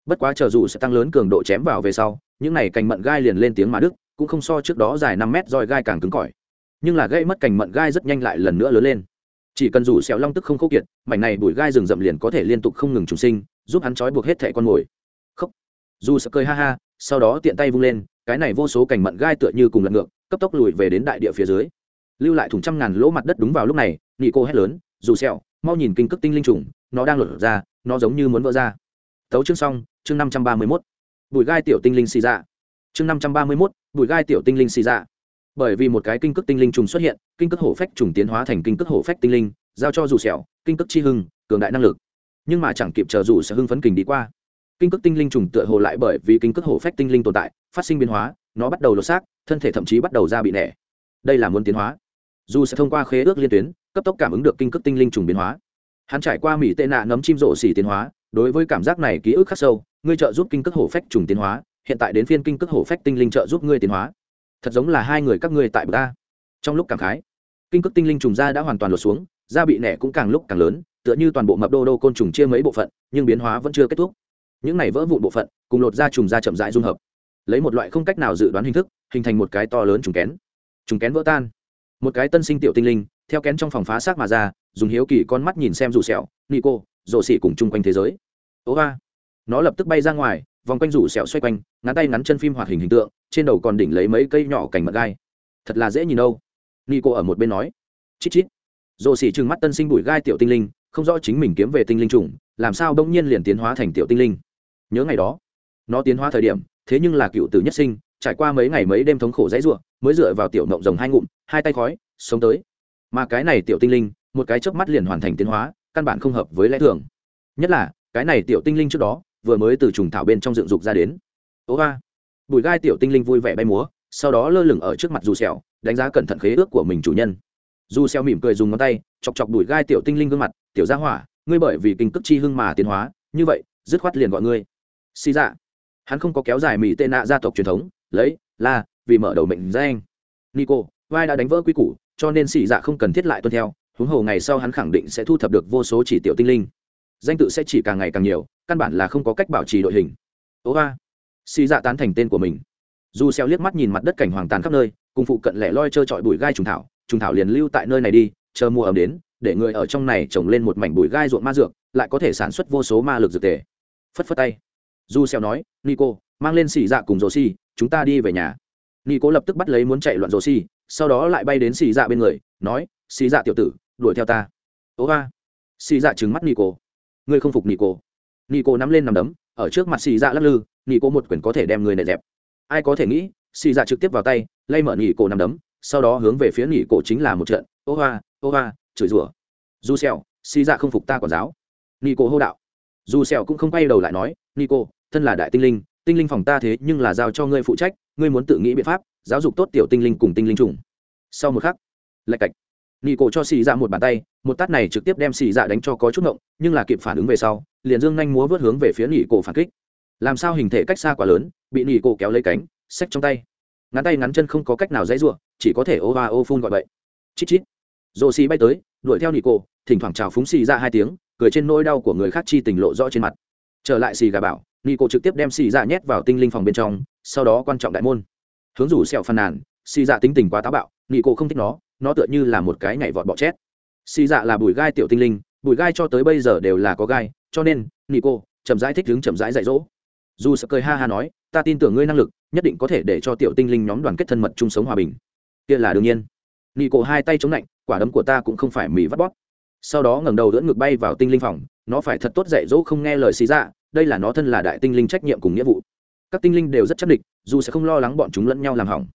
Bất quá chờ dù sẽ tăng lớn cường độ chém vào về sau, những này cành mận gai liền lên tiếng mà đức cũng không so trước đó dài năm mét roi gai càng cứng cỏi. Nhưng là gây mất cành mận gai rất nhanh lại lần nữa lớn lên. Chỉ cần dù xẻo long tức không khô kiệt, mảnh này bụi gai rừng rậm liền có thể liên tục không ngừng trùng sinh, giúp hắn trói buộc hết thẻ con mồi. Khóc dù sợ cười ha ha, sau đó tiện tay vung lên, cái này vô số cành mận gai tựa như cùng lật ngược, cấp tốc lùi về đến đại địa phía dưới lưu lại thùng trăm ngàn lỗ mặt đất đúng vào lúc này nị cô hét lớn, dù sẹo, mau nhìn kinh cước tinh linh trùng, nó đang lột ra, nó giống như muốn vỡ ra. Tấu chương xong, chương năm trăm ba mươi mốt. Bùi gai tiểu tinh linh xì ra chương năm trăm ba mươi mốt bùi gai tiểu tinh linh xì ra bởi vì một cái kinh cước tinh linh trùng xuất hiện, kinh cước hổ phách trùng tiến hóa thành kinh cước hổ phách tinh linh, giao cho dù sẹo, kinh cước chi hưng, cường đại năng lực. Nhưng mà chẳng kịp chờ dù sẽ hưng phấn kình đi qua. Kinh cước tinh linh trùng tựa hồ lại bởi vì kinh cước hổ phách tinh linh tồn tại, phát sinh biến hóa, nó bắt đầu lột xác, thân thể thậm chí bắt đầu ra bị nẻ. Đây là muốn tiến hóa dù sẽ thông qua khế ước liên tuyến, cấp tốc cảm ứng được kinh cước tinh linh trùng biến hóa. Hắn trải qua mỹ tệ nạ nấm chim rộ xỉ tiến hóa, đối với cảm giác này ký ức khắc sâu, ngươi trợ giúp kinh cước hổ phách trùng tiến hóa, hiện tại đến phiên kinh cước hổ phách tinh linh trợ giúp ngươi tiến hóa. Thật giống là hai người các ngươi tại bờ ta trong lúc cảm khái, kinh cước tinh linh trùng da đã hoàn toàn lột xuống, da bị nẻ cũng càng lúc càng lớn, tựa như toàn bộ mập đô đô côn trùng chia mấy bộ phận, nhưng biến hóa vẫn chưa kết thúc. Những này vỡ vụn bộ phận, cùng lột da trùng da chậm rãi dung hợp. Lấy một loại không cách nào dự đoán hình thức, hình thành một cái to lớn trùng kén. Trùng kén vỡ tan một cái tân sinh tiểu tinh linh, theo kén trong phòng phá xác mà ra, dùng hiếu kỳ con mắt nhìn xem rủ sẹo, nico rộ xỉ cùng chung quanh thế giới. Ố ba nó lập tức bay ra ngoài, vòng quanh rủ sẹo xoay quanh, ngắn tay ngắn chân phim hoạt hình hình tượng, trên đầu còn đỉnh lấy mấy cây nhỏ cành mật gai. Thật là dễ nhìn đâu. Nico ở một bên nói. Chít chít. Rộ xỉ trừng mắt tân sinh bụi gai tiểu tinh linh, không rõ chính mình kiếm về tinh linh trùng, làm sao đông nhiên liền tiến hóa thành tiểu tinh linh. Nhớ ngày đó, nó tiến hóa thời điểm, thế nhưng là cựu tử nhất sinh trải qua mấy ngày mấy đêm thống khổ dãy ruộng, mới dựa vào tiểu mộng rồng hai ngụm, hai tay khói, sống tới. Mà cái này tiểu tinh linh, một cái chớp mắt liền hoàn thành tiến hóa, căn bản không hợp với lẽ thường. Nhất là, cái này tiểu tinh linh trước đó, vừa mới từ trùng thảo bên trong dựng dục ra đến. Ố ga bùi gai tiểu tinh linh vui vẻ bay múa, sau đó lơ lửng ở trước mặt dù xẻo đánh giá cẩn thận khế ước của mình chủ nhân. Dù xẻo mỉm cười dùng ngón tay, chọc chọc bùi gai tiểu tinh linh gương mặt, tiểu gia hỏa, ngươi bởi vì kinh cước chi hưng mà tiến hóa, như vậy, dứt khoát liền gọi ngươi. Xì dạ. Hắn không có kéo dài mỹ tên nạ gia tộc truyền thống lấy là vì mở đầu mệnh danh. Nico, vai đã đánh vỡ quy củ, cho nên xì dạ không cần thiết lại tuân theo. Huống hồ ngày sau hắn khẳng định sẽ thu thập được vô số chỉ tiểu tinh linh. Danh tự sẽ chỉ càng ngày càng nhiều, căn bản là không có cách bảo trì đội hình. Ố hoa xì dạ tán thành tên của mình. Dù xeo liếc mắt nhìn mặt đất cảnh hoàng tàn khắp nơi, cùng phụ cận lẻ loi trơ trọi bụi gai trùng thảo trùng thảo liền lưu tại nơi này đi, chờ mùa ấm đến, để người ở trong này trồng lên một mảnh bụi gai ruộng ma dược, lại có thể sản xuất vô số ma lực dược tề. Phất phất tay. Du xeo nói, nico, mang lên xì dạ cùng rồ xì chúng ta đi về nhà. Nico lập tức bắt lấy muốn chạy loạn rồ xi sau đó lại bay đến xì dạ bên người, nói, xì dạ tiểu tử, đuổi theo ta. Ố ba xì dạ trừng mắt nico. Ngươi không phục nico. Cố nắm lên nằm đấm, ở trước mặt xì dạ lắc lư, nico một quyền có thể đem người này dẹp. Ai có thể nghĩ, xì dạ trực tiếp vào tay, lay mở nico nằm đấm, sau đó hướng về phía nico chính là một trận, ô hoa ô hoa chửi rủa. Du xèo, xì dạ không phục ta quản giáo. Nico hô đạo. Du xèo cũng không quay đầu lại nói, nico, thân là đại tinh linh tinh linh phòng ta thế nhưng là giao cho ngươi phụ trách, ngươi muốn tự nghĩ biện pháp, giáo dục tốt tiểu tinh linh cùng tinh linh trùng. Sau một khắc, lạch cạch. Nị cổ cho xì dạ một bàn tay, một tát này trực tiếp đem xì dạ đánh cho có chút ngộng, nhưng là kịp phản ứng về sau, liền dương nhanh múa vớt hướng về phía nị cổ phản kích. Làm sao hình thể cách xa quá lớn, bị nị cổ kéo lấy cánh, xách trong tay. Ngắn tay ngắn chân không có cách nào dãy ruộng chỉ có thể ô va ô phun gọi bậy. Chít chít. Rồ xì bay tới, đuổi theo nị cổ thỉnh thoảng chào phúng xì ra hai tiếng, cười trên nỗi đau của người khác chi tình lộ rõ trên mặt. Trở lại xì gà bảo nị cổ trực tiếp đem xì dạ nhét vào tinh linh phòng bên trong, sau đó quan trọng đại môn. Hướng rủ sẹo phàn nàn, xì dạ tính tình quá táo bạo nị cổ không thích nó nó tựa như là một cái nhảy vọt bọ chét xì dạ là bùi gai tiểu tinh linh, bùi gai cho tới bây giờ đều là có gai, cho nên nị cổ chậm rãi thích đứng chậm rãi dạy dỗ. Dù sợ cười ha ha nói, ta tin tưởng ngươi năng lực, nhất định có thể để cho tiểu tinh linh nhóm đoàn kết thân mật chung sống hòa bình. Kia là đương nhiên. Nị cổ hai tay chống lạnh, quả đấm của ta cũng không phải mì vắt bóp. Sau đó ngẩng đầu đỡ ngược bay vào tinh linh phòng nó phải thật tốt dạy dỗ không nghe lời xì dạ đây là nó thân là đại tinh linh trách nhiệm cùng nghĩa vụ. Các tinh linh đều rất chắc địch, dù sẽ không lo lắng bọn chúng lẫn nhau làm hỏng.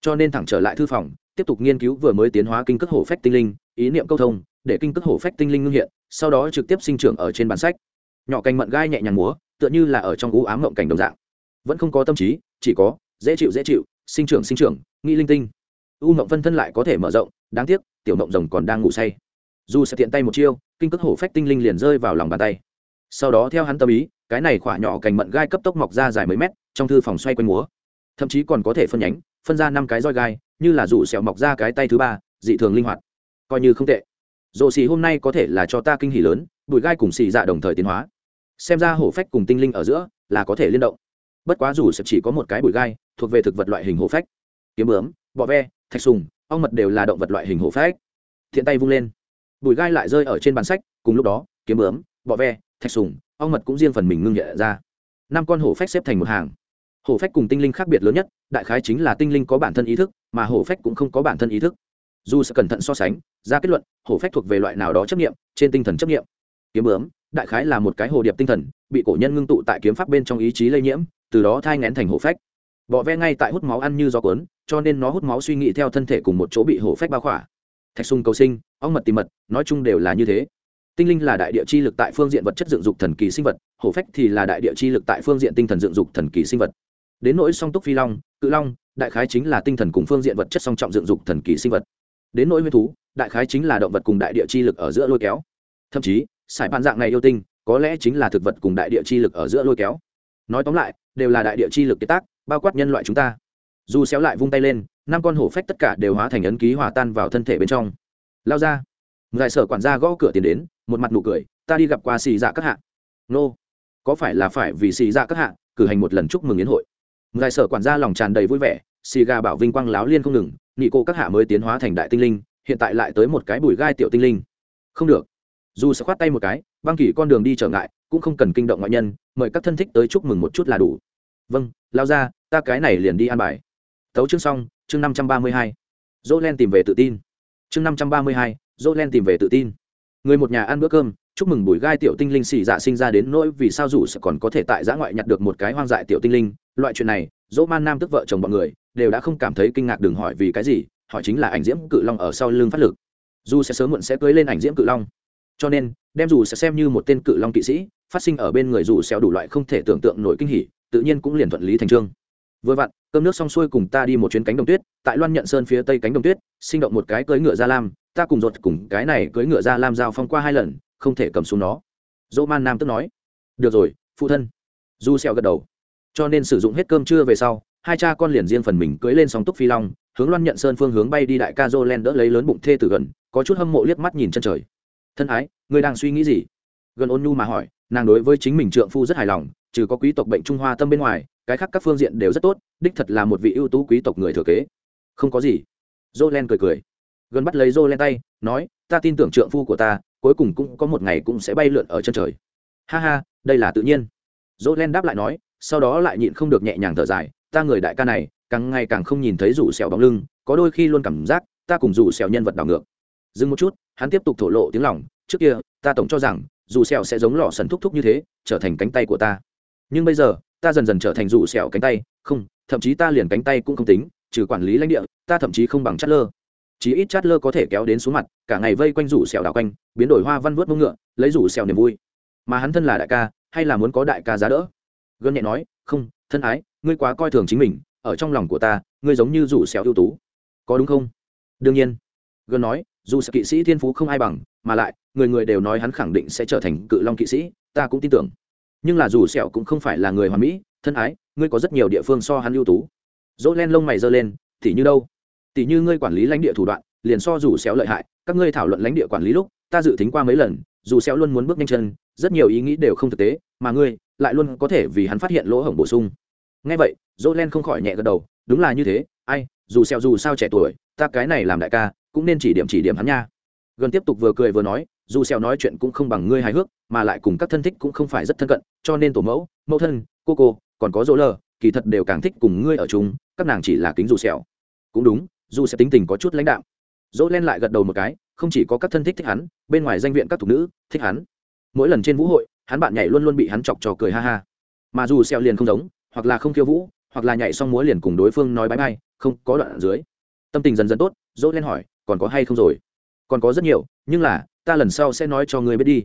Cho nên thẳng trở lại thư phòng, tiếp tục nghiên cứu vừa mới tiến hóa kinh cước hổ phách tinh linh, ý niệm câu thông, để kinh cước hổ phách tinh linh ngưng hiện, sau đó trực tiếp sinh trưởng ở trên bản sách. Nhỏ cành mận gai nhẹ nhàng múa, tựa như là ở trong ú ám ngộng cảnh đồng dạng. Vẫn không có tâm trí, chỉ có, dễ chịu dễ chịu, sinh trưởng sinh trưởng, nghĩ linh tinh. U mộng phân thân lại có thể mở rộng, đáng tiếc, tiểu mộng rồng còn đang ngủ say dù sẽ tiện tay một chiêu, kinh cước hổ phách tinh linh liền rơi vào lòng bàn tay. Sau đó theo hắn tâm ý, cái này khỏa nhỏ cành mận gai cấp tốc mọc ra dài mấy mét, trong thư phòng xoay quanh múa. Thậm chí còn có thể phân nhánh, phân ra năm cái roi gai, như là rủ sẹo mọc ra cái tay thứ ba, dị thường linh hoạt. Coi như không tệ. Rộ xì hôm nay có thể là cho ta kinh hỉ lớn, bụi gai cùng xì dạ đồng thời tiến hóa. Xem ra hổ phách cùng tinh linh ở giữa là có thể liên động. Bất quá dù sẽ chỉ có một cái bụi gai, thuộc về thực vật loại hình hổ phách. Kiếm bướm, bọ ve, thạch sùng, ong mật đều là động vật loại hình hổ phách. Thiện tay vung lên bụi gai lại rơi ở trên bàn sách, cùng lúc đó, kiếm bướm, bọ ve, thạch sùng, ong mật cũng riêng phần mình ngưng nhẹ ra. Năm con hổ phách xếp thành một hàng. Hổ phách cùng tinh linh khác biệt lớn nhất, đại khái chính là tinh linh có bản thân ý thức, mà hổ phách cũng không có bản thân ý thức. Dù sẽ cẩn thận so sánh, ra kết luận, hổ phách thuộc về loại nào đó chấp nghiệm trên tinh thần chấp nghiệm kiếm bướm, đại khái là một cái hồ điệp tinh thần, bị cổ nhân ngưng tụ tại kiếm pháp bên trong ý chí lây nhiễm, từ đó thai ngén thành hổ phách. Bọ ve ngay tại hút máu ăn như gió cuốn, cho nên nó hút máu suy nghĩ theo thân thể cùng một chỗ bị hổ phách bao khỏa thạch sung cầu sinh, ong mật tìm mật, nói chung đều là như thế. Tinh linh là đại địa chi lực tại phương diện vật chất dựng dục thần kỳ sinh vật, hổ phách thì là đại địa chi lực tại phương diện tinh thần dựng dục thần kỳ sinh vật. Đến nỗi song túc phi long, cự long, đại khái chính là tinh thần cùng phương diện vật chất song trọng dựng dục thần kỳ sinh vật. Đến nỗi huyết thú, đại khái chính là động vật cùng đại địa chi lực ở giữa lôi kéo. Thậm chí, sải bàn dạng này yêu tinh, có lẽ chính là thực vật cùng đại địa chi lực ở giữa lôi kéo. Nói tóm lại, đều là đại địa chi lực kế tác, bao quát nhân loại chúng ta dù xéo lại vung tay lên, năm con hổ phách tất cả đều hóa thành ấn ký hòa tan vào thân thể bên trong. Lao ra. Giải sở quản gia gõ cửa tiền đến, một mặt nụ cười, ta đi gặp qua xì dạ các hạ. Nô, có phải là phải vì xì dạ các hạ cử hành một lần chúc mừng yến hội? Giải sở quản gia lòng tràn đầy vui vẻ, xì gà bảo vinh quang láo liên không ngừng, nị cô các hạ mới tiến hóa thành đại tinh linh, hiện tại lại tới một cái bùi gai tiểu tinh linh. Không được. Dù sẽ khoát tay một cái, băng kỷ con đường đi trở ngại, cũng không cần kinh động ngoại nhân, mời các thân thích tới chúc mừng một chút là đủ. Vâng lao ra, ta cái này liền đi an bài tấu chương xong, chương năm trăm ba mươi hai. Dỗ len tìm về tự tin. Chương năm trăm ba mươi hai, dỗ len tìm về tự tin. Người một nhà ăn bữa cơm, chúc mừng bùi gai tiểu tinh linh xì dạ sinh ra đến nỗi vì sao dù sẽ còn có thể tại giã ngoại nhặt được một cái hoang dại tiểu tinh linh. Loại chuyện này, dỗ man nam tức vợ chồng bọn người, đều đã không cảm thấy kinh ngạc đừng hỏi vì cái gì, hỏi chính là ảnh diễm cự long ở sau lưng phát lực. Dù sẽ sớm muộn sẽ cưới lên ảnh diễm cự long. Cho nên, đem dù sẽ xem như một tên cự long kỵ sĩ, phát sinh ở bên người dù xeo đủ loại không thể tưởng tượng nổi kinh hỉ, tự nhiên cũng liền thuận lý thành trương vừa vặn, cơm nước xong xuôi cùng ta đi một chuyến cánh đồng tuyết, tại loan nhận sơn phía tây cánh đồng tuyết, sinh động một cái cưỡi ngựa gia lam, ta cùng ruột cùng cái này cưỡi ngựa gia lam giao phong qua hai lần, không thể cầm xuống nó. Dỗ man nam tức nói, được rồi, phụ thân. Du xẹo gật đầu. Cho nên sử dụng hết cơm trưa về sau, hai cha con liền riêng phần mình cưỡi lên sóng túc phi long, hướng loan nhận sơn phương hướng bay đi đại ca dô len đỡ lấy lớn bụng thê từ gần, có chút hâm mộ liếc mắt nhìn chân trời. Thân ái, ngươi đang suy nghĩ gì? Gần ôn nhu mà hỏi nàng đối với chính mình trượng phu rất hài lòng, trừ có quý tộc bệnh trung hoa tâm bên ngoài, cái khác các phương diện đều rất tốt, đích thật là một vị ưu tú quý tộc người thừa kế. Không có gì. Dô len cười cười. Gần bắt lấy dô len tay, nói, ta tin tưởng trượng phu của ta, cuối cùng cũng có một ngày cũng sẽ bay lượn ở chân trời. Ha ha, đây là tự nhiên. Dô len đáp lại nói, sau đó lại nhịn không được nhẹ nhàng thở dài, ta người đại ca này, càng ngày càng không nhìn thấy rủ xẻo bóng lưng, có đôi khi luôn cảm giác ta cùng rủ xẻo nhân vật đảo ngược. Dừng một chút, hắn tiếp tục thổ lộ tiếng lòng trước kia, ta tổng cho rằng, dù xẻo sẽ giống lò sần thúc thúc như thế, trở thành cánh tay của ta. Nhưng bây giờ, ta dần dần trở thành dù xẻo cánh tay. Không, thậm chí ta liền cánh tay cũng không tính, trừ quản lý lãnh địa, ta thậm chí không bằng chát lơ. Chí ít chát lơ có thể kéo đến xuống mặt, cả ngày vây quanh rủ xẻo đảo quanh, biến đổi hoa văn vớt mông ngựa, lấy rủ xẻo niềm vui. Mà hắn thân là đại ca, hay là muốn có đại ca giá đỡ? Gân nhẹ nói, không, thân ái, ngươi quá coi thường chính mình, ở trong lòng của ta, ngươi giống như rủ xẻo ưu tú. Có đúng không? Đương nhiên. Gân nói, dù sẹo kỵ sĩ thiên phú không ai bằng mà lại, người người đều nói hắn khẳng định sẽ trở thành cự long kỵ sĩ, ta cũng tin tưởng. Nhưng là dù sẹo cũng không phải là người hoàn mỹ, thân ái, ngươi có rất nhiều địa phương so hắn ưu tú. Dỗ len lông mày giơ lên tỉ như đâu? Tỉ như ngươi quản lý lãnh địa thủ đoạn, liền so dù sẹo lợi hại, các ngươi thảo luận lãnh địa quản lý lúc, ta dự tính qua mấy lần, dù sẹo luôn muốn bước nhanh chân, rất nhiều ý nghĩ đều không thực tế, mà ngươi lại luôn có thể vì hắn phát hiện lỗ hổng bổ sung. Nghe vậy dỗ len không khỏi nhẹ gật đầu, đúng là như thế, ai, dù sẹo dù sao trẻ tuổi, ta cái này làm đại ca, cũng nên chỉ điểm chỉ điểm hắn nha gần tiếp tục vừa cười vừa nói, dù sẹo nói chuyện cũng không bằng ngươi hài hước, mà lại cùng các thân thích cũng không phải rất thân cận, cho nên tổ mẫu mẫu thân, cô cô, còn có dỗ lờ, kỳ thật đều càng thích cùng ngươi ở chung, các nàng chỉ là kính dù sẹo cũng đúng, dù sẽ tính tình có chút lãnh đạo dỗ len lại gật đầu một cái, không chỉ có các thân thích thích hắn, bên ngoài danh viện các thục nữ, thích hắn. Mỗi lần trên vũ hội, hắn bạn nhảy luôn luôn bị hắn chọc trò cười ha ha. Mà dù sẹo liền không giống, hoặc là không khiêu vũ, hoặc là nhảy xong múa liền cùng đối phương nói bái bai, không, có đoạn ở dưới. Tâm tình dần dần tốt, dỗ len hỏi, còn có hay không rồi? Còn có rất nhiều, nhưng là, ta lần sau sẽ nói cho ngươi biết đi.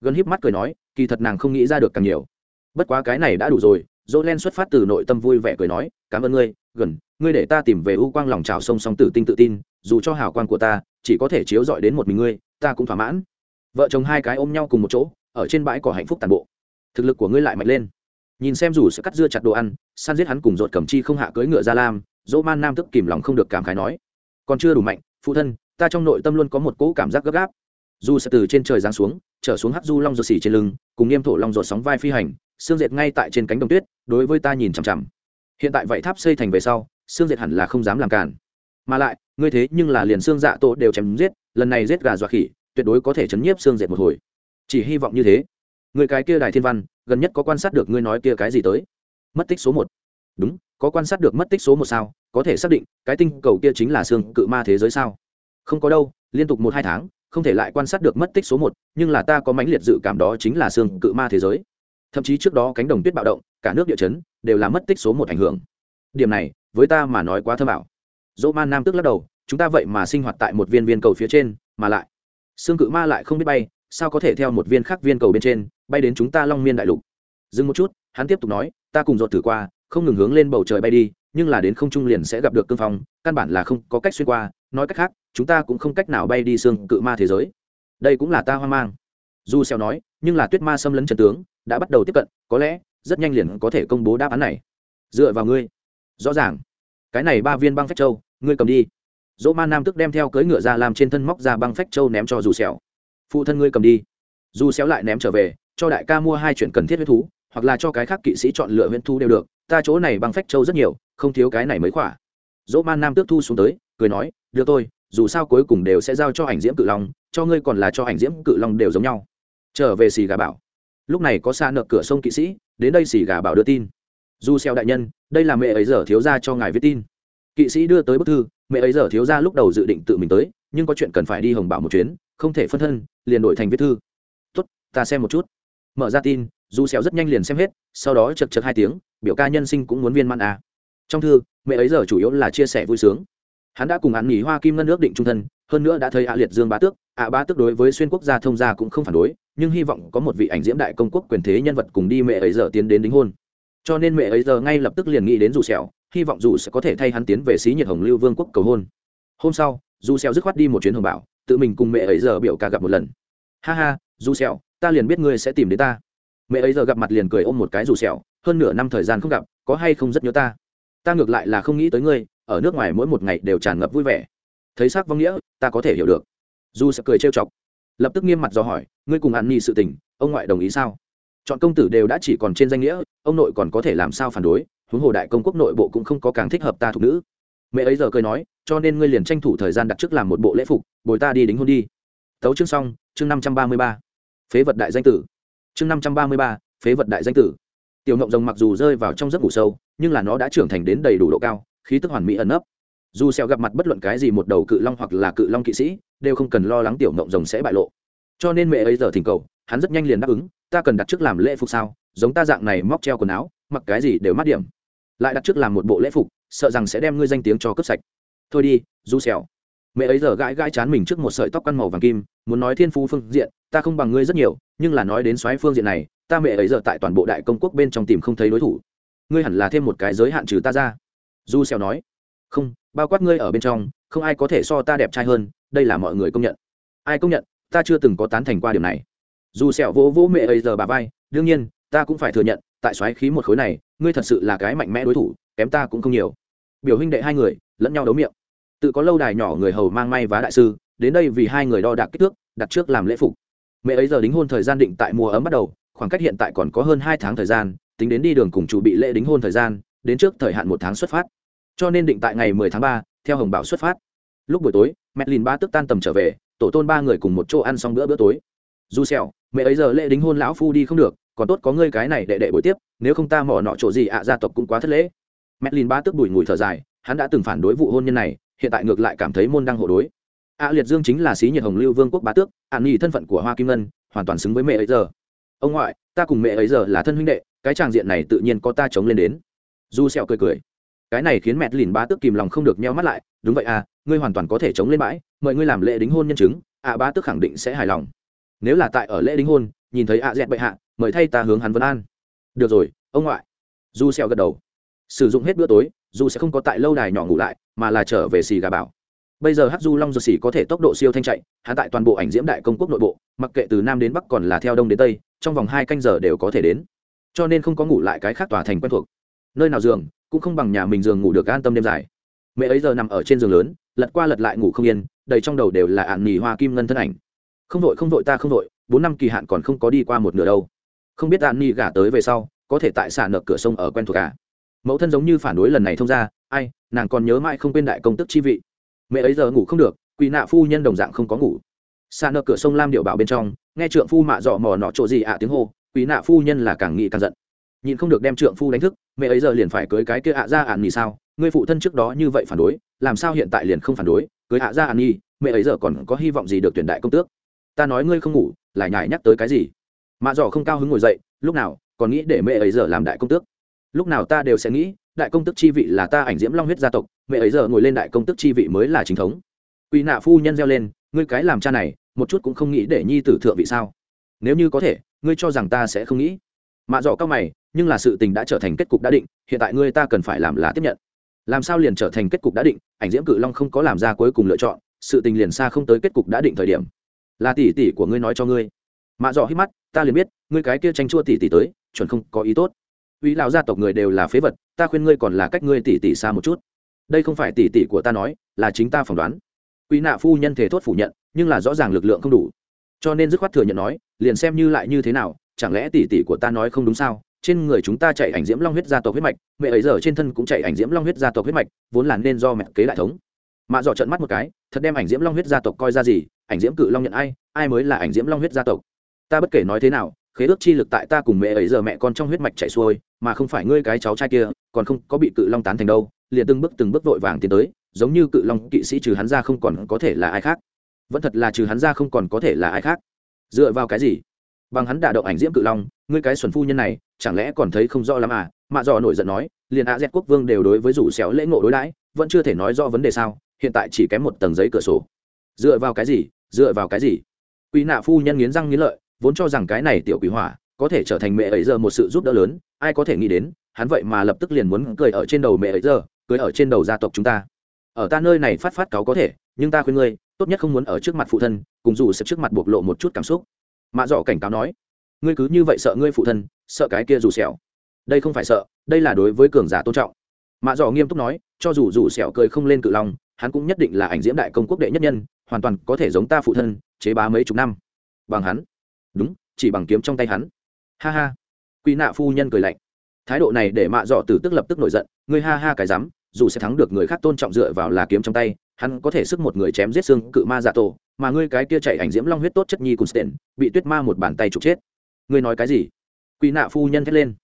Gần híp mắt cười nói, kỳ thật nàng không nghĩ ra được càng nhiều. Bất quá cái này đã đủ rồi dỗ len xuất phát từ nội tâm vui vẻ cười nói, cảm ơn ngươi, gần, ngươi để ta tìm về u quang lòng trào sông song tử tinh tự tin, dù cho hào quang của ta, chỉ có thể chiếu dọi đến một mình ngươi, ta cũng thỏa mãn. Vợ chồng hai cái ôm nhau cùng một chỗ, ở trên bãi cỏ hạnh phúc tàn bộ. Thực lực của ngươi lại mạnh lên. Nhìn xem dù sẽ cắt dưa chặt đồ ăn san giết hắn cùng dột cầm chi không hạ cưỡi ngựa ra lam, dỗ man nam tức kìm lòng không được cảm khái nói, còn chưa đủ mạnh, phụ thân ta trong nội tâm luôn có một cỗ cảm giác gấp gáp. Dù sẽ từ trên trời giáng xuống, trở xuống hắc du long ruột xỉ trên lưng, cùng nghiêm thổ long ruột sóng vai phi hành, xương dệt ngay tại trên cánh đồng tuyết, đối với ta nhìn chằm chằm. Hiện tại vậy tháp xây thành về sau, xương dệt hẳn là không dám làm cản. Mà lại, ngươi thế nhưng là liền xương dạ tổ đều chém giết, lần này giết gà dọa khỉ, tuyệt đối có thể chấn nhiếp xương dệt một hồi. Chỉ hy vọng như thế. Người cái kia đài thiên văn, gần nhất có quan sát được ngươi nói kia cái gì tới? Mất tích số một. Đúng, có quan sát được mất tích số một sao? Có thể xác định, cái tinh cầu kia chính là xương cự ma thế giới sao? Không có đâu, liên tục một hai tháng, không thể lại quan sát được mất tích số một, nhưng là ta có mãnh liệt dự cảm đó chính là xương cự ma thế giới. Thậm chí trước đó cánh đồng tuyết bạo động, cả nước địa chấn, đều là mất tích số một ảnh hưởng. Điểm này, với ta mà nói quá thơ bảo dỗ man nam tức lắc đầu, chúng ta vậy mà sinh hoạt tại một viên viên cầu phía trên, mà lại, xương cự ma lại không biết bay, sao có thể theo một viên khác viên cầu bên trên, bay đến chúng ta long miên đại lục? Dừng một chút, hắn tiếp tục nói, ta cùng dột thử qua, không ngừng hướng lên bầu trời bay đi, nhưng là đến không trung liền sẽ gặp được cương phong, căn bản là không có cách xuyên qua nói cách khác, chúng ta cũng không cách nào bay đi xương cự ma thế giới. Đây cũng là ta hoang mang. Du xeo nói, nhưng là tuyết ma xâm lấn trần tướng, đã bắt đầu tiếp cận, có lẽ, rất nhanh liền có thể công bố đáp án này. Dựa vào ngươi. Rõ ràng. Cái này ba viên băng phách châu, ngươi cầm đi. Dỗ ma nam tức đem theo cưỡi ngựa ra làm trên thân móc ra băng phách châu ném cho dù xẻo phụ thân ngươi cầm đi. Dù xéo lại ném trở về, cho đại ca mua hai chuyện cần thiết huyết thú, hoặc là cho cái khác kỵ sĩ chọn lựa huyết thú đều được. Ta chỗ này băng phách châu rất nhiều, không thiếu cái này mới khỏa dỗ man nam tước thu xuống tới, cười nói đưa tôi dù sao cuối cùng đều sẽ giao cho ảnh diễm cự long, cho ngươi còn là cho ảnh diễm cự long đều giống nhau. Trở về xì gà bảo. Lúc này có xa nợ cửa sông kỵ sĩ, đến đây xì gà bảo đưa tin. Du xeo đại nhân, đây là mẹ ấy giờ thiếu gia cho ngài viết tin. Kỵ sĩ đưa tới bức thư, mẹ ấy giờ thiếu gia lúc đầu dự định tự mình tới, nhưng có chuyện cần phải đi hồng bảo một chuyến, không thể phân thân, liền đổi thành viết thư. Tốt, ta xem một chút. Mở ra tin du xeo rất nhanh liền xem hết, sau đó chật chật hai tiếng, biểu ca nhân sinh cũng muốn viên mãn à. trong thư mẹ ấy giờ chủ yếu là chia sẻ vui sướng. Hắn đã cùng hắn nghỉ hoa kim ngân ước định trung thân, hơn nữa đã thấy ạ liệt dương bá tước. Ạ bá tước đối với xuyên quốc gia thông gia cũng không phản đối, nhưng hy vọng có một vị ảnh diễm đại công quốc quyền thế nhân vật cùng đi mẹ ấy giờ tiến đến đính hôn. Cho nên mẹ ấy giờ ngay lập tức liền nghĩ đến dù sẹo, hy vọng dù sẽ có thể thay hắn tiến về xí nhiệt hồng lưu vương quốc cầu hôn. Hôm sau, dù sẹo dứt khoát đi một chuyến hồng bảo tự mình cùng mẹ ấy giờ biểu ca gặp một lần. Ha ha, dù sẹo, ta liền biết ngươi sẽ tìm đến ta. Mẹ ấy giờ gặp mặt liền cười ôm một cái dù sẹo, hơn nửa năm thời gian không gặp, có hay không rất nhớ ta? Ta ngược lại là không nghĩ tới ngươi, ở nước ngoài mỗi một ngày đều tràn ngập vui vẻ. Thấy sắc vong nghĩa, ta có thể hiểu được. Dù sẽ cười trêu chọc. Lập tức nghiêm mặt do hỏi, ngươi cùng ăn nhi sự tình, ông ngoại đồng ý sao? Chọn công tử đều đã chỉ còn trên danh nghĩa, ông nội còn có thể làm sao phản đối, huống hồ đại công quốc nội bộ cũng không có càng thích hợp ta thuộc nữ. Mẹ ấy giờ cười nói, cho nên ngươi liền tranh thủ thời gian đặt trước làm một bộ lễ phục, bồi ta đi đính hôn đi. Tấu chương xong, chương năm trăm ba mươi ba. Phế vật đại danh tử. Chương năm trăm ba mươi ba, phế vật đại danh tử. Tiểu ngộng rồng mặc dù rơi vào trong giấc ngủ sâu nhưng là nó đã trưởng thành đến đầy đủ độ cao, khí tức hoàn mỹ ẩn nấp. Dù Xeo gặp mặt bất luận cái gì một đầu cự long hoặc là cự long kỵ sĩ, đều không cần lo lắng tiểu ngộng rồng sẽ bại lộ. Cho nên mẹ ấy giờ thỉnh cầu, hắn rất nhanh liền đáp ứng, ta cần đặt trước làm lễ phục sao? Giống ta dạng này móc treo quần áo, mặc cái gì đều mát điểm. Lại đặt trước làm một bộ lễ phục, sợ rằng sẽ đem ngươi danh tiếng cho cướp sạch. Thôi đi du Xeo. mẹ ấy giờ gãi gãi chán mình trước một sợi tóc căn màu vàng kim, muốn nói thiên phú phương diện, ta không bằng ngươi rất nhiều, nhưng là nói đến xoáy phương diện này, ta mẹ ấy giờ tại toàn bộ đại công quốc bên trong tìm không thấy đối thủ ngươi hẳn là thêm một cái giới hạn trừ ta ra. Du xèo nói, không, bao quát ngươi ở bên trong, không ai có thể so ta đẹp trai hơn, đây là mọi người công nhận. Ai công nhận, ta chưa từng có tán thành qua điều này. Dù sẹo vỗ vỗ mẹ ấy giờ bà vai, đương nhiên, ta cũng phải thừa nhận, tại xoáy khí một khối này, ngươi thật sự là cái mạnh mẽ đối thủ, kém ta cũng không nhiều. Biểu huynh đệ hai người, lẫn nhau đấu miệng. Tự có lâu đài nhỏ người hầu mang may vá đại sư, đến đây vì hai người đo đạc kích thước, đặt trước làm lễ phục. Mẹ ấy giờ đính hôn thời gian định tại mùa ấm bắt đầu, khoảng cách hiện tại còn có hơn hai tháng thời gian tính đến đi đường cùng chủ bị lễ đính hôn thời gian, đến trước thời hạn một tháng xuất phát. Cho nên định tại ngày mười tháng 3 theo hồng bảo xuất phát. Lúc buổi tối, mẹ lìn ba tức tan tầm trở về, tổ tôn ba người cùng một chỗ ăn xong bữa bữa tối. Du sẹo mẹ ấy giờ lễ đính hôn lão phu đi không được, còn tốt có ngươi cái này đệ đệ buổi tiếp, nếu không ta mỏ nọ chỗ gì ạ, gia tộc cũng quá thất lễ. Mẹ lìn ba tức bùi ngùi thở dài, hắn đã từng phản đối vụ hôn nhân này, hiện tại ngược lại cảm thấy môn đăng hộ đối. Ạ liệt dương chính là sĩ nhiệt hồng lưu vương quốc bá tước ạn nghi thân phận của hoa kim ngân, hoàn toàn xứng với mẹ ấy giờ. Ông ngoại, ta cùng mẹ ấy giờ là thân huynh đệ cái tràng diện này tự nhiên có ta chống lên đến. Du sẹo cười cười. Cái này khiến mẹ lìn bá tước kìm lòng không được nheo mắt lại, đúng vậy à ngươi hoàn toàn có thể chống lên bãi, mời ngươi làm lễ đính hôn nhân chứng, ạ bá tước khẳng định sẽ hài lòng. Nếu là tại ở lễ đính hôn, nhìn thấy ạ dẹt bệ hạ, mời thay ta hướng hắn vân an. Được rồi, ông ngoại. Du xeo gật đầu. Sử dụng hết bữa tối du sẽ không có tại lâu đài nhỏ ngủ lại, mà là trở về xì gà bảo. Bây giờ hắc du long dược xỉ có thể tốc độ siêu thanh chạy hạ tại toàn bộ ảnh diễm đại công quốc nội bộ, mặc kệ từ nam đến bắc còn là theo đông đến tây, trong vòng hai canh giờ đều có thể đến cho nên không có ngủ lại cái khác tòa thành quen thuộc. Nơi nào giường, cũng không bằng nhà mình giường ngủ được an tâm đêm dài. Mẹ ấy giờ nằm ở trên giường lớn, lật qua lật lại ngủ không yên, đầy trong đầu đều là ạn nghỉ hoa kim ngân thân ảnh. Không vội không vội ta không vội, bốn năm kỳ hạn còn không có đi qua một nửa đâu. Không biết ạn nghỉ gả tới về sau, có thể tại xả nợ cửa sông ở quen thuộc cả à? mẫu thân giống như phản đối lần này thông ra, ai, nàng còn nhớ mãi không quên đại công tức chi vị. Mẹ ấy giờ ngủ không được quỳ nạ phu nhân đồng dạng không có ngủ. Xa nợ cửa sông lam điệu bảo bên trong, nghe trượng phu mạ dọ mò nọ chỗ gì ạ tiếng hô quý nạ phu nhân là càng nghĩ càng giận. Nhìn không được đem trượng phu đánh thức mẹ ấy giờ liền phải cưới cái kia ạ ra ạn nhi sao? Người phụ thân trước đó như vậy phản đối làm sao hiện tại liền không phản đối? Cưới ạ ra ạn nhi, mẹ ấy giờ còn có hy vọng gì được tuyển đại công tước? Ta nói ngươi không ngủ lại nhải nhắc tới cái gì? Mạ dò không cao hứng ngồi dậy lúc nào còn nghĩ để mẹ ấy giờ làm đại công tước? Lúc nào ta đều sẽ nghĩ đại công tức chi vị là ta ảnh diễm long huyết gia tộc mẹ ấy giờ ngồi lên đại công tức chi vị mới là chính thống. Quỳ nạ phu nhân reo lên ngươi cái làm cha này một chút cũng không nghĩ để nhi tử thượng vị sao? Nếu như có thể ngươi cho rằng ta sẽ không nghĩ. Mạ dọ cao mày, nhưng là sự tình đã trở thành kết cục đã định, hiện tại ngươi ta cần phải làm là tiếp nhận. Làm sao liền trở thành kết cục đã định, ảnh diễm cự long không có làm ra cuối cùng lựa chọn, sự tình liền xa không tới kết cục đã định thời điểm. Là tỷ tỷ của ngươi nói cho ngươi. Mạ dọ hít mắt, ta liền biết, ngươi cái kia tranh chua tỷ tỷ tới, chuẩn không có ý tốt. Uy lão gia tộc người đều là phế vật, ta khuyên ngươi còn là cách ngươi tỷ tỷ xa một chút. Đây không phải tỷ tỷ của ta nói, là chính ta phỏng đoán. Quý nạ phu nhân thể thốt phủ nhận, nhưng là rõ ràng lực lượng không đủ cho nên dứt khoát thừa nhận nói, liền xem như lại như thế nào, chẳng lẽ tỷ tỷ của ta nói không đúng sao? Trên người chúng ta chạy ảnh diễm long huyết gia tộc huyết mạch, mẹ ấy giờ trên thân cũng chạy ảnh diễm long huyết gia tộc huyết mạch, vốn là nên do mẹ kế đại thống. Mạ dọ trận mắt một cái, thật đem ảnh diễm long huyết gia tộc coi ra gì? Ảnh diễm cự long nhận ai? Ai mới là ảnh diễm long huyết gia tộc? Ta bất kể nói thế nào, khế ước chi lực tại ta cùng mẹ ấy giờ mẹ con trong huyết mạch chạy xuôi, mà không phải ngươi cái cháu trai kia, còn không có bị cự long tán thành đâu. Liền từng bước từng bước vội vàng tiến tới, giống như cự long kỵ sĩ trừ hắn ra không còn có thể là ai khác vẫn thật là trừ hắn ra không còn có thể là ai khác. Dựa vào cái gì? Bằng hắn đả động ảnh diễm cự long, ngươi cái xuẩn phu nhân này, chẳng lẽ còn thấy không rõ lắm à? Mạ dò nổi giận nói, liền a z quốc vương đều đối với rủ xéo lễ ngộ đối đãi, vẫn chưa thể nói rõ vấn đề sao, hiện tại chỉ kém một tầng giấy cửa sổ. Dựa vào cái gì? Dựa vào cái gì? Quỷ nạ phu nhân nghiến răng nghiến lợi, vốn cho rằng cái này tiểu quỷ hỏa có thể trở thành mẹ ấy giờ một sự giúp đỡ lớn, ai có thể nghĩ đến, hắn vậy mà lập tức liền muốn cười ở trên đầu mẹ ấy giờ, cười ở trên đầu gia tộc chúng ta. Ở ta nơi này phát phát cáo có thể nhưng ta khuyên ngươi tốt nhất không muốn ở trước mặt phụ thân cùng dù sẽ trước mặt bộc lộ một chút cảm xúc. Mạ dọ cảnh cáo nói. Ngươi cứ như vậy sợ ngươi phụ thân sợ cái kia dù sẹo. Đây không phải sợ đây là đối với cường giả tôn trọng. Mạ dọ nghiêm túc nói cho dù dù sẹo cười không lên cự long hắn cũng nhất định là ảnh diễm đại công quốc đệ nhất nhân hoàn toàn có thể giống ta phụ thân chế bá mấy chục năm. Bằng hắn. Đúng chỉ bằng kiếm trong tay hắn. Ha ha. Quỷ nạ phu nhân cười lạnh. Thái độ này để mạ dọ tử tức lập tức nổi giận ngươi ha ha cái dám, dù sẽ thắng được người khác tôn trọng dựa vào là kiếm trong tay hắn có thể sức một người chém giết xương cự ma dạ tổ, mà ngươi cái kia chạy ảnh diễm long huyết tốt chất nhi cùng sten bị tuyết ma một bàn tay trục chết. Ngươi nói cái gì? Quỷ nạ phu nhân thét lên.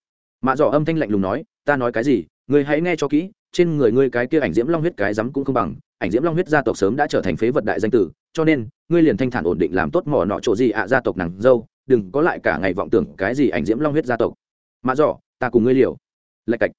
Mạ dọ âm thanh lạnh lùng nói, ta nói cái gì? Ngươi hãy nghe cho kỹ, trên người ngươi cái kia ảnh diễm long huyết cái rắm cũng không bằng. Ảnh diễm long huyết gia tộc sớm đã trở thành phế vật đại danh tử, cho nên, ngươi liền thanh thản ổn định làm tốt mỏ nọ chỗ gì ạ gia tộc nàng dâu, đừng có lại cả ngày vọng tưởng cái gì ảnh diễm long huyết gia tộc. Mạ dọ, ta cùng ngươi liều. Lạch cạch.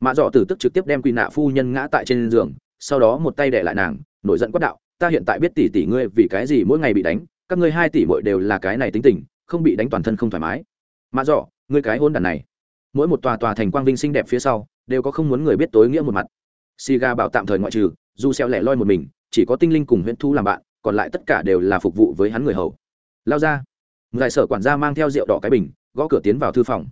Mạ dọ tử tức trực tiếp đem quỳ nạ phu nhân ngã tại trên giường sau đó một tay đẻ lại nàng, nổi giận quát đạo, ta hiện tại biết tỷ tỷ ngươi vì cái gì mỗi ngày bị đánh, các ngươi hai tỷ mỗi đều là cái này tính tình, không bị đánh toàn thân không thoải mái. Mà dọ, ngươi cái hôn đàn này. Mỗi một tòa tòa thành quang vinh xinh đẹp phía sau, đều có không muốn người biết tối nghĩa một mặt. Si ga bảo tạm thời ngoại trừ, dù xeo lẻ loi một mình, chỉ có tinh linh cùng huyễn thu làm bạn, còn lại tất cả đều là phục vụ với hắn người hầu. Lao ra. Giải sở quản gia mang theo rượu đỏ cái bình, gõ cửa tiến vào thư phòng.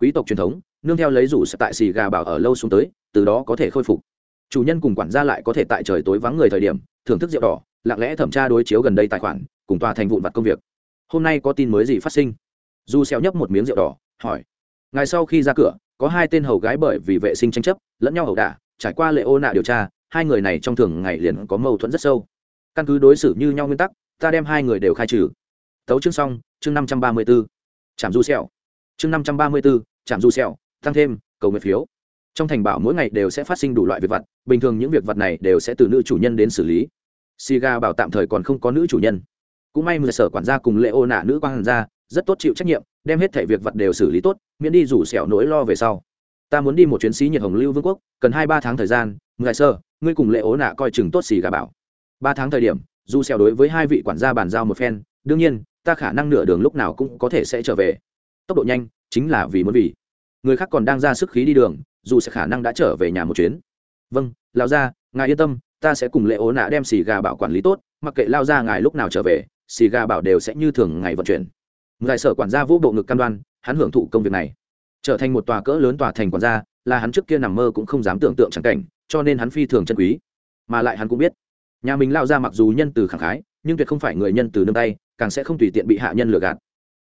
Quý tộc truyền thống, nương theo lấy rủ sẽ tại xì gà bảo ở lâu xuống tới, từ đó có thể khôi phục chủ nhân cùng quản gia lại có thể tại trời tối vắng người thời điểm thưởng thức rượu đỏ lặng lẽ thẩm tra đối chiếu gần đây tài khoản cùng tòa thành vụn vặt công việc. Hôm nay có tin mới gì phát sinh? Du xeo nhấp một miếng rượu đỏ hỏi. Ngày sau khi ra cửa có hai tên hầu gái bởi vì vệ sinh tranh chấp lẫn nhau hầu đả trải qua lệ ô nạ điều tra hai người này trong thường ngày liền có mâu thuẫn rất sâu. Căn cứ đối xử như nhau nguyên tắc ta đem hai người đều khai trừ. Tấu chương xong chương năm trăm ba mươi b chạm du xeo. chương năm trăm ba mươi b chạm du xeo, tăng thêm cầu nguyện phiếu trong thành bảo mỗi ngày đều sẽ phát sinh đủ loại việc vặt, bình thường những việc vặt này đều sẽ từ nữ chủ nhân đến xử lý. Siga bảo tạm thời còn không có nữ chủ nhân. Cũng may mười sở quản gia cùng lệ ô nạ nữ quan gia, rất tốt chịu trách nhiệm, đem hết thể việc vặt đều xử lý tốt, miễn đi rủ sẹo nỗi lo về sau. Ta muốn đi một chuyến sĩ nhiệt hồng lưu vương quốc, cần hai ba tháng thời gian. Ngài sơ, ngươi cùng lệ ố nạ coi chừng tốt xì gà bảo. Ba tháng thời điểm, dù xèo đối với hai vị quản gia bàn giao một phen, đương nhiên, ta khả năng nửa đường lúc nào cũng có thể sẽ trở về. Tốc độ nhanh, chính là vì muốn vì. Người khác còn đang ra sức khí đi đường dù sẽ khả năng đã trở về nhà một chuyến. Vâng lao ra ngài yên tâm, ta sẽ cùng lệ ố nạ đem xì gà bảo quản lý tốt, mặc kệ lao ra ngài lúc nào trở về, xì gà bảo đều sẽ như thường ngày vận chuyển. Ngài sở quản gia vũ bộ ngực cam đoan, hắn hưởng thụ công việc này. Trở thành một tòa cỡ lớn tòa thành quản gia, là hắn trước kia nằm mơ cũng không dám tưởng tượng chẳng cảnh, cho nên hắn phi thường chân quý. Mà lại hắn cũng biết, nhà mình lao ra mặc dù nhân từ khẳng khái, nhưng tuyệt không phải người nhân từ nương tay, càng sẽ không tùy tiện bị hạ nhân lừa gạt.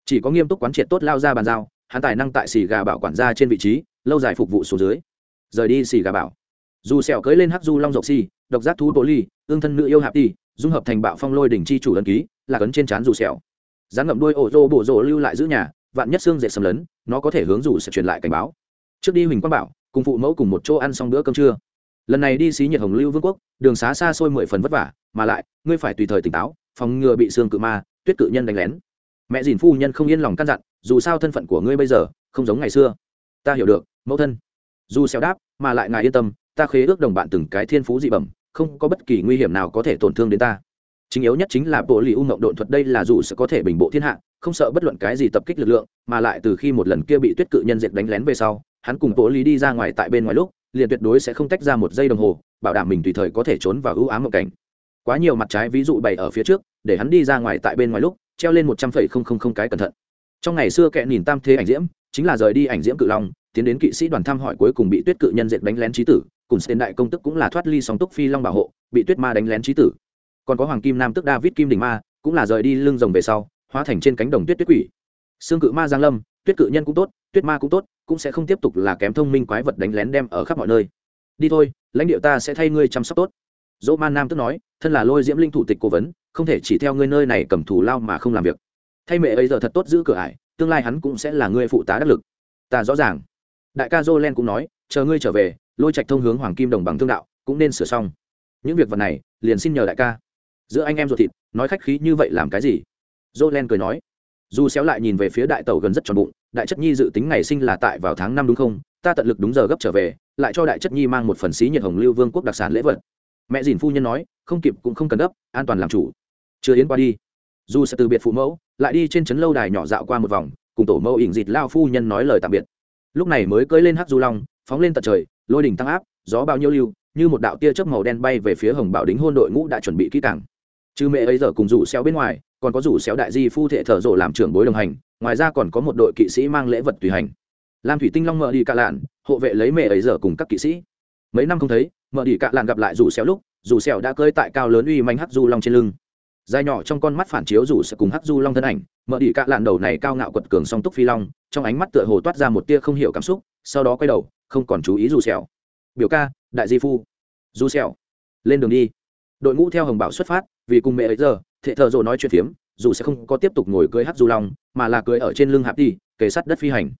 Chỉ có nghiêm túc quán triệt tốt lao ra bàn giao hắn tài năng tại xì gà bảo quản gia trên vị trí lâu dài phục vụ số dưới. Rời đi xì gà bảo. Dù sẹo cưới lên hắc du long dọc xì độc giác thú bồ ly ương thân nữ yêu hạp đi dung hợp thành bạo phong lôi đỉnh chi chủ ấn ký là cấn trên chán dù sẹo. Dán ngậm đuôi ổ rô bổ rộ lưu lại giữ nhà vạn nhất xương dệt sầm lớn, nó có thể hướng dù sẽ truyền lại cảnh báo. Trước đi huỳnh quang bảo cùng phụ mẫu cùng một chỗ ăn xong bữa cơm trưa. Lần này đi xí nhiệt hồng lưu vương quốc đường xá xa xôi mười phần vất vả mà lại ngươi phải tùy thời tỉnh táo phòng ngừa bị xương cự ma tuyết cự nhân đánh lén. Mẹ dìn phu nhân không yên lòng căn dặn dù sao thân phận của ngươi bây giờ không giống ngày xưa. Ta hiểu được, mẫu thân. Dù xéo đáp, mà lại ngài yên tâm, ta khế ước đồng bạn từng cái thiên phú dị bẩm, không có bất kỳ nguy hiểm nào có thể tổn thương đến ta. Chính yếu nhất chính là bộ lì u ngộng độn thuật đây là dù sẽ có thể bình bộ thiên hạ, không sợ bất luận cái gì tập kích lực lượng, mà lại từ khi một lần kia bị tuyết cự nhân diệt đánh lén về sau, hắn cùng bộ lì đi ra ngoài tại bên ngoài lúc, liền tuyệt đối sẽ không tách ra một giây đồng hồ, bảo đảm mình tùy thời có thể trốn vào ưu ám ngộng cảnh. Quá nhiều mặt trái ví dụ bày ở phía trước, để hắn đi ra ngoài tại bên ngoài lúc, treo lên một trăm phẩy không không không cái cẩn thận trong ngày xưa kẻ nhìn tam thế ảnh diễm, chính là rời đi ảnh diễm cự long, tiến đến kỵ sĩ đoàn thăm hỏi cuối cùng bị tuyết cự nhân diệt đánh lén trí tử, cùng tên đại công tức cũng là thoát ly song túc phi long bảo hộ, bị tuyết ma đánh lén trí tử. Còn có hoàng kim nam tức david kim đình ma, cũng là rời đi lưng rồng về sau, hóa thành trên cánh đồng tuyết tuyết quỷ. Xương cự ma giang lâm, tuyết cự nhân cũng tốt, tuyết ma cũng tốt, cũng sẽ không tiếp tục là kém thông minh quái vật đánh lén đem ở khắp mọi nơi. Đi thôi, lãnh địa ta sẽ thay ngươi chăm sóc tốt. Dỗ man nam tức nói, thân là lôi diễm linh thủ tịch cố vấn, không thể chỉ theo ngươi nơi này cầm thù lao mà không làm việc thay mẹ ấy giờ thật tốt giữ cửa ải, tương lai hắn cũng sẽ là ngươi phụ tá đắc lực. Ta rõ ràng. Đại ca jolen cũng nói, chờ ngươi trở về, lôi trạch thông hướng hoàng kim đồng bằng thương đạo, cũng nên sửa xong. Những việc vật này, liền xin nhờ đại ca. Giữa anh em ruột thịt, nói khách khí như vậy làm cái gì? Jolen cười nói, dù xéo lại nhìn về phía đại tàu gần rất tròn bụng, đại chất nhi dự tính ngày sinh là tại vào tháng năm đúng không? Ta tận lực đúng giờ gấp trở về, lại cho đại chất nhi mang một phần xí nhiệt hồng lưu vương quốc đặc sản lễ vật. Mẹ dìn phu nhân nói, không kịp cũng không cần gấp, an toàn làm chủ. Chưa yến qua đi. Dù sẽ từ biệt phụ mẫu lại đi trên trấn lâu đài nhỏ dạo qua một vòng, cùng tổ mẫu ỉn dịt lao phu nhân nói lời tạm biệt. Lúc này mới cưỡi lên hắc du long, phóng lên tận trời, lôi đỉnh tăng áp, gió bao nhiêu lưu, như một đạo tia chớp màu đen bay về phía hồng bảo đính hôn đội ngũ đã chuẩn bị kỹ càng. Chứ mẹ ấy giờ cùng rủ xéo bên ngoài, còn có rủ xéo đại di phu thệ thở rộ làm trưởng bối đồng hành, ngoài ra còn có một đội kỵ sĩ mang lễ vật tùy hành. Lam thủy tinh long mở đi cạ lạn, hộ vệ lấy mẹ ấy giờ cùng các kỵ sĩ. Mấy năm không thấy, mở đi cạ lạn gặp lại rủ xéo lúc, rủ xéo đã cơi tại cao lớn uy manh hắc du long trên lưng dài nhỏ trong con mắt phản chiếu rủ sẽ cùng hắc du long thân ảnh, mở đi cạ lạn đầu này cao ngạo quật cường song túc phi long, trong ánh mắt tựa hồ toát ra một tia không hiểu cảm xúc, sau đó quay đầu, không còn chú ý rủ sẹo. Biểu ca, đại di phu. Rủ sẹo, lên đường đi. Đội ngũ theo hồng bảo xuất phát, vì cùng mẹ ấy giờ, thệ thợ rộ nói chuyện phiếm, dù sẽ không có tiếp tục ngồi cưới hát du long, mà là cưới ở trên lưng hạp đi, kề sát đất phi hành.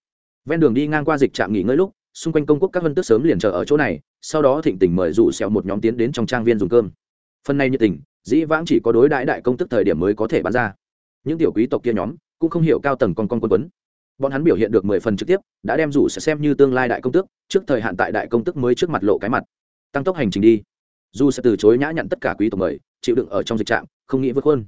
Ven đường đi ngang qua dịch trạm nghỉ ngơi lúc, xung quanh công quốc các vân tước sớm liền chờ ở chỗ này, sau đó thịnh tình mời rủ sẹo một nhóm tiến đến trong trang viên dùng cơm. Phần này nhiệt tình dĩ vãng chỉ có đối đãi đại công tức thời điểm mới có thể bán ra. Những tiểu quý tộc kia nhóm cũng không hiểu cao tầng con con quân quấn bọn hắn biểu hiện được mười phần trực tiếp, đã đem rủ sẽ xem như tương lai đại công tước, trước thời hạn tại đại công tức mới trước mặt lộ cái mặt. Tăng tốc hành trình đi. Dù sẽ từ chối nhã nhận tất cả quý tộc mời, chịu đựng ở trong dịch trạm không nghĩ vượt hơn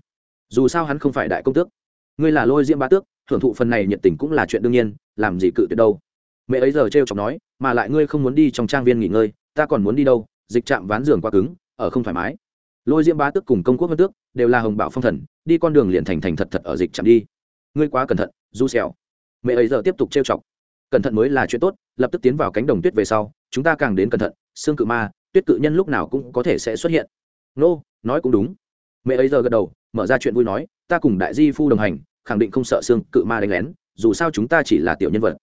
dù sao hắn không phải đại công tước. Ngươi là lôi diễm ba tước hưởng thụ phần này nhiệt tình cũng là chuyện đương nhiên, làm gì cự tuyệt đâu. Mẹ ấy giờ t r e o chọc nói, mà lại ngươi không muốn đi trong trang viên nghỉ ngơi, ta còn muốn đi đâu, dịch trạm ván giường quá cứng, ở không thoải mái lôi diễm ba tước cùng công quốc vân tước đều là hồng bảo phong thần, đi con đường liền thành thành thật thật ở dịch chạm đi. Ngươi quá cẩn thận, du xèo mẹ ấy giờ tiếp tục trêu chọc. Cẩn thận mới là chuyện tốt, lập tức tiến vào cánh đồng tuyết về sau, chúng ta càng đến cẩn thận xương cự ma, tuyết cự nhân lúc nào cũng có thể sẽ xuất hiện. Nô, nói cũng đúng. Mẹ ấy giờ gật đầu, mở ra chuyện vui nói, ta cùng đại di phu đồng hành, khẳng định không sợ xương cự ma đánh lén, dù sao chúng ta chỉ là tiểu nhân vật.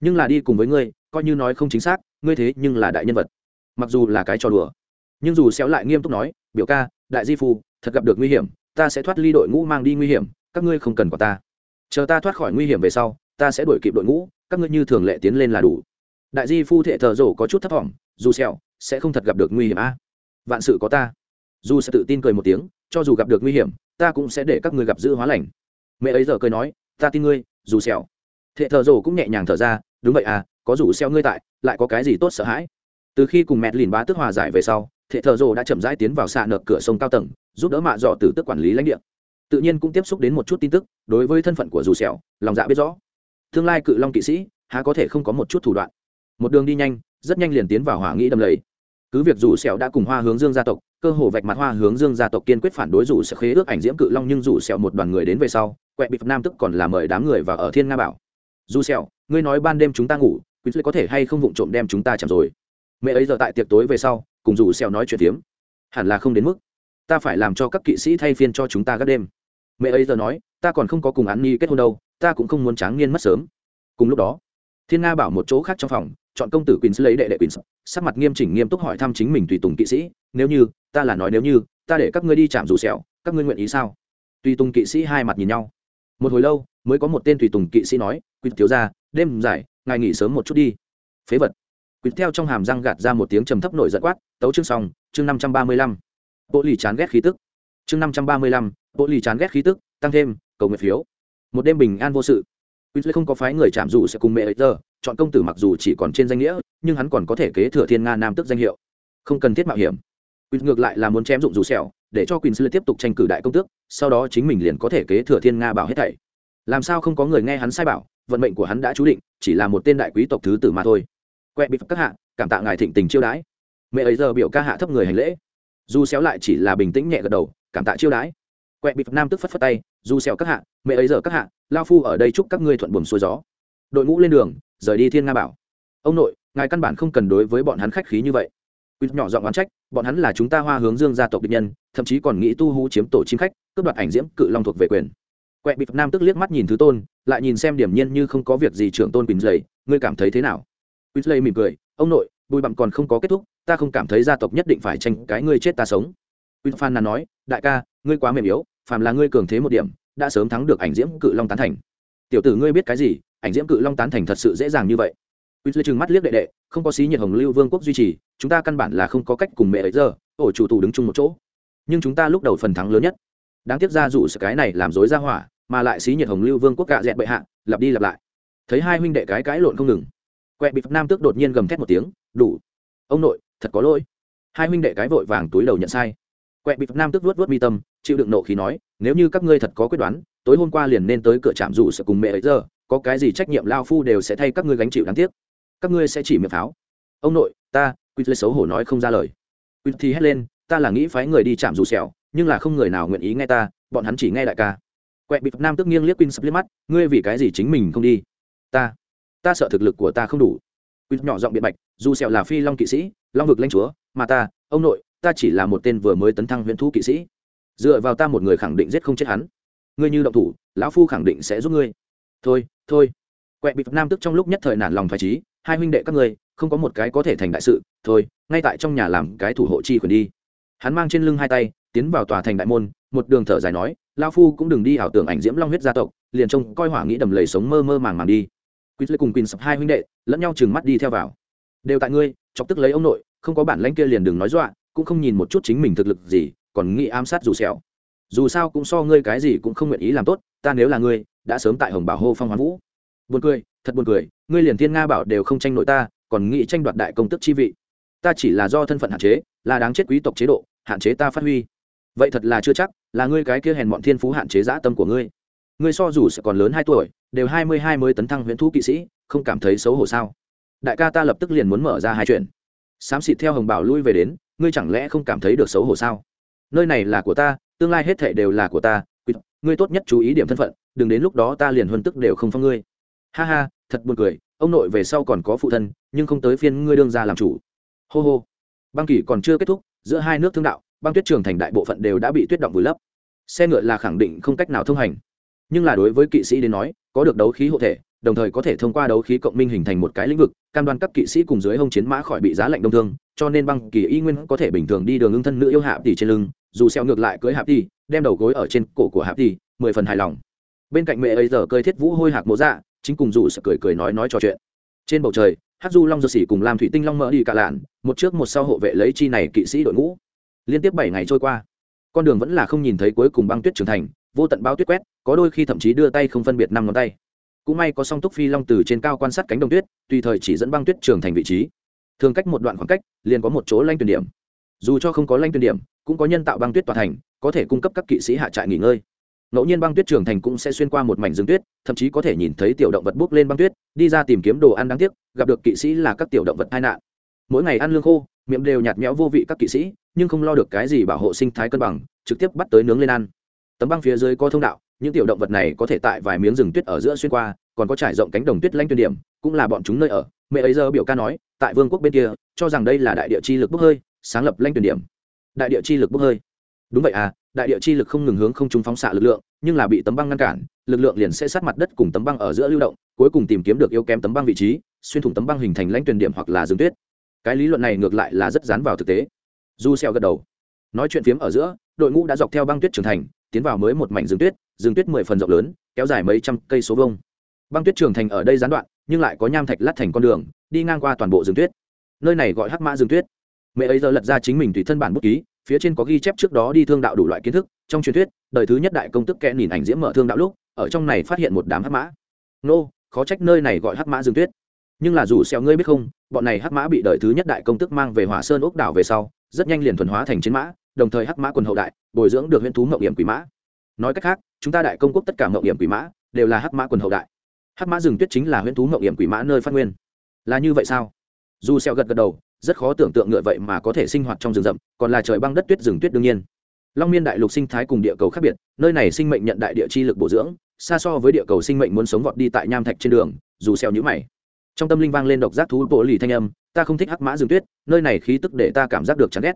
Nhưng là đi cùng với ngươi, coi như nói không chính xác, ngươi thế nhưng là đại nhân vật. Mặc dù là cái trò đùa nhưng dù xéo lại nghiêm túc nói biểu ca đại di phu thật gặp được nguy hiểm ta sẽ thoát ly đội ngũ mang đi nguy hiểm các ngươi không cần của ta. Chờ ta thoát khỏi nguy hiểm về sau ta sẽ đuổi kịp đội ngũ các ngươi như thường lệ tiến lên là đủ. Đại di phu thệ thờ rổ có chút thấp thỏm dù xéo, sẽ không thật gặp được nguy hiểm a. Vạn sự có ta. Dù sẽ tự tin cười một tiếng cho dù gặp được nguy hiểm ta cũng sẽ để các ngươi gặp dữ hóa lành. Mẹ ấy giờ cười nói ta tin ngươi dù xéo, thệ thờ rổ cũng nhẹ nhàng thở ra đúng vậy à có dù xéo ngươi tại lại có cái gì tốt sợ hãi? Từ khi cùng mẹ lìn bá tức hòa giải về sau thệ thờ rồ đã chậm rãi tiến vào xạ nợp cửa sông cao tầng, giúp đỡ mạ dọ tử tức quản lý lãnh địa. Tự nhiên cũng tiếp xúc đến một chút tin tức, đối với thân phận của dù sẹo, lòng dạ biết rõ. Tương lai cự long kỵ sĩ, há có thể không có một chút thủ đoạn. Một đường đi nhanh, rất nhanh liền tiến vào hỏa nghĩ đầm lầy. Cứ việc dù sẹo đã cùng hoa hướng dương gia tộc, cơ hồ vạch mặt hoa hướng dương gia tộc kiên quyết phản đối dù sẽ khế ước ảnh diễm cự long nhưng dù sẹo một đoàn người đến về sau, quẹ bị nam tức còn là mời đám người vào ở thiên nga bảo. Dù sẹo, ngươi nói ban đêm chúng ta ngủ quý có thể hay không vụng trộm đem chúng ta chạm rồi? Mẹ ấy giờ tại tiệc tối về sau, cùng dù sẹo nói chuyện tiếm hẳn là không đến mức. Ta phải làm cho các kỵ sĩ thay phiên cho chúng ta các đêm. Mẹ ấy giờ nói, ta còn không có cùng án nhi kết hôn đâu, ta cũng không muốn tráng niên mất sớm. Cùng lúc đó, thiên nga bảo một chỗ khác trong phòng, chọn công tử quỳnh lấy đệ đệ quỳnh sắc mặt nghiêm chỉnh nghiêm túc hỏi thăm chính mình tùy tùng kỵ sĩ. Nếu như, ta là nói nếu như, ta để các ngươi đi chạm rủ sẹo các ngươi nguyện ý sao? Tùy tùng kỵ sĩ hai mặt nhìn nhau. Một hồi lâu, mới có một tên tùy tùng kỵ sĩ nói, quỳnh thiếu ra đêm dài, ngài nghỉ sớm một chút đi. Phế vật. Quyết theo trong hàm răng gạt ra một tiếng trầm thấp nổi giận quát tấu chương xong chương năm trăm ba mươi lăm bộ lì chán ghét khí tức chương năm trăm ba mươi lăm bộ lì chán ghét khí tức tăng thêm cầu nguyện phiếu một đêm bình an vô sự Quýt không có phái người chạm dù sẽ cùng mẹ ấy giờ, chọn công tử mặc dù chỉ còn trên danh nghĩa, nhưng hắn còn có thể kế thừa Thiên Nga Nam tức danh hiệu. Không cần thiết mạo hiểm. Quýt ngược lại là muốn chém dụng dù sẹo, để cho Quỳnh Sư tiếp tục tranh cử đại công tước, sau đó chính mình liền có thể kế thừa Thiên Nga bảo hết thảy. Làm sao không có người nghe hắn sai bảo, vận mệnh của hắn đã chú định, chỉ là một tên đại quý tộc thứ tử mà thôi. Quẹ bị các hạ, cảm tạ ngài thịnh tình chiêu đãi. Mẹ ấy giờ biểu ca hạ thấp người hành lễ. Dù xéo lại chỉ là bình tĩnh nhẹ gật đầu, cảm tạ chiêu đãi. Quẹ bị nam tức phất phất tay, dù xéo các hạ, mẹ ấy giờ các hạ, lao phu ở đây chúc các ngươi thuận buồm xuôi gió đội ngũ lên đường rời đi thiên nga bảo ông nội ngài căn bản không cần đối với bọn hắn khách khí như vậy quýt nhỏ giọng oán trách bọn hắn là chúng ta hoa hướng dương gia tộc địch nhân thậm chí còn nghĩ tu hú chiếm tổ chim khách cướp đoạt ảnh diễm cự long thuộc về quyền quẹ bị nam tức liếc mắt nhìn thứ tôn lại nhìn xem điểm nhiên như không có việc gì trưởng tôn quỳnh dày ngươi cảm thấy thế nào quýt mỉm cười ông nội bùi bặm còn không có kết thúc ta không cảm thấy gia tộc nhất định phải tranh cái ngươi chết ta sống quýt Fan là nói đại ca ngươi quá mềm yếu phàm là ngươi cường thế một điểm đã sớm thắng được ảnh diễm cự long tán thành tiểu tử ngươi biết cái gì ảnh diễm cự long tán thành thật sự dễ dàng như vậy Uy Lê trừng mắt liếc đệ đệ, không có xí nhiệt hồng lưu vương quốc duy trì, chúng ta căn bản là không có cách cùng mẹ ấy giờ, ổ chủ tù đứng chung một chỗ. Nhưng chúng ta lúc đầu phần thắng lớn nhất. Đáng tiếc ra dụ sự cái này làm rối ra hỏa, mà lại xí nhiệt hồng lưu vương quốc gạ dẹt bệ hạ, lặp đi lặp lại. Thấy hai huynh đệ cái cãi lộn không ngừng. Quẹ bị Nam tước đột nhiên gầm thét một tiếng, đủ. Ông nội, thật có lỗi. Hai huynh đệ cái vội vàng túi đầu nhận sai. Quẹ bị Nam tước vuốt vuốt mi tâm, chịu đựng nộ khí nói, nếu như các ngươi thật có quyết đoán tối hôm qua liền nên tới cửa trạm rủ sợ cùng mẹ ấy giờ có cái gì trách nhiệm lao phu đều sẽ thay các ngươi gánh chịu đáng tiếc các ngươi sẽ chỉ miệng pháo ông nội ta quýt lê xấu hổ nói không ra lời quýt thì hét lên ta là nghĩ phái người đi chạm rủ sẹo nhưng là không người nào nguyện ý nghe ta bọn hắn chỉ nghe đại ca quẹ bị nam tức nghiêng liếc quýt sập liếc mắt ngươi vì cái gì chính mình không đi ta ta sợ thực lực của ta không đủ. Quýt nhỏ giọng biện bạch, dù sẹo là phi long kỵ sĩ, long vực lãnh chúa, mà ta, ông nội, ta chỉ là một tên vừa mới tấn thăng huyện thú kỵ sĩ. Dựa vào ta một người khẳng định giết không chết hắn. Ngươi như động thủ, lão phu khẳng định sẽ giúp ngươi. Thôi thôi. Quẹ bị nam tức trong lúc nhất thời nản lòng phải trí, hai huynh đệ các ngươi, không có một cái có thể thành đại sự, thôi, ngay tại trong nhà làm cái thủ hộ chi quyền đi. Hắn mang trên lưng hai tay, tiến vào tòa thành đại môn, một đường thở dài nói lao phu cũng đừng đi ảo tưởng ảnh diễm long huyết gia tộc, liền trông coi hỏa nghĩ đầm lầy sống mơ mơ màng màng đi quýt lê cùng quỳnh sập hai huynh đệ lẫn nhau chừng mắt đi theo vào. Đều tại ngươi, chọc tức lấy ông nội, không có bản lãnh kia liền đừng nói dọa, cũng không nhìn một chút chính mình thực lực gì, còn nghĩ ám sát dù xẻo dù sao cũng so ngươi cái gì cũng không nguyện ý làm tốt, ta nếu là ngươi, đã sớm tại hồng bảo hô phong hoán vũ. Buồn cười, thật buồn cười, ngươi liền thiên nga bảo đều không tranh nội ta, còn nghĩ tranh đoạt đại công tức chi vị. Ta chỉ là do thân phận hạn chế, là đáng chết quý tộc chế độ, hạn chế ta phát huy. Vậy thật là chưa chắc, là ngươi cái kia hèn bọn thiên phú hạn chế dã tâm của ngươi. Ngươi so dù sẽ còn lớn hai tuổi đều hai mươi hai mới tấn thăng huyễn thú kỵ sĩ, không cảm thấy xấu hổ sao? Đại ca ta lập tức liền muốn mở ra hai chuyện. Xám xịt theo hồng bảo lui về đến, ngươi chẳng lẽ không cảm thấy được xấu hổ sao? Nơi này là của ta, tương lai hết thệ đều là của ta ngươi tốt nhất chú ý điểm thân phận, đừng đến lúc đó ta liền huân tức đều không phong ngươi. Ha ha, thật buồn cười, ông nội về sau còn có phụ thân, nhưng không tới phiên ngươi đương ra làm chủ. Hô hô. Băng kỳ còn chưa kết thúc, giữa hai nước thương đạo, băng tuyết trường thành đại bộ phận đều đã bị tuyết động vùi lấp. Xe ngựa là khẳng định không cách nào thông hành nhưng là đối với kỵ sĩ đến nói, có được đấu khí hộ thể, đồng thời có thể thông qua đấu khí cộng minh hình thành một cái lĩnh vực, cam đoan các kỵ sĩ cùng dưới hông chiến mã khỏi bị giá lạnh đông thương, cho nên băng kỳ y nguyên có thể bình thường đi đường ưng thân nữ yêu hạ tỷ trên lưng, dù xeo ngược lại cưới hạp tỷ, đem đầu gối ở trên cổ của hạp tỷ, mười phần hài lòng. Bên cạnh mẹ ấy giờ cơi thiết vũ hôi hạc mộ dạ chính cùng dù sợ cười cười nói nói trò chuyện. Trên bầu trời hát du long dơ xỉ cùng làm thủy tinh long mỡ đi cả lạn, một trước một sau hộ vệ lấy chi này kỵ sĩ đội ngũ. Liên tiếp bảy ngày trôi qua, con đường vẫn là không nhìn thấy cuối cùng băng tuyết trưởng thành vô tận bao tuyết quét, có đôi khi thậm chí đưa tay không phân biệt năm ngón tay. Cũng may có song túc phi long từ trên cao quan sát cánh đồng tuyết, tùy thời chỉ dẫn băng tuyết trường thành vị trí. Thường cách một đoạn khoảng cách, liền có một chỗ lanh tuyển điểm. Dù cho không có lanh tuyển điểm, cũng có nhân tạo băng tuyết tòa thành, có thể cung cấp các kỵ sĩ hạ trại nghỉ ngơi. Ngẫu nhiên băng tuyết trường thành cũng sẽ xuyên qua một mảnh rừng tuyết, thậm chí có thể nhìn thấy tiểu động vật bốc lên băng tuyết, đi ra tìm kiếm đồ ăn đáng tiếc, gặp được kỵ sĩ là các tiểu động vật tai nạn. Mỗi ngày ăn lương khô, miệng đều nhạt nhẽo vô vị các kỵ sĩ, nhưng không lo được cái gì bảo hộ sinh thái cân bằng, trực tiếp bắt tới nướng lên ăn tấm băng phía dưới có thông đạo, những tiểu động vật này có thể tại vài miếng rừng tuyết ở giữa xuyên qua, còn có trải rộng cánh đồng tuyết lanh tuyên điểm, cũng là bọn chúng nơi ở. Mẹ ấy giờ biểu ca nói, tại vương quốc bên kia, cho rằng đây là đại địa chi lực bốc hơi, sáng lập lanh tuyển điểm. Đại địa chi lực bốc hơi. Đúng vậy à đại địa chi lực không ngừng hướng không trung phóng xạ lực lượng, nhưng là bị tấm băng ngăn cản, lực lượng liền sẽ sát mặt đất cùng tấm băng ở giữa lưu động, cuối cùng tìm kiếm được yếu kém tấm băng vị trí, xuyên thủng tấm băng hình thành lãnh tuyển điểm hoặc là rừng tuyết. Cái lý luận này ngược lại là rất dán vào thực tế. Du xeo gật đầu. Nói chuyện phiếm ở giữa, đội ngũ đã dọc theo băng tuyết trưởng thành tiến vào mới một mảnh rừng tuyết rừng tuyết mười phần rộng lớn, kéo dài mấy trăm cây số vông băng tuyết trường thành ở đây gián đoạn, nhưng lại có nham thạch lát thành con đường, đi ngang qua toàn bộ rừng tuyết. Nơi này gọi hắc mã rừng tuyết. Mẹ ấy giờ lật ra chính mình tùy thân bản bút ký, phía trên có ghi chép trước đó đi thương đạo đủ loại kiến thức, trong truyền thuyết, đời thứ nhất đại công tức kẽ nhìn ảnh diễm mở thương đạo lúc, ở trong này phát hiện một đám hắc mã. Nô, khó trách nơi này gọi hắc mã rừng tuyết. Nhưng là dù xeo ngươi biết không, bọn này hắc mã bị đời thứ nhất đại công tức mang về hỏa sơn ốc đảo về sau, rất nhanh liền thuần hóa thành chiến mã đồng thời hắc mã quần hậu đại, bồi dưỡng được huyễn thú mậu hiểm quỷ mã. Nói cách khác, chúng ta đại công quốc tất cả mậu hiểm quỷ mã đều là hắc mã quần hậu đại. Hắc mã rừng tuyết chính là huyễn thú mậu hiểm quỷ mã nơi phát nguyên. Là như vậy sao? Dù xeo gật gật đầu, rất khó tưởng tượng ngựa vậy mà có thể sinh hoạt trong rừng rậm, còn là trời băng đất tuyết rừng tuyết đương nhiên. Long miên đại lục sinh thái cùng địa cầu khác biệt, nơi này sinh mệnh nhận đại địa chi lực bổ dưỡng, xa so với địa cầu sinh mệnh muốn sống vọt đi tại nham thạch trên đường, dù xeo nhũ mày. Trong tâm linh vang lên độc giác thú bộ lì thanh âm, ta không thích hắc mã rừng tuyết, nơi này khí tức để ta cảm giác được chán ghét.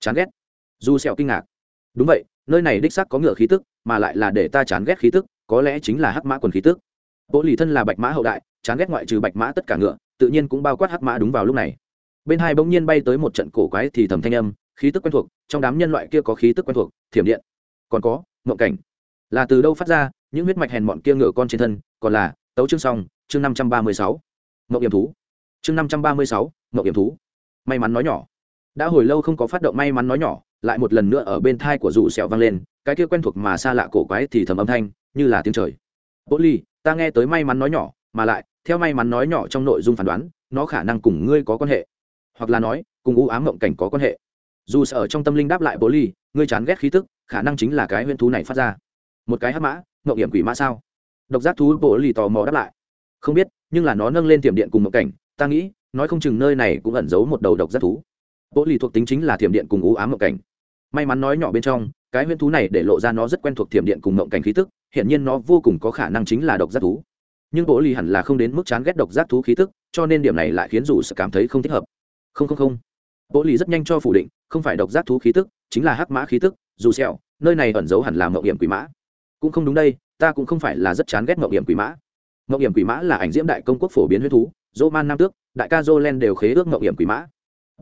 Chán ghét? Dù sẹo kinh ngạc. Đúng vậy, nơi này đích xác có ngựa khí tức, mà lại là để ta chán ghét khí tức, có lẽ chính là hắc mã quần khí tức. Bộ lì thân là bạch mã hậu đại, chán ghét ngoại trừ bạch mã tất cả ngựa, tự nhiên cũng bao quát hắc mã đúng vào lúc này. Bên hai bỗng nhiên bay tới một trận cổ quái thì thầm thanh âm, khí tức quen thuộc, trong đám nhân loại kia có khí tức quen thuộc, thiểm điện. Còn có, ngộng cảnh. Là từ đâu phát ra, những huyết mạch hèn mọn kia ngựa con trên thân, còn là, tấu chương song chương năm trăm ba mươi sáu. Mộng hiểm thú. Chương năm trăm ba mươi sáu mộng hiểm thú. May mắn nói nhỏ. Đã hồi lâu không có phát động may mắn nói nhỏ lại một lần nữa ở bên thai của dù sẹo vang lên, cái kia quen thuộc mà xa lạ cổ quái thì thầm âm thanh, như là tiếng trời. Bố ly, ta nghe tới may mắn nói nhỏ, mà lại, theo may mắn nói nhỏ trong nội dung phán đoán, nó khả năng cùng ngươi có quan hệ. Hoặc là nói, cùng u ám mộng cảnh có quan hệ. Dù sợ trong tâm linh đáp lại, bố ly, ngươi chán ghét khí tức, khả năng chính là cái huyễn thú này phát ra. Một cái hắc mã, mộng hiểm quỷ mã sao? Độc giác thú bố ly tò mò đáp lại. Không biết, nhưng là nó nâng lên tiềm điện cùng mộng cảnh, ta nghĩ, nói không chừng nơi này cũng ẩn giấu một đầu độc giác thú. Bố ly thuộc tính chính là tiềm điện cùng u ám mộng cảnh may mắn nói nhỏ bên trong, cái huyễn thú này để lộ ra nó rất quen thuộc thiểm điện cùng mộng cảnh khí tức hiện nhiên nó vô cùng có khả năng chính là độc giác thú. Nhưng bộ lì hẳn là không đến mức chán ghét độc giác thú khí tức, cho nên điểm này lại khiến dù sợ cảm thấy không thích hợp. Không không không. Bộ lì rất nhanh cho phủ định, không phải độc giác thú khí tức, chính là hắc mã khí tức, dù sẹo nơi này ẩn giấu hẳn là mộng hiểm quỷ mã. Cũng không đúng đây, ta cũng không phải là rất chán ghét mộng hiểm quỷ mã. Mộng hiểm quỷ mã là ảnh diễm đại công quốc phổ biến huyết thú dỗ man nam tước, đại ca dô len đều khế ước mộng hiểm quỷ mã.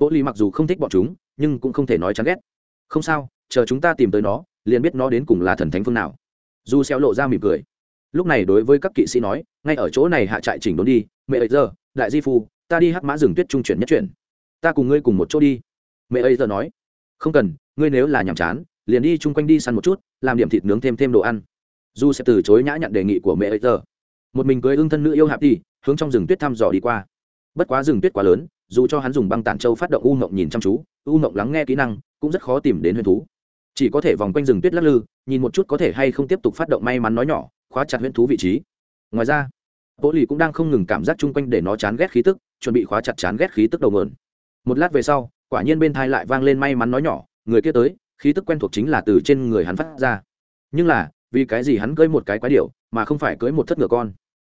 Bộ lì mặc dù không thích bọn chúng, nhưng cũng không thể nói chán ghét không sao, chờ chúng ta tìm tới nó, liền biết nó đến cùng là thần thánh phương nào. Dù xeo lộ ra mỉm cười. Lúc này đối với các kỵ sĩ nói, ngay ở chỗ này hạ trại chỉnh đốn đi, mẹ ấy giờ, đại di phu, ta đi hắc mã rừng tuyết trung chuyển nhất chuyển. Ta cùng ngươi cùng một chỗ đi. Mẹ ấy giờ nói, không cần, ngươi nếu là nhàm chán, liền đi chung quanh đi săn một chút, làm điểm thịt nướng thêm thêm đồ ăn. Du sẽ từ chối nhã nhận đề nghị của mẹ ấy giờ. Một mình cưới ưng thân nữ yêu hạp đi hướng trong rừng tuyết thăm dò đi qua. Bất quá rừng tuyết quá lớn, dù cho hắn dùng băng tản châu phát động u mộng nhìn chăm chú u mộng lắng nghe kỹ năng, cũng rất khó tìm đến huyền thú. Chỉ có thể vòng quanh rừng tuyết lắc lư, nhìn một chút có thể hay không tiếp tục phát động may mắn nói nhỏ, khóa chặt huyền thú vị trí. Ngoài ra bộ lì cũng đang không ngừng cảm giác chung quanh để nó chán ghét khí tức, chuẩn bị khóa chặt chán ghét khí tức đầu mượn một lát về sau, quả nhiên bên thai lại vang lên may mắn nói nhỏ, người kia tới, khí tức quen thuộc chính là từ trên người hắn phát ra. Nhưng là, vì cái gì hắn cưới một cái quái điệu mà không phải cưới một thất ngựa con?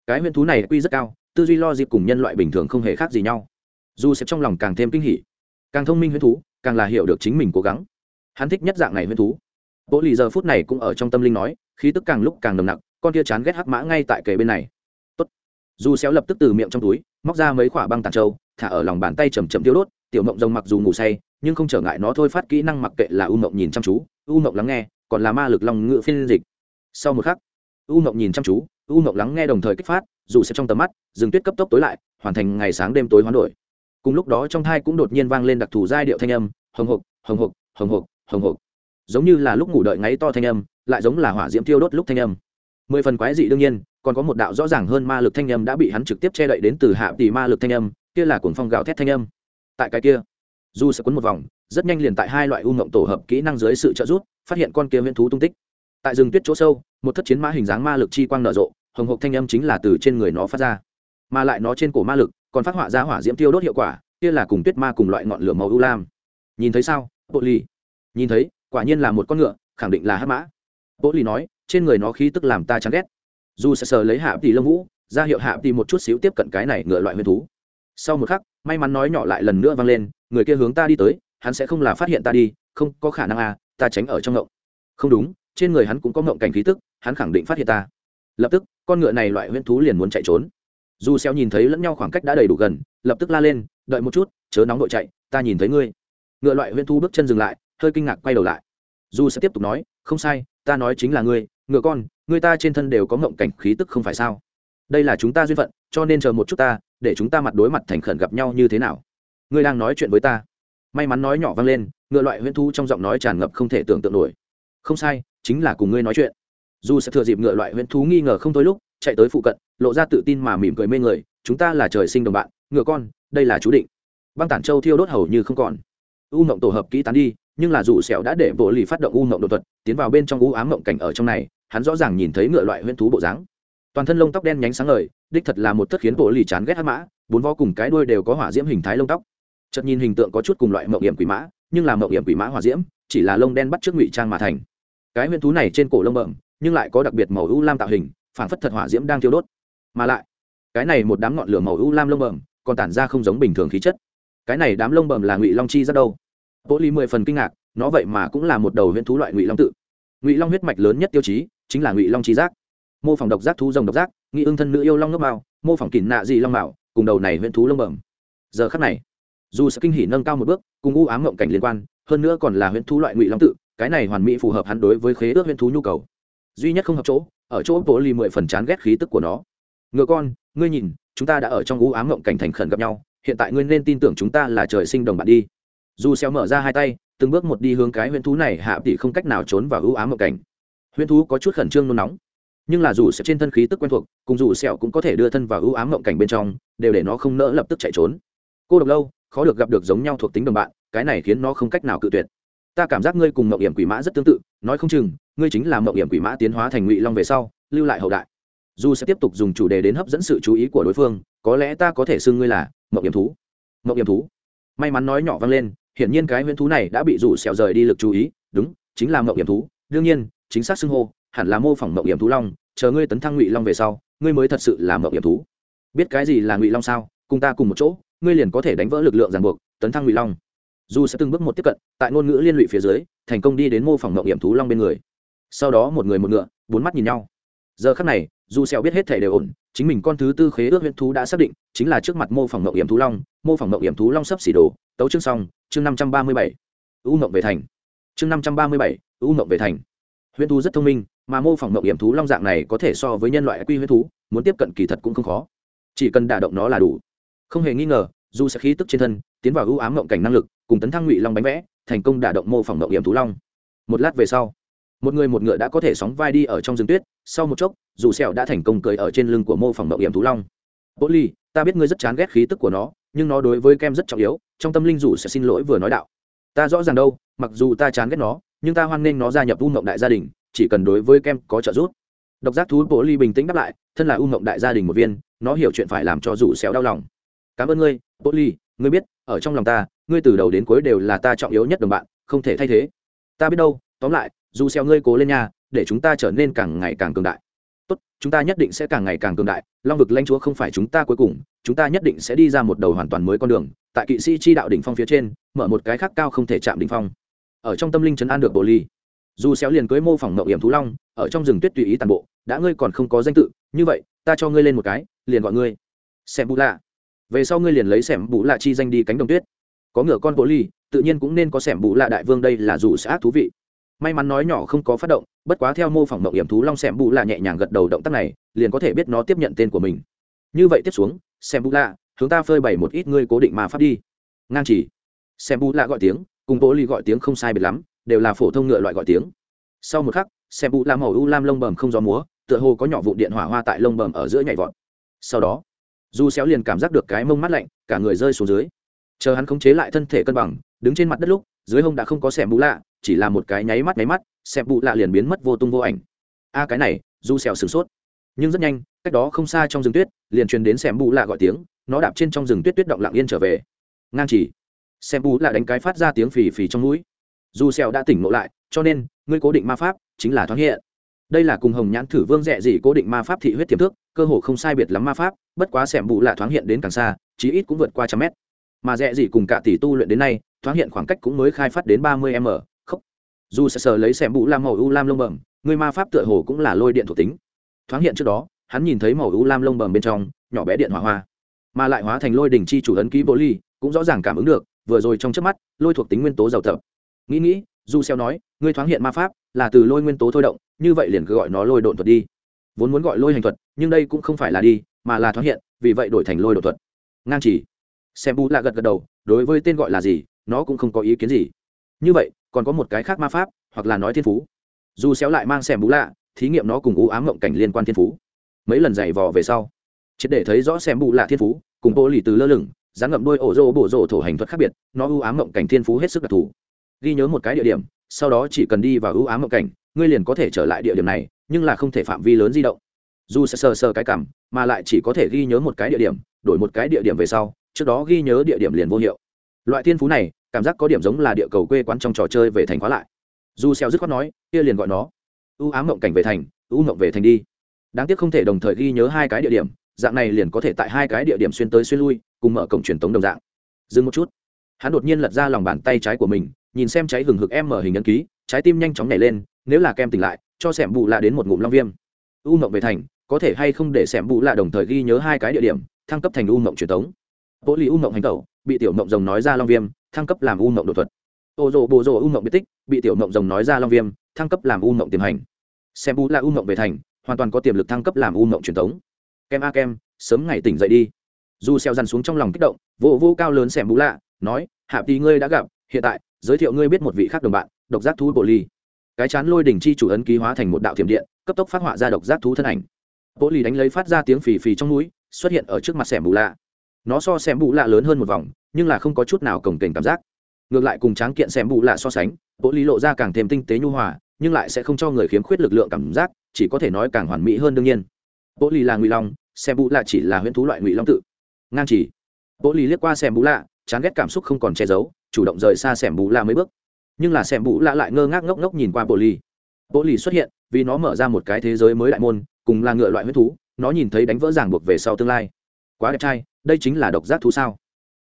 Cái huyền thú này quy rất cao, tư duy lo dịp cùng nhân loại bình thường không hề khác gì nhau. Dù sẽ trong lòng càng thêm kinh hỉ càng thông minh huyết thú, càng là hiểu được chính mình cố gắng. Hắn thích nhất dạng này huyết thú. Bộ lì giờ phút này cũng ở trong tâm linh nói, khí tức càng lúc càng nồng nặc, con kia chán ghét hắc mã ngay tại kề bên này. Tốt. dù xéo lập tức từ miệng trong túi, móc ra mấy quả băng tàn trâu thả ở lòng bàn tay chầm chậm tiêu đốt, tiểu mộng rồng mặc dù ngủ say, nhưng không trở ngại nó thôi phát kỹ năng mặc kệ là u mộng nhìn chăm chú, u mộng lắng nghe, còn là ma lực lòng ngựa phiên dịch. Sau một khắc, u mộng nhìn chăm chú, u mộng lắng nghe đồng thời kích phát, dù sẽ trong tầm mắt, rừng tuyết cấp tốc tối lại, hoàn thành ngày sáng đêm tối hoán đổi cùng lúc đó trong thai cũng đột nhiên vang lên đặc thù giai điệu thanh âm, hồng hộc hồng hộc hồng hộc hồng hộc. Giống như là lúc ngủ đợi ngáy to thanh âm, lại giống là hỏa diễm tiêu đốt lúc thanh âm. Mười phần quái dị đương nhiên, còn có một đạo rõ ràng hơn ma lực thanh âm đã bị hắn trực tiếp che đậy đến từ hạ tỷ ma lực thanh âm, kia là cuồng phong gạo thét thanh âm. Tại cái kia du sẽ quấn một vòng, rất nhanh liền tại hai loại u ngộng tổ hợp kỹ năng dưới sự trợ giúp, phát hiện con kia huyễn thú tung tích. Tại rừng tuyết chỗ sâu, một thất chiến mã hình dáng ma lực chi quang nở rộ, hồng hộc thanh âm chính là từ trên người nó phát ra, mà lại nó trên cổ ma lực còn phát họa ra hỏa diễm tiêu đốt hiệu quả, kia là cùng tuyết ma cùng loại ngọn lửa màu u lam. Nhìn thấy sao? Bộ ly nhìn thấy, quả nhiên là một con ngựa, khẳng định là hát mã. Bộ ly nói, trên người nó khí tức làm ta chán ghét. Dù sẽ sờ lấy hạ tỷ lông vũ, ra hiệu hạ tỷ một chút xíu tiếp cận cái này ngựa loại huyền thú. Sau một khắc, may mắn nói nhỏ lại lần nữa vang lên, người kia hướng ta đi tới, hắn sẽ không là phát hiện ta đi, không có khả năng à ta tránh ở trong ngộng. Không đúng, trên người hắn cũng có ngộng cảnh khí tức, hắn khẳng định phát hiện ta. Lập tức, con ngựa này loại huyễn thú liền muốn chạy trốn dù xéo nhìn thấy lẫn nhau khoảng cách đã đầy đủ gần, lập tức la lên, đợi một chút, chớ nóng đội chạy, ta nhìn thấy ngươi. Ngựa loại huyễn thú bước chân dừng lại, hơi kinh ngạc quay đầu lại. Dù sẽ tiếp tục nói, không sai, ta nói chính là ngươi, ngựa con ngươi ta trên thân đều có ngộng cảnh khí tức không phải sao? Đây là chúng ta duyên phận, cho nên chờ một chút ta, để chúng ta mặt đối mặt thành khẩn gặp nhau như thế nào? Ngươi đang nói chuyện với ta. May mắn nói nhỏ vang lên, ngựa loại huyễn thu trong giọng nói tràn ngập không thể tưởng tượng nổi. Không sai, chính là cùng ngươi nói chuyện. Dù sẽ thừa dịp ngựa loại huyễn thú nghi ngờ không thôi lúc chạy tới phụ cận, lộ ra tự tin mà mỉm cười mê người, chúng ta là trời sinh đồng bạn, ngựa con, đây là chú định. Băng tản châu thiêu đốt hầu như không còn. U mộng tổ hợp kỹ tán đi, nhưng là dù sẹo đã để bộ lì phát động u mộng đột thuật, tiến vào bên trong u ám mộng cảnh ở trong này, hắn rõ ràng nhìn thấy ngựa loại huyễn thú bộ dáng. Toàn thân lông tóc đen nhánh sáng ngời, đích thật là một thất khiến bộ lì chán ghét hắc mã, bốn vó cùng cái đuôi đều có hỏa diễm hình thái lông tóc. Chợt nhìn hình tượng có chút cùng loại mộng hiểm quỷ mã, nhưng là mộng hiểm quỷ mã hỏa diễm, chỉ là lông đen bắt trước ngụy trang mà thành. Cái huyễn thú này trên cổ lông bẩm, nhưng lại có đặc biệt màu u lam tạo hình phản phất thật hỏa diễm đang thiêu đốt. Mà lại, cái này một đám ngọn lửa màu u lam lông bẩm còn tản ra không giống bình thường khí chất. Cái này đám lông bẩm là ngụy long chi rất đâu? Bộ ly mười phần kinh ngạc, nó vậy mà cũng là một đầu huyễn thú loại ngụy long tự. Ngụy long huyết mạch lớn nhất tiêu chí chính là ngụy long chi giác. Mô phỏng độc giác thú rồng độc giác, nghi ưng thân nữ yêu long ngốc mao mô phỏng kỷ nạ dị long mạo, cùng đầu này huyễn thú lông bẩm. Giờ khắc này, dù sẽ kinh hỉ nâng cao một bước, cùng u ám ngộng cảnh liên quan, hơn nữa còn là huyễn thú loại ngụy long tự, cái này hoàn mỹ phù hợp hắn đối với khế ước huyễn thú nhu cầu duy nhất không hợp chỗ, ở chỗ bố lì mười phần chán ghét khí tức của nó. Ngựa con, ngươi nhìn, chúng ta đã ở trong u ám ngộng cảnh thành khẩn gặp nhau, hiện tại ngươi nên tin tưởng chúng ta là trời sinh đồng bạn đi. Dù xeo mở ra hai tay, từng bước một đi hướng cái huyễn thú này, hạ tỷ không cách nào trốn vào ưu ám ngộng cảnh. Huyễn thú có chút khẩn trương nôn nóng. Nhưng là dù sẽ trên thân khí tức quen thuộc, cùng dù sẹo cũng có thể đưa thân vào ưu ám ngộng cảnh bên trong, đều để nó không nỡ lập tức chạy trốn. Cô độc lâu, khó được gặp được giống nhau thuộc tính đồng bạn, cái này khiến nó không cách nào cự tuyệt ta cảm giác ngươi cùng mậu hiểm quỷ mã rất tương tự, nói không chừng, ngươi chính là mậu hiểm quỷ mã tiến hóa thành ngụy long về sau, lưu lại hậu đại. Dù sẽ tiếp tục dùng chủ đề đến hấp dẫn sự chú ý của đối phương, có lẽ ta có thể xưng ngươi là mậu hiểm thú. Mậu hiểm thú. May mắn nói nhỏ vang lên, hiển nhiên cái huyễn thú này đã bị rủ xẹo rời đi lực chú ý, đúng, chính là mậu hiểm thú. Đương nhiên, chính xác xưng hô, hẳn là mô phỏng mậu hiểm thú long, chờ ngươi tấn thăng ngụy long về sau, ngươi mới thật sự là mậu hiểm thú. Biết cái gì là ngụy long sao? Cùng ta cùng một chỗ, ngươi liền có thể đánh vỡ lực lượng ràng buộc, tấn thăng ngụy long dù sẽ từng bước một tiếp cận, tại ngôn ngữ liên lụy phía dưới, thành công đi đến mô phỏng mộng hiểm thú long bên người. Sau đó một người một ngựa, bốn mắt nhìn nhau. Giờ khắc này, dù xèo biết hết thể đều ổn, chính mình con thứ tư khế ước huyễn thú đã xác định, chính là trước mặt mô phỏng mộng hiểm thú long, mô phỏng mộng hiểm thú long sắp xỉ đồ tấu chương xong, chương năm trăm ba mươi bảy. U mộng về thành. Chương năm trăm ba mươi bảy, u mộng về thành. Huyễn thú rất thông minh, mà mô phỏng mộng hiểm thú long dạng này có thể so với nhân loại quy huyễn thú, muốn tiếp cận kỳ thật cũng không khó. Chỉ cần đả động nó là đủ. Không hề nghi ngờ, dù sẽ khí tức trên thân, tiến vào ưu ám mộng cảnh năng lực cùng tấn thăng ngụy long bánh vẽ, thành công đả động mô phỏng động hiểm thú long. Một lát về sau, một người một ngựa đã có thể sóng vai đi ở trong rừng tuyết, sau một chốc, dù sẹo đã thành công cười ở trên lưng của mô phỏng động hiểm thú long. Bố ly, ta biết ngươi rất chán ghét khí tức của nó, nhưng nó đối với kem rất trọng yếu, trong tâm linh dù sẽ xin lỗi vừa nói đạo. Ta rõ ràng đâu, mặc dù ta chán ghét nó, nhưng ta hoan nghênh nó gia nhập u mộng đại gia đình, chỉ cần đối với kem có trợ giúp. Độc giác thú bố ly bình tĩnh đáp lại, thân là u mộng đại gia đình một viên, nó hiểu chuyện phải làm cho dù xéo đau lòng. Cảm ơn ngươi, bố ly, ngươi biết, ở trong lòng ta ngươi từ đầu đến cuối đều là ta trọng yếu nhất đồng bạn, không thể thay thế. Ta biết đâu, tóm lại, dù xéo ngươi cố lên nha, để chúng ta trở nên càng ngày càng cường đại. Tốt, chúng ta nhất định sẽ càng ngày càng cường đại, long vực lãnh chúa không phải chúng ta cuối cùng, chúng ta nhất định sẽ đi ra một đầu hoàn toàn mới con đường. Tại kỵ sĩ chi đạo đỉnh phong phía trên, mở một cái khác cao không thể chạm đỉnh phong. Ở trong tâm linh trấn an được bồ ly. Dù xéo liền cưới mô phỏng mậu hiểm thú long, ở trong rừng tuyết tùy ý tàn bộ, đã ngươi còn không có danh tự, như vậy, ta cho ngươi lên một cái, liền gọi ngươi. Xem bù lạ. Về sau ngươi liền lấy xem bù lạ chi danh đi cánh đồng tuyết có ngựa con bộ ly, tự nhiên cũng nên có sẻm bù lạ đại vương đây là dù sẽ ác thú vị. May mắn nói nhỏ không có phát động, bất quá theo mô phỏng mộng hiểm thú long sẻm bù lạ nhẹ nhàng gật đầu động tác này, liền có thể biết nó tiếp nhận tên của mình. Như vậy tiếp xuống, sẻm bù lạ chúng ta phơi bày một ít ngươi cố định mà phát đi. Ngang chỉ. Sẻm bù lạ gọi tiếng, cùng bố ly gọi tiếng không sai biệt lắm, đều là phổ thông ngựa loại gọi tiếng. Sau một khắc, sẻm bù lạ màu u lam lông bầm không gió múa, tựa hồ có nhỏ vụ điện hỏa hoa tại lông bầm ở giữa nhảy vọt. Sau đó du xéo liền cảm giác được cái mông mát lạnh, cả người rơi xuống dưới chờ hắn khống chế lại thân thể cân bằng, đứng trên mặt đất lúc, dưới hông đã không có xẻm bù lạ, chỉ là một cái nháy mắt nháy mắt, xẻm bù lạ liền biến mất vô tung vô ảnh. A, cái này, du xéo sửng sốt. Nhưng rất nhanh, cách đó không xa trong rừng tuyết, liền truyền đến xẻm bù lạ gọi tiếng, nó đạp trên trong rừng tuyết tuyết động lặng yên trở về. Ngang chỉ. Xẻm bù lạ đánh cái phát ra tiếng phì phì trong mũi. Dù xèo đã tỉnh ngộ lại, cho nên, ngươi cố định ma pháp, chính là thoáng hiện. Đây là cùng hồng nhãn thử vương rẻ gì cố định ma pháp thị huyết tiềm thức, cơ hồ không sai biệt lắm ma pháp, bất quá xẻm bù lạ thoáng hiện đến càng xa, chí ít cũng vượt qua trăm mét mà rẻ gì cùng cả tỷ tu luyện đến nay, thoáng hiện khoảng cách cũng mới khai phát đến ba mươi m khóc dù sờ sờ lấy xẻm bụ lam màu u lam lông bẩm, người ma pháp tựa hồ cũng là lôi điện thuộc tính. Thoáng hiện trước đó, hắn nhìn thấy màu u lam lông bẩm bên trong, nhỏ bé điện hỏa hoa, mà lại hóa thành lôi đỉnh chi chủ ấn ký vô ly, cũng rõ ràng cảm ứng được, vừa rồi trong trước mắt, lôi thuộc tính nguyên tố giàu tập nghĩ nghĩ du xeo nói ngươi thoáng hiện ma pháp là từ lôi nguyên tố thôi động, như vậy liền cứ gọi nó lôi độn thuật đi. Vốn muốn gọi lôi hành thuật, nhưng đây cũng không phải là đi, mà là thoáng hiện, vì vậy đổi thành lôi độn thuật. Ngang chỉ xem bù lạ gật gật đầu, đối với tên gọi là gì, nó cũng không có ý kiến gì. Như vậy, còn có một cái khác ma pháp, hoặc là nói thiên phú. Dù xéo lại mang xem bù lạ, thí nghiệm nó cùng u ám mộng cảnh liên quan thiên phú. Mấy lần giày vò về sau, triệt để thấy rõ xem bù lạ thiên phú, cùng bộ lì từ lơ lửng, dáng ngậm đuôi ổ rô bổ rộ thổ hành thuật khác biệt, nó u ám mộng cảnh thiên phú hết sức đặc thù. Ghi nhớ một cái địa điểm, sau đó chỉ cần đi vào ưu ám mộng cảnh, ngươi liền có thể trở lại địa điểm này, nhưng là không thể phạm vi lớn di động. Dù sẽ sờ sờ cái cảm, mà lại chỉ có thể ghi nhớ một cái địa điểm, đổi một cái địa điểm về sau trước đó ghi nhớ địa điểm liền vô hiệu. Loại thiên phú này, cảm giác có điểm giống là địa cầu quê quán trong trò chơi về thành khóa lại. Dù xeo dứt khoát nói, kia liền gọi nó ưu ám mộng cảnh về thành ưu mộng về thành đi. Đáng tiếc không thể đồng thời ghi nhớ hai cái địa điểm, dạng này liền có thể tại hai cái địa điểm xuyên tới xuyên lui, cùng mở cổng truyền tống đồng dạng. Dừng một chút. Hắn đột nhiên lật ra lòng bàn tay trái của mình, nhìn xem cháy hừng hực em mở hình ấn ký, trái tim nhanh chóng nhảy lên, nếu là kem tỉnh lại, cho sẻm bù lạ đến một ngụm long viêm. U mộng về thành, có thể hay không để sẻm bù lạ đồng thời ghi nhớ hai cái địa điểm, thăng cấp thành u mộng truyền tống bộ lì u mộng hành tẩu, bị tiểu mộng rồng nói ra long viêm, thăng cấp làm u mộng đột thuật. Ô rộ bộ rộ u mộng biệt tích, bị tiểu mộng rồng nói ra long viêm, thăng cấp làm u mộng tiềm hành. Xem bù là u mộng về thành, hoàn toàn có tiềm lực thăng cấp làm u mộng truyền thống. Kem a kem, sớm ngày tỉnh dậy đi. Dù xeo dằn xuống trong lòng kích động, vô vô cao lớn xem bù lạ, nói, hạ tí ngươi đã gặp, hiện tại, giới thiệu ngươi biết một vị khác đồng bạn, độc giác thú bộ ly cái chán lôi đỉnh chi chủ ấn ký hóa thành một đạo thiểm điện, cấp tốc phát họa ra độc giác thú thân ảnh. Bộ ly đánh lấy phát ra tiếng phì phì trong núi, xuất hiện ở trước mặt xem bù lạ nó so xem bù lạ lớn hơn một vòng, nhưng là không có chút nào cổng kềnh cảm giác. Ngược lại cùng tráng kiện xem bù lạ so sánh, bộ lý lộ ra càng thêm tinh tế nhu hòa, nhưng lại sẽ không cho người khiếm khuyết lực lượng cảm giác, chỉ có thể nói càng hoàn mỹ hơn đương nhiên. Bộ lý là ngụy long, xem bù lạ chỉ là huyễn thú loại ngụy long tự. Ngang chỉ. Bộ lý liếc qua xem bù lạ, chán ghét cảm xúc không còn che giấu, chủ động rời xa xem bù lạ mấy bước. Nhưng là xem bù lạ lại ngơ ngác ngốc ngốc nhìn qua bộ lý. bộ lý xuất hiện, vì nó mở ra một cái thế giới mới đại môn, cùng là ngựa loại huyễn thú, nó nhìn thấy đánh vỡ ràng buộc về sau tương lai quá đẹp trai, đây chính là độc giác thú sao?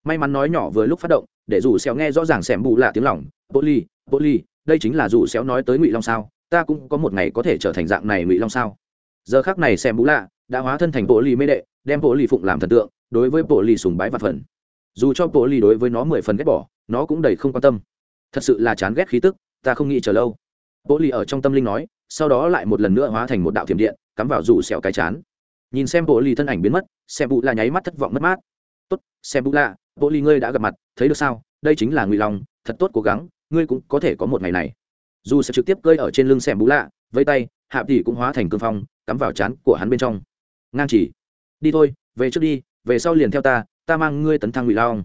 May mắn nói nhỏ vừa lúc phát động, để dù xéo nghe rõ ràng xem bù lạ tiếng lòng. Bộ ly bộ ly đây chính là dù xéo nói tới ngụy long sao? Ta cũng có một ngày có thể trở thành dạng này ngụy long sao? Giờ khắc này xem bù lạ, đã hóa thân thành bộ ly mê đệ, đem bộ ly phụng làm thần tượng, đối với bộ ly sùng bái và phần. Dù cho bộ ly đối với nó mười phần ghét bỏ, nó cũng đầy không quan tâm. Thật sự là chán ghét khí tức, ta không nghĩ chờ lâu. Bộ ly ở trong tâm linh nói, sau đó lại một lần nữa hóa thành một đạo thiểm điện, cắm vào rủ xéo cái chán nhìn xem bộ ly thân ảnh biến mất, xem bụ là nháy mắt thất vọng mất mát. Tốt, xem bụ lạ bộ ly ngươi đã gặp mặt, thấy được sao? Đây chính là ngụy long, thật tốt cố gắng, ngươi cũng có thể có một ngày này. Dù sẽ trực tiếp cơi ở trên lưng xem bú lạ vây tay, hạ tỷ cũng hóa thành cương phong, cắm vào chán của hắn bên trong. Ngang chỉ, đi thôi, về trước đi, về sau liền theo ta ta mang ngươi tấn thăng ngụy long.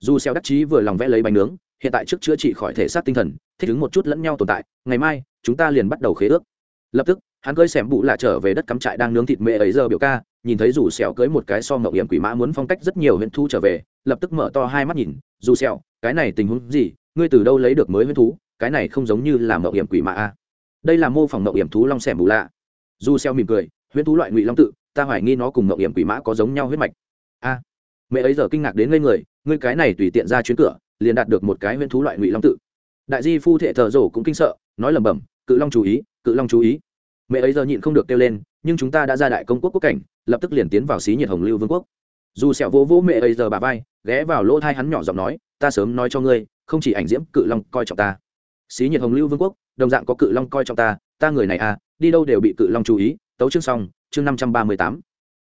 Dù xeo đắc chí vừa lòng vẽ lấy bánh nướng, hiện tại trước chữa trị khỏi thể xác tinh thần, thích ứng một chút lẫn nhau tồn tại, ngày mai, chúng ta liền bắt đầu khế ước. Lập tức hắn cơi xẻm bụ lạ trở về đất cắm trại đang nướng thịt mẹ ấy giờ biểu ca, nhìn thấy dù sẹo cưới một cái so ngậu hiểm quỷ mã muốn phong cách rất nhiều huyện thu trở về, lập tức mở to hai mắt nhìn, dù sẹo cái này tình huống gì, ngươi từ đâu lấy được mới huyễn thú, cái này không giống như là ngậu hiểm quỷ mã a đây là mô phỏng ngậu hiểm thú long xẻm bụ lạ. Dù sẹo mỉm cười, huyễn thú loại ngụy long tự, ta hoài nghi nó cùng ngậu hiểm quỷ mã có giống nhau huyết mạch. A mẹ ấy giờ kinh ngạc đến ngây người, ngươi cái này tùy tiện ra chuyến cửa, liền đạt được một cái huyễn thú loại ngụy long tự. Đại di phu thệ thờ rổ cũng kinh sợ, nói lẩm bẩm, cự long chú ý, cự long chú ý mẹ ấy giờ nhịn không được kêu lên, nhưng chúng ta đã ra đại công quốc quốc cảnh, lập tức liền tiến vào xí nhiệt hồng lưu vương quốc. Dù sẹo vỗ vỗ mẹ ấy giờ bà vai, ghé vào lỗ thai hắn nhỏ giọng nói, ta sớm nói cho ngươi, không chỉ ảnh diễm cự long coi trọng ta. Xí nhiệt hồng lưu vương quốc, đồng dạng có cự long coi trọng ta ta người này à đi đâu đều bị cự long chú ý, tấu chương xong, chương năm trăm ba mươi tám.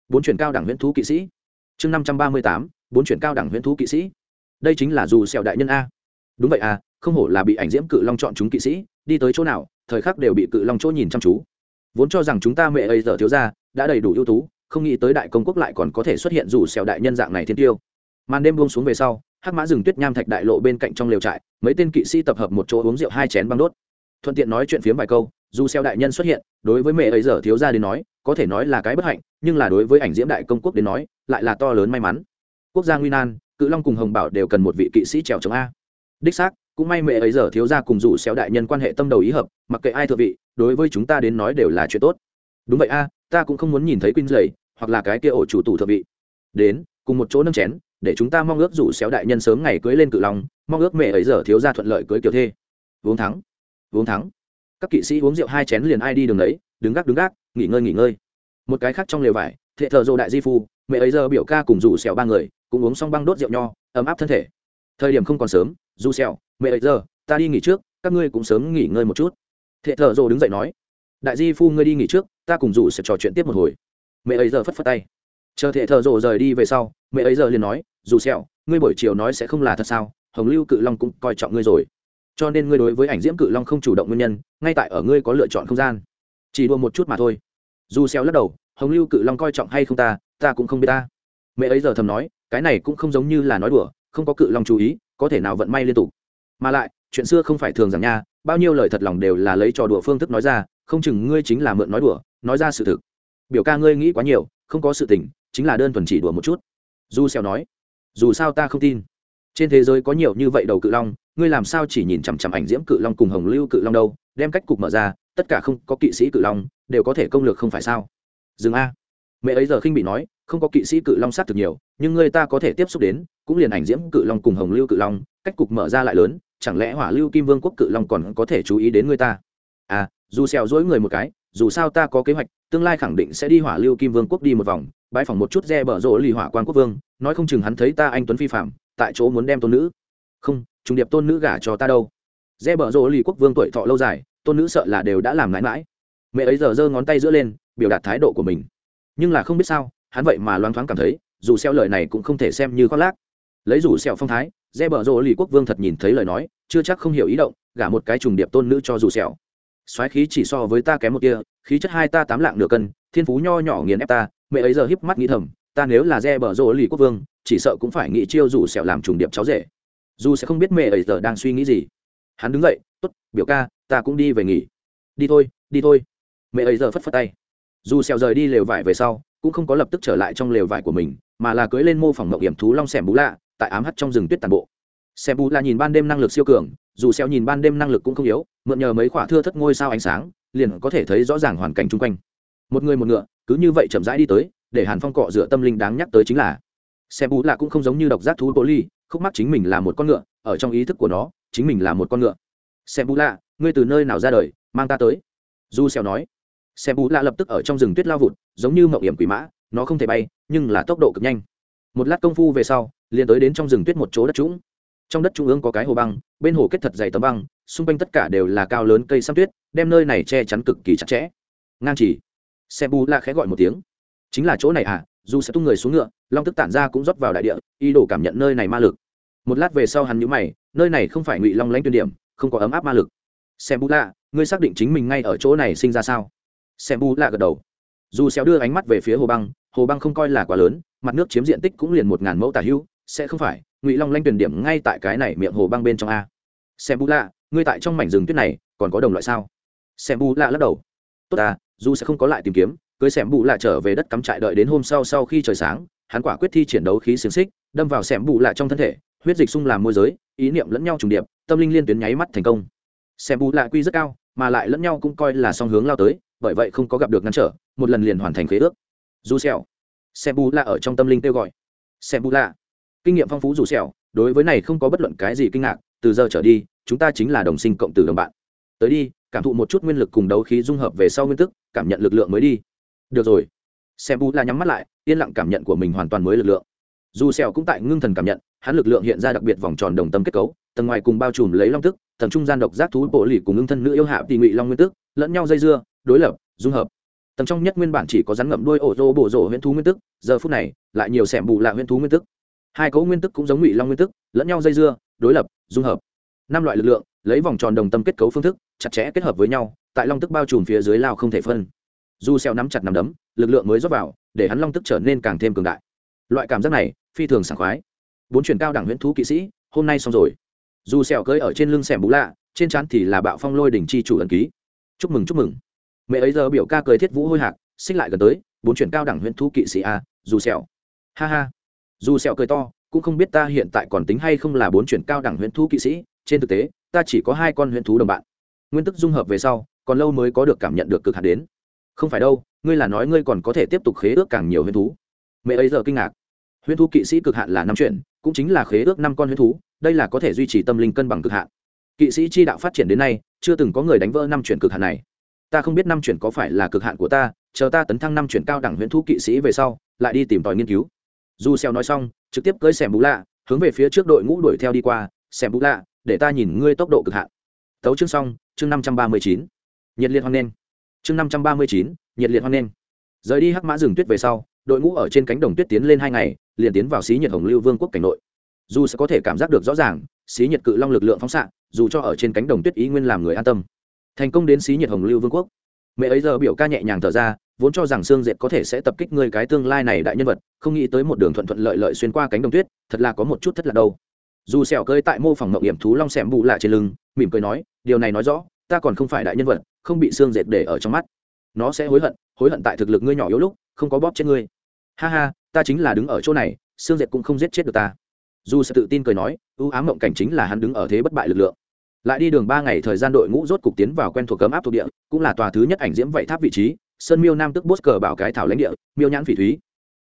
Bốn chuyển cao đẳng huyễn thú kỵ sĩ. Chương năm trăm ba mươi tám, bốn chuyển cao đẳng huyễn thú kỵ sĩ. Đây chính là dù sẹo đại nhân a. Đúng vậy à không hổ là bị ảnh diễm cự long chọn chúng kỵ sĩ, đi tới chỗ nào, thời khắc đều bị cự long chỗ nhìn chăm chú vốn cho rằng chúng ta mẹ ấy giờ thiếu ra đã đầy đủ ưu tú, không nghĩ tới đại công quốc lại còn có thể xuất hiện dù xẻo đại nhân dạng này thiên tiêu. Màn đêm buông xuống về sau, hắc mã rừng tuyết nham thạch đại lộ bên cạnh trong lều trại, mấy tên kỵ sĩ tập hợp một chỗ uống rượu hai chén băng đốt. Thuận tiện nói chuyện phiếm vài câu, dù xeo đại nhân xuất hiện, đối với mẹ ấy giờ thiếu gia đến nói, có thể nói là cái bất hạnh, nhưng là đối với ảnh diễm đại công quốc đến nói, lại là to lớn may mắn. Quốc gia nguy nan, cự long cùng hồng bảo đều cần một vị kỵ sĩ trèo chống a. Đích xác cũng may mẹ ấy giờ thiếu gia cùng rủ xéo đại nhân quan hệ tâm đầu ý hợp, mặc kệ ai thượng vị, đối với chúng ta đến nói đều là chuyện tốt. Đúng vậy a, ta cũng không muốn nhìn thấy quỳnh dày hoặc là cái kia ổ chủ tủ thượng vị. Đến, cùng một chỗ nâng chén, để chúng ta mong ước rủ xéo đại nhân sớm ngày cưới lên cự long, mong ước mẹ ấy giờ thiếu gia thuận lợi cưới kiểu thê. Uống thắng uống thắng. Các kỵ sĩ uống rượu hai chén liền ai đi đường đấy, đứng gác đứng gác, nghỉ ngơi nghỉ ngơi. Một cái khác trong lều vải, thệ thờ dô đại di phu, mẹ ấy giờ biểu ca cùng rủ xẻo ba người, cũng uống xong băng đốt rượu nho, ấm áp thân thể. Thời điểm không còn sớm du xèo, mẹ ấy giờ, ta đi nghỉ trước, các ngươi cũng sớm nghỉ ngơi một chút. Thệ thờ rồ đứng dậy nói, đại di phu ngươi đi nghỉ trước, ta cùng Dù sẽ trò chuyện tiếp một hồi. Mẹ ấy giờ phất phất tay. Chờ thệ thờ rồ rời đi về sau, mẹ ấy giờ liền nói, dù xèo, ngươi buổi chiều nói sẽ không là thật sao, hồng lưu cự long cũng coi trọng ngươi rồi. Cho nên ngươi đối với ảnh diễm cự long không chủ động nguyên nhân, ngay tại ở ngươi có lựa chọn không gian. Chỉ đua một chút mà thôi. Dù xèo lắc đầu, hồng lưu cự long coi trọng hay không ta ta cũng không biết ta. Mẹ ấy giờ thầm nói, cái này cũng không giống như là nói đùa, không có cự long chú ý có thể nào vận may liên tục. Mà lại, chuyện xưa không phải thường giảng nha, bao nhiêu lời thật lòng đều là lấy trò đùa phương thức nói ra, không chừng ngươi chính là mượn nói đùa, nói ra sự thực. Biểu ca ngươi nghĩ quá nhiều, không có sự tình, chính là đơn thuần chỉ đùa một chút. Du xèo nói, dù sao ta không tin. Trên thế giới có nhiều như vậy đầu cự long, ngươi làm sao chỉ nhìn chằm chằm ảnh diễm cự long cùng hồng lưu cự long đâu, đem cách cục mở ra, tất cả không có kỵ sĩ cự long, đều có thể công lược không phải sao? Dừng a. Mẹ ấy giờ khinh bị nói không có kỵ sĩ cự long sát thực nhiều, nhưng người ta có thể tiếp xúc đến, cũng liền ảnh diễm cự long cùng hồng lưu cự long, cách cục mở ra lại lớn, chẳng lẽ hỏa lưu kim vương quốc cự long còn có thể chú ý đến người ta? À dù xèo dối người một cái, dù sao ta có kế hoạch, tương lai khẳng định sẽ đi hỏa lưu kim vương quốc đi một vòng bãi phòng một chút re bở rộ lì hỏa quan quốc vương, nói không chừng hắn thấy ta anh tuấn phi phạm, tại chỗ muốn đem tôn nữ. Không, trùng điệp tôn nữ gả cho ta đâu. Re bở rộ lì quốc vương tuổi thọ lâu dài, tôn nữ sợ là đều đã làm mãi mãi mẹ ấy giờ giơ ngón tay giữa lên, biểu đạt thái độ của mình. Nhưng là không biết sao hắn vậy mà loáng thoáng cảm thấy, dù xeo lời này cũng không thể xem như khoác lác. Lấy dù xeo phong thái, dê bờ rô lì quốc vương thật nhìn thấy lời nói, chưa chắc không hiểu ý động, gả một cái trùng điệp tôn nữ cho dù xeo soái khí chỉ so với ta kém một kia, khí chất hai ta tám lạng nửa cân, thiên phú nho nhỏ nghiền ép ta, mẹ ấy giờ híp mắt nghĩ thầm, ta nếu là dê bờ rô lì quốc vương, chỉ sợ cũng phải nghĩ chiêu dù xeo làm trùng điệp cháu rể. Dù sẽ không biết mẹ ấy giờ đang suy nghĩ gì. Hắn đứng dậy, tốt, biểu ca, ta cũng đi về nghỉ. Đi thôi đi thôi. Mẹ ấy giờ phất phất tay dù xèo rời đi lều vải về sau, cũng không có lập tức trở lại trong lều vải của mình, mà là cưỡi lên mô phỏng mộng hiểm thú long xẻm bú lạ, tại ám hắt trong rừng tuyết tàn bộ. Xẻm bú lạ nhìn ban đêm năng lực siêu cường, dù xèo nhìn ban đêm năng lực cũng không yếu, mượn nhờ mấy khỏa thưa thất ngôi sao ánh sáng, liền có thể thấy rõ ràng hoàn cảnh chung quanh. Một người một ngựa, cứ như vậy chậm rãi đi tới, để hàn phong cọ dựa tâm linh đáng nhắc tới chính là xẻm bú lạ cũng không giống như độc giác thú bố ly khúc mắc chính mình là một con ngựa, ở trong ý thức của nó, chính mình là một con ngựa. Xẻm bú lạ, ngươi từ nơi nào ra đời, mang ta tới. Du xèo nói xe bú lạ lập tức ở trong rừng tuyết lao vụt, giống như mậu hiểm quỷ mã, nó không thể bay, nhưng là tốc độ cực nhanh. Một lát công phu về sau, liền tới đến trong rừng tuyết một chỗ đất trũng. Trong đất trung ương có cái hồ băng, bên hồ kết thật dày tấm băng, xung quanh tất cả đều là cao lớn cây xăm tuyết, đem nơi này che chắn cực kỳ chặt chẽ. Ngang chỉ. Xe bù la khẽ gọi một tiếng. Chính là chỗ này à dù sẽ tung người xuống ngựa, long tức tản ra cũng rót vào đại địa, ý đồ cảm nhận nơi này ma lực. Một lát về sau hắn nhíu mày, nơi này không phải ngụy long lãnh tuyên điểm, không có ấm áp ma lực. Xem bù lạ, ngươi xác định chính mình ngay ở chỗ này sinh ra sao? Xem bù lạ gật đầu. Dù xéo đưa ánh mắt về phía hồ băng hồ băng không coi là quá lớn, mặt nước chiếm diện tích cũng liền một ngàn mẫu tả hữu, sẽ không phải, ngụy long lanh tuyển điểm ngay tại cái này miệng hồ băng bên trong a. Xem bù lạ, ngươi tại trong mảnh rừng tuyết này, còn có đồng loại sao? Xem bù lạ lắc đầu. Tốt à dù sẽ không có lại tìm kiếm, cưới xem bù lạ trở về đất cắm trại đợi đến hôm sau sau khi trời sáng, hắn quả quyết thi triển đấu khí xiềng xích, đâm vào xem bù lạ trong thân thể, huyết dịch sung làm môi giới, ý niệm lẫn nhau trùng điệp, tâm linh liên tuyến nháy mắt thành công. Xem bù lạ quy rất cao, mà lại lẫn nhau cũng coi là song hướng lao tới bởi vậy không có gặp được ngăn trở, một lần liền hoàn thành khế ước. Dù xẻo xem bù là ở trong tâm linh kêu gọi. Xem bù là kinh nghiệm phong phú dù xẻo đối với này không có bất luận cái gì kinh ngạc, từ giờ trở đi, chúng ta chính là đồng sinh cộng tử đồng bạn. Tới đi, cảm thụ một chút nguyên lực cùng đấu khí dung hợp về sau nguyên tức, cảm nhận lực lượng mới đi. Được rồi. Xem bù là nhắm mắt lại, yên lặng cảm nhận của mình hoàn toàn mới lực lượng. Dù sẹo cũng tại ngưng thần cảm nhận, hắn lực lượng hiện ra đặc biệt vòng tròn đồng tâm kết cấu, tầng ngoài cùng bao trùm lấy long tức, tầng trung gian độc giác thú bộ lì cùng ngưng thân nữ yêu hạ tỷ ngụy long nguyên tức, lẫn nhau dây dưa đối lập, dung hợp. Tầng trong nhất nguyên bản chỉ có rắn ngậm đuôi ổ rô bổ rổ huyễn thú nguyên tức, giờ phút này, lại nhiều sẹm bù lạ huyễn thú nguyên tức. Hai cấu nguyên tức cũng giống ngụy long nguyên tức, lẫn nhau dây dưa, đối lập, dung hợp. Năm loại lực lượng, lấy vòng tròn đồng tâm kết cấu phương thức, chặt chẽ kết hợp với nhau, tại long tức bao trùm phía dưới lao không thể phân. Dù xeo nắm chặt nắm đấm, lực lượng mới rót vào, để hắn long tức trở nên càng thêm cường đại. Loại cảm giác này, phi thường sảng khoái. Bốn chuyển cao đẳng huyễn thú kỵ sĩ, hôm nay xong rồi. Dù xeo cưỡi ở trên lưng xẻm bù lạ, trên trán thì là bạo phong lôi đỉnh chi chủ ẩn ký. Chúc mừng chúc mừng mẹ ấy giờ biểu ca cười thiết vũ hôi hạc xích lại gần tới bốn chuyển cao đẳng huyễn thú kỵ sĩ a dù sẹo, ha ha. Dù sẹo cười to cũng không biết ta hiện tại còn tính hay không là bốn chuyển cao đẳng huyễn thú kỵ sĩ trên thực tế ta chỉ có hai con huyễn thú đồng bạn. Nguyên tức dung hợp về sau còn lâu mới có được cảm nhận được cực hạt đến. Không phải đâu ngươi là nói ngươi còn có thể tiếp tục khế ước càng nhiều huyễn thú. Mẹ ấy giờ kinh ngạc. Huyễn thú kỵ sĩ cực hạn là năm chuyển cũng chính là khế ước năm con huyễn thú đây là có thể duy trì tâm linh cân bằng cực hạn. Kỵ sĩ chi đạo phát triển đến nay chưa từng có người đánh vỡ năm chuyển cực hạn này ta không biết năm chuyển có phải là cực hạn của ta, chờ ta tấn thăng năm chuyển cao đẳng huyễn thu kỵ sĩ về sau, lại đi tìm tòi nghiên cứu. Dù xeo nói xong, trực tiếp cưỡi xẻm bú lạ, hướng về phía trước đội ngũ đuổi theo đi qua xẻm bú lạ, để ta nhìn ngươi tốc độ cực hạn. Tấu chương xong, chương năm trăm ba mươi chín. Nhiệt liệt hoan nghênh. Chương năm trăm ba mươi chín, nhiệt liệt hoan nghênh. Rời đi hắc mã rừng tuyết về sau, đội ngũ ở trên cánh đồng tuyết tiến lên hai ngày, liền tiến vào xí nhiệt hồng lưu vương quốc cảnh nội. Dù sẽ có thể cảm giác được rõ ràng, xí nhiệt cự long lực lượng phóng xạ, dù cho ở trên cánh đồng tuyết ý nguyên làm người an tâm thành công đến xí nhiệt hồng lưu vương quốc. Mẹ ấy giờ biểu ca nhẹ nhàng thở ra, vốn cho rằng xương dệt có thể sẽ tập kích người cái tương lai này đại nhân vật, không nghĩ tới một đường thuận thuận lợi lợi xuyên qua cánh đồng tuyết, thật là có một chút thất lạc đâu. Dù sẹo cơi tại mô phỏng mộng hiểm thú long xẻm bù lạ trên lưng, mỉm cười nói, điều này nói rõ, ta còn không phải đại nhân vật, không bị xương dệt để ở trong mắt. Nó sẽ hối hận hối hận tại thực lực ngươi nhỏ yếu lúc, không có bóp chết ngươi. Ha ha, ta chính là đứng ở chỗ này xương dệt cũng không giết chết được ta. Dù sẽ tự tin cười nói, ưu ám mộng cảnh chính là hắn đứng ở thế bất bại lực lượng lại đi đường ba ngày thời gian đội ngũ rốt cục tiến vào quen thuộc cấm áp thuộc địa, cũng là tòa thứ nhất ảnh diễm vậy tháp vị trí, sơn miêu nam tức bút cờ bảo cái thảo lãnh địa, miêu nhãn phỉ thúy.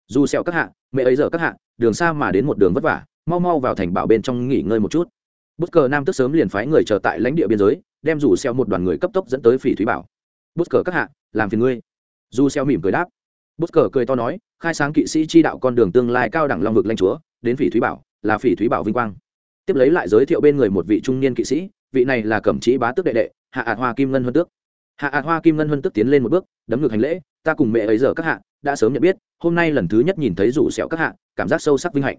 Dù sẹo các hạ, mẹ ấy giờ các hạ, đường xa mà đến một đường vất vả, mau mau vào thành bảo bên trong nghỉ ngơi một chút. Bút cờ nam tức sớm liền phái người chờ tại lãnh địa biên giới, đem rủ xeo một đoàn người cấp tốc dẫn tới phỉ thúy bảo. Bút cờ các hạ, làm phiền ngươi. Dù xeo mỉm cười đáp. Bút cờ cười to nói, khai sáng kỵ sĩ chi đạo con đường tương lai cao đẳng long vực lãnh chúa, đến phỉ thúy bảo, là phỉ thúy bảo vinh quang. Tiếp lấy lại giới thiệu bên người một vị trung niên kỵ sĩ vị này là cẩm trí bá tước đệ đệ, hạ ạt hoa kim ngân huân tước. Hạ ạt hoa kim ngân huân tước tiến lên một bước, đấm ngược hành lễ, ta cùng mẹ ấy giờ các hạ đã sớm nhận biết, hôm nay lần thứ nhất nhìn thấy rủ sẹo các hạ, cảm giác sâu sắc vinh hạnh.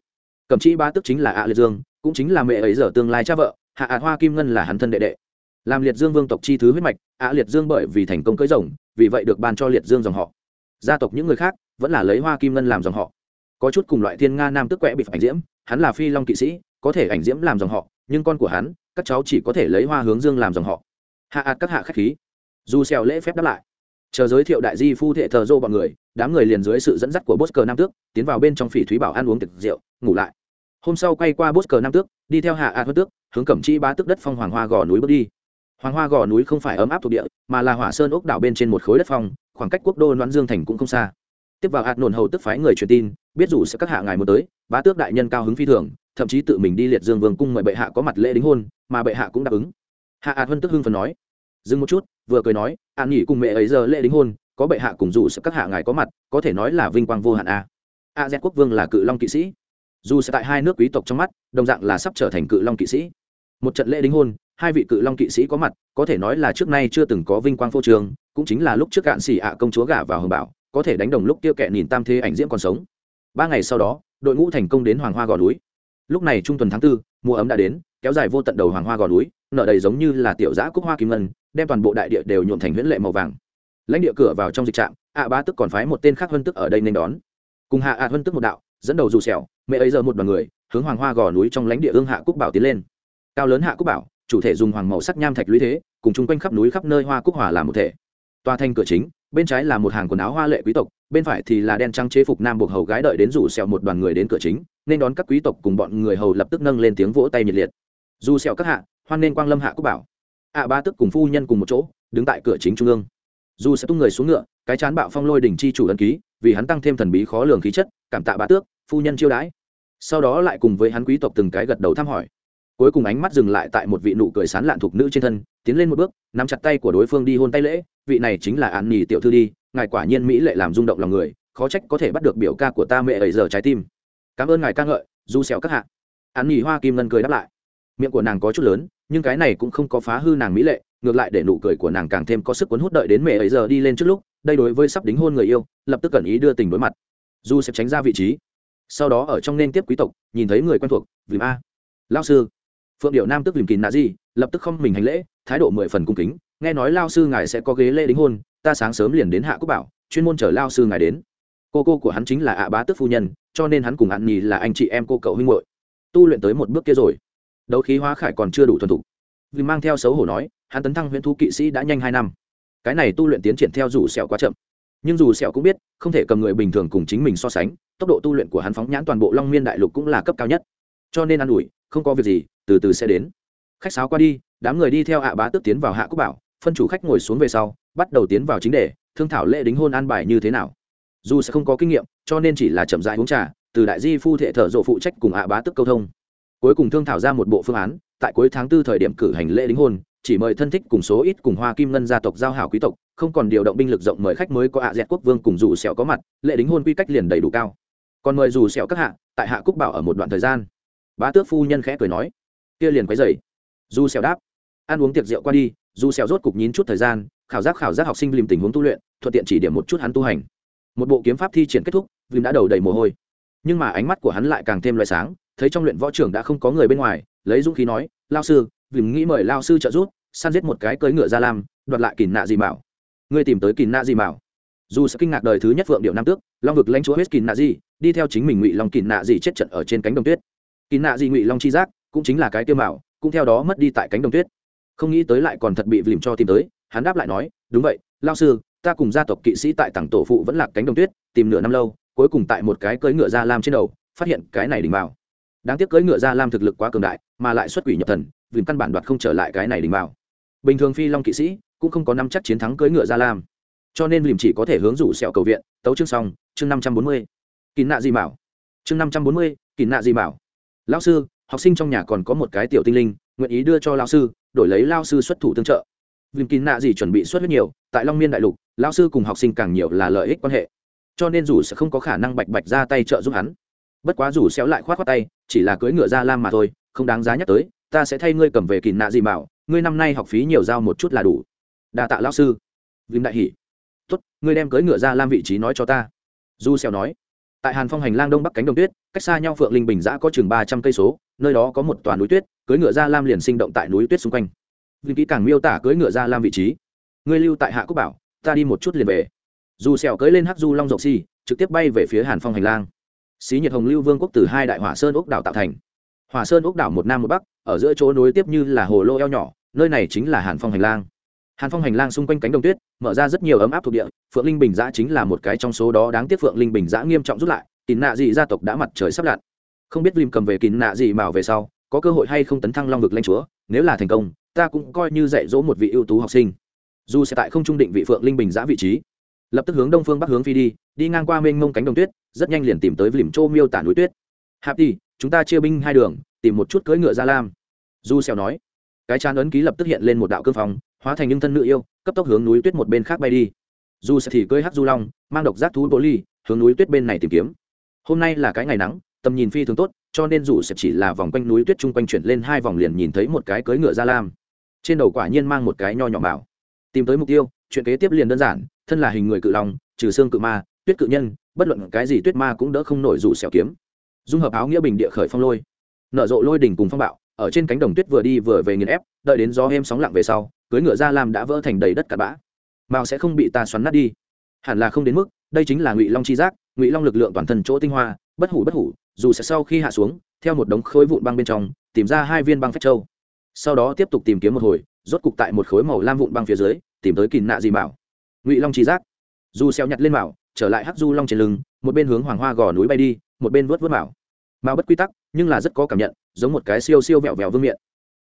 Cẩm trí bá tước chính là ạ liệt dương, cũng chính là mẹ ấy giờ tương lai cha vợ, hạ ạt hoa kim ngân là hắn thân đệ đệ. Làm liệt dương vương tộc chi thứ huyết mạch, ạ liệt dương bởi vì thành công cưới rồng, vì vậy được ban cho liệt dương dòng họ. Gia tộc những người khác vẫn là lấy hoa kim ngân làm dòng họ. Có chút cùng loại thiên nga nam tức quẹ bị ảnh diễm, hắn là phi long kỵ sĩ, có thể ảnh diễm làm dòng họ, nhưng con của hắn các cháu chỉ có thể lấy hoa hướng dương làm dòng họ. Hạ ạt các hạ khách khí. Dù xèo lễ phép đáp lại. Chờ giới thiệu đại di phu thệ thờ dô bọn người, đám người liền dưới sự dẫn dắt của bốt cờ nam tước, tiến vào bên trong phỉ thúy bảo ăn uống tiệc rượu, ngủ lại. Hôm sau quay qua bốt cờ nam tước, đi theo hạ ạt hơn tước, hướng cẩm chi bá tước đất phong hoàng hoa gò núi bước đi. Hoàng hoa gò núi không phải ấm áp thuộc địa, mà là hỏa sơn ốc đảo bên trên một khối đất phong, khoảng cách quốc đô đoán dương thành cũng không xa. Tiếp vào hạt nổn hầu tức phái người truyền tin, biết dù sẽ các hạ ngài muốn tới, bá tước đại nhân cao hứng phi thường thậm chí tự mình đi liệt dương vương cung mời bệ hạ có mặt lễ đính hôn, mà bệ hạ cũng đáp ứng. Hạ ạt huân tức hưng phần nói, dừng một chút, vừa cười nói an nghỉ cùng mẹ ấy giờ lễ đính hôn, có bệ hạ cùng dù sẽ các hạ ngài có mặt, có thể nói là vinh quang vô hạn a. A z quốc vương là cự long kỵ sĩ. Dù sẽ tại hai nước quý tộc trong mắt, đồng dạng là sắp trở thành cự long kỵ sĩ. Một trận lễ đính hôn, hai vị cự long kỵ sĩ có mặt, có thể nói là trước nay chưa từng có vinh quang phô trường cũng chính là lúc trước cạn xỉ ạ công chúa gả vào hồng bảo, có thể đánh đồng lúc tiêu kẹ nhìn tam thế ảnh diễm còn sống. Ba ngày sau đó, đội ngũ thành công đến hoàng hoa gò núi lúc này trung tuần tháng tư, mùa ấm đã đến, kéo dài vô tận đầu hoàng hoa gò núi, nở đầy giống như là tiểu giã cúc hoa kim ngân, đem toàn bộ đại địa đều nhuộm thành huyễn lệ màu vàng. Lãnh địa cửa vào trong dịch trạm, ạ bá tức còn phái một tên khác huân tức ở đây nên đón. Cùng hạ ạ huân tức một đạo, dẫn đầu dù sẹo, mẹ ấy giờ một đoàn người, hướng hoàng hoa gò núi trong lãnh địa ương hạ cúc bảo tiến lên. Cao lớn hạ cúc bảo, chủ thể dùng hoàng màu sắc nham thạch lũy thế, cùng chung quanh khắp núi khắp nơi hoa cúc hỏa làm một thể. Toa thành cửa chính, bên trái là một hàng quần áo hoa lệ quý tộc, bên phải thì là đen trắng chế phục nam buộc hầu gái đợi đến rủ sẹo một đoàn người đến cửa chính nên đón các quý tộc cùng bọn người hầu lập tức nâng lên tiếng vỗ tay nhiệt liệt. Dù sẹo các hạ, hoan nên quang lâm hạ quốc bảo. Ạ ba tức cùng phu nhân cùng một chỗ, đứng tại cửa chính trung ương. Dù sẽ tung người xuống ngựa, cái chán bạo phong lôi đỉnh chi chủ ấn ký, vì hắn tăng thêm thần bí khó lường khí chất, cảm tạ bá tước, phu nhân chiêu đãi. Sau đó lại cùng với hắn quý tộc từng cái gật đầu thăm hỏi. Cuối cùng ánh mắt dừng lại tại một vị nụ cười sán lạn thuộc nữ trên thân, tiến lên một bước, nắm chặt tay của đối phương đi hôn tay lễ, vị này chính là an nhì tiểu thư đi, ngài quả nhiên mỹ lệ làm rung động lòng người, khó trách có thể bắt được biểu ca của ta mẹ ấy giờ trái tim cảm ơn ngài ca ngợi du xẻo các hạ. An nhì hoa kim ngân cười đáp lại. Miệng của nàng có chút lớn, nhưng cái này cũng không có phá hư nàng mỹ lệ, ngược lại để nụ cười của nàng càng thêm có sức cuốn hút đợi đến mẹ ấy giờ đi lên trước lúc, đây đối với sắp đính hôn người yêu, lập tức cần ý đưa tình đối mặt. Du sẽ tránh ra vị trí, sau đó ở trong nên tiếp quý tộc, nhìn thấy người quen thuộc vì a lao sư. Phượng điệu nam tức vìm kín nạ gì lập tức không mình hành lễ, thái độ mười phần cung kính, nghe nói lao sư ngài sẽ có ghế lễ đính hôn, ta sáng sớm liền đến hạ quốc bảo, chuyên môn chở lao sư ngài đến. Cô cô của hắn chính là ạ bá tức phu nhân cho nên hắn cùng ăn nhì là anh chị em cô cậu huynh hội tu luyện tới một bước kia rồi. Đấu khí hóa khải còn chưa đủ thuần thục. Vì mang theo xấu hổ nói, hắn tấn thăng huyễn thú kỵ sĩ đã nhanh hai năm. Cái này tu luyện tiến triển theo rủ sẹo quá chậm. Nhưng dù sẹo cũng biết, không thể cầm người bình thường cùng chính mình so sánh, tốc độ tu luyện của hắn phóng nhãn toàn bộ long miên đại lục cũng là cấp cao nhất. Cho nên ăn ủi, không có việc gì, từ từ sẽ đến. Khách sáo qua đi, đám người đi theo hạ bá tước tiến vào hạ quốc bảo, phân chủ khách ngồi xuống về sau, bắt đầu tiến vào chính đề, thương thảo lễ đính hôn an bài như thế nào dù sẽ không có kinh nghiệm, cho nên chỉ là chậm dại uống trà, từ đại di phu thệ thợ rộ phụ trách cùng ạ bá tức câu thông. Cuối cùng thương thảo ra một bộ phương án, tại cuối tháng tư thời điểm cử hành lễ đính hôn, chỉ mời thân thích cùng số ít cùng hoa kim ngân gia tộc giao hảo quý tộc, không còn điều động binh lực rộng mời khách mới có ạ dẹt quốc vương cùng dù sẹo có mặt, lễ đính hôn quy cách liền đầy đủ cao. Còn mời dù sẹo các hạ, tại hạ cúc bảo ở một đoạn thời gian. Bá tước phu nhân khẽ cười nói, kia liền quấy dày dù sẹo đáp, ăn uống tiệc rượu qua đi, dù sẹo rốt cục nhín chút thời gian, khảo giác khảo giác học sinh lim tình huống tu luyện, thuận tiện chỉ điểm một chút hắn tu hành một bộ kiếm pháp thi triển kết thúc, vim đã đầu đầy mồ hôi. Nhưng mà ánh mắt của hắn lại càng thêm loại sáng, thấy trong luyện võ trưởng đã không có người bên ngoài, lấy dũng khí nói, lao sư, vim nghĩ mời lao sư trợ giúp, săn giết một cái cưỡi ngựa ra lam, đoạt lại kỳ nạ gì bảo ngươi tìm tới kỳ nạ gì bảo dù sẽ kinh ngạc đời thứ nhất phượng điệu nam tước, long vực lãnh chúa hết kỳ nạ gì đi theo chính mình ngụy long kỳ nạ gì chết trận ở trên cánh đồng tuyết. Kỳ nạ gì ngụy long chi giác, cũng chính là cái tiêu mạo, cũng theo đó mất đi tại cánh đồng tuyết. Không nghĩ tới lại còn thật bị vìm cho tìm tới, hắn đáp lại nói, đúng vậy, lao sư ta cùng gia tộc kỵ sĩ tại tảng tổ phụ vẫn lạc cánh đồng tuyết, tìm nửa năm lâu, cuối cùng tại một cái cưỡi ngựa ra lam trên đầu, phát hiện cái này đỉnh bảo đáng tiếc cưỡi ngựa ra lam thực lực quá cường đại, mà lại xuất quỷ nhập thần, vì căn bản đoạt không trở lại cái này đỉnh bảo bình thường phi long kỵ sĩ cũng không có năm chắc chiến thắng cưỡi ngựa ra lam. Cho nên lìm chỉ có thể hướng rủ sẹo cầu viện, tấu chương xong, chương năm trăm bốn mươi. Kín nạ di bảo chương năm trăm bốn mươi kín nạ di bảo lão sư, học sinh trong nhà còn có một cái tiểu tinh linh, nguyện ý đưa cho lão sư, đổi lấy lao sư xuất thủ tương trợ vim kín nạ gì chuẩn bị xuất huyết nhiều, tại long miên đại lục lao sư cùng học sinh càng nhiều là lợi ích quan hệ. Cho nên dù sẽ không có khả năng bạch bạch ra tay trợ giúp hắn. Bất quá dù xéo lại khoát khoát tay, chỉ là cưỡi ngựa ra lam mà thôi, không đáng giá nhắc tới, ta sẽ thay ngươi cầm về kín nạ gì bảo, ngươi năm nay học phí nhiều giao một chút là đủ. Đa tạ lão sư. Vim đại hỉ tốt, ngươi đem cưỡi ngựa ra lam vị trí nói cho ta. Du xéo nói, tại hàn phong hành lang đông bắc cánh đồng tuyết, cách xa nhau phượng linh bình giã có chừng ba trăm cây số, nơi đó có một toàn núi tuyết, cưỡi ngựa ra lam liền sinh động tại núi tuyết xung quanh vinh kỹ càng miêu tả cưỡi ngựa ra làm vị trí. Ngươi lưu tại hạ quốc bảo, ta đi một chút liền về. Dù sẹo cưỡi lên hắc du long rộng xi trực tiếp bay về phía hàn phong hành lang. Xí nhiệt hồng lưu vương quốc từ hai đại hỏa sơn ốc đảo tạo thành. Hỏa sơn ốc đảo một nam một bắc, ở giữa chỗ nối tiếp như là hồ lô eo nhỏ, nơi này chính là hàn phong hành lang. Hàn phong hành lang xung quanh cánh đồng tuyết, mở ra rất nhiều ấm áp thuộc địa, phượng linh bình giã chính là một cái trong số đó đáng tiếc phượng linh bình giã nghiêm trọng rút lại, kín nạ dị gia tộc đã mặt trời sắp lặn. Không biết lim cầm về kín nạ dị mạo về sau, có cơ hội hay không tấn thăng long vực lanh chúa, nếu là thành công ta cũng coi như dạy dỗ một vị ưu tú học sinh. Dù sẽ tại không trung định vị phượng linh bình giã vị trí, lập tức hướng đông phương bắc hướng phi đi đi ngang qua mênh mông cánh đồng tuyết, rất nhanh liền tìm tới vlim châu miêu tả núi tuyết. Hạp đi chúng ta chia binh hai đường, tìm một chút cưỡi ngựa ra lam. Du xèo nói, cái chán ấn ký lập tức hiện lên một đạo cương phong, hóa thành những thân nữ yêu, cấp tốc hướng núi tuyết một bên khác bay đi. Du sẽ thì cưỡi hắc du long, mang độc giác thú bố ly, hướng núi tuyết bên này tìm kiếm. Hôm nay là cái ngày nắng, tầm nhìn phi thường tốt, cho nên dù sẽ chỉ là vòng quanh núi tuyết chung quanh chuyển lên hai vòng liền nhìn thấy một cái cưỡi ngựa ra lam trên đầu quả nhiên mang một cái nho nhỏ bảo tìm tới mục tiêu, chuyện kế tiếp liền đơn giản, thân là hình người cự long, trừ xương cự ma, tuyết cự nhân, bất luận cái gì tuyết ma cũng đỡ không nổi dù xẻo kiếm. Dung hợp áo nghĩa bình địa khởi phong lôi. Nở rộ lôi đỉnh cùng phong bạo, ở trên cánh đồng tuyết vừa đi vừa về nghiền ép, đợi đến gió êm sóng lặng về sau cưới ngựa ra làm đã vỡ thành đầy đất cặn bã. Mao sẽ không bị ta xoắn nát đi. Hẳn là không đến mức, đây chính là ngụy long chi giác, ngụy long lực lượng toàn thân chỗ tinh hoa, bất hủ bất hủ, dù sẽ sau khi hạ xuống, theo một đống khối vụn băng bên trong, tìm ra hai viên băng phách châu sau đó tiếp tục tìm kiếm một hồi rốt cục tại một khối màu lam vụn băng phía dưới tìm tới kìn nạ gì bảo. ngụy long chi giác. Du xeo nhặt lên bảo, trở lại hắc du long trên lưng một bên hướng hoàng hoa gò núi bay đi một bên vớt vớt bảo mao bất quy tắc nhưng là rất có cảm nhận giống một cái siêu siêu vẹo vẹo vương miện.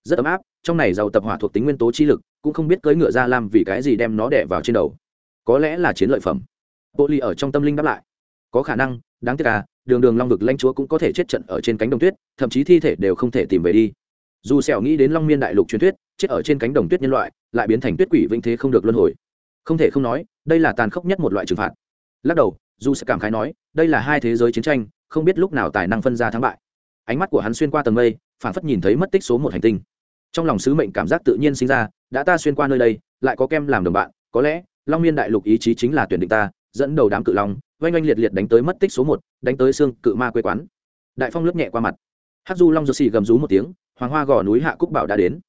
Rất ấm áp trong này giàu tập hỏa thuộc tính nguyên tố chi lực cũng không biết cưỡi ngựa ra làm vì cái gì đem nó đè vào trên đầu. Có lẽ là chiến lợi phẩm. Bộ ly ở trong tâm linh đáp lại. Có khả năng đáng tiếc à đường đường long vực lãnh chúa cũng có thể chết trận ở trên cánh đồng tuyết thậm chí thi thể đều không thể tìm về đi dù sẹo nghĩ đến long miên đại lục truyền thuyết, chết ở trên cánh đồng tuyết nhân loại, lại biến thành tuyết quỷ vĩnh thế không được luân hồi. Không thể không nói, đây là tàn khốc nhất một loại trừng phạt. Lắc đầu, dù sẽ cảm khái nói, đây là hai thế giới chiến tranh, không biết lúc nào tài năng phân ra thắng bại. Ánh mắt của hắn xuyên qua tầng mây, phản phất nhìn thấy mất tích số một hành tinh. Trong lòng sứ mệnh cảm giác tự nhiên sinh ra, đã ta xuyên qua nơi đây, lại có kem làm đồng bạn, có lẽ, long miên đại lục ý chí chính là tuyển định ta, dẫn đầu đám cự long, oanh oanh liệt liệt đánh tới mất tích số một, đánh tới xương cự ma quê quán. Đại phong lướt nhẹ qua mặt. Hát du long dơ xì gầm rú một tiếng hoàng hoa gò núi hạ cúc bảo đã đến.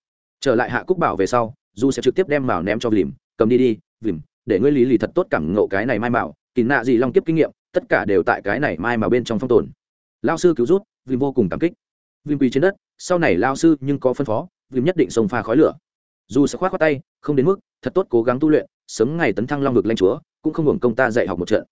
Trở lại hạ cúc bảo về sau, du sẽ trực tiếp đem mào ném cho vìm. Cầm đi đi, vìm, để ngươi lý lì thật tốt cảm ngộ cái này mai mạo. Kỳ nạ gì long kiếp kinh nghiệm, tất cả đều tại cái này mai mà bên trong phong tồn. Lao sư cứu rút, vìm vô cùng cảm kích. Vìm quỳ trên đất, sau này lao sư nhưng có phân phó, vìm nhất định xông pha khói lửa. Dù sẽ khoát khoát tay, không đến mức, thật tốt cố gắng tu luyện, sớm ngày tấn thăng long vực lanh chúa, cũng không hưởng công ta dạy học một trận.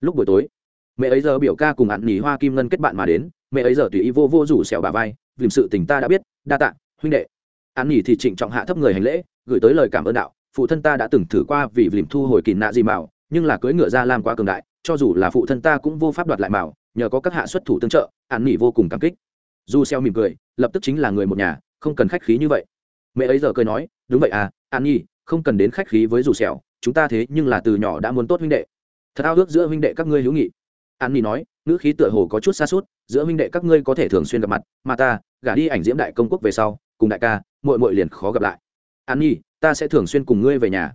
Lúc buổi tối, mẹ ấy giờ biểu ca cùng ạn nỉ hoa kim ngân kết bạn mà đến, mẹ ấy giờ tùy ý vô vô rủ xẻo bà vai vì sự tình ta đã biết, đa tạ, huynh đệ. An nỉ thì trịnh trọng hạ thấp người hành lễ, gửi tới lời cảm ơn đạo, phụ thân ta đã từng thử qua vì vìm thu hồi kỳ nạ gì mạo, nhưng là cưỡi ngựa ra làm quá cường đại, cho dù là phụ thân ta cũng vô pháp đoạt lại mạo, nhờ có các hạ xuất thủ tương trợ, an nỉ vô cùng cảm kích. Du xeo mỉm cười, lập tức chính là người một nhà, không cần khách khí như vậy. Mẹ ấy giờ cười nói, đúng vậy à an nhi, không cần đến khách khí với dù xẻo chúng ta thế nhưng là từ nhỏ đã muốn tốt huynh đệ. Thật ao ước giữa huynh đệ các ngươi hữu nghị. An nhi nói ngữ khí tựa hồ có chút xa suốt, giữa minh đệ các ngươi có thể thường xuyên gặp mặt, mà ta, gả đi ảnh diễm đại công quốc về sau, cùng đại ca, muội muội liền khó gặp lại. An nhi, ta sẽ thường xuyên cùng ngươi về nhà.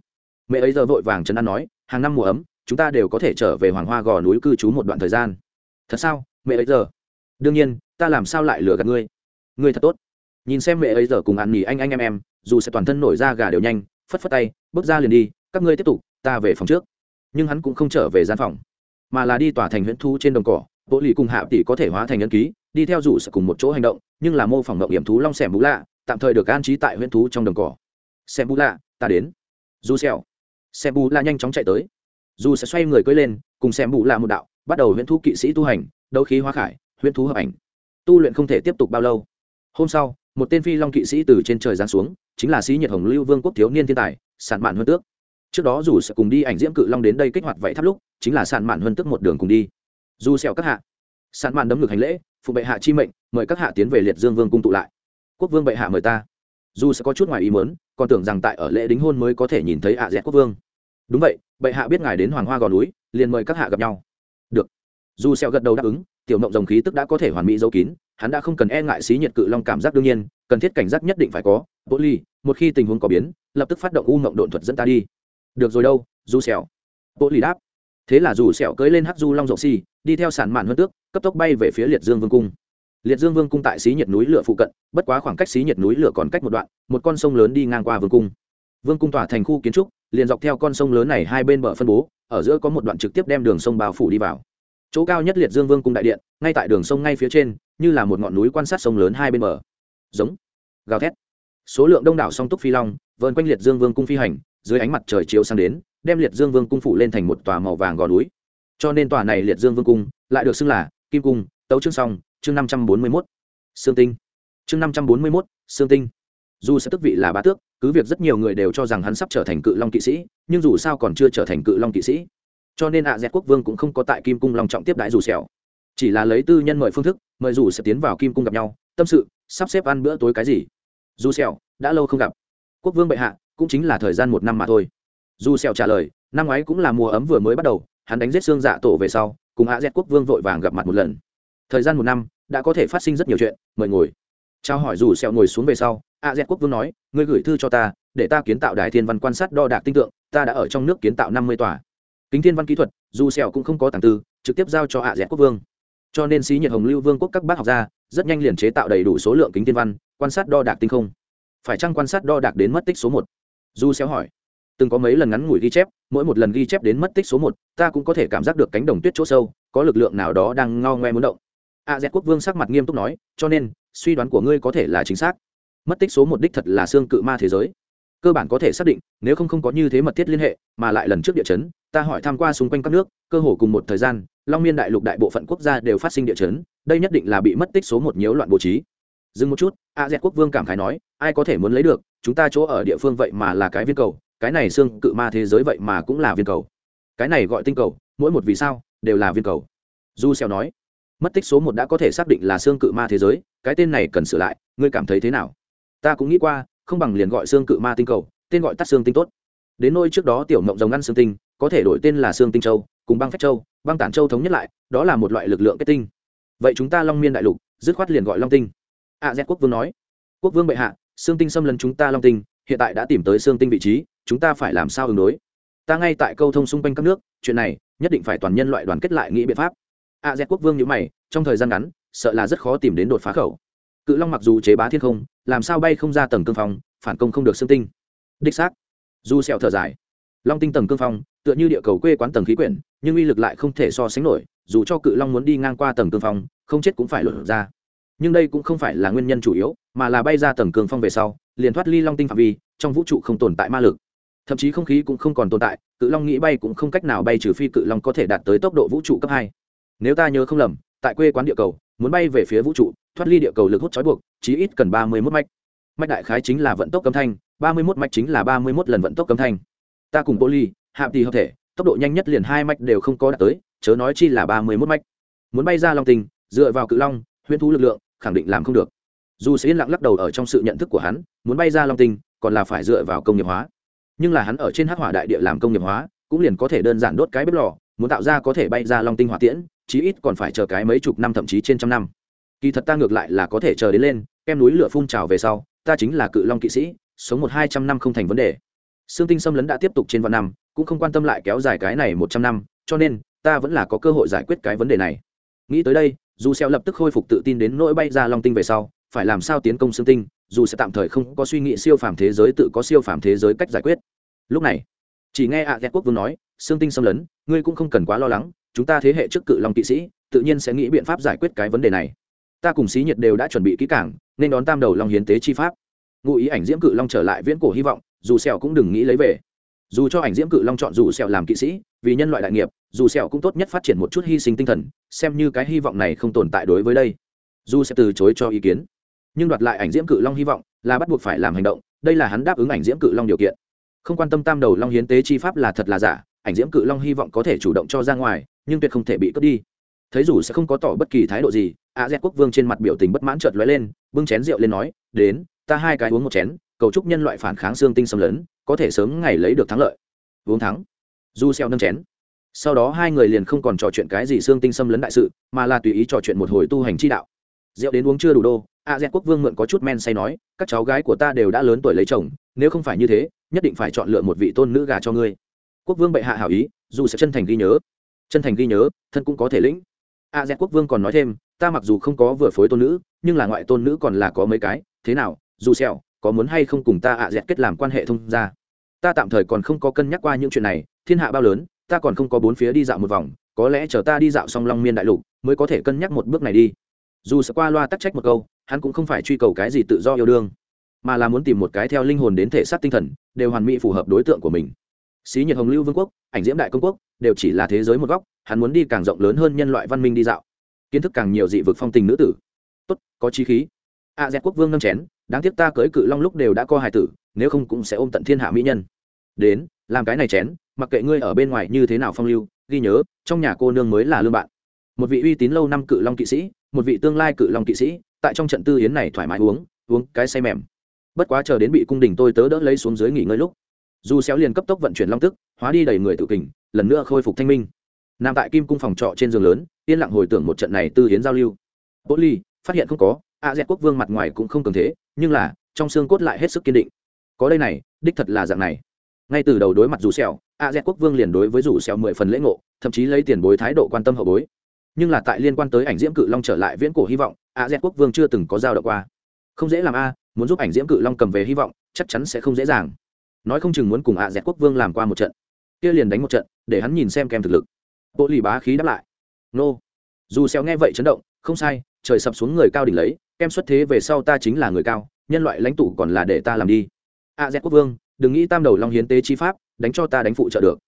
Mẹ ấy giờ vội vàng trấn an nói, hàng năm mùa ấm, chúng ta đều có thể trở về hoàng hoa gò núi cư trú một đoạn thời gian. Thật sao, mẹ ấy giờ? Đương nhiên, ta làm sao lại lừa gạt ngươi? Ngươi thật tốt. Nhìn xem mẹ ấy giờ cùng ăn nhỉ anh anh em em, dù sẽ toàn thân nổi ra gà đều nhanh, phất phất tay, bước ra liền đi, các ngươi tiếp tục, ta về phòng trước. Nhưng hắn cũng không trở về gian phòng mà là đi tỏa thành huyễn thu trên đồng cỏ bộ lì cùng hạ tỷ có thể hóa thành nhân ký, đi theo rủ sẽ cùng một chỗ hành động, nhưng là mô phỏng động hiểm thú long xẻm bú lạ, tạm thời được an trí tại huyễn thú trong đồng cỏ. Xem bú lạ, ta đến. Du xèo xem bú lạ nhanh chóng chạy tới. Dù sẽ xoay người cưỡi lên, cùng xem bú lạ một đạo, bắt đầu huyễn thú kỵ sĩ tu hành, đấu khí hóa khải, huyễn thú hợp ảnh. Tu luyện không thể tiếp tục bao lâu. Hôm sau, một tên phi long kỵ sĩ từ trên trời giáng xuống, chính là sĩ nhiệt hồng lưu vương quốc thiếu niên thiên tài sản mạn hơn tước trước đó dù sẽ cùng đi ảnh diễm cự long đến đây kích hoạt vậy tháp lúc, chính là sản mạn hơn tức một đường cùng đi. Dù sẹo các hạ. Sản mạn đấm ngực hành lễ, phụ bệ hạ chi mệnh, mời các hạ tiến về liệt dương vương cung tụ lại. Quốc vương bệ hạ mời ta. Dù sẽ có chút ngoài ý muốn, còn tưởng rằng tại ở lễ đính hôn mới có thể nhìn thấy ạ dẹt quốc vương. Đúng vậy, bệ hạ biết ngài đến hoàng hoa gò núi, liền mời các hạ gặp nhau. Được. Dù sẹo gật đầu đáp ứng, tiểu mộng dòng khí tức đã có thể hoàn mỹ giấu kín, hắn đã không cần e ngại xí nhiệt cự long cảm giác đương nhiên, cần thiết cảnh giác nhất định phải có. Bộ ly, một khi tình huống có biến, lập tức phát động u mộng độn thuật dẫn ta đi được rồi đâu du sẹo. Bộ lì đáp. Thế là dù sẹo cưỡi lên hắc du long rộng xi, đi theo sản mạn hơn tước, cấp tốc bay về phía liệt dương vương cung. Liệt dương vương cung tại xí nhiệt núi lửa phụ cận, bất quá khoảng cách xí nhiệt núi lửa còn cách một đoạn, một con sông lớn đi ngang qua vương cung. Vương cung tỏa thành khu kiến trúc, liền dọc theo con sông lớn này hai bên bờ phân bố, ở giữa có một đoạn trực tiếp đem đường sông bao phủ đi vào. Chỗ cao nhất liệt dương vương cung đại điện, ngay tại đường sông ngay phía trên, như là một ngọn núi quan sát sông lớn hai bên bờ. Giống. Gào thét. Số lượng đông đảo song túc phi long, vờn quanh liệt dương vương cung phi hành dưới ánh mặt trời chiếu sang đến, đem liệt dương vương cung phủ lên thành một tòa màu vàng gò núi. Cho nên tòa này liệt dương vương cung lại được xưng là kim cung, tấu chương song, chương năm trăm bốn mươi mốt. Sương tinh. Chương năm trăm bốn mươi mốt, sương tinh. Dù sẽ tức vị là bá tước, cứ việc rất nhiều người đều cho rằng hắn sắp trở thành cự long kỵ sĩ, nhưng dù sao còn chưa trở thành cự long kỵ sĩ. Cho nên ạ à dẹt quốc vương cũng không có tại kim cung long trọng tiếp đãi dù sẹo. Chỉ là lấy tư nhân mời phương thức, mời dù sẽ tiến vào kim cung gặp nhau, tâm sự, sắp xếp ăn bữa tối cái gì. Dù sẹo, đã lâu không gặp. Quốc vương bệ hạ cũng chính là thời gian một năm mà thôi. Dù sẹo trả lời, năm ngoái cũng là mùa ấm vừa mới bắt đầu, hắn đánh giết xương dạ tổ về sau, cùng hạ dẹt quốc vương vội vàng gặp mặt một lần. Thời gian một năm, đã có thể phát sinh rất nhiều chuyện, mời ngồi. Trao hỏi dù sẹo ngồi xuống về sau hạ dẹt quốc vương nói, ngươi gửi thư cho ta, để ta kiến tạo đài thiên văn quan sát đo đạc tinh tượng, ta đã ở trong nước kiến tạo năm mươi tòa. Kính thiên văn kỹ thuật, dù sẹo cũng không có tàng tư, trực tiếp giao cho hạ dẹt quốc vương. Cho nên xí nhiệt hồng lưu vương quốc các bác học gia, rất nhanh liền chế tạo đầy đủ số lượng kính thiên văn, quan sát đo đạc tinh không. Phải chăng quan sát đo đạc đến mất tích số một? Du xéo hỏi, từng có mấy lần ngắn ngủi ghi chép, mỗi một lần ghi chép đến mất tích số một, ta cũng có thể cảm giác được cánh đồng tuyết chỗ sâu, có lực lượng nào đó đang ngao ngoe muốn động. A z quốc vương sắc mặt nghiêm túc nói, cho nên, suy đoán của ngươi có thể là chính xác. Mất tích số một đích thật là xương cự ma thế giới. Cơ bản có thể xác định, nếu không không có như thế mật thiết liên hệ, mà lại lần trước địa chấn, ta hỏi tham q u a xung quanh các nước, cơ hồ cùng một thời gian, long miên đại lục đại bộ phận quốc gia đều phát sinh địa chấn, đây nhất định là bị mất tích số một nhiễu loạn bố trí. Dừng một chút, a z quốc vương cảm khái nói, ai có thể muốn lấy được chúng ta chỗ ở địa phương vậy mà là cái viên cầu cái này xương cự ma thế giới vậy mà cũng là viên cầu. Cái này gọi tinh cầu mỗi một vì sao đều là viên cầu. Du xeo nói mất tích số một đã có thể xác định là xương cự ma thế giới cái tên này cần sửa lại ngươi cảm thấy thế nào? Ta cũng nghĩ qua không bằng liền gọi xương cự ma tinh cầu tên gọi tắt xương tinh tốt. Đến nôi trước đó tiểu mộng rồng ngăn xương tinh có thể đổi tên là xương tinh châu cùng băng phách châu băng tản châu thống nhất lại đó là một loại lực lượng kết tinh. Vậy chúng ta long miên đại lục dứt khoát liền gọi long tinh. A à, z quốc vương nói quốc vương bệ hạ xương tinh xâm lấn chúng ta long tinh, hiện tại đã tìm tới xương tinh vị trí, chúng ta phải làm sao ứng đối? Ta ngay tại câu thông xung quanh các nước, chuyện này nhất định phải toàn nhân loại đoàn kết lại nghĩ biện pháp. A z quốc vương nhữ mày, trong thời gian ngắn, sợ là rất khó tìm đến đột phá khẩu. Cự long mặc dù chế bá thiên không, làm sao bay không ra tầng cương phong, phản công không được xương tinh. Đích xác. Du sẹo thở dài. Long tinh tầng cương phong, tựa như địa cầu quê quán tầng khí quyển, nhưng uy lực lại không thể so sánh nổi, dù cho cự long muốn đi ngang qua tầng cương phong, không chết cũng phải lột ra nhưng đây cũng không phải là nguyên nhân chủ yếu, mà là bay ra tầng cường phong về sau, liền thoát ly long tinh phạm vi, trong vũ trụ không tồn tại ma lực. Thậm chí không khí cũng không còn tồn tại, cự long nghĩ bay cũng không cách nào bay trừ phi cự long có thể đạt tới tốc độ vũ trụ cấp hai. Nếu ta nhớ không lầm, tại quê quán địa cầu, muốn bay về phía vũ trụ, thoát ly địa cầu lực hút trói buộc, chí ít cần ba mươi mốt mạch. Mạch đại khái chính là vận tốc cấm thanh, ba mươi mốt mạch chính là ba mươi mốt lần vận tốc cấm thanh. Ta cùng poly hạm thì hợp thể, tốc độ nhanh nhất liền hai mạch đều không có đạt tới, chớ nói chi là ba mươi mốt mạch. Muốn bay ra long tình dựa vào cự long, huyễn thú lực lượng khẳng định làm không được. Dù sẽ yên lặng lắc đầu ở trong sự nhận thức của hắn, muốn bay ra long tinh, còn là phải dựa vào công nghiệp hóa. Nhưng là hắn ở trên hắc hỏa đại địa làm công nghiệp hóa, cũng liền có thể đơn giản đốt cái bếp lò, muốn tạo ra có thể bay ra long tinh hỏa tiễn, chí ít còn phải chờ cái mấy chục năm thậm chí trên trăm năm. Kỳ thật ta ngược lại là có thể chờ đến lên, kem núi lửa phun trào về sau, ta chính là cự long kỵ sĩ, sống một hai trăm năm không thành vấn đề. Xương tinh xâm lấn đã tiếp tục trên vạn năm, cũng không quan tâm lại kéo dài cái này một trăm năm, cho nên, ta vẫn là có cơ hội giải quyết cái vấn đề này. Nghĩ tới đây dù xeo lập tức khôi phục tự tin đến nỗi bay ra long tinh về sau, phải làm sao tiến công xương tinh, dù sẽ tạm thời không có suy nghĩ siêu phàm thế giới tự có siêu phàm thế giới cách giải quyết. Lúc này, chỉ nghe ạ à quốc vương nói xương tinh xâm lấn, ngươi cũng không cần quá lo lắng, chúng ta thế hệ trước cự long kỵ sĩ, tự nhiên sẽ nghĩ biện pháp giải quyết cái vấn đề này. Ta cùng xí nhiệt đều đã chuẩn bị kỹ cảng nên đón tam đầu long hiến tế chi pháp. Ngụ ý ảnh diễm cự long trở lại viễn cổ hy vọng, dù sẹo cũng đừng nghĩ lấy về. Dù cho ảnh diễm cự long chọn dù sẹo làm kỵ sĩ, vì nhân loại đại nghiệp dù sẹo cũng tốt nhất phát triển một chút hy sinh tinh thần, xem như cái hy vọng này không tồn tại đối với đây. Dù sẽ từ chối cho ý kiến, nhưng đoạt lại ảnh diễm cự long hy vọng là bắt buộc phải làm hành động, đây là hắn đáp ứng ảnh diễm cự long điều kiện. Không quan tâm tam đầu long hiến tế chi pháp là thật là giả, ảnh diễm cự long hy vọng có thể chủ động cho ra ngoài, nhưng tuyệt không thể bị cướp đi. Thấy dù sẽ không có tỏ bất kỳ thái độ gì, a z quốc vương trên mặt biểu tình bất mãn chợt lóe lên, bưng chén rượu lên nói, đến, ta hai cái uống một chén, cầu chúc nhân loại phản kháng xương tinh xâm lấn, có thể sớm ngày lấy được thắng lợi. Uống thắng. Du xeo nâng chén sau đó hai người liền không còn trò chuyện cái gì xương tinh xâm lấn đại sự, mà là tùy ý trò chuyện một hồi tu hành chi đạo. Rượu đến uống chưa đủ đô, a z quốc vương mượn có chút men say nói, các cháu gái của ta đều đã lớn tuổi lấy chồng, nếu không phải như thế, nhất định phải chọn lựa một vị tôn nữ gà cho ngươi. Quốc vương bệ hạ hảo ý, dù sẽ chân thành ghi nhớ. Chân thành ghi nhớ, thân cũng có thể lĩnh. A z quốc vương còn nói thêm, ta mặc dù không có vừa phối tôn nữ, nhưng là ngoại tôn nữ còn là có mấy cái, thế nào, dù xẹo có muốn hay không cùng ta a z kết làm quan hệ thông ra ta tạm thời còn không có cân nhắc qua những chuyện này, thiên hạ bao lớn ta còn không có bốn phía đi dạo một vòng có lẽ chờ ta đi dạo xong long miên đại lục mới có thể cân nhắc một bước này đi. Dù sẽ qua loa tắc trách một câu hắn cũng không phải truy cầu cái gì tự do yêu đương mà là muốn tìm một cái theo linh hồn đến thể xác tinh thần đều hoàn mỹ phù hợp đối tượng của mình. Xí nhiệt hồng lưu vương quốc ảnh diễm đại công quốc đều chỉ là thế giới một góc hắn muốn đi càng rộng lớn hơn nhân loại văn minh đi dạo kiến thức càng nhiều dị vực phong tình nữ tử. Tốt có chi khí. A à, dẹt quốc vương nâng chén đáng tiếc ta cưới cự long lúc đều đã co hài tử nếu không cũng sẽ ôm tận thiên hạ mỹ nhân. Đến làm cái này chén mặc kệ ngươi ở bên ngoài như thế nào phong lưu, ghi nhớ, trong nhà cô nương mới là lương bạn. Một vị uy tín lâu năm cự long kỵ sĩ, một vị tương lai cự long kỵ sĩ, tại trong trận tư yến này thoải mái uống uống cái say mềm. Bất quá chờ đến bị cung đình tôi tớ đỡ lấy xuống dưới nghỉ ngơi lúc, dù xéo liền cấp tốc vận chuyển long tức, hóa đi đầy người tự kình, lần nữa khôi phục thanh minh. Nằm tại kim cung phòng trọ trên giường lớn, yên lặng hồi tưởng một trận này tư hiến giao lưu. Bố ly, phát hiện không có, a dẹt quốc vương mặt ngoài cũng không cường thế, nhưng là, trong xương cốt lại hết sức kiên định. Có đây này, đích thật là dạng này. Ngay từ đầu đối mặt dù xẻo a z quốc vương liền đối với dù xẻo mười phần lễ ngộ, thậm chí lấy tiền bối thái độ quan tâm hậu bối. Nhưng là tại liên quan tới ảnh diễm cự long trở lại viễn cổ hy vọng, a z quốc vương chưa từng có giao động qua. Không dễ làm a, muốn giúp ảnh diễm cự long cầm về hy vọng, chắc chắn sẽ không dễ dàng. Nói không chừng muốn cùng a z quốc vương làm qua một trận. Kia liền đánh một trận, để hắn nhìn xem kem thực lực. Bộ lì bá khí đáp lại. Nô. Dù xéo nghe vậy chấn động, không sai, trời sập xuống người cao đỉnh lấy, kem xuất thế về sau ta chính là người cao, nhân loại lãnh tụ còn là để ta làm đi. A z quốc vương, đừng nghĩ tam đầu long hiến tế chi pháp đánh cho ta đánh phụ trợ được.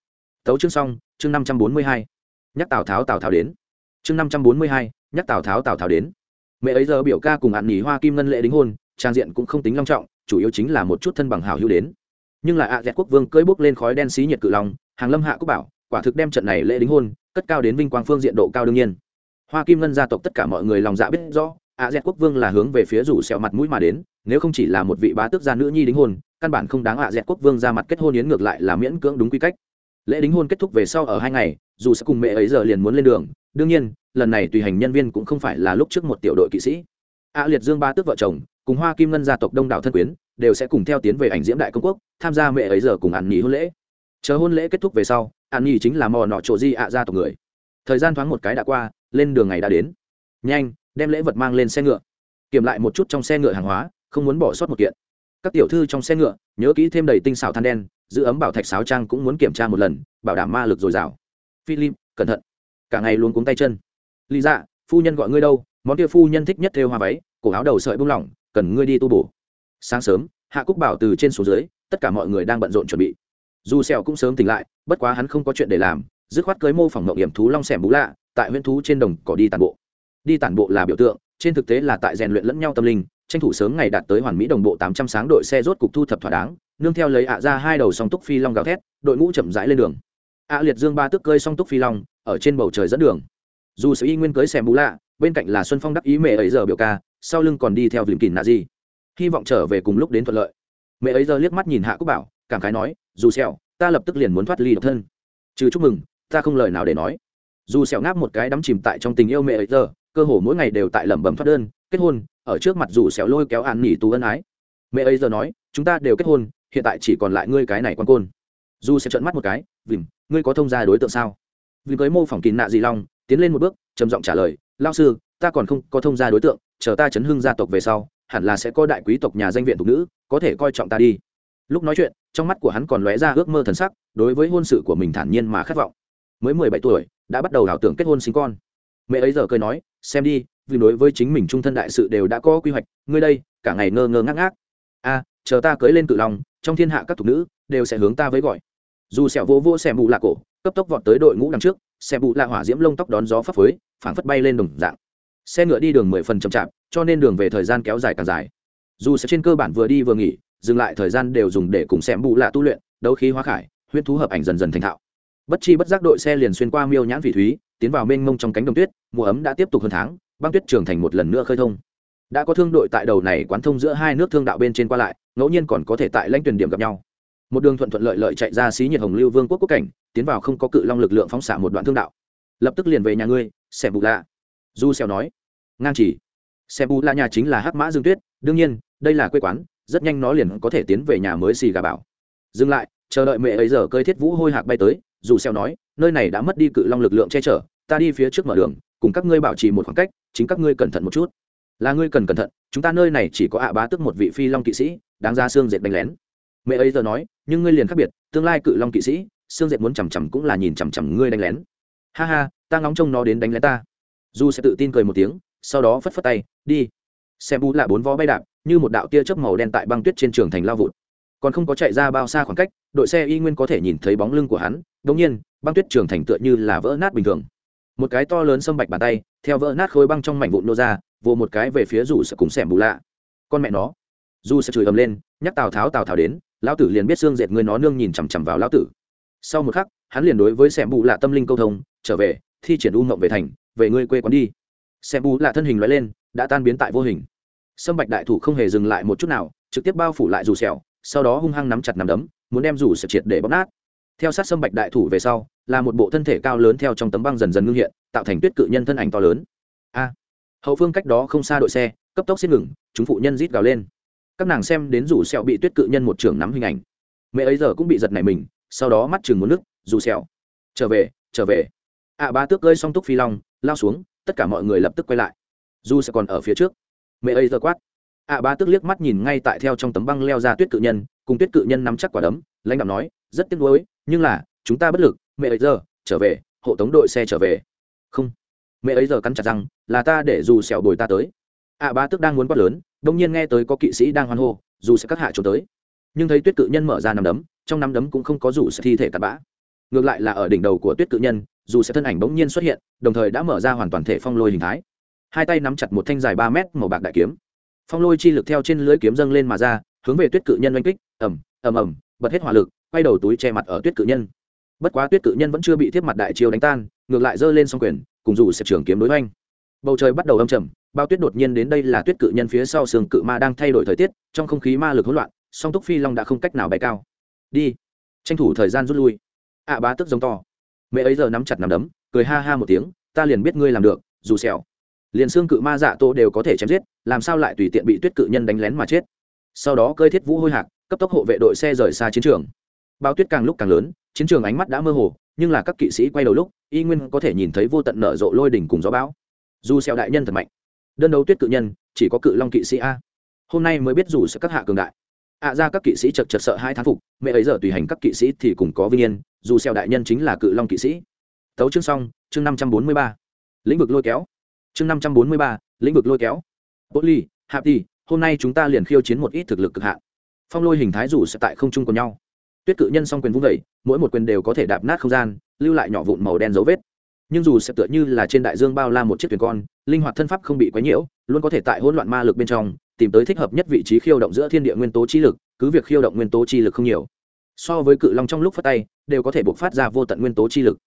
Tấu chương xong, chương năm trăm bốn mươi hai. Nhắc tào tháo tào tháo đến. Chương năm trăm bốn mươi hai, nhắc tào tháo tào tháo đến. Mẹ ấy giờ biểu ca cùng hạn nghỉ hoa kim ngân lễ đính hôn, trang diện cũng không tính long trọng, chủ yếu chính là một chút thân bằng hảo hữu đến. Nhưng là a dẹt quốc vương cưỡi bốc lên khói đen xí nhiệt cự long, hàng lâm hạ quốc bảo, quả thực đem trận này lễ đính hôn, cất cao đến vinh quang phương diện độ cao đương nhiên. Hoa kim ngân gia tộc tất cả mọi người lòng dạ biết rõ a dẹt quốc vương là hướng về phía rủ sẹo mặt mũi mà đến, nếu không chỉ là một vị bá tước gia nữ nhi đính hôn căn bản không đáng a dẹt quốc vương ra mặt kết hôn yến ngược lại là miễn cưỡng đúng quy cách. Lễ đính hôn kết thúc về sau ở hai ngày, dù sẽ cùng mẹ ấy giờ liền muốn lên đường, đương nhiên, lần này tùy hành nhân viên cũng không phải là lúc trước một tiểu đội kỵ sĩ. Ạ liệt dương ba tước vợ chồng, cùng hoa kim ngân gia tộc đông đảo thân quyến, đều sẽ cùng theo tiến về ảnh diễm đại công quốc, tham gia mẹ ấy giờ cùng ăn nghỉ hôn lễ. Chờ hôn lễ kết thúc về sau ăn nghỉ chính là mò nọ trộ di ạ gia tộc người. Thời gian thoáng một cái đã qua, lên đường ngày đã đến. Nhanh, đem lễ vật mang lên xe ngựa. Kiểm lại một chút trong xe ngựa hàng hóa, không muốn bỏ sót một kiện các tiểu thư trong xe ngựa, nhớ kỹ thêm đầy tinh xảo than đen, giữ ấm bảo thạch sáo trang cũng muốn kiểm tra một lần, bảo đảm ma lực dồi dào. Philip, cẩn thận. Cả ngày luôn cuống tay chân. Lý dạ phu nhân gọi ngươi đâu? Món kia phu nhân thích nhất theo hoa váy, cổ áo đầu sợi bung lỏng, cần ngươi đi tu bổ. Sáng sớm, hạ cúc bảo từ trên xuống dưới, tất cả mọi người đang bận rộn chuẩn bị. Dù sẹo cũng sớm tỉnh lại, bất quá hắn không có chuyện để làm, dứt khoát cưới mô phỏng mộng hiểm thú long sẻm bú lạ, tại huyễn thú trên đồng cỏ đi tàn bộ. Đi tản bộ là biểu tượng, trên thực tế là tại rèn luyện lẫn nhau tâm linh tranh thủ sớm ngày đạt tới hoàn mỹ đồng bộ tám trăm sáng đội xe rốt cục thu thập thỏa đáng nương theo lấy ạ ra hai đầu song túc phi long gào thét đội ngũ chậm rãi lên đường. ạ liệt dương ba tức cơi song túc phi long ở trên bầu trời dẫn đường. Dù sự y nguyên cưới xem bù lạ bên cạnh là xuân phong đắc ý mẹ ấy giờ biểu ca sau lưng còn đi theo Vĩnh Kình nạ gì hy vọng trở về cùng lúc đến thuận lợi. Mẹ ấy giờ liếc mắt nhìn hạ cúc bảo cảm khái nói dù sẹo, ta lập tức liền muốn thoát ly độc thân. Trừ chúc mừng ta không lời nào để nói. Dù sẹo ngáp một cái đắm chìm tại trong tình yêu mẹ ấy giờ cơ hồ mỗi ngày đều tại lẩm bẩm thoát đơn kết hôn ở trước mặt dù xéo lôi kéo an nỉ tú ân ái. Mẹ ấy giờ nói, chúng ta đều kết hôn, hiện tại chỉ còn lại ngươi cái này quan côn. Dù sẽ trợn mắt một cái, vìm, ngươi có thông gia đối tượng sao? Vì cưới mô phỏng kín nạ gì long, tiến lên một bước, trầm giọng trả lời lao sư, ta còn không có thông gia đối tượng, chờ ta chấn hưng gia tộc về sau, hẳn là sẽ có đại quý tộc nhà danh viện thuộc nữ, có thể coi trọng ta đi. Lúc nói chuyện, trong mắt của hắn còn lóe ra ước mơ thần sắc, đối với hôn sự của mình thản nhiên mà khát vọng. Mới mười bảy tuổi, đã bắt đầu ảo tưởng kết hôn sinh con mẹ ấy giờ cười nói, xem đi, vì đối với chính mình trung thân đại sự đều đã có quy hoạch, ngươi đây, cả ngày ngơ ngơ ngác ngác. A, chờ ta cưới lên cự lòng trong thiên hạ các thục nữ đều sẽ hướng ta với gọi. Dù sẹo vô vô xẻ mù lạ cổ, cấp tốc vọt tới đội ngũ đằng trước xe bụ lạ hỏa diễm lông tóc đón gió phấp phới, phảng phất bay lên đồng dạng. Xe ngựa đi đường mười phần chậm chạp, cho nên đường về thời gian kéo dài càng dài. Dù sẽ trên cơ bản vừa đi vừa nghỉ, dừng lại thời gian đều dùng để cùng xem bụ lạ tu luyện, đấu khí hóa khải, huyết thú hợp ảnh dần dần thành thạo. Bất chi bất giác đội xe liền xuyên qua miêu nhãn vị thúy tiến vào mênh mông trong cánh đồng tuyết, mùa ấm đã tiếp tục hơn tháng, băng tuyết trưởng thành một lần nữa khơi thông. Đã có thương đội tại đầu này quán thông giữa hai nước thương đạo bên trên qua lại, ngẫu nhiên còn có thể tại lãnh tuyển điểm gặp nhau. Một đường thuận thuận lợi lợi chạy ra xí nhiệt hồng lưu vương quốc quốc cảnh, tiến vào không có cự long lực lượng phóng xạ một đoạn thương đạo. Lập tức liền về nhà ngươi xe bù lạ. Du xèo nói, ngang chỉ. Xe bù lạ nhà chính là hắc mã dương tuyết, đương nhiên, đây là quê quán, rất nhanh nó liền có thể tiến về nhà mới xì gà bảo. Dừng lại, chờ đợi mẹ ấy giờ cơi thiết vũ hôi hạc bay tới, dù xeo nói nơi này đã mất đi cự long lực lượng che chở, ta đi phía trước mở đường, cùng các ngươi bảo trì một khoảng cách, chính các ngươi cẩn thận một chút. Là ngươi cần cẩn thận, chúng ta nơi này chỉ có ạ bá tức một vị phi long kỵ sĩ, đáng ra xương dệt đánh lén. Mẹ ấy giờ nói, nhưng ngươi liền khác biệt, tương lai cự long kỵ sĩ, xương dệt muốn chằm chằm cũng là nhìn chằm chằm ngươi đánh lén. Ha ha, ta ngóng trông nó đến đánh lén ta. Du sẽ tự tin cười một tiếng, sau đó phất phất tay, đi. Xem bú là bốn vó bay đạp, như một đạo tia chớp màu đen tại băng tuyết trên trường thành lao vụt. Còn không có chạy ra bao xa khoảng cách, đội xe y nguyên có thể nhìn thấy bóng lưng của hắn đống nhiên, băng tuyết trường thành tựa như là vỡ nát bình thường. Một cái to lớn xâm bạch bàn tay, theo vỡ nát khối băng trong mảnh vụn nô ra, vồ một cái về phía rủ sợ cùng xẻm bù lạ. Con mẹ nó. Dù sẽ chửi ầm lên, nhắc tào tháo tào tháo đến, lão tử liền biết xương dệt người nó nương nhìn chằm chằm vào lão tử. Sau một khắc, hắn liền đối với xẻm bù lạ tâm linh câu thông, trở về, thi triển u ngộng về thành, về ngươi quê quán đi. Xẻm bù lạ thân hình loại lên, đã tan biến tại vô hình. Sâm bạch đại thủ không hề dừng lại một chút nào, trực tiếp bao phủ lại dù sẹo sau đó hung hăng nắm chặt nắm đấm, muốn đem rủ sợ triệt để bóp nát theo sát sâm bạch đại thủ về sau, là một bộ thân thể cao lớn theo trong tấm băng dần dần ngưng hiện, tạo thành tuyết cự nhân thân ảnh to lớn. A! Hậu phương cách đó không xa đội xe, cấp tốc xin ngừng, chúng phụ nhân rít gào lên. Các nàng xem đến rủ sẹo bị tuyết cự nhân một trưởng nắm hình ảnh. Mẹ ấy giờ cũng bị giật nảy mình, sau đó mắt chừng một nước, rủ sẹo. Trở về trở về. Ạ ba tước gơi song túc phi long, lao xuống, tất cả mọi người lập tức quay lại. Dù sẽ còn ở phía trước. Mẹ ấy giờ quát. Ạ ba tước liếc mắt nhìn ngay tại theo trong tấm băng leo ra tuyết cự nhân, cùng tuyết cự nhân nắm chắc quả đấm lãnh đạo nói, rất tiếc nuối, nhưng là, chúng ta bất lực, mẹ ấy giờ, trở về, hộ tống đội xe trở về. Không. Mẹ ấy giờ cắn chặt răng, là ta để dù sẹo bồi ta tới. À, Ạ ba tức đang muốn quát lớn, đông nhiên nghe tới có kỵ sĩ đang hoan hô, dù sẽ cắt hạ trốn tới. Nhưng thấy tuyết cự nhân mở ra nắm đấm, trong nắm đấm cũng không có dù sẽ thi thể cặn bã. Ngược lại là ở đỉnh đầu của tuyết cự nhân, dù sẽ thân ảnh bỗng nhiên xuất hiện, đồng thời đã mở ra hoàn toàn thể phong lôi hình thái. Hai tay nắm chặt một thanh dài ba mét màu bạc đại kiếm. Phong lôi chi lực theo trên lưới kiếm dâng lên mà ra, hướng về tuyết cự nhân oanh kích ẩm ẩm ẩm bật hết hỏa lực, quay đầu túi che mặt ở tuyết cự nhân. Bất quá tuyết cự nhân vẫn chưa bị tiếp mặt đại chiêu đánh tan, ngược lại giơ lên s quyền, cùng dù xếp trưởng kiếm đối oanh bầu trời bắt đầu âm trầm, bao tuyết đột nhiên đến đây là tuyết cự nhân phía sau sườn cự ma đang thay đổi thời tiết, trong không khí ma lực hỗn loạn, song túc phi long đã không cách nào bay cao. Đi. Tranh thủ thời gian rút lui. Ạ bá tức giống to. Mẹ ấy giờ nắm chặt nắm đấm, cười ha ha một tiếng, ta liền biết ngươi làm được, dù xẻo liền xương cự ma dạ tô đều có thể chém giết, làm sao lại tùy tiện bị tuyết cự nhân đánh lén mà chết. Sau đó cơi thiết vũ hôi hạc cấp tốc hộ vệ đội xe rời xa chiến trường. Bao tuyết càng lúc càng lớn, chiến trường ánh mắt đã mơ hồ, nhưng là các kỵ sĩ quay đầu lúc, y nguyên có thể nhìn thấy vô tận nở rộ lôi đỉnh cùng gió bão. Dù xeo đại nhân thật mạnh, đơn đấu tuyết cự nhân, chỉ có cự long kỵ sĩ a. Hôm nay mới biết dù sẽ các hạ cường đại. Ạ ra các kỵ sĩ chật chật sợ hai thán phục, mẹ ấy giờ tùy hành các kỵ sĩ thì cũng có vinh yên, dù xeo đại nhân chính là cự long kỵ sĩ. Tấu chương xong, chương năm trăm bốn mươi ba. Lĩnh vực lôi kéo. Chương năm trăm bốn mươi ba, lĩnh vực lôi kéo. Bố ly hạp đi hôm nay chúng ta liền khiêu chiến một ít thực lực cực hạn phong lôi hình thái rủ sẽ tại không trung của nhau. Tuyết cự nhân song quyền vung vẩy mỗi một quyền đều có thể đạp nát không gian, lưu lại nhỏ vụn màu đen dấu vết. Nhưng dù sẽ tựa như là trên đại dương bao la một chiếc thuyền con, linh hoạt thân pháp không bị quấy nhiễu, luôn có thể tại hỗn loạn ma lực bên trong tìm tới thích hợp nhất vị trí khiêu động giữa thiên địa nguyên tố chi lực, cứ việc khiêu động nguyên tố chi lực không nhiều. So với cự long trong lúc phát tay, đều có thể buộc phát ra vô tận nguyên tố chi lực.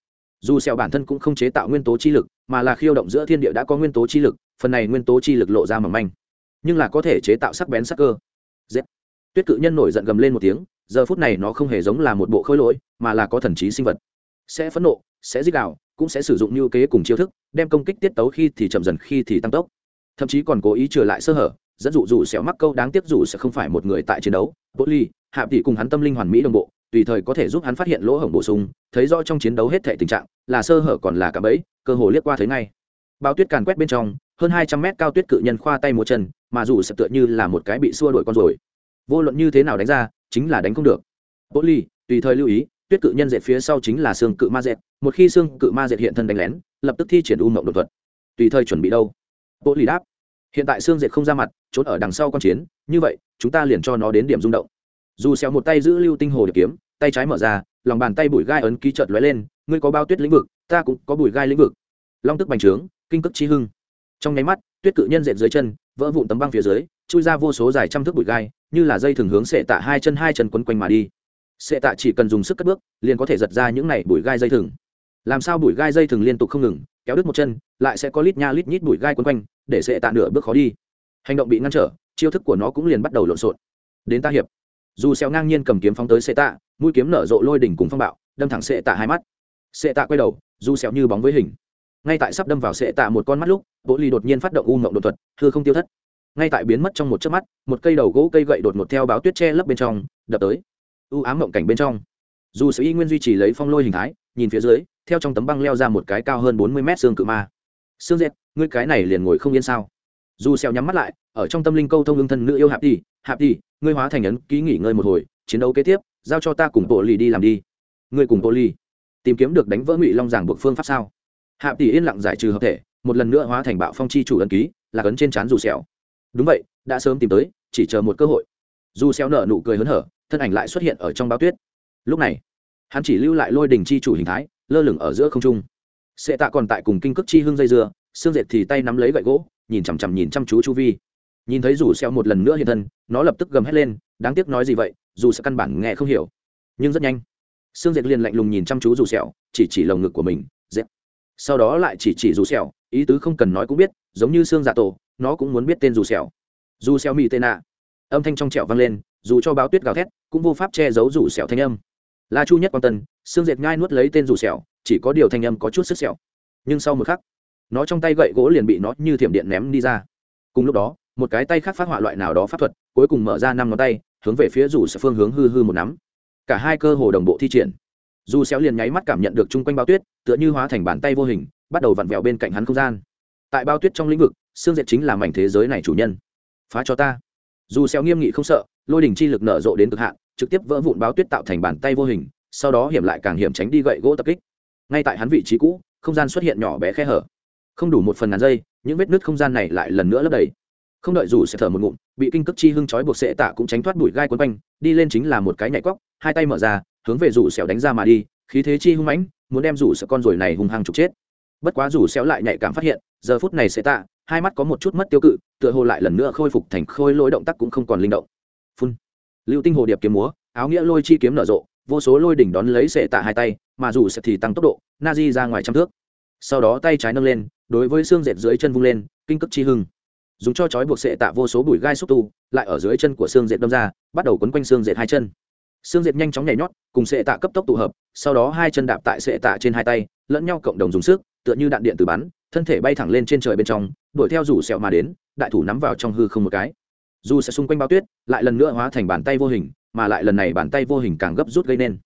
Dù sẹo bản thân cũng không chế tạo nguyên tố chi lực, mà là khiêu động giữa thiên địa đã có nguyên tố chi lực, phần này nguyên tố chi lực lộ ra mỏng manh, nhưng là có thể chế tạo sắc bén sắc cơ tuyết cự nhân nổi giận gầm lên một tiếng, giờ phút này nó không hề giống là một bộ khối lỗi, mà là có thần trí sinh vật. Sẽ phẫn nộ, sẽ giết đạo cũng sẽ sử dụng như kế cùng chiêu thức, đem công kích tiết tấu khi thì chậm dần, khi thì tăng tốc. Thậm chí còn cố ý trừ lại sơ hở, dẫn dụ dù xéo mắc câu đáng tiếc dù sẽ không phải một người tại chiến đấu. Bố ly, hạ tỷ cùng hắn tâm linh hoàn mỹ đồng bộ, tùy thời có thể giúp hắn phát hiện lỗ hổng bổ sung, thấy rõ trong chiến đấu hết thể tình trạng, là sơ hở còn là cả bẫy, cơ hồ liếc qua thấy ngay. Bao tuyết càn quét bên trong, hơn hai trăm mét cao tuyết cự nhân khoa tay múa chân, mà dù sẽ tựa như là một cái bị xua đuổi con rồi vô luận như thế nào đánh ra, chính là đánh không được. Bố ly tùy thời lưu ý, tuyết cự nhân dệt phía sau chính là xương cự ma dệt, một khi xương cự ma dệt hiện thân đánh lén, lập tức thi triển u mộng đột thuật. Tùy thời chuẩn bị đâu? Bố ly đáp, hiện tại xương dệt không ra mặt, trốn ở đằng sau con chiến, như vậy, chúng ta liền cho nó đến điểm rung động. Dù xéo một tay giữ lưu tinh hồ được kiếm, tay trái mở ra, lòng bàn tay bụi gai ấn ký chợt lóe lên, ngươi có bao tuyết lĩnh vực, ta cũng có bụi gai lĩnh vực. Long tức bành trướng, kinh cực chi hưng. Trong nháy mắt tuyết cự nhân dệt dưới chân, vỡ vụn tấm băng phía dưới, chui ra vô số dài trăm thước bụi gai, như là dây thường hướng sệ tạ hai chân hai chân quấn quanh mà đi. Sệ tạ chỉ cần dùng sức cất bước, liền có thể giật ra những này bụi gai dây thừng làm sao bụi gai dây thừng liên tục không ngừng, kéo đứt một chân, lại sẽ có lít nha lít nhít bụi gai quấn quanh, để sệ tạ nửa bước khó đi. Hành động bị ngăn trở, chiêu thức của nó cũng liền bắt đầu lộn xộn. Đến ta hiệp. Dù xéo ngang nhiên cầm kiếm phóng tới sệ tạ, mũi kiếm nở rộ lôi đỉnh cùng phong bạo, đâm thẳng sệ tạ hai mắt. Sệ tạ quay đầu, dù xéo như bóng với hình ngay tại sắp đâm vào sệ tạ một con mắt lúc bộ ly đột nhiên phát động u ngộng đột thuật, hư không tiêu thất. Ngay tại biến mất trong một chớp mắt, một cây đầu gỗ cây gậy đột ngột theo báo tuyết che lấp bên trong, đập tới. U ám mộng cảnh bên trong. Dù sự y nguyên duy trì lấy phong lôi hình thái, nhìn phía dưới, theo trong tấm băng leo ra một cái cao hơn bốn mươi mét xương cự ma. Xương dệt ngươi cái này liền ngồi không yên sao? Dù xèo nhắm mắt lại, ở trong tâm linh câu thông ương thân nữ yêu hạp đi hạp đi ngươi hóa thành ấn ký nghỉ ngơi một hồi, chiến đấu kế tiếp, giao cho ta cùng bộ lì đi làm đi. Ngươi cùng bộ lì tìm kiếm được đánh vỡ ngụy long giảng buộc phương pháp sao? Hạ tỷ yên lặng giải trừ hợp thể một lần nữa hóa thành bạo phong chi chủ ấn ký là cấn trên trán dù xẻo đúng vậy đã sớm tìm tới chỉ chờ một cơ hội. Dù xeo nở nụ cười hớn hở thân ảnh lại xuất hiện ở trong báo tuyết. Lúc này hắn chỉ lưu lại lôi đình chi chủ hình thái lơ lửng ở giữa không trung. Sệ tạ còn tại cùng kinh cước chi hương dây dưa xương dệt thì tay nắm lấy gậy gỗ nhìn chằm chằm nhìn chăm chú chu vi. Nhìn thấy dù xeo một lần nữa hiện thân nó lập tức gầm hét lên đáng tiếc nói gì vậy dù sẽ căn bản nghe không hiểu. Nhưng rất nhanh xương dệt liền lạnh lùng nhìn chăm chú dù sẹo, chỉ chỉ lồng ngực của mình sau đó lại chỉ chỉ dù xẹo ý tứ không cần nói cũng biết, giống như xương giả tổ, nó cũng muốn biết tên dù xẹo dù xẹo mỹ tên nà âm thanh trong trẻo vang lên, dù cho báo tuyết gào thét, cũng vô pháp che giấu dù xẹo thanh âm. La chu nhất quan tân, xương dệt nhai nuốt lấy tên dù xẹo chỉ có điều thanh âm có chút sức xẹo nhưng sau một khắc, nó trong tay gậy gỗ liền bị nó như thiểm điện ném đi ra. Cùng lúc đó, một cái tay khác phát họa loại nào đó pháp thuật, cuối cùng mở ra năm ngón tay, hướng về phía rủ sẽ phương hướng hư hư một nắm. Cả hai cơ hồ đồng bộ thi triển dù xéo liền nháy mắt cảm nhận được chung quanh bao tuyết, tựa như hóa thành bàn tay vô hình, bắt đầu vặn vẹo bên cạnh hắn không gian. Tại bao tuyết trong lĩnh vực, xương diệt chính là mảnh thế giới này chủ nhân. Phá cho ta. Dù xéo nghiêm nghị không sợ, lôi đỉnh chi lực nở rộ đến cực hạn, trực tiếp vỡ vụn bao tuyết tạo thành bàn tay vô hình, sau đó hiểm lại càng hiểm tránh đi gậy gỗ tập kích. Ngay tại hắn vị trí cũ, không gian xuất hiện nhỏ bé khe hở. Không đủ một phần ngàn giây, những vết nứt không gian này lại lần nữa lấp đầy. Không đợi dù sẽ thở một ngụm, bị kinh cước chi hưng chói buộc sệ tạ cũng tránh thoát bụi gai quấn quanh, đi lên chính là một cái nhảy cóc, hai tay mở ra hướng về rủ xẻo đánh ra mà đi, khí thế chi hung mãnh, muốn đem rủ sợ con rồi này hung hăng trục chết. Bất quá rủ sẹo lại nhạy cảm phát hiện, giờ phút này sệ tạ, hai mắt có một chút mất tiêu cự, tựa hồ lại lần nữa khôi phục thành khôi lôi động tác cũng không còn linh động. Phun. Lưu tinh hồ điệp kiếm múa, áo nghĩa lôi chi kiếm nở rộ, vô số lôi đỉnh đón lấy sệ tạ hai tay, mà dù sẽ thì tăng tốc độ, na di ra ngoài trăm thước. Sau đó tay trái nâng lên, đối với xương dệt dưới chân vung lên, kinh cấp chi hưng. Dùng cho chói buộc sệ tạ vô số bụi gai xúc tu, lại ở dưới chân của xương dệt đâm ra, bắt đầu quấn quanh xương dệt hai chân xương diệt nhanh chóng nhảy nhót, cùng sệ tạ cấp tốc tụ hợp, sau đó hai chân đạp tại sệ tạ trên hai tay, lẫn nhau cộng đồng dùng sức, tựa như đạn điện từ bắn, thân thể bay thẳng lên trên trời bên trong, đuổi theo rủ sẹo mà đến, đại thủ nắm vào trong hư không một cái. Dù sẽ xung quanh bao tuyết, lại lần nữa hóa thành bàn tay vô hình, mà lại lần này bàn tay vô hình càng gấp rút gây nên.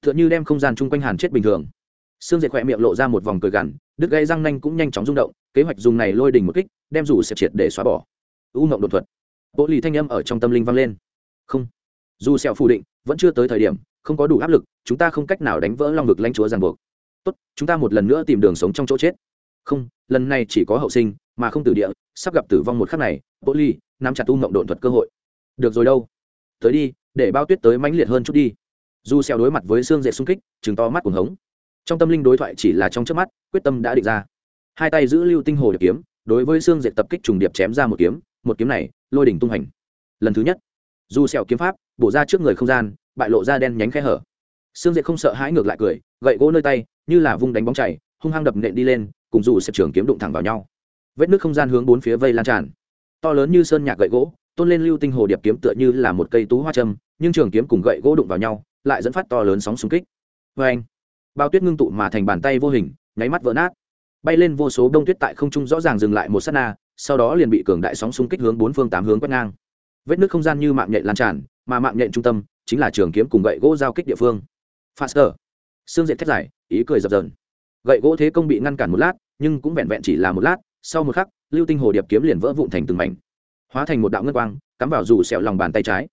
Tựa như đem không gian chung quanh hàn chết bình thường. Xương diệt khỏe miệng lộ ra một vòng cười gằn, đứt gây răng nanh cũng nhanh chóng rung động, kế hoạch dùng này lôi đình một kích, đem rủ sẽ triệt để xóa bỏ. U ngộng đột thuật. Bộ lì thanh âm ở trong tâm linh vang lên. Không. Dù sẹo phủ định vẫn chưa tới thời điểm, không có đủ áp lực, chúng ta không cách nào đánh vỡ long vực lãnh chúa ràng buộc. Tốt, chúng ta một lần nữa tìm đường sống trong chỗ chết. Không, lần này chỉ có hậu sinh, mà không tử địa, sắp gặp tử vong một khắc này bộ ly nắm chặt u ngộng đột thuật cơ hội. Được rồi đâu. Tới đi, để bao tuyết tới mãnh liệt hơn chút đi. Dù sẹo đối mặt với xương dệt xung kích chừng to mắt cuồng hống. Trong tâm linh đối thoại chỉ là trong trước mắt, quyết tâm đã định ra. Hai tay giữ lưu tinh hồ điệp kiếm, đối với xương dệt tập kích trùng điệp chém ra một kiếm một kiếm này, lôi đỉnh tung hành. Lần thứ nhất, dù sẹo kiếm pháp bổ ra trước người không gian, bại lộ ra đen nhánh khe hở. Xương diệt không sợ hãi ngược lại cười, gậy gỗ nơi tay, như là vung đánh bóng chảy, hung hăng đập nện đi lên, cùng dù xếp trường kiếm đụng thẳng vào nhau. Vết nước không gian hướng bốn phía vây lan tràn. To lớn như sơn nhạc gậy gỗ, tôn lên lưu tinh hồ điệp kiếm tựa như là một cây tú hoa châm, nhưng trường kiếm cùng gậy gỗ đụng vào nhau, lại dẫn phát to lớn sóng xung kích. Vê anh bao tuyết ngưng tụ mà thành bàn tay vô hình, nháy mắt vỡ nát. Bay lên vô số đông tuyết tại không trung rõ ràng dừng lại một sát na, sau đó liền bị cường đại sóng xung kích hướng bốn phương tám hướng quét ngang. Vết nước không gian như mạng nhện lan tràn mà mạng nhện trung tâm chính là trường kiếm cùng gậy gỗ giao kích địa phương. Faster. Xương diện thét dài, ý cười dập dờn. Gậy gỗ thế công bị ngăn cản một lát, nhưng cũng vẹn vẹn chỉ là một lát, sau một khắc, lưu tinh hồ điệp kiếm liền vỡ vụn thành từng mảnh. Hóa thành một đạo ngân quang, cắm vào rủ sẹo lòng bàn tay trái.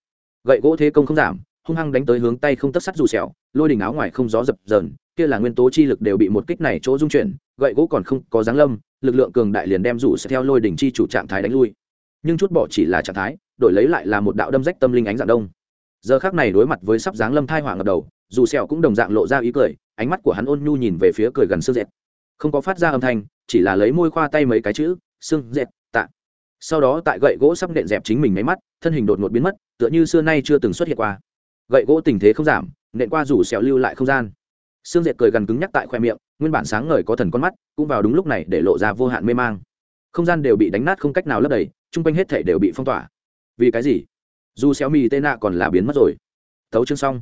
Gậy gỗ thế công không giảm, hung hăng đánh tới hướng tay không tất sắt rủ sẹo, lôi đỉnh áo ngoài không gió dập dờn, kia là nguyên tố chi lực đều bị một kích này chỗ dung chuyển, gậy gỗ còn không có dáng lâm, lực lượng cường đại liền đem rủ sẽ theo lôi đỉnh chi chủ trạng thái đánh lui nhưng chút bỏ chỉ là trạng thái, đổi lấy lại là một đạo đâm rách tâm linh ánh dạng đông. Giờ khác này đối mặt với sắp dáng lâm thai hỏa ngập đầu, dù sẹo cũng đồng dạng lộ ra ý cười, ánh mắt của hắn ôn nhu nhìn về phía cười gần xương dệt. Không có phát ra âm thanh, chỉ là lấy môi khoa tay mấy cái chữ, xương dệt, tạ. Sau đó tại gậy gỗ sắp nện dẹp chính mình mấy mắt, thân hình đột ngột biến mất, tựa như xưa nay chưa từng xuất hiện qua. Gậy gỗ tình thế không giảm, nện qua rủ sẹo lưu lại không gian. Xương dệt cười gần cứng nhắc tại khoe miệng, nguyên bản sáng ngời có thần con mắt, cũng vào đúng lúc này để lộ ra vô hạn mê mang. Không gian đều bị đánh nát không cách nào lấp đầy chung quanh hết thể đều bị phong tỏa. Vì cái gì? Dù xéo mì tên nạ còn là biến mất rồi. Thấu chương xong.